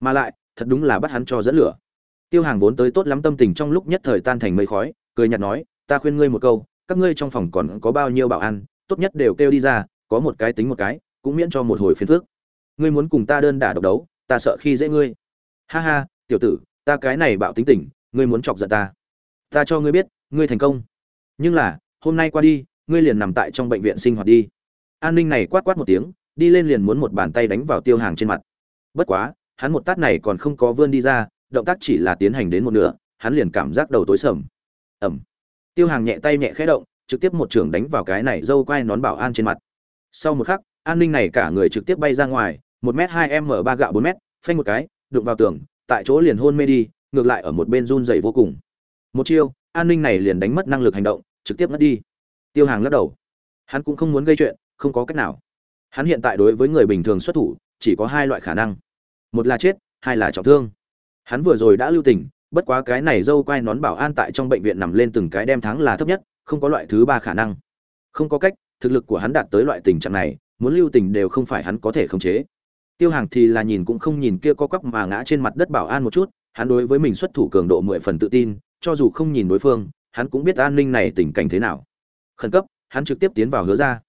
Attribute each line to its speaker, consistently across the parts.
Speaker 1: mà lại, thật đúng là bắt hắn cho dẫn lửa. Tiêu hàng vốn tới tốt lắm tâm tình trong lúc nhất thời tan thành mây khói, cười nhạt nói, ta khuyên ngươi một câu, các ngươi trong phòng còn có bao nhiêu bảo an tốt nhất đều kêu đi ra, có một cái tính một cái, cũng miễn cho một hồi phiền phước ngươi muốn cùng ta đơn đả độc đấu, ta sợ khi dễ ngươi. Ha ha, tiểu tử, ta cái này bạo tính tình, ngươi muốn chọc giận ta. Ta cho ngươi biết, ngươi thành công. Nhưng là, hôm nay qua đi, ngươi liền nằm tại trong bệnh viện sinh hoạt đi. An ninh này quát quát một tiếng, đi lên liền muốn một bàn tay đánh vào tiêu hàng trên mặt. Bất quá hắn một tát này còn không có vươn đi ra, động tác chỉ là tiến hành đến một nửa, hắn liền cảm giác đầu tối sầm. Ẩm tiêu hàng nhẹ tay nhẹ khẽ động, trực tiếp một trưởng đánh vào cái này dâu quai nón bảo an trên mặt. Sau một khắc, an ninh này cả người trực tiếp bay ra ngoài, một m hai m ba gạo bốn m phanh một cái, đụng vào tường, tại chỗ liền hôn mê đi, ngược lại ở một bên run dày vô cùng. Một chiêu, an ninh này liền đánh mất năng lực hành động, trực tiếp mất đi. Tiêu hàng lắc đầu. Hắn cũng không muốn gây chuyện, không có cách nào. Hắn hiện tại đối với người bình thường xuất thủ, chỉ có hai loại khả năng một là chết, hai là trọng thương. Hắn vừa rồi đã lưu tình, bất quá cái này dâu quai nón bảo an tại trong bệnh viện nằm lên từng cái đem thắng là thấp nhất, không có loại thứ ba khả năng. Không có cách, thực lực của hắn đạt tới loại tình trạng này, muốn lưu tình đều không phải hắn có thể khống chế. Tiêu hàng thì là nhìn cũng không nhìn kia co quắp mà ngã trên mặt đất bảo an một chút, hắn đối với mình xuất thủ cường độ mười phần tự tin, cho dù không nhìn đối phương, hắn cũng biết an ninh này tình cảnh thế nào. Khẩn cấp, hắn trực tiếp tiến vào hứa ra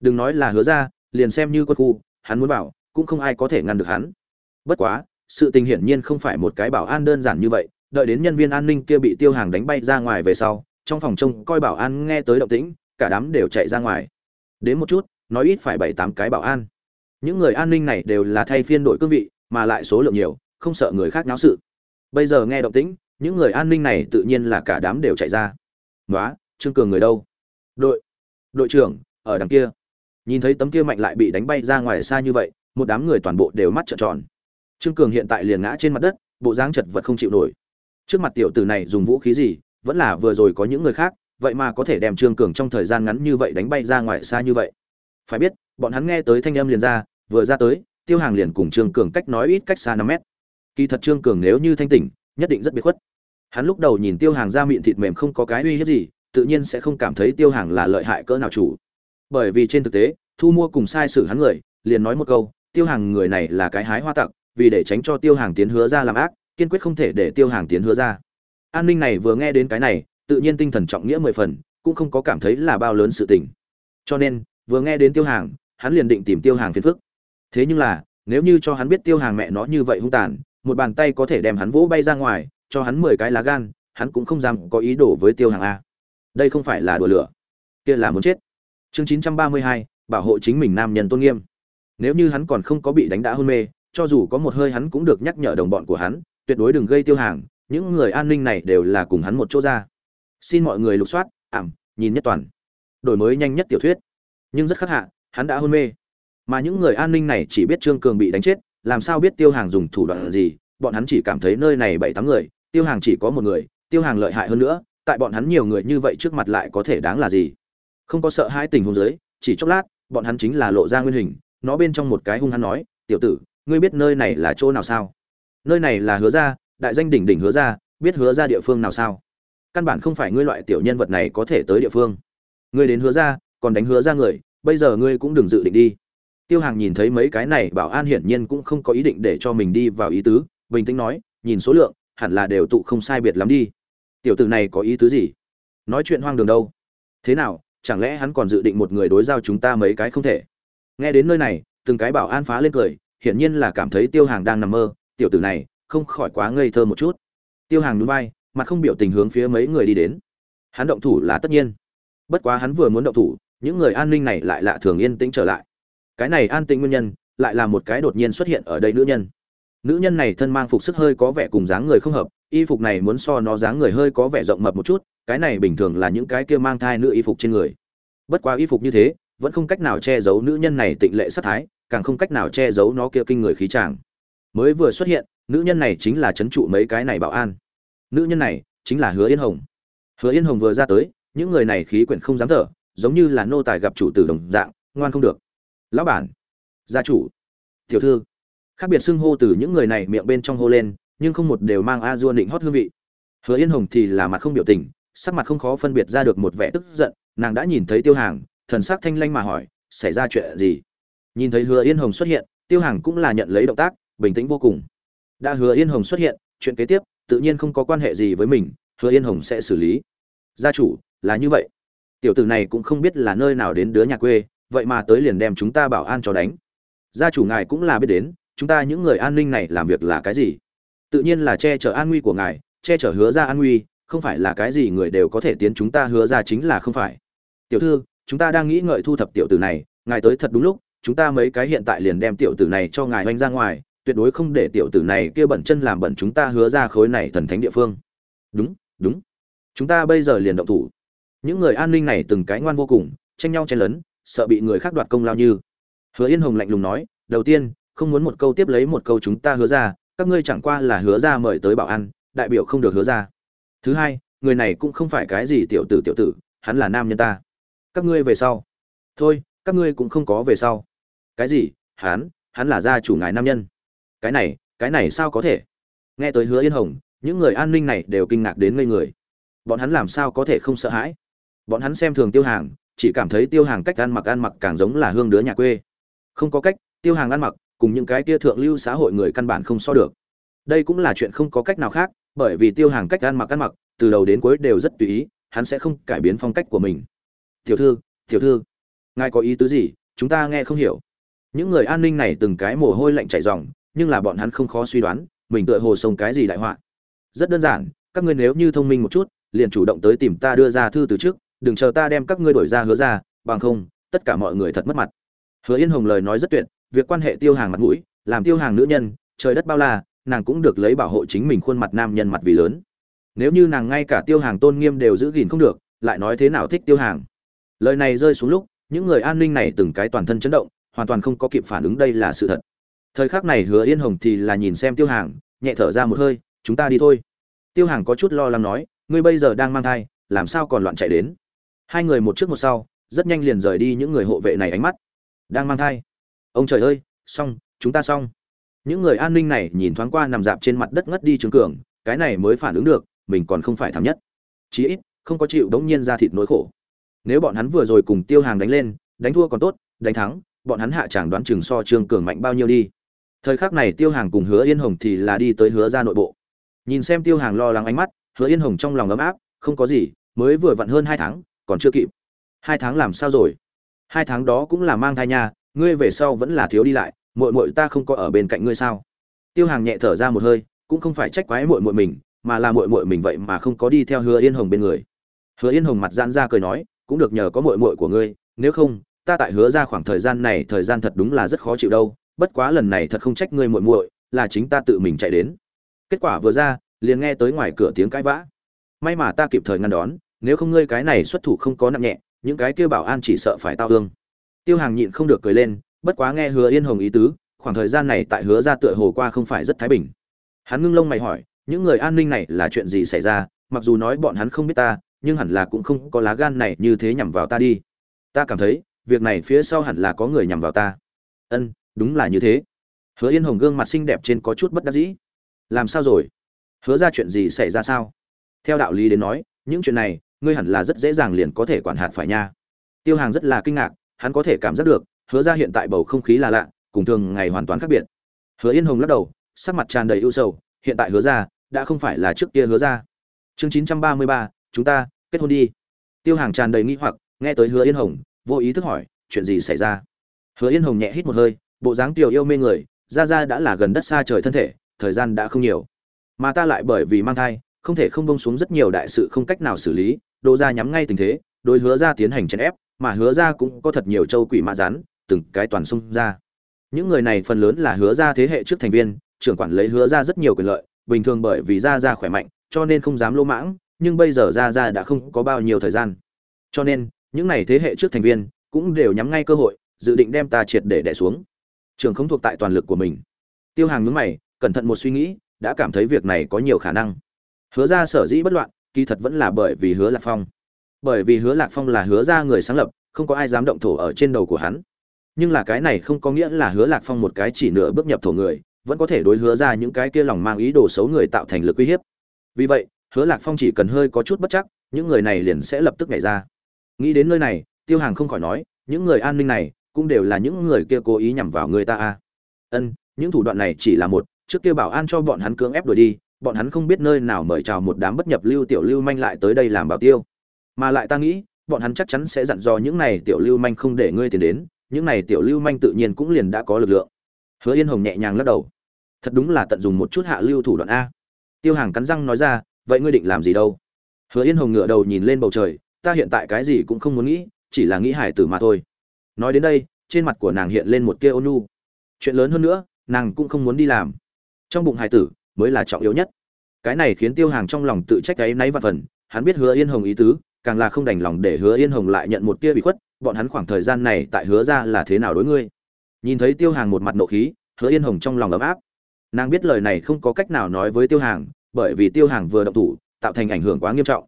Speaker 1: đừng nói là hứa ra liền xem như quân khu, hắn muốn vào, cũng không ai có thể ngăn được hắn bất quá, sự tình hiển nhiên không phải một cái bảo an đơn giản như vậy, đợi đến nhân viên an ninh kia bị tiêu hàng đánh bay ra ngoài về sau, trong phòng trông coi bảo an nghe tới động tĩnh, cả đám đều chạy ra ngoài. Đến một chút, nói ít phải bảy tám cái bảo an. Những người an ninh này đều là thay phiên đội cương vị, mà lại số lượng nhiều, không sợ người khác náo sự. Bây giờ nghe động tĩnh, những người an ninh này tự nhiên là cả đám đều chạy ra. Nói trương cường người đâu? Đội đội trưởng, ở đằng kia. Nhìn thấy tấm kia mạnh lại bị đánh bay ra ngoài xa như vậy, một đám người toàn bộ đều mắt trợn tròn trương cường hiện tại liền ngã trên mặt đất, bộ dáng chật vật không chịu nổi. Trước mặt tiểu tử này dùng vũ khí gì, vẫn là vừa rồi có những người khác, vậy mà có thể đem trương cường trong thời gian ngắn như vậy đánh bay ra ngoài xa như vậy. Phải biết, bọn hắn nghe tới thanh âm liền ra, vừa ra tới, tiêu hàng liền cùng trương cường cách nói ít cách xa năm mét. Kỳ thật trương cường nếu như thanh tỉnh, nhất định rất biệt khuất. Hắn lúc đầu nhìn tiêu hàng ra miệng thịt mềm không có cái uy hiếp gì, tự nhiên sẽ không cảm thấy tiêu hàng là lợi hại cỡ nào chủ. Bởi vì trên thực tế, thu mua cùng sai sử hắn người, liền nói một câu, tiêu hàng người này là cái hái hoa tặc vì để tránh cho tiêu hàng tiến hứa ra làm ác, kiên quyết không thể để tiêu hàng tiến hứa ra. An ninh này vừa nghe đến cái này, tự nhiên tinh thần trọng nghĩa mười phần, cũng không có cảm thấy là bao lớn sự tình. Cho nên, vừa nghe đến tiêu hàng, hắn liền định tìm tiêu hàng phiền phức. Thế nhưng là, nếu như cho hắn biết tiêu hàng mẹ nó như vậy hung tàn, một bàn tay có thể đem hắn vỗ bay ra ngoài, cho hắn mười cái lá gan, hắn cũng không dám có ý đồ với tiêu hàng a. Đây không phải là đùa lửa. Kia là muốn chết. Chương chín trăm ba mươi hai, bảo hộ chính mình nam nhân tôn nghiêm. Nếu như hắn còn không có bị đánh đã hôn mê cho dù có một hơi hắn cũng được nhắc nhở đồng bọn của hắn, tuyệt đối đừng gây tiêu hàng, những người an ninh này đều là cùng hắn một chỗ ra. Xin mọi người lục soát, ảm, nhìn nhất toàn. Đổi mới nhanh nhất tiểu thuyết. Nhưng rất khắc hạ, hắn đã hôn mê. Mà những người an ninh này chỉ biết trương cường bị đánh chết, làm sao biết tiêu hàng dùng thủ đoạn gì, bọn hắn chỉ cảm thấy nơi này bảy tám người, tiêu hàng chỉ có một người, tiêu hàng lợi hại hơn nữa, tại bọn hắn nhiều người như vậy trước mặt lại có thể đáng là gì? Không có sợ hai tình huống dưới, chỉ chốc lát, bọn hắn chính là lộ ra nguyên hình, nó bên trong một cái hung hắn nói, tiểu tử ngươi biết nơi này là chỗ nào sao? Nơi này là hứa ra đại danh đỉnh đỉnh hứa ra biết hứa ra địa phương nào sao? Căn bản không phải ngươi loại tiểu nhân vật này có thể tới địa phương. Ngươi đến hứa ra còn đánh hứa ra người, bây giờ ngươi cũng đừng dự định đi. Tiêu hàng nhìn thấy mấy cái này bảo an hiển nhiên cũng không có ý định để cho mình đi vào ý tứ, bình tĩnh nói, nhìn số lượng, hẳn là đều tụ không sai biệt lắm đi. Tiểu tử này có ý tứ gì? Nói chuyện hoang đường đâu? Thế nào, chẳng lẽ hắn còn dự định một người đối giao chúng ta mấy cái không thể? Nghe đến nơi này, từng cái bảo an phá lên cười hiển nhiên là cảm thấy tiêu hàng đang nằm mơ, tiểu tử này không khỏi quá ngây thơ một chút. Tiêu hàng nhún vai, mặt không biểu tình hướng phía mấy người đi đến. Hắn động thủ là tất nhiên. Bất quá hắn vừa muốn động thủ, những người an ninh này lại lạ thường yên tĩnh trở lại. Cái này an tĩnh nguyên nhân, lại là một cái đột nhiên xuất hiện ở đây nữ nhân. Nữ nhân này thân mang phục sức hơi có vẻ cùng dáng người không hợp, y phục này muốn so nó dáng người hơi có vẻ rộng mập một chút, cái này bình thường là những cái kia mang thai nữ y phục trên người. Bất quá y phục như thế, vẫn không cách nào che giấu nữ nhân này tịnh lệ sát thái càng không cách nào che giấu nó kia kinh người khí tràng mới vừa xuất hiện, nữ nhân này chính là trấn trụ mấy cái này bảo an. Nữ nhân này chính là hứa yên hồng. Hứa yên hồng vừa ra tới, những người này khí quyển không dám thở, giống như là nô tài gặp chủ tử đồng dạng, ngoan không được. Lão bản, gia chủ, tiểu thư. Khác biệt xưng hô từ những người này miệng bên trong hô lên, nhưng không một đều mang a dua định hót hương vị. Hứa yên hồng thì là mặt không biểu tình, sắc mặt không khó phân biệt ra được một vẻ tức giận, nàng đã nhìn thấy tiêu hàng, thần sắc thanh lanh mà hỏi, xảy ra chuyện gì? Nhìn thấy hứa yên hồng xuất hiện, tiêu hàng cũng là nhận lấy động tác, bình tĩnh vô cùng. Đã hứa yên hồng xuất hiện, chuyện kế tiếp, tự nhiên không có quan hệ gì với mình, hứa yên hồng sẽ xử lý. Gia chủ, là như vậy. Tiểu tử này cũng không biết là nơi nào đến đứa nhà quê, vậy mà tới liền đem chúng ta bảo an cho đánh. Gia chủ ngài cũng là biết đến, chúng ta những người an ninh này làm việc là cái gì? Tự nhiên là che chở an nguy của ngài, che chở hứa ra an nguy, không phải là cái gì người đều có thể tiến chúng ta hứa ra chính là không phải. Tiểu thư, chúng ta đang nghĩ ngợi thu thập tiểu tử này, ngài tới thật đúng lúc chúng ta mấy cái hiện tại liền đem tiểu tử này cho ngài oanh ra ngoài, tuyệt đối không để tiểu tử này kia bẩn chân làm bẩn chúng ta hứa ra khối này thần thánh địa phương. Đúng đúng. Chúng ta bây giờ liền động thủ. Những người an ninh này từng cái ngoan vô cùng, tranh nhau chen lấn, sợ bị người khác đoạt công lao như. Hứa yên hồng lạnh lùng nói, đầu tiên, không muốn một câu tiếp lấy một câu chúng ta hứa ra, các ngươi chẳng qua là hứa ra mời tới bảo ăn đại biểu không được hứa ra. Thứ hai, người này cũng không phải cái gì tiểu tử tiểu tử, hắn là nam nhân ta. Các ngươi về sau. Thôi, các ngươi cũng không có về sau cái gì? Hắn hắn là gia chủ ngài nam nhân. Cái này cái này sao có thể? Nghe tới hứa yên hồng, những người an ninh này đều kinh ngạc đến ngây người. Bọn hắn làm sao có thể không sợ hãi? Bọn hắn xem thường tiêu hàng, chỉ cảm thấy tiêu hàng cách ăn mặc ăn mặc càng giống là hương đứa nhà quê. Không có cách, tiêu hàng ăn mặc cùng những cái tia thượng lưu xã hội người căn bản không so được. Đây cũng là chuyện không có cách nào khác, bởi vì tiêu hàng cách ăn mặc ăn mặc, từ đầu đến cuối đều rất tùy ý, hắn sẽ không cải biến phong cách của mình. Tiểu thư tiểu thư, ngài có ý tứ gì? Chúng ta nghe không hiểu những người an ninh này từng cái mồ hôi lạnh chảy ròng, nhưng là bọn hắn không khó suy đoán, mình tựa hồ sông cái gì đại họa. Rất đơn giản, các ngươi nếu như thông minh một chút, liền chủ động tới tìm ta đưa ra thư từ trước, đừng chờ ta đem các ngươi đổi ra hứa ra, bằng không, tất cả mọi người thật mất mặt. Hứa yên hồng lời nói rất tuyệt, việc quan hệ tiêu hàng mặt mũi, làm tiêu hàng nữ nhân, trời đất bao la, nàng cũng được lấy bảo hộ chính mình khuôn mặt nam nhân mặt vì lớn. Nếu như nàng ngay cả tiêu hàng tôn nghiêm đều giữ gìn không được, lại nói thế nào thích tiêu hàng? Lời này rơi xuống lúc, những người an ninh này từng cái toàn thân chấn động hoàn toàn không có kịp phản ứng đây là sự thật. Thời khắc này hứa yên hồng thì là nhìn xem tiêu hàng, nhẹ thở ra một hơi, chúng ta đi thôi. Tiêu hàng có chút lo lắng nói, ngươi bây giờ đang mang thai, làm sao còn loạn chạy đến? Hai người một trước một sau, rất nhanh liền rời đi những người hộ vệ này ánh mắt. Đang mang thai. Ông trời ơi, xong, chúng ta xong. Những người an ninh này nhìn thoáng qua nằm dạp trên mặt đất ngất đi trương cường, cái này mới phản ứng được, mình còn không phải thảm nhất. Chí ít, không có chịu đống nhiên ra thịt nỗi khổ. Nếu bọn hắn vừa rồi cùng tiêu hàng đánh lên, đánh thua còn tốt, đánh thắng bọn hắn hạ chẳng đoán chừng so trương cường mạnh bao nhiêu đi. Thời khắc này tiêu hàng cùng hứa yên hồng thì là đi tới hứa ra nội bộ. Nhìn xem tiêu hàng lo lắng ánh mắt, hứa yên hồng trong lòng ấm áp, không có gì, mới vừa vặn hơn hai tháng, còn chưa kịp. Hai tháng làm sao rồi? Hai tháng đó cũng là mang thai nha, ngươi về sau vẫn là thiếu đi lại, muội muội ta không có ở bên cạnh ngươi sao? Tiêu hàng nhẹ thở ra một hơi, cũng không phải trách quái muội muội mình, mà là muội muội mình vậy mà không có đi theo hứa yên hồng bên người. Hứa yên hồng mặt giãn ra cười nói, cũng được nhờ có muội muội của ngươi, nếu không ta tại hứa ra khoảng thời gian này, thời gian thật đúng là rất khó chịu đâu, bất quá lần này thật không trách ngươi muội muội, là chính ta tự mình chạy đến. Kết quả vừa ra, liền nghe tới ngoài cửa tiếng cãi vã. May mà ta kịp thời ngăn đón, nếu không ngươi cái này xuất thủ không có nặng nhẹ, những cái kêu bảo an chỉ sợ phải tao thương. Tiêu hàng nhịn không được cười lên, bất quá nghe hứa yên hồng ý tứ, khoảng thời gian này tại hứa ra tựa hồ qua không phải rất thái bình. Hắn ngưng lông mày hỏi, những người an ninh này là chuyện gì xảy ra? Mặc dù nói bọn hắn không biết ta, nhưng hẳn là cũng không có lá gan này như thế nhằm vào ta đi. Ta cảm thấy việc này phía sau hẳn là có người nhằm vào ta. Ân, đúng là như thế. Hứa yên hồng gương mặt xinh đẹp trên có chút bất đắc dĩ. Làm sao rồi? Hứa ra chuyện gì xảy ra sao? Theo đạo lý đến nói, những chuyện này, ngươi hẳn là rất dễ dàng liền có thể quản hạt phải nha. Tiêu hàng rất là kinh ngạc, hắn có thể cảm giác được, hứa ra hiện tại bầu không khí là lạ, cùng thường ngày hoàn toàn khác biệt. Hứa yên hồng lắc đầu, sắc mặt tràn đầy ưu sầu, hiện tại hứa ra, đã không phải là trước kia hứa ra. Chương chín trăm ba mươi ba, chúng ta kết hôn đi. Tiêu hàng tràn đầy nghi hoặc, nghe tới hứa yên hồng vô ý thức hỏi, chuyện gì xảy ra? Hứa yên hồng nhẹ hít một hơi, bộ dáng tiểu yêu mê người, ra ra đã là gần đất xa trời thân thể, thời gian đã không nhiều. Mà ta lại bởi vì mang thai, không thể không bông xuống rất nhiều đại sự không cách nào xử lý đô ra nhắm ngay tình thế đôi hứa ra tiến hành chèn ép, mà hứa ra cũng có thật nhiều châu quỷ mã rắn, từng cái toàn xung ra. Những người này phần lớn là hứa ra thế hệ trước thành viên, trưởng quản lấy hứa ra rất nhiều quyền lợi, bình thường bởi vì ra ra khỏe mạnh, cho nên không dám lỗ mãng, nhưng bây giờ ra ra đã không có bao nhiêu thời gian. Cho nên những này thế hệ trước thành viên cũng đều nhắm ngay cơ hội, dự định đem ta triệt để đẻ xuống. Trường không thuộc tại toàn lực của mình. Tiêu hàng nhướng mày, cẩn thận một suy nghĩ, đã cảm thấy việc này có nhiều khả năng. Hứa ra sở dĩ bất loạn, kỳ thật vẫn là bởi vì hứa lạc phong. Bởi vì hứa lạc phong là hứa ra người sáng lập, không có ai dám động thổ ở trên đầu của hắn. Nhưng là cái này không có nghĩa là hứa lạc phong một cái chỉ nửa bước nhập thổ người, vẫn có thể đối hứa ra những cái kia lòng mang ý đồ xấu người tạo thành lực uy hiếp. Vì vậy, hứa lạc phong chỉ cần hơi có chút bất chắc, những người này liền sẽ lập tức nhảy ra nghĩ đến nơi này, tiêu hàng không khỏi nói, những người an ninh này cũng đều là những người kia cố ý nhằm vào người ta a ân, những thủ đoạn này chỉ là một, trước kia bảo an cho bọn hắn cưỡng ép đuổi đi, bọn hắn không biết nơi nào mời chào một đám bất nhập lưu tiểu lưu manh lại tới đây làm bảo tiêu. Mà lại ta nghĩ, bọn hắn chắc chắn sẽ dặn dò những này tiểu lưu manh không để ngươi tiền đến, những này tiểu lưu manh tự nhiên cũng liền đã có lực lượng. Hứa yên hồng nhẹ nhàng lắc đầu. Thật đúng là tận dùng một chút hạ lưu thủ đoạn a. Tiêu hàng cắn răng nói ra, vậy ngươi định làm gì đâu? Hứa yên hồng ngửa đầu nhìn lên bầu trời ta hiện tại cái gì cũng không muốn nghĩ, chỉ là nghĩ hải tử mà thôi. Nói đến đây, trên mặt của nàng hiện lên một tia ôn nhu. Chuyện lớn hơn nữa, nàng cũng không muốn đi làm. Trong bụng hải tử mới là trọng yếu nhất. Cái này khiến tiêu hàng trong lòng tự trách cái náy và phần, hắn biết hứa yên hồng ý tứ, càng là không đành lòng để hứa yên hồng lại nhận một tia bị khuất, bọn hắn khoảng thời gian này tại hứa ra là thế nào đối ngươi? Nhìn thấy tiêu hàng một mặt nộ khí, hứa yên hồng trong lòng ấm áp. Nàng biết lời này không có cách nào nói với tiêu hàng, bởi vì tiêu hàng vừa động thủ, tạo thành ảnh hưởng quá nghiêm trọng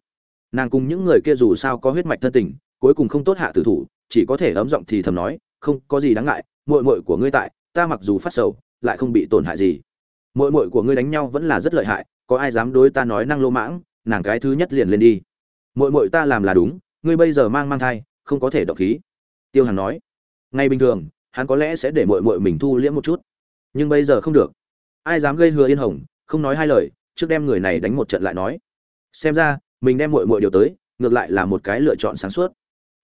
Speaker 1: nàng cùng những người kia dù sao có huyết mạch thân tình, cuối cùng không tốt hạ tử thủ, chỉ có thể ấm giọng thì thầm nói, không có gì đáng ngại, muội muội của ngươi tại, ta mặc dù phát sầu, lại không bị tổn hại gì. Muội muội của ngươi đánh nhau vẫn là rất lợi hại, có ai dám đối ta nói năng lô mãng, nàng cái thứ nhất liền lên đi. Muội muội ta làm là đúng, ngươi bây giờ mang mang thai, không có thể động khí. Tiêu hàn nói. Ngay bình thường, hắn có lẽ sẽ để muội muội mình thu liễm một chút, nhưng bây giờ không được. Ai dám gây hứa yên hồng, không nói hai lời, trước đem người này đánh một trận lại nói. Xem ra mình đem muội muội điều tới, ngược lại là một cái lựa chọn sáng suốt.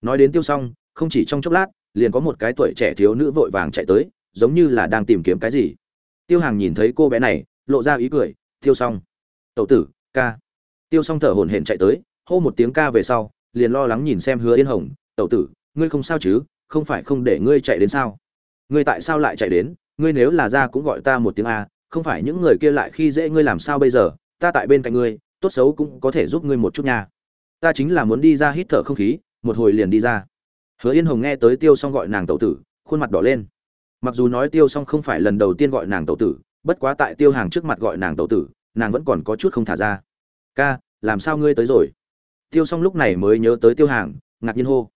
Speaker 1: Nói đến tiêu xong, không chỉ trong chốc lát, liền có một cái tuổi trẻ thiếu nữ vội vàng chạy tới, giống như là đang tìm kiếm cái gì. Tiêu hàng nhìn thấy cô bé này, lộ ra ý cười, tiêu xong. Tẩu tử, ca. Tiêu xong thở hổn hển chạy tới, hô một tiếng ca về sau, liền lo lắng nhìn xem hứa yên hồng, tẩu tử, ngươi không sao chứ? Không phải không để ngươi chạy đến sao? Ngươi tại sao lại chạy đến? Ngươi nếu là ra cũng gọi ta một tiếng a, không phải những người kia lại khi dễ ngươi làm sao bây giờ? Ta tại bên cạnh ngươi tốt xấu cũng có thể giúp ngươi một chút nha. Ta chính là muốn đi ra hít thở không khí, một hồi liền đi ra. Hứa yên hồng nghe tới tiêu Song gọi nàng tẩu tử, khuôn mặt đỏ lên. Mặc dù nói tiêu Song không phải lần đầu tiên gọi nàng tẩu tử, bất quá tại tiêu hàng trước mặt gọi nàng tẩu tử, nàng vẫn còn có chút không thả ra. Ca, làm sao ngươi tới rồi? Tiêu Song lúc này mới nhớ tới tiêu hàng, ngạc nhiên hô.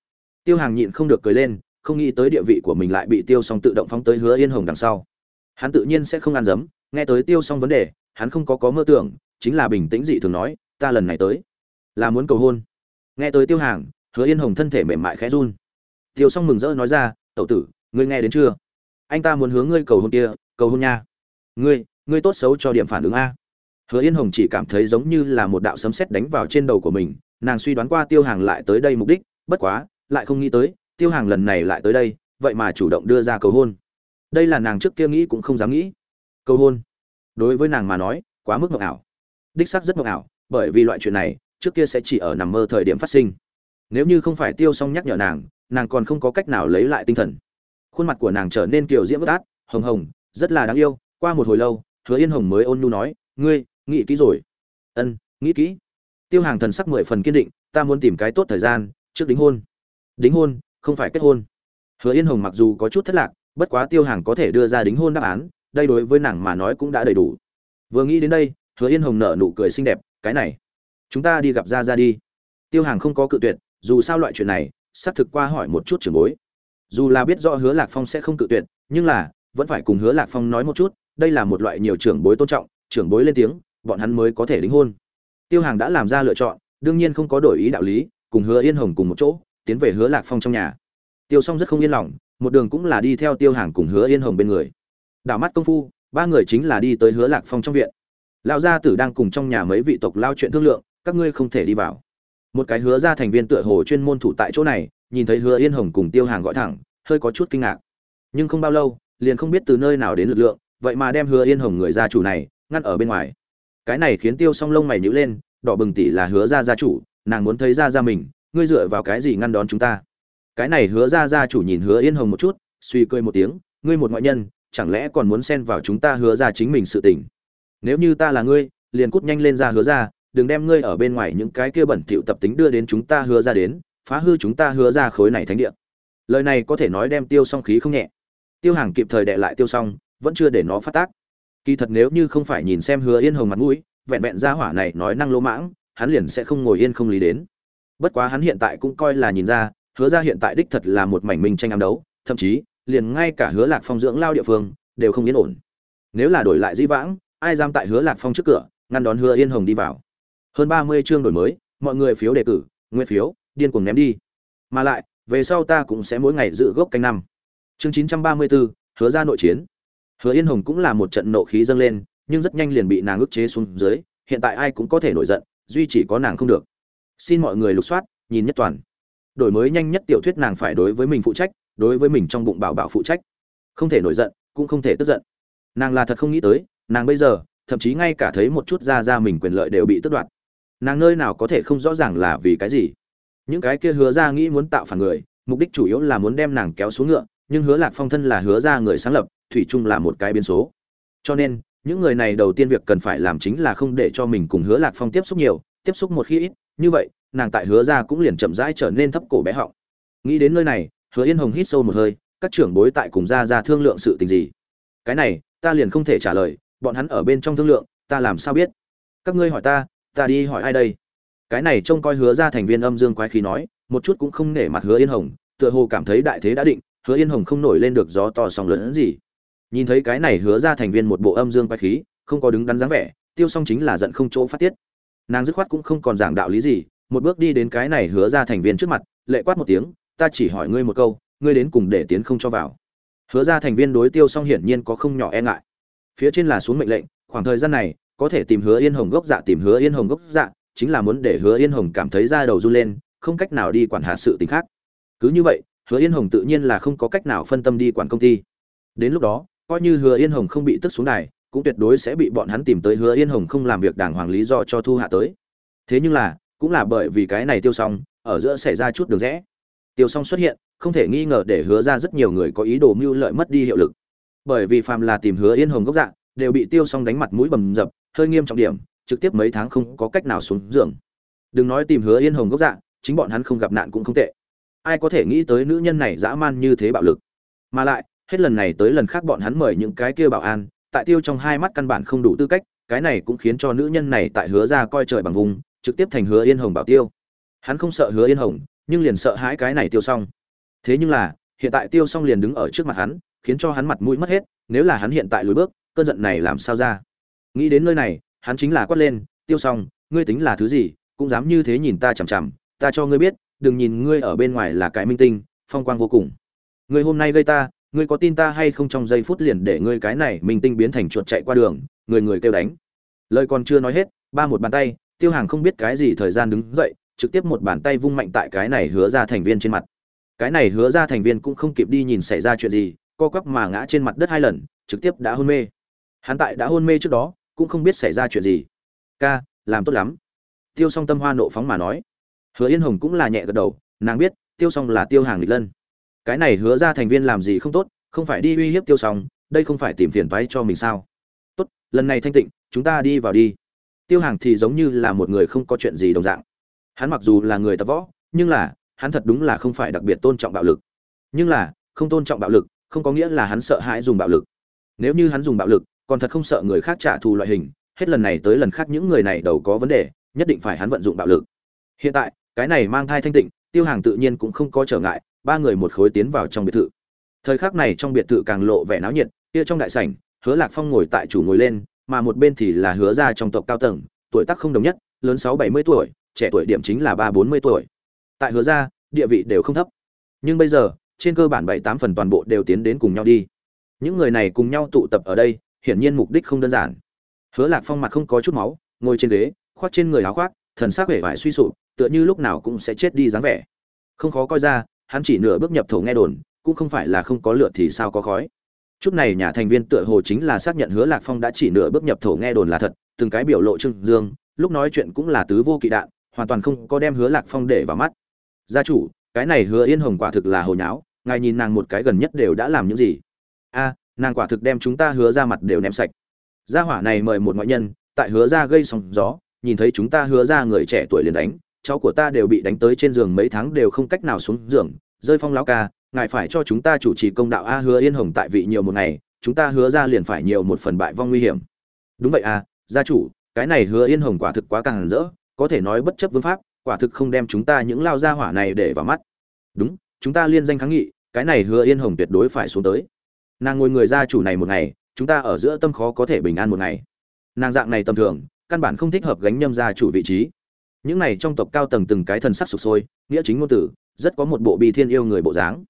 Speaker 1: Tiêu hàng nhịn không được cười lên, không nghĩ tới địa vị của mình lại bị tiêu Song tự động phóng tới hứa yên hồng đằng sau. Hắn tự nhiên sẽ không ăn dấm, nghe tới tiêu Song vấn đề, hắn không có có mơ tưởng chính là bình tĩnh dị thường nói, ta lần này tới, là muốn cầu hôn. Nghe tới tiêu hàng, hứa yên hồng thân thể mềm mại khẽ run. Tiêu xong mừng rỡ nói ra, tẩu tử, ngươi nghe đến chưa? Anh ta muốn hướng ngươi cầu hôn kia, cầu hôn nha. Ngươi ngươi tốt xấu cho điểm phản ứng a. Hứa yên hồng chỉ cảm thấy giống như là một đạo sấm sét đánh vào trên đầu của mình, nàng suy đoán qua tiêu hàng lại tới đây mục đích, bất quá, lại không nghĩ tới, tiêu hàng lần này lại tới đây, vậy mà chủ động đưa ra cầu hôn. Đây là nàng trước kia nghĩ cũng không dám nghĩ. Cầu hôn. Đối với nàng mà nói, quá mức mộng ảo đích xác rất mộng ảo, bởi vì loại chuyện này trước kia sẽ chỉ ở nằm mơ thời điểm phát sinh. Nếu như không phải tiêu xong nhắc nhở nàng nàng còn không có cách nào lấy lại tinh thần. Khuôn mặt của nàng trở nên kiều diễm bất át, hồng hồng, rất là đáng yêu. Qua một hồi lâu, hứa yên hồng mới ôn nhu nói, ngươi, nghĩ kỹ rồi. Ân, nghĩ kỹ. Tiêu hàng thần sắc mười phần kiên định, ta muốn tìm cái tốt thời gian, trước đính hôn. Đính hôn? Không phải kết hôn. Hứa yên hồng mặc dù có chút thất lạc, bất quá tiêu hàng có thể đưa ra đính hôn đáp án, đây đối với nàng mà nói cũng đã đầy đủ. Vừa nghĩ đến đây hứa yên hồng nở nụ cười xinh đẹp, cái này, chúng ta đi gặp ra ra đi. Tiêu hàng không có cự tuyệt, dù sao loại chuyện này, xác thực qua hỏi một chút trưởng bối. Dù là biết rõ hứa lạc phong sẽ không cự tuyệt, nhưng là, vẫn phải cùng hứa lạc phong nói một chút, đây là một loại nhiều trưởng bối tôn trọng, trưởng bối lên tiếng, bọn hắn mới có thể đính hôn. Tiêu hàng đã làm ra lựa chọn, đương nhiên không có đổi ý đạo lý, cùng hứa yên hồng cùng một chỗ, tiến về hứa lạc phong trong nhà. Tiêu s rất không yên lòng, một đường cũng là đi theo tiêu hàng cùng hứa yên hồng bên người. Đảo mắt công phu, ba người chính là đi tới hứa lạc phong trong viện lão gia tử đang cùng trong nhà mấy vị tộc lao chuyện thương lượng, các ngươi không thể đi vào. Một cái hứa ra thành viên tựa hồ chuyên môn thủ tại chỗ này, nhìn thấy hứa yên hồng cùng tiêu hàng gọi thẳng, hơi có chút kinh ngạc. Nhưng không bao lâu, liền không biết từ nơi nào đến lực lượng, vậy mà đem hứa yên hồng người gia chủ này, ngăn ở bên ngoài. Cái này khiến tiêu song lông mày nhữ lên, đỏ bừng tỉ là hứa ra gia chủ, nàng muốn thấy ra ra mình, ngươi dựa vào cái gì ngăn đón chúng ta? Cái này hứa ra gia chủ nhìn hứa yên hồng một chút, suy cười một tiếng, ngươi một ngoại nhân, chẳng lẽ còn muốn xen vào chúng ta hứa ra chính mình sự tình? Nếu như ta là ngươi, liền cút nhanh lên ra hứa ra, đừng đem ngươi ở bên ngoài những cái kia bẩn thỉu tập tính đưa đến chúng ta hứa ra đến, phá hư chúng ta hứa ra khối này thánh địa. Lời này có thể nói đem tiêu song khí không nhẹ. Tiêu hàng kịp thời đệ lại tiêu song, vẫn chưa để nó phát tác. Kỳ thật nếu như không phải nhìn xem hứa yên hồng mặt mũi, vẹn vẹn ra hỏa này nói năng lỗ mãng, hắn liền sẽ không ngồi yên không lý đến. Bất quá hắn hiện tại cũng coi là nhìn ra, hứa ra hiện tại đích thật là một mảnh minh tranh ám đấu, thậm chí, liền ngay cả hứa lạc phong dưỡng lao địa phương, đều không yên ổn. Nếu là đổi lại di vãng ai dám tại hứa lạc phong trước cửa, ngăn đón hứa yên hồng đi vào. Hơn ba mươi chương đổi mới, mọi người phiếu đề cử, nguyện phiếu, điên cuồng ném đi. Mà lại, về sau ta cũng sẽ mỗi ngày giữ gốc canh năm. Chương chín trăm ba mươi bốn, hứa ra nội chiến. Hứa yên hồng cũng là một trận nộ khí dâng lên, nhưng rất nhanh liền bị nàng ức chế xuống dưới, hiện tại ai cũng có thể nổi giận, duy chỉ có nàng không được. Xin mọi người lục soát, nhìn nhất toàn. Đổi mới nhanh nhất tiểu thuyết nàng phải đối với mình phụ trách, đối với mình trong bụng bảo bảo phụ trách. Không thể nổi giận, cũng không thể tức giận. Nàng là thật không nghĩ tới nàng bây giờ, thậm chí ngay cả thấy một chút ra ra mình quyền lợi đều bị tước đoạt. Nàng nơi nào có thể không rõ ràng là vì cái gì. Những cái kia hứa ra nghĩ muốn tạo phản người, mục đích chủ yếu là muốn đem nàng kéo xuống ngựa, nhưng hứa lạc phong thân là hứa ra người sáng lập, thủy chung là một cái biến số. Cho nên, những người này đầu tiên việc cần phải làm chính là không để cho mình cùng hứa lạc phong tiếp xúc nhiều, tiếp xúc một khi ít, như vậy, nàng tại hứa ra cũng liền chậm rãi trở nên thấp cổ bé họng. Nghĩ đến nơi này, hứa yên hồng hít sâu một hơi, các trưởng bối tại cùng ra ra thương lượng sự tình gì? Cái này, ta liền không thể trả lời bọn hắn ở bên trong thương lượng, ta làm sao biết? Các ngươi hỏi ta ta đi hỏi ai đây? Cái này trông coi hứa ra thành viên âm dương quái khí nói, một chút cũng không nể mặt hứa yên hồng, tựa hồ cảm thấy đại thế đã định, hứa yên hồng không nổi lên được gió to sóng lớn gì. Nhìn thấy cái này hứa ra thành viên một bộ âm dương quái khí, không có đứng đắn dáng vẻ, tiêu xong chính là giận không chỗ phát tiết. Nàng dứt khoát cũng không còn giảng đạo lý gì, một bước đi đến cái này hứa ra thành viên trước mặt, lệ quát một tiếng, ta chỉ hỏi ngươi một câu, ngươi đến cùng để tiến không cho vào. Hứa ra thành viên đối tiêu xong hiển nhiên có không nhỏ e ngại phía trên là xuống mệnh lệnh, khoảng thời gian này, có thể tìm hứa yên hồng gốc dạ tìm hứa yên hồng gốc dạ chính là muốn để hứa yên hồng cảm thấy da đầu run lên, không cách nào đi quản hạt sự t khác. Cứ như vậy, hứa yên hồng tự nhiên là không có cách nào phân tâm đi quản công ty. Đến lúc đó, coi như hứa yên hồng không bị tức xuống đài, cũng tuyệt đối sẽ bị bọn hắn tìm tới hứa yên hồng không làm việc đàng hoàng lý do cho thu hạ tới. Thế nhưng là, cũng là bởi vì cái này tiêu xong ở giữa xảy ra chút đường rẽ. Tiêu xong xuất hiện, không thể nghi ngờ để hứa ra rất nhiều người có ý đồ mưu lợi mất đi hiệu lực bởi vì phàm là tìm hứa yên hồng gốc dạng đều bị tiêu xong đánh mặt mũi bầm dập, hơi nghiêm trọng điểm, trực tiếp mấy tháng không có cách nào xuống giường. Đừng nói tìm hứa yên hồng gốc dạng chính bọn hắn không gặp nạn cũng không tệ. Ai có thể nghĩ tới nữ nhân này dã man như thế bạo lực. Mà lại, hết lần này tới lần khác bọn hắn mời những cái kia bảo an, tại tiêu trong hai mắt căn bản không đủ tư cách, cái này cũng khiến cho nữ nhân này tại hứa ra coi trời bằng vùng, trực tiếp thành hứa yên hồng bảo tiêu. Hắn không sợ hứa yên hồng, nhưng liền sợ hãi cái này tiêu xong thế nhưng là, hiện tại tiêu xong liền đứng ở trước mặt hắn khiến cho hắn mặt mũi mất hết, nếu là hắn hiện tại lùi bước, cơn giận này làm sao ra? Nghĩ đến nơi này, hắn chính là quát lên, tiêu xong ngươi tính là thứ gì, cũng dám như thế nhìn ta chằm chằm, ta cho ngươi biết, đừng nhìn ngươi ở bên ngoài là cái minh tinh, phong quang vô cùng. Ngươi hôm nay gây ta, ngươi có tin ta hay không trong giây phút liền để ngươi cái này minh tinh biến thành chuột chạy qua đường, người người kêu đánh. Lời còn chưa nói hết, ba một bàn tay, tiêu hàng không biết cái gì thời gian đứng dậy, trực tiếp một bàn tay vung mạnh tại cái này hứa ra thành viên trên mặt. Cái này hứa ra thành viên cũng không kịp đi nhìn xảy ra chuyện gì co quắp mà ngã trên mặt đất hai lần trực tiếp đã hôn mê. Hắn tại đã hôn mê trước đó cũng không biết xảy ra chuyện gì. Ca làm tốt lắm. Tiêu Song tâm hoa nộ phóng mà nói. Hứa yên hồng cũng là nhẹ gật đầu nàng biết tiêu Song là tiêu hàng lịch lân. Cái này hứa ra thành viên làm gì không tốt không phải đi uy hiếp tiêu Song, đây không phải tìm phiền toái cho mình sao? Tốt lần này thanh tịnh chúng ta đi vào đi. Tiêu hàng thì giống như là một người không có chuyện gì đồng dạng. Hắn mặc dù là người tập võ nhưng là hắn thật đúng là không phải đặc biệt tôn trọng bạo lực. Nhưng là không tôn trọng bạo lực không có nghĩa là hắn sợ hãi dùng bạo lực. Nếu như hắn dùng bạo lực, còn thật không sợ người khác trả thù loại hình, hết lần này tới lần khác những người này đầu có vấn đề, nhất định phải hắn vận dụng bạo lực. Hiện tại, cái này mang thai thanh tịnh, tiêu hàng tự nhiên cũng không có trở ngại, ba người một khối tiến vào trong biệt thự. Thời khắc này trong biệt thự càng lộ vẻ náo nhiệt, kia trong đại sảnh, hứa lạc phong ngồi tại chủ ngồi lên, mà một bên thì là hứa ra trong tộc cao tầng, tuổi tác không đồng nhất, lớn sáu bảy mươi tuổi, trẻ tuổi điểm chính là ba bốn mươi tuổi. Tại hứa ra địa vị đều không thấp. Nhưng bây giờ trên cơ bản bảy tám phần toàn bộ đều tiến đến cùng nhau đi. Những người này cùng nhau tụ tập ở đây, hiển nhiên mục đích không đơn giản. Hứa lạc phong mặt không có chút máu, ngồi trên ghế, khoác trên người áo khoác, thần sắc vẻ vải suy sụp, tựa như lúc nào cũng sẽ chết đi dáng vẻ. Không khó coi ra, hắn chỉ nửa bước nhập thổ nghe đồn, cũng không phải là không có lửa thì sao có khói. Chút này nhà thành viên tựa hồ chính là xác nhận hứa lạc phong đã chỉ nửa bước nhập thổ nghe đồn là thật, từng cái biểu lộ trưng dương, lúc nói chuyện cũng là tứ vô kỵ đạn, hoàn toàn không có đem hứa lạc phong để vào mắt. Gia chủ, cái này hứa yên hồng quả thực là hồi nháo ngài nhìn nàng một cái gần nhất đều đã làm những gì? A, nàng quả thực đem chúng ta hứa ra mặt đều ném sạch. Gia hỏa này mời một ngoại nhân, tại hứa ra gây sóng gió, nhìn thấy chúng ta hứa ra người trẻ tuổi liền đánh, cháu của ta đều bị đánh tới trên giường mấy tháng đều không cách nào xuống giường. Rơi phong lão ca, ngài phải cho chúng ta chủ trì công đạo a hứa yên hồng tại vị nhiều một ngày, chúng ta hứa ra liền phải nhiều một phần bại vong nguy hiểm. Đúng vậy à gia chủ, cái này hứa yên hồng quả thực quá càng rỡ, có thể nói bất chấp vương pháp, quả thực không đem chúng ta những lao gia hỏa này để vào mắt. Đúng, chúng ta liên danh kháng nghị cái này hứa yên hồng tuyệt đối phải xuống tới. Nàng ngồi người gia chủ này một ngày, chúng ta ở giữa tâm khó có thể bình an một ngày. Nàng dạng này tầm thường, căn bản không thích hợp gánh nhâm gia chủ vị trí. Những này trong tộc cao tầng từng cái thần sắc sụp sôi, nghĩa chính ngôn tử, rất có một bộ bi thiên yêu người bộ dáng.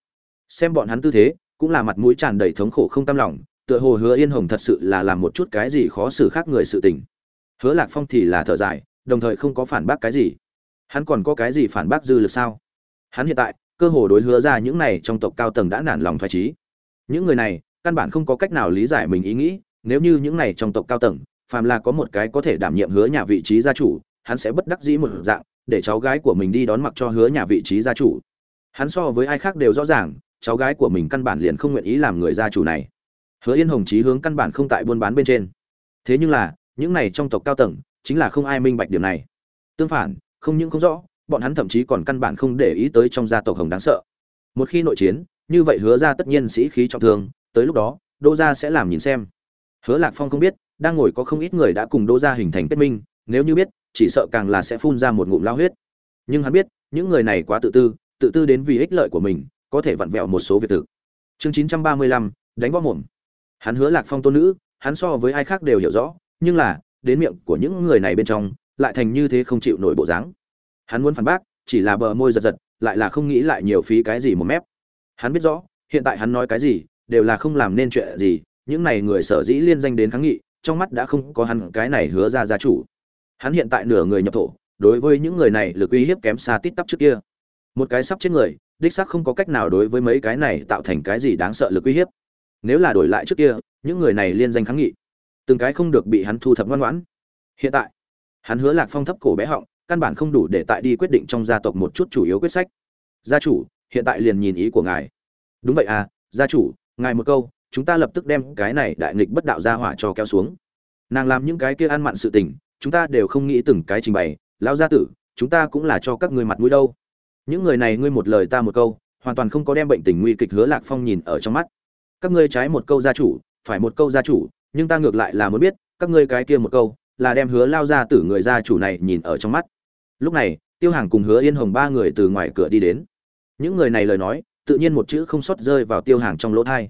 Speaker 1: Xem bọn hắn tư thế, cũng là mặt mũi tràn đầy thống khổ không tam lòng, tựa hồ hứa yên hồng thật sự là làm một chút cái gì khó xử khác người sự tình. Hứa lạc phong thì là thở dài, đồng thời không có phản bác cái gì. Hắn còn có cái gì phản bác dư lực sao? Hắn hiện tại cơ hồ đối hứa ra những này trong tộc cao tầng đã nản lòng phái trí. Những người này, căn bản không có cách nào lý giải mình ý nghĩ, nếu như những này trong tộc cao tầng, phàm là có một cái có thể đảm nhiệm hứa nhà vị trí gia chủ, hắn sẽ bất đắc dĩ một dạng, để cháu gái của mình đi đón mặc cho hứa nhà vị trí gia chủ. Hắn so với ai khác đều rõ ràng, cháu gái của mình căn bản liền không nguyện ý làm người gia chủ này. Hứa yên hồng chí hướng căn bản không tại buôn bán bên trên. Thế nhưng là, những này trong tộc cao tầng, chính là không ai minh bạch điểm này. Tương phản, không những không rõ bọn hắn thậm chí còn căn bản không để ý tới trong gia tộc hồng đáng sợ. Một khi nội chiến, như vậy hứa ra tất nhiên sĩ khí trọng thương, tới lúc đó đô gia sẽ làm nhìn xem. Hứa lạc phong không biết, đang ngồi có không ít người đã cùng đô gia hình thành kết minh, nếu như biết, chỉ sợ càng là sẽ phun ra một ngụm lao huyết. Nhưng hắn biết, những người này quá tự tư tự tư đến vì ích lợi của mình, có thể vặn vẹo một số việc thực. Chương chín trăm ba mươi lăm, đánh võ mồm. Hắn hứa lạc phong tôn nữ, hắn so với ai khác đều hiểu rõ, nhưng là, đến miệng của những người này bên trong, lại thành như thế không chịu nổi bộ dáng hắn muốn phản bác, chỉ là bờ môi giật giật, lại là không nghĩ lại nhiều phí cái gì một mép. Hắn biết rõ, hiện tại hắn nói cái gì, đều là không làm nên chuyện gì, những này người sở dĩ liên danh đến kháng nghị, trong mắt đã không có hắn cái này hứa ra gia chủ. Hắn hiện tại nửa người nhập thổ, đối với những người này lực uy hiếp kém xa tít tắp trước kia. Một cái sắp chết người, đích xác không có cách nào đối với mấy cái này tạo thành cái gì đáng sợ lực uy hiếp. Nếu là đổi lại trước kia, những người này liên danh kháng nghị, từng cái không được bị hắn thu thập ngoan ngoãn. Hiện tại, hắn hứa lạc phong thấp cổ bé họng căn bản không đủ để tại đi quyết định trong gia tộc một chút chủ yếu quyết sách. Gia chủ, hiện tại liền nhìn ý của ngài. Đúng vậy à gia chủ, ngài một câu, chúng ta lập tức đem cái này đại nghịch bất đạo gia hỏa cho kéo xuống. Nàng làm những cái kia ăn mặn sự tình, chúng ta đều không nghĩ từng cái trình bày. Lão gia tử, chúng ta cũng là cho các ngươi mặt mũi đâu. Những người này ngươi một lời ta một câu, hoàn toàn không có đem bệnh tình nguy kịch hứa lạc phong nhìn ở trong mắt. Các ngươi trái một câu gia chủ, phải một câu gia chủ, nhưng ta ngược lại là muốn biết, các ngươi cái kia một câu, là đem hứa lao gia tử người gia chủ này nhìn ở trong mắt lúc này, tiêu hàng cùng hứa yên hồng ba người từ ngoài cửa đi đến. Những người này lời nói, tự nhiên một chữ không sót rơi vào tiêu hàng trong lỗ thai.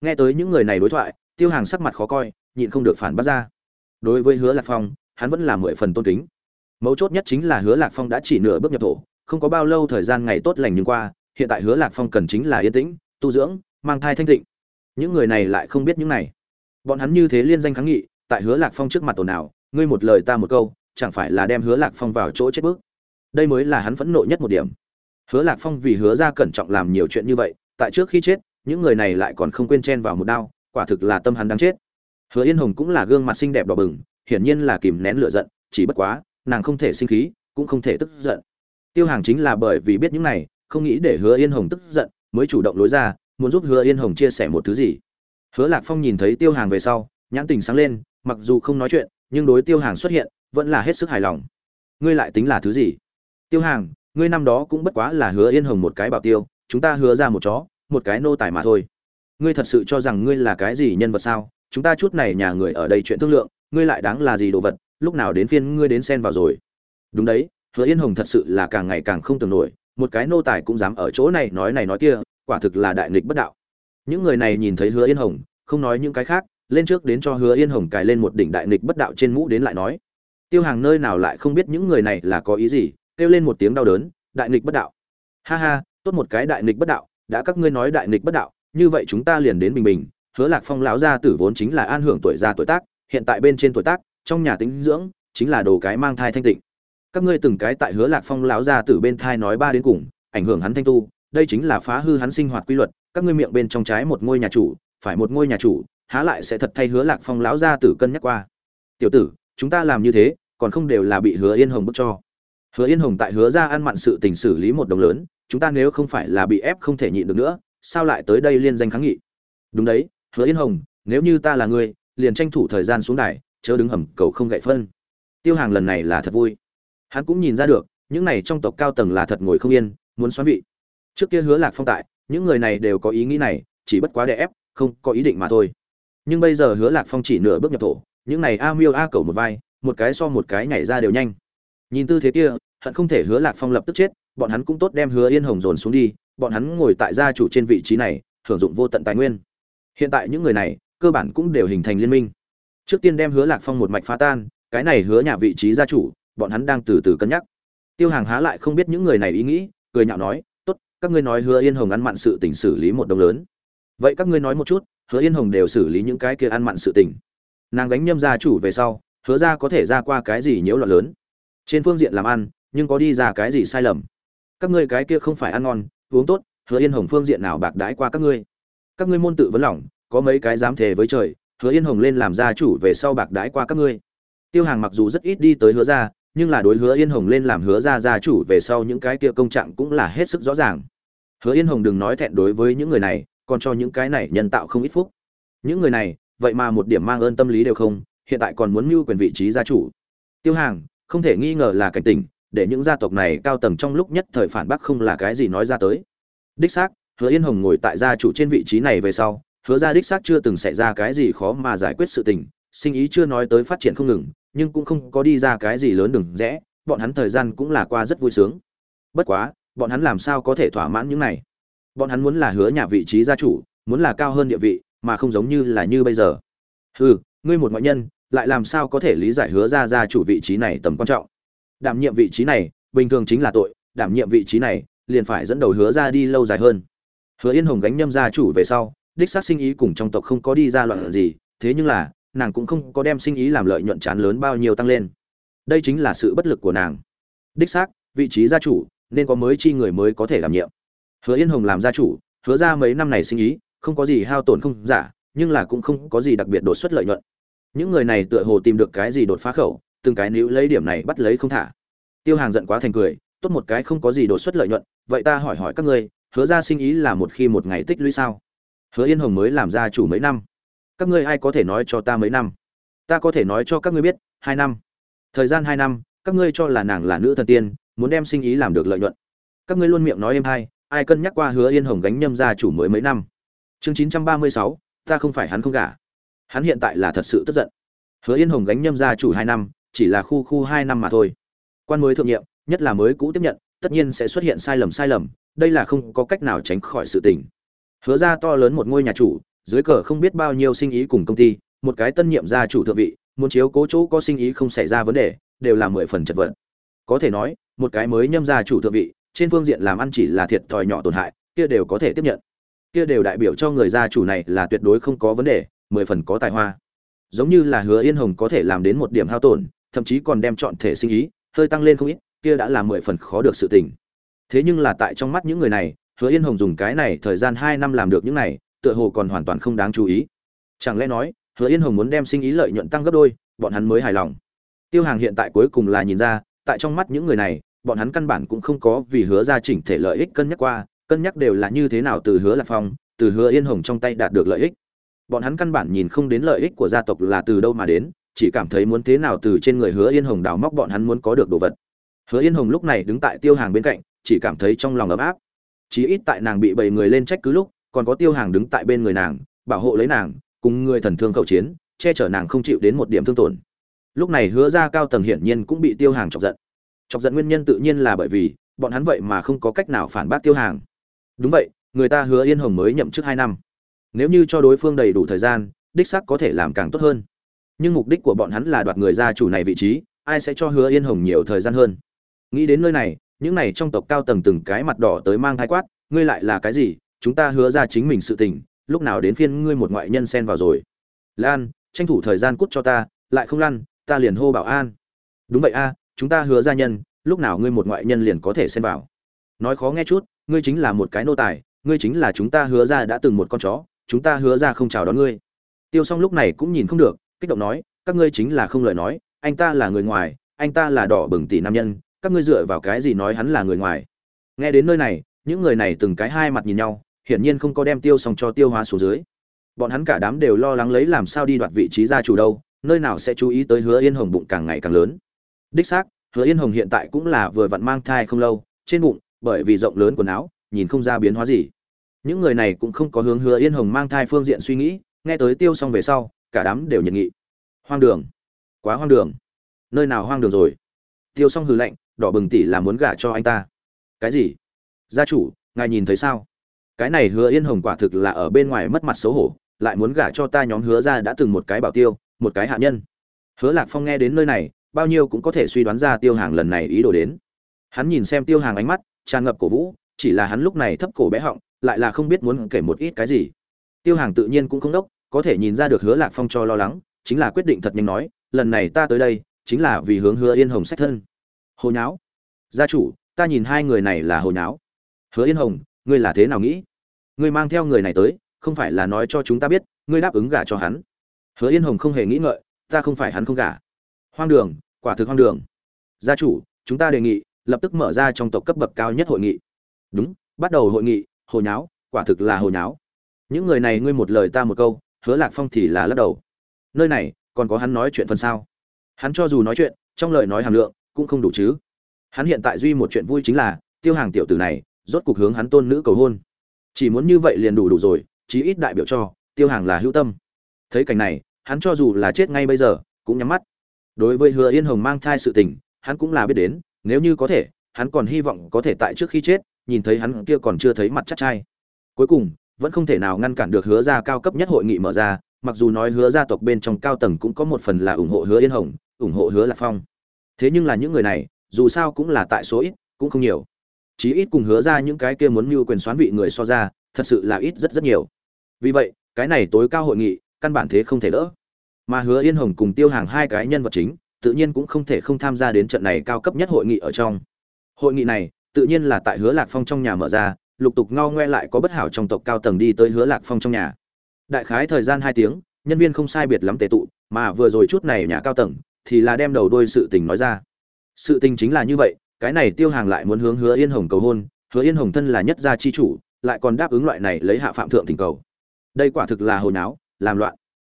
Speaker 1: Nghe tới những người này đối thoại, tiêu hàng sắc mặt khó coi, nhịn không được phản bác ra. Đối với hứa lạc phong, hắn vẫn là mười phần tôn kính. Mấu chốt nhất chính là hứa lạc phong đã chỉ nửa bước nhập thổ, không có bao lâu thời gian ngày tốt lành nhưng qua, hiện tại hứa lạc phong cần chính là yên tĩnh, tu dưỡng, mang thai thanh tịnh. Những người này lại không biết những này. Bọn hắn như thế liên danh kháng nghị, tại hứa lạc phong trước mặt ồn ào ngươi một lời ta một câu chẳng phải là đem hứa lạc phong vào chỗ chết bước? Đây mới là hắn phẫn nộ nhất một điểm. Hứa lạc phong vì hứa ra cẩn trọng làm nhiều chuyện như vậy, tại trước khi chết, những người này lại còn không quên chen vào một đao, quả thực là tâm hắn đáng chết. Hứa yên hồng cũng là gương mặt xinh đẹp đỏ bừng, hiển nhiên là kìm nén lửa giận, chỉ bất quá, nàng không thể sinh khí, cũng không thể tức giận. Tiêu hàng chính là bởi vì biết những này, không nghĩ để hứa yên hồng tức giận, mới chủ động lối ra, muốn giúp hứa yên hồng chia sẻ một thứ gì. Hứa lạc phong nhìn thấy tiêu hàng về sau, nhãn tình sáng lên, mặc dù không nói chuyện, nhưng đối tiêu hàng xuất hiện vẫn là hết sức hài lòng. Ngươi lại tính là thứ gì? Tiêu hàng, ngươi năm đó cũng bất quá là hứa yên hồng một cái bảo tiêu, chúng ta hứa ra một chó, một cái nô tài mà thôi. Ngươi thật sự cho rằng ngươi là cái gì nhân vật sao? Chúng ta chút này nhà người ở đây chuyện thương lượng, ngươi lại đáng là gì đồ vật, lúc nào đến phiên ngươi đến xen vào rồi? Đúng đấy, hứa yên hồng thật sự là càng ngày càng không tưởng nổi, một cái nô tài cũng dám ở chỗ này nói này nói kia, quả thực là đại nghịch bất đạo. Những người này nhìn thấy hứa yên hồng, không nói những cái khác, lên trước đến cho hứa yên hồng cài lên một đỉnh đại nghịch bất đạo trên mũ đến lại nói tiêu hàng nơi nào lại không biết những người này là có ý gì, kêu lên một tiếng đau đớn, đại nghịch bất đạo. Ha ha, tốt một cái đại nghịch bất đạo, đã các ngươi nói đại nghịch bất đạo, như vậy chúng ta liền đến bình bình, hứa lạc phong lão gia tử vốn chính là an hưởng tuổi già tuổi tác, hiện tại bên trên tuổi tác, trong nhà tính dưỡng, chính là đồ cái mang thai thanh tịnh. Các ngươi từng cái tại hứa lạc phong lão gia tử bên thai nói ba đến cùng, ảnh hưởng hắn thanh tu, đây chính là phá hư hắn sinh hoạt quy luật, các ngươi miệng bên trong trái một ngôi nhà chủ, phải một ngôi nhà chủ, há lại sẽ thật thay hứa lạc phong lão gia tử cân nhắc qua. Tiểu tử chúng ta làm như thế, còn không đều là bị hứa yên hồng bức cho. Hứa yên hồng tại hứa ra ăn mặn sự tình xử lý một đồng lớn, chúng ta nếu không phải là bị ép không thể nhịn được nữa, sao lại tới đây liên danh kháng nghị? Đúng đấy, hứa yên hồng, nếu như ta là người liền tranh thủ thời gian xuống đài, chớ đứng hầm cầu không gậy phân. Tiêu hàng lần này là thật vui. Hắn cũng nhìn ra được, những này trong tộc cao tầng là thật ngồi không yên, muốn xoắn vị. Trước kia hứa lạc phong tại, những người này đều có ý nghĩ này, chỉ bất quá đè ép, không có ý định mà thôi. Nhưng bây giờ hứa lạc phong chỉ nửa bước nhập thổ những này a miêu a cầu một vai, một cái so một cái nhảy ra đều nhanh. Nhìn tư thế kia, hận không thể hứa lạc phong lập tức chết, bọn hắn cũng tốt đem hứa yên hồng dồn xuống đi, bọn hắn ngồi tại gia chủ trên vị trí này, hưởng dụng vô tận tài nguyên. Hiện tại những người này, cơ bản cũng đều hình thành liên minh. Trước tiên đem hứa lạc phong một mạch phá tan, cái này hứa nhà vị trí gia chủ, bọn hắn đang từ từ cân nhắc. Tiêu hàng há lại không biết những người này ý nghĩ, cười nhạo nói, tốt, các ngươi nói hứa yên hồng ăn mặn sự tình xử lý một đồng lớn. Vậy các ngươi nói một chút, hứa yên hồng đều xử lý những cái kia ăn mặn sự tình nàng gánh nhâm gia chủ về sau, hứa ra có thể ra qua cái gì nhiễu loạn lớn. Trên phương diện làm ăn, nhưng có đi ra cái gì sai lầm. Các ngươi cái kia không phải ăn ngon, uống tốt, hứa yên hồng phương diện nào bạc đãi qua các ngươi. Các ngươi môn tự vấn lòng, có mấy cái dám thề với trời, hứa yên hồng lên làm gia chủ về sau bạc đãi qua các ngươi. Tiêu hàng mặc dù rất ít đi tới hứa ra, nhưng là đối hứa yên hồng lên làm hứa ra gia chủ về sau những cái kia công trạng cũng là hết sức rõ ràng. Hứa yên hồng đừng nói thẹn đối với những người này, còn cho những cái này nhân tạo không ít phúc. Những người này vậy mà một điểm mang ơn tâm lý đều không, hiện tại còn muốn mưu quyền vị trí gia chủ. Tiêu hàng, không thể nghi ngờ là cảnh tỉnh, để những gia tộc này cao tầng trong lúc nhất thời phản bác không là cái gì nói ra tới. Đích xác, hứa yên hồng ngồi tại gia chủ trên vị trí này về sau, hứa ra đích xác chưa từng xảy ra cái gì khó mà giải quyết sự tình, sinh ý chưa nói tới phát triển không ngừng, nhưng cũng không có đi ra cái gì lớn đừng rẽ, bọn hắn thời gian cũng là qua rất vui sướng. Bất quá, bọn hắn làm sao có thể thỏa mãn những này? Bọn hắn muốn là hứa nhà vị trí gia chủ, muốn là cao hơn địa vị mà không giống như là như bây giờ. Hừ, ngươi một ngoại nhân, lại làm sao có thể lý giải hứa ra gia chủ vị trí này tầm quan trọng? Đảm nhiệm vị trí này, bình thường chính là tội, đảm nhiệm vị trí này, liền phải dẫn đầu hứa ra đi lâu dài hơn. Hứa yên hồng gánh nhâm gia chủ về sau, đích xác sinh ý cùng trong tộc không có đi ra loạn gì, thế nhưng là, nàng cũng không có đem sinh ý làm lợi nhuận chán lớn bao nhiêu tăng lên. Đây chính là sự bất lực của nàng. Đích xác, vị trí gia chủ, nên có mới chi người mới có thể đảm nhiệm. Hứa yên hồng làm gia chủ, hứa ra mấy năm này sinh ý không có gì hao tổn không giả, nhưng là cũng không có gì đặc biệt đột xuất lợi nhuận. Những người này tựa hồ tìm được cái gì đột phá khẩu, từng cái níu lấy điểm này bắt lấy không thả. Tiêu hàng giận quá thành cười, tốt một cái không có gì đột xuất lợi nhuận, vậy ta hỏi hỏi các ngươi, hứa ra sinh ý là một khi một ngày tích lũy sao? Hứa yên hồng mới làm gia chủ mấy năm. Các ngươi ai có thể nói cho ta mấy năm? Ta có thể nói cho các ngươi biết, hai năm. Thời gian hai năm, các ngươi cho là nàng là nữ thần tiên, muốn đem sinh ý làm được lợi nhuận. Các ngươi luôn miệng nói em hay, ai cân nhắc qua hứa yên hồng gánh nhâm gia chủ mới mấy năm? Chương chín trăm ba mươi sáu, ta không phải hắn không gả. Hắn hiện tại là thật sự tức giận. Hứa yên hồng gánh nhâm gia chủ hai năm, chỉ là khu khu hai năm mà thôi. Quan mới thượng nhiệm, nhất là mới cũ tiếp nhận, tất nhiên sẽ xuất hiện sai lầm sai lầm, đây là không có cách nào tránh khỏi sự tình. Hứa ra to lớn một ngôi nhà chủ, dưới cờ không biết bao nhiêu sinh ý cùng công ty, một cái tân nhiệm gia chủ thượng vị, muốn chiếu cố chỗ có sinh ý không xảy ra vấn đề, đều là mười phần chật vật. Có thể nói, một cái mới nhâm gia chủ thượng vị, trên phương diện làm ăn chỉ là thiệt thòi nhỏ tổn hại, kia đều có thể tiếp nhận kia đều đại biểu cho người gia chủ này là tuyệt đối không có vấn đề, mười phần có tài hoa. Giống như là hứa yên hồng có thể làm đến một điểm hao tổn, thậm chí còn đem chọn thể sinh ý, hơi tăng lên không ít, kia đã là mười phần khó được sự tình. Thế nhưng là tại trong mắt những người này, hứa yên hồng dùng cái này thời gian hai năm làm được những này, tựa hồ còn hoàn toàn không đáng chú ý. Chẳng lẽ nói, hứa yên hồng muốn đem sinh ý lợi nhuận tăng gấp đôi, bọn hắn mới hài lòng. Tiêu hàng hiện tại cuối cùng là nhìn ra, tại trong mắt những người này, bọn hắn căn bản cũng không có vì hứa ra chỉnh thể lợi ích cân nhắc qua cân nhắc đều là như thế nào từ hứa lạc phong, từ hứa yên hồng trong tay đạt được lợi ích. Bọn hắn căn bản nhìn không đến lợi ích của gia tộc là từ đâu mà đến, chỉ cảm thấy muốn thế nào từ trên người hứa yên hồng đào móc bọn hắn muốn có được đồ vật. Hứa yên hồng lúc này đứng tại tiêu hàng bên cạnh, chỉ cảm thấy trong lòng ấm áp. Chí ít tại nàng bị bảy người lên trách cứ lúc, còn có tiêu hàng đứng tại bên người nàng, bảo hộ lấy nàng, cùng người thần thương khẩu chiến, che chở nàng không chịu đến một điểm thương tổn. Lúc này hứa ra cao tầng hiển nhiên cũng bị tiêu hàng chọc giận. Chọc giận nguyên nhân tự nhiên là bởi vì, bọn hắn vậy mà không có cách nào phản bác tiêu hàng đúng vậy, người ta hứa yên hồng mới nhậm chức hai năm. Nếu như cho đối phương đầy đủ thời gian, đích sắc có thể làm càng tốt hơn. Nhưng mục đích của bọn hắn là đoạt người gia chủ này vị trí, ai sẽ cho hứa yên hồng nhiều thời gian hơn? Nghĩ đến nơi này, những này trong tộc cao tầng từng cái mặt đỏ tới mang thái quát, ngươi lại là cái gì? Chúng ta hứa ra chính mình sự tình, lúc nào đến phiên ngươi một ngoại nhân xen vào rồi? Lan, tranh thủ thời gian cút cho ta, lại không lăn, ta liền hô bảo an. Đúng vậy a, chúng ta hứa ra nhân, lúc nào ngươi một ngoại nhân liền có thể xen vào? Nói khó nghe chút ngươi chính là một cái nô tài, ngươi chính là chúng ta hứa ra đã từng một con chó, chúng ta hứa ra không chào đón ngươi. Tiêu s o n g lúc này cũng nhìn không được, kích động nói, các ngươi chính là không lời nói, anh ta là người ngoài, anh ta là đỏ bừng tỷ nam nhân, các ngươi dựa vào cái gì nói hắn là người ngoài? Nghe đến nơi này, những người này từng cái hai mặt nhìn nhau, hiển nhiên không có đem tiêu Song cho tiêu hóa xuống dưới. Bọn hắn cả đám đều lo lắng lấy làm sao đi đoạt vị trí gia chủ đâu, nơi nào sẽ chú ý tới hứa yên hồng bụng càng ngày càng lớn. Đích xác, hứa yên hồng hiện tại cũng là vừa vặn mang thai không lâu, trên bụng bởi vì rộng lớn quần áo, nhìn không ra biến hóa gì. Những người này cũng không có hướng hứa yên hồng mang thai phương diện suy nghĩ, nghe tới tiêu xong về sau, cả đám đều nhận nghị. Hoang đường. Quá hoang đường. Nơi nào hoang đường rồi? Tiêu xong hừ lạnh, đỏ bừng tỷ là muốn gả cho anh ta. Cái gì? Gia chủ, ngài nhìn thấy sao? Cái này hứa yên hồng quả thực là ở bên ngoài mất mặt xấu hổ, lại muốn gả cho ta nhóm hứa ra đã từng một cái bảo tiêu, một cái hạ nhân. Hứa lạc phong nghe đến nơi này, bao nhiêu cũng có thể suy đoán ra tiêu hàng lần này ý đồ đến. Hắn nhìn xem tiêu hàng ánh mắt tràn ngập cổ vũ, chỉ là hắn lúc này thấp cổ bé họng, lại là không biết muốn kể một ít cái gì. Tiêu hàng tự nhiên cũng không đốc, có thể nhìn ra được hứa lạc phong cho lo lắng, chính là quyết định thật nhanh nói, lần này ta tới đây, chính là vì hướng hứa yên hồng sách thân. Hồ nháo. Gia chủ, ta nhìn hai người này là hồ nháo. Hứa yên hồng, ngươi là thế nào nghĩ? Ngươi mang theo người này tới, không phải là nói cho chúng ta biết, ngươi đáp ứng gả cho hắn. Hứa yên hồng không hề nghĩ ngợi, ta không phải hắn không gả. Hoang đường, quả thực hoang đường. Gia chủ, chúng ta đề nghị lập tức mở ra trong tộc cấp bậc cao nhất hội nghị. Đúng, bắt đầu hội nghị, hồ nháo, quả thực là hồ nháo. Những người này ngươi một lời ta một câu, hứa lạc phong thì là lắc đầu. Nơi này, còn có hắn nói chuyện phần sao hắn cho dù nói chuyện, trong lời nói hàm lượng, cũng không đủ chứ. Hắn hiện tại duy một chuyện vui chính là, tiêu hàng tiểu tử này, rốt cuộc hướng hắn tôn nữ cầu hôn. Chỉ muốn như vậy liền đủ đủ rồi, chí ít đại biểu cho, tiêu hàng là hữu tâm. Thấy cảnh này, hắn cho dù là chết ngay bây giờ, cũng nhắm mắt. Đối với hứa yên hồng mang thai sự tình, hắn cũng là biết đến nếu như có thể, hắn còn hy vọng có thể tại trước khi chết, nhìn thấy hắn kia còn chưa thấy mặt chắc trai. Cuối cùng, vẫn không thể nào ngăn cản được hứa ra cao cấp nhất hội nghị mở ra, mặc dù nói hứa gia tộc bên trong cao tầng cũng có một phần là ủng hộ hứa yên hồng, ủng hộ hứa lạc phong. Thế nhưng là những người này, dù sao cũng là tại số ít, cũng không nhiều. Chí ít cùng hứa ra những cái kia muốn mưu quyền xoán vị người so ra, thật sự là ít rất rất nhiều. Vì vậy, cái này tối cao hội nghị, căn bản thế không thể đỡ. Mà hứa yên hồng cùng tiêu hàng hai cái nhân vật chính tự nhiên cũng không thể không tham gia đến trận này cao cấp nhất hội nghị ở trong. Hội nghị này, tự nhiên là tại hứa lạc phong trong nhà mở ra, lục tục ngao ngoe lại có bất hảo trong tộc cao tầng đi tới hứa lạc phong trong nhà. Đại khái thời gian hai tiếng, nhân viên không sai biệt lắm tề tụ, mà vừa rồi chút này nhà cao tầng, thì là đem đầu đôi sự tình nói ra. Sự tình chính là như vậy, cái này tiêu hàng lại muốn hướng hứa yên hồng cầu hôn, hứa yên hồng thân là nhất gia chi chủ, lại còn đáp ứng loại này lấy hạ phạm thượng tình cầu. Đây quả thực là hồi náo, làm loạn.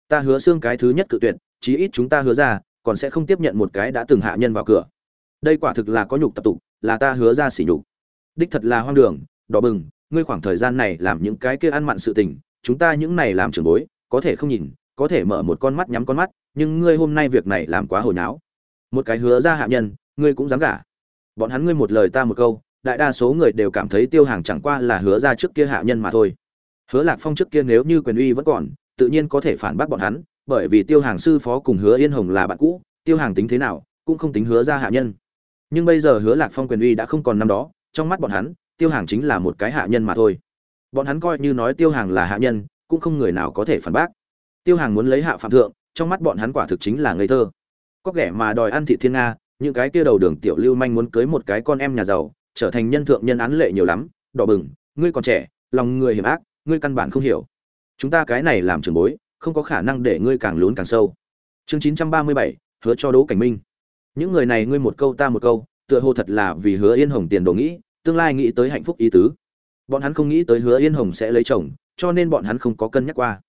Speaker 1: Ta hứa xương cái thứ nhất cự tuyệt, chí ít chúng ta hứa ra còn sẽ không tiếp nhận một cái đã từng hạ nhân vào cửa. Đây quả thực là có nhục tập tục, là ta hứa ra xỉ nhục. Đích thật là hoang đường, đỏ bừng, ngươi khoảng thời gian này làm những cái kia ăn mặn sự tình, chúng ta những này làm trường bối, có thể không nhìn, có thể mở một con mắt nhắm con mắt, nhưng ngươi hôm nay việc này làm quá hồi nháo một cái hứa ra hạ nhân, ngươi cũng dám gả. Bọn hắn ngươi một lời ta một câu, đại đa số người đều cảm thấy tiêu hàng chẳng qua là hứa ra trước kia hạ nhân mà thôi. Hứa lạc phong trước kia nếu như quyền uy vẫn còn, tự nhiên có thể phản bác bọn hắn bởi vì tiêu hàng sư phó cùng hứa yên hồng là bạn cũ, tiêu hàng tính thế nào, cũng không tính hứa ra hạ nhân. Nhưng bây giờ hứa lạc phong quyền uy đã không còn năm đó, trong mắt bọn hắn, tiêu hàng chính là một cái hạ nhân mà thôi. Bọn hắn coi như nói tiêu hàng là hạ nhân, cũng không người nào có thể phản bác. Tiêu hàng muốn lấy hạ phạm thượng, trong mắt bọn hắn quả thực chính là ngây thơ. Có kẻ mà đòi ăn thị thiên nga, những cái kia đầu đường tiểu lưu manh muốn cưới một cái con em nhà giàu, trở thành nhân thượng nhân án lệ nhiều lắm, đỏ bừng, ngươi còn trẻ, lòng người hiểm ác, ngươi căn bản không hiểu. Chúng ta cái này làm trường bối không có khả năng để ngươi càng lún càng sâu. Chương chín trăm ba mươi bảy, hứa cho đỗ cảnh minh. Những người này ngươi một câu ta một câu, tựa hồ thật là vì hứa yên hồng tiền đồ nghĩ, tương lai nghĩ tới hạnh phúc ý tứ. Bọn hắn không nghĩ tới hứa yên hồng sẽ lấy chồng, cho nên bọn hắn không có cân nhắc qua.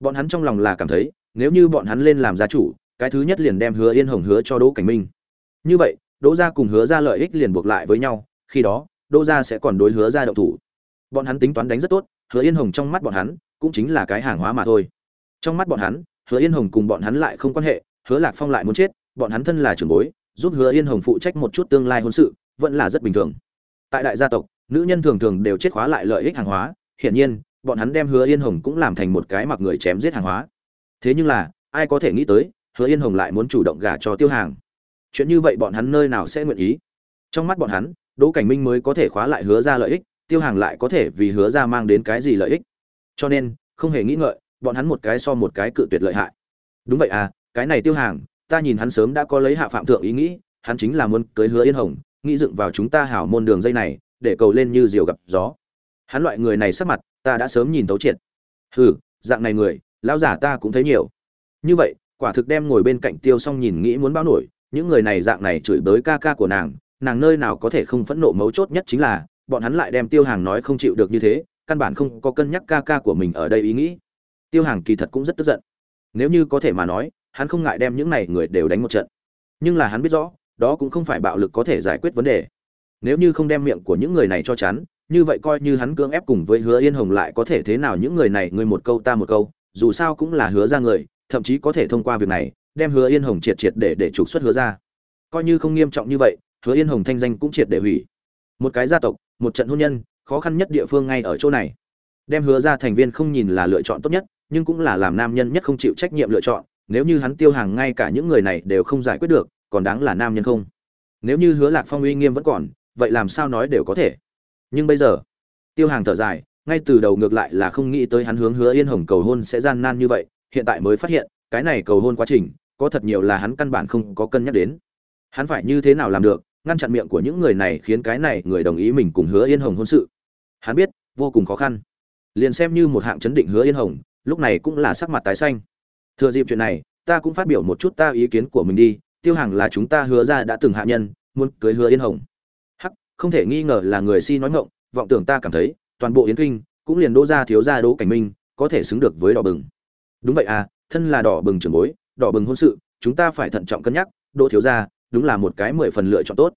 Speaker 1: Bọn hắn trong lòng là cảm thấy, nếu như bọn hắn lên làm gia chủ, cái thứ nhất liền đem hứa yên hồng hứa cho đỗ cảnh minh. Như vậy, đỗ gia cùng hứa ra lợi ích liền buộc lại với nhau, khi đó, đỗ gia sẽ còn đối hứa ra đậu thủ. Bọn hắn tính toán đánh rất tốt, hứa yên hồng trong mắt bọn hắn, cũng chính là cái hàng hóa mà thôi trong mắt bọn hắn, hứa yên hồng cùng bọn hắn lại không quan hệ, hứa lạc phong lại muốn chết, bọn hắn thân là trưởng bối, giúp hứa yên hồng phụ trách một chút tương lai hôn sự, vẫn là rất bình thường. Tại đại gia tộc, nữ nhân thường thường đều chết khóa lại lợi ích hàng hóa, hiển nhiên, bọn hắn đem hứa yên hồng cũng làm thành một cái mặc người chém giết hàng hóa. Thế nhưng là, ai có thể nghĩ tới, hứa yên hồng lại muốn chủ động gả cho tiêu hàng. Chuyện như vậy bọn hắn nơi nào sẽ nguyện ý? Trong mắt bọn hắn, đỗ cảnh minh mới có thể khóa lại hứa ra lợi ích, tiêu hàng lại có thể vì hứa ra mang đến cái gì lợi ích. Cho nên, không hề nghĩ ngợi bọn hắn một cái so một cái cự tuyệt lợi hại. Đúng vậy à cái này tiêu hàng, ta nhìn hắn sớm đã có lấy hạ phạm thượng ý nghĩ, hắn chính là muốn cưới hứa yên hồng, nghĩ dựng vào chúng ta hảo môn đường dây này, để cầu lên như diều gặp gió. Hắn loại người này sắc mặt, ta đã sớm nhìn tấu triệt. Hừ, dạng này người, lão giả ta cũng thấy nhiều. Như vậy, quả thực đem ngồi bên cạnh tiêu xong nhìn nghĩ muốn báo nổi, những người này dạng này chửi bới ca ca của nàng nàng nơi nào có thể không phẫn nộ mấu chốt nhất chính là, bọn hắn lại đem tiêu hàng nói không chịu được như thế, căn bản không có cân nhắc ca ca của mình ở đây ý nghĩ tiêu hàng kỳ thật cũng rất tức giận. Nếu như có thể mà nói, hắn không ngại đem những này người đều đánh một trận. Nhưng là hắn biết rõ, đó cũng không phải bạo lực có thể giải quyết vấn đề. Nếu như không đem miệng của những người này cho chắn, như vậy coi như hắn cưỡng ép cùng với hứa yên hồng lại có thể thế nào những người này, ngươi một câu ta một câu, dù sao cũng là hứa ra người, thậm chí có thể thông qua việc này, đem hứa yên hồng triệt triệt để để trục xuất hứa ra. Coi như không nghiêm trọng như vậy, hứa yên hồng thanh danh cũng triệt để hủy. Một cái gia tộc, một trận hôn nhân, khó khăn nhất địa phương ngay ở chỗ này. Đem hứa ra thành viên không nhìn là lựa chọn tốt nhất nhưng cũng là làm nam nhân nhất không chịu trách nhiệm lựa chọn, nếu như hắn tiêu hàng ngay cả những người này đều không giải quyết được, còn đáng là nam nhân không? Nếu như hứa lạc phong uy nghiêm vẫn còn, vậy làm sao nói đều có thể. Nhưng bây giờ, tiêu hàng thở dài, ngay từ đầu ngược lại là không nghĩ tới hắn hướng hứa yên hồng cầu hôn sẽ gian nan như vậy, hiện tại mới phát hiện, cái này cầu hôn quá trình, có thật nhiều là hắn căn bản không có cân nhắc đến. Hắn phải như thế nào làm được, ngăn chặn miệng của những người này khiến cái này người đồng ý mình cùng hứa yên hồng hôn sự. Hắn biết, vô cùng khó khăn. Liền xem như một hạng chấn định hứa yên hồng lúc này cũng là sắc mặt tái xanh. Thừa dịp chuyện này, ta cũng phát biểu một chút ta ý kiến của mình đi, tiêu hàng là chúng ta hứa ra đã từng hạ nhân, muốn cưới hứa yên hồng. Hắc, không thể nghi ngờ là người si nói ngộng vọng tưởng ta cảm thấy, toàn bộ yến kinh, cũng liền đỗ ra thiếu gia đỗ cảnh minh, có thể xứng được với đỏ bừng. Đúng vậy à thân là đỏ bừng trưởng bối, đỏ bừng hôn sự, chúng ta phải thận trọng cân nhắc, đỗ thiếu gia, đúng là một cái mười phần lựa chọn tốt.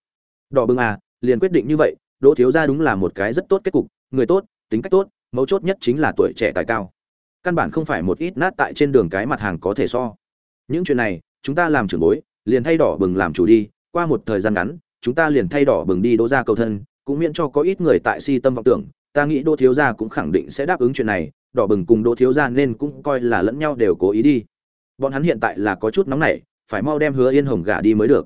Speaker 1: Đỏ bừng à liền quyết định như vậy, đỗ thiếu gia đúng là một cái rất tốt kết cục, người tốt, tính cách tốt, mấu chốt nhất chính là tuổi trẻ tài cao căn bản không phải một ít nát tại trên đường cái mặt hàng có thể so. Những chuyện này, chúng ta làm trưởng bối, liền thay đỏ bừng làm chủ đi, qua một thời gian ngắn, chúng ta liền thay đỏ bừng đi đỗ ra cầu thân, cũng miễn cho có ít người tại si tâm vọng tưởng, ta nghĩ đỗ thiếu gia cũng khẳng định sẽ đáp ứng chuyện này, đỏ bừng cùng đỗ thiếu gia nên cũng coi là lẫn nhau đều cố ý đi. Bọn hắn hiện tại là có chút nóng nảy, phải mau đem hứa yên hồng gả đi mới được.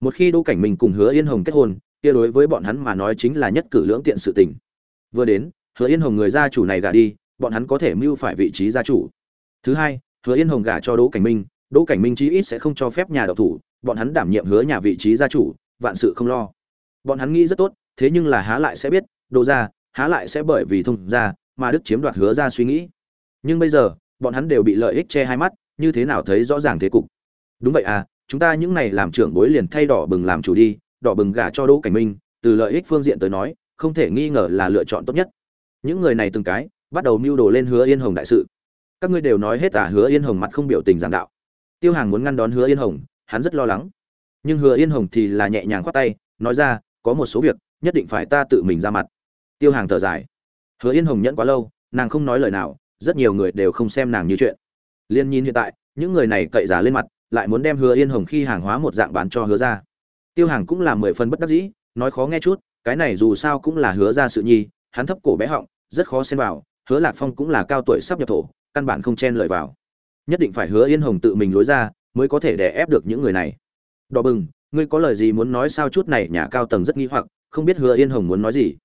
Speaker 1: Một khi đỗ cảnh mình cùng hứa yên hồng kết hôn, kia đối với bọn hắn mà nói chính là nhất cử lưỡng tiện sự tình. Vừa đến, hứa yên hồng người gia chủ này gả đi bọn hắn có thể mưu phải vị trí gia chủ. Thứ hai, hứa yên hồng gả cho đỗ cảnh minh, đỗ cảnh minh chí ít sẽ không cho phép nhà độc thủ, bọn hắn đảm nhiệm hứa nhà vị trí gia chủ, vạn sự không lo. Bọn hắn nghĩ rất tốt, thế nhưng là há lại sẽ biết đỗ gia há lại sẽ bởi vì thông gia mà đức chiếm đoạt hứa ra suy nghĩ. Nhưng bây giờ, bọn hắn đều bị lợi ích che hai mắt, như thế nào thấy rõ ràng thế cục? Đúng vậy à chúng ta những này làm trưởng bối liền thay đỏ bừng làm chủ đi, đỏ bừng gả cho đỗ cảnh minh, từ lợi ích phương diện tới nói, không thể nghi ngờ là lựa chọn tốt nhất. Những người này từng cái bắt đầu mưu đồ lên hứa yên hồng đại sự. Các ngươi đều nói hết à hứa yên hồng mặt không biểu tình giảng đạo. Tiêu hàng muốn ngăn đón hứa yên hồng, hắn rất lo lắng. Nhưng hứa yên hồng thì là nhẹ nhàng khoát tay, nói ra, có một số việc, nhất định phải ta tự mình ra mặt. Tiêu hàng thở dài. Hứa yên hồng nhẫn quá lâu, nàng không nói lời nào, rất nhiều người đều không xem nàng như chuyện. Liên nhìn hiện tại, những người này cậy giả lên mặt, lại muốn đem hứa yên hồng khi hàng hóa một dạng bán cho hứa ra tiêu hàng cũng là mười phần bất đắc dĩ, nói khó nghe chút, cái này dù sao cũng là hứa ra sự nhi, hắn thấp cổ bé họng, rất khó xen vào hứa lạc phong cũng là cao tuổi sắp nhập thổ, căn bản không chen lợi vào. Nhất định phải hứa yên hồng tự mình lối ra, mới có thể đè ép được những người này. Đỏ bừng, ngươi có lời gì muốn nói sao chút này, nhà cao tầng rất nghi hoặc, không biết hứa yên hồng muốn nói gì.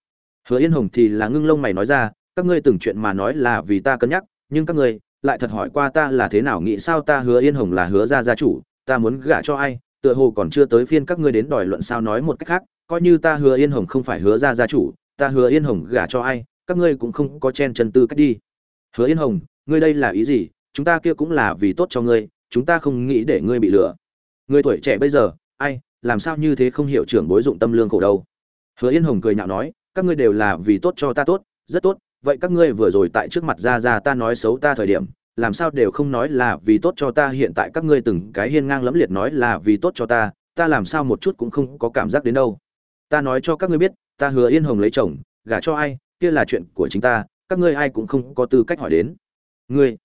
Speaker 1: Hứa yên hồng thì là ngưng lông mày nói ra, các ngươi từng chuyện mà nói là vì ta cân nhắc, nhưng các ngươi lại thật hỏi qua ta là thế nào, nghĩ sao ta hứa yên hồng là hứa ra gia chủ, ta muốn gả cho ai, tựa hồ còn chưa tới phiên các ngươi đến đòi luận sao nói một cách khác, coi như ta hứa yên hồng không phải hứa ra gia chủ, ta hứa yên hồng gả cho ai các ngươi cũng không có chen chân tư cách đi. Hứa yên hồng, ngươi đây là ý gì? Chúng ta kia cũng là vì tốt cho ngươi, chúng ta không nghĩ để ngươi bị lừa. Người tuổi trẻ bây giờ, ai, làm sao như thế không hiểu trưởng bối dụng tâm lương khổ đâu? Hứa yên hồng cười nhạo nói, các ngươi đều là vì tốt cho ta tốt, rất tốt, vậy các ngươi vừa rồi tại trước mặt ra ra ta nói xấu ta thời điểm, làm sao đều không nói là vì tốt cho ta, hiện tại các ngươi từng cái hiên ngang lẫm liệt nói là vì tốt cho ta ta làm sao một chút cũng không có cảm giác đến đâu. Ta nói cho các ngươi biết, ta hứa yên hồng lấy chồng, gả cho ai kia là chuyện của chính ta, các ngươi ai cũng không có tư cách hỏi đến. Ngươi,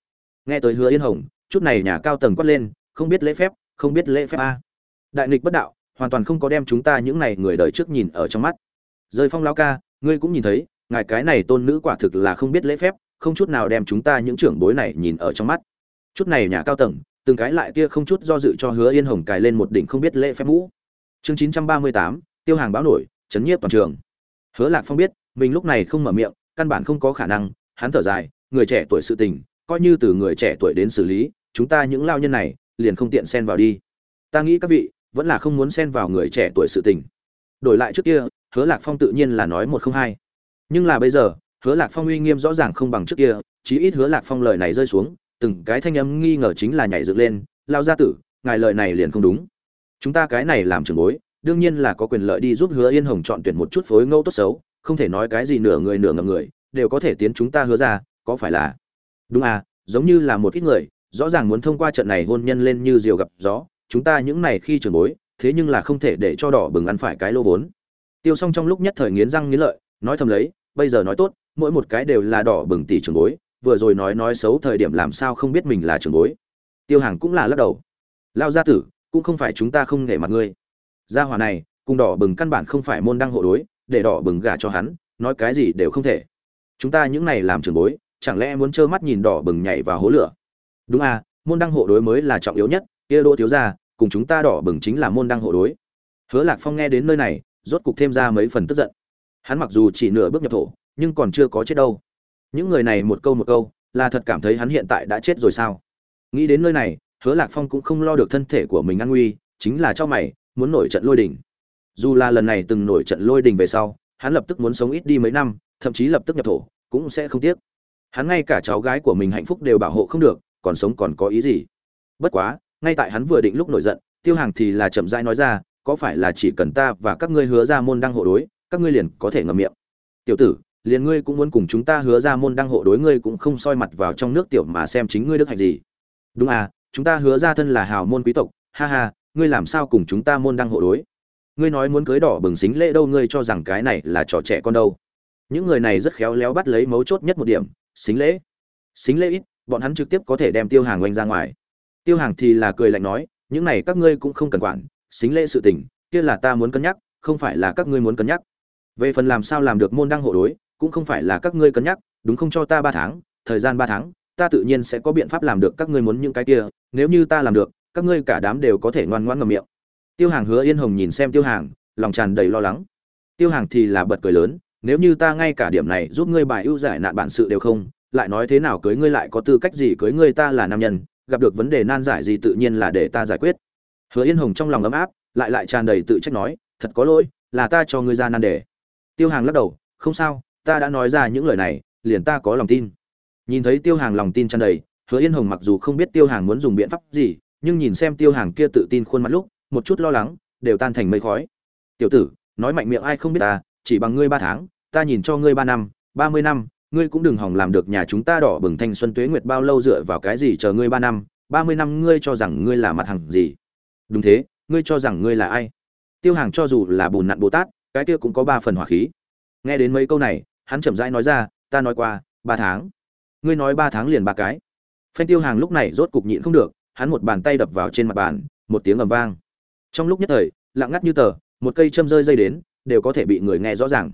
Speaker 1: nghe tới hứa yên hồng, chút này nhà cao tầng quát lên, không biết lễ phép, không biết lễ phép a. Đại nghịch bất đạo, hoàn toàn không có đem chúng ta những này người đời trước nhìn ở trong mắt. Rơi phong lão ca, ngươi cũng nhìn thấy, ngài cái này tôn nữ quả thực là không biết lễ phép, không chút nào đem chúng ta những trưởng bối này nhìn ở trong mắt. Chút này nhà cao tầng, từng cái lại kia không chút do dự cho hứa yên hồng cài lên một đỉnh không biết lễ phép mũ. Chương chín trăm ba mươi tám, tiêu hàng báo nổi, chấn nhiếp toàn trường. Hứa lạc phong biết mình lúc này không mở miệng, căn bản không có khả năng, hắn thở dài, người trẻ tuổi sự tình, coi như từ người trẻ tuổi đến xử lý, chúng ta những lao nhân này, liền không tiện xen vào đi. Ta nghĩ các vị, vẫn là không muốn xen vào người trẻ tuổi sự tình. Đổi lại trước kia, hứa lạc phong tự nhiên là nói một không hai. Nhưng là bây giờ, hứa lạc phong uy nghiêm rõ ràng không bằng trước kia, chí ít hứa lạc phong lời này rơi xuống, từng cái thanh âm nghi ngờ chính là nhảy dựng lên, lao gia tử, ngài lời này liền không đúng. Chúng ta cái này làm trường bối, đương nhiên là có quyền lợi đi giúp hứa yên hồng chọn tuyển một chút phối ngẫu tốt xấu không thể nói cái gì nửa người nửa ngầm người, đều có thể tiến chúng ta hứa ra, có phải là? Đúng à giống như là một ít người, rõ ràng muốn thông qua trận này hôn nhân lên như diều gặp gió, chúng ta những này khi trường bối, thế nhưng là không thể để cho đỏ bừng ăn phải cái lô vốn. Tiêu xong trong lúc nhất thời nghiến răng nghiến lợi, nói thầm lấy, bây giờ nói tốt, mỗi một cái đều là đỏ bừng tỷ trường bối, vừa rồi nói nói xấu thời điểm làm sao không biết mình là trường bối. Tiêu hàng cũng là lắc đầu. Lao gia tử, cũng không phải chúng ta không nể mặt ngươi. Gia hỏa này, cùng đỏ bừng căn bản không phải môn đăng hộ đối để đỏ bừng gả cho hắn, nói cái gì đều không thể. Chúng ta những này làm trường bối, chẳng lẽ muốn trơ mắt nhìn đỏ bừng nhảy vào hố lửa? Đúng à môn đăng hộ đối mới là trọng yếu nhất, kia đỗ thiếu gia, cùng chúng ta đỏ bừng chính là môn đăng hộ đối. Hứa lạc phong nghe đến nơi này, rốt cục thêm ra mấy phần tức giận. Hắn mặc dù chỉ nửa bước nhập thổ, nhưng còn chưa có chết đâu. Những người này một câu một câu, là thật cảm thấy hắn hiện tại đã chết rồi sao? Nghĩ đến nơi này, hứa lạc phong cũng không lo được thân thể của mình an nguy, chính là cho mày, muốn nổi trận lôi đình dù là lần này từng nổi trận lôi đình về sau, hắn lập tức muốn sống ít đi mấy năm, thậm chí lập tức nhập thổ, cũng sẽ không tiếc. Hắn ngay cả cháu gái của mình hạnh phúc đều bảo hộ không được, còn sống còn có ý gì? Bất quá, ngay tại hắn vừa định lúc nổi giận, tiêu hàng thì là chậm rãi nói ra, có phải là chỉ cần ta và các ngươi hứa ra môn đăng hộ đối, các ngươi liền có thể ngậm miệng? Tiểu tử, liền ngươi cũng muốn cùng chúng ta hứa ra môn đăng hộ đối, ngươi cũng không soi mặt vào trong nước tiểu mà xem chính ngươi đức hạnh gì. Đúng à chúng ta hứa ra thân là hào môn quý tộc, ha ha, ngươi làm sao cùng chúng ta môn đăng hộ đối? Ngươi nói muốn cưới đỏ bừng xính lễ đâu, ngươi cho rằng cái này là trò trẻ con đâu. Những người này rất khéo léo bắt lấy mấu chốt nhất một điểm, xính lễ. Xính lễ ít, bọn hắn trực tiếp có thể đem tiêu hàng oanh ra ngoài. Tiêu hàng thì là cười lạnh nói, những này các ngươi cũng không cần quản, xính lễ sự tình, kia là ta muốn cân nhắc, không phải là các ngươi muốn cân nhắc. Về phần làm sao làm được môn đăng hộ đối, cũng không phải là các ngươi cân nhắc, đúng không cho ta ba tháng, thời gian ba tháng, ta tự nhiên sẽ có biện pháp làm được các ngươi muốn những cái kia, nếu như ta làm được, các ngươi cả đám đều có thể ngoan ngoãn ngậm miệng tiêu hàng hứa yên hồng nhìn xem tiêu hàng, lòng tràn đầy lo lắng. Tiêu hàng thì là bật cười lớn, nếu như ta ngay cả điểm này giúp ngươi bài ưu giải nạn bản sự đều không, lại nói thế nào cưới ngươi lại có tư cách gì cưới ngươi ta là nam nhân, gặp được vấn đề nan giải gì tự nhiên là để ta giải quyết. Hứa yên hồng trong lòng ấm áp, lại lại tràn đầy tự trách nói, thật có lỗi, là ta cho ngươi ra nan đề. Tiêu hàng lắc đầu, không sao, ta đã nói ra những lời này, liền ta có lòng tin. Nhìn thấy tiêu hàng lòng tin tràn đầy, hứa yên hồng mặc dù không biết tiêu hàng muốn dùng biện pháp gì, nhưng nhìn xem tiêu hàng kia tự tin khuôn mặt lúc một chút lo lắng, đều tan thành mây khói. Tiểu tử, nói mạnh miệng ai không biết ta, chỉ bằng ngươi ba tháng, ta nhìn cho ngươi ba năm, ba mươi năm, ngươi cũng đừng hỏng làm được nhà chúng ta đỏ bừng thanh xuân tuế nguyệt bao lâu dựa vào cái gì chờ ngươi ba năm, ba mươi năm ngươi cho rằng ngươi là mặt hàng gì? Đúng thế, ngươi cho rằng ngươi là ai? Tiêu hàng cho dù là bùn nặn bồ tát, cái kia cũng có ba phần hỏa khí. Nghe đến mấy câu này, hắn chậm rãi nói ra, ta nói qua, ba tháng. Ngươi nói ba tháng liền ba cái. Phanh tiêu hàng lúc này rốt cục nhịn không được, hắn một bàn tay đập vào trên mặt bàn, một tiếng ầm vang trong lúc nhất thời, lặng ngắt như tờ, một cây châm rơi dây đến, đều có thể bị người nghe rõ ràng.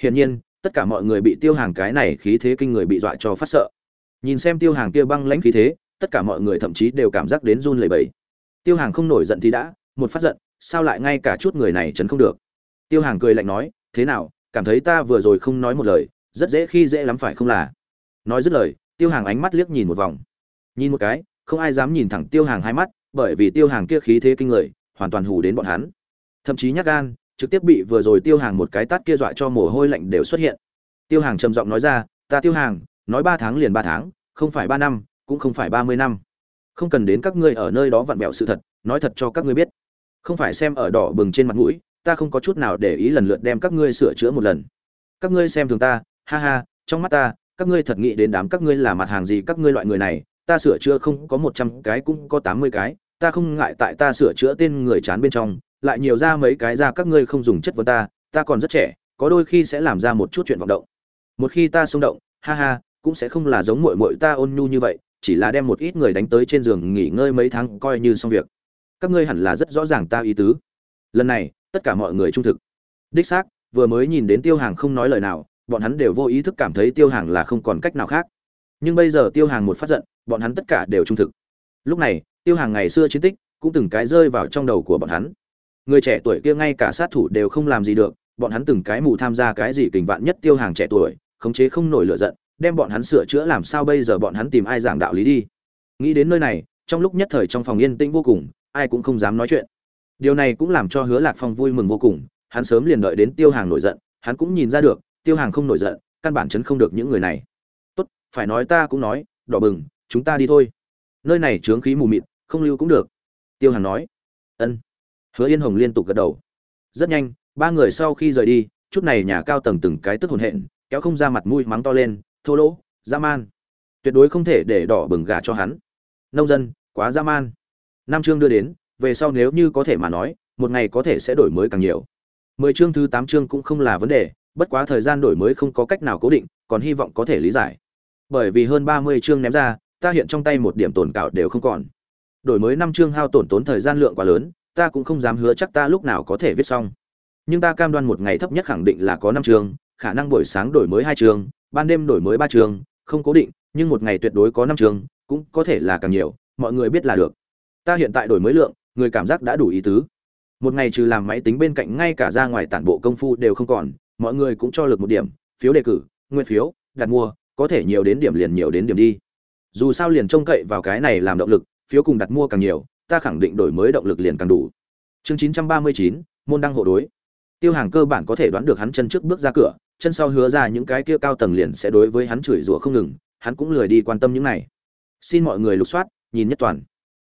Speaker 1: Hiển nhiên, tất cả mọi người bị tiêu hàng cái này khí thế kinh người bị dọa cho phát sợ. Nhìn xem tiêu hàng kia băng lãnh khí thế, tất cả mọi người thậm chí đều cảm giác đến run lẩy bẩy. Tiêu hàng không nổi giận thì đã, một phát giận, sao lại ngay cả chút người này chấn không được? Tiêu hàng cười lạnh nói, thế nào, cảm thấy ta vừa rồi không nói một lời, rất dễ khi dễ lắm phải không là? Nói dứt lời, tiêu hàng ánh mắt liếc nhìn một vòng. Nhìn một cái, không ai dám nhìn thẳng tiêu hàng hai mắt, bởi vì tiêu hàng kia khí thế kinh người hoàn toàn hù đến bọn hắn. Thậm chí nhát gan, trực tiếp bị vừa rồi tiêu hàng một cái tát kia dọa cho mồ hôi lạnh đều xuất hiện. Tiêu hàng trầm giọng nói ra, ta tiêu hàng, nói ba tháng liền ba tháng, không phải ba năm, cũng không phải ba mươi năm. Không cần đến các ngươi ở nơi đó vặn vẹo sự thật, nói thật cho các ngươi biết. Không phải xem ở đỏ bừng trên mặt mũi, ta không có chút nào để ý lần lượt đem các ngươi sửa chữa một lần. Các ngươi xem thường ta, ha ha, trong mắt ta, các ngươi thật nghĩ đến đám các ngươi là mặt hàng gì các ngươi loại người này, ta sửa chữa không có một trăm cái cũng có tám mươi cái ta không ngại tại ta sửa chữa tên người chán bên trong, lại nhiều ra mấy cái ra các ngươi không dùng chất vấn ta ta còn rất trẻ, có đôi khi sẽ làm ra một chút chuyện vọng động. Một khi ta xung động, ha ha, cũng sẽ không là giống muội muội ta ôn nhu như vậy, chỉ là đem một ít người đánh tới trên giường nghỉ ngơi mấy tháng coi như xong việc. Các ngươi hẳn là rất rõ ràng ta ý tứ. Lần này, tất cả mọi người trung thực. Đích xác, vừa mới nhìn đến tiêu hàng không nói lời nào, bọn hắn đều vô ý thức cảm thấy tiêu hàng là không còn cách nào khác. Nhưng bây giờ tiêu hàng một phát giận, bọn hắn tất cả đều trung thực. Lúc này tiêu hàng ngày xưa chiến tích cũng từng cái rơi vào trong đầu của bọn hắn. Người trẻ tuổi kia ngay cả sát thủ đều không làm gì được, bọn hắn từng cái mù tham gia cái gì kình vạn nhất tiêu hàng trẻ tuổi, khống chế không nổi lửa giận, đem bọn hắn sửa chữa làm sao bây giờ bọn hắn tìm ai giảng đạo lý đi. Nghĩ đến nơi này, trong lúc nhất thời trong phòng yên tĩnh vô cùng, ai cũng không dám nói chuyện. Điều này cũng làm cho hứa lạc phong vui mừng vô cùng, hắn sớm liền đợi đến tiêu hàng nổi giận, hắn cũng nhìn ra được, tiêu hàng không nổi giận, căn bản chấn không được những người này. Tốt, phải nói ta cũng nói, đỏ bừng, chúng ta đi thôi. Nơi này trướng khí mù mịt không lưu cũng được. Tiêu hàn nói. Ân. Hứa yên hồng liên tục gật đầu. Rất nhanh, ba người sau khi rời đi, chút này nhà cao tầng từng cái tức hồn hện, kéo không ra mặt mũi mắng to lên, thô lỗ, dã man. Tuyệt đối không thể để đỏ bừng gà cho hắn. Nông dân, quá dã man. Nam chương đưa đến, về sau nếu như có thể mà nói, một ngày có thể sẽ đổi mới càng nhiều. Mười chương thứ tám chương cũng không là vấn đề, bất quá thời gian đổi mới không có cách nào cố định, còn hy vọng có thể lý giải. Bởi vì hơn ba mươi chương ném ra, ta hiện trong tay một điểm tồn cảo đều không còn đổi mới năm chương hao tổn tốn thời gian lượng quá lớn, ta cũng không dám hứa chắc ta lúc nào có thể viết xong. Nhưng ta cam đoan một ngày thấp nhất khẳng định là có năm chương, khả năng buổi sáng đổi mới hai chương, ban đêm đổi mới ba chương, không cố định, nhưng một ngày tuyệt đối có năm chương, cũng có thể là càng nhiều, mọi người biết là được. Ta hiện tại đổi mới lượng, người cảm giác đã đủ ý tứ. Một ngày trừ làm máy tính bên cạnh ngay cả ra ngoài tản bộ công phu đều không còn, mọi người cũng cho lực một điểm, phiếu đề cử, nguyên phiếu, đặt mua, có thể nhiều đến điểm liền nhiều đến điểm đi. Dù sao liền trông cậy vào cái này làm động lực phiếu cùng đặt mua càng nhiều ta khẳng định đổi mới động lực liền càng đủ. Chương 939, môn đăng hộ đối. Tiêu hàng cơ bản có thể đoán được hắn chân trước bước ra cửa chân sau hứa ra những cái kia cao tầng liền sẽ đối với hắn chửi rủa không ngừng hắn cũng lười đi quan tâm những này. Xin mọi người lục soát nhìn nhất toàn.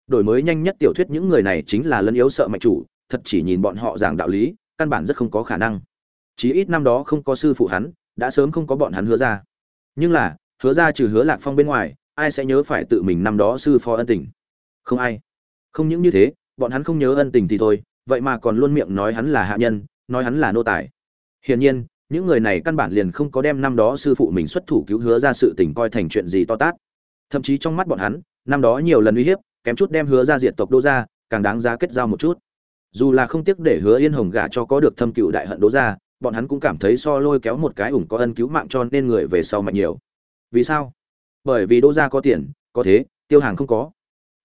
Speaker 1: Đổi mới nhanh nhất tiểu thuyết những người này chính là lấn yếu sợ mạnh chủ thật chỉ nhìn bọn họ giảng đạo lý căn bản rất không có khả năng. Chí ít năm đó không có sư phụ hắn đã sớm không có bọn hắn hứa ra. Nhưng là hứa ra trừ hứa lạc phong bên ngoài ai sẽ nhớ phải tự mình năm đó sư phó ân tình? Không ai. Không những như thế, bọn hắn không nhớ ân tình thì thôi, vậy mà còn luôn miệng nói hắn là hạ nhân, nói hắn là nô tài. Hiển nhiên, những người này căn bản liền không có đem năm đó sư phụ mình xuất thủ cứu hứa ra sự tình coi thành chuyện gì to tát. Thậm chí trong mắt bọn hắn, năm đó nhiều lần uy hiếp, kém chút đem hứa ra diệt tộc đô ra càng đáng giá kết giao một chút. Dù là không tiếc để hứa yên hồng gả cho có được thâm cựu đại hận đô ra bọn hắn cũng cảm thấy so lôi kéo một cái ủng có ân cứu mạng cho nên người về sau mạnh nhiều. Vì sao? Bởi vì đô gia có tiền, có thế, tiêu hàng không có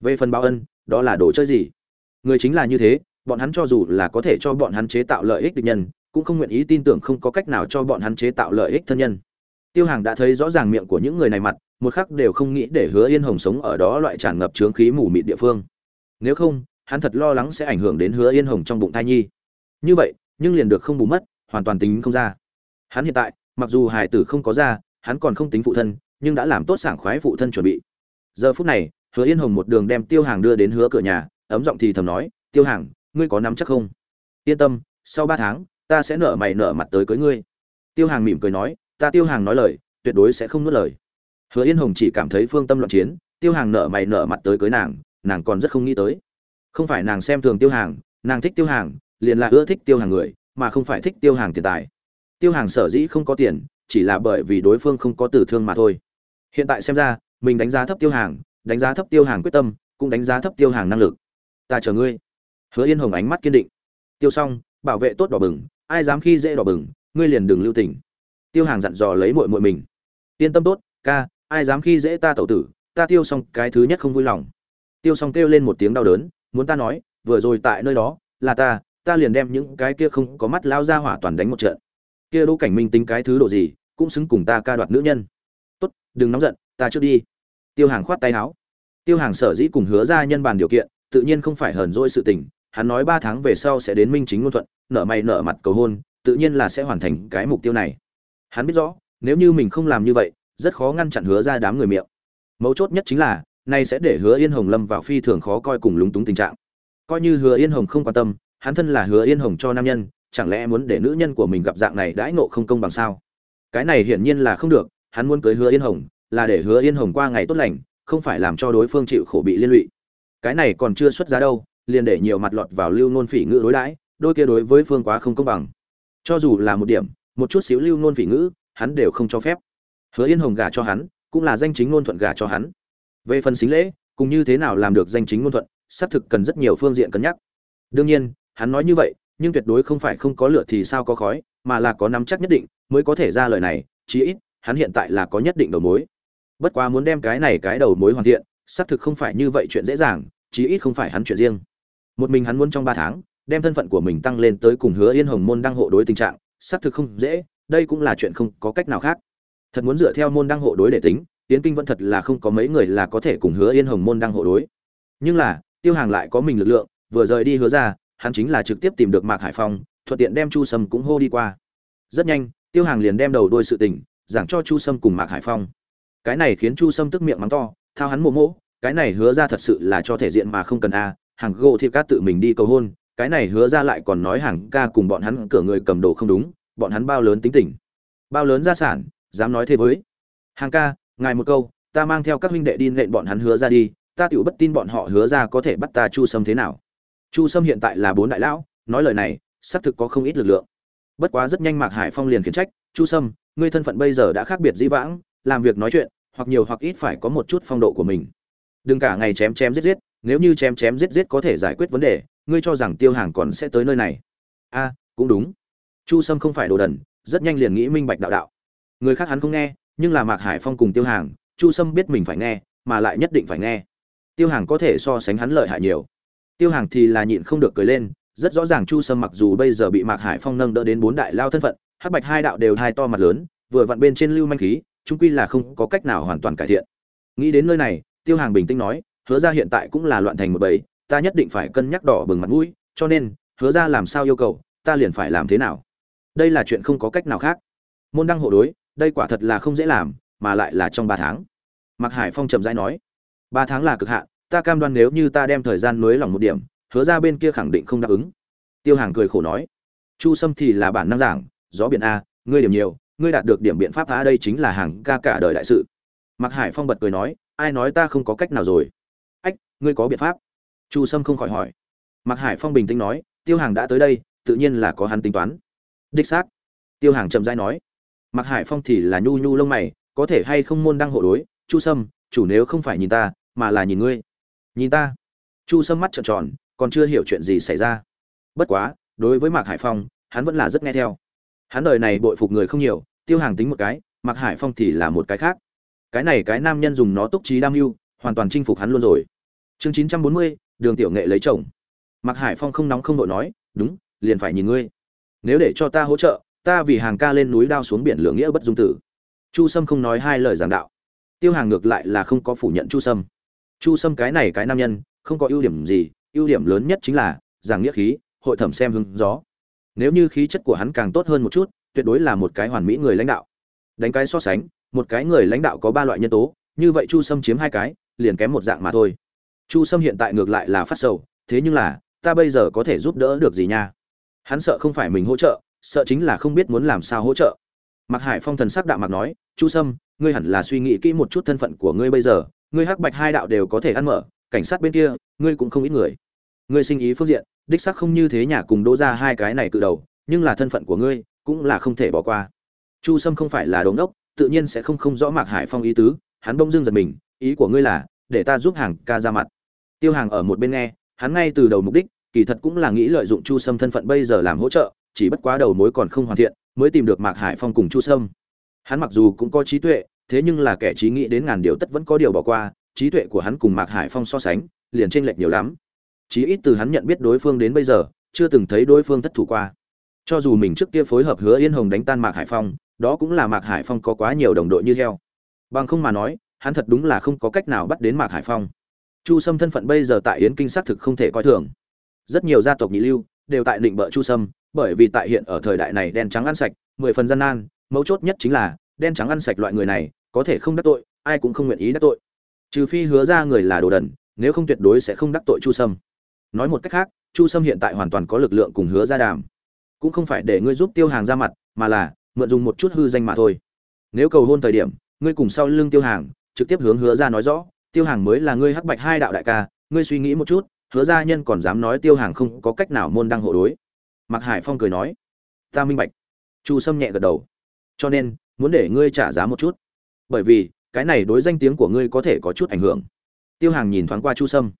Speaker 1: về phần báo ân, đó là đồ chơi gì? Người chính là như thế, bọn hắn cho dù là có thể cho bọn hắn chế tạo lợi ích địch nhân, cũng không nguyện ý tin tưởng không có cách nào cho bọn hắn chế tạo lợi ích thân nhân. Tiêu hàng đã thấy rõ ràng miệng của những người này mặt, một khắc đều không nghĩ để hứa yên hồng sống ở đó loại tràn ngập trướng khí mù mịt địa phương. Nếu không, hắn thật lo lắng sẽ ảnh hưởng đến hứa yên hồng trong bụng thai nhi. Như vậy, nhưng liền được không bù mất, hoàn toàn tính không ra. Hắn hiện tại, mặc dù hải tử không có ra, hắn còn không tính phụ thân, nhưng đã làm tốt sảng khoái phụ thân chuẩn bị. Giờ phút này hứa yên hồng một đường đem tiêu hàng đưa đến hứa cửa nhà, ấm giọng thì thầm nói, tiêu hàng, ngươi có nắm chắc không? Yên tâm, sau ba tháng, ta sẽ nợ mày nợ mặt tới cưới ngươi. Tiêu hàng mỉm cười nói, ta tiêu hàng nói lời, tuyệt đối sẽ không nuốt lời. Hứa yên hồng chỉ cảm thấy phương tâm loạn chiến, tiêu hàng nợ mày nợ mặt tới cưới nàng nàng còn rất không nghĩ tới. Không phải nàng xem thường tiêu hàng, nàng thích tiêu hàng, liền là ưa thích tiêu hàng người, mà không phải thích tiêu hàng tiền tài. Tiêu hàng sở dĩ không có tiền, chỉ là bởi vì đối phương không có tử thương mà thôi. Hiện tại xem ra, mình đánh giá thấp tiêu hàng đánh giá thấp tiêu hàng quyết tâm, cũng đánh giá thấp tiêu hàng năng lực. Ta chờ ngươi. Hứa yên hồng ánh mắt kiên định. Tiêu xong, bảo vệ tốt đỏ bừng, ai dám khi dễ đỏ bừng, ngươi liền đừng lưu tình. Tiêu hàng dặn dò lấy muội muội mình. Yên tâm tốt, ca, ai dám khi dễ ta tẩu tử, ta tiêu xong cái thứ nhất không vui lòng. Tiêu xong kêu lên một tiếng đau đớn, muốn ta nói, vừa rồi tại nơi đó, là ta ta liền đem những cái kia không có mắt lao ra hỏa toàn đánh một trận. Kia đỗ cảnh minh tính cái thứ độ gì, cũng xứng cùng ta ca đoạt nữ nhân. Tốt, đừng nóng giận, ta trước đi tiêu hàng khoát tay áo. Tiêu hàng sở dĩ cùng hứa ra nhân bàn điều kiện, tự nhiên không phải hờn dỗi sự tình, hắn nói ba tháng về sau sẽ đến minh chính ngôn thuận nợ mày nợ mặt cầu hôn, tự nhiên là sẽ hoàn thành cái mục tiêu này. Hắn biết rõ, nếu như mình không làm như vậy, rất khó ngăn chặn hứa ra đám người miệng. Mấu chốt nhất chính là, nay sẽ để hứa yên hồng lâm vào phi thường khó coi cùng lúng túng tình trạng. Coi như hứa yên hồng không quan tâm, hắn thân là hứa yên hồng cho nam nhân, chẳng lẽ muốn để nữ nhân của mình gặp dạng này đãi nộ không công bằng sao? Cái này hiển nhiên là không được, hắn muốn cưới hứa yên hồng là để hứa yên hồng qua ngày tốt lành, không phải làm cho đối phương chịu khổ bị liên lụy. Cái này còn chưa xuất giá đâu, liền để nhiều mặt lọt vào lưu nôn phỉ ngữ đối đãi, đôi kia đối với phương quá không công bằng. Cho dù là một điểm, một chút xíu lưu nôn phỉ ngữ, hắn đều không cho phép. Hứa yên hồng gả cho hắn, cũng là danh chính ngôn thuận gả cho hắn. Về phần xính lễ, cùng như thế nào làm được danh chính ngôn thuận, xác thực cần rất nhiều phương diện cân nhắc. Đương nhiên, hắn nói như vậy, nhưng tuyệt đối không phải không có lửa thì sao có khói, mà là có nắm chắc nhất định mới có thể ra lời này, chí ít, hắn hiện tại là có nhất định đầu mối bất quá muốn đem cái này cái đầu mối hoàn thiện, xác thực không phải như vậy chuyện dễ dàng, chí ít không phải hắn chuyện riêng. Một mình hắn muốn trong ba tháng, đem thân phận của mình tăng lên tới cùng hứa yên hồng môn đăng hộ đối tình trạng, xác thực không dễ, đây cũng là chuyện không có cách nào khác. Thật muốn dựa theo môn đăng hộ đối để tính tiến kinh vẫn thật là không có mấy người là có thể cùng hứa yên hồng môn đăng hộ đối. Nhưng là, tiêu hàng lại có mình lực lượng, vừa rời đi hứa ra, hắn chính là trực tiếp tìm được mạc hải phong, thuận tiện đem chu sâm cũng hô đi qua. Rất nhanh, tiêu hàng liền đem đầu đôi sự tình, giảng cho chu sâm cùng mạc hải phong cái này khiến chu sâm tức miệng mắng to, thao hắn mồ mỗ cái này hứa ra thật sự là cho thể diện mà không cần a, hàng gỗ thiệp ca tự mình đi cầu hôn, cái này hứa ra lại còn nói hàng ca cùng bọn hắn cửa người cầm đồ không đúng, bọn hắn bao lớn tính tình. Bao lớn gia sản, dám nói thế với. Hàng ca, ngài một câu, ta mang theo các huynh đệ đi nện bọn hắn hứa ra đi, ta tựu bất tin bọn họ hứa ra có thể bắt ta chu sâm thế nào. Chu sâm hiện tại là bốn đại lão, nói lời này, xác thực có không ít lực lượng. Bất quá rất nhanh mạc hải phong liền khiển trách, chu sâm, ngươi thân phận bây giờ đã khác biệt dĩ vãng làm việc nói chuyện, hoặc nhiều hoặc ít phải có một chút phong độ của mình. Đừng cả ngày chém chém giết giết, nếu như chém chém giết giết có thể giải quyết vấn đề, ngươi cho rằng tiêu hàng còn sẽ tới nơi này. A, cũng đúng. Chu sâm không phải đồ đần, rất nhanh liền nghĩ minh bạch đạo đạo. Người khác hắn không nghe, nhưng là mạc hải phong cùng tiêu hàng, chu sâm biết mình phải nghe, mà lại nhất định phải nghe. Tiêu hàng có thể so sánh hắn lợi hại nhiều. Tiêu hàng thì là nhịn không được cười lên, rất rõ ràng chu sâm mặc dù bây giờ bị mạc hải phong nâng đỡ đến bốn đại lao thân phận, hắc bạch hai đạo đều hai to mặt lớn, vừa vặn bên trên lưu manh khí chung quy là không có cách nào hoàn toàn cải thiện. Nghĩ đến nơi này, tiêu hàng bình tĩnh nói, hứa ra hiện tại cũng là loạn thành một bầy, ta nhất định phải cân nhắc đỏ bừng mặt mũi, cho nên, hứa ra làm sao yêu cầu, ta liền phải làm thế nào? Đây là chuyện không có cách nào khác. Môn đăng hộ đối, đây quả thật là không dễ làm, mà lại là trong ba tháng. Mạc hải phong chậm rãi nói, ba tháng là cực hạn, ta cam đoan nếu như ta đem thời gian nới lỏng một điểm, hứa ra bên kia khẳng định không đáp ứng. Tiêu hàng cười khổ nói, chu sâm thì là bản năng giảng, gió biển a, ngươi điểm nhiều ngươi đạt được điểm biện pháp phá đây chính là hàng ca cả đời đại sự. Mạc hải phong bật cười nói, ai nói ta không có cách nào rồi? Ách, ngươi có biện pháp? Chu sâm không khỏi hỏi. Mạc hải phong bình tĩnh nói, tiêu hàng đã tới đây, tự nhiên là có hắn tính toán. Đích xác. Tiêu hàng chậm rãi nói. Mạc hải phong thì là nhu nhu lông mày, có thể hay không môn đăng hộ đối? Chu sâm, chủ nếu không phải nhìn ta, mà là nhìn ngươi. Nhìn ta. Chu sâm mắt trợn tròn, còn chưa hiểu chuyện gì xảy ra. Bất quá, đối với mạc hải phong, hắn vẫn là rất nghe theo hắn đời này bội phục người không nhiều, tiêu hàng tính một cái mặc hải phong thì là một cái khác. Cái này cái nam nhân dùng nó túc trí đam mưu, hoàn toàn chinh phục hắn luôn rồi. Chương chín trăm bốn mươi, đường tiểu nghệ lấy chồng. Mặc hải phong không nóng không đội nói, đúng, liền phải nhìn ngươi. Nếu để cho ta hỗ trợ, ta vì hàng ca lên núi đao xuống biển lửa nghĩa bất dung tử. Chu sâm không nói hai lời giảng đạo. Tiêu hàng ngược lại là không có phủ nhận chu sâm. Chu sâm cái này cái nam nhân, không có ưu điểm gì, ưu điểm lớn nhất chính là giảng nghĩa khí, hội thẩm xem hứng gió nếu như khí chất của hắn càng tốt hơn một chút, tuyệt đối là một cái hoàn mỹ người lãnh đạo. Đánh cái so sánh, một cái người lãnh đạo có ba loại nhân tố, như vậy chu sâm chiếm hai cái, liền kém một dạng mà thôi. Chu sâm hiện tại ngược lại là phát sầu, thế nhưng là, ta bây giờ có thể giúp đỡ được gì nha? Hắn sợ không phải mình hỗ trợ, sợ chính là không biết muốn làm sao hỗ trợ. Mạc hải phong thần sắc đạo mạc nói, chu sâm, ngươi hẳn là suy nghĩ kỹ một chút thân phận của ngươi bây giờ, ngươi hắc bạch hai đạo đều có thể ăn mở, cảnh sát bên kia, ngươi cũng không ít người ngươi sinh ý phương diện, đích xác không như thế nhà cùng đỗ ra hai cái này cự đầu, nhưng là thân phận của ngươi cũng là không thể bỏ qua. Chu sâm không phải là đống đốc, tự nhiên sẽ không không rõ mạc hải phong ý tứ, hắn bông dưng giật mình, ý của ngươi là, để ta giúp hàng ca ra mặt. Tiêu hàng ở một bên nghe, hắn ngay từ đầu mục đích, kỳ thật cũng là nghĩ lợi dụng chu sâm thân phận bây giờ làm hỗ trợ, chỉ bất quá đầu mối còn không hoàn thiện, mới tìm được mạc hải phong cùng chu sâm. Hắn mặc dù cũng có trí tuệ, thế nhưng là kẻ trí nghĩ đến ngàn điều tất vẫn có điều bỏ qua, trí tuệ của hắn cùng mạc hải phong so sánh, liền t r ê n lệch nhiều lắm chí ít từ hắn nhận biết đối phương đến bây giờ, chưa từng thấy đối phương thất thủ qua. Cho dù mình trước kia phối hợp hứa yên hồng đánh tan mạc hải phong, đó cũng là mạc hải phong có quá nhiều đồng đội như heo. Bằng không mà nói, hắn thật đúng là không có cách nào bắt đến mạc hải phong. Chu sâm thân phận bây giờ tại yến kinh xác thực không thể coi thường. Rất nhiều gia tộc nhị lưu đều tại định bợ chu sâm, bởi vì tại hiện ở thời đại này đen trắng ăn sạch, mười phần gian nan, mấu chốt nhất chính là, đen trắng ăn sạch loại người này, có thể không đắc tội, ai cũng không nguyện ý đắc tội. Trừ phi hứa ra người là đồ đần, nếu không tuyệt đối sẽ không đắc tội chu sâm nói một cách khác, chu sâm hiện tại hoàn toàn có lực lượng cùng hứa ra đàm. Cũng không phải để ngươi giúp tiêu hàng ra mặt, mà là, mượn dùng một chút hư danh mà thôi. Nếu cầu hôn thời điểm, ngươi cùng sau lưng tiêu hàng, trực tiếp hướng hứa ra nói rõ, tiêu hàng mới là ngươi hắc bạch hai đạo đại ca, ngươi suy nghĩ một chút, hứa gia nhân còn dám nói tiêu hàng không có cách nào môn đăng hộ đối. Mạc hải phong cười nói, ta minh bạch. Chu sâm nhẹ gật đầu. Cho nên, muốn để ngươi trả giá một chút. Bởi vì, cái này đối danh tiếng của ngươi có thể có chút ảnh hưởng. Tiêu hàng nhìn thoáng qua chu sâm.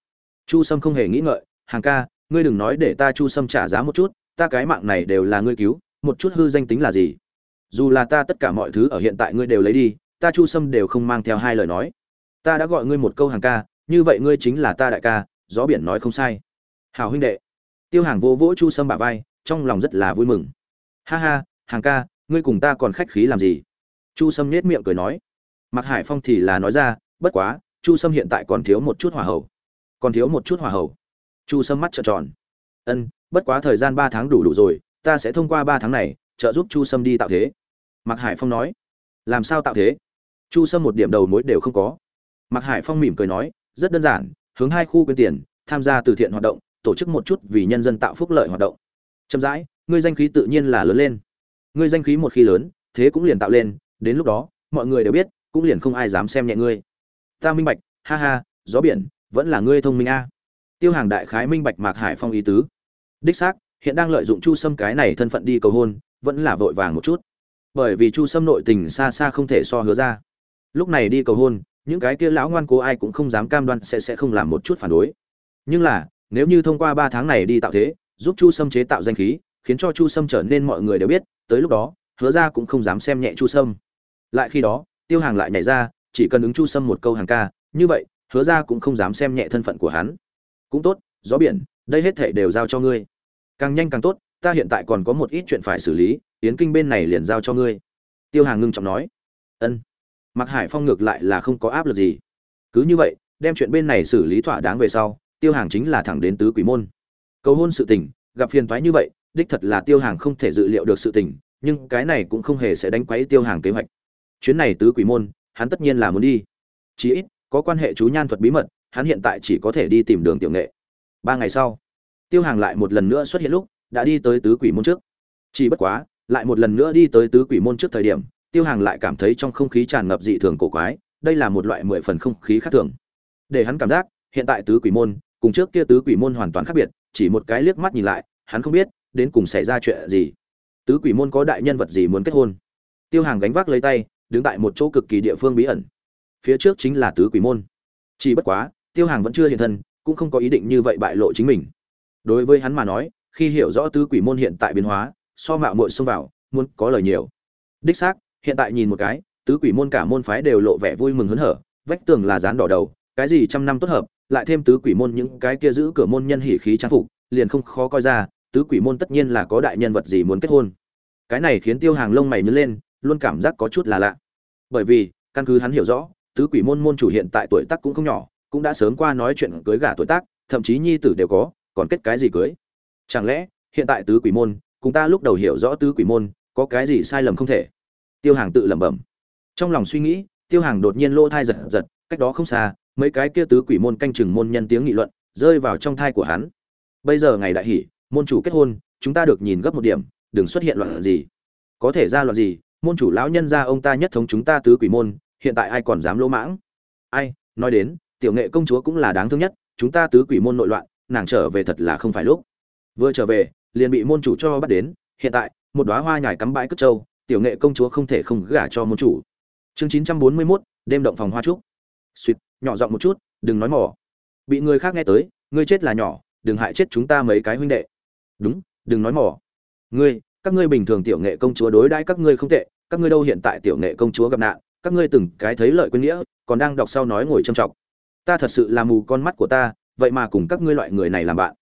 Speaker 1: Chu sâm không hề nghĩ ngợi hàng ca, ngươi đừng nói để ta chu sâm trả giá một chút, ta cái mạng này đều là ngươi cứu, một chút hư danh tính là gì? Dù là ta tất cả mọi thứ ở hiện tại ngươi đều lấy đi, ta chu sâm đều không mang theo hai lời nói. Ta đã gọi ngươi một câu hàng ca, như vậy ngươi chính là ta đại ca, gió biển nói không sai. Hào huynh đệ. Tiêu hàng vô vỗ chu sâm bả vai, trong lòng rất là vui mừng. Ha ha, hàng ca, ngươi cùng ta còn khách khí làm gì? Chu sâm nhếch miệng cười nói. Mặc hải phong thì là nói ra, bất quá, chu sâm hiện tại còn thiếu một chút hỏa hậu còn thiếu một chút hỏa hậu chu sâm mắt trợn tròn. Ân, bất quá thời gian ba tháng đủ đủ rồi, ta sẽ thông qua ba tháng này, trợ giúp chu sâm đi tạo thế. Mặc hải phong nói. Làm sao tạo thế? Chu sâm một điểm đầu mối đều không có. Mặc hải phong mỉm cười nói, rất đơn giản, hướng hai khu quyên tiền, tham gia từ thiện hoạt động, tổ chức một chút vì nhân dân tạo phúc lợi hoạt động. Chậm rãi, ngươi danh khí tự nhiên là lớn lên. Ngươi danh khí một khi lớn, thế cũng liền tạo lên, đến lúc đó, mọi người đều biết, cũng liền không ai dám xem nhẹ ngươi. Ta minh bạch, ha ha, gió biển, vẫn là ngươi thông minh a tiêu hàng đại khái minh bạch mạc hải phong ý tứ. Đích xác, hiện đang lợi dụng chu sâm cái này thân phận đi cầu hôn, vẫn là vội vàng một chút. Bởi vì chu sâm nội tình xa xa không thể so hứa ra. Lúc này đi cầu hôn, những cái kia lão ngoan cố ai cũng không dám cam đoan sẽ sẽ không làm một chút phản đối. Nhưng là, nếu như thông qua ba tháng này đi tạo thế, giúp chu sâm chế tạo danh khí, khiến cho chu sâm trở nên mọi người đều biết, tới lúc đó, hứa ra cũng không dám xem nhẹ chu sâm. Lại khi đó, tiêu hàng lại nhảy ra, chỉ cần ứng chu sâm một câu hàng ca, như vậy, hứa ra cũng không dám xem nhẹ thân phận của hắn cũng tốt gió biển đây hết thể đều giao cho ngươi càng nhanh càng tốt ta hiện tại còn có một ít chuyện phải xử lý yến kinh bên này liền giao cho ngươi tiêu hàng ngưng trọng nói ân mặc Hải Phong ngược lại là không có áp lực gì. Cứ như vậy, đem chuyện bên này xử lý thỏa đáng về sau, Tiêu Hàng chính là thẳng đến tứ quỷ môn. Cầu hôn sự tình, gặp phiền toái như vậy, đích thật là Tiêu Hàng không thể dự liệu được sự tình, nhưng cái này cũng không hề sẽ đánh quấy Tiêu Hàng kế hoạch. Chuyến này tứ quỷ môn, hắn tất nhiên là muốn đi. Chỉ ít, có quan hệ chú nhan thuật bí mật, hắn hiện tại chỉ có thể đi tìm đường tiểu nghệ. Ba ngày sau, Tiêu Hàng lại một lần nữa xuất hiện lúc, đã đi tới tứ quỷ môn trước. Chỉ bất quá, lại một lần nữa đi tới tứ quỷ môn trước thời điểm, Tiêu Hàng lại cảm thấy trong không khí tràn ngập dị thường cổ quái, đây là một loại mười phần không khí khác thường. Để hắn cảm giác, hiện tại tứ quỷ môn, cùng trước kia tứ quỷ môn hoàn toàn khác biệt, chỉ một cái liếc mắt nhìn lại, hắn không biết đến cùng xảy ra chuyện gì. Tứ quỷ môn có đại nhân vật gì muốn kết hôn? Tiêu Hàng gánh vác lấy tay, đứng tại một chỗ cực kỳ địa phương bí ẩn. Phía trước chính là tứ quỷ môn. Chỉ bất quá, Tiêu Hàng vẫn chưa hiện thân, cũng không có ý định như vậy bại lộ chính mình. Đối với hắn mà nói, khi hiểu rõ tứ quỷ môn hiện tại biến hóa, so mạo muội xông vào, muốn có lời nhiều. Đích xác, hiện tại nhìn một cái, tứ quỷ môn cả môn phái đều lộ vẻ vui mừng hớn hở, vách tường là dán đỏ đầu, cái gì trăm năm tốt hợp, lại thêm tứ quỷ môn những cái kia giữ cửa môn nhân hỉ khí trang phục, liền không khó coi ra, tứ quỷ môn tất nhiên là có đại nhân vật gì muốn kết hôn. Cái này khiến Tiêu Hàng lông mày nhướng lên, luôn cảm giác có chút là lạ. Bởi vì, căn cứ hắn hiểu rõ, tứ quỷ môn môn chủ hiện tại tuổi tác cũng không nhỏ, cũng đã sớm qua nói chuyện cưới gả tuổi tác, thậm chí nhi tử đều có, còn kết cái gì cưới? Chẳng lẽ, hiện tại tứ quỷ môn, cùng ta lúc đầu hiểu rõ tứ quỷ môn, có cái gì sai lầm không thể? Tiêu Hàng tự lẩm bẩm. Trong lòng suy nghĩ, Tiêu Hàng đột nhiên lỗ thai giật giật, cách đó không xa, mấy cái kia tứ quỷ môn canh chừng môn nhân tiếng nghị luận, rơi vào trong thai của hắn. Bây giờ ngày đại hỷ, môn chủ kết hôn, chúng ta được nhìn gấp một điểm, đừng xuất hiện loạn gì. Có thể ra loạn gì, môn chủ lão nhân gia ông ta nhất thống chúng ta tứ quỷ môn, hiện tại ai còn dám lỗ mãng? Ai, nói đến, tiểu nghệ công chúa cũng là đáng thương nhất, chúng ta tứ quỷ môn nội loạn, nàng trở về thật là không phải lúc. Vừa trở về, liền bị môn chủ cho bắt đến, hiện tại, một đóa hoa nhài cắm bãi cất trâu, tiểu nghệ công chúa không thể không gả cho môn chủ. Chương 941, đêm động phòng hoa trúc. Xuyệt, nhỏ giọng một chút, đừng nói mỏ. Bị người khác nghe tới, ngươi chết là nhỏ, đừng hại chết chúng ta mấy cái huynh đệ. Đúng, đừng nói mỏ. Ngươi, các ngươi bình thường tiểu nghệ công chúa đối đãi các ngươi không tệ, các ngươi đâu hiện tại tiểu nghệ công chúa gặp nạn, các ngươi từng cái thấy lợi quên nghĩa, còn đang đọc sau nói ngồi trầm trọng. Ta thật sự là mù con mắt của ta, vậy mà cùng các ngươi loại người này làm bạn.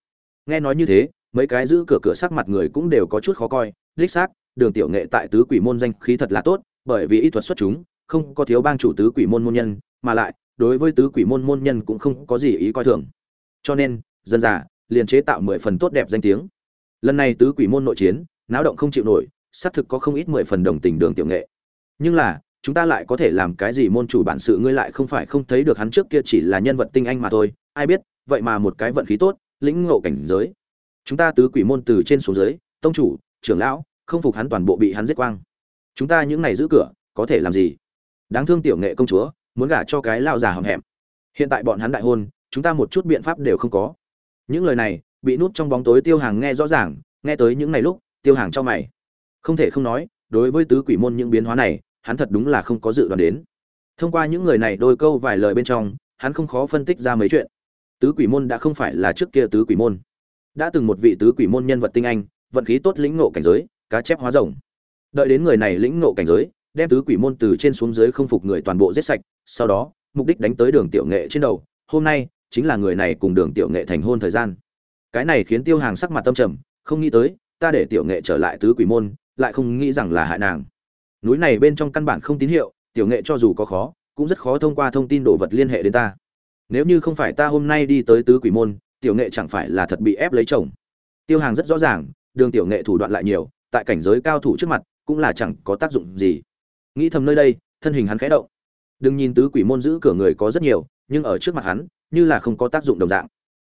Speaker 1: Nghe nói như thế, mấy cái giữ cửa cửa sắc mặt người cũng đều có chút khó coi, đích xác, đường tiểu nghệ tại tứ quỷ môn danh khí thật là tốt bởi vì ý thuật xuất chúng không có thiếu bang chủ tứ quỷ môn môn nhân mà lại đối với tứ quỷ môn môn nhân cũng không có gì ý coi thường. Cho nên dân giả liền chế tạo mười phần tốt đẹp danh tiếng. Lần này tứ quỷ môn nội chiến náo động không chịu nổi xác thực có không ít mười phần đồng tình đường tiểu nghệ. Nhưng là chúng ta lại có thể làm cái gì môn chủ bản sự ngươi lại không phải không thấy được hắn trước kia chỉ là nhân vật tinh anh mà thôi. Ai biết, vậy mà một cái vận khí tốt, lĩnh ngộ cảnh giới. Chúng ta tứ quỷ môn từ trên xuống dưới, tông chủ, trưởng lão, không phục hắn toàn bộ bị hắn giết quang. Chúng ta những này giữ cửa, có thể làm gì? Đáng thương tiểu nghệ công chúa, muốn gả cho cái lao già hầm hẹm. Hiện tại bọn hắn đại hôn, chúng ta một chút biện pháp đều không có. Những lời này, bị nút trong bóng tối tiêu hàng nghe rõ ràng, nghe tới những ngày lúc, tiêu hàng cho mày. Không thể không nói, đối với tứ quỷ môn những biến hóa này hắn thật đúng là không có dự đoán đến. Thông qua những người này đôi câu vài lời bên trong, hắn không khó phân tích ra mấy chuyện. Tứ quỷ môn đã không phải là trước kia tứ quỷ môn. Đã từng một vị tứ quỷ môn nhân vật tinh anh, vận khí tốt lĩnh ngộ cảnh giới, cá chép hóa rồng. Đợi đến người này lĩnh ngộ cảnh giới, đem tứ quỷ môn từ trên xuống dưới không phục người toàn bộ giết sạch, sau đó, mục đích đánh tới đường tiểu nghệ trên đầu. Hôm nay, chính là người này cùng đường tiểu nghệ thành hôn thời gian. Cái này khiến tiêu hàng sắc mặt tâm trầm, không nghĩ tới, ta để tiểu nghệ trở lại tứ quỷ môn, lại không nghĩ rằng là hại nàng núi này bên trong căn bản không tín hiệu, tiểu nghệ cho dù có khó, cũng rất khó thông qua thông tin đồ vật liên hệ đến ta. Nếu như không phải ta hôm nay đi tới tứ quỷ môn, tiểu nghệ chẳng phải là thật bị ép lấy chồng. Tiêu hàng rất rõ ràng, đường tiểu nghệ thủ đoạn lại nhiều, tại cảnh giới cao thủ trước mặt, cũng là chẳng có tác dụng gì. Nghĩ thầm nơi đây, thân hình hắn khẽ động. Đừng nhìn tứ quỷ môn giữ cửa người có rất nhiều, nhưng ở trước mặt hắn, như là không có tác dụng đồng dạng.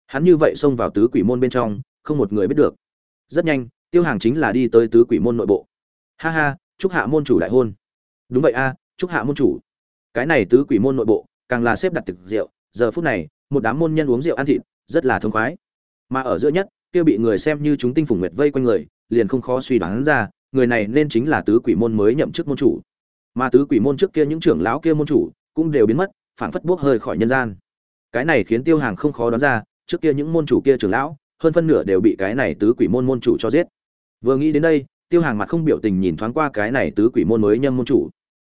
Speaker 1: Hắn như vậy xông vào tứ quỷ môn bên trong, không một người biết được. Rất nhanh, tiêu hàng chính là đi tới tứ quỷ môn nội bộ. Ha ha chúc hạ môn chủ đại hôn đúng vậy a chúc hạ môn chủ cái này tứ quỷ môn nội bộ càng là xếp đặt thực rượu giờ phút này một đám môn nhân uống rượu ăn thịt rất là thông khoái mà ở giữa nhất kia bị người xem như chúng tinh phùng nguyệt vây quanh người liền không khó suy đoán ra, người này nên chính là tứ quỷ môn mới nhậm chức môn chủ. Mà tứ quỷ môn trước kia những trưởng lão kia môn chủ cũng đều biến mất, phảng phất bước hơi khỏi nhân gian. Cái này khiến Tiêu Hàng không khó đoán ra, trước kia những môn chủ kia trưởng lão, hơn phân nửa đều bị cái này tứ quỷ môn môn chủ cho giết. Vừa nghĩ đến đây, Tiêu Hàng mặt không biểu tình nhìn thoáng qua cái này tứ quỷ môn mới nhâm môn chủ.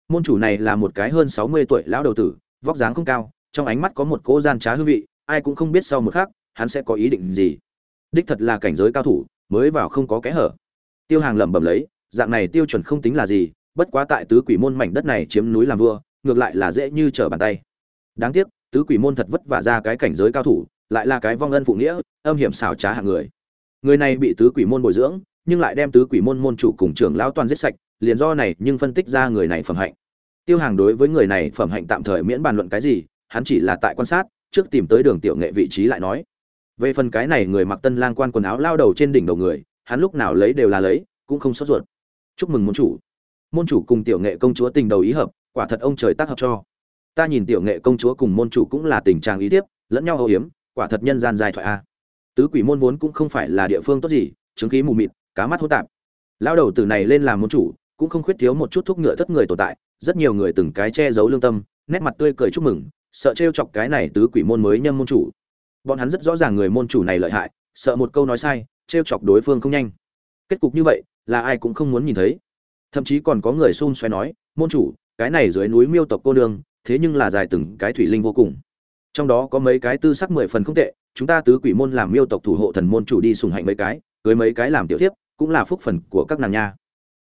Speaker 1: Môn chủ này là một cái hơn 60 tuổi lão đầu tử, vóc dáng không cao, trong ánh mắt có một cỗ gian trá hương vị, ai cũng không biết sau một khác, hắn sẽ có ý định gì. Đích thật là cảnh giới cao thủ, mới vào không có kẽ hở tiêu hàng lẩm bẩm lấy dạng này tiêu chuẩn không tính là gì bất quá tại tứ quỷ môn mảnh đất này chiếm núi làm vua ngược lại là dễ như trở bàn tay đáng tiếc tứ quỷ môn thật vất vả ra cái cảnh giới cao thủ lại là cái vong ân phụ nghĩa âm hiểm xảo trá hạng người người này bị tứ quỷ môn bồi dưỡng nhưng lại đem tứ quỷ môn môn chủ cùng trưởng lão toàn giết sạch, liền do này nhưng phân tích ra người này phẩm hạnh. Tiêu hàng đối với người này phẩm hạnh tạm thời miễn bàn luận cái gì, hắn chỉ là tại quan sát, trước tìm tới đường tiểu nghệ vị trí lại nói. Về phần cái này người mặc tân lang quan quần áo lao đầu trên đỉnh đầu người, hắn lúc nào lấy đều là lấy, cũng không sốt ruột. Chúc mừng môn chủ. Môn chủ cùng tiểu nghệ công chúa tình đầu ý hợp, quả thật ông trời tác hợp cho. Ta nhìn tiểu nghệ công chúa cùng môn chủ cũng là tình trạng ý tiếp, lẫn nhau hô hiếm quả thật nhân gian dài thoại a. Tứ quỷ môn vốn cũng không phải là địa phương tốt gì, chứng khí mù mịt cá mắt hỗn tạp. Lao đầu từ này lên làm môn chủ, cũng không khuyết thiếu một chút thuốc ngựa thất người tồn tại, rất nhiều người từng cái che giấu lương tâm, nét mặt tươi cười chúc mừng, sợ trêu chọc cái này tứ quỷ môn mới nhâm môn chủ. Bọn hắn rất rõ ràng người môn chủ này lợi hại, sợ một câu nói sai, trêu chọc đối phương không nhanh. Kết cục như vậy, là ai cũng không muốn nhìn thấy. Thậm chí còn có người xun xoay nói, môn chủ, cái này dưới núi miêu tộc cô nương, thế nhưng là dài từng cái thủy linh vô cùng. Trong đó có mấy cái tư sắc mười phần không tệ, chúng ta tứ quỷ môn làm miêu tộc thủ hộ thần môn chủ đi sùng hạnh mấy cái, cưới mấy cái làm tiểu thiếp cũng là phúc phần của các nàng nha.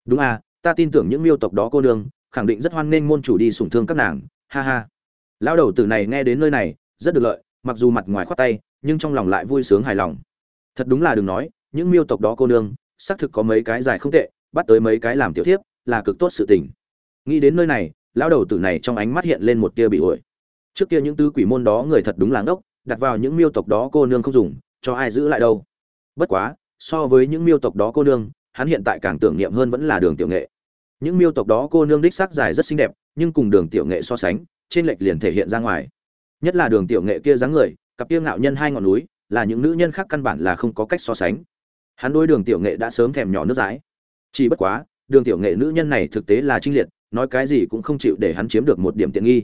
Speaker 1: Đúng à ta tin tưởng những miêu tộc đó cô nương, khẳng định rất hoan nghênh môn chủ đi sủng thương các nàng, ha ha. Lão đầu tử này nghe đến nơi này, rất được lợi, mặc dù mặt ngoài khoát tay, nhưng trong lòng lại vui sướng hài lòng. Thật đúng là đừng nói, những miêu tộc đó cô nương, xác thực có mấy cái dài không tệ, bắt tới mấy cái làm tiểu thiếp, là cực tốt sự tình. Nghĩ đến nơi này, lão đầu tử này trong ánh mắt hiện lên một tia bị ổi. Trước kia những tứ quỷ môn đó người thật đúng là ngốc, đặt vào những miêu tộc đó cô nương không dùng, cho ai giữ lại đâu. Bất quá so với những miêu tộc đó cô nương, hắn hiện tại càng tưởng niệm hơn vẫn là đường tiểu nghệ. Những miêu tộc đó cô nương đích sắc dài rất xinh đẹp, nhưng cùng đường tiểu nghệ so sánh, trên lệch liền thể hiện ra ngoài. Nhất là đường tiểu nghệ kia dáng người, cặp kia ngạo nhân hai ngọn núi, là những nữ nhân khác căn bản là không có cách so sánh. Hắn đối đường tiểu nghệ đã sớm thèm nhỏ nước dãi. Chỉ bất quá, đường tiểu nghệ nữ nhân này thực tế là trinh liệt, nói cái gì cũng không chịu để hắn chiếm được một điểm tiện nghi.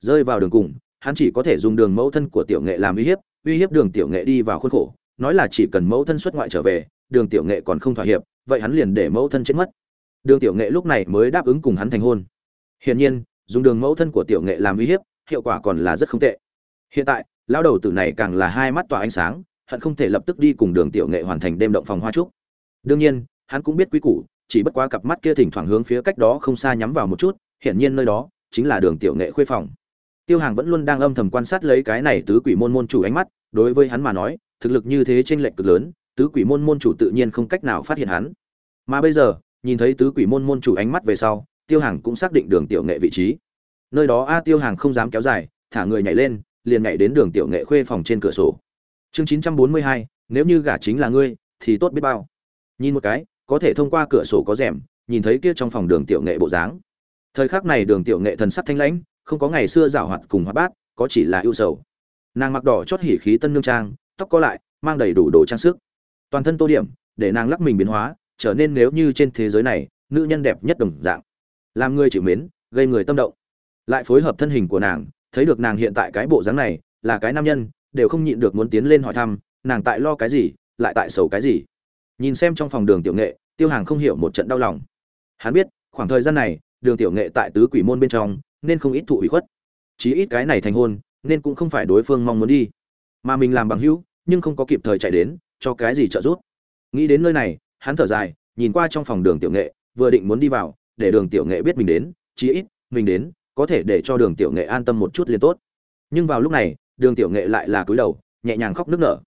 Speaker 1: Rơi vào đường cùng, hắn chỉ có thể dùng đường mẫu thân của tiểu nghệ làm uy hiếp uy hiếp đường tiểu nghệ đi vào khuôn khổ nói là chỉ cần mẫu thân xuất ngoại trở về, đường tiểu nghệ còn không thỏa hiệp, vậy hắn liền để mẫu thân chết mất. Đường tiểu nghệ lúc này mới đáp ứng cùng hắn thành hôn. Hiển nhiên, dùng đường mẫu thân của tiểu nghệ làm uy hiếp, hiệu quả còn là rất không tệ. Hiện tại, lão đầu tử này càng là hai mắt tỏa ánh sáng, hận không thể lập tức đi cùng đường tiểu nghệ hoàn thành đêm động phòng hoa trúc đương nhiên, hắn cũng biết quý củ, chỉ bất quá cặp mắt kia thỉnh thoảng hướng phía cách đó không xa nhắm vào một chút, hiển nhiên nơi đó chính là đường tiểu nghệ khuê phòng. Tiêu hàng vẫn luôn đang âm thầm quan sát lấy cái này tứ quỷ môn môn chủ ánh mắt, đối với hắn mà nói thực lực như thế trên lệnh cực lớn, tứ quỷ môn môn chủ tự nhiên không cách nào phát hiện hắn. Mà bây giờ, nhìn thấy tứ quỷ môn môn chủ ánh mắt về sau, tiêu hàng cũng xác định đường tiểu nghệ vị trí. Nơi đó a tiêu hàng không dám kéo dài, thả người nhảy lên, liền nhảy đến đường tiểu nghệ khuê phòng trên cửa sổ. Chương chín trăm bốn mươi hai, nếu như gả chính là ngươi, thì tốt biết bao. Nhìn một cái, có thể thông qua cửa sổ có rèm, nhìn thấy kia trong phòng đường tiểu nghệ bộ dáng. Thời khắc này đường tiểu nghệ thần sắc thanh lãnh, không có ngày xưa giảo hoạt cùng hoạt bát, có chỉ là ưu sầu. Nàng mặc đỏ chót hỉ khí tân nương trang tóc có lại, mang đầy đủ đồ trang sức. Toàn thân tô điểm, để nàng lắc mình biến hóa, trở nên nếu như trên thế giới này, nữ nhân đẹp nhất đồng dạng. Làm người chịu mến, gây người tâm động. Lại phối hợp thân hình của nàng, thấy được nàng hiện tại cái bộ dáng này, là cái nam nhân, đều không nhịn được muốn tiến lên hỏi thăm, nàng tại lo cái gì, lại tại sầu cái gì. Nhìn xem trong phòng đường tiểu nghệ, tiêu hàng không hiểu một trận đau lòng. Hắn biết, khoảng thời gian này, đường tiểu nghệ tại tứ quỷ môn bên trong, nên không ít thụ ủy khuất. Chí ít cái này thành hôn, nên cũng không phải đối phương mong muốn đi mà mình làm bằng hữu, nhưng không có kịp thời chạy đến, cho cái gì trợ giúp? Nghĩ đến nơi này, hắn thở dài, nhìn qua trong phòng đường tiểu nghệ, vừa định muốn đi vào, để đường tiểu nghệ biết mình đến, chí ít, mình đến, có thể để cho đường tiểu nghệ an tâm một chút liền tốt. Nhưng vào lúc này, đường tiểu nghệ lại là cúi đầu, nhẹ nhàng khóc nước nở.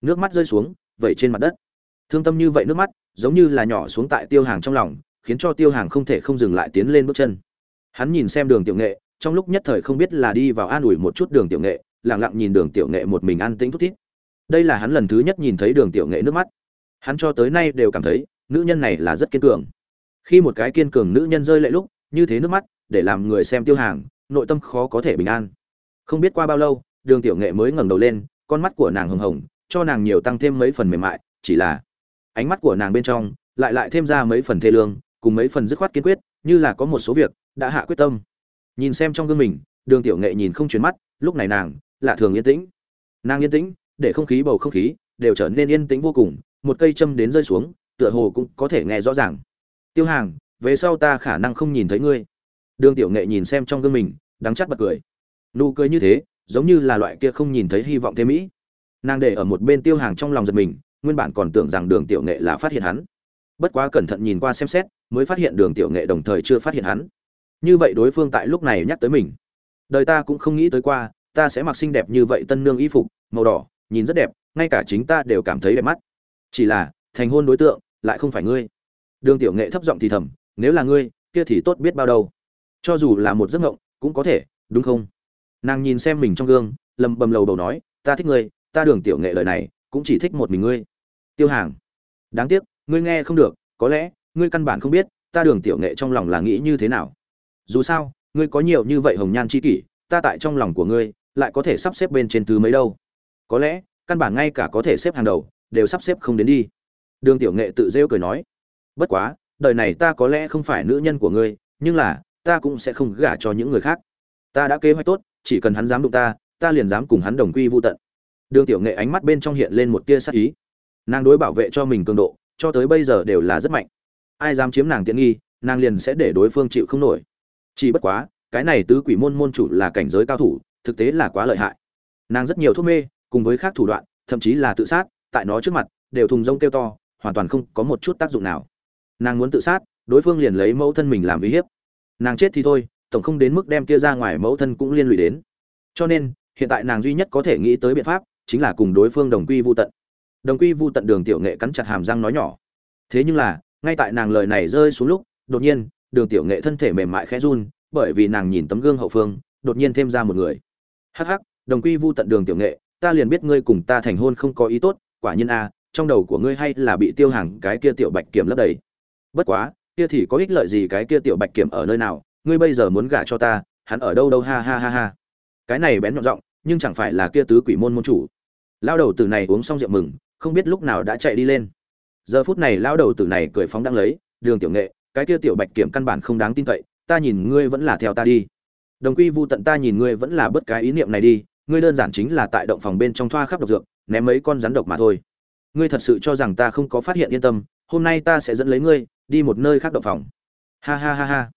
Speaker 1: Nước mắt rơi xuống, vẩy trên mặt đất. Thương tâm như vậy nước mắt, giống như là nhỏ xuống tại tiêu hàng trong lòng, khiến cho tiêu hàng không thể không dừng lại tiến lên bước chân. Hắn nhìn xem đường tiểu nghệ, trong lúc nhất thời không biết là đi vào an ủi một chút đường tiểu nghệ lặng lặng nhìn đường tiểu nghệ một mình an tĩnh thút thít. Đây là hắn lần thứ nhất nhìn thấy đường tiểu nghệ nước mắt. Hắn cho tới nay đều cảm thấy, nữ nhân này là rất kiên cường. Khi một cái kiên cường nữ nhân rơi lệ lúc, như thế nước mắt, để làm người xem tiêu hàng, nội tâm khó có thể bình an. Không biết qua bao lâu, đường tiểu nghệ mới ngẩng đầu lên, con mắt của nàng hồng hồng, cho nàng nhiều tăng thêm mấy phần mềm mại, chỉ là ánh mắt của nàng bên trong lại lại thêm ra mấy phần thê lương, cùng mấy phần dứt khoát kiên quyết, như là có một số việc đã hạ quyết tâm. Nhìn xem trong gương mình, đường tiểu nghệ nhìn không chuyển mắt, lúc này nàng lạ thường yên tĩnh. Nàng yên tĩnh, để không khí bầu không khí đều trở nên yên tĩnh vô cùng, một cây châm đến rơi xuống, tựa hồ cũng có thể nghe rõ ràng. Tiêu hàng, về sau ta khả năng không nhìn thấy ngươi. Đường tiểu nghệ nhìn xem trong gương mình, đắng chắt bật cười. Nụ cười như thế, giống như là loại kia không nhìn thấy hy vọng thế mỹ. Nàng để ở một bên tiêu hàng trong lòng giật mình, nguyên bản còn tưởng rằng đường tiểu nghệ là phát hiện hắn. Bất quá cẩn thận nhìn qua xem xét, mới phát hiện đường tiểu nghệ đồng thời chưa phát hiện hắn. Như vậy đối phương tại lúc này nhắc tới mình. Đời ta cũng không nghĩ tới qua ta sẽ mặc xinh đẹp như vậy tân nương y phục, màu đỏ, nhìn rất đẹp, ngay cả chính ta đều cảm thấy đẹp mắt. Chỉ là, thành hôn đối tượng, lại không phải ngươi. Đường tiểu nghệ thấp giọng thì thầm, nếu là ngươi, kia thì tốt biết bao đâu. Cho dù là một giấc ngộng cũng có thể, đúng không? Nàng nhìn xem mình trong gương, lầm bầm lầu đầu nói, ta thích ngươi, ta đường tiểu nghệ lời này, cũng chỉ thích một mình ngươi. Tiêu hàng, đáng tiếc, ngươi nghe không được, có lẽ, ngươi căn bản không biết, ta đường tiểu nghệ trong lòng là nghĩ như thế nào. Dù sao, ngươi có nhiều như vậy hồng nhan chi kỷ, ta tại trong lòng của ngươi lại có thể sắp xếp bên trên thứ mấy đâu. Có lẽ, căn bản ngay cả có thể xếp hàng đầu, đều sắp xếp không đến đi. Đường tiểu nghệ tự rêu cười nói. Bất quá, đời này ta có lẽ không phải nữ nhân của ngươi, nhưng là, ta cũng sẽ không gả cho những người khác. Ta đã kế hoạch tốt, chỉ cần hắn dám đụng ta ta liền dám cùng hắn đồng quy vô tận. Đường tiểu nghệ ánh mắt bên trong hiện lên một tia sắc ý. Nàng đối bảo vệ cho mình cường độ, cho tới bây giờ đều là rất mạnh. Ai dám chiếm nàng tiện nghi, nàng liền sẽ để đối phương chịu không nổi. Chỉ bất quá, cái này tứ quỷ môn môn chủ là cảnh giới cao thủ thực tế là quá lợi hại. Nàng rất nhiều thuốc mê, cùng với khác thủ đoạn, thậm chí là tự sát, tại nó trước mặt, đều thùng rông kêu to, hoàn toàn không có một chút tác dụng nào. Nàng muốn tự sát, đối phương liền lấy mẫu thân mình làm uy hiếp. Nàng chết thì thôi, tổng không đến mức đem kia ra ngoài mẫu thân cũng liên lụy đến. Cho nên, hiện tại nàng duy nhất có thể nghĩ tới biện pháp, chính là cùng đối phương đồng quy vô tận. Đồng quy vu tận đường tiểu nghệ cắn chặt hàm răng nói nhỏ. Thế nhưng là, ngay tại nàng lời này rơi xuống lúc, đột nhiên, đường tiểu nghệ thân thể mềm mại khẽ run, bởi vì nàng nhìn tấm gương hậu phương, đột nhiên thêm ra một người hắc hắc, đồng quy vu tận đường tiểu nghệ, ta liền biết ngươi cùng ta thành hôn không có ý tốt, quả nhiên a, trong đầu của ngươi hay là bị tiêu hàng cái kia tiểu bạch kiểm lấp đầy. Bất quá, kia thì có ích lợi gì cái kia tiểu bạch kiểm ở nơi nào, ngươi bây giờ muốn gả cho ta, hắn ở đâu đâu, ha ha ha ha. Cái này bén nhọn giọng, nhưng chẳng phải là kia tứ quỷ môn môn chủ. Lao đầu tử này uống xong rượu mừng, không biết lúc nào đã chạy đi lên. Giờ phút này lao đầu tử này cười phóng đang lấy, đường tiểu nghệ, cái kia tiểu bạch kiểm căn bản không đáng tin cậy, ta nhìn ngươi vẫn là theo ta đi đồng quy vu tận ta nhìn ngươi vẫn là bất cái ý niệm này đi, ngươi đơn giản chính là tại động phòng bên trong thoa khắp độc dược, ném mấy con rắn độc mà thôi. Ngươi thật sự cho rằng ta không có phát hiện yên tâm, hôm nay ta sẽ dẫn lấy ngươi, đi một nơi khác động phòng. Ha ha ha ha.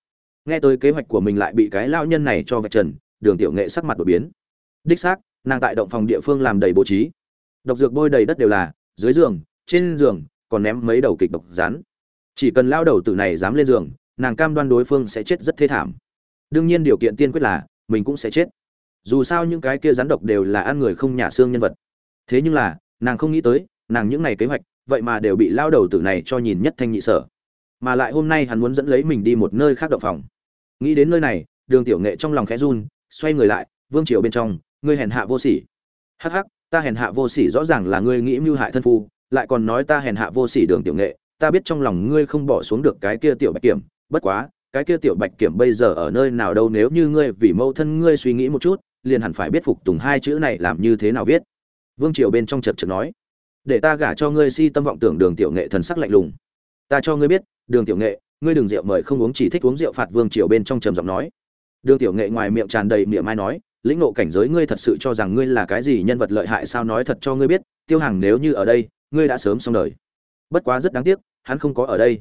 Speaker 1: Nghe tới kế hoạch của mình lại bị cái lao nhân này cho vạch trần, đường tiểu nghệ sắc mặt đột biến. Đích xác, nàng tại động phòng địa phương làm đầy bố trí. Độc dược bôi đầy đất đều là, dưới giường, trên giường, còn ném mấy đầu kịch độc rắn. Chỉ cần lao đầu tử này dám lên giường, nàng cam đoan đối phương sẽ chết rất thê thảm đương nhiên điều kiện tiên quyết là, mình cũng sẽ chết. Dù sao những cái kia rắn độc đều là ăn người không nhả xương nhân vật. Thế nhưng là, nàng không nghĩ tới, nàng những ngày kế hoạch, vậy mà đều bị lao đầu tử này cho nhìn nhất thanh nhị sở. Mà lại hôm nay hắn muốn dẫn lấy mình đi một nơi khác động phòng. Nghĩ đến nơi này, đường tiểu nghệ trong lòng khẽ run, xoay người lại, vương triều bên trong, ngươi hèn hạ vô sỉ. Hắc hắc, ta hèn hạ vô sỉ rõ ràng là ngươi nghĩ mưu hại thân phu, lại còn nói ta hèn hạ vô sỉ đường tiểu nghệ, ta biết trong lòng ngươi không bỏ xuống được cái kia tiểu bạch kiểm, bất quá cái kia tiểu bạch kiểm bây giờ ở nơi nào đâu, nếu như ngươi vì mâu thân ngươi suy nghĩ một chút, liền hẳn phải biết phục tùng hai chữ này làm như thế nào viết. Vương triều bên trong chật chật nói, để ta gả cho ngươi si tâm vọng tưởng đường tiểu nghệ thần sắc lạnh lùng. Ta cho ngươi biết, đường tiểu nghệ, ngươi đừng rượu mời không uống chỉ thích uống rượu phạt vương triều bên trong trầm giọng nói. Đường tiểu nghệ ngoài miệng tràn đầy miệng mai nói, lĩnh nộ cảnh giới ngươi thật sự cho rằng ngươi là cái gì nhân vật lợi hại sao nói thật cho ngươi biết, tiêu hàng nếu như ở đây, ngươi đã sớm xong đời. Bất quá rất đáng tiếc, hắn không có ở đây.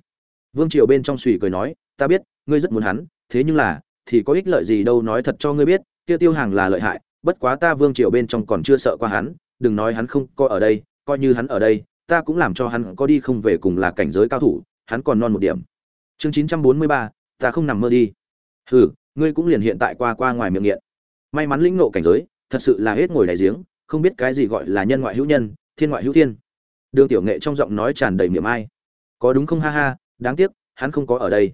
Speaker 1: Vương triều bên trong suy cười nói, ta biết ngươi rất muốn hắn, thế nhưng là, thì có ích lợi gì đâu nói thật cho ngươi biết, kia tiêu hàng là lợi hại, bất quá ta vương triều bên trong còn chưa sợ qua hắn, đừng nói hắn không có ở đây, coi như hắn ở đây, ta cũng làm cho hắn có đi không về cùng là cảnh giới cao thủ, hắn còn non một điểm. Chương chín trăm bốn mươi ba, ta không nằm mơ đi. Hừ, ngươi cũng liền hiện tại qua qua ngoài miệng nghiện. May mắn lĩnh ngộ cảnh giới, thật sự là hết ngồi đại giếng, không biết cái gì gọi là nhân ngoại hữu nhân, thiên ngoại hữu thiên. Đường tiểu nghệ trong giọng nói tràn đầy miệng ai. Có đúng không? Ha ha, đáng tiếc, hắn không có ở đây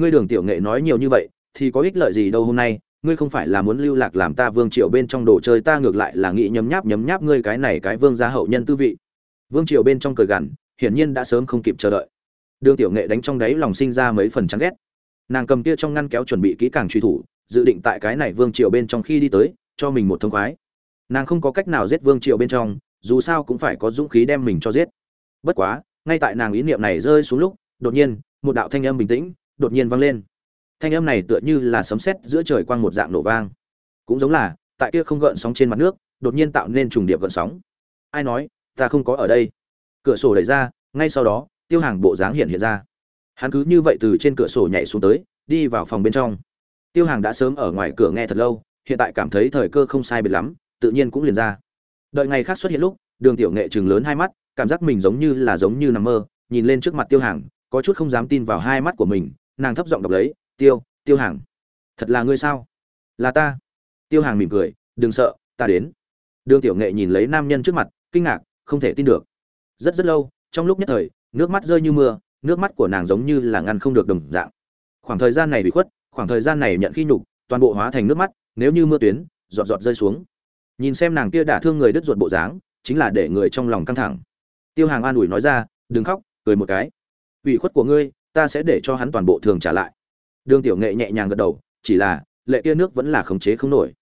Speaker 1: ngươi đường tiểu nghệ nói nhiều như vậy, thì có ích lợi gì đâu hôm nay, ngươi không phải là muốn lưu lạc làm ta vương triều bên trong đồ chơi, ta ngược lại là nghĩ nhấm nháp nhấm nháp ngươi cái này cái vương gia hậu nhân tư vị. Vương triều bên trong cười gằn, hiển nhiên đã sớm không kịp chờ đợi. Đường tiểu nghệ đánh trong đáy lòng sinh ra mấy phần chán ghét. Nàng cầm kia trong ngăn kéo chuẩn bị kỹ càng truy thủ, dự định tại cái này vương triều bên trong khi đi tới, cho mình một thông khoái. Nàng không có cách nào giết vương triều bên trong, dù sao cũng phải có dũng khí đem mình cho giết. Bất quá, ngay tại nàng ý niệm này rơi xuống lúc, đột nhiên, một đạo thanh âm bình tĩnh đột nhiên vang lên. Thanh âm này tựa như là sấm sét giữa trời quang một dạng nổ vang. Cũng giống là, tại kia không gợn sóng trên mặt nước, đột nhiên tạo nên trùng điệp gợn sóng. Ai nói, ta không có ở đây. Cửa sổ đẩy ra, ngay sau đó, tiêu hàng bộ dáng hiện hiện ra. Hắn cứ như vậy từ trên cửa sổ nhảy xuống tới, đi vào phòng bên trong. Tiêu hàng đã sớm ở ngoài cửa nghe thật lâu, hiện tại cảm thấy thời cơ không sai biệt lắm, tự nhiên cũng liền ra. Đợi ngày khác xuất hiện lúc, đường tiểu nghệ chừng lớn hai mắt, cảm giác mình giống như là giống như nằm mơ, nhìn lên trước mặt tiêu hàng, có chút không dám tin vào hai mắt của mình nàng thấp giọng đọc lấy, tiêu tiêu hàng, thật là ngươi sao? Là ta. Tiêu hàng mỉm cười, đừng sợ, ta đến. Đường tiểu nghệ nhìn lấy nam nhân trước mặt, kinh ngạc, không thể tin được. Rất rất lâu, trong lúc nhất thời, nước mắt rơi như mưa, nước mắt của nàng giống như là ngăn không được đồng dạng. Khoảng thời gian này bị khuất, khoảng thời gian này nhận khi nhục, toàn bộ hóa thành nước mắt, nếu như mưa tuyến, giọt giọt rơi xuống. Nhìn xem nàng kia đả thương người đứt ruột bộ dáng, chính là để người trong lòng căng thẳng. Tiêu hàng an ủi nói ra, đừng khóc, cười một cái. Ủy khuất của ngươi ta sẽ để cho hắn toàn bộ thường trả lại. Đường tiểu nghệ nhẹ nhàng gật đầu, chỉ là, lệ kia nước vẫn là khống chế không nổi.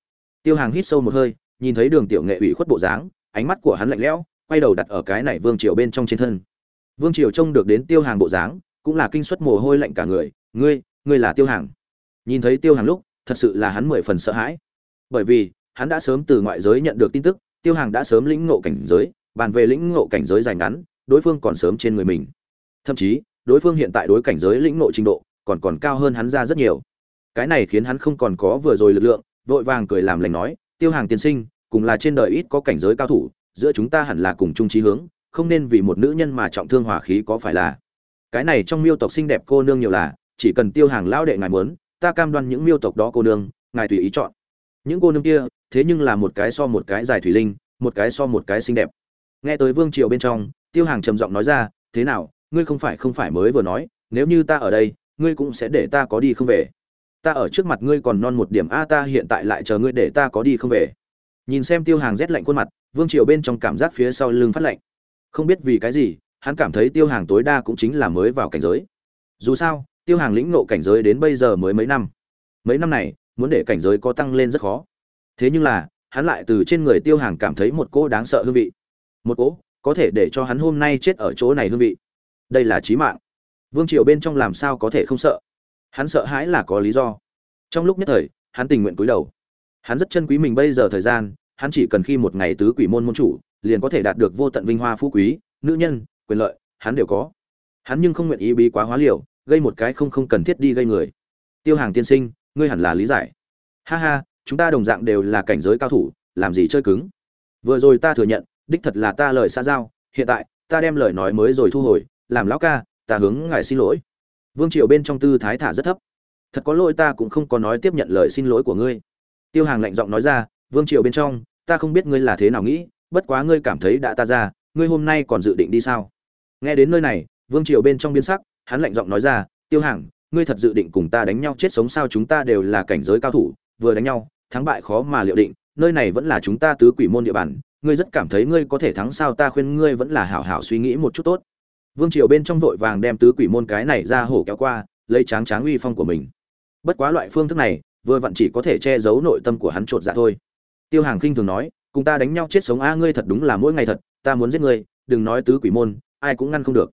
Speaker 1: Tiêu hàng hít sâu một hơi, nhìn thấy đường tiểu nghệ ủy khuất bộ dáng, ánh mắt của hắn lạnh lẽo, quay đầu đặt ở cái này vương triều bên trong trên thân. Vương triều trông được đến tiêu hàng bộ dáng, cũng là kinh suất mồ hôi lạnh cả người, ngươi ngươi là tiêu hàng? Nhìn thấy tiêu hàng lúc, thật sự là hắn mười phần sợ hãi. Bởi vì, hắn đã sớm từ ngoại giới nhận được tin tức, tiêu hàng đã sớm lĩnh ngộ cảnh giới, bàn về lĩnh ngộ cảnh giới dài ngắn, đối phương còn sớm trên người mình. Thậm chí đối phương hiện tại đối cảnh giới lĩnh nội trình độ còn còn cao hơn hắn ra rất nhiều. Cái này khiến hắn không còn có vừa rồi lực lượng, vội vàng cười làm lành nói, tiêu hàng tiên sinh, cùng là trên đời ít có cảnh giới cao thủ, giữa chúng ta hẳn là cùng chung trí hướng, không nên vì một nữ nhân mà trọng thương hỏa khí có phải là? Cái này trong miêu tộc xinh đẹp cô nương nhiều là, chỉ cần tiêu hàng lão đệ ngài muốn, ta cam đoan những miêu tộc đó cô nương, ngài tùy ý chọn. Những cô nương kia, thế nhưng là một cái so một cái dài thủy linh, một cái so một cái xinh đẹp. Nghe tới vương triều bên trong, tiêu hàng trầm giọng nói ra, thế nào ngươi không phải không phải mới vừa nói, nếu như ta ở đây, ngươi cũng sẽ để ta có đi không về. Ta ở trước mặt ngươi còn non một điểm, a, ta hiện tại lại chờ ngươi để ta có đi không về. Nhìn xem tiêu hàng rét lạnh khuôn mặt, vương triều bên trong cảm giác phía sau lưng phát lạnh. Không biết vì cái gì, hắn cảm thấy tiêu hàng tối đa cũng chính là mới vào cảnh giới. Dù sao, tiêu hàng lĩnh nộ cảnh giới đến bây giờ mới mấy năm. Mấy năm này, muốn để cảnh giới có tăng lên rất khó. Thế nhưng là, hắn lại từ trên người tiêu hàng cảm thấy một cỗ đáng sợ hương vị. Một cỗ, có thể để cho hắn hôm nay chết ở chỗ này hương vị đây là chí mạng. Vương triều bên trong làm sao có thể không sợ? Hắn sợ hãi là có lý do. Trong lúc nhất thời, hắn tình nguyện cúi đầu. Hắn rất chân quý mình bây giờ thời gian, hắn chỉ cần khi một ngày tứ quỷ môn môn chủ, liền có thể đạt được vô tận vinh hoa phú quý, nữ nhân, quyền lợi, hắn đều có. Hắn nhưng không nguyện ý bí quá hóa liều, gây một cái không không cần thiết đi gây người. Tiêu hàng tiên sinh, ngươi hẳn là lý giải. Ha ha, chúng ta đồng dạng đều là cảnh giới cao thủ, làm gì chơi cứng? Vừa rồi ta thừa nhận, đích thật là ta lời xa giao, hiện tại, ta đem lời nói mới rồi thu hồi làm lão ca, ta hướng ngài xin lỗi. Vương triều bên trong tư thái thả rất thấp. Thật có lỗi, ta cũng không có nói tiếp nhận lời xin lỗi của ngươi. Tiêu hàng lạnh giọng nói ra, vương triều bên trong, ta không biết ngươi là thế nào nghĩ, bất quá ngươi cảm thấy đã ta ra, ngươi hôm nay còn dự định đi sao? Nghe đến nơi này, vương triều bên trong biến sắc, hắn lạnh giọng nói ra, tiêu hàng, ngươi thật dự định cùng ta đánh nhau chết sống sao? Chúng ta đều là cảnh giới cao thủ, vừa đánh nhau, thắng bại khó mà liệu định, nơi này vẫn là chúng ta tứ quỷ môn địa bàn, ngươi rất cảm thấy ngươi có thể thắng sao? Ta khuyên ngươi vẫn là hảo hảo suy nghĩ một chút tốt vương triều bên trong vội vàng đem tứ quỷ môn cái này ra hổ kéo qua, lấy tráng tráng uy phong của mình. Bất quá loại phương thức này, vừa vặn chỉ có thể che giấu nội tâm của hắn trột dạ thôi. Tiêu hàng khinh thường nói, cùng ta đánh nhau chết sống a, ngươi thật đúng là mỗi ngày thật, ta muốn giết ngươi, đừng nói tứ quỷ môn, ai cũng ngăn không được.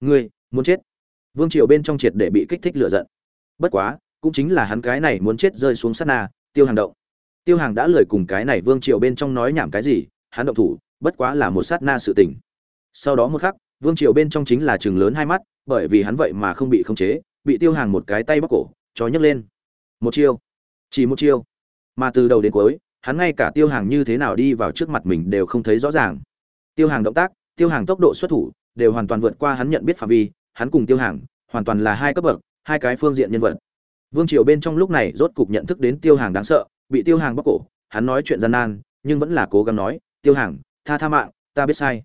Speaker 1: Ngươi, muốn chết? Vương triều bên trong triệt để bị kích thích lựa giận. Bất quá, cũng chính là hắn cái này muốn chết rơi xuống sát na, tiêu hàng động. Tiêu hàng đã lời cùng cái này vương triều bên trong nói nhảm cái gì, hắn động thủ, bất quá là một sát na sự tình. Sau đó một khắc vương triều bên trong chính là chừng lớn hai mắt, bởi vì hắn vậy mà không bị khống chế, bị tiêu hàng một cái tay bóc cổ, cho nhấc lên. Một chiêu. Chỉ một chiêu. Mà từ đầu đến cuối, hắn ngay cả tiêu hàng như thế nào đi vào trước mặt mình đều không thấy rõ ràng. Tiêu hàng động tác, tiêu hàng tốc độ xuất thủ, đều hoàn toàn vượt qua hắn nhận biết phạm vi, hắn cùng tiêu hàng, hoàn toàn là hai cấp bậc, hai cái phương diện nhân vật. Vương triều bên trong lúc này rốt cục nhận thức đến tiêu hàng đáng sợ, bị tiêu hàng bóc cổ, hắn nói chuyện gian nan, nhưng vẫn là cố gắng nói, tiêu hàng, tha tha mạng, ta biết sai.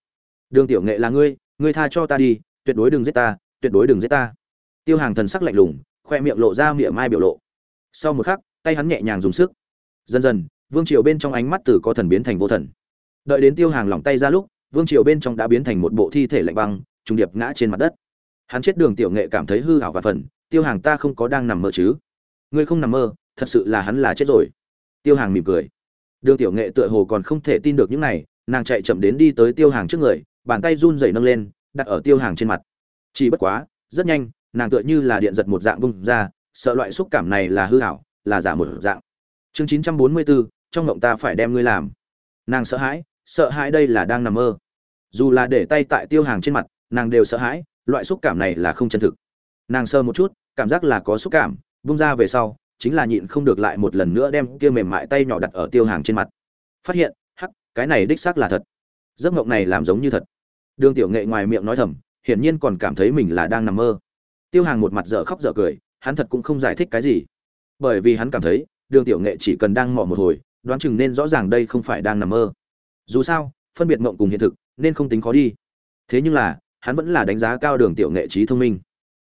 Speaker 1: Đường tiểu nghệ là ngươi ngươi tha cho ta đi, tuyệt đối đừng giết ta, tuyệt đối đừng giết ta. Tiêu hàng thần sắc lạnh lùng, khoe miệng lộ ra miệng mai biểu lộ. Sau một khắc, tay hắn nhẹ nhàng dùng sức. Dần dần, vương triều bên trong ánh mắt từ có thần biến thành vô thần. Đợi đến tiêu hàng lỏng tay ra lúc, vương triều bên trong đã biến thành một bộ thi thể lạnh băng, trùng điệp ngã trên mặt đất. Hắn chết đường tiểu nghệ cảm thấy hư hảo và phần, tiêu hàng ta không có đang nằm mơ chứ? Ngươi không nằm mơ, thật sự là hắn là chết rồi. Tiêu hàng mỉm cười. Đường tiểu nghệ tựa hồ còn không thể tin được những này, nàng chạy chậm đến đi tới tiêu hàng trước người bàn tay run rẩy nâng lên, đặt ở tiêu hàng trên mặt. Chỉ bất quá, rất nhanh, nàng tựa như là điện giật một dạng bung ra, sợ loại xúc cảm này là hư hảo là giả một dạng. Chương chín trăm bốn mươi bốn trong ngộng ta phải đem ngươi làm. Nàng sợ hãi sợ hãi đây là đang nằm mơ. Dù là để tay tại tiêu hàng trên mặt, nàng đều sợ hãi, loại xúc cảm này là không chân thực. Nàng sơ một chút, cảm giác là có xúc cảm, bung ra về sau, chính là nhịn không được lại một lần nữa đem kia mềm mại tay nhỏ đặt ở tiêu hàng trên mặt. Phát hiện, hắc, cái này đích xác là thật giấc mộng này làm giống như thật. Đường tiểu nghệ ngoài miệng nói thầm, hiển nhiên còn cảm thấy mình là đang nằm mơ. Tiêu hàng một mặt dở khóc dở cười, hắn thật cũng không giải thích cái gì. Bởi vì hắn cảm thấy, đường tiểu nghệ chỉ cần đang mò một hồi, đoán chừng nên rõ ràng đây không phải đang nằm mơ. Dù sao, phân biệt mộng cùng hiện thực, nên không tính khó đi. Thế nhưng là, hắn vẫn là đánh giá cao đường tiểu nghệ trí thông minh.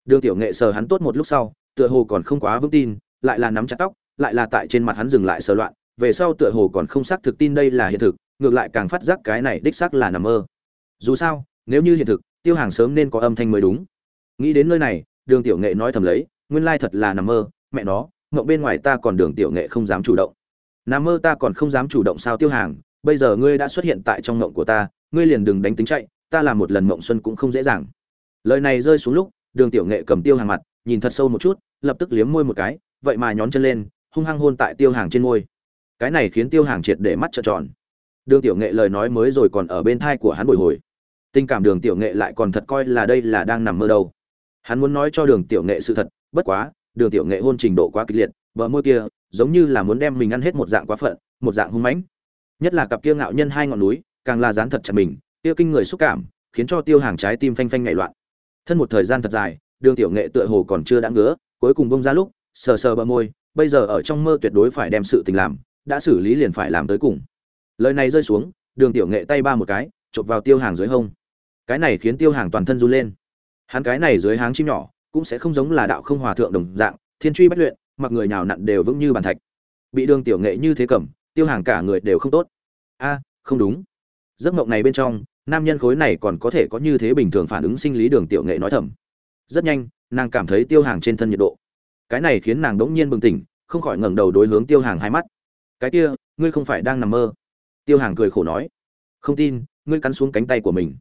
Speaker 1: Đường tiểu nghệ sờ hắn tốt một lúc sau, tựa hồ còn không quá vững tin, lại là nắm chặt tóc, lại là tại trên mặt hắn dừng lại sờ loạn, về sau tựa hồ còn không xác thực tin đây là hiện thực ngược lại càng phát giác cái này đích xác là nằm mơ. Dù sao, nếu như hiện thực, tiêu hàng sớm nên có âm thanh mới đúng. Nghĩ đến nơi này, đường tiểu nghệ nói thầm lấy, nguyên lai thật là nằm mơ, mẹ nó, ngộng bên ngoài ta còn đường tiểu nghệ không dám chủ động. Nằm mơ ta còn không dám chủ động sao tiêu hàng, bây giờ ngươi đã xuất hiện tại trong ngộng của ta, ngươi liền đừng đánh tính chạy, ta làm một lần ngộng xuân cũng không dễ dàng. Lời này rơi xuống lúc, đường tiểu nghệ cầm tiêu hàng mặt, nhìn thật sâu một chút, lập tức liếm môi một cái, vậy mà nhón chân lên, hung hăng hôn tại tiêu hàng trên môi. Cái này khiến tiêu hàng triệt để mắt trợn tròn đường tiểu nghệ lời nói mới rồi còn ở bên thai của hắn bồi hồi. Tình cảm đường tiểu nghệ lại còn thật coi là đây là đang nằm mơ đâu. Hắn muốn nói cho đường tiểu nghệ sự thật, bất quá, đường tiểu nghệ hôn trình độ quá kịch liệt, bờ môi kia, giống như là muốn đem mình ăn hết một dạng quá phận, một dạng hung mãnh. Nhất là cặp kia ngạo nhân hai ngọn núi, càng là dán thật chặt mình, kia kinh người xúc cảm, khiến cho tiêu hàng trái tim phanh phanh nhảy loạn. Thân một thời gian thật dài, đường tiểu nghệ tựa hồ còn chưa đã ngứa, cuối cùng bông ra lúc, sờ sờ bờ môi, bây giờ ở trong mơ tuyệt đối phải đem sự tình làm, đã xử lý liền phải làm tới cùng lời này rơi xuống, đường tiểu nghệ tay ba một cái chộp vào tiêu hàng dưới hông. Cái này khiến tiêu hàng toàn thân run lên. Hắn cái này dưới háng chim nhỏ, cũng sẽ không giống là đạo không hòa thượng đồng dạng, thiên truy bất luyện, mặc người nào nặn đều vững như bàn thạch. Bị đường tiểu nghệ như thế cầm, tiêu hàng cả người đều không tốt. A, không đúng. Giấc mộng này bên trong, nam nhân khối này còn có thể có như thế bình thường phản ứng sinh lý đường tiểu nghệ nói thầm. Rất nhanh, nàng cảm thấy tiêu hàng trên thân nhiệt độ. Cái này khiến nàng đống nhiên bừng tỉnh, không khỏi ngẩng đầu đối hướng tiêu hàng hai mắt. Cái kia, ngươi không phải đang nằm mơ tiêu hàng cười khổ nói, không tin, ngươi cắn xuống cánh tay của mình.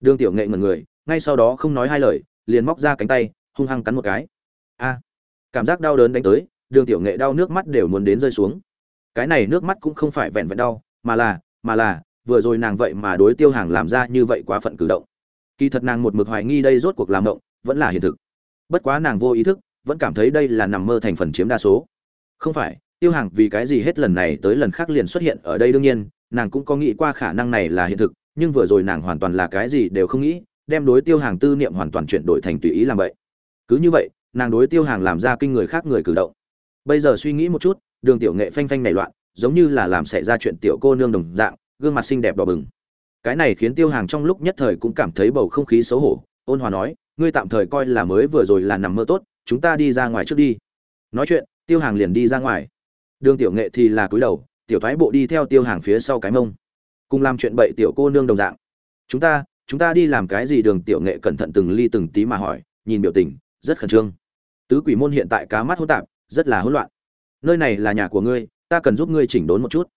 Speaker 1: Đường tiểu nghệ ngẩn người, ngay sau đó không nói hai lời, liền móc ra cánh tay, hung hăng cắn một cái. A, cảm giác đau đớn đánh tới, đường tiểu nghệ đau nước mắt đều muốn đến rơi xuống. Cái này nước mắt cũng không phải vẹn vẹn đau, mà là mà là, vừa rồi nàng vậy mà đối tiêu hàng làm ra như vậy quá phận cử động. Kỳ thật nàng một mực hoài nghi đây rốt cuộc làm động vẫn là hiện thực. Bất quá nàng vô ý thức, vẫn cảm thấy đây là nằm mơ thành phần chiếm đa số. Không phải, tiêu hàng vì cái gì hết lần này tới lần khác liền xuất hiện ở đây đương nhiên nàng cũng có nghĩ qua khả năng này là hiện thực, nhưng vừa rồi nàng hoàn toàn là cái gì đều không nghĩ, đem đối tiêu hàng tư niệm hoàn toàn chuyển đổi thành tùy ý làm vậy. Cứ như vậy, nàng đối tiêu hàng làm ra kinh người khác người cử động. Bây giờ suy nghĩ một chút, đường tiểu nghệ phanh phanh nảy loạn, giống như là làm xảy ra chuyện tiểu cô nương đồng dạng, gương mặt xinh đẹp đỏ bừng. Cái này khiến tiêu hàng trong lúc nhất thời cũng cảm thấy bầu không khí xấu hổ, ôn hòa nói, ngươi tạm thời coi là mới vừa rồi là nằm mơ tốt, chúng ta đi ra ngoài trước đi. Nói chuyện, tiêu hàng liền đi ra ngoài. Đường tiểu nghệ thì là cúi đầu tiểu thoái bộ đi theo tiêu hàng phía sau cái mông, cùng làm chuyện bậy tiểu cô nương đồng dạng. Chúng ta chúng ta đi làm cái gì đường tiểu nghệ cẩn thận từng ly từng tí mà hỏi, nhìn biểu tình, rất khẩn trương. Tứ quỷ môn hiện tại cá mắt hỗn tạp, rất là hỗn loạn. Nơi này là nhà của ngươi, ta cần giúp ngươi chỉnh đốn một chút.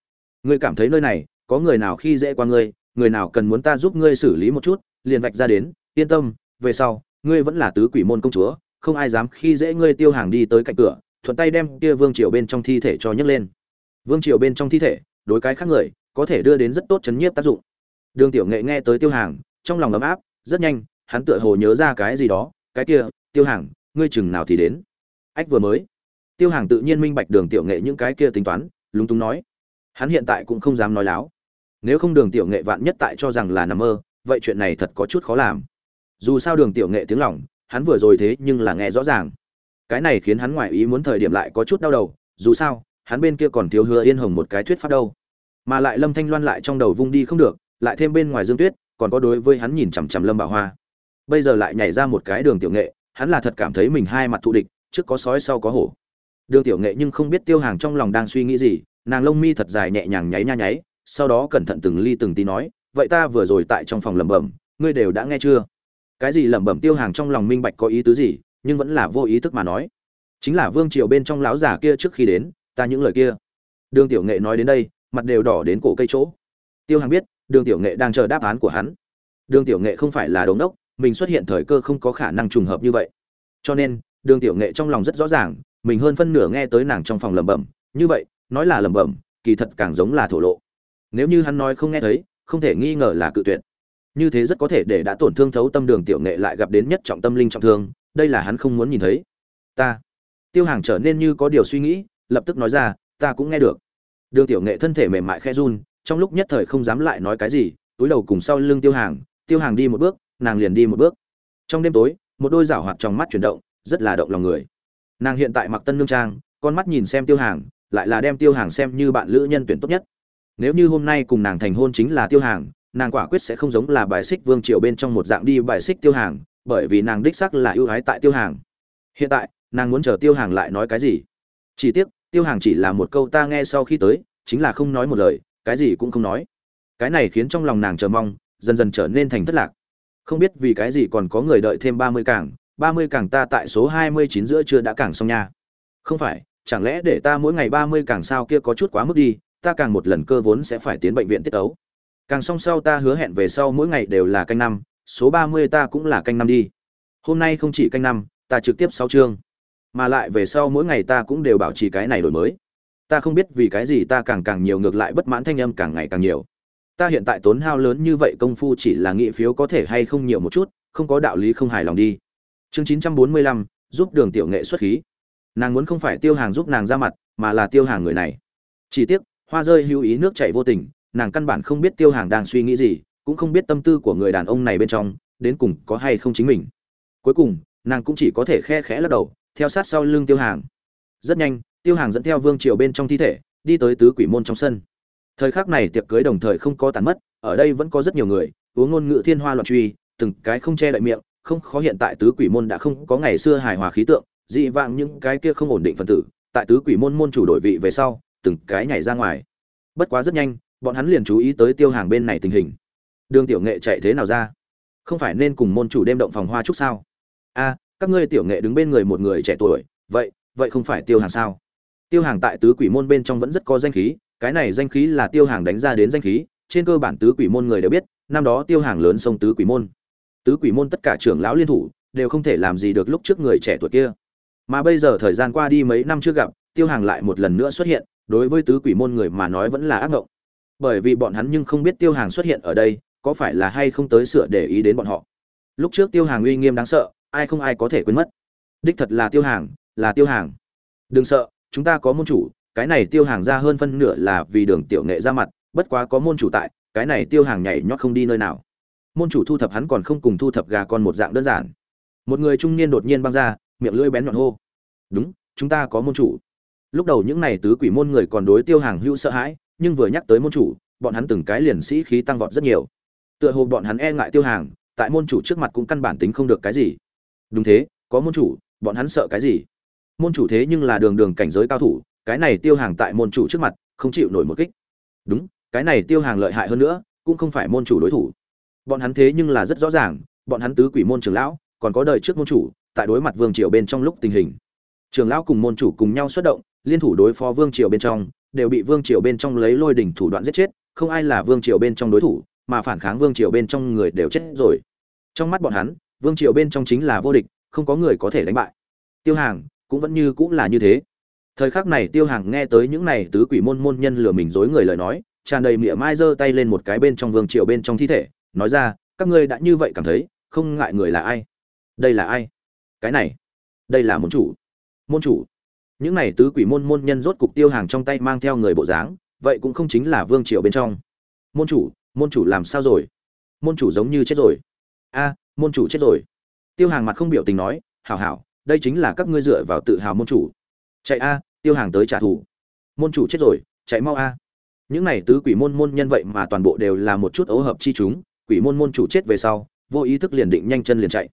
Speaker 1: Ngươi cảm thấy nơi này, có người nào khi dễ qua ngươi, người nào cần muốn ta giúp ngươi xử lý một chút, liền vạch ra đến, yên tâm, về sau, ngươi vẫn là tứ quỷ môn công chúa, không ai dám khi dễ ngươi tiêu hàng đi tới cạnh cửa, thuận tay đem kia vương triều bên trong thi thể cho nhấc lên vương triều bên trong thi thể, đối cái khác người, có thể đưa đến rất tốt chấn nhiếp tác dụng. Đường tiểu nghệ nghe tới tiêu hàng, trong lòng ấm áp, rất nhanh, hắn tựa hồ nhớ ra cái gì đó, cái kia, tiêu hàng, ngươi chừng nào thì đến? Ách vừa mới. Tiêu hàng tự nhiên minh bạch đường tiểu nghệ những cái kia tính toán, lúng túng nói, hắn hiện tại cũng không dám nói láo. Nếu không đường tiểu nghệ vạn nhất tại cho rằng là nằm mơ, vậy chuyện này thật có chút khó làm. Dù sao đường tiểu nghệ tiếng lòng, hắn vừa rồi thế nhưng là nghe rõ ràng. Cái này khiến hắn ngoài ý muốn thời điểm lại có chút đau đầu, dù sao hắn bên kia còn thiếu hứa yên hồng một cái thuyết pháp đâu. Mà lại lâm thanh loan lại trong đầu vung đi không được, lại thêm bên ngoài dương tuyết, còn có đối với hắn nhìn chằm chằm lâm bảo hoa. Bây giờ lại nhảy ra một cái đường tiểu nghệ, hắn là thật cảm thấy mình hai mặt thù địch, trước có sói sau có hổ. Đường tiểu nghệ nhưng không biết tiêu hàng trong lòng đang suy nghĩ gì, nàng lông mi thật dài nhẹ nhàng nháy nha nháy, sau đó cẩn thận từng ly từng tí nói, vậy ta vừa rồi tại trong phòng lẩm bẩm, ngươi đều đã nghe chưa? Cái gì lẩm bẩm tiêu hàng trong lòng minh bạch có ý tứ gì, nhưng vẫn là vô ý thức mà nói. Chính là vương triều bên trong lão già kia trước khi đến ta những lời kia. Đường tiểu nghệ nói đến đây, mặt đều đỏ đến cổ cây chỗ. Tiêu hàng biết, đường tiểu nghệ đang chờ đáp án của hắn. Đường tiểu nghệ không phải là đống đốc, mình xuất hiện thời cơ không có khả năng trùng hợp như vậy. Cho nên, đường tiểu nghệ trong lòng rất rõ ràng, mình hơn phân nửa nghe tới nàng trong phòng lẩm bẩm. Như vậy, nói là lẩm bẩm, kỳ thật càng giống là thổ lộ. Nếu như hắn nói không nghe thấy, không thể nghi ngờ là cự tuyệt. Như thế rất có thể để đã tổn thương thấu tâm đường tiểu nghệ lại gặp đến nhất trọng tâm linh trọng thương, đây là hắn không muốn nhìn thấy. Ta. Tiêu hàng trở nên như có điều suy nghĩ lập tức nói ra, ta cũng nghe được. Đường tiểu nghệ thân thể mềm mại khe run, trong lúc nhất thời không dám lại nói cái gì, túi đầu cùng sau lưng tiêu hàng tiêu hàng đi một bước, nàng liền đi một bước. Trong đêm tối, một đôi rảo hoạt trong mắt chuyển động, rất là động lòng người. Nàng hiện tại mặc tân nương trang, con mắt nhìn xem tiêu hàng, lại là đem tiêu hàng xem như bạn lữ nhân tuyển tốt nhất. Nếu như hôm nay cùng nàng thành hôn chính là tiêu hàng, nàng quả quyết sẽ không giống là bài xích vương triều bên trong một dạng đi bài xích tiêu hàng, bởi vì nàng đích sắc là ưu ái tại tiêu hàng. Hiện tại, nàng muốn chờ tiêu hàng lại nói cái gì? Chỉ tiếc tiêu hàng chỉ là một câu ta nghe sau khi tới, chính là không nói một lời, cái gì cũng không nói. Cái này khiến trong lòng nàng chờ mong, dần dần trở nên thành thất lạc. Không biết vì cái gì còn có người đợi thêm ba mươi càng ba mươi càng ta tại số hai mươi chín giữa chưa đã càng xong nha. Không phải, chẳng lẽ để ta mỗi ngày ba mươi càng sao kia có chút quá mức đi, ta càng một lần cơ vốn sẽ phải tiến bệnh viện tiết ấu càng xong sau ta hứa hẹn về sau mỗi ngày đều là canh năm, số ba mươi ta cũng là canh năm đi. Hôm nay không chỉ canh năm, ta trực tiếp sáu chương mà lại về sau mỗi ngày ta cũng đều bảo trì cái này đổi mới. Ta không biết vì cái gì ta càng càng nhiều ngược lại bất mãn thanh âm càng ngày càng nhiều. Ta hiện tại tốn hao lớn như vậy công phu chỉ là nghị phiếu có thể hay không nhiều một chút, không có đạo lý không hài lòng đi. Chương chín trăm bốn mươi lăm, giúp đường tiểu nghệ xuất khí. Nàng muốn không phải tiêu hàng giúp nàng ra mặt, mà là tiêu hàng người này. Chỉ tiếc, hoa rơi hữu ý nước chảy vô tình, nàng căn bản không biết tiêu hàng đang suy nghĩ gì, cũng không biết tâm tư của người đàn ông này bên trong, đến cùng có hay không chính mình. Cuối cùng, nàng cũng chỉ có thể khe khẽ lắc đầu theo sát sau lưng tiêu hàng. Rất nhanh, tiêu hàng dẫn theo vương triều bên trong thi thể, đi tới tứ quỷ môn trong sân. Thời khắc này tiệc cưới đồng thời không có tàn mất, ở đây vẫn có rất nhiều người, uống ngôn ngữ thiên hoa loạn truy, từng cái không che đậy miệng, không khó hiện tại tứ quỷ môn đã không có ngày xưa hài hòa khí tượng, dị vạng những cái kia không ổn định phần tử, tại tứ quỷ môn môn chủ đổi vị về sau, từng cái nhảy ra ngoài. Bất quá rất nhanh, bọn hắn liền chú ý tới tiêu hàng bên này tình hình. Đường tiểu nghệ chạy thế nào ra? Không phải nên cùng môn chủ đêm động phòng hoa chúc sao? A các ngươi tiểu nghệ đứng bên người một người trẻ tuổi, vậy vậy không phải tiêu hàng sao? Tiêu hàng tại tứ quỷ môn bên trong vẫn rất có danh khí, cái này danh khí là tiêu hàng đánh ra đến danh khí, trên cơ bản tứ quỷ môn người đều biết, năm đó tiêu hàng lớn sông tứ quỷ môn. Tứ quỷ môn tất cả trưởng lão liên thủ, đều không thể làm gì được lúc trước người trẻ tuổi kia. Mà bây giờ thời gian qua đi mấy năm trước gặp, tiêu hàng lại một lần nữa xuất hiện, đối với tứ quỷ môn người mà nói vẫn là ác ngộng. Bởi vì bọn hắn nhưng không biết tiêu hàng xuất hiện ở đây, có phải là hay không tới sửa để ý đến bọn họ. Lúc trước tiêu hàng uy nghiêm đáng sợ ai không ai có thể quên mất. Đích thật là tiêu hàng, là tiêu hàng. Đừng sợ, chúng ta có môn chủ, cái này tiêu hàng ra hơn phân nửa là vì đường tiểu nghệ ra mặt, bất quá có môn chủ tại, cái này tiêu hàng nhảy nhót không đi nơi nào. Môn chủ thu thập hắn còn không cùng thu thập gà con một dạng đơn giản. Một người trung niên đột nhiên băng ra, miệng lưỡi bén nhọn hô. Đúng, chúng ta có môn chủ. Lúc đầu những này tứ quỷ môn người còn đối tiêu hàng hữu sợ hãi, nhưng vừa nhắc tới môn chủ, bọn hắn từng cái liền sĩ khí tăng vọt rất nhiều. Tựa hồ bọn hắn e ngại tiêu hàng, tại môn chủ trước mặt cũng căn bản tính không được cái gì đúng thế, có môn chủ, bọn hắn sợ cái gì? Môn chủ thế nhưng là đường đường cảnh giới cao thủ, cái này tiêu hàng tại môn chủ trước mặt, không chịu nổi một kích. Đúng, cái này tiêu hàng lợi hại hơn nữa, cũng không phải môn chủ đối thủ. Bọn hắn thế nhưng là rất rõ ràng, bọn hắn tứ quỷ môn trưởng lão, còn có đời trước môn chủ, tại đối mặt vương triều bên trong lúc tình hình. Trưởng lão cùng môn chủ cùng nhau xuất động, liên thủ đối phó vương triều bên trong, đều bị vương triều bên trong lấy lôi đỉnh thủ đoạn giết chết, không ai là vương triều bên trong đối thủ, mà phản kháng vương triều bên trong người đều chết rồi. Trong mắt bọn hắn vương triều bên trong chính là vô địch, không có người có thể đánh bại. Tiêu hàng cũng vẫn như cũng là như thế. Thời khắc này tiêu hàng nghe tới những này tứ quỷ môn môn nhân lừa mình dối người lời nói, tràn đầy mỉa mai giơ tay lên một cái bên trong vương triều bên trong thi thể, nói ra, các ngươi đã như vậy cảm thấy, không ngại người là ai? Đây là ai? Cái này, đây là môn chủ. Môn chủ. Những này tứ quỷ môn môn nhân rốt cục tiêu hàng trong tay mang theo người bộ dáng, vậy cũng không chính là vương triều bên trong. Môn chủ môn chủ làm sao rồi? Môn chủ giống như chết rồi. A môn chủ chết rồi. Tiêu hàng mặt không biểu tình nói, hảo hảo, đây chính là các ngươi dựa vào tự hào môn chủ. Chạy a, tiêu hàng tới trả thù. Môn chủ chết rồi, chạy mau a. Những này tứ quỷ môn môn nhân vậy mà toàn bộ đều là một chút ấu hợp chi chúng, quỷ môn môn chủ chết về sau, vô ý thức liền định nhanh chân liền chạy.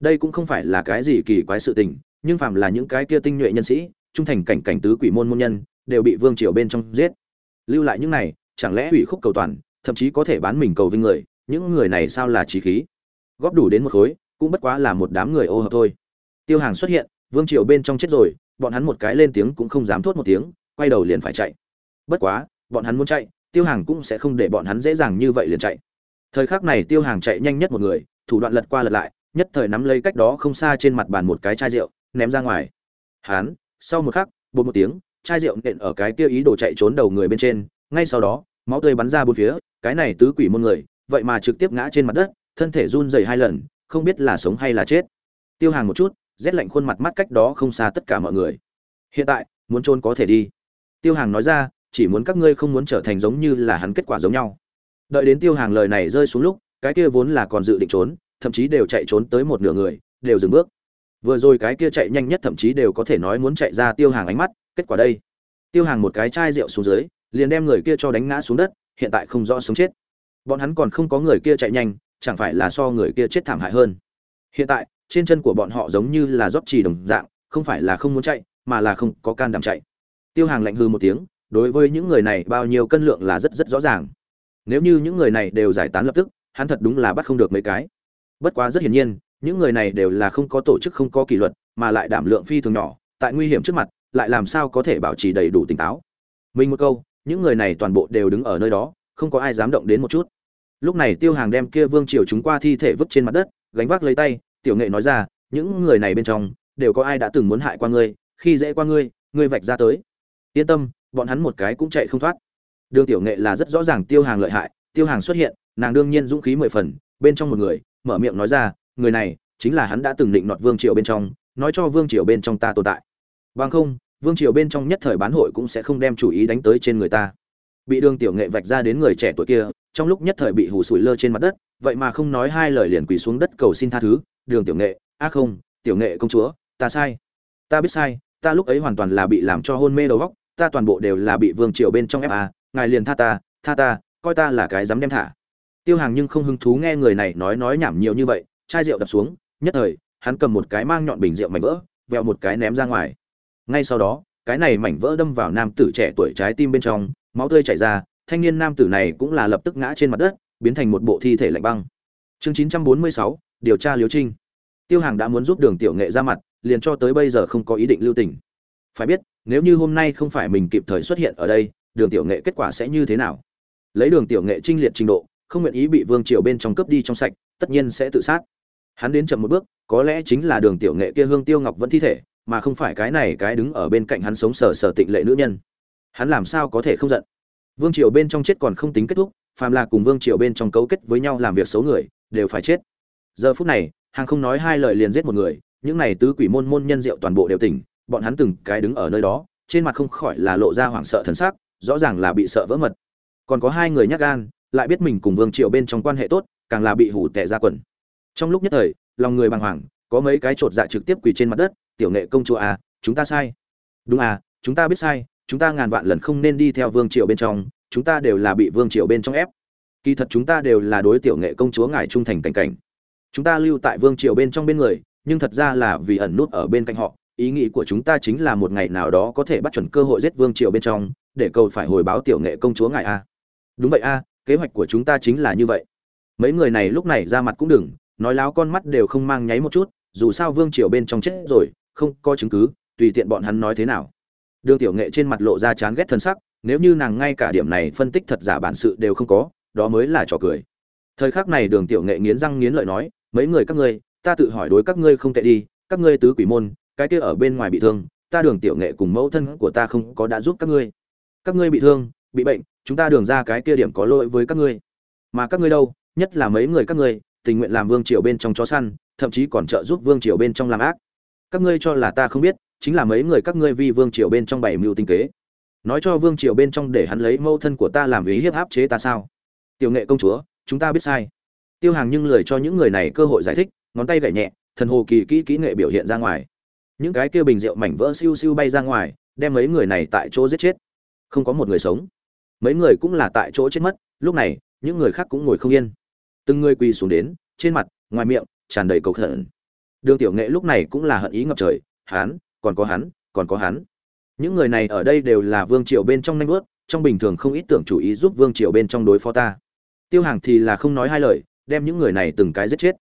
Speaker 1: Đây cũng không phải là cái gì kỳ quái sự tình, nhưng phàm là những cái kia tinh nhuệ nhân sĩ, trung thành cảnh cảnh tứ quỷ môn môn nhân, đều bị vương triều bên trong giết. Lưu lại những này, chẳng lẽ ủy khúc cầu toàn, thậm chí có thể bán mình cầu vinh người, những người này sao là trí khí? Góp đủ đến một khối, cũng bất quá là một đám người ô hợp thôi. Tiêu hàng xuất hiện, vương triều bên trong chết rồi, bọn hắn một cái lên tiếng cũng không dám thốt một tiếng, quay đầu liền phải chạy. Bất quá, bọn hắn muốn chạy, tiêu hàng cũng sẽ không để bọn hắn dễ dàng như vậy liền chạy. Thời khắc này tiêu hàng chạy nhanh nhất một người, thủ đoạn lật qua lật lại, nhất thời nắm lấy cách đó không xa trên mặt bàn một cái chai rượu, ném ra ngoài. Hắn sau một khắc bột một tiếng, chai rượu nện ở cái kia ý đồ chạy trốn đầu người bên trên, ngay sau đó, máu tươi bắn ra bốn phía, cái này tứ quỷ môn người, vậy mà trực tiếp ngã trên mặt đất thân thể run rẩy hai lần, không biết là sống hay là chết. Tiêu hàng một chút, rét lạnh khuôn mặt mắt cách đó không xa tất cả mọi người. Hiện tại, muốn trốn có thể đi. Tiêu hàng nói ra, chỉ muốn các ngươi không muốn trở thành giống như là hắn kết quả giống nhau. Đợi đến tiêu hàng lời này rơi xuống lúc, cái kia vốn là còn dự định trốn, thậm chí đều chạy trốn tới một nửa người, đều dừng bước. Vừa rồi cái kia chạy nhanh nhất thậm chí đều có thể nói muốn chạy ra tiêu hàng ánh mắt, kết quả đây. Tiêu hàng một cái chai rượu xuống dưới, liền đem người kia cho đánh ngã xuống đất, hiện tại không rõ sống chết. Bọn hắn còn không có người kia chạy nhanh chẳng phải là so người kia chết thảm hại hơn. Hiện tại, trên chân của bọn họ giống như là rót trì đồng dạng, không phải là không muốn chạy, mà là không có can đảm chạy. Tiêu hàng lạnh hư một tiếng, đối với những người này bao nhiêu cân lượng là rất rất rõ ràng. Nếu như những người này đều giải tán lập tức, hắn thật đúng là bắt không được mấy cái. Bất quá rất hiển nhiên, những người này đều là không có tổ chức, không có kỷ luật, mà lại đảm lượng phi thường nhỏ, tại nguy hiểm trước mặt, lại làm sao có thể bảo trì đầy đủ tỉnh táo. Mình một câu, những người này toàn bộ đều đứng ở nơi đó, không có ai dám động đến một chút lúc này tiêu hàng đem kia vương triều chúng qua thi thể vứt trên mặt đất, gánh vác lấy tay, tiểu nghệ nói ra, những người này bên trong, đều có ai đã từng muốn hại qua ngươi, khi dễ qua ngươi ngươi vạch ra tới. Yên tâm, bọn hắn một cái cũng chạy không thoát. Đường tiểu nghệ là rất rõ ràng tiêu hàng lợi hại, tiêu hàng xuất hiện, nàng đương nhiên dũng khí mười phần, bên trong một người, mở miệng nói ra, người này, chính là hắn đã từng định nọt vương triều bên trong, nói cho vương triều bên trong ta tồn tại. Bằng không, vương triều bên trong nhất thời bán hội cũng sẽ không đem chủ ý đánh tới trên người ta bị đường tiểu nghệ vạch ra đến người trẻ tuổi kia, trong lúc nhất thời bị hù sủi lơ trên mặt đất, vậy mà không nói hai lời liền quỳ xuống đất cầu xin tha thứ, đường tiểu nghệ, a không, tiểu nghệ công chúa, ta sai. Ta biết sai, ta lúc ấy hoàn toàn là bị làm cho hôn mê đầu góc ta toàn bộ đều là bị vương triều bên trong ép à, ngài liền tha ta tha ta, coi ta là cái dám đem thả. Tiêu hàng nhưng không hứng thú nghe người này nói nói nhảm nhiều như vậy, chai rượu đập xuống, nhất thời, hắn cầm một cái mang nhọn bình rượu mảnh vỡ, vẹo một cái ném ra ngoài. Ngay sau đó, cái này mảnh vỡ đâm vào nam tử trẻ tuổi trái tim bên trong máu tươi chảy ra thanh niên nam tử này cũng là lập tức ngã trên mặt đất biến thành một bộ thi thể lạnh băng. Chương 946, điều tra liếu trinh. Tiêu hàng đã muốn giúp đường tiểu nghệ ra mặt liền cho tới bây giờ không có ý định lưu tình. Phải biết nếu như hôm nay không phải mình kịp thời xuất hiện ở đây đường tiểu nghệ kết quả sẽ như thế nào? Lấy đường tiểu nghệ trinh liệt trình độ không nguyện ý bị vương triều bên trong cướp đi trong sạch tất nhiên sẽ tự sát. Hắn đến chậm một bước có lẽ chính là đường tiểu nghệ kia hương tiêu ngọc vẫn thi thể mà không phải cái này cái đứng ở bên cạnh hắn sống sờ sờ tịnh lệ nữ nhân hắn làm sao có thể không giận? Vương triều bên trong chết còn không tính kết thúc phàm là cùng vương triều bên trong cấu kết với nhau làm việc xấu người, đều phải chết. Giờ phút này, hàng không nói hai lời liền giết một người, những này tứ quỷ môn môn nhân diệu toàn bộ đều tỉnh, bọn hắn từng cái đứng ở nơi đó, trên mặt không khỏi là lộ ra hoảng sợ thần sắc, rõ ràng là bị sợ vỡ mật. Còn có hai người nhát gan, lại biết mình cùng vương triều bên trong quan hệ tốt, càng là bị hủ tệ ra quần. Trong lúc nhất thời, lòng người bàng hoàng, có mấy cái chột dạ trực tiếp quỳ trên mặt đất, tiểu nghệ công chúa à chúng ta sai. Đúng à chúng ta biết sai chúng ta ngàn vạn lần không nên đi theo vương triều bên trong, chúng ta đều là bị vương triều bên trong ép. Kỳ thật chúng ta đều là đối tiểu nghệ công chúa ngài trung thành cảnh cảnh. Chúng ta lưu tại vương triều bên trong bên người, nhưng thật ra là vì ẩn nút ở bên cạnh họ. Ý nghĩ của chúng ta chính là một ngày nào đó có thể bắt chuẩn cơ hội giết vương triều bên trong, để cầu phải hồi báo tiểu nghệ công chúa ngài a. Đúng vậy a, kế hoạch của chúng ta chính là như vậy. Mấy người này lúc này ra mặt cũng đừng, nói láo con mắt đều không mang nháy một chút, dù sao vương triều bên trong chết rồi, không có chứng cứ, tùy tiện bọn hắn nói thế nào đường tiểu nghệ trên mặt lộ ra chán ghét thân sắc, nếu như nàng ngay cả điểm này phân tích thật giả bản sự đều không có, đó mới là trò cười. Thời khắc này đường tiểu nghệ nghiến răng nghiến lợi nói, mấy người các ngươi, ta tự hỏi đối các ngươi không tệ đi, các ngươi tứ quỷ môn, cái kia ở bên ngoài bị thương, ta đường tiểu nghệ cùng mẫu thân của ta không có đã giúp các ngươi. Các ngươi bị thương, bị bệnh, chúng ta đường ra cái kia điểm có lỗi với các ngươi. Mà các ngươi đâu, nhất là mấy người các ngươi, tình nguyện làm vương triều bên trong chó săn, thậm chí còn trợ giúp vương triều bên trong làm ác. Các ngươi cho là ta không biết chính là mấy người các ngươi vi vương triều bên trong bảy mưu tinh kế. Nói cho vương triều bên trong để hắn lấy mâu thân của ta làm ý hiếp áp chế ta sao? Tiểu nghệ công chúa, chúng ta biết sai. Tiêu hàng nhưng lời cho những người này cơ hội giải thích, ngón tay gảy nhẹ, thần hồ kỳ kỹ kỹ nghệ biểu hiện ra ngoài. Những cái kia bình rượu mảnh vỡ siêu siêu bay ra ngoài, đem mấy người này tại chỗ giết chết. Không có một người sống. Mấy người cũng là tại chỗ chết mất, lúc này, những người khác cũng ngồi không yên. Từng người quỳ xuống đến, trên mặt, ngoài miệng, tràn đầy cầu khẩn. Đường tiểu nghệ lúc này cũng là hận ý ngập trời hắn còn có hắn, còn có hắn. Những người này ở đây đều là vương triều bên trong nanh vớt trong bình thường không ít tưởng chủ ý giúp vương triều bên trong đối phó ta. Tiêu hàng thì là không nói hai lời, đem những người này từng cái giết chết.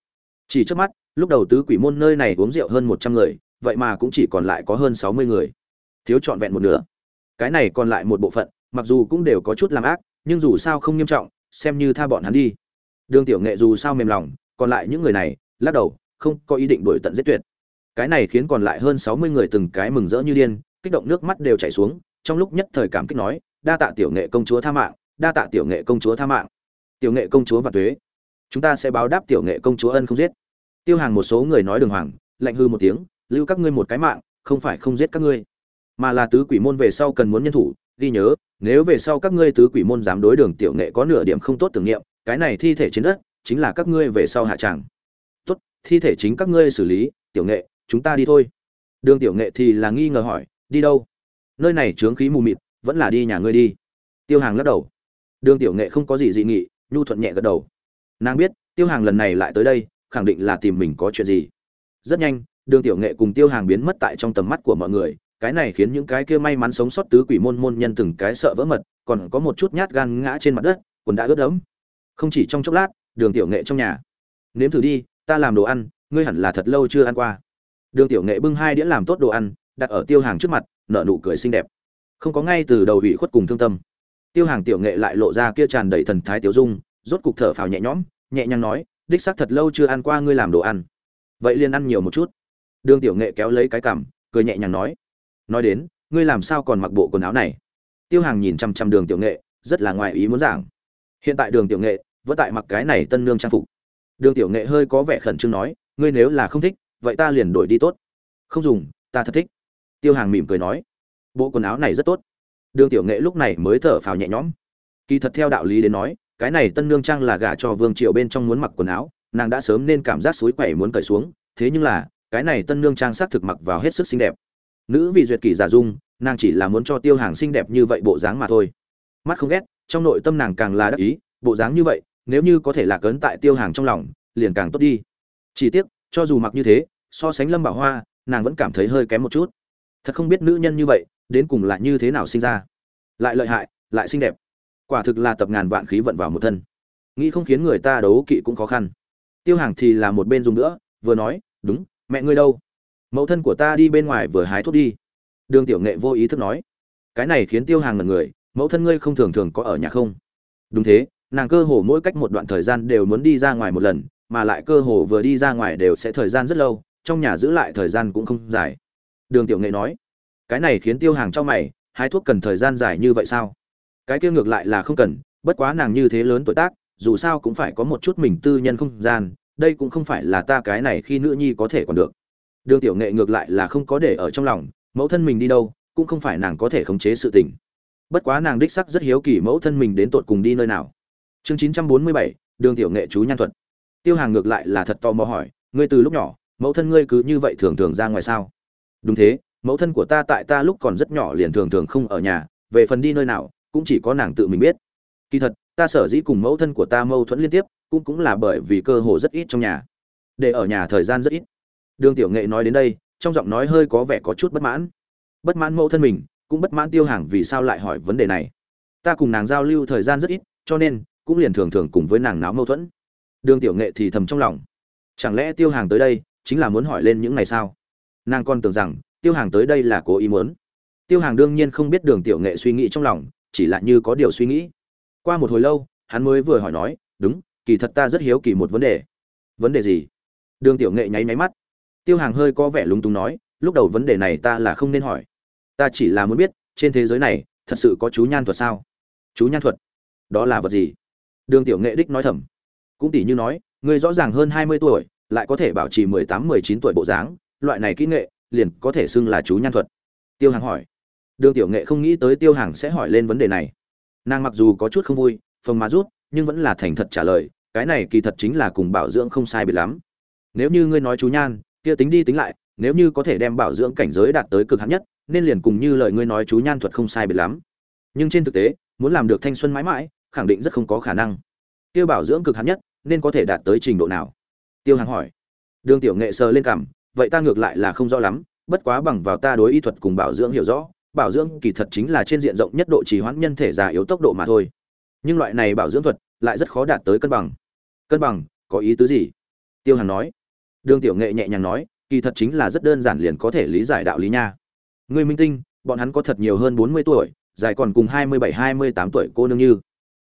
Speaker 1: Chỉ trước mắt, lúc đầu tứ quỷ môn nơi này uống rượu hơn một trăm người, vậy mà cũng chỉ còn lại có hơn sáu mươi người. Thiếu trọn vẹn một nửa. Cái này còn lại một bộ phận, mặc dù cũng đều có chút làm ác, nhưng dù sao không nghiêm trọng, xem như tha bọn hắn đi. Đường tiểu nghệ dù sao mềm lòng, còn lại những người này, lắc đầu, không có ý định đổi tận giết tuyệt cái này khiến còn lại hơn sáu mươi người từng cái mừng rỡ như điên, kích động nước mắt đều chảy xuống, trong lúc nhất thời cảm kích nói, đa tạ tiểu nghệ công chúa tha mạng, đa tạ tiểu nghệ công chúa tha mạng. Tiểu nghệ công chúa và thuế chúng ta sẽ báo đáp tiểu nghệ công chúa ân không giết. Tiêu hàng một số người nói đường hoàng, lạnh hư một tiếng, lưu các ngươi một cái mạng, không phải không giết các ngươi, mà là tứ quỷ môn về sau cần muốn nhân thủ, ghi nhớ, nếu về sau các ngươi tứ quỷ môn dám đối đường tiểu nghệ có nửa điểm không tốt tưởng niệm, cái này thi thể trên đất, chính là các ngươi về sau hạ tràng. Tốt, thi thể chính các ngươi xử lý, tiểu nghệ chúng ta đi thôi. Đường tiểu nghệ thì là nghi ngờ hỏi, đi đâu? Nơi này trướng khí mù mịt, vẫn là đi nhà ngươi đi. Tiêu hàng lắc đầu. Đường tiểu nghệ không có gì dị nghị, nhu thuận nhẹ gật đầu. Nàng biết, tiêu hàng lần này lại tới đây, khẳng định là tìm mình có chuyện gì. Rất nhanh, đường tiểu nghệ cùng tiêu hàng biến mất tại trong tầm mắt của mọi người. Cái này khiến những cái kia may mắn sống sót tứ quỷ môn môn nhân từng cái sợ vỡ mật, còn có một chút nhát gan ngã trên mặt đất, quần đã ướt đẫm. Không chỉ trong chốc lát, đường tiểu nghệ trong nhà. Nếm thử đi, ta làm đồ ăn, ngươi hẳn là thật lâu chưa ăn qua đường tiểu nghệ bưng hai đĩa làm tốt đồ ăn, đặt ở tiêu hàng trước mặt, nở nụ cười xinh đẹp. Không có ngay từ đầu ủy khuất cùng thương tâm. Tiêu hàng tiểu nghệ lại lộ ra kia tràn đầy thần thái tiểu dung, rốt cục thở phào nhẹ nhõm, nhẹ nhàng nói, đích xác thật lâu chưa ăn qua ngươi làm đồ ăn. Vậy liền ăn nhiều một chút. Đường tiểu nghệ kéo lấy cái cằm, cười nhẹ nhàng nói nói đến, ngươi làm sao còn mặc bộ quần áo này? Tiêu hàng nhìn chăm chăm đường tiểu nghệ, rất là ngoài ý muốn giảng. Hiện tại đường tiểu nghệ vẫn tại mặc cái này tân nương trang phục. Đường tiểu nghệ hơi có vẻ khẩn trương nói, ngươi nếu là không thích vậy ta liền đổi đi tốt. Không dùng, ta thật thích. Tiêu hàng mỉm cười nói. Bộ quần áo này rất tốt. Đường tiểu nghệ lúc này mới thở phào nhẹ nhõm. Kỳ thật theo đạo lý đến nói, cái này tân nương trang là gả cho vương triều bên trong muốn mặc quần áo, nàng đã sớm nên cảm giác suối quẩy muốn cởi xuống, thế nhưng là, cái này tân nương trang xác thực mặc vào hết sức xinh đẹp. Nữ vị duyệt kỷ giả dung, nàng chỉ là muốn cho tiêu hàng xinh đẹp như vậy bộ dáng mà thôi. Mắt không ghét, trong nội tâm nàng càng là đắc ý, bộ dáng như vậy, nếu như có thể lạc ấn tại tiêu hàng trong lòng, liền càng tốt đi. Chỉ tiếc cho dù mặc như thế, so sánh lâm bảo hoa, nàng vẫn cảm thấy hơi kém một chút. Thật không biết nữ nhân như vậy, đến cùng là như thế nào sinh ra. Lại lợi hại, lại xinh đẹp. Quả thực là tập ngàn vạn khí vận vào một thân. Nghĩ không khiến người ta đấu kỵ cũng khó khăn. Tiêu hàng thì là một bên dùng nữa, vừa nói, đúng, mẹ ngươi đâu? Mẫu thân của ta đi bên ngoài vừa hái thuốc đi. Đường tiểu nghệ vô ý thức nói, cái này khiến tiêu hàng ngần người, mẫu thân ngươi không thường thường có ở nhà không? Đúng thế, nàng cơ hồ mỗi cách một đoạn thời gian đều muốn đi ra ngoài một lần mà lại cơ hồ vừa đi ra ngoài đều sẽ thời gian rất lâu, trong nhà giữ lại thời gian cũng không dài. Đường tiểu nghệ nói, cái này khiến tiêu hàng cho mày, hái thuốc cần thời gian dài như vậy sao? Cái kia ngược lại là không cần, bất quá nàng như thế lớn tuổi tác, dù sao cũng phải có một chút mình tư nhân không gian, đây cũng không phải là ta cái này khi nữ nhi có thể còn được. Đường tiểu nghệ ngược lại là không có để ở trong lòng, mẫu thân mình đi đâu, cũng không phải nàng có thể khống chế sự tình. Bất quá nàng đích sắc rất hiếu kỳ mẫu thân mình đến tột cùng đi nơi nào. Chương chín trăm bốn mươi bảy, đường tiểu nghệ chú nhan thuật tiêu hàng ngược lại là thật tò mò hỏi, ngươi từ lúc nhỏ, mẫu thân ngươi cứ như vậy thường thường ra ngoài sao? Đúng thế, mẫu thân của ta tại ta lúc còn rất nhỏ liền thường thường không ở nhà, về phần đi nơi nào, cũng chỉ có nàng tự mình biết. Kỳ thật, ta sở dĩ cùng mẫu thân của ta mâu thuẫn liên tiếp, cũng cũng là bởi vì cơ hồ rất ít trong nhà, để ở nhà thời gian rất ít. Đường tiểu nghệ nói đến đây, trong giọng nói hơi có vẻ có chút bất mãn. Bất mãn mẫu thân mình, cũng bất mãn tiêu hàng vì sao lại hỏi vấn đề này. Ta cùng nàng giao lưu thời gian rất ít, cho nên, cũng liền thường thường cùng với nàng náo mâu thuẫn đường tiểu nghệ thì thầm trong lòng. Chẳng lẽ tiêu hàng tới đây chính là muốn hỏi lên những ngày sao? Nàng còn tưởng rằng tiêu hàng tới đây là cố ý muốn. Tiêu hàng đương nhiên không biết đường tiểu nghệ suy nghĩ trong lòng, chỉ là như có điều suy nghĩ. Qua một hồi lâu, hắn mới vừa hỏi nói, đúng, kỳ thật ta rất hiếu kỳ một vấn đề. Vấn đề gì? Đường tiểu nghệ nháy máy mắt. Tiêu hàng hơi có vẻ lúng túng nói, lúc đầu vấn đề này ta là không nên hỏi. Ta chỉ là muốn biết, trên thế giới này thật sự có chú nhan thuật sao? Chú nhan thuật? Đó là vật gì? Đường tiểu nghệ đích nói thầm cũng tỷ như nói, người rõ ràng hơn hai mươi tuổi, lại có thể bảo trì mười tám, mười chín tuổi bộ dáng, loại này kỹ nghệ, liền có thể xưng là chú nhan thuật. Tiêu hàng hỏi. Đường tiểu nghệ không nghĩ tới tiêu hàng sẽ hỏi lên vấn đề này. Nàng mặc dù có chút không vui, phồng má rút, nhưng vẫn là thành thật trả lời, cái này kỳ thật chính là cùng bảo dưỡng không sai biệt lắm. Nếu như ngươi nói chú nhan, kia tính đi tính lại, nếu như có thể đem bảo dưỡng cảnh giới đạt tới cực hạn nhất, nên liền cùng như lời ngươi nói chú nhan thuật không sai biệt lắm. Nhưng trên thực tế, muốn làm được thanh xuân mãi mãi, khẳng định rất không có khả năng. Tiêu bảo dưỡng cực hạn nhất nên có thể đạt tới trình độ nào? Tiêu hàng hỏi. Đường tiểu nghệ sờ lên cảm vậy ta ngược lại là không rõ lắm, bất quá bằng vào ta đối y thuật cùng bảo dưỡng hiểu rõ, bảo dưỡng kỳ thật chính là trên diện rộng nhất độ trì hoãn nhân thể già yếu tốc độ mà thôi. Nhưng loại này bảo dưỡng thuật lại rất khó đạt tới cân bằng. Cân bằng, có ý tứ gì? Tiêu hàng nói. Đường tiểu nghệ nhẹ nhàng nói, kỳ thật chính là rất đơn giản liền có thể lý giải đạo lý nha. Người minh tinh, bọn hắn có thật nhiều hơn bốn mươi tuổi, dài còn cùng hai mươi bảy, hai mươi tám tuổi cô nương như.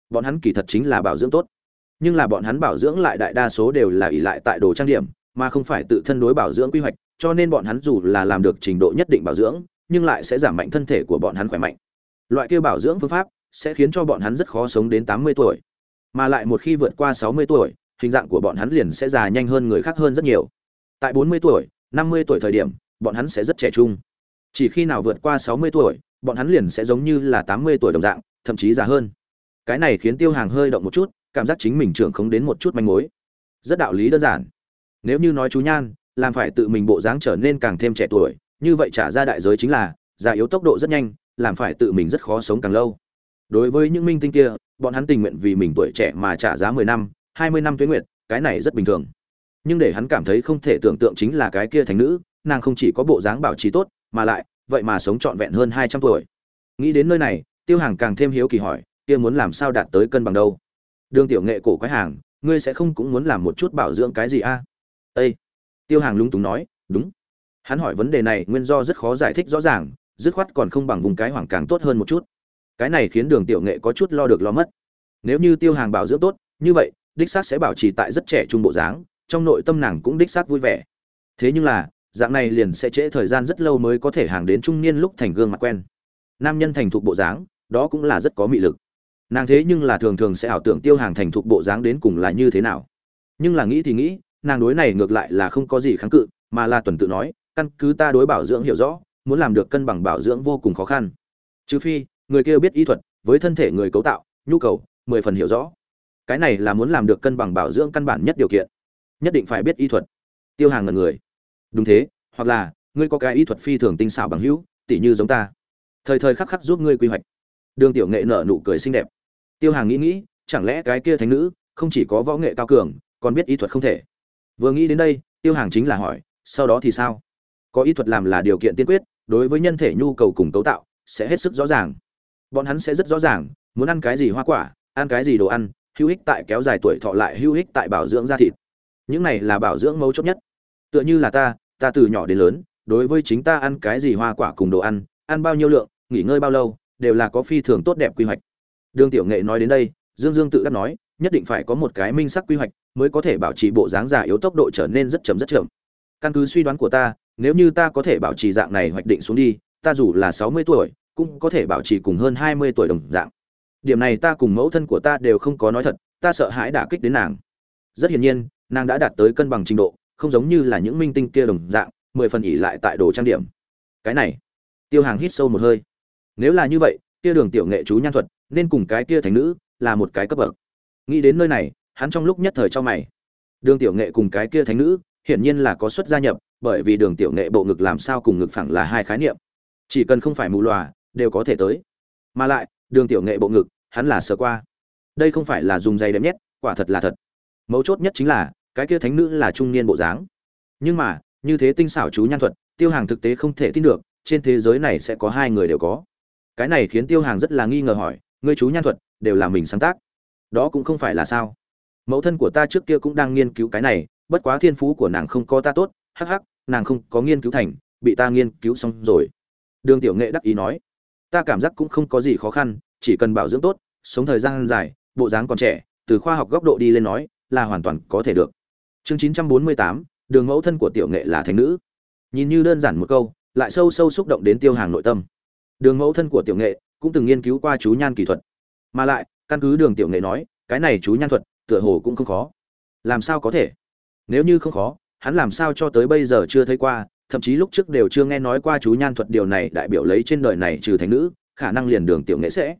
Speaker 1: Bọn hắn kỳ thật chính là bảo dưỡng tốt nhưng là bọn hắn bảo dưỡng lại đại đa số đều là ỷ lại tại đồ trang điểm, mà không phải tự thân đối bảo dưỡng quy hoạch, cho nên bọn hắn dù là làm được trình độ nhất định bảo dưỡng, nhưng lại sẽ giảm mạnh thân thể của bọn hắn khỏe mạnh. Loại kia bảo dưỡng phương pháp sẽ khiến cho bọn hắn rất khó sống đến tám mươi tuổi, mà lại một khi vượt qua sáu mươi tuổi, hình dạng của bọn hắn liền sẽ già nhanh hơn người khác hơn rất nhiều. Tại bốn mươi tuổi, năm mươi tuổi thời điểm, bọn hắn sẽ rất trẻ trung. Chỉ khi nào vượt qua sáu mươi tuổi, bọn hắn liền sẽ giống như là tám mươi tuổi đồng dạng, thậm chí già hơn. Cái này khiến tiêu hàng hơi động một chút cảm giác chính mình trưởng không đến một chút manh mối. Rất đạo lý đơn giản. Nếu như nói chú nhan, làm phải tự mình bộ dáng trở nên càng thêm trẻ tuổi, như vậy trả ra đại giới chính là, già yếu tốc độ rất nhanh, làm phải tự mình rất khó sống càng lâu. Đối với những minh tinh kia, bọn hắn tình nguyện vì mình tuổi trẻ mà trả giá mười năm, hai mươi năm tuế nguyện cái này rất bình thường. Nhưng để hắn cảm thấy không thể tưởng tượng chính là cái kia thành nữ, nàng không chỉ có bộ dáng bảo trì tốt, mà lại, vậy mà sống trọn vẹn hơn hai trăm tuổi. Nghĩ đến nơi này, tiêu hàng càng thêm hiếu kỳ hỏi, kia muốn làm sao đạt tới cân bằng đâu? Đường tiểu nghệ cổ quái hàng, ngươi sẽ không cũng muốn làm một chút bảo dưỡng cái gì a? À? ê! Tiêu hàng lúng túng nói, đúng. Hắn hỏi vấn đề này, nguyên do rất khó giải thích rõ ràng, dứt khoát còn không bằng vùng cái hoảng càng tốt hơn một chút. Cái này khiến đường tiểu nghệ có chút lo được lo mất. Nếu như tiêu hàng bảo dưỡng tốt, như vậy, đích xác sẽ bảo trì tại rất trẻ trung bộ dáng, trong nội tâm nàng cũng đích xác vui vẻ. Thế nhưng là, dạng này liền sẽ trễ thời gian rất lâu mới có thể hàng đến trung niên lúc thành gương mặt quen. Nam nhân thành thục bộ dáng, đó cũng là rất có mị lực nàng thế nhưng là thường thường sẽ ảo tưởng tiêu hàng thành thục bộ dáng đến cùng là như thế nào. Nhưng là nghĩ thì nghĩ, nàng đối này ngược lại là không có gì kháng cự, mà là tuần tự nói, căn cứ ta đối bảo dưỡng hiểu rõ, muốn làm được cân bằng bảo dưỡng vô cùng khó khăn. Trừ phi, người kia biết y thuật, với thân thể người cấu tạo, nhu cầu, mười phần hiểu rõ. Cái này là muốn làm được cân bằng bảo dưỡng căn bản nhất điều kiện. Nhất định phải biết y thuật. Tiêu hàng ngần người. Đúng thế, hoặc là, ngươi có cái y thuật phi thường tinh xảo bằng hữu, tỉ như giống ta. Thời thời khắc khắc giúp ngươi quy hoạch. Đường tiểu nghệ nở nụ cười xinh đẹp tiêu hàng nghĩ nghĩ, chẳng lẽ cái kia thánh nữ không chỉ có võ nghệ cao cường, còn biết y thuật không thể? Vừa nghĩ đến đây, tiêu hàng chính là hỏi, sau đó thì sao? Có y thuật làm là điều kiện tiên quyết, đối với nhân thể nhu cầu cùng cấu tạo, sẽ hết sức rõ ràng. Bọn hắn sẽ rất rõ ràng, muốn ăn cái gì hoa quả, ăn cái gì đồ ăn, hữu ích tại kéo dài tuổi thọ lại hữu ích tại bảo dưỡng da thịt. Những này là bảo dưỡng mấu chốt nhất. Tựa như là ta ta từ nhỏ đến lớn, đối với chính ta ăn cái gì hoa quả cùng đồ ăn ăn bao nhiêu lượng, nghỉ ngơi bao lâu, đều là có phi thường tốt đẹp quy hoạch đường tiểu nghệ nói đến đây, dương dương tự đắc nói, nhất định phải có một cái minh sắc quy hoạch mới có thể bảo trì bộ dáng già yếu tốc độ trở nên rất chậm rất chậm. Căn cứ suy đoán của ta, nếu như ta có thể bảo trì dạng này hoạch định xuống đi, ta dù là sáu mươi tuổi, cũng có thể bảo trì cùng hơn hai mươi tuổi đồng dạng. Điểm này ta cùng mẫu thân của ta đều không có nói thật, ta sợ hãi đả kích đến nàng. Rất hiển nhiên, nàng đã đạt tới cân bằng trình độ, không giống như là những minh tinh kia đồng dạng, mười phần ỉ lại tại đồ trang điểm. Cái này, tiêu hàng hít sâu một hơi. Nếu là như vậy kia đường tiểu nghệ chú nhan thuật, nên cùng cái kia thành nữ là một cái cấp bậc. Nghĩ đến nơi này, hắn trong lúc nhất thời cho mày. Đường tiểu nghệ cùng cái kia thánh nữ, hiển nhiên là có xuất gia nhập, bởi vì đường tiểu nghệ bộ ngực làm sao cùng ngực phẳng là hai khái niệm. Chỉ cần không phải mù lòa, đều có thể tới. Mà lại, đường tiểu nghệ bộ ngực, hắn là sờ qua. Đây không phải là dùng giày đệm nhét quả thật là thật. Mấu chốt nhất chính là, cái kia thánh nữ là trung niên bộ dáng. Nhưng mà, như thế tinh xảo chú nhan thuật, tiêu hàng thực tế không thể tin được, trên thế giới này sẽ có hai người đều có cái này khiến tiêu hàng rất là nghi ngờ hỏi, ngươi chú nhan thuật, đều là mình sáng tác. Đó cũng không phải là sao? Mẫu thân của ta trước kia cũng đang nghiên cứu cái này, bất quá thiên phú của nàng không có ta tốt, hắc hắc, nàng không có nghiên cứu thành, bị ta nghiên cứu xong rồi. Đường tiểu nghệ đắc ý nói, ta cảm giác cũng không có gì khó khăn, chỉ cần bảo dưỡng tốt, sống thời gian dài, bộ dáng còn trẻ, từ khoa học góc độ đi lên nói, là hoàn toàn có thể được. Chương chín trăm bốn mươi tám, đường mẫu thân của tiểu nghệ là thành nữ. Nhìn như đơn giản một câu, lại sâu sâu xúc động đến tiêu hàng nội tâm đường mẫu thân của tiểu nghệ cũng từng nghiên cứu qua chú nhan kỹ thuật. Mà lại, căn cứ đường tiểu nghệ nói, cái này chú nhan thuật, tựa hồ cũng không khó. Làm sao có thể? Nếu như không khó, hắn làm sao cho tới bây giờ chưa thấy qua, thậm chí lúc trước đều chưa nghe nói qua chú nhan thuật điều này đại biểu lấy trên đời này trừ thành nữ, khả năng liền đường tiểu nghệ sẽ.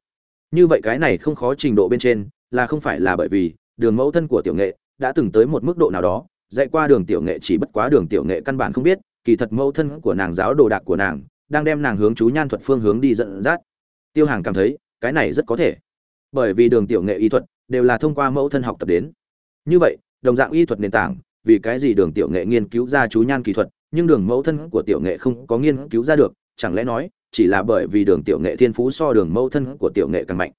Speaker 1: Như vậy cái này không khó trình độ bên trên, là không phải là bởi vì đường mẫu thân của tiểu nghệ đã từng tới một mức độ nào đó, dạy qua đường tiểu nghệ chỉ bất quá đường tiểu nghệ căn bản không biết, kỳ thật mẫu thân của nàng giáo đồ đạc của nàng đang đem nàng hướng chú nhan thuật phương hướng đi dẫn dắt. Tiêu hàng cảm thấy, cái này rất có thể. Bởi vì đường tiểu nghệ y thuật đều là thông qua mẫu thân học tập đến. Như vậy, đồng dạng y thuật nền tảng, vì cái gì đường tiểu nghệ nghiên cứu ra chú nhan kỹ thuật, nhưng đường mẫu thân của tiểu nghệ không có nghiên cứu ra được, chẳng lẽ nói, chỉ là bởi vì đường tiểu nghệ thiên phú so đường mẫu thân của tiểu nghệ càng mạnh.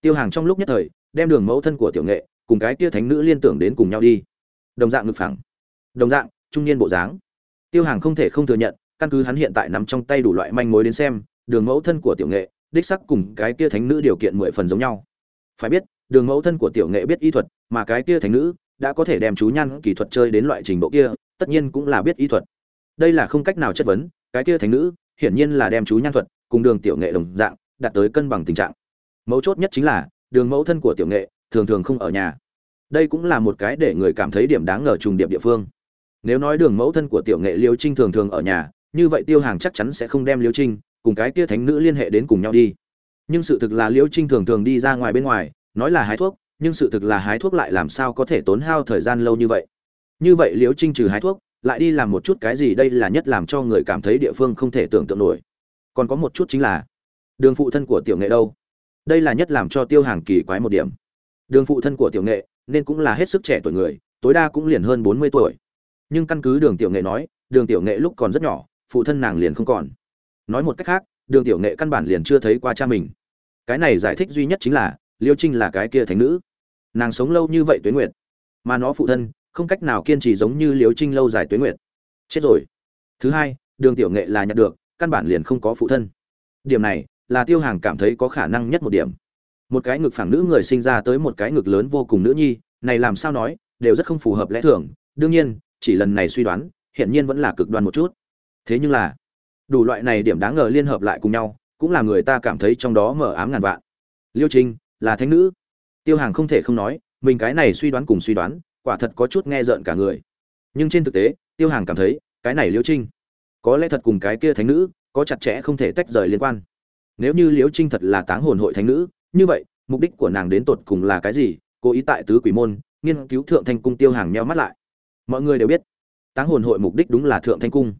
Speaker 1: Tiêu hàng trong lúc nhất thời, đem đường mẫu thân của tiểu nghệ cùng cái kia thánh nữ liên tưởng đến cùng nhau đi. Đồng dạng ngực phẳng. Đồng dạng, trung niên bộ dáng. Tiêu hàng không thể không thừa nhận căn cứ hắn hiện tại nắm trong tay đủ loại manh mối đến xem, đường mẫu thân của tiểu nghệ, đích sắc cùng cái kia thánh nữ điều kiện mười phần giống nhau. Phải biết, đường mẫu thân của tiểu nghệ biết y thuật, mà cái kia thánh nữ đã có thể đem chú nhan kỹ thuật chơi đến loại trình độ kia, tất nhiên cũng là biết y thuật. Đây là không cách nào chất vấn, cái kia thánh nữ hiển nhiên là đem chú nhan thuật cùng đường tiểu nghệ đồng dạng, đạt tới cân bằng tình trạng. Mấu chốt nhất chính là, đường mẫu thân của tiểu nghệ thường thường không ở nhà. Đây cũng là một cái để người cảm thấy điểm đáng ngờ trùng điệp địa phương. Nếu nói đường mẫu thân của tiểu nghệ liêu trinh thường thường ở nhà như vậy tiêu hàng chắc chắn sẽ không đem liêu trinh cùng cái kia thánh nữ liên hệ đến cùng nhau đi. Nhưng sự thực là liêu trinh thường thường đi ra ngoài bên ngoài, nói là hái thuốc, nhưng sự thực là hái thuốc lại làm sao có thể tốn hao thời gian lâu như vậy? Như vậy liêu trinh trừ hái thuốc, lại đi làm một chút cái gì đây là nhất làm cho người cảm thấy địa phương không thể tưởng tượng nổi. Còn có một chút chính là đường phụ thân của tiểu nghệ đâu? Đây là nhất làm cho tiêu hàng kỳ quái một điểm. Đường phụ thân của tiểu nghệ nên cũng là hết sức trẻ tuổi người, tối đa cũng liền hơn bốn mươi tuổi. Nhưng căn cứ đường tiểu nghệ nói, đường tiểu nghệ lúc còn rất nhỏ phụ thân nàng liền không còn. Nói một cách khác, đường tiểu nghệ căn bản liền chưa thấy qua cha mình. Cái này giải thích duy nhất chính là, liêu trinh là cái kia thánh nữ. Nàng sống lâu như vậy tuế nguyệt, mà nó phụ thân, không cách nào kiên trì giống như liêu trinh lâu dài tuế nguyệt. Chết rồi. Thứ hai, đường tiểu nghệ là nhặt được, căn bản liền không có phụ thân. Điểm này, là tiêu hàng cảm thấy có khả năng nhất một điểm. Một cái ngực phẳng nữ người sinh ra tới một cái ngực lớn vô cùng nữ nhi, này làm sao nói, đều rất không phù hợp lẽ thường. Đương nhiên, chỉ lần này suy đoán hiện nhiên vẫn là cực đoan một chút thế nhưng là, đủ loại này điểm đáng ngờ liên hợp lại cùng nhau, cũng là người ta cảm thấy trong đó mở ám ngàn vạn. Liêu trinh là thánh nữ. Tiêu hàng không thể không nói, mình cái này suy đoán cùng suy đoán, quả thật có chút nghe rợn cả người. Nhưng trên thực tế, tiêu hàng cảm thấy, cái này liêu trinh có lẽ thật cùng cái kia thánh nữ, có chặt chẽ không thể tách rời liên quan. Nếu như liễu trinh thật là táng hồn hội thánh nữ, như vậy, mục đích của nàng đến tột cùng là cái gì, cố ý tại tứ quỷ môn, nghiên cứu thượng thanh cung tiêu hàng meo mắt lại. Mọi người đều biết, táng hồn hội mục đích đúng là thượng thanh cung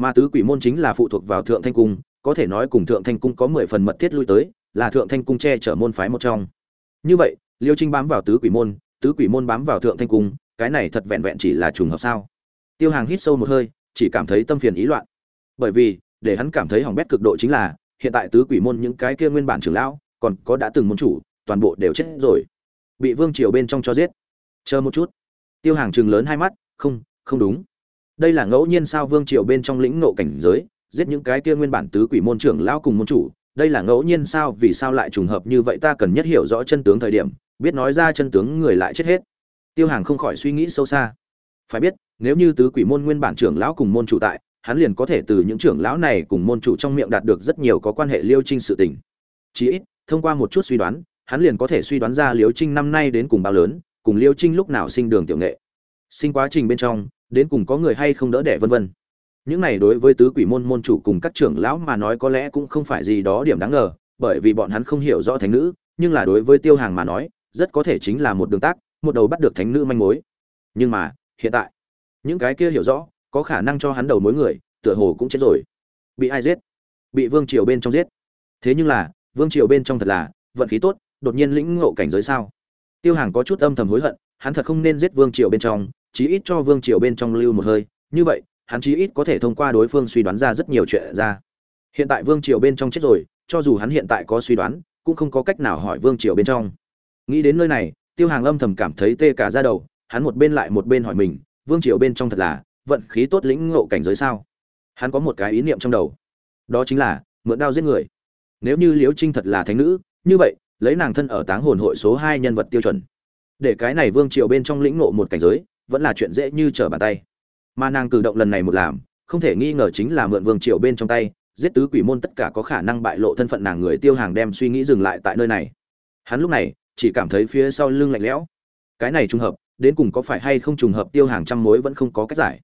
Speaker 1: mà tứ quỷ môn chính là phụ thuộc vào thượng thanh cung, có thể nói cùng thượng thanh cung có mười phần mật thiết lui tới, là thượng thanh cung che chở môn phái một trong. Như vậy, liêu trinh bám vào tứ quỷ môn, tứ quỷ môn bám vào thượng thanh cung, cái này thật vẹn vẹn chỉ là trùng hợp sao? Tiêu hàng hít sâu một hơi, chỉ cảm thấy tâm phiền ý loạn. Bởi vì, để hắn cảm thấy hỏng bét cực độ chính là, hiện tại tứ quỷ môn những cái kia nguyên bản trưởng lão, còn có đã từng môn chủ, toàn bộ đều chết rồi. Bị vương triều bên trong cho giết. Chờ một chút. Tiêu hàng chừng lớn hai mắt, không không đúng đây là ngẫu nhiên sao vương triều bên trong lĩnh ngộ cảnh giới, giết những cái kia nguyên bản tứ quỷ môn trưởng lão cùng môn chủ, đây là ngẫu nhiên sao, vì sao lại trùng hợp như vậy, ta cần nhất hiểu rõ chân tướng thời điểm, biết nói ra chân tướng người lại chết hết. Tiêu hàng không khỏi suy nghĩ sâu xa. Phải biết, nếu như tứ quỷ môn nguyên bản trưởng lão cùng môn chủ tại, hắn liền có thể từ những trưởng lão này cùng môn chủ trong miệng đạt được rất nhiều có quan hệ liêu trinh sự tình. Chí ít, thông qua một chút suy đoán, hắn liền có thể suy đoán ra liêu trinh năm nay đến cùng bao lớn, cùng liêu trinh lúc nào sinh đường tiểu nghệ. Sinh quá trình bên trong đến cùng có người hay không đỡ đẻ vân vân. Những này đối với tứ quỷ môn môn chủ cùng các trưởng lão mà nói có lẽ cũng không phải gì đó điểm đáng ngờ, bởi vì bọn hắn không hiểu rõ thánh nữ, nhưng là đối với tiêu hàng mà nói, rất có thể chính là một đường tác, một đầu bắt được thánh nữ manh mối. Nhưng mà, hiện tại, những cái kia hiểu rõ, có khả năng cho hắn đầu mối người, tựa hồ cũng chết rồi. Bị ai giết? Bị vương triều bên trong giết. Thế nhưng là, vương triều bên trong thật là, vận khí tốt, đột nhiên lĩnh ngộ cảnh giới sao? Tiêu hàng có chút âm thầm hối hận, hắn thật không nên giết vương triều bên trong chí ít cho vương triều bên trong lưu một hơi, như vậy, hắn chí ít có thể thông qua đối phương suy đoán ra rất nhiều chuyện ra. Hiện tại vương triều bên trong chết rồi, cho dù hắn hiện tại có suy đoán, cũng không có cách nào hỏi vương triều bên trong. Nghĩ đến nơi này, tiêu hàng âm thầm cảm thấy tê cả ra đầu, hắn một bên lại một bên hỏi mình, vương triều bên trong thật là vận khí tốt lĩnh ngộ cảnh giới sao? Hắn có một cái ý niệm trong đầu. Đó chính là, mượn đao giết người. Nếu như liễu trinh thật là thánh nữ, như vậy, lấy nàng thân ở táng hồn hội số hai nhân vật tiêu chuẩn. Để cái này vương triều bên trong lĩnh ngộ một cảnh giới vẫn là chuyện dễ như trở bàn tay. Mà nàng cử động lần này một làm, không thể nghi ngờ chính là mượn vương triều bên trong tay, giết tứ quỷ môn tất cả có khả năng bại lộ thân phận nàng người tiêu hàng đem suy nghĩ dừng lại tại nơi này. Hắn lúc này, chỉ cảm thấy phía sau lưng lạnh lẽo. Cái này trùng hợp, đến cùng có phải hay không trùng hợp tiêu hàng trăm mối vẫn không có cách giải.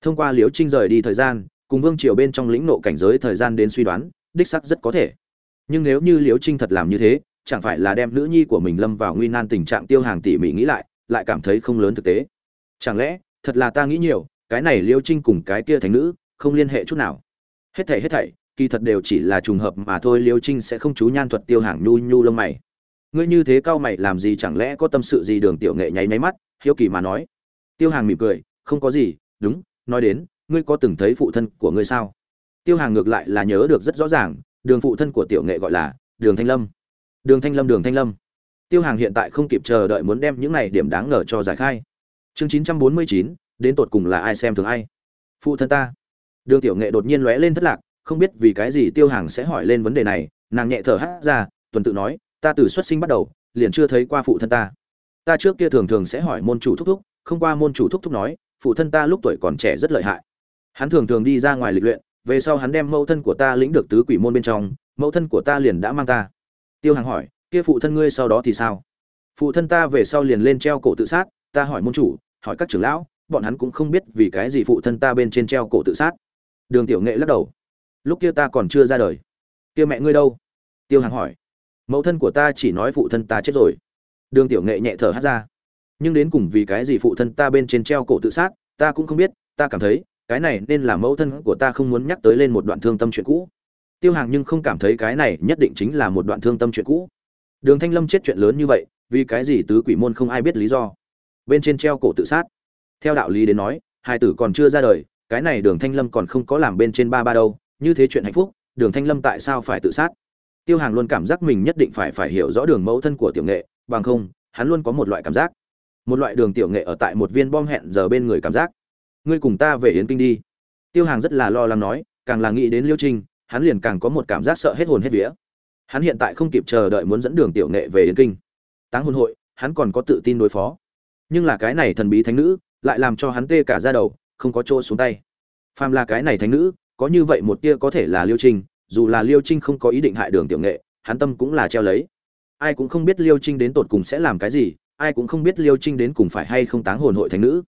Speaker 1: Thông qua liễu trinh rời đi thời gian, cùng vương triều bên trong lĩnh nộ cảnh giới thời gian đến suy đoán, đích sắc rất có thể. Nhưng nếu như liễu trinh thật làm như thế, chẳng phải là đem nữ nhi của mình lâm vào nguy nan tình trạng tiêu hàng tỉ mỉ nghĩ lại lại cảm thấy không lớn thực tế chẳng lẽ, thật là ta nghĩ nhiều, cái này liêu trinh cùng cái kia thành nữ, không liên hệ chút nào? Hết thảy hết thảy, kỳ thật đều chỉ là trùng hợp mà thôi, liêu trinh sẽ không chú nhan thuật tiêu hàng nhu nhu lông mày. Ngươi như thế cao mày làm gì chẳng lẽ có tâm sự gì đường tiểu nghệ nháy nháy mắt, hiếu kỳ mà nói. Tiêu hàng mỉm cười, không có gì, đúng, nói đến, ngươi có từng thấy phụ thân của ngươi sao? Tiêu hàng ngược lại là nhớ được rất rõ ràng, đường phụ thân của tiểu nghệ gọi là đường thanh lâm. Đường thanh lâm, đường thanh lâm. Tiêu hàng hiện tại không kịp chờ đợi muốn đem những này điểm đáng ngờ cho giải khai chương chín trăm bốn mươi chín, đến tột cùng là ai xem thường ai? Phụ thân ta. Đường tiểu nghệ đột nhiên lóe lên thất lạc, không biết vì cái gì tiêu hàng sẽ hỏi lên vấn đề này, nàng nhẹ thở hát ra, tuần tự nói, ta từ xuất sinh bắt đầu, liền chưa thấy qua phụ thân ta. Ta trước kia thường thường sẽ hỏi môn chủ thúc thúc, không qua môn chủ thúc thúc nói, phụ thân ta lúc tuổi còn trẻ rất lợi hại. Hắn thường thường đi ra ngoài lịch luyện, về sau hắn đem mẫu thân của ta lĩnh được tứ quỷ môn bên trong, mẫu thân của ta liền đã mang ta. Tiêu hàng hỏi, kia phụ thân ngươi sau đó thì sao? Phụ thân ta về sau liền lên treo cổ tự sát, ta hỏi môn chủ hỏi các trưởng lão, bọn hắn cũng không biết vì cái gì phụ thân ta bên trên treo cổ tự sát. Đường tiểu nghệ lắc đầu. Lúc kia ta còn chưa ra đời. Kia mẹ ngươi đâu? Tiêu hàng hỏi. Mẫu thân của ta chỉ nói phụ thân ta chết rồi. Đường tiểu nghệ nhẹ thở hát ra. Nhưng đến cùng vì cái gì phụ thân ta bên trên treo cổ tự sát, ta cũng không biết, ta cảm thấy, cái này nên là mẫu thân của ta không muốn nhắc tới lên một đoạn thương tâm chuyện cũ. Tiêu hàng nhưng không cảm thấy cái này nhất định chính là một đoạn thương tâm chuyện cũ. Đường thanh lâm chết chuyện lớn như vậy, vì cái gì tứ quỷ môn không ai biết lý do? Bên trên treo cổ tự sát. Theo đạo lý đến nói, hai tử còn chưa ra đời, cái này đường thanh lâm còn không có làm bên trên ba ba đâu, như thế chuyện hạnh phúc, đường thanh lâm tại sao phải tự sát? Tiêu hàng luôn cảm giác mình nhất định phải phải hiểu rõ đường mẫu thân của tiểu nghệ, bằng không, hắn luôn có một loại cảm giác. Một loại đường tiểu nghệ ở tại một viên bom hẹn giờ bên người cảm giác. Ngươi cùng ta về yến kinh đi. Tiêu hàng rất là lo lắng nói, càng là nghĩ đến liêu trinh, hắn liền càng có một cảm giác sợ hết hồn hết vía. Hắn hiện tại không kịp chờ đợi muốn dẫn đường tiểu nghệ về yến kinh. Táng hôn hội, hắn còn có tự tin đối phó nhưng là cái này thần bí thánh nữ lại làm cho hắn tê cả ra đầu, không có chỗ xuống tay. Phàm là cái này thánh nữ, có như vậy một tia có thể là liêu trinh, dù là liêu trinh không có ý định hại đường tiểu nghệ, hắn tâm cũng là treo lấy. Ai cũng không biết liêu trinh đến tột cùng sẽ làm cái gì, ai cũng không biết liêu trinh đến cùng phải hay không táng hồn hội thánh nữ.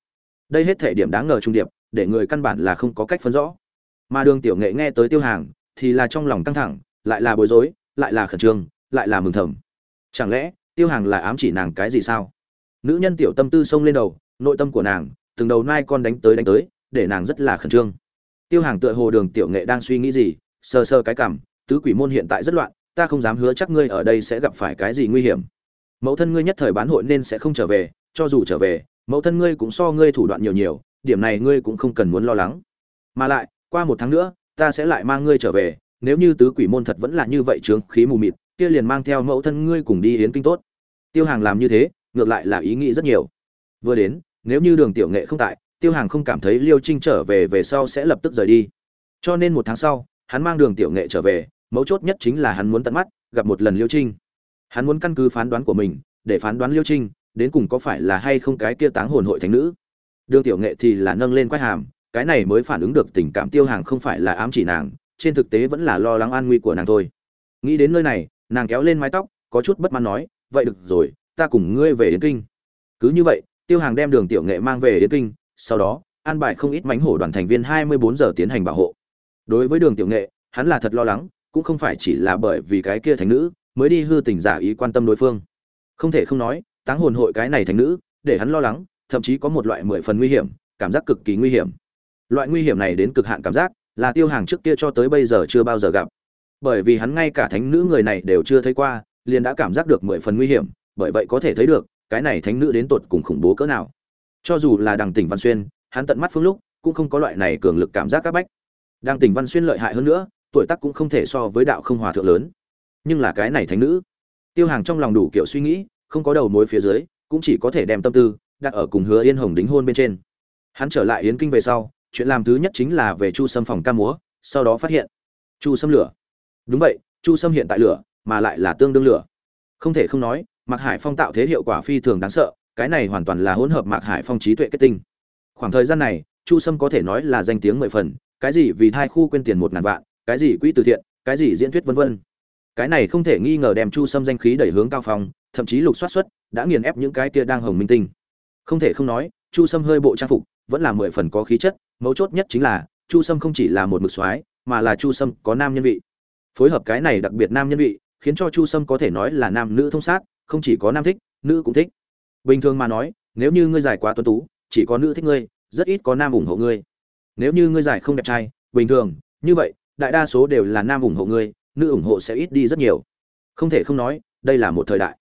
Speaker 1: Đây hết thể điểm đáng ngờ trung điệp, để người căn bản là không có cách phân rõ. Mà đường tiểu nghệ nghe tới tiêu hàng, thì là trong lòng căng thẳng, lại là bối rối, lại là khẩn trương, lại là mừng thầm. Chẳng lẽ tiêu hàng là ám chỉ nàng cái gì sao? Nữ nhân tiểu tâm tư xông lên đầu, nội tâm của nàng, từng đầu nai con đánh tới đánh tới, để nàng rất là khẩn trương. Tiêu hàng tựa hồ đường tiểu nghệ đang suy nghĩ gì sơ sơ cái cảm tứ quỷ môn hiện tại rất loạn, ta không dám hứa chắc ngươi ở đây sẽ gặp phải cái gì nguy hiểm. Mẫu thân ngươi nhất thời bán hội nên sẽ không trở về, cho dù trở về, mẫu thân ngươi cũng so ngươi thủ đoạn nhiều nhiều, điểm này ngươi cũng không cần muốn lo lắng. Mà lại, qua một tháng nữa, ta sẽ lại mang ngươi trở về, nếu như tứ quỷ môn thật vẫn là như vậy trướng khí mù mịt, kia liền mang theo mẫu thân ngươi cùng đi yến kinh tốt. Tiêu hàng làm như thế ngược lại là ý nghĩ rất nhiều. Vừa đến, nếu như đường tiểu nghệ không tại, tiêu hàng không cảm thấy liêu trinh trở về về sau sẽ lập tức rời đi. Cho nên một tháng sau, hắn mang đường tiểu nghệ trở về, mấu chốt nhất chính là hắn muốn tận mắt, gặp một lần liêu trinh. Hắn muốn căn cứ phán đoán của mình, để phán đoán liêu trinh, đến cùng có phải là hay không cái kia táng hồn hội thánh nữ. Đường tiểu nghệ thì là nâng lên quái hàm, cái này mới phản ứng được tình cảm tiêu hàng không phải là ám chỉ nàng, trên thực tế vẫn là lo lắng an nguy của nàng thôi. Nghĩ đến nơi này, nàng kéo lên mái tóc, có chút bất mãn nói, vậy được rồi ta cùng ngươi về yến kinh. Cứ như vậy, tiêu hàng đem đường tiểu nghệ mang về yến kinh, sau đó, an bài không ít mánh hổ đoàn thành viên hai mươi bốn giờ tiến hành bảo hộ. Đối với đường tiểu nghệ, hắn là thật lo lắng, cũng không phải chỉ là bởi vì cái kia thành nữ, mới đi hư tình giả ý quan tâm đối phương. Không thể không nói, táng hồn hội cái này thành nữ, để hắn lo lắng, thậm chí có một loại mười phần nguy hiểm, cảm giác cực kỳ nguy hiểm. Loại nguy hiểm này đến cực hạn cảm giác, là tiêu hàng trước kia cho tới bây giờ chưa bao giờ gặp. Bởi vì hắn ngay cả thánh nữ người này đều chưa thấy qua, liền đã cảm giác được mười phần nguy hiểm bởi vậy có thể thấy được, cái này thánh nữ đến tột cùng khủng bố cỡ nào. Cho dù là đằng tỉnh văn xuyên, hắn tận mắt phương lúc, cũng không có loại này cường lực cảm giác các bách. Đằng tỉnh văn xuyên lợi hại hơn nữa, tuổi tác cũng không thể so với đạo không hòa thượng lớn. Nhưng là cái này thánh nữ, tiêu hàng trong lòng đủ kiểu suy nghĩ, không có đầu mối phía dưới, cũng chỉ có thể đem tâm tư đặt ở cùng hứa yên hồng đính hôn bên trên. Hắn trở lại yến kinh về sau, chuyện làm thứ nhất chính là về chu sâm phòng ca múa, sau đó phát hiện chu sâm lửa. Đúng vậy, chu sâm hiện tại lửa, mà lại là tương đương lửa. Không thể không nói mạc hải phong tạo thế hiệu quả phi thường đáng sợ, cái này hoàn toàn là hỗn hợp mạc hải phong trí tuệ kết tinh. Khoảng thời gian này, chu sâm có thể nói là danh tiếng mười phần, cái gì vì thai khu quên tiền một ngàn vạn, cái gì quỹ từ thiện, cái gì diễn thuyết vân vân. Cái này không thể nghi ngờ đem chu sâm danh khí đẩy hướng cao phong, thậm chí lục soát xuất đã nghiền ép những cái kia đang hồng minh tinh. Không thể không nói, chu sâm hơi bộ trang phục, vẫn là mười phần có khí chất, mấu chốt nhất chính là, chu sâm không chỉ là một mực soái, mà là chu sâm có nam nhân vị. Phối hợp cái này đặc biệt nam nhân vị, khiến cho chu sâm có thể nói là nam nữ thông sát không chỉ có nam thích, nữ cũng thích. Bình thường mà nói, nếu như ngươi giải quá tuấn tú, chỉ có nữ thích ngươi, rất ít có nam ủng hộ ngươi. Nếu như ngươi giải không đẹp trai, bình thường, như vậy, đại đa số đều là nam ủng hộ ngươi, nữ ủng hộ sẽ ít đi rất nhiều. Không thể không nói, đây là một thời đại.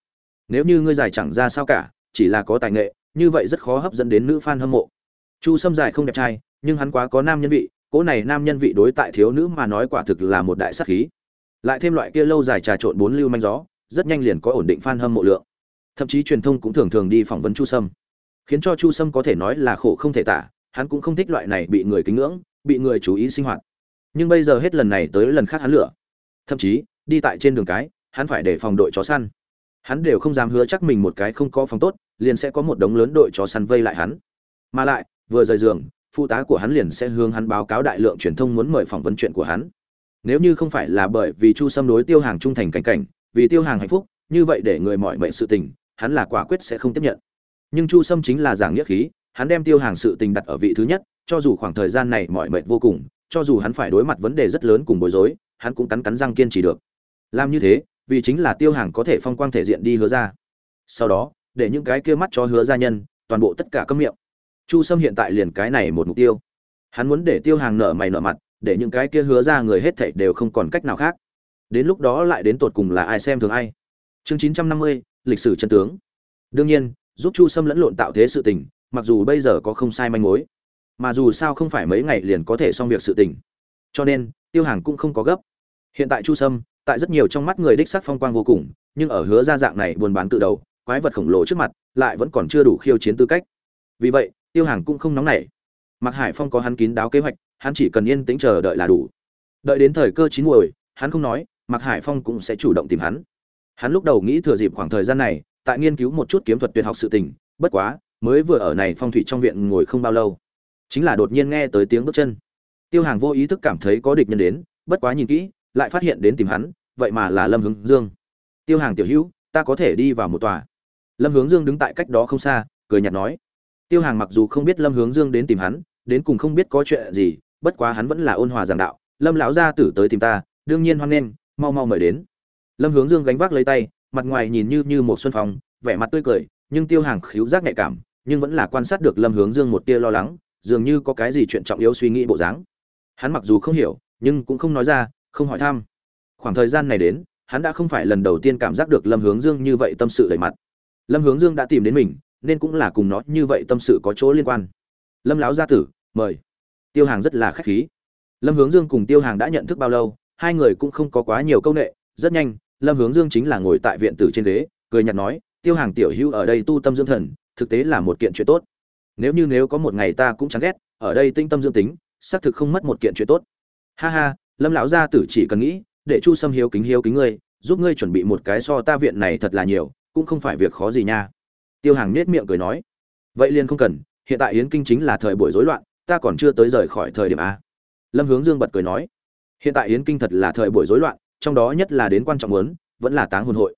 Speaker 1: Nếu như ngươi giải chẳng ra sao cả, chỉ là có tài nghệ, như vậy rất khó hấp dẫn đến nữ fan hâm mộ. Chu sâm giải không đẹp trai, nhưng hắn quá có nam nhân vị, cỗ này nam nhân vị đối tại thiếu nữ mà nói quả thực là một đại sắc khí. Lại thêm loại kia lâu dài trà trộn bốn lưu manh gió rất nhanh liền có ổn định fan hâm mộ lượng. Thậm chí truyền thông cũng thường thường đi phỏng vấn chu sâm. Khiến cho chu sâm có thể nói là khổ không thể tả, hắn cũng không thích loại này bị người kính ngưỡng, bị người chú ý sinh hoạt. Nhưng bây giờ hết lần này tới lần khác hắn lửa thậm chí, đi tại trên đường cái, hắn phải để phòng đội chó săn. Hắn đều không dám hứa chắc mình một cái không có phòng tốt, liền sẽ có một đống lớn đội chó săn vây lại hắn. Mà lại, vừa rời giường, phụ tá của hắn liền sẽ hướng hắn báo cáo đại lượng truyền thông muốn mời phỏng vấn chuyện của hắn. Nếu như không phải là bởi vì chu Sâm đối tiêu hàng trung thành cảnh cảnh vì tiêu hàng hạnh phúc, như vậy để người mọi mệnh sự tình, hắn là quả quyết sẽ không tiếp nhận. Nhưng chu sâm chính là giảng nghĩa khí, hắn đem tiêu hàng sự tình đặt ở vị thứ nhất, cho dù khoảng thời gian này mọi mệnh vô cùng, cho dù hắn phải đối mặt vấn đề rất lớn cùng bối rối, hắn cũng cắn cắn răng kiên trì được. Làm như thế, vì chính là tiêu hàng có thể phong quang thể diện đi hứa ra. Sau đó, để những cái kia mắt cho hứa gia nhân, toàn bộ tất cả cấm miệng. Chu sâm hiện tại liền cái này một mục tiêu. Hắn muốn để tiêu hàng nợ mày nợ mặt, để những cái kia hứa ra người hết thảy đều không còn cách nào khác đến lúc đó lại đến tột cùng là ai xem thường ai. Chương chín trăm năm mươi, lịch sử chân tướng. Đương nhiên, giúp chu sâm lẫn lộn tạo thế sự tình, mặc dù bây giờ có không sai manh mối, mà dù sao không phải mấy ngày liền có thể xong việc sự tình. Cho nên, tiêu hàng cũng không có gấp. Hiện tại chu sâm, tại rất nhiều trong mắt người đích sắc phong quang vô cùng, nhưng ở hứa ra dạng này buôn bán tự đầu, quái vật khổng lồ trước mặt, lại vẫn còn chưa đủ khiêu chiến tư cách. Vì vậy, tiêu hàng cũng không nóng nảy. Mặc hải phong có hắn kín đáo kế hoạch, hắn chỉ cần yên tĩnh chờ đợi là đủ. Đợi đến thời cơ chín muồi, hắn không nói Mạc hải phong cũng sẽ chủ động tìm hắn. Hắn lúc đầu nghĩ thừa dịp khoảng thời gian này, tại nghiên cứu một chút kiếm thuật tuyệt học sự tình, bất quá, mới vừa ở này phong thủy trong viện ngồi không bao lâu, chính là đột nhiên nghe tới tiếng bước chân. Tiêu hàng vô ý thức cảm thấy có địch nhân đến, bất quá nhìn kỹ, lại phát hiện đến tìm hắn, vậy mà là lâm hướng dương. Tiêu hàng tiểu hữu, ta có thể đi vào một tòa. Lâm hướng dương đứng tại cách đó không xa, cười nhạt nói. Tiêu hàng mặc dù không biết lâm hướng dương đến tìm hắn, đến cùng không biết có chuyện gì, bất quá hắn vẫn là ôn hòa giảng đạo. Lâm lão gia tử tới tìm ta, đương nhiên hoan nghênh mau mau mời đến. Lâm hướng dương gánh vác lấy tay, mặt ngoài nhìn như như một xuân phong, vẻ mặt tươi cười, nhưng tiêu hàng khíu giác nhạy cảm, nhưng vẫn là quan sát được lâm hướng dương một tia lo lắng, dường như có cái gì chuyện trọng yếu suy nghĩ bộ dáng. Hắn mặc dù không hiểu, nhưng cũng không nói ra, không hỏi thăm. Khoảng thời gian này đến, hắn đã không phải lần đầu tiên cảm giác được lâm hướng dương như vậy tâm sự đầy mặt. Lâm hướng dương đã tìm đến mình, nên cũng là cùng nó như vậy tâm sự có chỗ liên quan. Lâm lão gia tử, mời. Tiêu hàng rất là khách khí. Lâm hướng dương cùng tiêu hàng đã nhận thức bao lâu hai người cũng không có quá nhiều câu nệ, rất nhanh lâm hướng dương chính là ngồi tại viện tử trên ghế cười nhạt nói tiêu hàng tiểu hữu ở đây tu tâm dưỡng thần thực tế là một kiện chuyện tốt. Nếu như nếu có một ngày ta cũng chán ghét ở đây tinh tâm dưỡng tính xác thực không mất một kiện chuyện tốt. Ha ha lâm lão gia tử chỉ cần nghĩ để chu sâm hiếu kính hiếu kính ngươi giúp ngươi chuẩn bị một cái so ta viện này thật là nhiều cũng không phải việc khó gì nha. Tiêu hàng nhếch miệng cười nói vậy liền không cần hiện tại yến kinh chính là thời buổi rối loạn ta còn chưa tới rời khỏi thời điểm a. Lâm hướng dương bật cười nói hiện tại yến kinh thật là thời buổi rối loạn, trong đó nhất là đến quan trọng muốn, vẫn là táng hồn hội.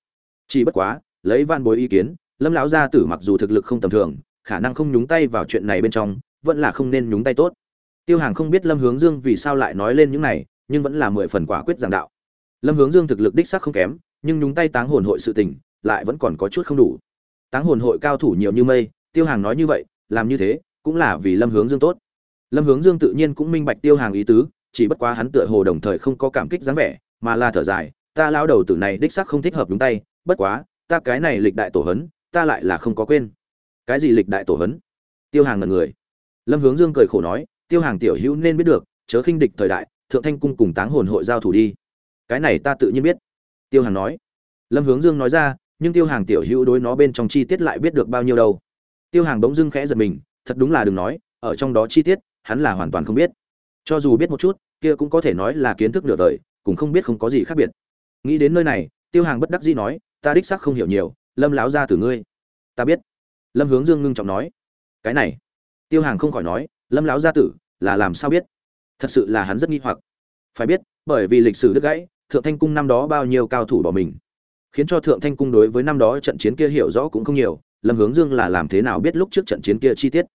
Speaker 1: Chỉ bất quá, lấy van bối ý kiến, lâm lão gia tử mặc dù thực lực không tầm thường, khả năng không nhúng tay vào chuyện này bên trong, vẫn là không nên nhúng tay tốt. Tiêu hàng không biết lâm hướng dương vì sao lại nói lên những này, nhưng vẫn là mười phần quả quyết giảng đạo. Lâm hướng dương thực lực đích sắc không kém, nhưng nhúng tay táng hồn hội sự tình, lại vẫn còn có chút không đủ. Táng hồn hội cao thủ nhiều như mây, tiêu hàng nói như vậy, làm như thế, cũng là vì lâm hướng dương tốt. Lâm hướng dương tự nhiên cũng minh bạch tiêu hàng ý tứ chỉ bất quá hắn tựa hồ đồng thời không có cảm kích dáng vẻ, mà là thở dài, ta lão đầu tử này đích xác không thích hợp đúng tay, bất quá, ta cái này lịch đại tổ hấn, ta lại là không có quên. Cái gì lịch đại tổ hấn? Tiêu hàng ngẩn người. Lâm hướng dương cười khổ nói, tiêu hàng tiểu hữu nên biết được, chớ khinh địch thời đại, thượng thanh cung cùng táng hồn hội giao thủ đi. Cái này ta tự nhiên biết. Tiêu hàng nói. Lâm hướng dương nói ra, nhưng tiêu hàng tiểu hữu đối nó bên trong chi tiết lại biết được bao nhiêu đâu? Tiêu hàng bỗng dưng khẽ giật mình, thật đúng là đừng nói, ở trong đó chi tiết, hắn là hoàn toàn không biết cho dù biết một chút, kia cũng có thể nói là kiến thức nửa đời, cũng không biết không có gì khác biệt. Nghĩ đến nơi này, tiêu hàng bất đắc dĩ nói, ta đích xác không hiểu nhiều, lâm láo ra từ ngươi. Ta biết. Lâm hướng dương ngưng trọng nói, cái này. Tiêu hàng không khỏi nói, lâm láo gia tử, là làm sao biết? Thật sự là hắn rất nghi hoặc. Phải biết, bởi vì lịch sử đứt gãy, thượng thanh cung năm đó bao nhiêu cao thủ bỏ mình, khiến cho thượng thanh cung đối với năm đó trận chiến kia hiểu rõ cũng không nhiều. Lâm hướng dương là làm thế nào biết lúc trước trận chiến kia chi tiết?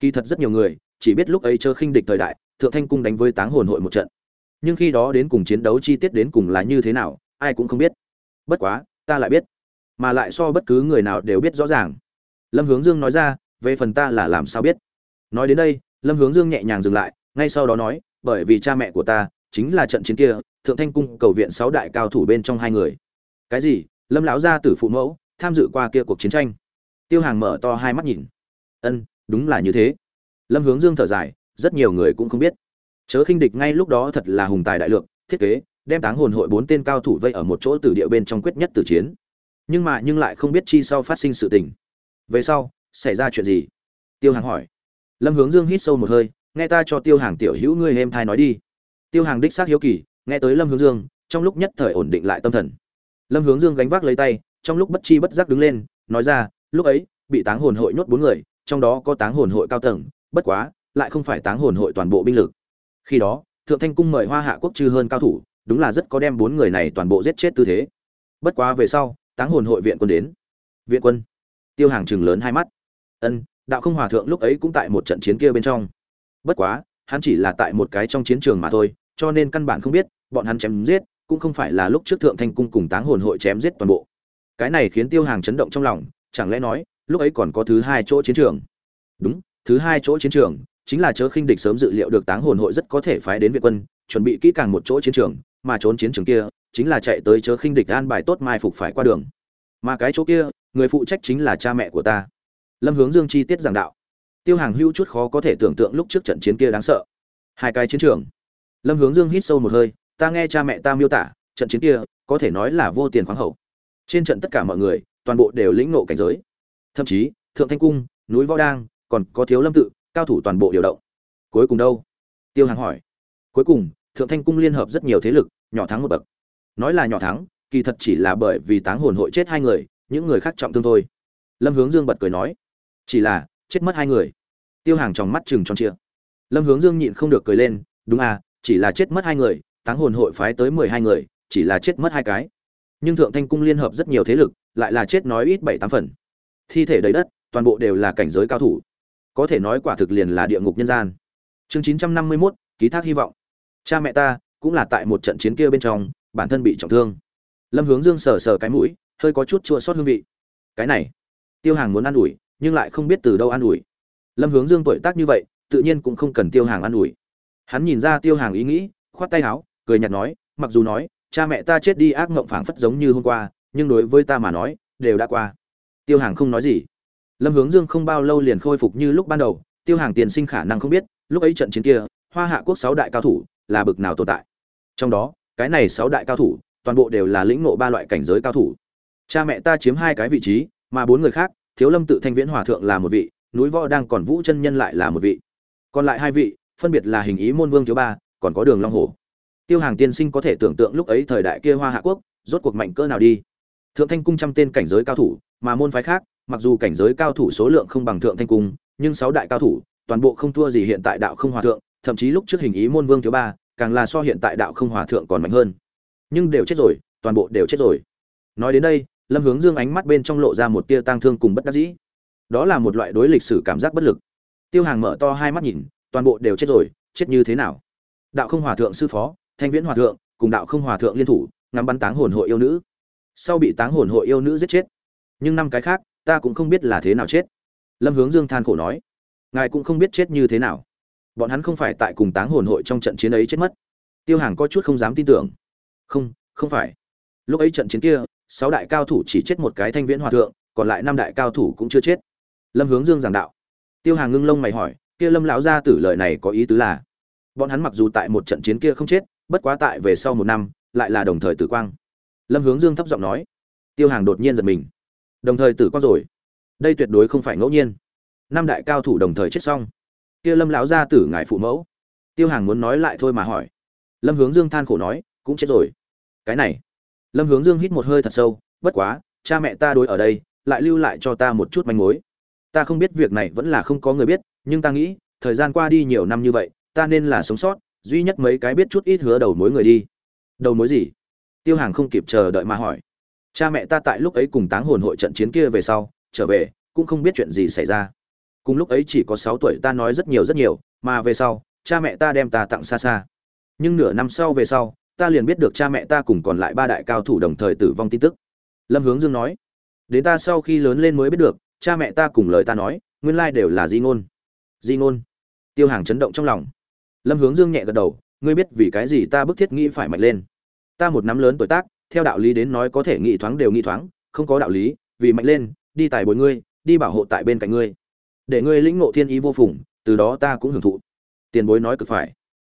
Speaker 1: Kỳ thật rất nhiều người chỉ biết lúc ấy chớ khinh địch thời đại thượng thanh cung đánh với táng hồn hội một trận. Nhưng khi đó đến cùng chiến đấu chi tiết đến cùng là như thế nào, ai cũng không biết. Bất quá, ta lại biết. Mà lại so bất cứ người nào đều biết rõ ràng. Lâm hướng dương nói ra, về phần ta là làm sao biết? Nói đến đây, lâm hướng dương nhẹ nhàng dừng lại, ngay sau đó nói, bởi vì cha mẹ của ta chính là trận chiến kia, thượng thanh cung cầu viện sáu đại cao thủ bên trong hai người. Cái gì? Lâm lão gia tử phụ mẫu, tham dự qua kia cuộc chiến tranh. Tiêu hàng mở to hai mắt nhìn. Ân, đúng là như thế. Lâm hướng dương thở dài rất nhiều người cũng không biết. Chớ khinh địch ngay lúc đó thật là hùng tài đại lượng, thiết kế, đem táng hồn hội bốn tên cao thủ vây ở một chỗ tử địa bên trong quyết nhất tử chiến. Nhưng mà nhưng lại không biết chi sau phát sinh sự tình. Về sau, xảy ra chuyện gì? Tiêu hàng hỏi. Lâm hướng dương hít sâu một hơi, nghe ta cho tiêu hàng tiểu hữu ngươi êm thai nói đi. Tiêu hàng đích xác hiếu kỳ, nghe tới lâm hướng dương, trong lúc nhất thời ổn định lại tâm thần. Lâm hướng dương gánh vác lấy tay, trong lúc bất chi bất giác đứng lên, nói ra, lúc ấy, bị táng hồn hội nhốt bốn người, trong đó có táng hồn hội cao tầng, bất quá lại không phải táng hồn hội toàn bộ binh lực. Khi đó, thượng thanh cung mời hoa hạ quốc chư hơn cao thủ, đúng là rất có đem bốn người này toàn bộ giết chết tư thế. Bất quá về sau, táng hồn hội viện quân đến. Viện quân. Tiêu hàng chừng lớn hai mắt. Ân, đạo không hòa thượng lúc ấy cũng tại một trận chiến kia bên trong. Bất quá, hắn chỉ là tại một cái trong chiến trường mà thôi, cho nên căn bản không biết, bọn hắn chém giết, cũng không phải là lúc trước thượng thanh cung cùng táng hồn hội chém giết toàn bộ. Cái này khiến tiêu hàng chấn động trong lòng, chẳng lẽ nói, lúc ấy còn có thứ hai chỗ chiến trường? Đúng, thứ hai chỗ chiến trường chính là chớ khinh địch sớm dự liệu được táng hồn hội rất có thể phái đến việt quân, chuẩn bị kỹ càng một chỗ chiến trường, mà trốn chiến trường kia, chính là chạy tới chớ khinh địch an bài tốt mai phục phải qua đường. Mà cái chỗ kia, người phụ trách chính là cha mẹ của ta. Lâm hướng dương chi tiết giảng đạo. Tiêu hàng hưu chút khó có thể tưởng tượng lúc trước trận chiến kia đáng sợ. Hai cái chiến trường. Lâm hướng dương hít sâu một hơi, ta nghe cha mẹ ta miêu tả, trận chiến kia, có thể nói là vô tiền khoáng hậu. Trên trận tất cả mọi người, toàn bộ đều lĩnh nộ cảnh giới. Thậm chí, thượng thanh cung, núi võ đang, còn có thiếu lâm tự cao thủ toàn bộ điều động. Cuối cùng đâu? Tiêu hàng hỏi. Cuối cùng, thượng thanh cung liên hợp rất nhiều thế lực, nhỏ thắng một bậc. Nói là nhỏ thắng, kỳ thật chỉ là bởi vì táng hồn hội chết hai người, những người khác trọng thương thôi. Lâm hướng dương bật cười nói. Chỉ là, chết mất hai người. Tiêu hàng trong mắt chừng tròn trịa. lâm hướng dương nhịn không được cười lên. Đúng à chỉ là chết mất hai người, táng hồn hội phái tới mười hai người, chỉ là chết mất hai cái. Nhưng thượng thanh cung liên hợp rất nhiều thế lực, lại là chết nói ít bảy tám phần. Thi thể đầy đất, toàn bộ đều là cảnh giới cao thủ có thể nói quả thực liền là địa ngục nhân gian. Chương chín trăm năm mươi mốt, ký thác hy vọng. Cha mẹ ta cũng là tại một trận chiến kia bên trong, bản thân bị trọng thương. Lâm hướng dương sờ sờ cái mũi, hơi có chút chua sót hương vị. Cái này, tiêu hàng muốn ă n ủi, nhưng lại không biết từ đâu ă n ủi. Lâm hướng dương tuổi tác như vậy, tự nhiên cũng không cần tiêu hàng ă n ủi. Hắn nhìn ra tiêu hàng ý nghĩ, khoát tay áo, cười nhạt nói, mặc dù nói, cha mẹ ta chết đi ác mộng phảng phất giống như hôm qua, nhưng đối với ta mà nói, đều đã qua. Tiêu hàng không nói gì lâm hướng dương không bao lâu liền khôi phục như lúc ban đầu, tiêu hàng tiền sinh khả năng không biết, lúc ấy trận chiến kia, hoa hạ quốc sáu đại cao thủ là bực nào tồn tại. Trong đó, cái này sáu đại cao thủ, toàn bộ đều là lĩnh ngộ ba loại cảnh giới cao thủ. Cha mẹ ta chiếm hai cái vị trí, mà bốn người khác, thiếu lâm tự thanh viễn hòa thượng là một vị, núi võ đang còn vũ chân nhân lại là một vị. Còn lại hai vị, phân biệt là hình ý môn vương thiếu ba, còn có đường long hổ. Tiêu hàng tiên sinh có thể tưởng tượng lúc ấy thời đại kia hoa hạ quốc, rốt cuộc mạnh cỡ nào đi. Thượng thanh cung trăm tên cảnh giới cao thủ, mà môn phái khác mặc dù cảnh giới cao thủ số lượng không bằng thượng thanh cung, nhưng sáu đại cao thủ, toàn bộ không thua gì hiện tại đạo không hòa thượng, thậm chí lúc trước hình ý môn vương thứ ba, càng là so hiện tại đạo không hòa thượng còn mạnh hơn. Nhưng đều chết rồi, toàn bộ đều chết rồi. Nói đến đây, lâm hướng dương ánh mắt bên trong lộ ra một tia tang thương cùng bất đắc dĩ. Đó là một loại đối lịch sử cảm giác bất lực. Tiêu hàng mở to hai mắt nhìn, toàn bộ đều chết rồi, chết như thế nào? Đạo không hòa thượng sư phó, thanh viễn hòa thượng, cùng đạo không hòa thượng liên thủ, ngắm bắn táng hồn hội yêu nữ. Sau bị táng hồn hội yêu nữ giết chết. Nhưng năm cái khác ta cũng không biết là thế nào chết. Lâm hướng dương than khổ nói, ngài cũng không biết chết như thế nào. Bọn hắn không phải tại cùng táng hồn hội trong trận chiến ấy chết mất. Tiêu hàng có chút không dám tin tưởng. Không không phải. Lúc ấy trận chiến kia, sáu đại cao thủ chỉ chết một cái thanh viễn hòa thượng, còn lại năm đại cao thủ cũng chưa chết. Lâm hướng dương giảng đạo. Tiêu hàng ngưng lông mày hỏi, kia lâm lão gia tử lời này có ý tứ là? Bọn hắn mặc dù tại một trận chiến kia không chết, bất quá tại về sau một năm, lại là đồng thời tử quang. Lâm hướng dương thấp giọng nói. Tiêu hàng đột nhiên giật mình đồng thời tử quang rồi. Đây tuyệt đối không phải ngẫu nhiên. Năm đại cao thủ đồng thời chết xong. Kia lâm lão gia tử ngài phụ mẫu. Tiêu hàng muốn nói lại thôi mà hỏi. Lâm hướng dương than khổ nói, cũng chết rồi. Cái này. Lâm hướng dương hít một hơi thật sâu, bất quá, cha mẹ ta đối ở đây, lại lưu lại cho ta một chút manh mối. Ta không biết việc này vẫn là không có người biết, nhưng ta nghĩ, thời gian qua đi nhiều năm như vậy, ta nên là sống sót, duy nhất mấy cái biết chút ít hứa đầu mối người đi. Đầu mối gì? Tiêu hàng không kịp chờ đợi mà hỏi cha mẹ ta tại lúc ấy cùng táng hồn hội trận chiến kia về sau, trở về, cũng không biết chuyện gì xảy ra. Cùng lúc ấy chỉ có sáu tuổi ta nói rất nhiều rất nhiều, mà về sau, cha mẹ ta đem ta tặng xa xa. Nhưng nửa năm sau về sau, ta liền biết được cha mẹ ta cùng còn lại ba đại cao thủ đồng thời tử vong tin tức. Lâm hướng dương nói, đến ta sau khi lớn lên mới biết được, cha mẹ ta cùng lời ta nói, nguyên lai đều là di ngôn. Di ngôn. Tiêu hàng chấn động trong lòng. Lâm hướng dương nhẹ gật đầu, ngươi biết vì cái gì ta bức thiết nghĩ phải mạnh lên? Ta một năm lớn tuổi tác theo đạo lý đến nói có thể nghĩ thoáng đều nghĩ thoáng, không có đạo lý, vì mạnh lên, đi tài bồi ngươi, đi bảo hộ tại bên cạnh ngươi. Để ngươi lĩnh ngộ thiên ý vô phùng, từ đó ta cũng hưởng thụ. Tiền bối nói cực phải.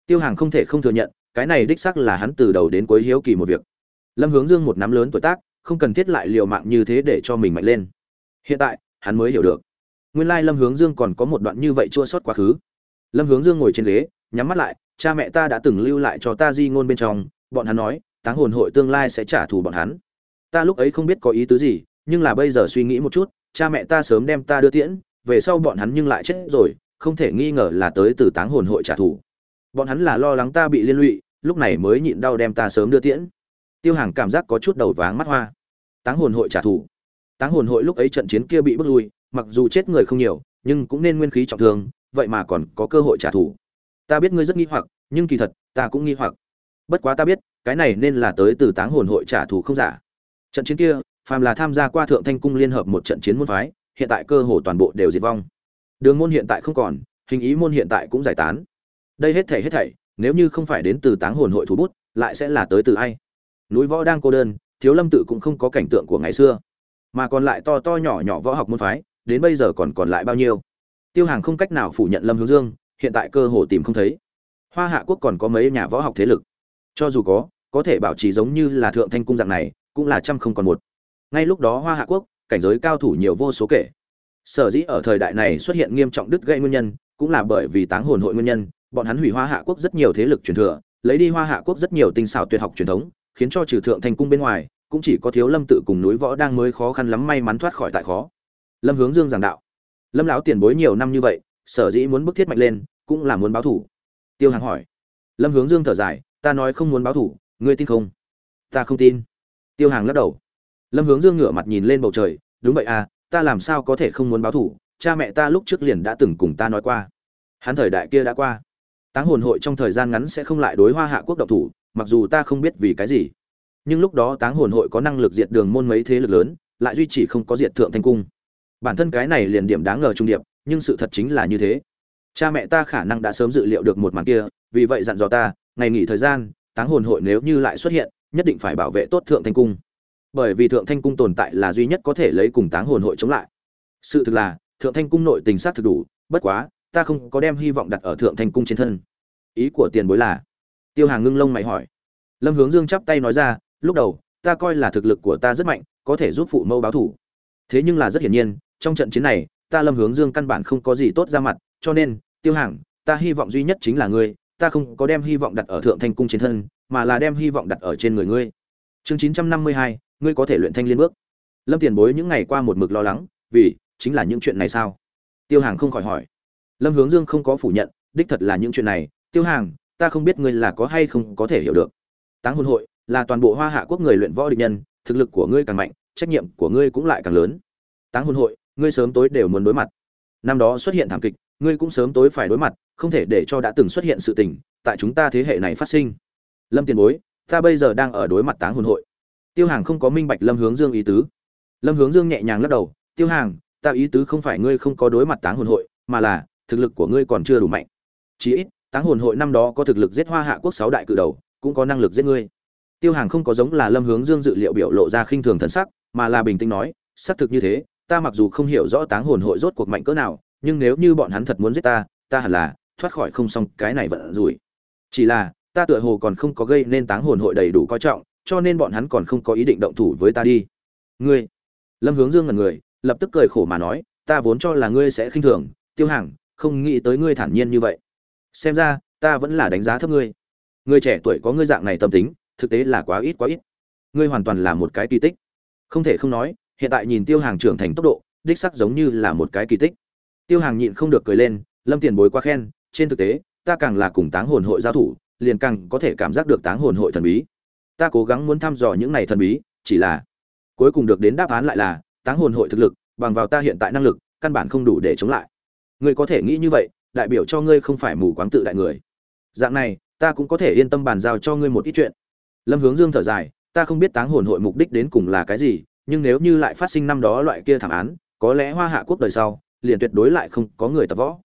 Speaker 1: Tiêu hàng không thể không thừa nhận, cái này đích xác là hắn từ đầu đến cuối hiếu kỳ một việc. Lâm hướng dương một nắm lớn tuổi tác, không cần thiết lại liều mạng như thế để cho mình mạnh lên. Hiện tại, hắn mới hiểu được. Nguyên lai lâm hướng dương còn có một đoạn như vậy chua sót quá khứ. Lâm hướng dương ngồi trên ghế, nhắm mắt lại, cha mẹ ta đã từng lưu lại cho ta di ngôn bên trong, bọn hắn nói táng hồn hội tương lai sẽ trả thù bọn hắn. Ta lúc ấy không biết có ý tứ gì, nhưng là bây giờ suy nghĩ một chút, cha mẹ ta sớm đem ta đưa tiễn, về sau bọn hắn nhưng lại chết rồi, không thể nghi ngờ là tới từ táng hồn hội trả thù. Bọn hắn là lo lắng ta bị liên lụy, lúc này mới nhịn đau đem ta sớm đưa tiễn. Tiêu hàng cảm giác có chút đầu váng mắt hoa. Táng hồn hội trả thù. Táng hồn hội lúc ấy trận chiến kia bị bước lui, mặc dù chết người không nhiều, nhưng cũng nên nguyên khí trọng thương, vậy mà còn có cơ hội trả thù. Ta biết ngươi rất nghi hoặc, nhưng kỳ thật, ta cũng nghi hoặc. Bất quá ta biết cái này nên là tới từ táng hồn hội trả thù không giả. Trận chiến kia, phàm là tham gia qua thượng thanh cung liên hợp một trận chiến môn phái, hiện tại cơ hồ toàn bộ đều diệt vong. Đường môn hiện tại không còn, hình ý môn hiện tại cũng giải tán. Đây hết thảy hết thảy, nếu như không phải đến từ táng hồn hội thủ bút, lại sẽ là tới từ ai? Núi võ đang cô đơn, thiếu lâm tự cũng không có cảnh tượng của ngày xưa. Mà còn lại to to nhỏ nhỏ võ học môn phái, đến bây giờ còn còn lại bao nhiêu? Tiêu hàng không cách nào phủ nhận lâm hướng dương, hiện tại cơ hồ tìm không thấy. Hoa hạ quốc còn có mấy nhà võ học thế lực cho dù có có thể bảo trì giống như là thượng thanh cung dạng này, cũng là trăm không còn một. Ngay lúc đó hoa hạ quốc, cảnh giới cao thủ nhiều vô số kể. Sở dĩ ở thời đại này xuất hiện nghiêm trọng đứt gây nguyên nhân, cũng là bởi vì táng hồn hội nguyên nhân, bọn hắn hủy hoa hạ quốc rất nhiều thế lực truyền thừa, lấy đi hoa hạ quốc rất nhiều tinh xảo tuyệt học truyền thống, khiến cho trừ thượng thanh cung bên ngoài, cũng chỉ có thiếu lâm tự cùng núi võ đang mới khó khăn lắm may mắn thoát khỏi tại khó. Lâm hướng dương giảng đạo. Lâm lão tiền bối nhiều năm như vậy, sở dĩ muốn bức thiết mạnh lên, cũng là muốn báo thủ. Tiêu hàng hỏi. Lâm hướng dương thở dài ta nói không muốn báo thủ, ngươi tin không? Ta không tin. Tiêu hàng lắc đầu. Lâm hướng dương ngửa mặt nhìn lên bầu trời, đúng vậy à ta làm sao có thể không muốn báo thủ, cha mẹ ta lúc trước liền đã từng cùng ta nói qua. Hắn thời đại kia đã qua. Táng hồn hội trong thời gian ngắn sẽ không lại đối hoa hạ quốc độc thủ, mặc dù ta không biết vì cái gì. Nhưng lúc đó táng hồn hội có năng lực diệt đường môn mấy thế lực lớn, lại duy trì không có diệt thượng thanh cung. Bản thân cái này liền điểm đáng ngờ trung điệp, nhưng sự thật chính là như thế. Cha mẹ ta khả năng đã sớm dự liệu được một màn kia, vì vậy dặn dò ta ngày nghỉ thời gian, táng hồn hội nếu như lại xuất hiện, nhất định phải bảo vệ tốt thượng thanh cung. Bởi vì thượng thanh cung tồn tại là duy nhất có thể lấy cùng táng hồn hội chống lại. Sự thực là, thượng thanh cung nội tình sát thực đủ, bất quá, ta không có đem hy vọng đặt ở thượng thanh cung trên thân. Ý của tiền bối là? Tiêu hàng ngưng lông mày hỏi. Lâm hướng dương chắp tay nói ra, lúc đầu, ta coi là thực lực của ta rất mạnh, có thể giúp phụ mẫu báo thủ. Thế nhưng là rất hiển nhiên, trong trận chiến này, ta lâm hướng dương căn bản không có gì tốt ra mặt, cho nên, tiêu hàng ta hy vọng duy nhất chính là ngươi ta không có đem hy vọng đặt ở thượng thanh cung trên thân, mà là đem hy vọng đặt ở trên người ngươi. Chương chín trăm năm mươi hai, ngươi có thể luyện thanh liên bước. Lâm tiền bối những ngày qua một mực lo lắng, vì, chính là những chuyện này sao? Tiêu hàng không khỏi hỏi. Lâm hướng dương không có phủ nhận, đích thật là những chuyện này. Tiêu hàng, ta không biết ngươi là có hay không có thể hiểu được. Táng hôn hội, là toàn bộ hoa hạ quốc người luyện võ địch nhân, thực lực của ngươi càng mạnh, trách nhiệm của ngươi cũng lại càng lớn. Táng hôn hội, ngươi sớm tối đều muốn đối mặt. Năm đó xuất hiện thảm kịch ngươi cũng sớm tối phải đối mặt, không thể để cho đã từng xuất hiện sự tình tại chúng ta thế hệ này phát sinh. Lâm tiền bối, ta bây giờ đang ở đối mặt táng hồn hội. Tiêu hàng không có minh bạch lâm hướng dương ý tứ. Lâm hướng dương nhẹ nhàng lắc đầu, tiêu hàng, ta ý tứ không phải ngươi không có đối mặt táng hồn hội, mà là thực lực của ngươi còn chưa đủ mạnh. Chí ít, táng hồn hội năm đó có thực lực giết hoa hạ quốc sáu đại cự đầu, cũng có năng lực giết ngươi. Tiêu hàng không có giống là lâm hướng dương dự liệu biểu lộ ra khinh thường thần sắc, mà là bình tĩnh nói, xác thực như thế, ta mặc dù không hiểu rõ táng hồn hội rốt cuộc mạnh cỡ nào nhưng nếu như bọn hắn thật muốn giết ta ta hẳn là thoát khỏi không xong cái này vẫn rủi. Chỉ là, ta tựa hồ còn không có gây nên táng hồn hội đầy đủ coi trọng, cho nên bọn hắn còn không có ý định động thủ với ta đi. Ngươi, lâm hướng dương là người, lập tức cười khổ mà nói, ta vốn cho là ngươi sẽ khinh thường, tiêu hàng không nghĩ tới ngươi thản nhiên như vậy. Xem ra, ta vẫn là đánh giá thấp ngươi. Ngươi trẻ tuổi có ngươi dạng này tâm tính, thực tế là quá ít quá ít. Ngươi hoàn toàn là một cái kỳ tích. Không thể không nói, hiện tại nhìn tiêu hàng trưởng thành tốc độ, đích sắc giống như là một cái kỳ tích tiêu hàng nhịn không được cười lên, lâm tiền bối quá khen, trên thực tế, ta càng là cùng táng hồn hội giao thủ, liền càng có thể cảm giác được táng hồn hội thần bí. Ta cố gắng muốn thăm dò những này thần bí, chỉ là cuối cùng được đến đáp án lại là, táng hồn hội thực lực, bằng vào ta hiện tại năng lực, căn bản không đủ để chống lại. Ngươi có thể nghĩ như vậy, đại biểu cho ngươi không phải mù quáng tự đại người. Dạng này, ta cũng có thể yên tâm bàn giao cho ngươi một ít chuyện. Lâm hướng dương thở dài, ta không biết táng hồn hội mục đích đến cùng là cái gì, nhưng nếu như lại phát sinh năm đó loại kia thảm án, có lẽ hoa hạ quốc đời sau liền tuyệt đối lại không có người tập võ.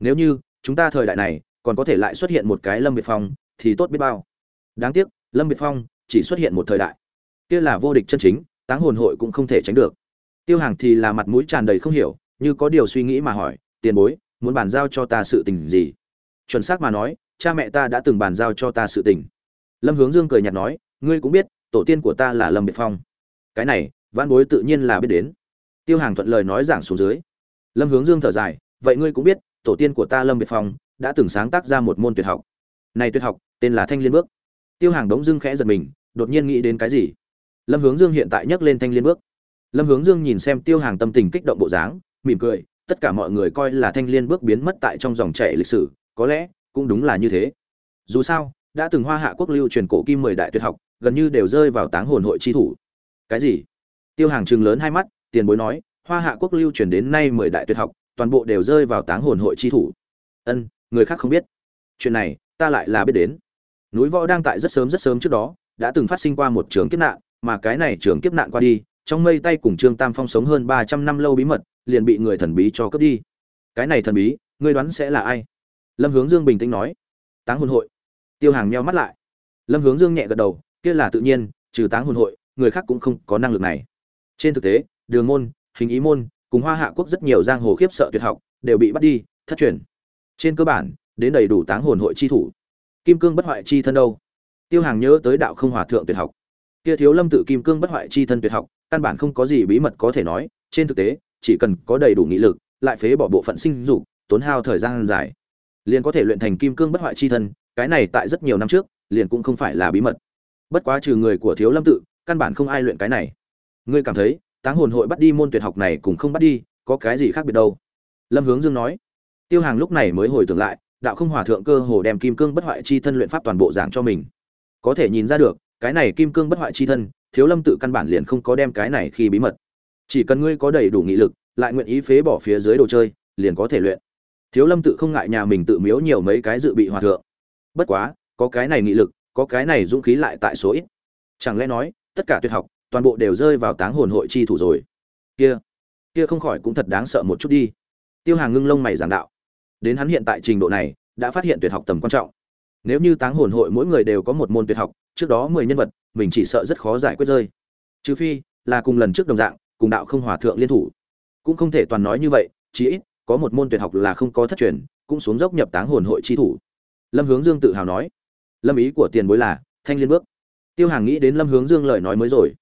Speaker 1: Nếu như chúng ta thời đại này còn có thể lại xuất hiện một cái lâm biệt phong, thì tốt biết bao. Đáng tiếc, lâm biệt phong chỉ xuất hiện một thời đại. Kia là vô địch chân chính, táng hồn hội cũng không thể tránh được. Tiêu hàng thì là mặt mũi tràn đầy không hiểu, như có điều suy nghĩ mà hỏi, tiền bối, muốn bàn giao cho ta sự tình gì? Chuẩn xác mà nói, cha mẹ ta đã từng bàn giao cho ta sự tình. Lâm hướng dương cười nhạt nói, ngươi cũng biết, tổ tiên của ta là lâm biệt phong. Cái này văn bối tự nhiên là biết đến. Tiêu hàng thuận lời nói giảng xuống dưới lâm hướng dương thở dài, vậy ngươi cũng biết, tổ tiên của ta lâm biệt phong đã từng sáng tác ra một môn tuyệt học. Này tuyệt học, tên là thanh liên bước. Tiêu hàng đống dưng khẽ giật mình, đột nhiên nghĩ đến cái gì? Lâm hướng dương hiện tại nhắc lên thanh liên bước. Lâm hướng dương nhìn xem tiêu hàng tâm tình kích động bộ dáng, mỉm cười, tất cả mọi người coi là thanh liên bước biến mất tại trong dòng chảy lịch sử, có lẽ cũng đúng là như thế. Dù sao, đã từng hoa hạ quốc lưu truyền cổ kim mười đại tuyệt học, gần như đều rơi vào táng hồn hội chi thủ. Cái gì? Tiêu hàng chừng lớn hai mắt, tiền bối nói hoa hạ quốc lưu truyền đến nay mười đại tuyệt học, toàn bộ đều rơi vào táng hồn hội chi thủ. Ân, người khác không biết. Chuyện này, ta lại là biết đến. Núi võ đang tại rất sớm rất sớm trước đó, đã từng phát sinh qua một trường kiếp nạn, mà cái này trường kiếp nạn qua đi, trong mây tay cùng trương tam phong sống hơn ba trăm năm lâu bí mật, liền bị người thần bí cho cướp đi. Cái này thần bí, ngươi đoán sẽ là ai? Lâm hướng dương bình tĩnh nói. Táng hồn hội. Tiêu hàng meo mắt lại. Lâm hướng dương nhẹ gật đầu, kia là tự nhiên, trừ táng hồn hội, người khác cũng không có năng lực này. Trên thực tế, đường môn hình ý môn, cùng hoa hạ quốc rất nhiều giang hồ khiếp sợ tuyệt học, đều bị bắt đi, thất truyền. Trên cơ bản, đến đầy đủ táng hồn hội chi thủ. Kim cương bất hoại chi thân đâu? Tiêu hàng nhớ tới đạo không hòa thượng tuyệt học. Kia thiếu lâm tự kim cương bất hoại chi thân tuyệt học, căn bản không có gì bí mật có thể nói, trên thực tế, chỉ cần có đầy đủ nghị lực, lại phế bỏ bộ phận sinh dục, tốn hao thời gian dài. Liền có thể luyện thành kim cương bất hoại chi thân, cái này tại rất nhiều năm trước, liền cũng không phải là bí mật. Bất quá trừ người của thiếu lâm tự, căn bản không ai luyện cái này. Ngươi cảm thấy táng hồn hội bắt đi môn tuyệt học này cũng không bắt đi, có cái gì khác biệt đâu? Lâm hướng dương nói. Tiêu hàng lúc này mới hồi tưởng lại, đạo không hòa thượng cơ hồ đem kim cương bất hoại chi thân luyện pháp toàn bộ giảng cho mình. Có thể nhìn ra được, cái này kim cương bất hoại chi thân, thiếu lâm tự căn bản liền không có đem cái này khi bí mật. Chỉ cần ngươi có đầy đủ nghị lực, lại nguyện ý phế bỏ phía dưới đồ chơi, liền có thể luyện. Thiếu lâm tự không ngại nhà mình tự miếu nhiều mấy cái dự bị hòa thượng. Bất quá, có cái này nghị lực, có cái này dũng khí lại tại số ít. Chẳng lẽ nói, tất cả tuyệt học toàn bộ đều rơi vào táng hồn hội chi thủ rồi. Kia kia không khỏi cũng thật đáng sợ một chút đi. Tiêu hàng ngưng lông mày giảng đạo. Đến hắn hiện tại trình độ này, đã phát hiện tuyệt học tầm quan trọng. Nếu như táng hồn hội mỗi người đều có một môn tuyệt học, trước đó mười nhân vật, mình chỉ sợ rất khó giải quyết rơi. Trừ phi, là cùng lần trước đồng dạng, cùng đạo không hòa thượng liên thủ. Cũng không thể toàn nói như vậy, chí ít, có một môn tuyệt học là không có thất truyền, cũng xuống dốc nhập táng hồn hội chi thủ. Lâm hướng dương tự hào nói. Lâm ý của tiền bối là, thanh liên bước. Tiêu hàng nghĩ đến lâm hướng dương lời nói mới rồi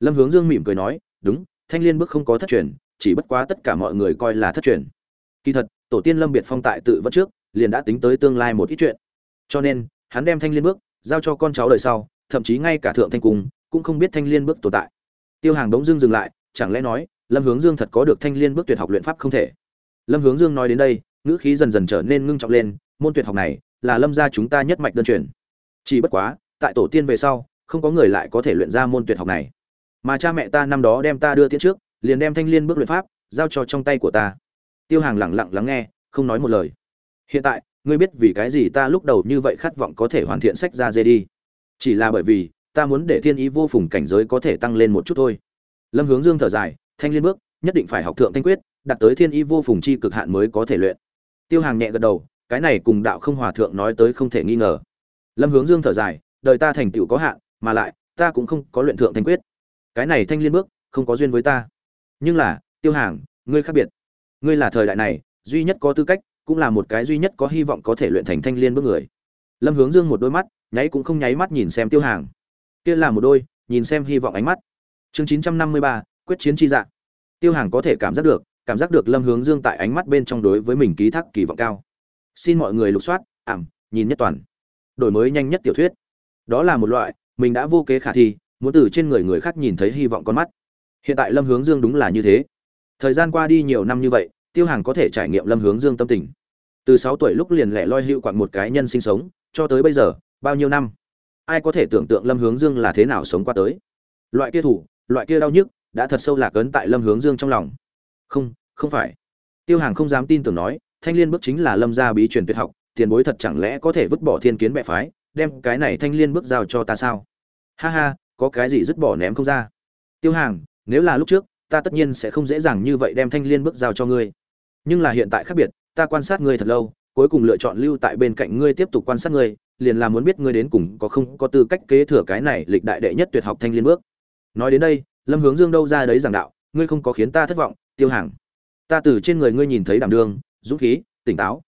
Speaker 1: lâm hướng dương mỉm cười nói, đúng, thanh liên bước không có thất truyền, chỉ bất quá tất cả mọi người coi là thất truyền. Kỳ thật, tổ tiên lâm biệt phong tại tự vẫn trước, liền đã tính tới tương lai một ít chuyện. Cho nên, hắn đem thanh liên bước, giao cho con cháu đời sau, thậm chí ngay cả thượng thanh cung, cũng không biết thanh liên bước tồn tại. Tiêu hàng đống dương dừng lại, chẳng lẽ nói, lâm hướng dương thật có được thanh liên bước tuyệt học luyện pháp không thể? Lâm hướng dương nói đến đây, ngữ khí dần dần trở nên ngưng trọng lên, môn tuyệt học này là lâm gia chúng ta nhất mạch đơn truyền. Chỉ bất quá, tại tổ tiên về sau, không có người lại có thể luyện ra môn tuyệt học này mà cha mẹ ta năm đó đem ta đưa tiễn trước, liền đem thanh liên bước luyện pháp, giao cho trong tay của ta. Tiêu hàng lẳng lặng lắng nghe, không nói một lời. Hiện tại, ngươi biết vì cái gì ta lúc đầu như vậy khát vọng có thể hoàn thiện sách ra dê đi. Chỉ là bởi vì, ta muốn để thiên ý vô phùng cảnh giới có thể tăng lên một chút thôi. Lâm hướng dương thở dài, thanh liên bước, nhất định phải học thượng thanh quyết, đạt tới thiên ý vô phùng chi cực hạn mới có thể luyện. Tiêu hàng nhẹ gật đầu, cái này cùng đạo không hòa thượng nói tới không thể nghi ngờ. Lâm hướng dương thở dài, đời ta thành tựu có hạn, mà lại, ta cũng không có luyện thượng thanh quyết cái này thanh liên bước, không có duyên với ta. Nhưng là, tiêu hàng, ngươi khác biệt. Ngươi là thời đại này, duy nhất có tư cách, cũng là một cái duy nhất có hy vọng có thể luyện thành thanh liên bước người. Lâm hướng dương một đôi mắt, nháy cũng không nháy mắt nhìn xem tiêu hàng. Kia là một đôi, nhìn xem hy vọng ánh mắt. Chương chín trăm năm mươi ba, quyết chiến chi dạng. Tiêu hàng có thể cảm giác được, cảm giác được lâm hướng dương tại ánh mắt bên trong đối với mình ký thác kỳ vọng cao. Xin mọi người lục soát, ảm, nhìn nhất toàn. Đổi mới nhanh nhất tiểu thuyết. Đó là một loại, mình đã vô kế khả thi muốn từ trên người người khác nhìn thấy hy vọng con mắt. Hiện tại lâm hướng dương đúng là như thế. Thời gian qua đi nhiều năm như vậy, tiêu hàng có thể trải nghiệm lâm hướng dương tâm tình. Từ sáu tuổi lúc liền lẻ loi hữu quặn một cái nhân sinh sống, cho tới bây giờ, bao nhiêu năm? Ai có thể tưởng tượng lâm hướng dương là thế nào sống qua tới? Loại kia thủ, loại kia đau nhức, đã thật sâu lạc ấn tại lâm hướng dương trong lòng. Không không phải. Tiêu hàng không dám tin tưởng nói, thanh liên bước chính là lâm gia bí truyền tuyệt học, tiền bối thật chẳng lẽ có thể vứt bỏ thiên kiến bệ phái, đem cái này thanh liên bước giao cho ta sao? Ha ha có cái gì dứt bỏ ném không ra. Tiêu hàng, nếu là lúc trước, ta tất nhiên sẽ không dễ dàng như vậy đem thanh liên bước giao cho ngươi. Nhưng là hiện tại khác biệt, ta quan sát ngươi thật lâu, cuối cùng lựa chọn lưu tại bên cạnh ngươi tiếp tục quan sát ngươi, liền là muốn biết ngươi đến cùng có không có tư cách kế thừa cái này lịch đại đệ nhất tuyệt học thanh liên bước. Nói đến đây, lâm hướng dương đâu ra đấy giảng đạo, ngươi không có khiến ta thất vọng, tiêu hàng. Ta từ trên người ngươi nhìn thấy đảm đương, dũng khí, tỉnh táo.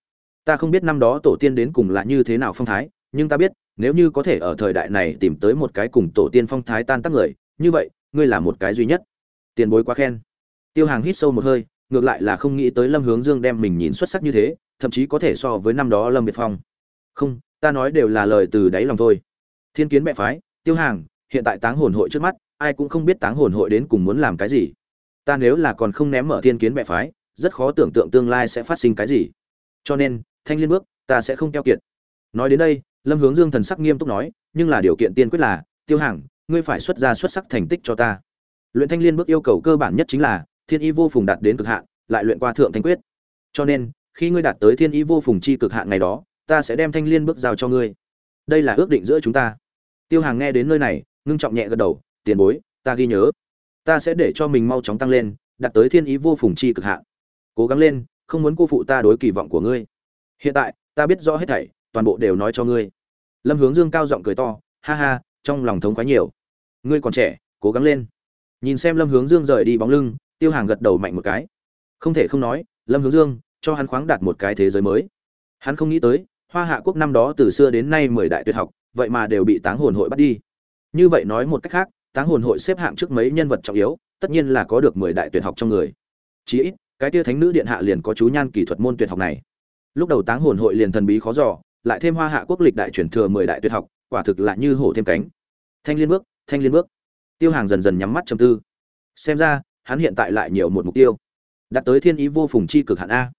Speaker 1: Ta không biết năm đó tổ tiên đến cùng là như thế nào phong thái, nhưng ta biết nếu như có thể ở thời đại này tìm tới một cái cùng tổ tiên phong thái tan tác người, như vậy, ngươi là một cái duy nhất. Tiền bối quá khen. Tiêu hàng hít sâu một hơi, ngược lại là không nghĩ tới lâm hướng dương đem mình nhìn xuất sắc như thế, thậm chí có thể so với năm đó lâm biệt phong. Không, ta nói đều là lời từ đáy lòng thôi. Thiên kiến mẹ phái, tiêu hàng, hiện tại táng hồn hội trước mắt, ai cũng không biết táng hồn hội đến cùng muốn làm cái gì. Ta nếu là còn không ném mở thiên kiến mẹ phái, rất khó tưởng tượng tương lai sẽ phát sinh cái gì. Cho nên, thanh liên bước, ta sẽ không keo kiệt. Nói đến đây lâm hướng dương thần sắc nghiêm túc nói, nhưng là điều kiện tiên quyết là, tiêu hàng ngươi phải xuất ra xuất sắc thành tích cho ta. Luyện thanh liên bước yêu cầu cơ bản nhất chính là, thiên y vô phùng đạt đến cực hạn, lại luyện qua thượng thanh quyết. Cho nên, khi ngươi đạt tới thiên y vô phùng chi cực hạn ngày đó, ta sẽ đem thanh liên bước giao cho ngươi. Đây là ước định giữa chúng ta. Tiêu hàng nghe đến nơi này, ngưng trọng nhẹ gật đầu, tiền bối, ta ghi nhớ. Ta sẽ để cho mình mau chóng tăng lên, đạt tới thiên ý vô phùng chi cực hạn. Cố gắng lên, không muốn cô phụ ta đối kỳ vọng của ngươi. Hiện tại, ta biết rõ hết thảy toàn bộ đều nói cho ngươi. Lâm hướng dương cao giọng cười to, ha ha, trong lòng thống quá nhiều. Ngươi còn trẻ, cố gắng lên. Nhìn xem lâm hướng dương rời đi bóng lưng, tiêu hàng gật đầu mạnh một cái. Không thể không nói, lâm hướng dương, cho hắn khoáng đạt một cái thế giới mới. Hắn không nghĩ tới, hoa hạ quốc năm đó từ xưa đến nay mười đại tuyệt học, vậy mà đều bị táng hồn hội bắt đi. Như vậy nói một cách khác, táng hồn hội xếp hạng trước mấy nhân vật trọng yếu, tất nhiên là có được mười đại tuyệt học trong người. Chí ít, cái tia thánh nữ điện hạ liền có chú nhan kỹ thuật môn tuyệt học này. Lúc đầu táng hồn hội liền thần bí khó giỏ lại thêm hoa hạ quốc lịch đại truyền thừa mười đại tuyệt học, quả thực là như hổ thêm cánh. Thanh liên bước, thanh liên bước. Tiêu hàng dần dần nhắm mắt trầm tư. Xem ra, hắn hiện tại lại nhiều một mục tiêu. Đạt tới thiên ý vô phùng chi cực hạn a.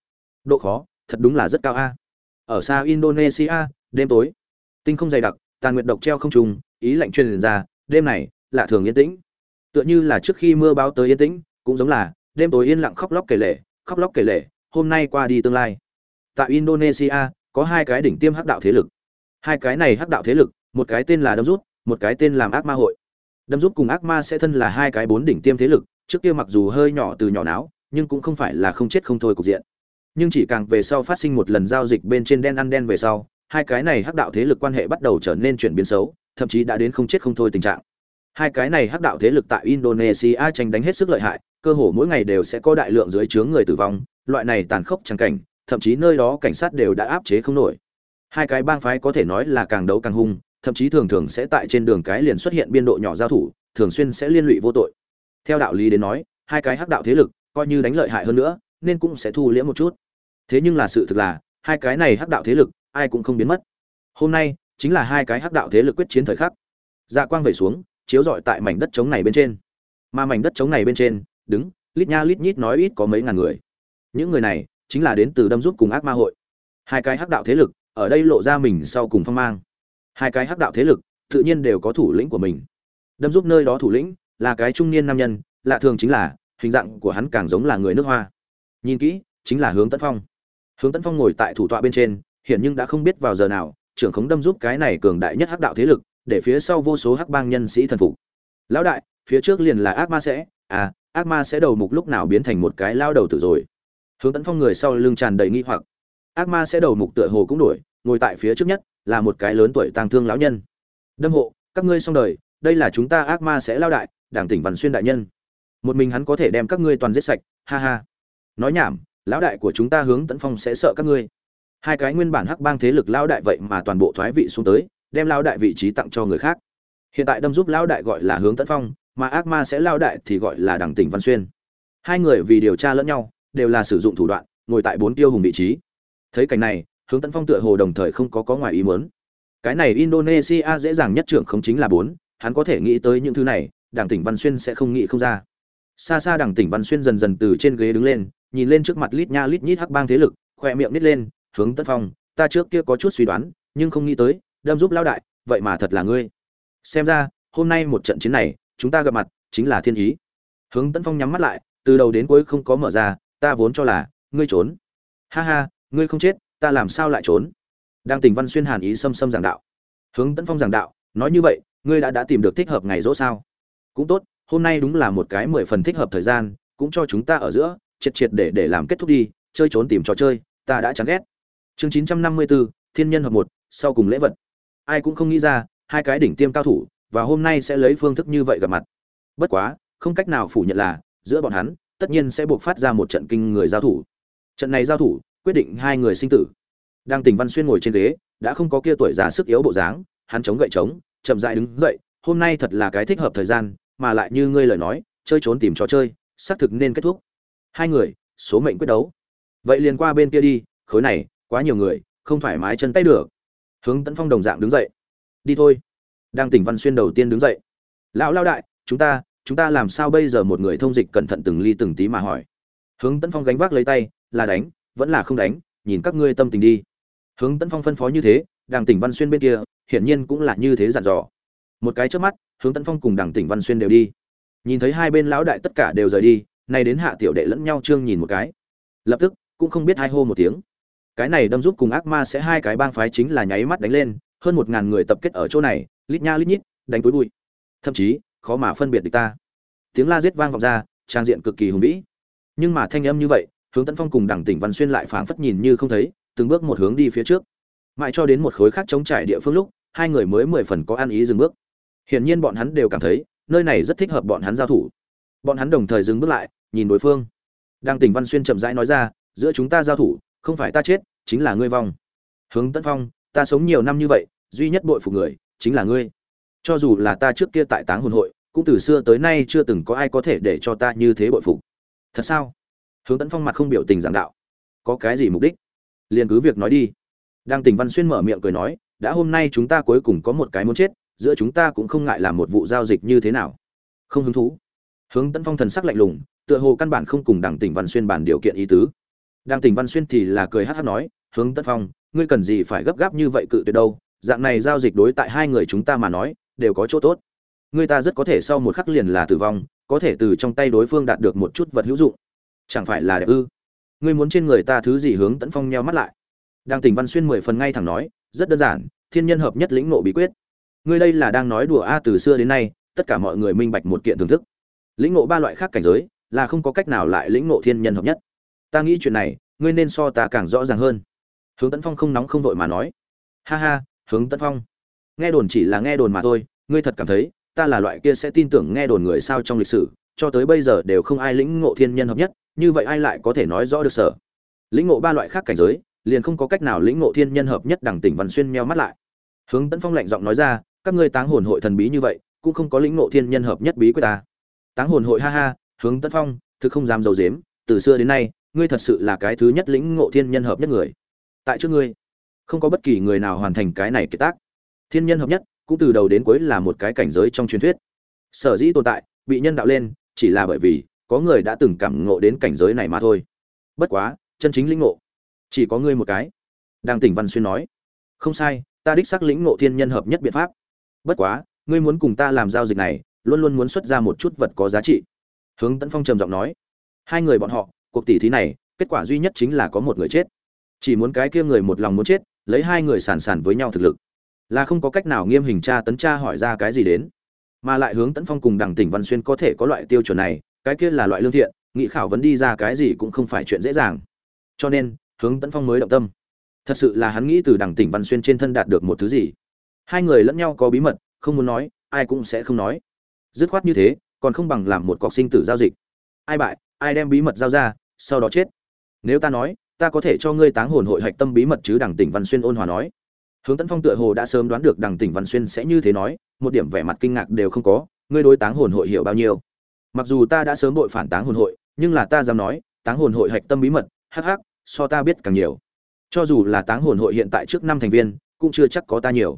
Speaker 1: Độ khó, thật đúng là rất cao a. Ở xa indonesia, đêm tối. Tinh không dày đặc, tàn nguyệt độc treo không trùng, ý lạnh truyền ra, đêm này, lạ thường yên tĩnh. Tựa như là trước khi mưa báo tới yên tĩnh, cũng giống là, đêm tối yên lặng khóc lóc kể lể, khóc lóc kể lể, hôm nay qua đi tương lai. Tại indonesia có hai cái đỉnh tiêm hắc đạo thế lực. Hai cái này hắc đạo thế lực, một cái tên là đâm rút, một cái tên là ác ma hội. Đâm rút cùng ác ma sẽ thân là hai cái bốn đỉnh tiêm thế lực, trước kia mặc dù hơi nhỏ từ nhỏ não nhưng cũng không phải là không chết không thôi cục diện. Nhưng chỉ càng về sau phát sinh một lần giao dịch bên trên đen ăn đen về sau, hai cái này hắc đạo thế lực quan hệ bắt đầu trở nên chuyển biến xấu, thậm chí đã đến không chết không thôi tình trạng. Hai cái này hắc đạo thế lực tại indonesia tranh đánh hết sức lợi hại, cơ hồ mỗi ngày đều sẽ có đại lượng dưới chướng người tử vong, loại này tàn khốc chẳng cảnh thậm chí nơi đó cảnh sát đều đã áp chế không nổi. Hai cái bang phái có thể nói là càng đấu càng hung, thậm chí thường thường sẽ tại trên đường cái liền xuất hiện biên độ nhỏ giao thủ, thường xuyên sẽ liên lụy vô tội. Theo đạo lý đến nói, hai cái hắc đạo thế lực coi như đánh lợi hại hơn nữa, nên cũng sẽ thu liễm một chút. Thế nhưng là sự thực là, hai cái này hắc đạo thế lực, ai cũng không biến mất. Hôm nay, chính là hai cái hắc đạo thế lực quyết chiến thời khắc. Dạ quang vẩy xuống, chiếu rọi tại mảnh đất trống này bên trên. Mà mảnh đất trống này bên trên, đứng, lít nha lít nhít nói ít có mấy ngàn người. Những người này chính là đến từ đâm giúp cùng ác ma hội. Hai cái hắc đạo thế lực, ở đây lộ ra mình sau cùng phong mang. Hai cái hắc đạo thế lực, tự nhiên đều có thủ lĩnh của mình. Đâm giúp nơi đó thủ lĩnh, là cái trung niên nam nhân, lạ thường chính là, hình dạng của hắn càng giống là người nước hoa. Nhìn kỹ, chính là hướng tấn phong. Hướng tấn phong ngồi tại thủ tọa bên trên hiện nhưng đã không biết vào giờ nào, trưởng khống đâm giúp cái này cường đại nhất hắc đạo thế lực, để phía sau vô số hắc bang nhân sĩ thần phục. Lão đại, phía trước liền là ác ma sẽ à ác ma sẽ đầu mục lúc nào biến thành một cái lao đầu tử rồi hướng tấn phong người sau lưng tràn đầy nghi hoặc. Ác ma sẽ đầu mục tựa hồ cũng đổi, ngồi tại phía trước nhất, là một cái lớn tuổi tàng thương lão nhân. Đâm hộ, các ngươi xong đời, đây là chúng ta ác ma sẽ lao đại, đảng tỉnh văn xuyên đại nhân. Một mình hắn có thể đem các ngươi toàn giết sạch, ha ha. Nói nhảm, lão đại của chúng ta hướng tấn phong sẽ sợ các ngươi. Hai cái nguyên bản hắc bang thế lực lão đại vậy mà toàn bộ thoái vị xuống tới, đem lão đại vị trí tặng cho người khác. Hiện tại đâm giúp lão đại gọi là hướng tấn phong, mà ác ma sẽ lao đại thì gọi là đảng tỉnh văn xuyên. Hai người vì điều tra lẫn nhau đều là sử dụng thủ đoạn, ngồi tại bốn tiêu hùng vị trí. Thấy cảnh này, hướng tấn phong tựa hồ đồng thời không có có ngoài ý muốn. Cái này indonesia dễ dàng nhất trưởng không chính là bốn, hắn có thể nghĩ tới những thứ này, đảng tỉnh văn xuyên sẽ không nghĩ không ra. Xa xa đảng tỉnh văn xuyên dần dần từ trên ghế đứng lên, nhìn lên trước mặt lít nha lít nhít hắc bang thế lực, khoe miệng nít lên, hướng tấn phong, ta trước kia có chút suy đoán, nhưng không nghĩ tới, đâm giúp lao đại, vậy mà thật là ngươi. Xem ra, hôm nay một trận chiến này, chúng ta gặp mặt, chính là thiên ý. Hướng tấn phong nhắm mắt lại, từ đầu đến cuối không có mở ra ta vốn cho là, ngươi trốn. Ha ha, ngươi không chết, ta làm sao lại trốn? Đang tình văn xuyên hàn ý xâm xâm giảng đạo. Hướng tấn phong giảng đạo, nói như vậy, ngươi đã đã tìm được thích hợp ngày rỗ sao? Cũng tốt, hôm nay đúng là một cái mười phần thích hợp thời gian, cũng cho chúng ta ở giữa, triệt triệt để để làm kết thúc đi, chơi trốn tìm trò chơi, ta đã chán ghét. Chương chín trăm năm mươi bốn thiên nhân hợp một, sau cùng lễ vật. Ai cũng không nghĩ ra, hai cái đỉnh tiêm cao thủ, và hôm nay sẽ lấy phương thức như vậy gặp mặt. Bất quá, không cách nào phủ nhận là, giữa bọn hắn tất nhiên sẽ buộc phát ra một trận kinh người giao thủ. Trận này giao thủ, quyết định hai người sinh tử. Đang tỉnh văn xuyên ngồi trên ghế, đã không có kia tuổi già sức yếu bộ dáng, hắn chống gậy chống chậm dại đứng dậy, hôm nay thật là cái thích hợp thời gian, mà lại như ngươi lời nói, chơi trốn tìm trò chơi, xác thực nên kết thúc. Hai người, số mệnh quyết đấu. Vậy liền qua bên kia đi, khối này, quá nhiều người, không thoải mái chân tay được. Hướng tấn phong đồng dạng đứng dậy. Đi thôi. Đang tỉnh văn xuyên đầu tiên đứng dậy. Lão lao đại, chúng ta chúng ta làm sao bây giờ một người thông dịch cẩn thận từng ly từng tí mà hỏi. Hướng tấn phong gánh vác lấy tay, là đánh, vẫn là không đánh, nhìn các ngươi tâm tình đi. Hướng tấn phong phân phó như thế đảng tỉnh văn xuyên bên kia, hiển nhiên cũng là như thế dặn dò. Một cái trước mắt, hướng tấn phong cùng đảng tỉnh văn xuyên đều đi. Nhìn thấy hai bên lão đại tất cả đều rời đi, nay đến hạ tiểu đệ lẫn nhau trương nhìn một cái. Lập tức, cũng không biết hai hô một tiếng. Cái này đâm giúp cùng ác ma sẽ hai cái bang phái chính là nháy mắt đánh lên, hơn một ngàn người tập kết ở chỗ này, lít nha lít nhít, đánh túi bụi. Thậm chí khó mà phân biệt được ta. Tiếng la giết vang vọng ra, trang diện cực kỳ hùng vĩ. Nhưng mà thanh âm như vậy, hướng tấn phong cùng đẳng tỉnh văn xuyên lại phảng phất nhìn như không thấy, từng bước một hướng đi phía trước. Mãi cho đến một khối khác chống trải địa phương lúc, hai người mới mười phần có ăn ý dừng bước. Hiển nhiên bọn hắn đều cảm thấy, nơi này rất thích hợp bọn hắn giao thủ. Bọn hắn đồng thời dừng bước lại, nhìn đối phương. Đang tỉnh văn xuyên chậm rãi nói ra, giữa chúng ta giao thủ, không phải ta chết, chính là ngươi vong. Hướng tấn phong, ta sống nhiều năm như vậy, duy nhất bội phục người, chính là ngươi cho dù là ta trước kia tại táng hồn hội, cũng từ xưa tới nay chưa từng có ai có thể để cho ta như thế bội phục. Thật sao? Hướng tấn phong mặt không biểu tình giảng đạo. Có cái gì mục đích? Liền cứ việc nói đi. Đang tỉnh văn xuyên mở miệng cười nói, đã hôm nay chúng ta cuối cùng có một cái muốn chết, giữa chúng ta cũng không ngại làm một vụ giao dịch như thế nào. Không hứng thú. Hướng tấn phong thần sắc lạnh lùng, tựa hồ căn bản không cùng đảng tỉnh văn xuyên bàn điều kiện ý tứ. Đảng tỉnh văn xuyên thì là cười hát hát nói, hướng tấn phong, ngươi cần gì phải gấp gáp như vậy cự tuyệt đâu? Dạng này giao dịch đối tại hai người chúng ta mà nói đều có chỗ tốt. Người ta rất có thể sau một khắc liền là tử vong, có thể từ trong tay đối phương đạt được một chút vật hữu dụng. Chẳng phải là đẹp ư? Ngươi muốn trên người ta thứ gì hướng tấn phong nheo mắt lại. Đang tỉnh văn xuyên mười phần ngay thẳng nói, rất đơn giản, thiên nhân hợp nhất lĩnh nộ bí quyết. Ngươi đây là đang nói đùa a từ xưa đến nay, tất cả mọi người minh bạch một kiện thưởng thức. Lĩnh nộ ba loại khác cảnh giới, là không có cách nào lại lĩnh nộ thiên nhân hợp nhất. Ta nghĩ chuyện này, ngươi nên so ta càng rõ ràng hơn. Hướng tấn phong không nóng không vội mà nói. Ha ha, hướng tấn phong nghe đồn chỉ là nghe đồn mà thôi, ngươi thật cảm thấy, ta là loại kia sẽ tin tưởng nghe đồn người sao trong lịch sử, cho tới bây giờ đều không ai lĩnh ngộ thiên nhân hợp nhất, như vậy ai lại có thể nói rõ được sở lĩnh ngộ ba loại khác cảnh giới, liền không có cách nào lĩnh ngộ thiên nhân hợp nhất đẳng tỉnh văn xuyên meo mắt lại. Hướng tấn phong lạnh giọng nói ra, các ngươi táng hồn hội thần bí như vậy, cũng không có lĩnh ngộ thiên nhân hợp nhất bí quyết ta. Táng hồn hội ha ha, hướng tấn phong, thực không dám dầu dếm từ xưa đến nay, ngươi thật sự là cái thứ nhất lĩnh ngộ thiên nhân hợp nhất người. Tại trước ngươi, không có bất kỳ người nào hoàn thành cái này kiệt tác thiên nhân hợp nhất, cũng từ đầu đến cuối là một cái cảnh giới trong truyền thuyết. Sở dĩ tồn tại, bị nhân đạo lên, chỉ là bởi vì có người đã từng cảm ngộ đến cảnh giới này mà thôi. Bất quá, chân chính lĩnh ngộ, chỉ có ngươi một cái. Đang tỉnh văn xuyên nói, không sai, ta đích xác lĩnh ngộ thiên nhân hợp nhất biện pháp. Bất quá, ngươi muốn cùng ta làm giao dịch này, luôn luôn muốn xuất ra một chút vật có giá trị. Hướng tấn phong trầm giọng nói, hai người bọn họ, cuộc tỷ thí này, kết quả duy nhất chính là có một người chết. Chỉ muốn cái kia người một lòng muốn chết, lấy hai người sàn sàn với nhau thực lực là không có cách nào nghiêm hình tra tấn tra hỏi ra cái gì đến. Mà lại hướng tấn phong cùng đảng tỉnh văn xuyên có thể có loại tiêu chuẩn này, cái kia là loại lương thiện, nghị khảo vấn đi ra cái gì cũng không phải chuyện dễ dàng. Cho nên, hướng tấn phong mới động tâm. Thật sự là hắn nghĩ từ đảng tỉnh văn xuyên trên thân đạt được một thứ gì. Hai người lẫn nhau có bí mật, không muốn nói, ai cũng sẽ không nói. Dứt khoát như thế, còn không bằng làm một cọc sinh tử giao dịch. Ai bại, ai đem bí mật giao ra, sau đó chết. Nếu ta nói, ta có thể cho ngươi táng hồn hội hạch tâm bí mật chứ đảng tỉnh văn xuyên ôn hòa nói hướng tấn phong tựa hồ đã sớm đoán được đằng tỉnh văn xuyên sẽ như thế nói, một điểm vẻ mặt kinh ngạc đều không có, ngươi đối táng hồn hội hiểu bao nhiêu? Mặc dù ta đã sớm đội phản táng hồn hội, nhưng là ta dám nói, táng hồn hội hạch tâm bí mật, hắc hắc, so ta biết càng nhiều. Cho dù là táng hồn hội hiện tại trước năm thành viên, cũng chưa chắc có ta nhiều.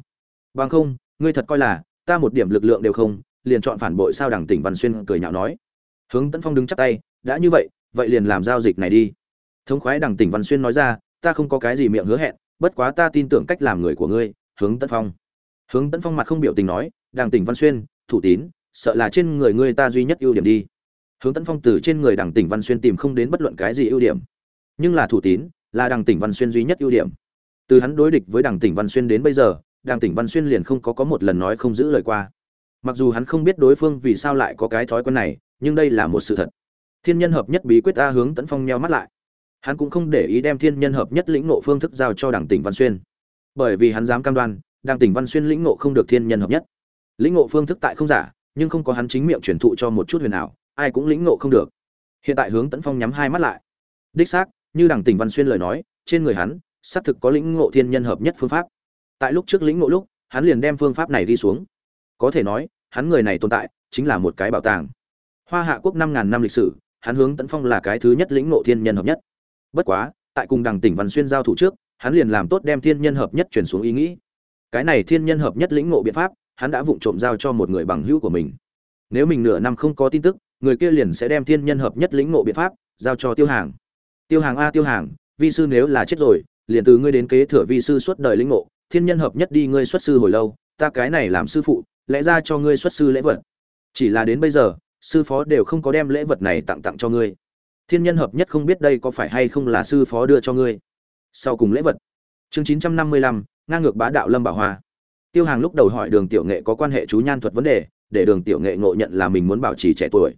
Speaker 1: Bằng không, ngươi thật coi là, ta một điểm lực lượng đều không, liền chọn phản bội sao đằng tỉnh văn xuyên cười nhạo nói. Hướng tấn phong đứng chắp tay, đã như vậy vậy liền làm giao dịch này đi. Thống khoái đằng tỉnh văn xuyên nói ra, ta không có cái gì miệng hứa hẹn bất quá ta tin tưởng cách làm người của ngươi, hướng tấn phong. Hướng tấn phong mặt không biểu tình nói đằng tỉnh văn xuyên, thủ tín, sợ là trên người ngươi ta duy nhất ưu điểm đi. Hướng tấn phong từ trên người đằng tỉnh văn xuyên tìm không đến bất luận cái gì ưu điểm. Nhưng là thủ tín, là đằng tỉnh văn xuyên duy nhất ưu điểm. Từ hắn đối địch với đằng tỉnh văn xuyên đến bây giờ đằng tỉnh văn xuyên liền không có có một lần nói không giữ lời qua. Mặc dù hắn không biết đối phương vì sao lại có cái thói quen này, nhưng đây là một sự thật. Thiên nhân hợp nhất bí quyết ta hướng tấn phong nheo mắt lại hắn cũng không để ý đem thiên nhân hợp nhất lĩnh nộ phương thức giao cho đảng tỉnh văn xuyên. Bởi vì hắn dám cam đoan đảng tỉnh văn xuyên lĩnh nộ không được thiên nhân hợp nhất. Lĩnh nộ phương thức tại không giả, nhưng không có hắn chính miệng truyền thụ cho một chút huyền ảo, ai cũng lĩnh nộ không được. Hiện tại hướng tấn phong nhắm hai mắt lại. Đích xác, như đảng tỉnh văn xuyên lời nói, trên người hắn, xác thực có lĩnh ngộ thiên nhân hợp nhất phương pháp. Tại lúc trước lĩnh ngộ lúc, hắn liền đem phương pháp này đi xuống. Có thể nói, hắn người này tồn tại, chính là một cái bảo tàng. Hoa hạ quốc năm ngàn năm lịch sử, hắn hướng tấn phong là cái thứ nhất lĩnh ngộ thiên nhân hợp nhất bất quá, tại cùng đằng tỉnh văn xuyên giao thủ trước, hắn liền làm tốt đem thiên nhân hợp nhất chuyển xuống ý nghĩ. Cái này thiên nhân hợp nhất lĩnh ngộ biện pháp, hắn đã vụng trộm giao cho một người bằng hữu của mình. Nếu mình nửa năm không có tin tức, người kia liền sẽ đem thiên nhân hợp nhất lĩnh ngộ biện pháp giao cho tiêu hàng. Tiêu hàng a, tiêu hàng, vi sư nếu là chết rồi, liền từ ngươi đến kế thừa vi sư suốt đời lĩnh ngộ, thiên nhân hợp nhất đi ngươi xuất sư hồi lâu, ta cái này làm sư phụ, lẽ ra cho ngươi xuất sư lễ vật. Chỉ là đến bây giờ, sư phó đều không có đem lễ vật này tặng tặng cho ngươi thiên nhân hợp nhất không biết đây có phải hay không là sư phó đưa cho ngươi. Sau cùng lễ vật. Chương chín trăm năm mươi lăm, ngang ngược bá đạo lâm bảo hoa. Tiêu hàng lúc đầu hỏi đường tiểu nghệ có quan hệ chú nhan thuật vấn đề, để đường tiểu nghệ ngộ nhận là mình muốn bảo trì trẻ tuổi.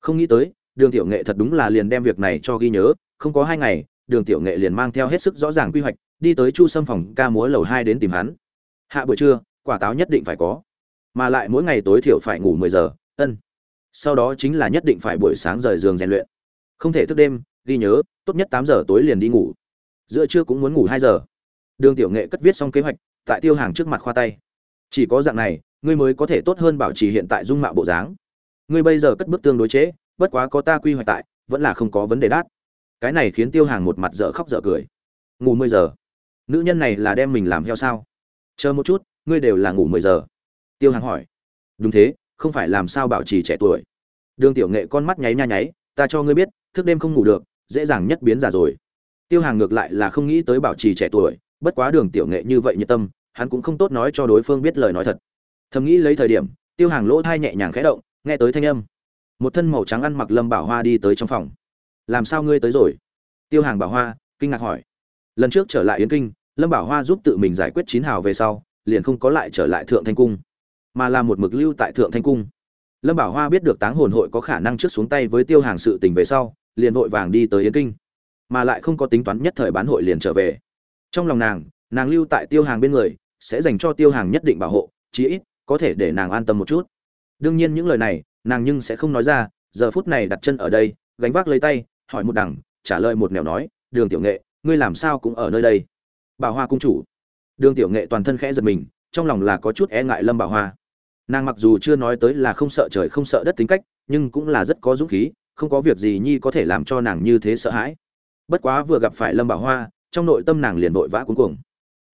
Speaker 1: Không nghĩ tới, đường tiểu nghệ thật đúng là liền đem việc này cho ghi nhớ, không có hai ngày, đường tiểu nghệ liền mang theo hết sức rõ ràng quy hoạch, đi tới chu sâm phòng ca múa lầu hai đến tìm hắn. Hạ buổi trưa, quả táo nhất định phải có. Mà lại mỗi ngày tối thiểu phải ngủ mười giờ, ân. Sau đó chính là nhất định phải buổi sáng rời giường rèn luyện không thể thức đêm ghi nhớ tốt nhất tám giờ tối liền đi ngủ. Giữa trưa cũng muốn ngủ hai giờ. Đường tiểu nghệ cất viết xong kế hoạch tại tiêu hàng trước mặt khoa tay. Chỉ có dạng này ngươi mới có thể tốt hơn bảo trì hiện tại dung mạo bộ dáng. Ngươi bây giờ cất bước tương đối chế, bất quá có ta quy hoạch tại vẫn là không có vấn đề đát. Cái này khiến tiêu hàng một mặt dở khóc dở cười. Ngủ mười giờ. Nữ nhân này là đem mình làm heo sao? Chờ một chút ngươi đều là ngủ mười giờ. Tiêu hàng hỏi. Đúng thế không phải làm sao bảo trì trẻ tuổi. Đường tiểu nghệ con mắt nháy nha nháy ta cho ngươi biết thức đêm không ngủ được, dễ dàng nhất biến già rồi. Tiêu hàng ngược lại là không nghĩ tới bảo trì trẻ tuổi, bất quá đường tiểu nghệ như vậy nhiệt tâm, hắn cũng không tốt nói cho đối phương biết lời nói thật. Thầm nghĩ lấy thời điểm, tiêu hàng lỗ thai nhẹ nhàng khẽ động, nghe tới thanh âm. Một thân màu trắng ăn mặc lâm bảo hoa đi tới trong phòng. Làm sao ngươi tới rồi? Tiêu hàng bảo hoa kinh ngạc hỏi. Lần trước trở lại yến kinh, lâm bảo hoa giúp tự mình giải quyết chín hào về sau, liền không có lại trở lại thượng thanh cung, mà là một mực lưu tại thượng thanh cung. Lâm bảo hoa biết được táng hồn hội có khả năng trước xuống tay với tiêu hàng sự tình về sau liền vội vàng đi tới yến kinh, mà lại không có tính toán nhất thời bán hội liền trở về. Trong lòng nàng nàng lưu tại tiêu hàng bên người, sẽ dành cho tiêu hàng nhất định bảo hộ, chí ít có thể để nàng an tâm một chút. Đương nhiên những lời này, nàng nhưng sẽ không nói ra, giờ phút này đặt chân ở đây, gánh vác lấy tay, hỏi một đằng, trả lời một nẻo nói, đường tiểu nghệ, ngươi làm sao cũng ở nơi đây? Bảo hoa cung chủ. Đường tiểu nghệ toàn thân khẽ giật mình, trong lòng là có chút e ngại lâm bảo hoa. Nàng mặc dù chưa nói tới là không sợ trời không sợ đất tính cách, nhưng cũng là rất có dũng khí không có việc gì nhi có thể làm cho nàng như thế sợ hãi. Bất quá vừa gặp phải lâm bảo hoa, trong nội tâm nàng liền vội vã cuống cuồng.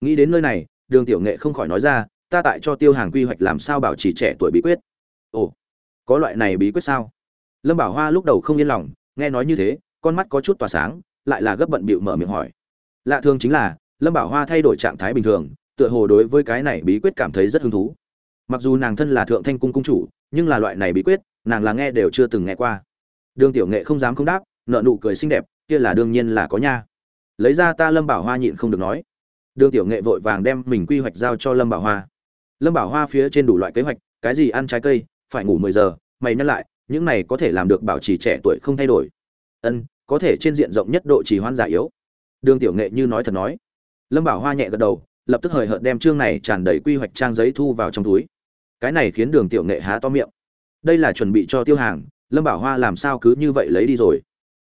Speaker 1: Nghĩ đến nơi này, đường tiểu nghệ không khỏi nói ra, ta tại cho tiêu hàng quy hoạch làm sao bảo trì trẻ tuổi bí quyết? Ồ, có loại này bí quyết sao? Lâm bảo hoa lúc đầu không yên lòng, nghe nói như thế, con mắt có chút tỏa sáng, lại là gấp bận bịu mở miệng hỏi. Lạ thường chính là, lâm bảo hoa thay đổi trạng thái bình thường, tựa hồ đối với cái này bí quyết cảm thấy rất hứng thú. Mặc dù nàng thân là thượng thanh cung cung chủ, nhưng là loại này bí quyết, nàng là nghe đều chưa từng nghe qua đường tiểu nghệ không dám không đáp, nợ nụ cười xinh đẹp, kia là đương nhiên là có nha. Lấy ra ta lâm bảo hoa nhịn không được nói. Đường tiểu nghệ vội vàng đem mình quy hoạch giao cho lâm bảo hoa. Lâm bảo hoa phía trên đủ loại kế hoạch, cái gì ăn trái cây, phải ngủ mười giờ, mày nhắc lại, những này có thể làm được bảo trì trẻ tuổi không thay đổi. Ân, có thể trên diện rộng nhất độ trì hoãn giả yếu. Đường tiểu nghệ như nói thật nói. Lâm bảo hoa nhẹ gật đầu, lập tức hời hợt đem chương này tràn đầy quy hoạch trang giấy thu vào trong túi. Cái này khiến đường tiểu nghệ há to miệng. Đây là chuẩn bị cho tiêu hàng lâm bảo hoa làm sao cứ như vậy lấy đi rồi?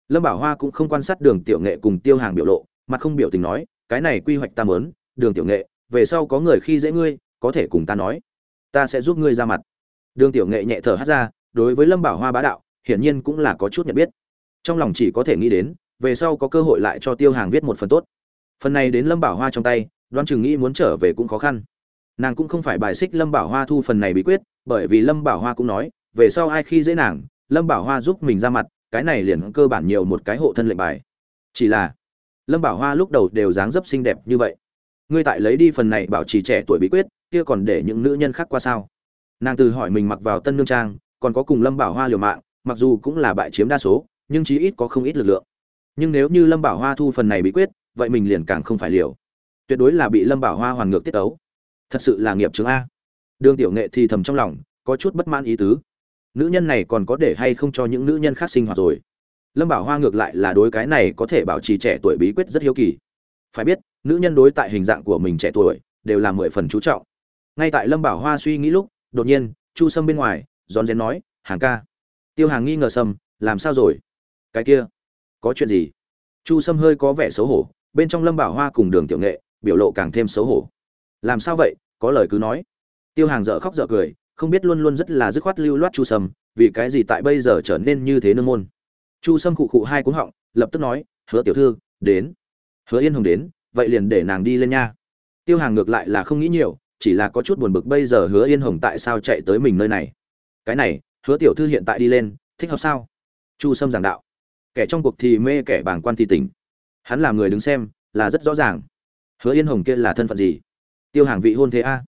Speaker 1: Lâm bảo hoa cũng không quan sát đường tiểu nghệ cùng tiêu hàng biểu lộ mà không biểu tình nói, cái này quy hoạch ta mớn đường tiểu nghệ, về sau có người khi dễ ngươi, có thể cùng ta nói. Ta sẽ giúp ngươi ra mặt. Đường tiểu nghệ nhẹ thở hát ra, đối với lâm bảo hoa bá đạo, hiển nhiên cũng là có chút nhận biết. Trong lòng chỉ có thể nghĩ đến, về sau có cơ hội lại cho tiêu hàng viết một phần tốt. Phần này đến lâm bảo hoa trong tay đoan chừng nghĩ muốn trở về cũng khó khăn. Nàng cũng không phải bài xích lâm bảo hoa thu phần này bí quyết, bởi vì lâm bảo hoa cũng nói, về sau ai khi dễ nàng lâm bảo hoa giúp mình ra mặt, cái này liền cơ bản nhiều một cái hộ thân lệnh bài. Chỉ là, lâm bảo hoa lúc đầu đều dáng dấp xinh đẹp như vậy. Ngươi tại lấy đi phần này bảo trì trẻ tuổi bí quyết, kia còn để những nữ nhân khác qua sao? Nàng từ hỏi mình mặc vào tân nương trang, còn có cùng lâm bảo hoa liều mạng, mặc dù cũng là bại chiếm đa số, nhưng chí ít có không ít lực lượng. Nhưng nếu như lâm bảo hoa thu phần này bí quyết, vậy mình liền càng không phải liều. Tuyệt đối là bị lâm bảo hoa hoàn ngược tiết ấu thật sự là nghiệp chứng a. Đường tiểu nghệ thì thầm trong lòng, có chút bất mãn ý tứ nữ nhân này còn có để hay không cho những nữ nhân khác sinh hoạt rồi? Lâm bảo hoa ngược lại là đối cái này có thể bảo trì trẻ tuổi bí quyết rất hiếu kỳ. Phải biết, nữ nhân đối tại hình dạng của mình trẻ tuổi đều là mười phần chú trọng. Ngay tại lâm bảo hoa suy nghĩ lúc, đột nhiên, chu sâm bên ngoài rón rén nói, hàng ca. Tiêu hàng nghi ngờ sâm, làm sao rồi? Cái kia, có chuyện gì? Chu sâm hơi có vẻ xấu hổ, bên trong lâm bảo hoa cùng đường tiểu nghệ biểu lộ càng thêm xấu hổ. Làm sao vậy? Có lời cứ nói. Tiêu hàng dở khóc dở cười không biết luôn luôn rất là dứt khoát lưu loát chu sâm, vì cái gì tại bây giờ trở nên như thế nương môn? Chu sâm khụ khụ hai cuống họng, lập tức nói, hứa tiểu thư, đến. Hứa yên hồng đến, vậy liền để nàng đi lên nha. Tiêu hàng ngược lại là không nghĩ nhiều, chỉ là có chút buồn bực bây giờ hứa yên hồng tại sao chạy tới mình nơi này? Cái này, hứa tiểu thư hiện tại đi lên, thích hợp sao? Chu sâm giảng đạo. Kẻ trong cuộc thì mê kẻ bàng quan thì tỉnh. Hắn làm người đứng xem, là rất rõ ràng. Hứa yên hồng kia là thân phận gì? Tiêu hàng vị hôn thế a.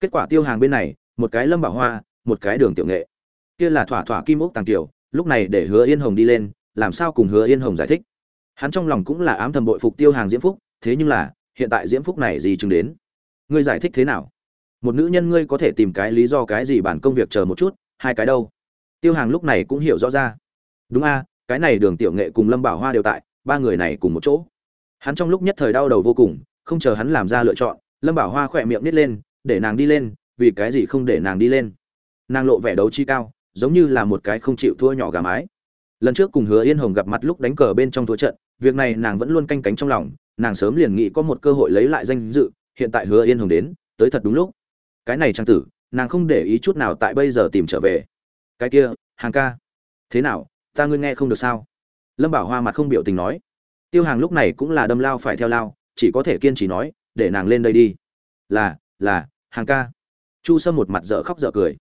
Speaker 1: Kết quả tiêu hàng bên này một cái lâm bảo hoa, một cái đường tiểu nghệ. Kia là thỏa thỏa kim ốc tàng tiểu, lúc này để hứa yên hồng đi lên, làm sao cùng hứa yên hồng giải thích? Hắn trong lòng cũng là ám thầm bội phục tiêu hàng diễm phúc, thế nhưng là, hiện tại diễm phúc này gì chứng đến? Ngươi giải thích thế nào? Một nữ nhân ngươi có thể tìm cái lý do cái gì bản công việc chờ một chút, hai cái đâu? Tiêu hàng lúc này cũng hiểu rõ ra. Đúng a, cái này đường tiểu nghệ cùng lâm bảo hoa đều tại, ba người này cùng một chỗ. Hắn trong lúc nhất thời đau đầu vô cùng, không chờ hắn làm ra lựa chọn, lâm bảo hoa khỏe miệng nít lên, để nàng đi lên vì cái gì không để nàng đi lên. Nàng lộ vẻ đấu chi cao, giống như là một cái không chịu thua nhỏ gà mái. Lần trước cùng hứa yên hồng gặp mặt lúc đánh cờ bên trong thua trận, việc này nàng vẫn luôn canh cánh trong lòng, nàng sớm liền nghĩ có một cơ hội lấy lại danh dự, hiện tại hứa yên hồng đến, tới thật đúng lúc. Cái này trang tử, nàng không để ý chút nào tại bây giờ tìm trở về. Cái kia, hàng ca. Thế nào, ta ngươi nghe không được sao? Lâm bảo hoa mặt không biểu tình nói. Tiêu hàng lúc này cũng là đâm lao phải theo lao, chỉ có thể kiên trì nói, để nàng lên đây đi. Là là, hàng ca chu sâm một mặt dở khóc dở cười.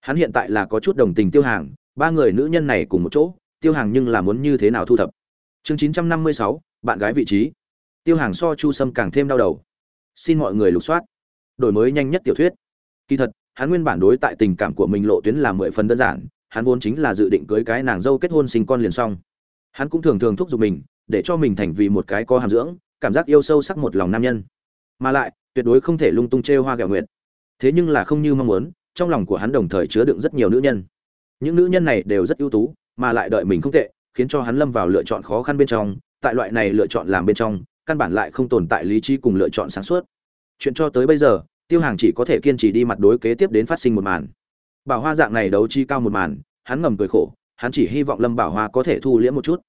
Speaker 1: Hắn hiện tại là có chút đồng tình tiêu hàng, ba người nữ nhân này cùng một chỗ, tiêu hàng nhưng là muốn như thế nào thu thập? Chương chín trăm năm mươi sáu, bạn gái vị trí. Tiêu hàng so chu sâm càng thêm đau đầu. Xin mọi người lục soát. Đổi mới nhanh nhất tiểu thuyết. Kỳ thật, hắn nguyên bản đối tại tình cảm của mình lộ tuyến là mười phần đơn giản, hắn vốn chính là dự định cưới cái nàng dâu kết hôn sinh con liền xong. Hắn cũng thường thường thúc giục mình, để cho mình thành vì một cái có hàm dưỡng, cảm giác yêu sâu sắc một lòng nam nhân. Mà lại, tuyệt đối không thể lung tung chê hoa gạo nguyện thế nhưng là không như mong muốn, trong lòng của hắn đồng thời chứa đựng rất nhiều nữ nhân. Những nữ nhân này đều rất ưu tú, mà lại đợi mình không tệ, khiến cho hắn lâm vào lựa chọn khó khăn bên trong, tại loại này lựa chọn làm bên trong, căn bản lại không tồn tại lý trí cùng lựa chọn sáng suốt. Chuyện cho tới bây giờ, tiêu hàng chỉ có thể kiên trì đi mặt đối kế tiếp đến phát sinh một màn. Bảo hoa dạng này đấu chi cao một màn, hắn ngầm cười khổ, hắn chỉ hy vọng lâm bảo hoa có thể thu liễm một chút.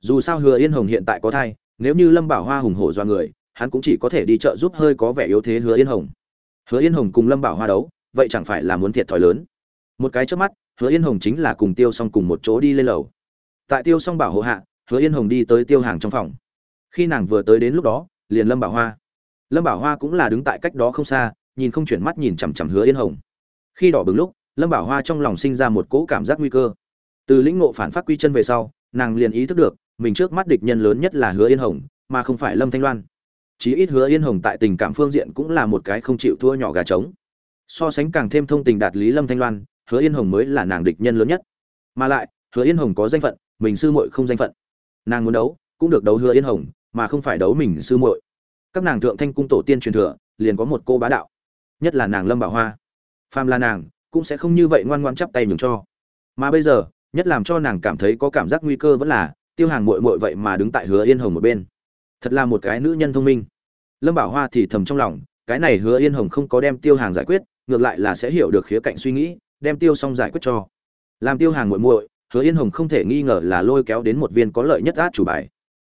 Speaker 1: Dù sao hứa yên hồng hiện tại có thai, nếu như lâm bảo hoa hùng hổ do người, hắn cũng chỉ có thể đi chợ giúp hơi có vẻ yếu thế hứa yên hồng hứa yên hồng cùng lâm bảo hoa đấu, vậy chẳng phải là muốn thiệt thòi lớn? Một cái trước mắt, hứa yên hồng chính là cùng tiêu xong cùng một chỗ đi lên lầu. Tại tiêu xong bảo hộ hạ, hứa yên hồng đi tới tiêu hàng trong phòng. Khi nàng vừa tới đến lúc đó, liền lâm bảo hoa. Lâm bảo hoa cũng là đứng tại cách đó không xa, nhìn không chuyển mắt nhìn chằm chằm hứa yên hồng. Khi đỏ bừng lúc, lâm bảo hoa trong lòng sinh ra một cỗ cảm giác nguy cơ. Từ lĩnh ngộ phản phát quy chân về sau, nàng liền ý thức được, mình trước mắt địch nhân lớn nhất là hứa yên hồng, mà không phải lâm thanh loan chí ít hứa yên hồng tại tình cảm phương diện cũng là một cái không chịu thua nhỏ gà trống. So sánh càng thêm thông tình đạt lý lâm thanh loan, hứa yên hồng mới là nàng địch nhân lớn nhất. Mà lại, hứa yên hồng có danh phận, mình sư muội không danh phận. Nàng muốn đấu, cũng được đấu hứa yên hồng, mà không phải đấu mình sư muội. Các nàng thượng thanh cung tổ tiên truyền thừa, liền có một cô bá đạo. Nhất là nàng lâm bảo hoa. Phàm là nàng, cũng sẽ không như vậy ngoan ngoan chắp tay nhường cho. Mà bây giờ, nhất làm cho nàng cảm thấy có cảm giác nguy cơ vẫn là, tiêu hàng muội muội vậy mà đứng tại hứa yên hồng một bên thật là một cái nữ nhân thông minh. Lâm bảo hoa thì thầm trong lòng, cái này hứa yên hồng không có đem tiêu hàng giải quyết, ngược lại là sẽ hiểu được khía cạnh suy nghĩ, đem tiêu xong giải quyết cho. Làm tiêu hàng muội muội, hứa yên hồng không thể nghi ngờ là lôi kéo đến một viên có lợi nhất át chủ bài.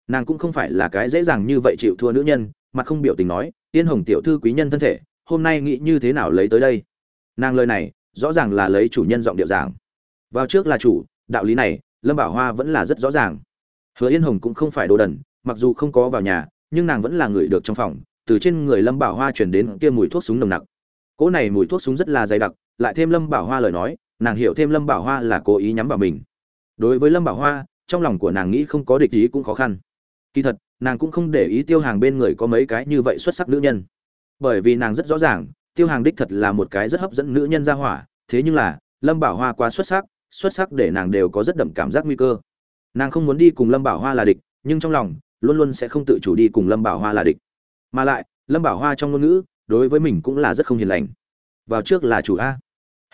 Speaker 1: Nàng cũng không phải là cái dễ dàng như vậy chịu thua nữ nhân, mà không biểu tình nói, yên hồng tiểu thư quý nhân thân thể, hôm nay nghĩ như thế nào lấy tới đây? Nàng lời này, rõ ràng là lấy chủ nhân giọng điệu giảng. Vào trước là chủ, đạo lý này, lâm bảo hoa vẫn là rất rõ ràng. Hứa yên hồng cũng không phải đồ đần mặc dù không có vào nhà, nhưng nàng vẫn là người được trong phòng, từ trên người lâm bảo hoa chuyển đến kia mùi thuốc súng nồng nặc. Cỗ này mùi thuốc súng rất là dày đặc, lại thêm lâm bảo hoa lời nói, nàng hiểu thêm lâm bảo hoa là cố ý nhắm vào mình. Đối với lâm bảo hoa, trong lòng của nàng nghĩ không có địch ý cũng khó khăn. Kỳ thật, nàng cũng không để ý tiêu hàng bên người có mấy cái như vậy xuất sắc nữ nhân. Bởi vì nàng rất rõ ràng, tiêu hàng đích thật là một cái rất hấp dẫn nữ nhân ra hỏa, thế nhưng là, lâm bảo hoa quá xuất sắc xuất sắc để nàng đều có rất đậm cảm giác nguy cơ. Nàng không muốn đi cùng lâm bảo hoa là địch, nhưng trong lòng luôn luôn sẽ không tự chủ đi cùng lâm bảo hoa là địch. Mà lại, lâm bảo hoa trong ngôn ngữ, đối với mình cũng là rất không hiền lành. Vào trước là chủ a.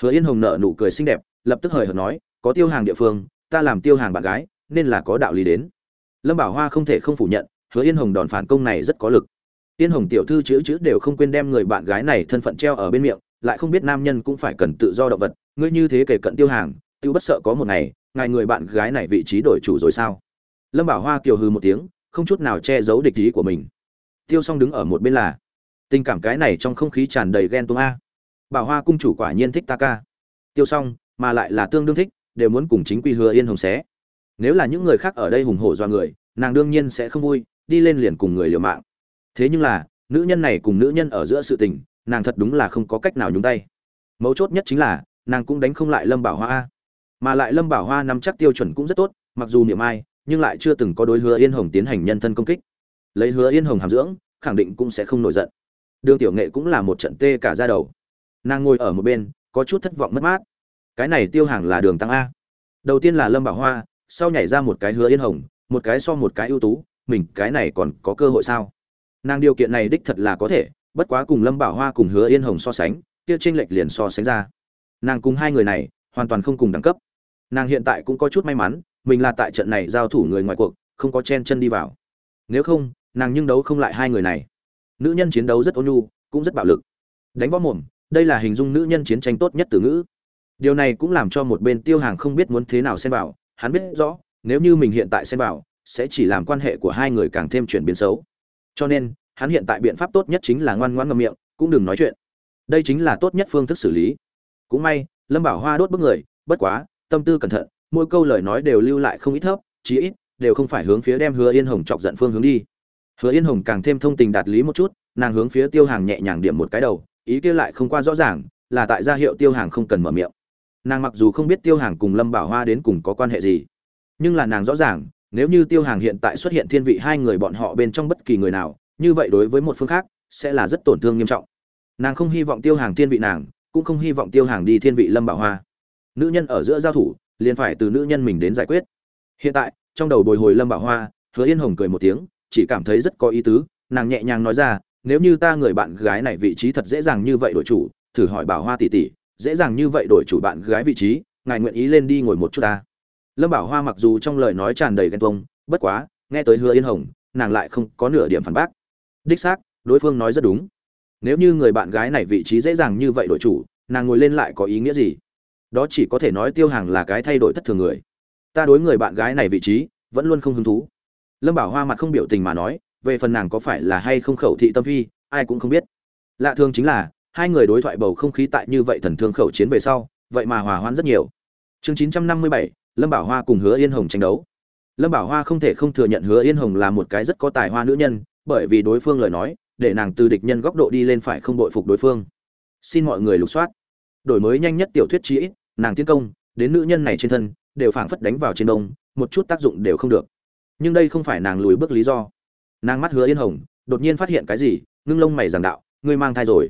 Speaker 1: Hứa yên hồng nợ nụ cười xinh đẹp, lập tức hời hợt nói, có tiêu hàng địa phương, ta làm tiêu hàng bạn gái, nên là có đạo lý đến. Lâm bảo hoa không thể không phủ nhận, hứa yên hồng đòn phản công này rất có lực. Yên hồng tiểu thư chữ chữ đều không quên đem người bạn gái này thân phận treo ở bên miệng, lại không biết nam nhân cũng phải cần tự do động vật, ngươi như thế kể cận tiêu hàng, tiêu bất sợ có một ngày, ngài người bạn gái này vị trí đổi chủ rồi sao? Lâm bảo hoa kiều hư một tiếng không chút nào che giấu địch ý của mình. Tiêu s đứng ở một bên là, tình cảm cái này trong không khí tràn đầy ghen tuông a. Bảo hoa cung chủ quả nhiên thích ta ca. Tiêu s mà lại là tương đương thích, đều muốn cùng chính quy hứa yên hồng xé. Nếu là những người khác ở đây hùng hổ do người, nàng đương nhiên sẽ không vui, đi lên liền cùng người liều mạng. Thế nhưng là, nữ nhân này cùng nữ nhân ở giữa sự tình, nàng thật đúng là không có cách nào nhúng tay. Mấu chốt nhất chính là, nàng cũng đánh không lại lâm bảo hoa a. Mà lại lâm bảo hoa nắm chắc tiêu chuẩn cũng rất tốt, mặc dù niệm ai nhưng lại chưa từng có đối hứa yên hồng tiến hành nhân thân công kích. Lấy hứa yên hồng hàm dưỡng, khẳng định cũng sẽ không nổi giận. Đường tiểu nghệ cũng là một trận tê cả ra đầu. Nàng ngồi ở một bên, có chút thất vọng mất mát. Cái này tiêu hàng là đường tăng a. Đầu tiên là lâm bảo hoa, sau nhảy ra một cái hứa yên hồng, một cái so một cái ưu tú, mình cái này còn có cơ hội sao? Nàng điều kiện này đích thật là có thể, bất quá cùng lâm bảo hoa cùng hứa yên hồng so sánh, kia tranh lệch liền so sánh ra. Nàng cùng hai người này, hoàn toàn không cùng đẳng cấp. Nàng hiện tại cũng có chút may mắn mình là tại trận này giao thủ người ngoài cuộc, không có chen chân đi vào. Nếu không, nàng nhưng đấu không lại hai người này. Nữ nhân chiến đấu rất ôn nhu, cũng rất bạo lực. Đánh võ mồm, đây là hình dung nữ nhân chiến tranh tốt nhất từ ngữ. Điều này cũng làm cho một bên tiêu hàng không biết muốn thế nào xen vào, hắn biết rõ, nếu như mình hiện tại xen vào, sẽ chỉ làm quan hệ của hai người càng thêm chuyển biến xấu. Cho nên, hắn hiện tại biện pháp tốt nhất chính là ngoan ngoãn ngậm miệng, cũng đừng nói chuyện. Đây chính là tốt nhất phương thức xử lý. Cũng may, lâm bảo hoa đốt bức người, bất quá, tâm tư cẩn thận mỗi câu lời nói đều lưu lại không ít thấp, chí ít, đều không phải hướng phía đem hứa yên hồng chọc giận phương hướng đi. Hứa yên hồng càng thêm thông tình đạt lý một chút, nàng hướng phía tiêu hàng nhẹ nhàng điểm một cái đầu, ý kia lại không qua rõ ràng, là tại gia hiệu tiêu hàng không cần mở miệng. Nàng mặc dù không biết tiêu hàng cùng lâm bảo hoa đến cùng có quan hệ gì, nhưng là nàng rõ ràng, nếu như tiêu hàng hiện tại xuất hiện thiên vị hai người bọn họ bên trong bất kỳ người nào, như vậy đối với một phương khác, sẽ là rất tổn thương nghiêm trọng. Nàng không hy vọng tiêu hàng thiên vị nàng, cũng không hy vọng tiêu hàng đi thiên vị lâm bảo hoa. Nữ nhân ở giữa giao thủ liền phải từ nữ nhân mình đến giải quyết. Hiện tại, trong đầu bồi hồi lâm bảo hoa, hứa yên hồng cười một tiếng, chỉ cảm thấy rất có ý tứ, nàng nhẹ nhàng nói ra, nếu như ta người bạn gái này vị trí thật dễ dàng như vậy đổi chủ, thử hỏi bảo hoa tỷ tỷ, dễ dàng như vậy đổi chủ bạn gái vị trí, ngài nguyện ý lên đi ngồi một chút ta? Lâm bảo hoa mặc dù trong lời nói tràn đầy ghen tuông, bất quá, nghe tới hứa yên hồng, nàng lại không có nửa điểm phản bác. Đích xác, đối phương nói rất đúng. Nếu như người bạn gái này vị trí dễ dàng như vậy đổi chủ, nàng ngồi lên lại có ý nghĩa gì? Đó chỉ có thể nói tiêu hàng là cái thay đổi thất thường người. Ta đối người bạn gái này vị trí, vẫn luôn không hứng thú. Lâm bảo hoa mặt không biểu tình mà nói, về phần nàng có phải là hay không khẩu thị tâm phi, ai cũng không biết. Lạ thường chính là, hai người đối thoại bầu không khí tại như vậy thần thương khẩu chiến về sau, vậy mà hòa hoãn rất nhiều. Chương chín trăm năm mươi bảy, lâm bảo hoa cùng hứa yên hồng tranh đấu. Lâm bảo hoa không thể không thừa nhận hứa yên hồng là một cái rất có tài hoa nữ nhân, bởi vì đối phương lời nói, để nàng từ địch nhân góc độ đi lên phải không đội phục đối phương. Xin mọi người lục soát. Đổi mới nhanh nhất tiểu thuyết chí ít nàng tiến công, đến nữ nhân này trên thân, đều phảng phất đánh vào trên đông, một chút tác dụng đều không được. Nhưng đây không phải nàng lùi bước lý do. Nàng mắt hứa yên hồng, đột nhiên phát hiện cái gì, ngưng lông mày giảng đạo, ngươi mang thai rồi.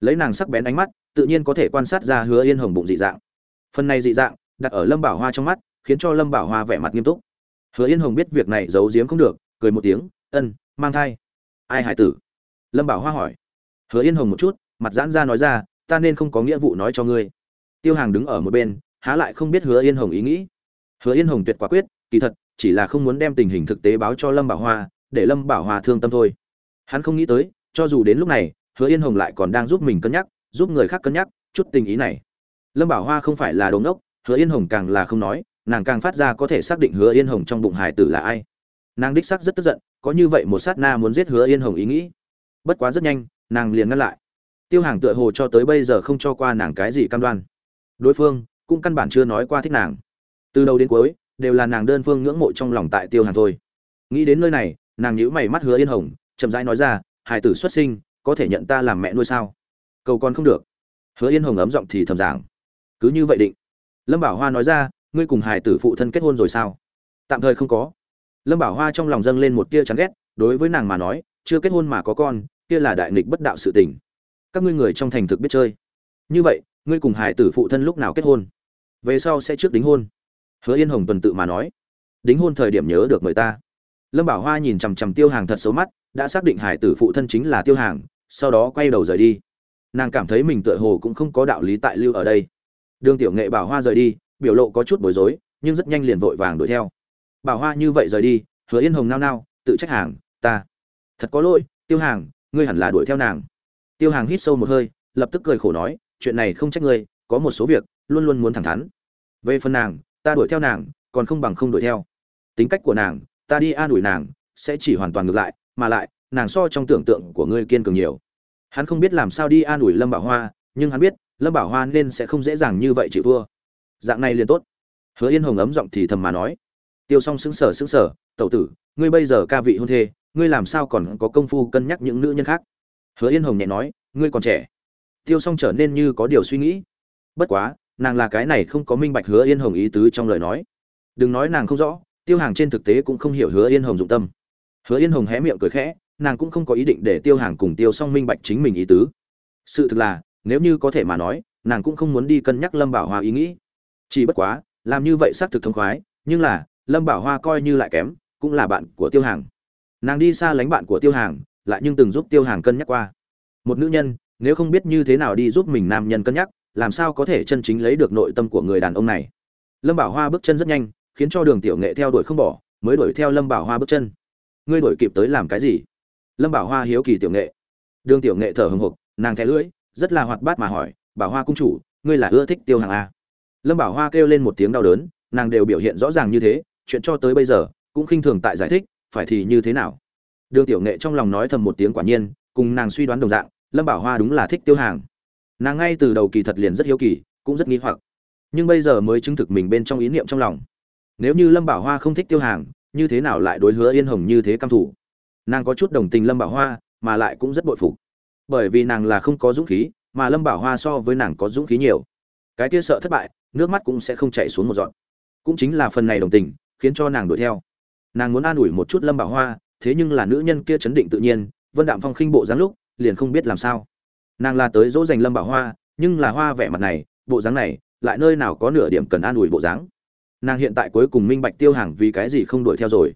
Speaker 1: Lấy nàng sắc bén ánh mắt, tự nhiên có thể quan sát ra hứa yên hồng bụng dị dạng. Phần này dị dạng, đặt ở lâm bảo hoa trong mắt, khiến cho lâm bảo hoa vẻ mặt nghiêm túc. Hứa yên hồng biết việc này giấu giếm không được, cười một tiếng, ân, mang thai. Ai hải tử? Lâm bảo hoa hỏi. Hứa yên hồng một chút, mặt giãn ra nói ra, ta nên không có nghĩa vụ nói cho ngươi tiêu hàng đứng ở một bên, há lại không biết hứa yên hồng ý nghĩ. Hứa yên hồng tuyệt quả quyết, kỳ thật, chỉ là không muốn đem tình hình thực tế báo cho lâm bảo hoa, để lâm bảo hoa thương tâm thôi. Hắn không nghĩ tới, cho dù đến lúc này, hứa yên hồng lại còn đang giúp mình cân nhắc, giúp người khác cân nhắc, chút tình ý này. Lâm bảo hoa không phải là đống đốc hứa yên hồng càng là không nói, nàng càng phát ra có thể xác định hứa yên hồng trong bụng hải tử là ai. Nàng đích xác rất tức giận, có như vậy một sát na muốn giết hứa yên hồng ý nghĩ. Bất quá rất nhanh, nàng liền ngăn lại. Tiêu hàng tựa hồ cho tới bây giờ không cho qua nàng cái gì cam đoan đối phương cũng căn bản chưa nói qua thích nàng. Từ đầu đến cuối đều là nàng đơn phương ngưỡng mộ trong lòng tại tiêu hàn thôi. Nghĩ đến nơi này, nàng nhíu mày mắt hứa yên hồng, chậm rãi nói ra, hải tử xuất sinh, có thể nhận ta làm mẹ nuôi sao? Cầu con không được. Hứa yên hồng ấm giọng thì thầm giảng. Cứ như vậy định. Lâm bảo hoa nói ra, ngươi cùng hải tử phụ thân kết hôn rồi sao? Tạm thời không có. Lâm bảo hoa trong lòng dâng lên một tia chán ghét, đối với nàng mà nói, chưa kết hôn mà có con, kia là đại nghịch bất đạo sự tình. Các ngươi người trong thành thực biết chơi. Như vậy ngươi cùng hải tử phụ thân lúc nào kết hôn? Về sau sẽ trước đính hôn. Hứa yên hồng tuần tự mà nói. Đính hôn thời điểm nhớ được mời ta. Lâm bảo hoa nhìn chằm chằm tiêu hàng thật xấu mắt, đã xác định hải tử phụ thân chính là tiêu hàng, sau đó quay đầu rời đi. Nàng cảm thấy mình tựa hồ cũng không có đạo lý tại lưu ở đây. Đường tiểu nghệ bảo hoa rời đi, biểu lộ có chút bối rối, nhưng rất nhanh liền vội vàng đuổi theo. Bảo hoa như vậy rời đi, hứa yên hồng nao nao, tự trách hàng, ta. Thật có lỗi, tiêu hàng, ngươi hẳn là đuổi theo nàng. Tiêu hàng hít sâu một hơi, lập tức cười khổ nói chuyện này không trách ngươi, có một số việc, luôn luôn muốn thẳng thắn. Về phần nàng, ta đuổi theo nàng, còn không bằng không đuổi theo. Tính cách của nàng, ta đi an ủi nàng, sẽ chỉ hoàn toàn ngược lại, mà lại, nàng so trong tưởng tượng của ngươi kiên cường nhiều. Hắn không biết làm sao đi an ủi lâm bảo hoa, nhưng hắn biết, lâm bảo hoa nên sẽ không dễ dàng như vậy chịu thua. Dạng này liền tốt. Hứa yên hồng ấm giọng thì thầm mà nói. Tiêu s o n g xứng sở xứng sở tẩu tử, ngươi bây giờ ca vị hôn thê, ngươi làm sao còn có công phu cân nhắc những nữ nhân khác? Hứa yên hồng nhẹ nói, ngươi còn trẻ tiêu s o n g trở nên như có điều suy nghĩ. Bất quá, nàng là cái này không có minh bạch hứa yên hồng ý tứ trong lời nói. Đừng nói nàng không rõ, tiêu hàng trên thực tế cũng không hiểu hứa yên hồng dụng tâm. Hứa yên hồng hé miệng cười khẽ, nàng cũng không có ý định để tiêu hàng cùng tiêu s o n g minh bạch chính mình ý tứ. Sự thực là, nếu như có thể mà nói, nàng cũng không muốn đi cân nhắc lâm bảo hoa ý nghĩ. Chỉ bất quá, làm như vậy xác thực thông khoái, nhưng là, lâm bảo hoa coi như lại kém, cũng là bạn của tiêu hàng. Nàng đi xa lánh bạn của tiêu hàng, lại nhưng từng giúp tiêu hàng cân nhắc qua. Một nữ nhân nếu không biết như thế nào đi giúp mình nam nhân cân nhắc, làm sao có thể chân chính lấy được nội tâm của người đàn ông này? Lâm bảo hoa bước chân rất nhanh, khiến cho đường tiểu nghệ theo đuổi không bỏ, mới đuổi theo lâm bảo hoa bước chân. Ngươi đuổi kịp tới làm cái gì? Lâm bảo hoa hiếu kỳ tiểu nghệ. Đường tiểu nghệ thở hừng hực, nàng thẻ lưỡi, rất là hoạt bát mà hỏi, bảo hoa cung chủ, ngươi là ưa thích tiêu hàng a? Lâm bảo hoa kêu lên một tiếng đau đớn, nàng đều biểu hiện rõ ràng như thế, chuyện cho tới bây giờ, cũng khinh thường tại giải thích, phải thì như thế nào? Đường tiểu nghệ trong lòng nói thầm một tiếng quả nhiên, cùng nàng suy đoán đồng dạng lâm bảo hoa đúng là thích tiêu hàng. Nàng ngay từ đầu kỳ thật liền rất hiếu kỳ, cũng rất nghi hoặc. Nhưng bây giờ mới chứng thực mình bên trong ý niệm trong lòng. Nếu như lâm bảo hoa không thích tiêu hàng, như thế nào lại đối hứa yên hồng như thế căm thủ nàng có chút đồng tình lâm bảo hoa, mà lại cũng rất bội phục. Bởi vì nàng là không có dũng khí, mà lâm bảo hoa so với nàng có dũng khí nhiều. Cái kia sợ thất bại, nước mắt cũng sẽ không chảy xuống một giọt. Cũng chính là phần này đồng tình, khiến cho nàng đuổi theo. Nàng muốn an ủi một chút lâm bảo hoa, thế nhưng là nữ nhân kia chấn định tự nhiên, vân đạm phong khinh bộ dáng lúc liền không biết làm sao. Nàng là tới dỗ dành lâm bảo hoa, nhưng là hoa vẻ mặt này, bộ dáng này, lại nơi nào có nửa điểm cần an ủi bộ dáng. Nàng hiện tại cuối cùng minh bạch tiêu hàng vì cái gì không đuổi theo rồi.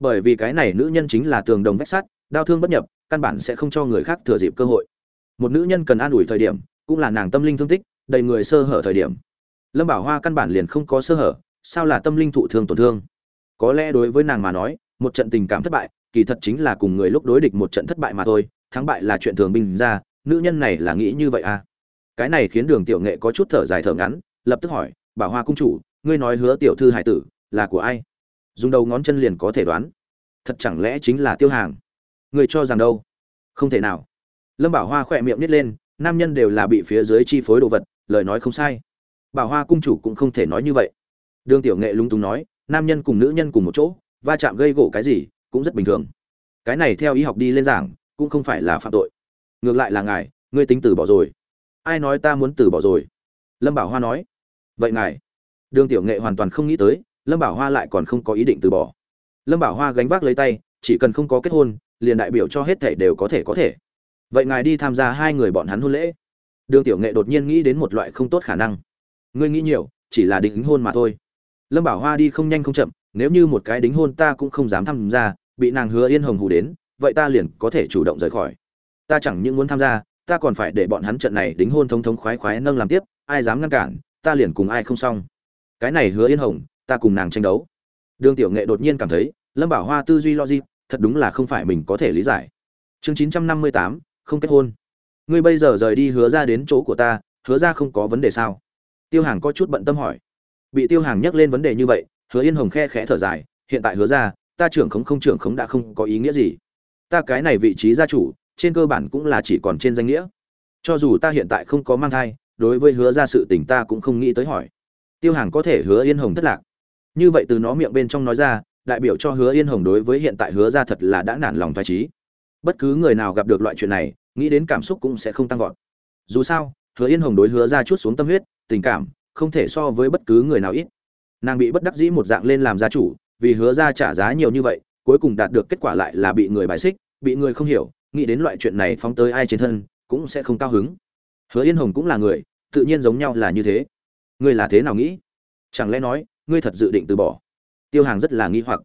Speaker 1: Bởi vì cái này nữ nhân chính là tường đồng vách sắt, đau thương bất nhập, căn bản sẽ không cho người khác thừa dịp cơ hội. Một nữ nhân cần an ủi thời điểm, cũng là nàng tâm linh thương tích, đầy người sơ hở thời điểm. Lâm bảo hoa căn bản liền không có sơ hở, sao là tâm linh thụ thương tổn thương? Có lẽ đối với nàng mà nói, một trận tình cảm thất bại, kỳ thật chính là cùng người lúc đối địch một trận thất bại mà thôi thắng bại là chuyện thường bình ra, nữ nhân này là nghĩ như vậy à? Cái này khiến đường tiểu nghệ có chút thở dài thở ngắn, lập tức hỏi, bảo hoa cung chủ, ngươi nói hứa tiểu thư hải tử là của ai? Dùng đầu ngón chân liền có thể đoán. Thật chẳng lẽ chính là tiêu hàng? Người cho rằng đâu? Không thể nào. Lâm bảo hoa khỏe miệng nít lên, nam nhân đều là bị phía dưới chi phối đồ vật, lời nói không sai. Bảo hoa cung chủ cũng không thể nói như vậy. Đường tiểu nghệ lung túng nói, nam nhân cùng nữ nhân cùng một chỗ, va chạm gây gỗ cái gì cũng rất bình thường. Cái này theo y học đi lên giảng cũng không phải là phạm tội. Ngược lại là ngài, ngươi tính từ bỏ rồi. Ai nói ta muốn từ bỏ rồi? Lâm bảo hoa nói. Vậy ngài. Đường tiểu nghệ hoàn toàn không nghĩ tới, lâm bảo hoa lại còn không có ý định từ bỏ. Lâm bảo hoa gánh vác lấy tay, chỉ cần không có kết hôn, liền đại biểu cho hết thể đều có thể có thể. Vậy ngài đi tham gia hai người bọn hắn hôn lễ. Đường tiểu nghệ đột nhiên nghĩ đến một loại không tốt khả năng. Ngươi nghĩ nhiều, chỉ là đính hôn mà thôi. Lâm bảo hoa đi không nhanh không chậm, nếu như một cái đính hôn ta cũng không dám tham gia, bị nàng hứa yên hồng hù đến vậy ta liền có thể chủ động rời khỏi. Ta chẳng những muốn tham gia, ta còn phải để bọn hắn trận này đính hôn thống thống khoái khoái nâng làm tiếp, ai dám ngăn cản, ta liền cùng ai không xong. Cái này hứa yên hồng, ta cùng nàng tranh đấu. Đường tiểu nghệ đột nhiên cảm thấy, lâm bảo hoa tư duy logic, thật đúng là không phải mình có thể lý giải. Chương chín trăm năm mươi tám, không kết hôn. Ngươi bây giờ rời đi hứa ra đến chỗ của ta, hứa ra không có vấn đề sao? Tiêu hàng có chút bận tâm hỏi. Bị tiêu hàng nhắc lên vấn đề như vậy, hứa yên hồng khe khẽ thở dài, hiện tại hứa ra, ta trưởng khống không trưởng khống đã không có ý nghĩa gì ta cái này vị trí gia chủ, trên cơ bản cũng là chỉ còn trên danh nghĩa. Cho dù ta hiện tại không có mang thai, đối với hứa ra sự tình ta cũng không nghĩ tới hỏi. Tiêu hàng có thể hứa yên hồng thất lạc. Như vậy từ nó miệng bên trong nói ra, đại biểu cho hứa yên hồng đối với hiện tại hứa ra thật là đã nản lòng thoải trí. Bất cứ người nào gặp được loại chuyện này, nghĩ đến cảm xúc cũng sẽ không tăng vọt. Dù sao, hứa yên hồng đối hứa ra chút xuống tâm huyết, tình cảm, không thể so với bất cứ người nào ít. Nàng bị bất đắc dĩ một dạng lên làm gia chủ, vì hứa ra trả giá nhiều như vậy cuối cùng đạt được kết quả lại là bị người bài xích, bị người không hiểu, nghĩ đến loại chuyện này phóng tới ai trên thân, cũng sẽ không cao hứng. Hứa yên hồng cũng là người, tự nhiên giống nhau là như thế. Ngươi là thế nào nghĩ? Chẳng lẽ nói, ngươi thật dự định từ bỏ? Tiêu hàng rất là nghi hoặc.